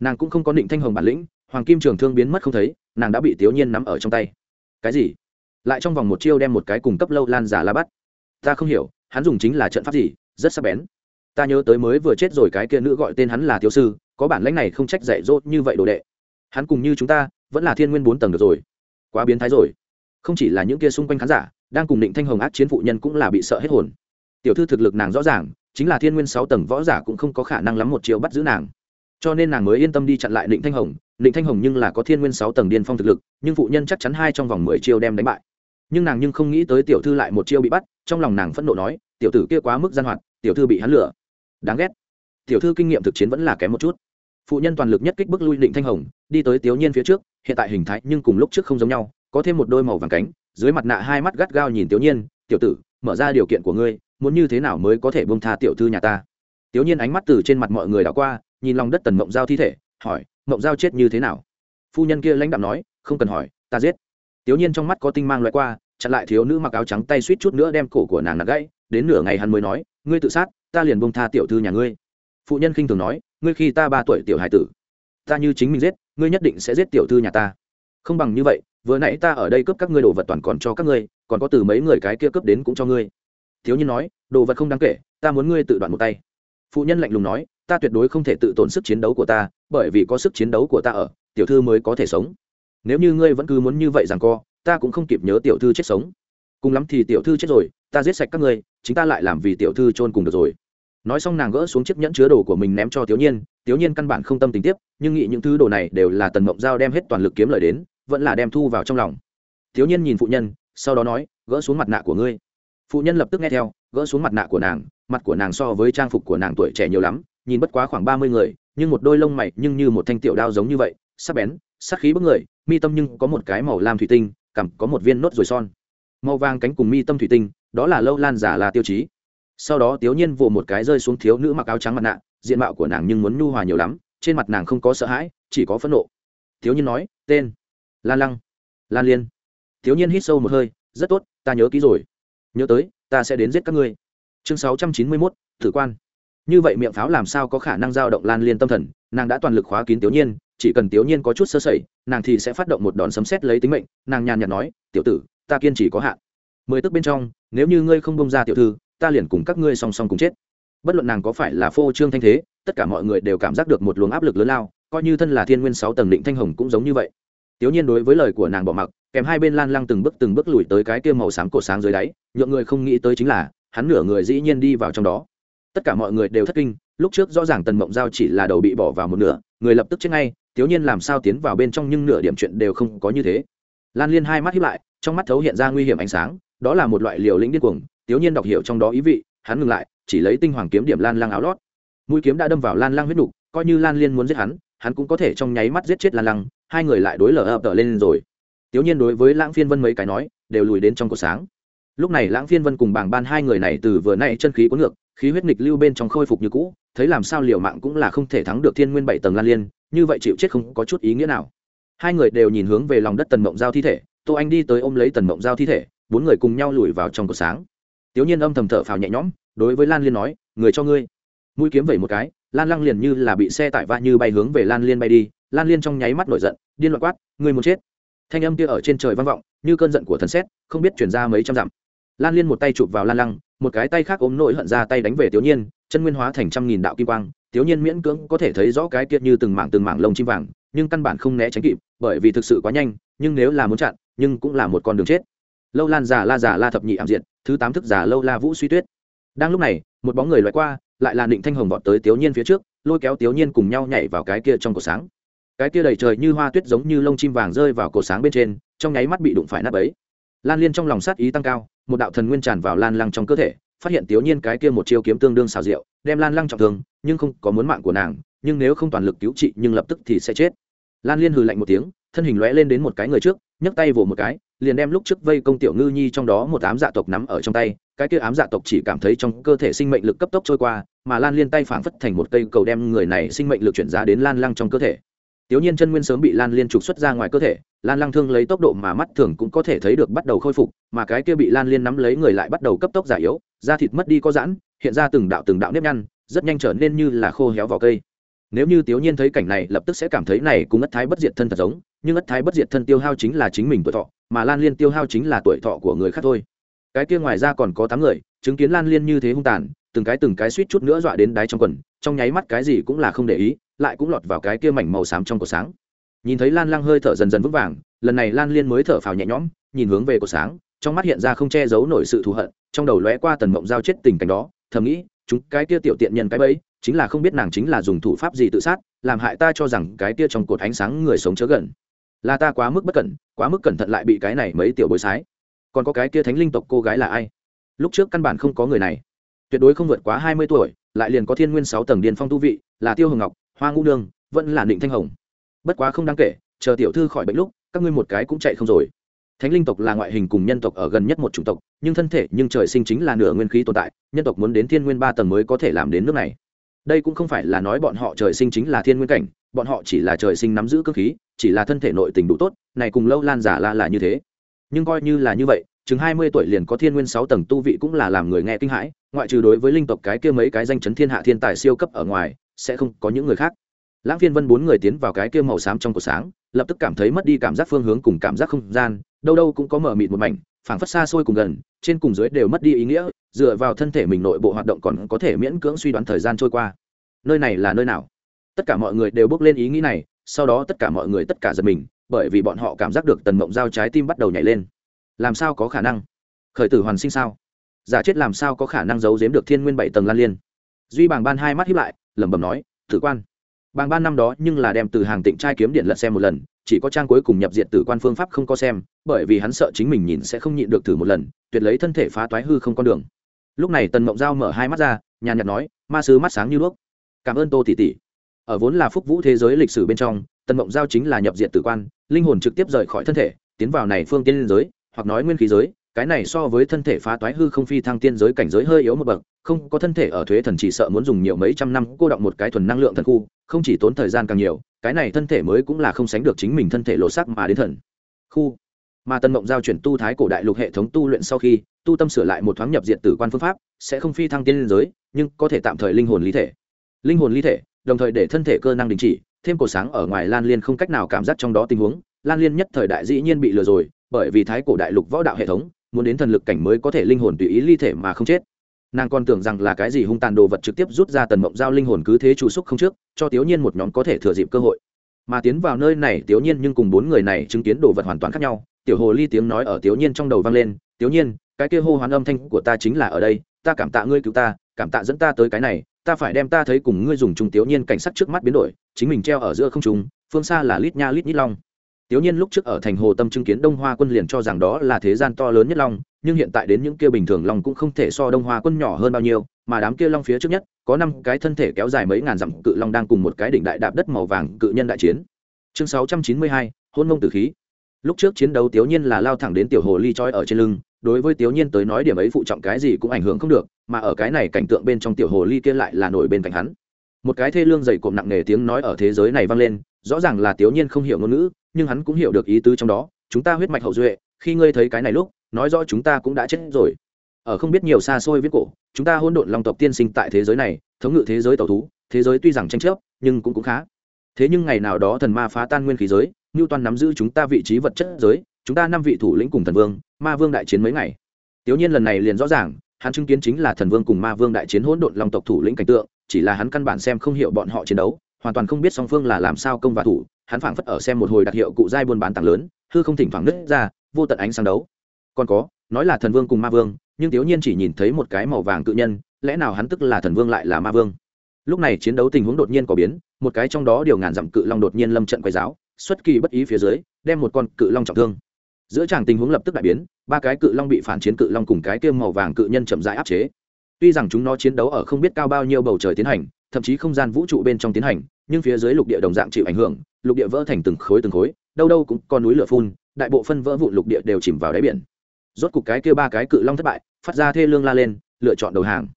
Nàng cũng không có định thanh hồng bản lĩnh, hoàng kim trường thương biến mất không thấy, nàng đã bị tiểu nhiên nắm ở trong tay. Cái gì? Lại trong vòng một chiêu đem một cái cùng cấp lâu lan giả la bắt. Ta không hiểu, hắn dùng chính là trận pháp gì, rất sắc bén. Ta nhớ tới mới vừa chết rồi cái kia nữ gọi tên hắn là thiếu sư, có bản lãnh này không trách dạy dỗ như vậy đồ đệ. Hắn cùng như chúng ta, vẫn là thiên nguyên bốn tầng được rồi. Quá biến thái rồi. Không chỉ là những kia xung quanh khán giả đang cùng định thanh hồng ác chiến phụ nhân cũng là bị sợ hết hồn. Tiểu thư thực lực nàng rõ ràng, chính là thiên nguyên sáu tầng võ giả cũng không có khả năng lắm một chiều bắt giữ nàng. Cho nên nàng mới yên tâm đi chặn lại định thanh hồng, định thanh hồng nhưng là có thiên nguyên sáu tầng điên phong thực lực, nhưng phụ nhân chắc chắn hai trong vòng mười chiêu đem đánh bại. Nhưng nàng nhưng không nghĩ tới tiểu thư lại một chiêu bị bắt, trong lòng nàng phẫn nộ nói, tiểu tử kia quá mức gian hoạt, tiểu thư bị hắn lửa đáng ghét. Tiểu thư kinh nghiệm thực chiến vẫn là kém một chút. Phụ nhân toàn lực nhất kích bức lui định thanh hồng, đi tới tiểu nhiên phía trước, hiện tại hình thái nhưng cùng lúc trước không giống nhau, có thêm một đôi màu vàng cánh dưới mặt nạ hai mắt gắt gao nhìn tiểu nhiên, tiểu tử, mở ra điều kiện của ngươi, muốn như thế nào mới có thể bông tha tiểu thư nhà ta? Tiểu nhiên ánh mắt từ trên mặt mọi người đảo qua, nhìn lòng đất tần mộng giao thi thể, hỏi, mộng giao chết như thế nào? Phu nhân kia lãnh đạm nói, không cần hỏi, ta giết. Tiểu nhiên trong mắt có tinh mang loại qua, chặn lại thiếu nữ mặc áo trắng tay suýt chút nữa đem cổ của nàng nạt gãy, đến nửa ngày hắn mới nói, ngươi tự sát, ta liền bông tha tiểu thư nhà ngươi. Phụ nhân khinh thường nói, ngươi khi ta ba tuổi tiểu hải tử, ta như chính mình giết, ngươi nhất định sẽ giết tiểu thư nhà ta. Không bằng như vậy vừa nãy ta ở đây cướp các ngươi đồ vật toàn còn cho các ngươi, còn có từ mấy người cái kia cướp đến cũng cho ngươi. Thiếu nhiên nói, đồ vật không đáng kể, ta muốn ngươi tự đoạn một tay. Phụ nhân lạnh lùng nói, ta tuyệt đối không thể tự tổn sức chiến đấu của ta, bởi vì có sức chiến đấu của ta ở, tiểu thư mới có thể sống. Nếu như ngươi vẫn cứ muốn như vậy rằng co, ta cũng không kịp nhớ tiểu thư chết sống. Cùng lắm thì tiểu thư chết rồi, ta giết sạch các ngươi, chính ta lại làm vì tiểu thư chôn cùng được rồi. Nói xong nàng gỡ xuống chiếc nhẫn chứa đồ của mình ném cho tiểu nhiên tiểu nhiên căn bản không tâm tình tiếp, nhưng nghĩ những thứ đồ này đều là tần mộng giao đem hết toàn lực kiếm lời đến vẫn là đem thu vào trong lòng. Thiếu nhiên nhìn phụ nhân, sau đó nói, gỡ xuống mặt nạ của ngươi. Phụ nhân lập tức nghe theo, gỡ xuống mặt nạ của nàng, mặt của nàng so với trang phục của nàng tuổi trẻ nhiều lắm, nhìn bất quá khoảng ba mươi người, nhưng một đôi lông mày nhưng như một thanh tiểu đao giống như vậy, sắc bén, sắc khí bức người, mi tâm nhưng có một cái màu lam thủy tinh cằm có một viên nốt rồi son. Màu vàng cánh cùng mi tâm thủy tinh, đó là lâu lan giả là tiêu chí. Sau đó tiểu nhiên vồ một cái rơi xuống thiếu nữ mặc áo trắng mặt nạ, diện mạo của nàng nhưng muốn nhu hòa nhiều lắm, trên mặt nàng không có sợ hãi, chỉ có phẫn nộ. Thiếu nhiên nói, tên lan lăng, lan liên. Thiếu nhiên hít sâu một hơi, rất tốt, ta nhớ kỹ rồi. Nhớ tới, ta sẽ đến giết các ngươi. Chương sáu trăm chín mươi mốt, thử quan. Như vậy miệng pháo làm sao có khả năng giao động lan liên tâm thần? Nàng đã toàn lực khóa kín tiểu nhiên, chỉ cần tiểu nhiên có chút sơ sẩy, nàng thì sẽ phát động một đòn sấm xét lấy tính mệnh. Nàng nhàn nhạt nói, tiểu tử, ta kiên trì có hạn. Mười tức bên trong, nếu như ngươi không bông ra tiểu thư, ta liền cùng các ngươi song song cùng chết. Bất luận nàng có phải là phô trương thanh thế, tất cả mọi người đều cảm giác được một luồng áp lực lớn lao, coi như thân là thiên nguyên sáu tầng định thanh hồng cũng giống như vậy tiểu nhiên đối với lời của nàng bỏ mặc, kèm hai bên lan lăng từng bước từng bước lùi tới cái kia màu xám cổ sáng dưới đáy, nhượng người không nghĩ tới chính là, hắn nửa người dĩ nhiên đi vào trong đó. Tất cả mọi người đều thất kinh, lúc trước rõ ràng tần mộng giao chỉ là đầu bị bỏ vào một nửa, người lập tức chết ngay Tiểu nhiên làm sao tiến vào bên trong nhưng nửa điểm chuyện đều không có như thế. Lan liên hai mắt híp lại, trong mắt thấu hiện ra nguy hiểm ánh sáng, đó là một loại liều lĩnh điên cuồng Tiểu nhiên đọc hiểu trong đó ý vị, hắn ngừng lại, chỉ lấy tinh hoàng kiếm điểm lan lăng áo lót. Mũi kiếm đã đâm vào lan lăng huyết nục, coi như lan liên muốn giết hắn hắn cũng có thể trong nháy mắt giết chết lan lăng hai người lại đối lở ập tở lên rồi Tiểu Nhiên đối với Lãng Phiên Vân mấy cái nói, đều lùi đến trong cột sáng. Lúc này Lãng Phiên Vân cùng bảng ban hai người này từ vừa nay chân khí cuốn ngược, khí huyết nghịch lưu bên trong khôi phục như cũ, thấy làm sao liều mạng cũng là không thể thắng được Thiên Nguyên bảy tầng Lan Liên, như vậy chịu chết không có chút ý nghĩa nào. Hai người đều nhìn hướng về lòng đất Tần Mộng Giao thi thể, Tô Anh đi tới ôm lấy Tần Mộng Giao thi thể, bốn người cùng nhau lùi vào trong cột sáng. Tiểu Nhiên âm thầm thở phào nhẹ nhõm, đối với Lan Liên nói, người cho ngươi. Mũi kiếm vẩy một cái, Lan Lăng liền như là bị xe tải va như bay hướng về Lan Liên bay đi, Lan Liên trong nháy mắt nổi giận, điên loạn quát, người muốn chết! Thanh âm kia ở trên trời vang vọng như cơn giận của thần xét không biết chuyển ra mấy trăm dặm. Lan liên một tay chụp vào lan lăng một cái tay khác ốm nỗi hận ra tay đánh về tiểu nhiên chân nguyên hóa thành trăm nghìn đạo kim quang tiểu nhiên miễn cưỡng có thể thấy rõ cái kia như từng mảng từng mảng lông chim vàng nhưng căn bản không né tránh kịp bởi vì thực sự quá nhanh nhưng nếu là muốn chặn nhưng cũng là một con đường chết. Lâu lan già la già la thập nhị ảm diện thứ tám thức già lâu la vũ suy tuyết. Đang lúc này một bóng người loại qua lại là định thanh hồng vọt tới tiểu nhiên phía trước, lôi kéo tiểu nhiên cùng nhau nhảy vào cái kia trong cổ sáng. Cái kia đầy trời như hoa tuyết giống như lông chim vàng rơi vào cổ sáng bên trên, trong nháy mắt bị đụng phải nắp ấy lan liên trong lòng sát ý tăng cao, một đạo thần nguyên tràn vào lan lăng trong cơ thể, phát hiện tiểu nhiên cái kia một chiêu kiếm tương đương xào rượu đem lan lăng trọng thương, nhưng không có muốn mạng của nàng, nhưng nếu không toàn lực cứu trị, nhưng lập tức thì sẽ chết. Lan liên hừ lạnh một tiếng, thân hình lóe lên đến một cái người trước, nhấc tay vồ một cái, liền đem lúc trước vây công tiểu ngư nhi trong đó một đám dạ tộc nắm ở trong tay cái kia ám dạ tộc chỉ cảm thấy trong cơ thể sinh mệnh lực cấp tốc trôi qua mà lan liên tay phảng phất thành một cây cầu đem người này sinh mệnh lực chuyển giá đến lan lăng trong cơ thể Tiểu Nhiên chân nguyên sớm bị Lan Liên trục xuất ra ngoài cơ thể, Lan Lăng Thương lấy tốc độ mà mắt thường cũng có thể thấy được bắt đầu khôi phục, mà cái kia bị Lan Liên nắm lấy người lại bắt đầu cấp tốc giả yếu, da thịt mất đi có giãn, hiện ra từng đạo từng đạo nếp nhăn, rất nhanh trở nên như là khô héo vào cây. Nếu như Tiểu Nhiên thấy cảnh này, lập tức sẽ cảm thấy này cùng ất thái bất diệt thân thật giống, nhưng ất thái bất diệt thân tiêu hao chính là chính mình tuổi thọ, mà Lan Liên tiêu hao chính là tuổi thọ của người khác thôi. Cái kia ngoài ra còn có tám người, chứng kiến Lan Liên như thế hung tàn, từng cái từng cái suýt chút nữa dọa đến đáy trong quần, trong nháy mắt cái gì cũng là không để ý, lại cũng lọt vào cái kia mảnh màu xám trong cổ sáng. Nhìn thấy lan lăng hơi thở dần dần vững vàng lần này lan liên mới thở phào nhẹ nhõm nhìn hướng về cổ sáng trong mắt hiện ra không che giấu nổi sự thù hận trong đầu lóe qua tần mộng giao chết tình cảnh đó thầm nghĩ chúng cái kia tiểu tiện nhân cái bẫy chính là không biết nàng chính là dùng thủ pháp gì tự sát làm hại ta cho rằng cái kia trong cột ánh sáng người sống chớ gần. Là ta quá mức bất cẩn quá mức cẩn thận lại bị cái này mấy tiểu bối sái còn có cái kia thánh linh tộc cô gái là ai? Lúc trước căn bản không có người này. Tuyệt đối không vượt quá hai mươi tuổi, lại liền có thiên nguyên sáu tầng điền phong tu vị, là tiêu hồng ngọc, hoa ngũ nương, vẫn là định thanh hồng. Bất quá không đáng kể, chờ tiểu thư khỏi bệnh lúc, các ngươi một cái cũng chạy không rồi. Thánh linh tộc là ngoại hình cùng nhân tộc ở gần nhất một chủng tộc, nhưng thân thể, nhưng trời sinh chính là nửa nguyên khí tồn tại, nhân tộc muốn đến thiên nguyên ba tầng mới có thể làm đến nước này. Đây cũng không phải là nói bọn họ trời sinh chính là thiên nguyên cảnh, bọn họ chỉ là trời sinh nắm giữ cơ khí, chỉ là thân thể nội tình đủ tốt, này cùng lâu lan giả la là như thế nhưng coi như là như vậy, chừng hai mươi tuổi liền có thiên nguyên sáu tầng tu vị cũng là làm người nghe kinh hãi, ngoại trừ đối với linh tộc cái kia mấy cái danh chấn thiên hạ thiên tài siêu cấp ở ngoài, sẽ không có những người khác. Lãng phiên vân bốn người tiến vào cái kia màu xám trong cổ sáng, lập tức cảm thấy mất đi cảm giác phương hướng cùng cảm giác không gian, đâu đâu cũng có mở mịt một mảnh, phảng phất xa xôi cùng gần, trên cùng dưới đều mất đi ý nghĩa, dựa vào thân thể mình nội bộ hoạt động còn có thể miễn cưỡng suy đoán thời gian trôi qua. Nơi này là nơi nào? Tất cả mọi người đều bước lên ý nghĩ này, sau đó tất cả mọi người tất cả giật mình bởi vì bọn họ cảm giác được tần mộng giao trái tim bắt đầu nhảy lên. Làm sao có khả năng? Khởi tử hoàn sinh sao? Giả chết làm sao có khả năng giấu giếm được thiên nguyên bảy tầng lan liên? Duy bàng ban hai mắt hiếp lại, lẩm bẩm nói, tử quan. Bàng ban năm đó nhưng là đem từ hàng tịnh trai kiếm điện lật xem một lần, chỉ có trang cuối cùng nhập diện tử quan phương pháp không có xem, bởi vì hắn sợ chính mình nhìn sẽ không nhịn được thử một lần, tuyệt lấy thân thể phá toái hư không con đường. Lúc này tần mộng giao mở hai mắt ra, nhàn nhạt nói, ma sứ mắt sáng như đuốc. Cảm ơn tô tỷ tỷ. Ở vốn là phúc vũ thế giới lịch sử bên trong tần mộng giao chính là nhập diện tử quan, linh hồn trực tiếp rời khỏi thân thể, tiến vào này phương tiên giới, hoặc nói nguyên khí giới, cái này so với thân thể phá toái hư không phi thăng tiên giới cảnh giới hơi yếu một bậc, không có thân thể ở thuế thần chỉ sợ muốn dùng nhiều mấy trăm năm cô động một cái thuần năng lượng thần khu, không chỉ tốn thời gian càng nhiều, cái này thân thể mới cũng là không sánh được chính mình thân thể lộ sắc mà đến thần khu. Mà tân mộng giao chuyển tu thái cổ đại lục hệ thống tu luyện sau khi, tu tâm sửa lại một thoáng nhập diện tử quan phương pháp, sẽ không phi thăng tiên liên giới, nhưng có thể tạm thời linh hồn ly thể. Linh hồn ly thể, đồng thời để thân thể cơ năng đình chỉ thêm cổ sáng ở ngoài lan liên không cách nào cảm giác trong đó tình huống. Lan liên nhất thời đại dĩ nhiên bị lừa rồi, bởi vì thái cổ đại lục võ đạo hệ thống, muốn đến thần lực cảnh mới có thể linh hồn tùy ý ly thể mà không chết. Nàng còn tưởng rằng là cái gì hung tàn đồ vật trực tiếp rút ra tần mộng giao linh hồn cứ thế chủ xúc không trước, cho tiểu nhiên một nhóm có thể thừa dịp cơ hội. Mà tiến vào nơi này tiểu nhiên nhưng cùng bốn người này chứng kiến đồ vật hoàn toàn khác nhau. Tiểu hồ ly tiếng nói ở tiểu nhiên trong đầu vang lên tiểu nhiên, cái kia hô hoán âm thanh của ta chính là ở đây, ta cảm tạ ngươi cứu ta, cảm tạ dẫn ta tới cái này ta phải đem ta thấy cùng ngươi dùng trung tiểu nhiên cảnh sát trước mắt biến đổi, chính mình treo ở giữa không trung, phương xa là lít nha lít nhít long. Tiểu nhiên lúc trước ở thành hồ tâm chứng kiến đông hoa quân liền cho rằng đó là thế gian to lớn nhất long, nhưng hiện tại đến những kia bình thường long cũng không thể so đông hoa quân nhỏ hơn bao nhiêu, mà đám kia long phía trước nhất, có năm cái thân thể kéo dài mấy ngàn dặm cự long đang cùng một cái đỉnh đại đạp đất màu vàng cự nhân đại chiến. Chương sáu trăm chín mươi hai hôn mông tử khí. Lúc trước chiến đấu tiểu nhiên là lao thẳng đến tiểu hồ ly trói ở trên lưng đối với tiểu nhiên tới nói điểm ấy phụ trọng cái gì cũng ảnh hưởng không được, mà ở cái này cảnh tượng bên trong tiểu hồ ly kia lại là nổi bên cạnh hắn. Một cái thê lương dày cộm nặng nề tiếng nói ở thế giới này vang lên, rõ ràng là tiểu nhiên không hiểu ngôn ngữ, nhưng hắn cũng hiểu được ý tứ trong đó, chúng ta huyết mạch hậu duệ, khi ngươi thấy cái này lúc, nói rõ chúng ta cũng đã chết rồi. Ở không biết nhiều xa xôi viết cổ, chúng ta hôn độn long tộc tiên sinh tại thế giới này, thống ngự thế giới tàu thú, thế giới tuy rằng tranh chấp, nhưng cũng cũng khá. Thế nhưng ngày nào đó thần ma phá tan nguyên khí giới ngưu toàn nắm giữ chúng ta vị trí vật chất giới, chúng ta năm vị thủ lĩnh cùng thần vương ma vương đại chiến mấy ngày. Tiểu nhiên lần này liền rõ ràng, hắn chứng kiến chính là thần vương cùng ma vương đại chiến hỗn độn long tộc thủ lĩnh cảnh tượng, chỉ là hắn căn bản xem không hiểu bọn họ chiến đấu, hoàn toàn không biết song phương là làm sao công và thủ, hắn phảng phất ở xem một hồi đặc hiệu cụ giai buôn bán tặng lớn, hư không thỉnh thoảng nứt ra, vô tận ánh sáng đấu. Còn có, nói là thần vương cùng ma vương, nhưng tiểu nhiên chỉ nhìn thấy một cái màu vàng cự nhân, lẽ nào hắn tức là thần vương lại là ma vương? Lúc này chiến đấu tình huống đột nhiên có biến, một cái trong đó điều ngàn dặm cự long đột nhiên lâm trận quay giáo xuất kỳ bất ý phía dưới, đem một con cự long trọng thương giữa chàng tình huống lập tức đại biến, ba cái cự long bị phản chiến cự long cùng cái kiêm màu vàng cự nhân chậm rãi áp chế. Tuy rằng chúng nó chiến đấu ở không biết cao bao nhiêu bầu trời tiến hành, thậm chí không gian vũ trụ bên trong tiến hành, nhưng phía dưới lục địa đồng dạng chịu ảnh hưởng, lục địa vỡ thành từng khối từng khối, đâu đâu cũng có núi lửa phun, đại bộ phân vỡ vụn lục địa đều chìm vào đáy biển. Rốt cục cái kia ba cái cự long thất bại, phát ra thê lương la lên, lựa chọn đầu hàng.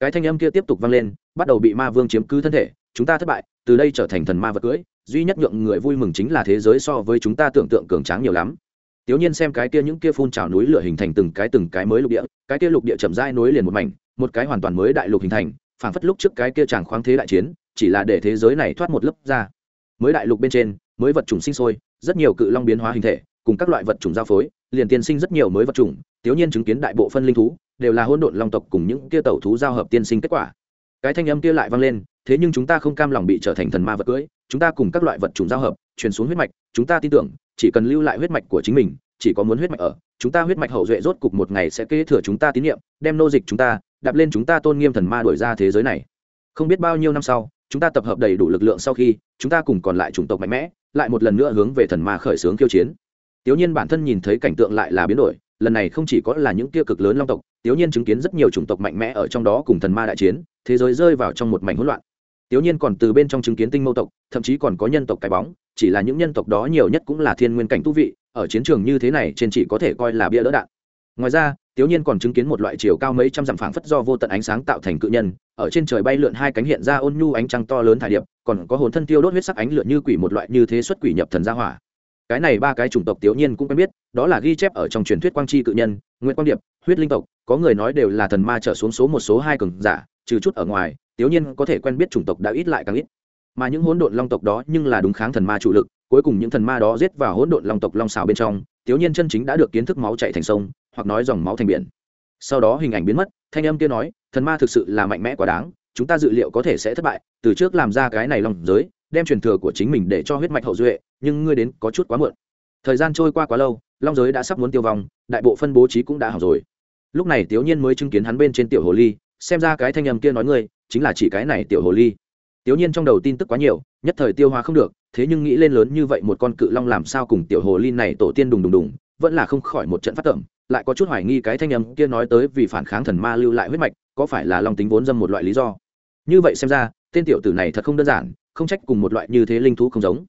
Cái thanh âm kia tiếp tục vang lên, bắt đầu bị ma vương chiếm cứ thân thể, chúng ta thất bại, từ đây trở thành thần ma vật cưỡi duy nhất nhượng người vui mừng chính là thế giới so với chúng ta tưởng tượng cường tráng nhiều lắm. Tiểu Nhiên xem cái kia những kia phun trào núi lửa hình thành từng cái từng cái mới lục địa, cái kia lục địa chậm rãi nối liền một mảnh, một cái hoàn toàn mới đại lục hình thành, phảng phất lúc trước cái kia chàng khoáng thế đại chiến, chỉ là để thế giới này thoát một lớp ra. Mới đại lục bên trên, mới vật chủng sinh sôi, rất nhiều cự long biến hóa hình thể, cùng các loại vật chủng giao phối, liền tiên sinh rất nhiều mới vật chủng, Tiểu Nhiên chứng kiến đại bộ phân linh thú đều là hỗn độn long tộc cùng những kia tẩu thú giao hợp tiên sinh kết quả. Cái thanh âm kia lại vang lên, thế nhưng chúng ta không cam lòng bị trở thành thần ma vật cưỡi, chúng ta cùng các loại vật chủng giao hợp, truyền xuống huyết mạch, chúng ta tin tưởng, chỉ cần lưu lại huyết mạch của chính mình, chỉ có muốn huyết mạch ở chúng ta huyết mạch hậu duệ rốt cục một ngày sẽ kế thừa chúng ta tín nhiệm đem nô dịch chúng ta đạp lên chúng ta tôn nghiêm thần ma đổi ra thế giới này. Không biết bao nhiêu năm sau chúng ta tập hợp đầy đủ lực lượng sau khi chúng ta cùng còn lại chủng tộc mạnh mẽ lại một lần nữa hướng về thần ma khởi xướng khiêu chiến. Tiểu nhiên bản thân nhìn thấy cảnh tượng lại là biến đổi lần này không chỉ có là những tiêu cực lớn long tộc tiểu nhiên chứng kiến rất nhiều chủng tộc mạnh mẽ ở trong đó cùng thần ma đại chiến thế giới rơi vào trong một mảnh hỗn loạn tiểu nhiên còn từ bên trong chứng kiến tinh mâu tộc, thậm chí còn có nhân tộc cái bóng, chỉ là những nhân tộc đó nhiều nhất cũng là thiên nguyên cảnh tu vị, ở chiến trường như thế này trên chỉ có thể coi là bia đỡ đạn. Ngoài ra, tiểu nhiên còn chứng kiến một loại chiều cao mấy trăm dặm phảng phất do vô tận ánh sáng tạo thành cự nhân, ở trên trời bay lượn hai cánh hiện ra ôn nhu ánh trăng to lớn thải điệp, còn có hồn thân tiêu đốt huyết sắc ánh lượn như quỷ một loại như thế xuất quỷ nhập thần gia hỏa. Cái này ba cái chủng tộc tiểu nhiên cũng quen biết, đó là ghi chép ở trong truyền thuyết quang chi cự nhân, nguyệt quang điệp, huyết linh tộc, có người nói đều là thần ma trở xuống số một số hai cường giả trừ chút ở ngoài, tiểu nhiên có thể quen biết chủng tộc đã ít lại càng ít. Mà những hỗn độn long tộc đó nhưng là đúng kháng thần ma chủ lực, cuối cùng những thần ma đó giết vào hỗn độn long tộc long xào bên trong, tiểu nhiên chân chính đã được kiến thức máu chạy thành sông, hoặc nói dòng máu thành biển. Sau đó hình ảnh biến mất, thanh âm kia nói, thần ma thực sự là mạnh mẽ quá đáng, chúng ta dự liệu có thể sẽ thất bại, từ trước làm ra cái này long giới, đem truyền thừa của chính mình để cho huyết mạch hậu duệ, nhưng ngươi đến có chút quá muộn. Thời gian trôi qua quá lâu, long giới đã sắp muốn tiêu vong, đại bộ phân bố trí cũng đã hỏng rồi. Lúc này tiểu nhiên mới chứng kiến hắn bên trên tiểu hồ ly xem ra cái thanh âm kia nói ngươi, chính là chỉ cái này tiểu hồ ly. Tiểu nhiên trong đầu tin tức quá nhiều, nhất thời tiêu hóa không được, thế nhưng nghĩ lên lớn như vậy một con cự long làm sao cùng tiểu hồ ly này tổ tiên đùng đùng đùng, vẫn là không khỏi một trận phát tẩm, lại có chút hoài nghi cái thanh âm kia nói tới vì phản kháng thần ma lưu lại huyết mạch, có phải là long tính vốn dâm một loại lý do. Như vậy xem ra, tên tiểu tử này thật không đơn giản, không trách cùng một loại như thế linh thú không giống.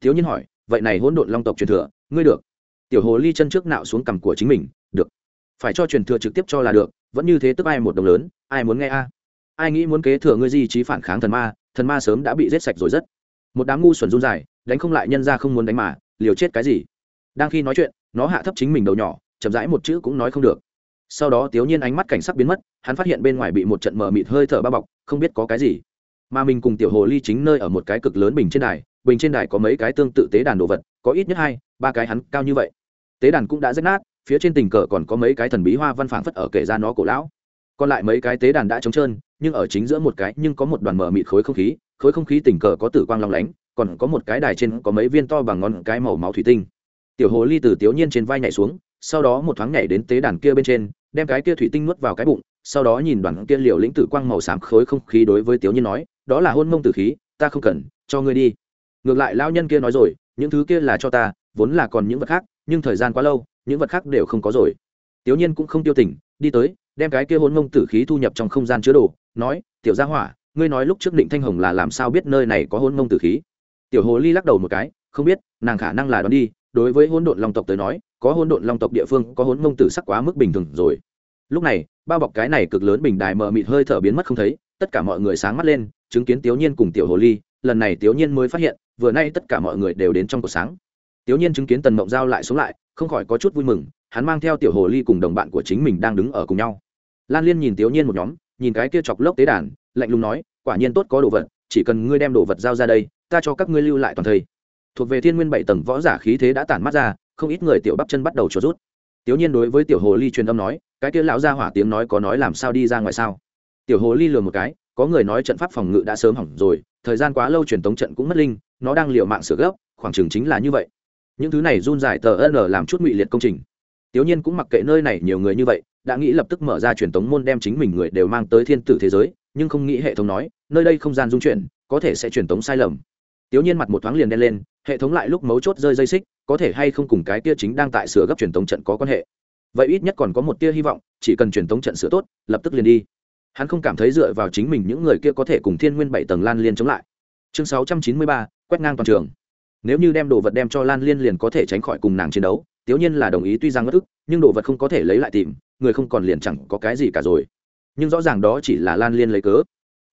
Thiếu nhiên hỏi, vậy này hỗn độn long tộc truyền thừa, ngươi được. Tiểu hồ ly chân trước nạo xuống cằm của chính mình, được. Phải cho truyền thừa trực tiếp cho là được vẫn như thế tức ai một đồng lớn, ai muốn nghe a? Ai nghĩ muốn kế thừa ngươi di trí phản kháng thần ma thần ma sớm đã bị giết sạch rồi rất. Một đám ngu xuẩn run dài đánh không lại nhân ra không muốn đánh mà, liều chết cái gì? Đang khi nói chuyện, nó hạ thấp chính mình đầu nhỏ, chậm rãi một chữ cũng nói không được. Sau đó tiếu nhiên ánh mắt cảnh sắc biến mất, hắn phát hiện bên ngoài bị một trận mờ mịt hơi thở bao bọc, không biết có cái gì. Mà mình cùng tiểu hồ ly chính nơi ở một cái cực lớn bình trên đài, bình trên đài có mấy cái tương tự tế đàn đồ vật, có ít nhất hai, ba cái hắn cao như vậy. Tế đàn cũng đã rách nát phía trên tình cờ còn có mấy cái thần bí hoa văn phảng phất ở kể ra nó cổ lão. Còn lại mấy cái tế đàn đã trống trơn, nhưng ở chính giữa một cái nhưng có một đoàn mờ mịt khối không khí, khối không khí tình cờ có tử quang long lánh, còn có một cái đài trên có mấy viên to bằng ngón cái màu máu thủy tinh. Tiểu hồ ly từ tiểu nhiên trên vai nhảy xuống, sau đó một thoáng nhảy đến tế đàn kia bên trên, đem cái kia thủy tinh nuốt vào cái bụng, sau đó nhìn đoàn kia liều lĩnh tử quang màu xám khối không khí đối với tiểu nhiên nói, đó là hôn mông tử khí, ta không cần, cho ngươi đi. Ngược lại lao nhân kia nói rồi, những thứ kia là cho ta, vốn là còn những vật khác, nhưng thời gian quá lâu những vật khác đều không có rồi. Tiểu nhiên cũng không tiêu tỉnh đi tới, đem cái kia hôn mông tử khí thu nhập trong không gian chứa đồ, nói, tiểu gia hỏa, ngươi nói lúc trước định thanh hồng là làm sao biết nơi này có hôn mông tử khí? Tiểu hồ ly lắc đầu một cái, không biết, nàng khả năng là đón đi, đối với hôn độn long tộc tới nói, có hôn độn long tộc địa phương, có hôn mông tử sắc quá mức bình thường rồi. Lúc này, bao bọc cái này cực lớn bình đài mờ mịt hơi thở biến mất không thấy, tất cả mọi người sáng mắt lên, chứng kiến tiểu nhiên cùng tiểu hồ ly, lần này tiểu nhiên mới phát hiện, vừa nay tất cả mọi người đều đến trong cuộc sáng tiểu nhiên chứng kiến tần mộng giao lại xuống lại, không khỏi có chút vui mừng, hắn mang theo tiểu hồ ly cùng đồng bạn của chính mình đang đứng ở cùng nhau. Lan liên nhìn tiểu nhiên một nhóm, nhìn cái kia chọc lốc tế đàn, lạnh lùng nói, quả nhiên tốt có đồ vật, chỉ cần ngươi đem đồ vật giao ra đây, ta cho các ngươi lưu lại toàn thây thuộc về thiên nguyên bảy tầng võ giả khí thế đã tản mắt ra, không ít người tiểu bắp chân bắt đầu chột rút. Tiểu nhiên đối với tiểu hồ ly truyền âm nói, cái kia lão gia hỏa tiếng nói có nói làm sao đi ra ngoài sao? Tiểu hồ ly lừa một cái, có người nói trận pháp phòng ngự đã sớm hỏng rồi, thời gian quá lâu truyền tống trận cũng mất linh, nó đang liều mạng sửa gấp, khoảng chừng chính là như vậy những thứ này run giải tờ n làm chút ngụy liệt công trình. Tiểu nhiên cũng mặc kệ nơi này nhiều người như vậy, đã nghĩ lập tức mở ra truyền tống môn đem chính mình người đều mang tới thiên tử thế giới, nhưng không nghĩ hệ thống nói, nơi đây không gian dung chuyển, có thể sẽ truyền tống sai lầm. Tiểu nhiên mặt một thoáng liền đen lên, hệ thống lại lúc mấu chốt rơi dây xích, có thể hay không cùng cái tia chính đang tại sửa gấp truyền tống trận có quan hệ. Vậy ít nhất còn có một tia hy vọng, chỉ cần truyền tống trận sửa tốt, lập tức liền đi. Hắn không cảm thấy dựa vào chính mình những người kia có thể cùng thiên nguyên bảy tầng lan liên chống lại. Chương sáu trăm chín mươi ba, quét ngang toàn trường nếu như đem đồ vật đem cho lan liên liền có thể tránh khỏi cùng nàng chiến đấu tiểu nhiên là đồng ý tuy rằng ngất ức, nhưng đồ vật không có thể lấy lại tìm, người không còn liền chẳng có cái gì cả rồi. Nhưng rõ ràng đó chỉ là lan liên lấy cớ.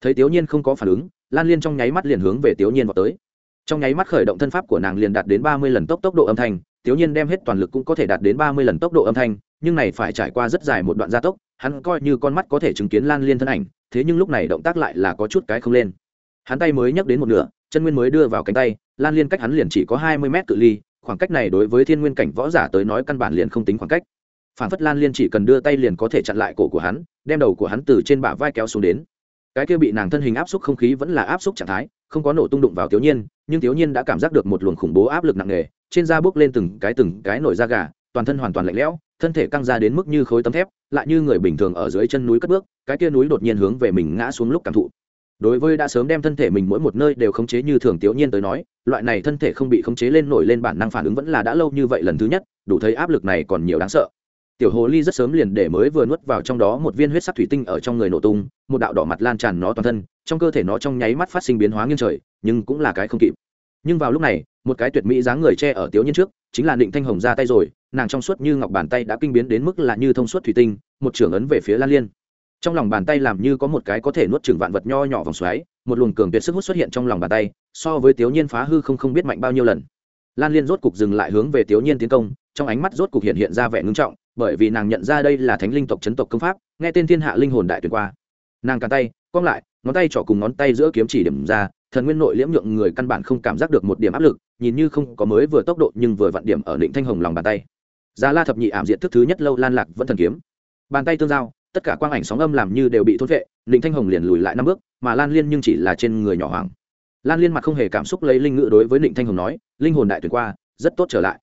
Thấy tiểu nhiên không có phản ứng, lan liên trong nháy mắt liền hướng về tiểu nhiên vào tới. Trong nháy mắt khởi động thân pháp của nàng liền đạt đến ba mươi lần tốc tốc độ âm thanh tiểu nhiên đem hết toàn lực cũng có thể đạt đến ba mươi lần tốc độ âm thanh, nhưng này phải trải qua rất dài một đoạn gia tốc, hắn coi như con mắt có thể chứng kiến lan liên thân ảnh, thế nhưng lúc này động tác lại là có chút cái không lên. Hắn tay mới nhấc đến một nửa chân nguyên mới đưa vào cánh tay, lan liên cách hắn liền chỉ có hai mươi mét cự ly, khoảng cách này đối với thiên nguyên cảnh võ giả tới nói căn bản liền không tính khoảng cách. Phản phất lan liên chỉ cần đưa tay liền có thể chặn lại cổ của hắn, đem đầu của hắn từ trên bả vai kéo xuống đến. Cái kia bị nàng thân hình áp suất không khí vẫn là áp suất trạng thái, không có nổ tung đụng vào thiếu nhiên, nhưng thiếu nhiên đã cảm giác được một luồng khủng bố áp lực nặng nề, trên da bước lên từng cái từng cái nổi da gà, toàn thân hoàn toàn lạnh lẽo, thân thể căng ra đến mức như khối tấm thép, lại như người bình thường ở dưới chân núi cất bước, cái kia núi đột nhiên hướng về mình ngã xuống lúc cảm thụ đối với đã sớm đem thân thể mình mỗi một nơi đều khống chế như thường tiểu nhiên tới nói, loại này thân thể không bị khống chế lên nổi lên bản năng phản ứng vẫn là đã lâu như vậy lần thứ nhất, đủ thấy áp lực này còn nhiều đáng sợ. Tiểu hồ ly rất sớm liền để mới vừa nuốt vào trong đó một viên huyết sắc thủy tinh ở trong người nổ tung, một đạo đỏ mặt lan tràn nó toàn thân, trong cơ thể nó trong nháy mắt phát sinh biến hóa nghiêng trời, nhưng cũng là cái không kịp. Nhưng vào lúc này, một cái tuyệt mỹ dáng người che ở tiểu nhiên trước, chính là định thanh hồng ra tay rồi, nàng trong suốt như ngọc bàn tay đã kinh biến đến mức là như thông suốt thủy tinh, một trưởng ấn về phía lan liên trong lòng bàn tay làm như có một cái có thể nuốt chừng vạn vật nho nhỏ vòng xoáy, một luồng cường tuyệt sức hút xuất hiện trong lòng bàn tay, so với tiểu nhiên phá hư không không biết mạnh bao nhiêu lần. Lan liên rốt cục dừng lại hướng về tiểu nhiên tiến công, trong ánh mắt rốt cục hiện hiện ra vẻ ngưng trọng, bởi vì nàng nhận ra đây là thánh linh tộc chấn tộc công pháp, nghe tên thiên hạ linh hồn đại tuyệt qua. Nàng càn tay, cong lại, ngón tay trỏ cùng ngón tay giữa kiếm chỉ điểm ra, thần nguyên nội liễm nhượng người căn bản không cảm giác được một điểm áp lực, nhìn như không có mới vừa tốc độ nhưng vừa vặn điểm ở định thanh hồng lòng bàn tay. Giá la thập nhị ảm diện thức thứ nhất lâu lan lạc vẫn thần kiếm. Bàn tay tương giao tất cả quang ảnh sóng âm làm như đều bị thốt vệ định thanh hồng liền lùi lại năm bước, mà lan liên nhưng chỉ là trên người nhỏ hoàng lan liên mặt không hề cảm xúc lấy linh ngữ đối với định thanh hồng nói, linh hồn đại tuyển qua, rất tốt trở lại.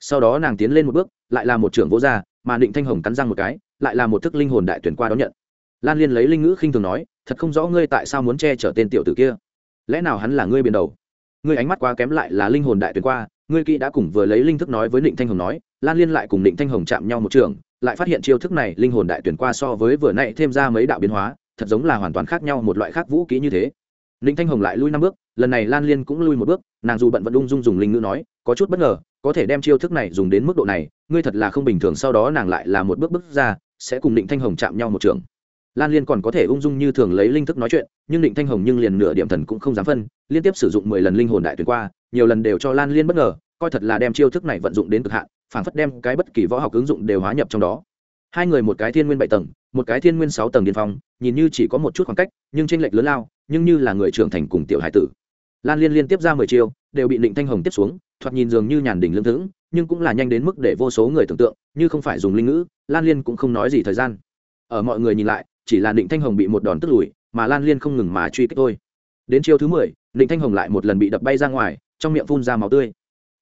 Sau đó nàng tiến lên một bước, lại là một trưởng vô gia mà định thanh hồng cắn răng một cái, lại là một thức linh hồn đại tuyển qua đón nhận. Lan liên lấy linh ngữ khinh thường nói, thật không rõ ngươi tại sao muốn che chở tên tiểu tử kia. Lẽ nào hắn là ngươi biển đầu? Ngươi ánh mắt quá kém lại là linh hồn đại tuyển qua, ngươi kỹ đã cùng vừa lấy linh thức nói với định thanh hồng nói lan liên lại cùng định thanh hồng chạm nhau một trường, lại phát hiện chiêu thức này linh hồn đại tuyển qua so với vừa nãy thêm ra mấy đạo biến hóa, thật giống là hoàn toàn khác nhau một loại khác vũ kỹ như thế. Định thanh hồng lại lui năm bước, lần này lan liên cũng lui một bước, nàng dù bận vẫn ung dung dùng linh ngữ nói, có chút bất ngờ, có thể đem chiêu thức này dùng đến mức độ này, ngươi thật là không bình thường, sau đó nàng lại là một bước bước ra, sẽ cùng định thanh hồng chạm nhau một trường. Lan liên còn có thể ung dung như thường lấy linh thức nói chuyện, nhưng định thanh hồng nhưng liền nửa điểm thần cũng không dám phân, liên tiếp sử dụng mười lần linh hồn đại tuyển qua, nhiều lần đều cho lan liên bất ngờ, coi thật là đem chiêu thức này vận dụng đến cực hạn phảng phất đem cái bất kỳ võ học ứng dụng đều hóa nhập trong đó. Hai người một cái thiên nguyên bảy tầng, một cái thiên nguyên sáu tầng điên phong, nhìn như chỉ có một chút khoảng cách, nhưng tranh lệch lớn lao, nhưng như là người trưởng thành cùng tiểu hải tử. Lan liên liên tiếp ra mười chiêu, đều bị định thanh hồng tiếp xuống, thoạt nhìn dường như nhàn đỉnh lương thững nhưng cũng là nhanh đến mức để vô số người tưởng tượng, như không phải dùng linh ngữ, lan liên cũng không nói gì thời gian. Ở mọi người nhìn lại, chỉ là định thanh hồng bị một đòn tức lùi, mà lan liên không ngừng mà truy kích thôi. Đến chiêu thứ mười định thanh hồng lại một lần bị đập bay ra ngoài, trong miệng phun ra máu tươi.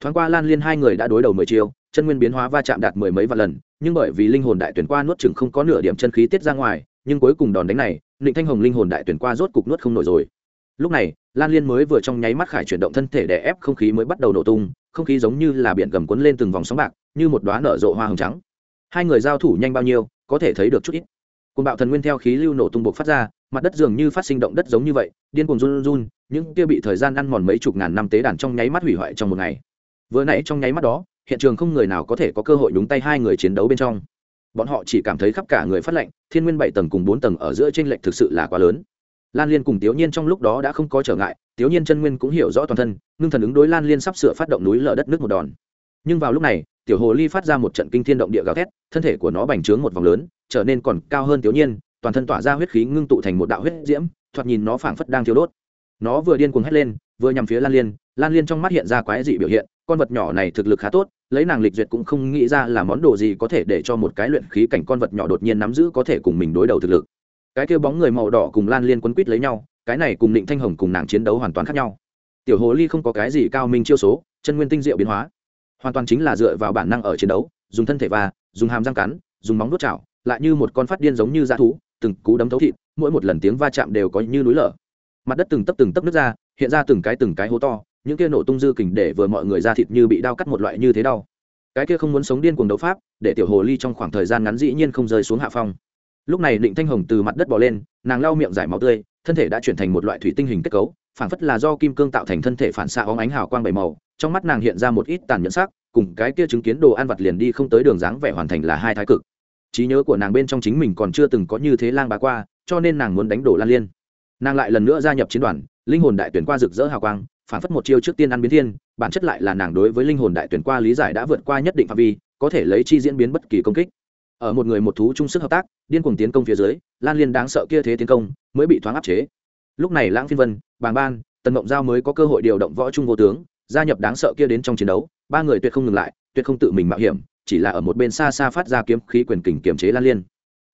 Thoáng qua lan liên hai người đã đối đầu mười chiêu chân nguyên biến hóa va chạm đạt mười mấy vạn lần, nhưng bởi vì linh hồn đại tuyển qua nuốt chừng không có nửa điểm chân khí tiết ra ngoài, nhưng cuối cùng đòn đánh này định thanh hồng linh hồn đại tuyển qua rốt cục nuốt không nổi rồi. Lúc này, lan liên mới vừa trong nháy mắt khải chuyển động thân thể để ép không khí mới bắt đầu nổ tung, không khí giống như là biển gầm cuốn lên từng vòng sóng bạc, như một đoá nở rộ hoa hồng trắng. Hai người giao thủ nhanh bao nhiêu, có thể thấy được chút ít. Côn bạo thần nguyên theo khí lưu nổ tung bộc phát ra, mặt đất dường như phát sinh động đất giống như vậy, điên cuồng run run, những kia bị thời gian ăn mòn mấy chục ngàn năm tế đàn trong nháy mắt hủy hoại trong một ngày. Vừa nãy trong nháy mắt đó hiện trường không người nào có thể có cơ hội nhúng tay hai người chiến đấu bên trong. Bọn họ chỉ cảm thấy khắp cả người phát lệnh thiên nguyên bảy tầng cùng bốn tầng ở giữa t r ê n lệch thực sự là quá lớn. Lan liên cùng tiểu nhiên trong lúc đó đã không có trở ngại tiểu nhiên chân nguyên cũng hiểu rõ toàn thân, ngưng thần ứng đối lan liên sắp sửa phát động núi lở đất nước một đòn. Nhưng vào lúc này, tiểu hồ ly phát ra một trận kinh thiên động địa gào thét, thân thể của nó bành trướng một vòng lớn, trở nên còn cao hơn tiểu nhiên, toàn thân tỏa ra huyết khí ngưng tụ thành một đạo huyết diễm, thoạt nhìn nó phảng phất đang thiếu đốt. Nó vừa điên cuồng hét lên, vừa nhằm phía lan liên lan liên trong mắt hiện ra quái dị biểu hiện, con vật nhỏ này thực lực khá tốt lấy nàng lịch duyệt cũng không nghĩ ra là món đồ gì có thể để cho một cái luyện khí cảnh con vật nhỏ đột nhiên nắm giữ có thể cùng mình đối đầu thực lực. Cái kêu bóng người màu đỏ cùng lan liên quấn quýt lấy nhau, cái này cùng định thanh hồng cùng nàng chiến đấu hoàn toàn khác nhau. Tiểu hồ ly không có cái gì cao minh chiêu số, chân nguyên tinh diệu biến hóa. Hoàn toàn chính là dựa vào bản năng ở chiến đấu, dùng thân thể và, dùng hàm răng cắn, dùng móng đốt chảo, lại như một con phát điên giống như dã thú, từng cú đấm thấu thịt, mỗi một lần tiếng va chạm đều có như núi lở. Mặt đất từng tấp từng tấp nước ra, hiện ra từng cái từng cái hố to những kia nổ tung dư kình để vừa mọi người ra thịt như bị đau cắt một loại như thế đau. Cái kia không muốn sống điên cuồng đấu pháp, để tiểu hồ ly trong khoảng thời gian ngắn dĩ nhiên không rơi xuống hạ phong. Lúc này định thanh hồng từ mặt đất bỏ lên, nàng lau miệng giải máu tươi, thân thể đã chuyển thành một loại thủy tinh hình kết cấu, phảng phất là do kim cương tạo thành thân thể phản xạ óng ánh hào quang bảy màu, trong mắt nàng hiện ra một ít tàn nhẫn sắc, cùng cái kia chứng kiến đồ ăn vặt liền đi không tới đường dáng vẻ hoàn thành là hai thái cực. Trí nhớ của nàng bên trong chính mình còn chưa từng có như thế lang bá qua, cho nên nàng muốn đánh đổ lan liên. Nàng lại lần nữa gia nhập chiến đoàn, linh hồn đại tuyển qua rực rỡ hào quang phản phất một chiêu trước tiên ăn biến thiên, bản chất lại là nàng đối với linh hồn đại tuyển qua lý giải đã vượt qua nhất định phạm vi, có thể lấy chi diễn biến bất kỳ công kích. Ở một người một thú chung sức hợp tác, điên cuồng tiến công phía dưới, lan liên đáng sợ kia thế tiến công, mới bị thoáng áp chế. Lúc này lãng phiên vân, bàng ban, tần mộng giao mới có cơ hội điều động võ trung vô tướng, gia nhập đáng sợ kia đến trong chiến đấu, ba người tuyệt không ngừng lại, tuyệt không tự mình mạo hiểm, chỉ là ở một bên xa xa phát ra kiếm khí quyền kình kiềm chế lan liên.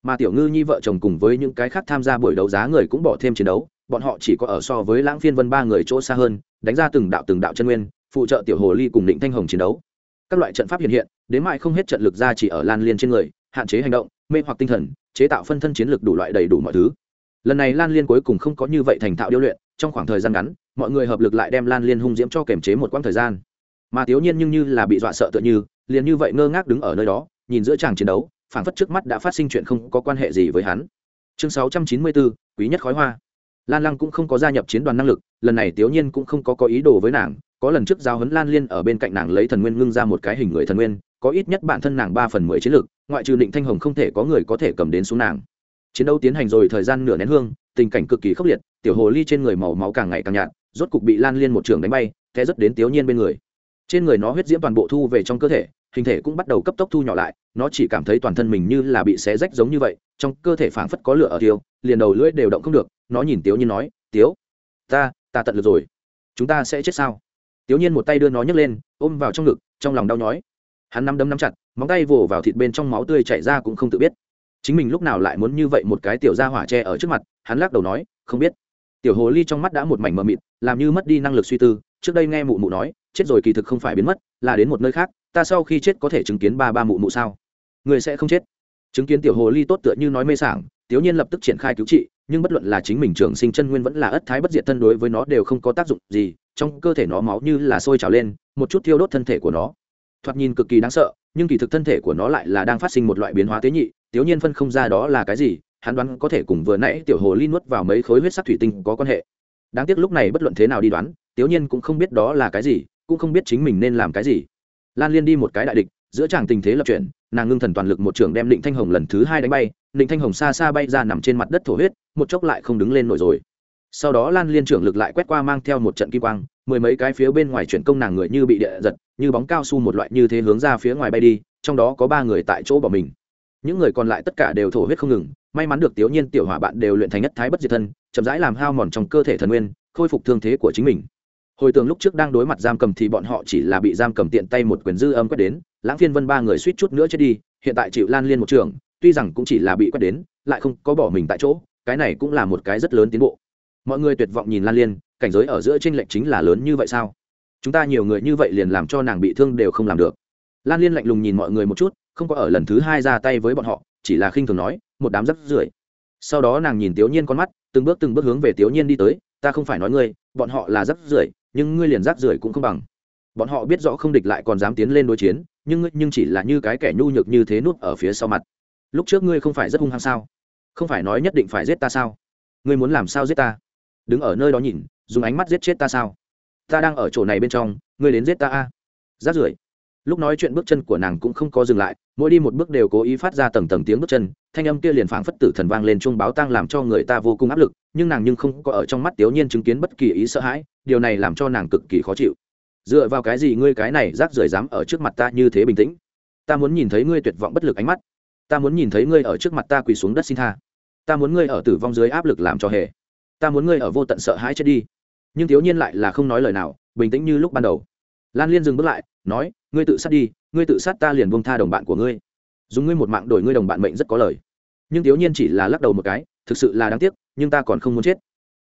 Mà tiểu ngư nhi vợ chồng cùng với những cái khác tham gia buổi đấu giá người cũng bỏ thêm chiến đấu, bọn họ chỉ có ở so với lãng phiên vân ba người chỗ xa hơn đánh ra từng đạo từng đạo chân nguyên, phụ trợ tiểu hồ ly cùng định thanh hồng chiến đấu. Các loại trận pháp hiện hiện, đến mãi không hết trận lực ra chỉ ở lan liên trên người, hạn chế hành động, mê hoặc tinh thần, chế tạo phân thân chiến lực đủ loại đầy đủ mọi thứ. Lần này lan liên cuối cùng không có như vậy thành thạo điêu luyện, trong khoảng thời gian ngắn, mọi người hợp lực lại đem lan liên hung diễm cho kềm chế một quãng thời gian. Mà thiếu nhiên nhưng như là bị dọa sợ tựa như, liền như vậy ngơ ngác đứng ở nơi đó, nhìn giữa chàng chiến đấu, phảng phất trước mắt đã phát sinh chuyện không có quan hệ gì với hắn. Chương sáu trăm chín mươi bốn, quý nhất khói hoa lan lăng cũng không có gia nhập chiến đoàn năng lực, lần này tiểu nhiên cũng không có có ý đồ với nàng, có lần trước giao hấn lan liên ở bên cạnh nàng lấy thần nguyên ngưng ra một cái hình người thần nguyên, có ít nhất bản thân nàng ba phần mười chiến lược ngoại trừ định thanh hồng không thể có người có thể cầm đến xuống nàng. Chiến đấu tiến hành rồi thời gian nửa nén hương, tình cảnh cực kỳ khốc liệt, tiểu hồ ly trên người màu máu càng ngày càng nhạt, rốt cục bị lan liên một trường đánh bay, té rất đến tiểu nhiên bên người. Trên người nó huyết diễm toàn bộ thu về trong cơ thể, hình thể cũng bắt đầu cấp tốc thu nhỏ lại, nó chỉ cảm thấy toàn thân mình như là bị xé rách giống như vậy, trong cơ thể phảng phất có lửa ở tiêu, liền đầu lưỡi đều động không được nó nhìn tiếu nhiên nói, tiếu, ta ta tận lực rồi. Chúng ta sẽ chết sao? Tiếu nhiên một tay đưa nó nhấc lên, ôm vào trong ngực, trong lòng đau nhói. Hắn nắm đấm nắm chặt, móng tay vồ vào thịt bên trong máu tươi chảy ra cũng không tự biết. Chính mình lúc nào lại muốn như vậy một cái tiểu ra hỏa tre ở trước mặt, hắn lắc đầu nói, không biết. Tiểu hồ ly trong mắt đã một mảnh mờ mịt, làm như mất đi năng lực suy tư, trước đây nghe mụ mụ nói, chết rồi kỳ thực không phải biến mất, là đến một nơi khác, ta sau khi chết có thể chứng kiến ba ba mụ mụ sao? Người sẽ không chết. Chứng kiến tiểu hồ ly tốt tựa như nói mê sảng tiểu nhiên lập tức triển khai cứu trị nhưng bất luận là chính mình trường sinh chân nguyên vẫn là ất thái bất diệt thân đối với nó đều không có tác dụng gì, trong cơ thể nó máu như là sôi trào lên, một chút thiêu đốt thân thể của nó. Thoạt nhìn cực kỳ đáng sợ, nhưng kỳ thực thân thể của nó lại là đang phát sinh một loại biến hóa tế nhị, tiểu nhiên phân không ra đó là cái gì, hắn đoán có thể cùng vừa nãy tiểu hồ ly nuốt vào mấy khối huyết sắc thủy tinh có quan hệ. Đáng tiếc lúc này bất luận thế nào đi đoán, tiểu nhiên cũng không biết đó là cái gì, cũng không biết chính mình nên làm cái gì. Lan liên đi một cái đại địch, giữa chàng tình thế lập chuyển, nàng ngưng thần toàn lực một trường đem định thanh hồng lần thứ hai đánh bay Ninh thanh hồng xa xa bay ra nằm trên mặt đất thổ huyết, một chốc lại không đứng lên nổi rồi. Sau đó lan liên trưởng lực lại quét qua mang theo một trận kim quang, mười mấy cái phía bên ngoài chuyển công nàng người như bị địa giật, như bóng cao su một loại như thế hướng ra phía ngoài bay đi, trong đó có ba người tại chỗ bỏ mình. Những người còn lại tất cả đều thổ huyết không ngừng, may mắn được tiểu nhiên, tiểu hỏa bạn đều luyện thành nhất thái bất diệt thân, chậm rãi làm hao mòn trong cơ thể thần nguyên, khôi phục thương thế của chính mình. Hồi tưởng lúc trước đang đối mặt giam cầm thì bọn họ chỉ là bị giam cầm tiện tay một quyền dư âm quét đến, lãng phiên vân ba người suýt chút nữa chết đi, hiện tại chịu lan liên một trường tuy rằng cũng chỉ là bị quét đến, lại không có bỏ mình tại chỗ, cái này cũng là một cái rất lớn tiến bộ. Mọi người tuyệt vọng nhìn lan liên, cảnh giới ở giữa tranh lệch chính là lớn như vậy sao? Chúng ta nhiều người như vậy liền làm cho nàng bị thương đều không làm được. Lan liên lạnh lùng nhìn mọi người một chút, không có ở lần thứ hai ra tay với bọn họ, chỉ là khinh thường nói, một đám rắp rưởi. Sau đó nàng nhìn tiểu nhiên con mắt, từng bước từng bước hướng về tiểu nhiên đi tới, ta không phải nói ngươi, bọn họ là rắp rưởi, nhưng ngươi liền rắp rưởi cũng không bằng. Bọn họ biết rõ không địch lại còn dám tiến lên đối chiến, nhưng ngươi, nhưng chỉ là như cái kẻ nhu nhược như thế nuốt ở phía sau mặt lúc trước ngươi không phải rất hung hăng sao? Không phải nói nhất định phải giết ta sao? Ngươi muốn làm sao giết ta? Đứng ở nơi đó nhìn, dùng ánh mắt giết chết ta sao? Ta đang ở chỗ này bên trong, ngươi đến giết ta a. Rát rưởi. Lúc nói chuyện bước chân của nàng cũng không có dừng lại, mỗi đi một bước đều cố ý phát ra tầng tầng tiếng bước chân, thanh âm kia liền phảng phất tử thần vang lên chuông báo tang làm cho người ta vô cùng áp lực, nhưng nàng nhưng không có ở trong mắt tiểu nhiên chứng kiến bất kỳ ý sợ hãi, điều này làm cho nàng cực kỳ khó chịu. Dựa vào cái gì ngươi cái này rác rưởi dám ở trước mặt ta như thế bình tĩnh? Ta muốn nhìn thấy ngươi tuyệt vọng bất lực ánh mắt ta muốn nhìn thấy ngươi ở trước mặt ta quỳ xuống đất xin tha. Ta muốn ngươi ở tử vong dưới áp lực làm cho hề. Ta muốn ngươi ở vô tận sợ hãi chết đi. Nhưng thiếu nhiên lại là không nói lời nào, bình tĩnh như lúc ban đầu. Lan liên dừng bước lại, nói, ngươi tự sát đi, ngươi tự sát ta liền buông tha đồng bạn của ngươi. Dùng ngươi một mạng đổi ngươi đồng bạn mệnh rất có lời. Nhưng thiếu nhiên chỉ là lắc đầu một cái, thực sự là đáng tiếc, nhưng ta còn không muốn chết.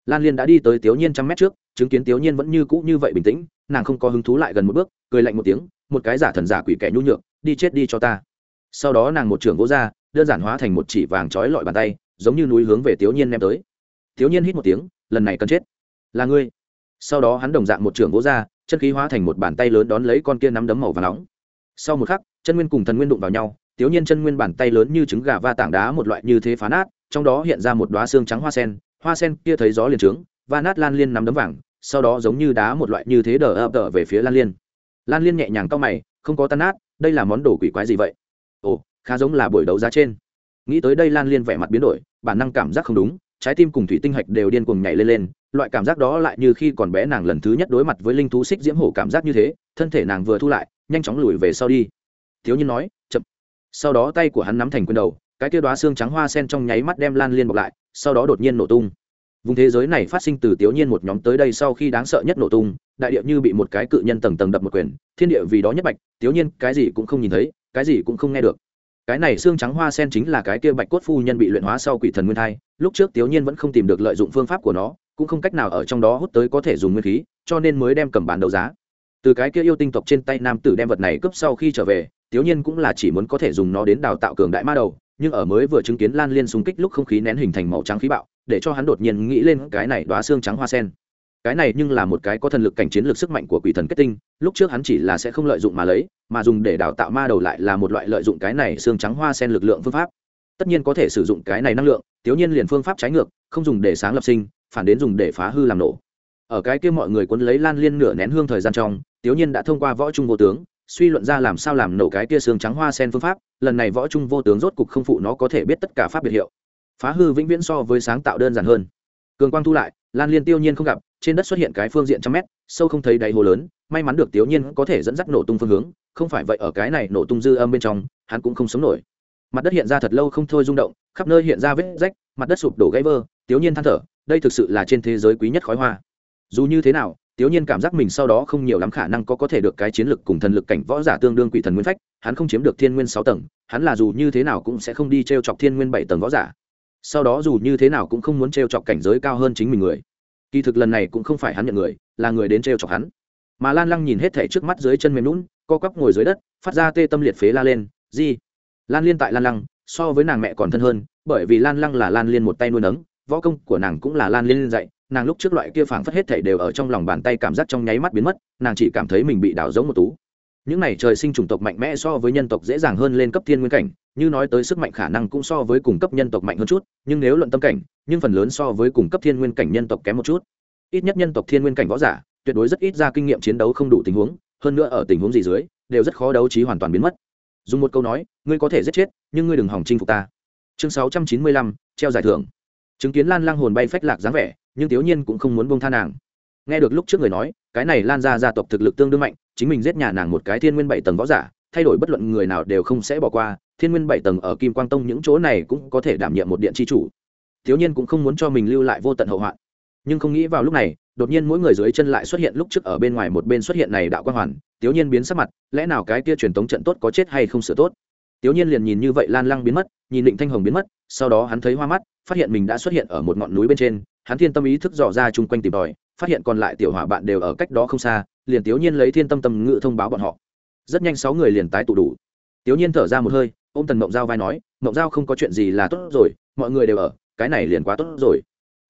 Lan liên đã đi tới thiếu nhiên trăm mét trước, chứng kiến thiếu nhiên vẫn như cũ như vậy bình tĩnh, nàng không có hứng thú lại gần một bước, cười lạnh một tiếng, một cái giả thần giả quỷ kẻ nhu nhược, đi chết đi cho ta sau đó nàng một trường gỗ ra, đơn giản hóa thành một chỉ vàng trói lọi bàn tay, giống như núi hướng về thiếu nhiên ném tới. Thiếu nhiên hít một tiếng, lần này cần chết. Là ngươi. Sau đó hắn đồng dạng một trường gỗ ra, chân khí hóa thành một bàn tay lớn đón lấy con kia nắm đấm màu và nóng. Sau một khắc, chân nguyên cùng thần nguyên đụng vào nhau thiếu nhiên chân nguyên bàn tay lớn như trứng gà va tảng đá một loại như thế phá nát, trong đó hiện ra một đoá xương trắng hoa sen hoa sen kia thấy gió liền trướng, va nát lan liên nắm đấm vàng, sau đó giống như đá một loại như thế đờ ập đờ về phía lan liên. Lan liên nhẹ nhàng cau mày, không có tan nát, đây là món đồ quỷ quái gì vậy? Ồ, khá giống là buổi đấu giá trên. Nghĩ tới đây lan liên vẻ mặt biến đổi, bản năng cảm giác không đúng, trái tim cùng thủy tinh hạch đều điên cuồng nhảy lên lên, loại cảm giác đó lại như khi còn bé nàng lần thứ nhất đối mặt với linh thú xích diễm hổ cảm giác như thế, thân thể nàng vừa thu lại, nhanh chóng lùi về sau đi. Thiếu nhiên nói, chậm. Sau đó tay của hắn nắm thành quyền đầu, cái kia đoá xương trắng hoa sen trong nháy mắt đem lan liên bọc lại, sau đó đột nhiên nổ tung. Vùng thế giới này phát sinh từ tiểu nhiên một nhóm tới đây sau khi đáng sợ nhất nổ tung, đại địa như bị một cái cự nhân tầng tầng đập một quyền, thiên địa vì đó nhất bạch tiểu nhiên cái gì cũng không nhìn thấy cái gì cũng không nghe được. Cái này xương trắng hoa sen chính là cái kia bạch cốt phu nhân bị luyện hóa sau quỷ thần nguyên thai, lúc trước tiểu nhiên vẫn không tìm được lợi dụng phương pháp của nó, cũng không cách nào ở trong đó hút tới có thể dùng nguyên khí, cho nên mới đem cầm bán đấu giá. Từ cái kia yêu tinh tộc trên tay nam tử đem vật này cướp sau khi trở về tiểu nhiên cũng là chỉ muốn có thể dùng nó đến đào tạo cường đại ma đầu, nhưng ở mới vừa chứng kiến lan liên xung kích lúc không khí nén hình thành màu trắng khí bạo, để cho hắn đột nhiên nghĩ lên cái này đoá xương trắng hoa sen cái này nhưng là một cái có thần lực cảnh chiến lược sức mạnh của quỷ thần kết tinh, lúc trước hắn chỉ là sẽ không lợi dụng mà lấy, mà dùng để đào tạo ma đầu lại là một loại lợi dụng cái này xương trắng hoa sen lực lượng phương pháp. Tất nhiên có thể sử dụng cái này năng lượng tiểu nhiên liền phương pháp trái ngược, không dùng để sáng lập sinh, phản đến dùng để phá hư làm nổ. Ở cái kia mọi người quấn lấy lan liên nửa nén hương thời gian trong tiểu nhiên đã thông qua võ trung vô tướng, suy luận ra làm sao làm nổ cái kia xương trắng hoa sen phương pháp, lần này võ trung vô tướng rốt cục không phụ nó có thể biết tất cả pháp biệt hiệu. Phá hư vĩnh viễn so với sáng tạo đơn giản hơn cường quang thu lại, lan liên tiêu nhiên không gặp, trên đất xuất hiện cái phương diện trăm mét, sâu không thấy đáy hồ lớn, may mắn được tiểu nhiên có thể dẫn dắt nổ tung phương hướng, không phải vậy ở cái này nổ tung dư âm bên trong, hắn cũng không sống nổi. Mặt đất hiện ra thật lâu không thôi rung động, khắp nơi hiện ra vết rách, mặt đất sụp đổ gãy vơ tiểu nhiên than thở, đây thực sự là trên thế giới quý nhất khói hoa. Dù như thế nào tiểu nhiên cảm giác mình sau đó không nhiều lắm khả năng có có thể được cái chiến lực cùng thần lực cảnh võ giả tương đương quỷ thần nguyên phách, hắn không chiếm được thiên nguyên sáu tầng, hắn là dù như thế nào cũng sẽ không đi trêu chọc thiên nguyên bảy tầng võ giả sau đó dù như thế nào cũng không muốn t r e o chọc cảnh giới cao hơn chính mình người. Kỳ thực lần này cũng không phải hắn nhận người, là người đến t r e o chọc hắn. Mà lan lăng nhìn hết thẻ trước mắt dưới chân mềm lún co cắp ngồi dưới đất, phát ra tê tâm liệt phế la lên, di. Lan liên tại lan lăng, so với nàng mẹ còn thân hơn, bởi vì lan lăng là lan liên một tay nuôi nấng, võ công của nàng cũng là lan liên dạy, nàng lúc trước loại kia phảng phất hết thể đều ở trong lòng bàn tay cảm giác trong nháy mắt biến mất, nàng chỉ cảm thấy mình bị đảo giống một tú. Những này trời sinh chủng tộc mạnh mẽ so với nhân tộc dễ dàng hơn lên cấp thiên nguyên cảnh như nói tới sức mạnh khả năng cũng so với cùng cấp nhân tộc mạnh hơn chút, nhưng nếu luận tâm cảnh, nhưng phần lớn so với cùng cấp thiên nguyên cảnh nhân tộc kém một chút. Ít nhất nhân tộc thiên nguyên cảnh võ giả, tuyệt đối rất ít ra kinh nghiệm chiến đấu không đủ tình huống, hơn nữa ở tình huống gì dưới, đều rất khó đấu trí hoàn toàn biến mất. Dùng một câu nói, ngươi có thể giết chết, nhưng ngươi đừng hỏng chinh phục ta. Chương sáu trăm chín mươi lăm, treo giải thưởng. Chứng kiến lan lang hồn bay phách lạc dáng vẻ, nhưng thiếu nhiên cũng không muốn bông tha nàng. Nghe được lúc trước người nói, cái này lan ra gia tộc thực lực tương đương mạnh, chính mình giết nhà nàng một cái thiên nguyên bảy tầng võ giả, thay đổi bất luận người nào đều không sẽ bỏ qua thiên nguyên bảy tầng ở kim quang tông những chỗ này cũng có thể đảm nhiệm một điện chi chủ. Thiếu nhiên cũng không muốn cho mình lưu lại vô tận hậu hoạn. Nhưng không nghĩ vào lúc này, đột nhiên mỗi người dưới chân lại xuất hiện lúc trước ở bên ngoài một bên xuất hiện này đạo quang hoàn, thiếu nhiên biến sắc mặt, lẽ nào cái kia truyền tống trận tốt có chết hay không sửa tốt? Thiếu nhiên liền nhìn như vậy lan lăng biến mất, nhìn định thanh hồng biến mất, sau đó hắn thấy hoa mắt, phát hiện mình đã xuất hiện ở một ngọn núi bên trên, hắn thiên tâm ý thức dò ra chung quanh tìm tòi, phát hiện còn lại tiểu hỏa bạn đều ở cách đó không xa, liền thiếu nhiên lấy thiên tâm tâm ngự thông báo bọn họ. Rất nhanh sáu người liền tái tụ đủ. Thiếu nhiên thở ra một hơi ôm tần mộng giao vai nói, mộng giao không có chuyện gì là tốt rồi, mọi người đều ở, cái này liền quá tốt rồi.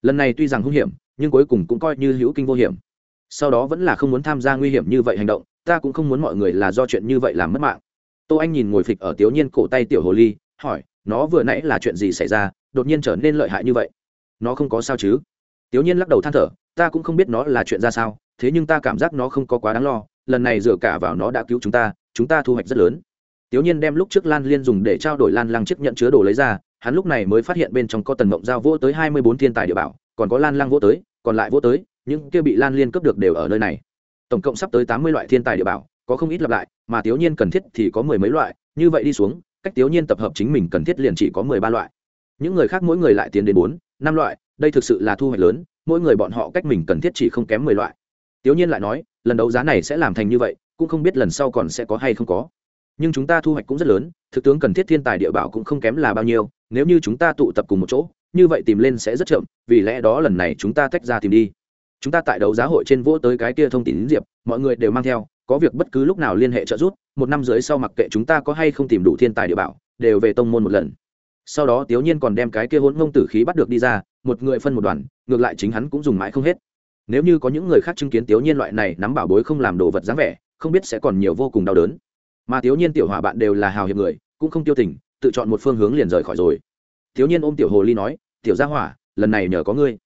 Lần này tuy rằng hung hiểm, nhưng cuối cùng cũng coi như hữu kinh vô hiểm. Sau đó vẫn là không muốn tham gia nguy hiểm như vậy hành động, ta cũng không muốn mọi người là do chuyện như vậy làm mất mạng. Tô anh nhìn ngồi phịch ở tiểu nhiên cổ tay tiểu hồ ly, hỏi, nó vừa nãy là chuyện gì xảy ra, đột nhiên trở nên lợi hại như vậy? Nó không có sao chứ? Tiểu nhiên lắc đầu than thở, ta cũng không biết nó là chuyện ra sao, thế nhưng ta cảm giác nó không có quá đáng lo, lần này dựa cả vào nó đã cứu chúng ta chúng ta thu hoạch rất lớn tiểu nhiên đem lúc trước lan liên dùng để trao đổi lan lăng chiếc nhận chứa đồ lấy ra, hắn lúc này mới phát hiện bên trong có tần mộng giao vỗ tới hai mươi bốn thiên tài địa bảo, còn có lan lăng vỗ tới, còn lại vỗ tới, những kia bị lan liên cướp được đều ở nơi này. Tổng cộng sắp tới tám mươi loại thiên tài địa bảo, có không ít lặp lại, mà tiểu nhiên cần thiết thì có mười mấy loại, như vậy đi xuống, cách tiểu nhiên tập hợp chính mình cần thiết liền chỉ có mười ba loại. Những người khác mỗi người lại tiến đến bốn, năm loại, đây thực sự là thu hoạch lớn, mỗi người bọn họ cách mình cần thiết chỉ không kém mười loại. Tiểu nhiên lại nói, lần đấu giá này sẽ làm thành như vậy, cũng không biết lần sau còn sẽ có hay không có nhưng chúng ta thu hoạch cũng rất lớn, thực tướng cần thiết thiên tài địa bảo cũng không kém là bao nhiêu, nếu như chúng ta tụ tập cùng một chỗ, như vậy tìm lên sẽ rất chậm, vì lẽ đó lần này chúng ta tách ra tìm đi. Chúng ta tại đấu giá hội trên vỗ tới cái kia thông tin diệp, mọi người đều mang theo, có việc bất cứ lúc nào liên hệ trợ giúp, một năm dưới sau mặc kệ chúng ta có hay không tìm đủ thiên tài địa bảo, đều về tông môn một lần. Sau đó tiểu nhiên còn đem cái kia hỗn ngông tử khí bắt được đi ra, một người phân một đoàn, ngược lại chính hắn cũng dùng mãi không hết. Nếu như có những người khác chứng kiến tiểu nhiên loại này nắm bảo bối không làm đồ vật dáng vẻ, không biết sẽ còn nhiều vô cùng đau đớn mà thiếu niên tiểu hỏa bạn đều là hào hiệp người, cũng không tiêu tình, tự chọn một phương hướng liền rời khỏi rồi. Thiếu niên ôm tiểu hồ ly nói, tiểu gia hỏa, lần này nhờ có ngươi.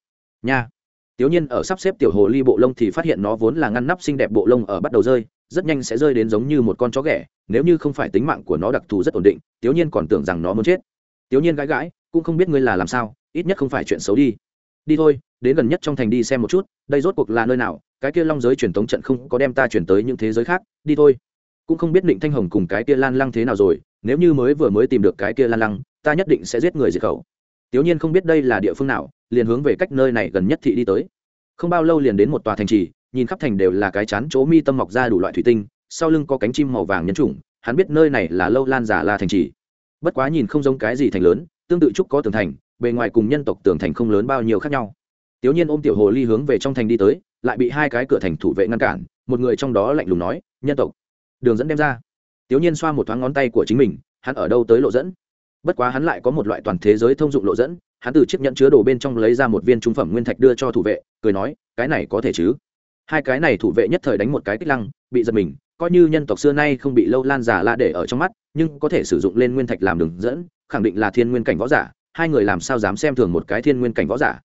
Nha. Tiểu nhiên ở sắp xếp tiểu hồ ly bộ lông thì phát hiện nó vốn là ngăn nắp xinh đẹp bộ lông ở bắt đầu rơi, rất nhanh sẽ rơi đến giống như một con chó ghẻ, nếu như không phải tính mạng của nó đặc thù rất ổn định tiểu nhiên còn tưởng rằng nó muốn chết. Tiểu nhiên gãi gãi, cũng không biết ngươi là làm sao, ít nhất không phải chuyện xấu đi. Đi thôi, đến gần nhất trong thành đi xem một chút, đây rốt cuộc là nơi nào, cái kia long giới truyền tống trận không có đem ta chuyển tới những thế giới khác, đi thôi cũng không biết định thanh hồng cùng cái kia lan lăng thế nào rồi, nếu như mới vừa mới tìm được cái kia lan lăng, ta nhất định sẽ giết người diệt khẩu. Tiểu nhiên không biết đây là địa phương nào, liền hướng về cách nơi này gần nhất thị đi tới. Không bao lâu liền đến một tòa thành trì, nhìn khắp thành đều là cái chán chỗ mi tâm mọc ra đủ loại thủy tinh, sau lưng có cánh chim màu vàng nhấn trùng hắn biết nơi này là lâu lan giả la thành trì. Bất quá nhìn không giống cái gì thành lớn, tương tự trúc có tường thành, bề ngoài cùng nhân tộc tường thành không lớn bao nhiêu khác nhau. Tiểu nhiên ôm tiểu hồ ly hướng về trong thành đi tới, lại bị hai cái cửa thành thủ vệ ngăn cản, một người trong đó lạnh lùng nói, nhân tộc đường dẫn đem ra. Tiểu nhiên xoa một thoáng ngón tay của chính mình, hắn ở đâu tới lộ dẫn? Bất quá hắn lại có một loại toàn thế giới thông dụng lộ dẫn, hắn từ chiếc nhẫn chứa đồ bên trong lấy ra một viên trung phẩm nguyên thạch đưa cho thủ vệ, cười nói, cái này có thể chứ? Hai cái này thủ vệ nhất thời đánh một cái kích lăng, bị giật mình, coi như nhân tộc xưa nay không bị lâu lan giả la để ở trong mắt, nhưng có thể sử dụng lên nguyên thạch làm đường dẫn, khẳng định là thiên nguyên cảnh võ giả, hai người làm sao dám xem thường một cái thiên nguyên cảnh võ giả?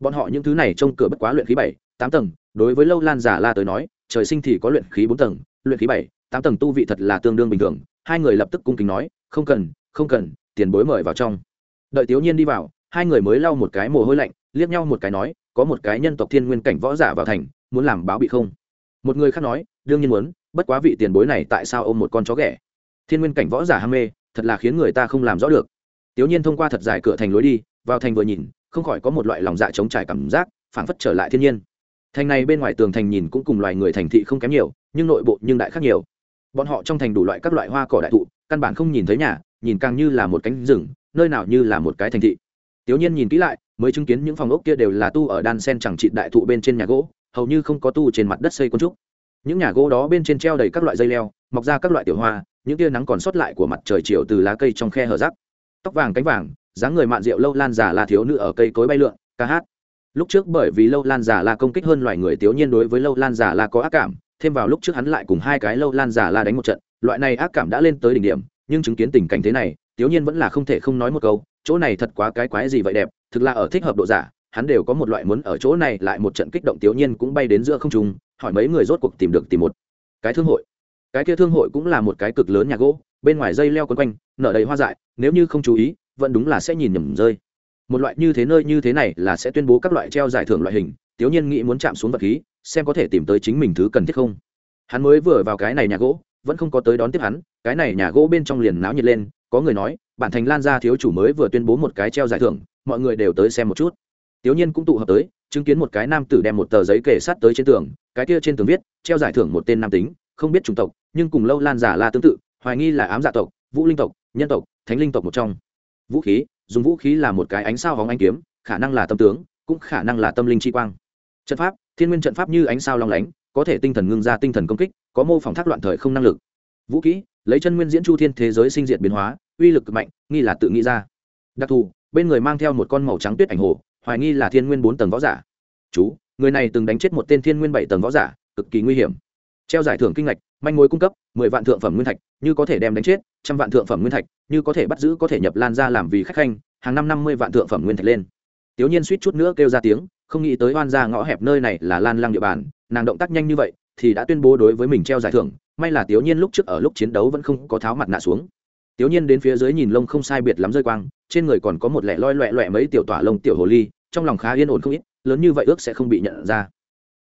Bọn họ những thứ này trông cửa bất quá luyện khí bảy, tám tầng, đối với lâu lan giả la tới nói, trời sinh thì có luyện khí bốn tầng, luyện khí bảy tám tầng tu vị thật là tương đương bình thường. Hai người lập tức cung kính nói, không cần không cần, tiền bối mời vào trong. Đợi tiểu nhiên đi vào, hai người mới lau một cái mồ hôi lạnh, liếc nhau một cái nói, có một cái nhân tộc thiên nguyên cảnh võ giả vào thành, muốn làm báo bị không? Một người khác nói, đương nhiên muốn, bất quá vị tiền bối này tại sao ôm một con chó ghẻ? Thiên nguyên cảnh võ giả ham mê, thật là khiến người ta không làm rõ được. Tiểu nhiên thông qua thật dài cửa thành lối đi, vào thành vừa nhìn, không khỏi có một loại lòng dạ chống trải cảm giác, phảng phất trở lại thiên nhiên. Thành này bên ngoài tường thành nhìn cũng cùng loài người thành thị không kém nhiều, nhưng nội bộ nhưng đại khác nhiều bọn họ trong thành đủ loại các loại hoa cỏ đại thụ, căn bản không nhìn thấy nhà, nhìn càng như là một cánh rừng, nơi nào như là một cái thành thị. Tiểu nhiên nhìn kỹ lại, mới chứng kiến những phòng ốc kia đều là tu ở đan sen chẳng trị đại thụ bên trên nhà gỗ, hầu như không có tu trên mặt đất xây quân trúc. Những nhà gỗ đó bên trên treo đầy các loại dây leo, mọc ra các loại tiểu hoa, những tia nắng còn sót lại của mặt trời chiều từ lá cây trong khe hở rác. Tóc vàng cánh vàng, dáng người mạn rượu lâu lan giả là thiếu nữ ở cây cối bay lượn, ca hát. Lúc trước bởi vì lâu lan giả là công kích hơn loài người, tiểu nhiên đối với lâu lan giả là có ác cảm thêm vào lúc trước hắn lại cùng hai cái lâu lan giả la đánh một trận, loại này ác cảm đã lên tới đỉnh điểm, nhưng chứng kiến tình cảnh thế này tiểu nhiên vẫn là không thể không nói một câu, chỗ này thật quá cái quái gì vậy đẹp, thực là ở thích hợp độ giả, hắn đều có một loại muốn ở chỗ này lại một trận kích động tiểu nhiên cũng bay đến giữa không trung, hỏi mấy người rốt cuộc tìm được tìm một cái thương hội. Cái kia thương hội cũng là một cái cực lớn nhà gỗ, bên ngoài dây leo quấn quanh, nở đầy hoa dại, nếu như không chú ý, vẫn đúng là sẽ nhìn nhầm rơi. Một loại như thế nơi như thế này là sẽ tuyên bố các loại treo giải thưởng loại hình tiểu nhiên nghĩ muốn chạm xuống vật khí xem có thể tìm tới chính mình thứ cần thiết không. Hắn mới vừa vào cái này nhà gỗ, vẫn không có tới đón tiếp hắn, cái này nhà gỗ bên trong liền náo nhiệt lên, có người nói, bản thành lan gia thiếu chủ mới vừa tuyên bố một cái treo giải thưởng, mọi người đều tới xem một chút. Tiểu nhiên cũng tụ hợp tới, chứng kiến một cái nam tử đem một tờ giấy kể sát tới trên tường, cái kia trên tường viết, treo giải thưởng một tên nam tính, không biết chủng tộc, nhưng cùng lâu lan giả la tương tự, hoài nghi là ám dạ tộc, vũ linh tộc, nhân tộc, thánh linh tộc một trong. Vũ khí, dùng vũ khí là một cái ánh sao hóng anh kiếm, khả năng là tâm tướng, cũng khả năng là tâm linh chi quang trận pháp, thiên nguyên trận pháp như ánh sao long lánh, có thể tinh thần ngưng ra tinh thần công kích, có mô phỏng thác loạn thời không năng lực. Vũ kỹ lấy chân nguyên diễn chu thiên thế giới sinh diện biến hóa, uy lực cực mạnh, nghi là tự nghĩ ra. Đặc thù, bên người mang theo một con màu trắng tuyết ảnh hồ, hoài nghi là thiên nguyên bốn tầng võ giả. Chú, người này từng đánh chết một tên thiên nguyên bảy tầng võ giả, cực kỳ nguy hiểm. Treo giải thưởng kinh ngạch, manh mối cung cấp, mười vạn thượng phẩm nguyên thạch, như có thể đem đánh chết, trăm vạn thượng phẩm nguyên thạch, như có thể bắt giữ có thể nhập lan ra làm vì khách khanh, hàng năm năm mươi vạn thượng phẩm nguyên thạch lên tiểu nhiên suýt chút nữa kêu ra tiếng, không nghĩ tới oan ra ngõ hẹp nơi này là lan lăng địa bàn, nàng động tác nhanh như vậy thì đã tuyên bố đối với mình treo giải thưởng, may là tiểu nhiên lúc trước ở lúc chiến đấu vẫn không có tháo mặt nạ xuống. Tiểu nhiên đến phía dưới nhìn lông không sai biệt lắm rơi quang, trên người còn có một lẻ loi loẹ loẹ mấy tiểu tỏa lông tiểu hồ ly, trong lòng khá yên ổn không ít, lớn như vậy ước sẽ không bị nhận ra.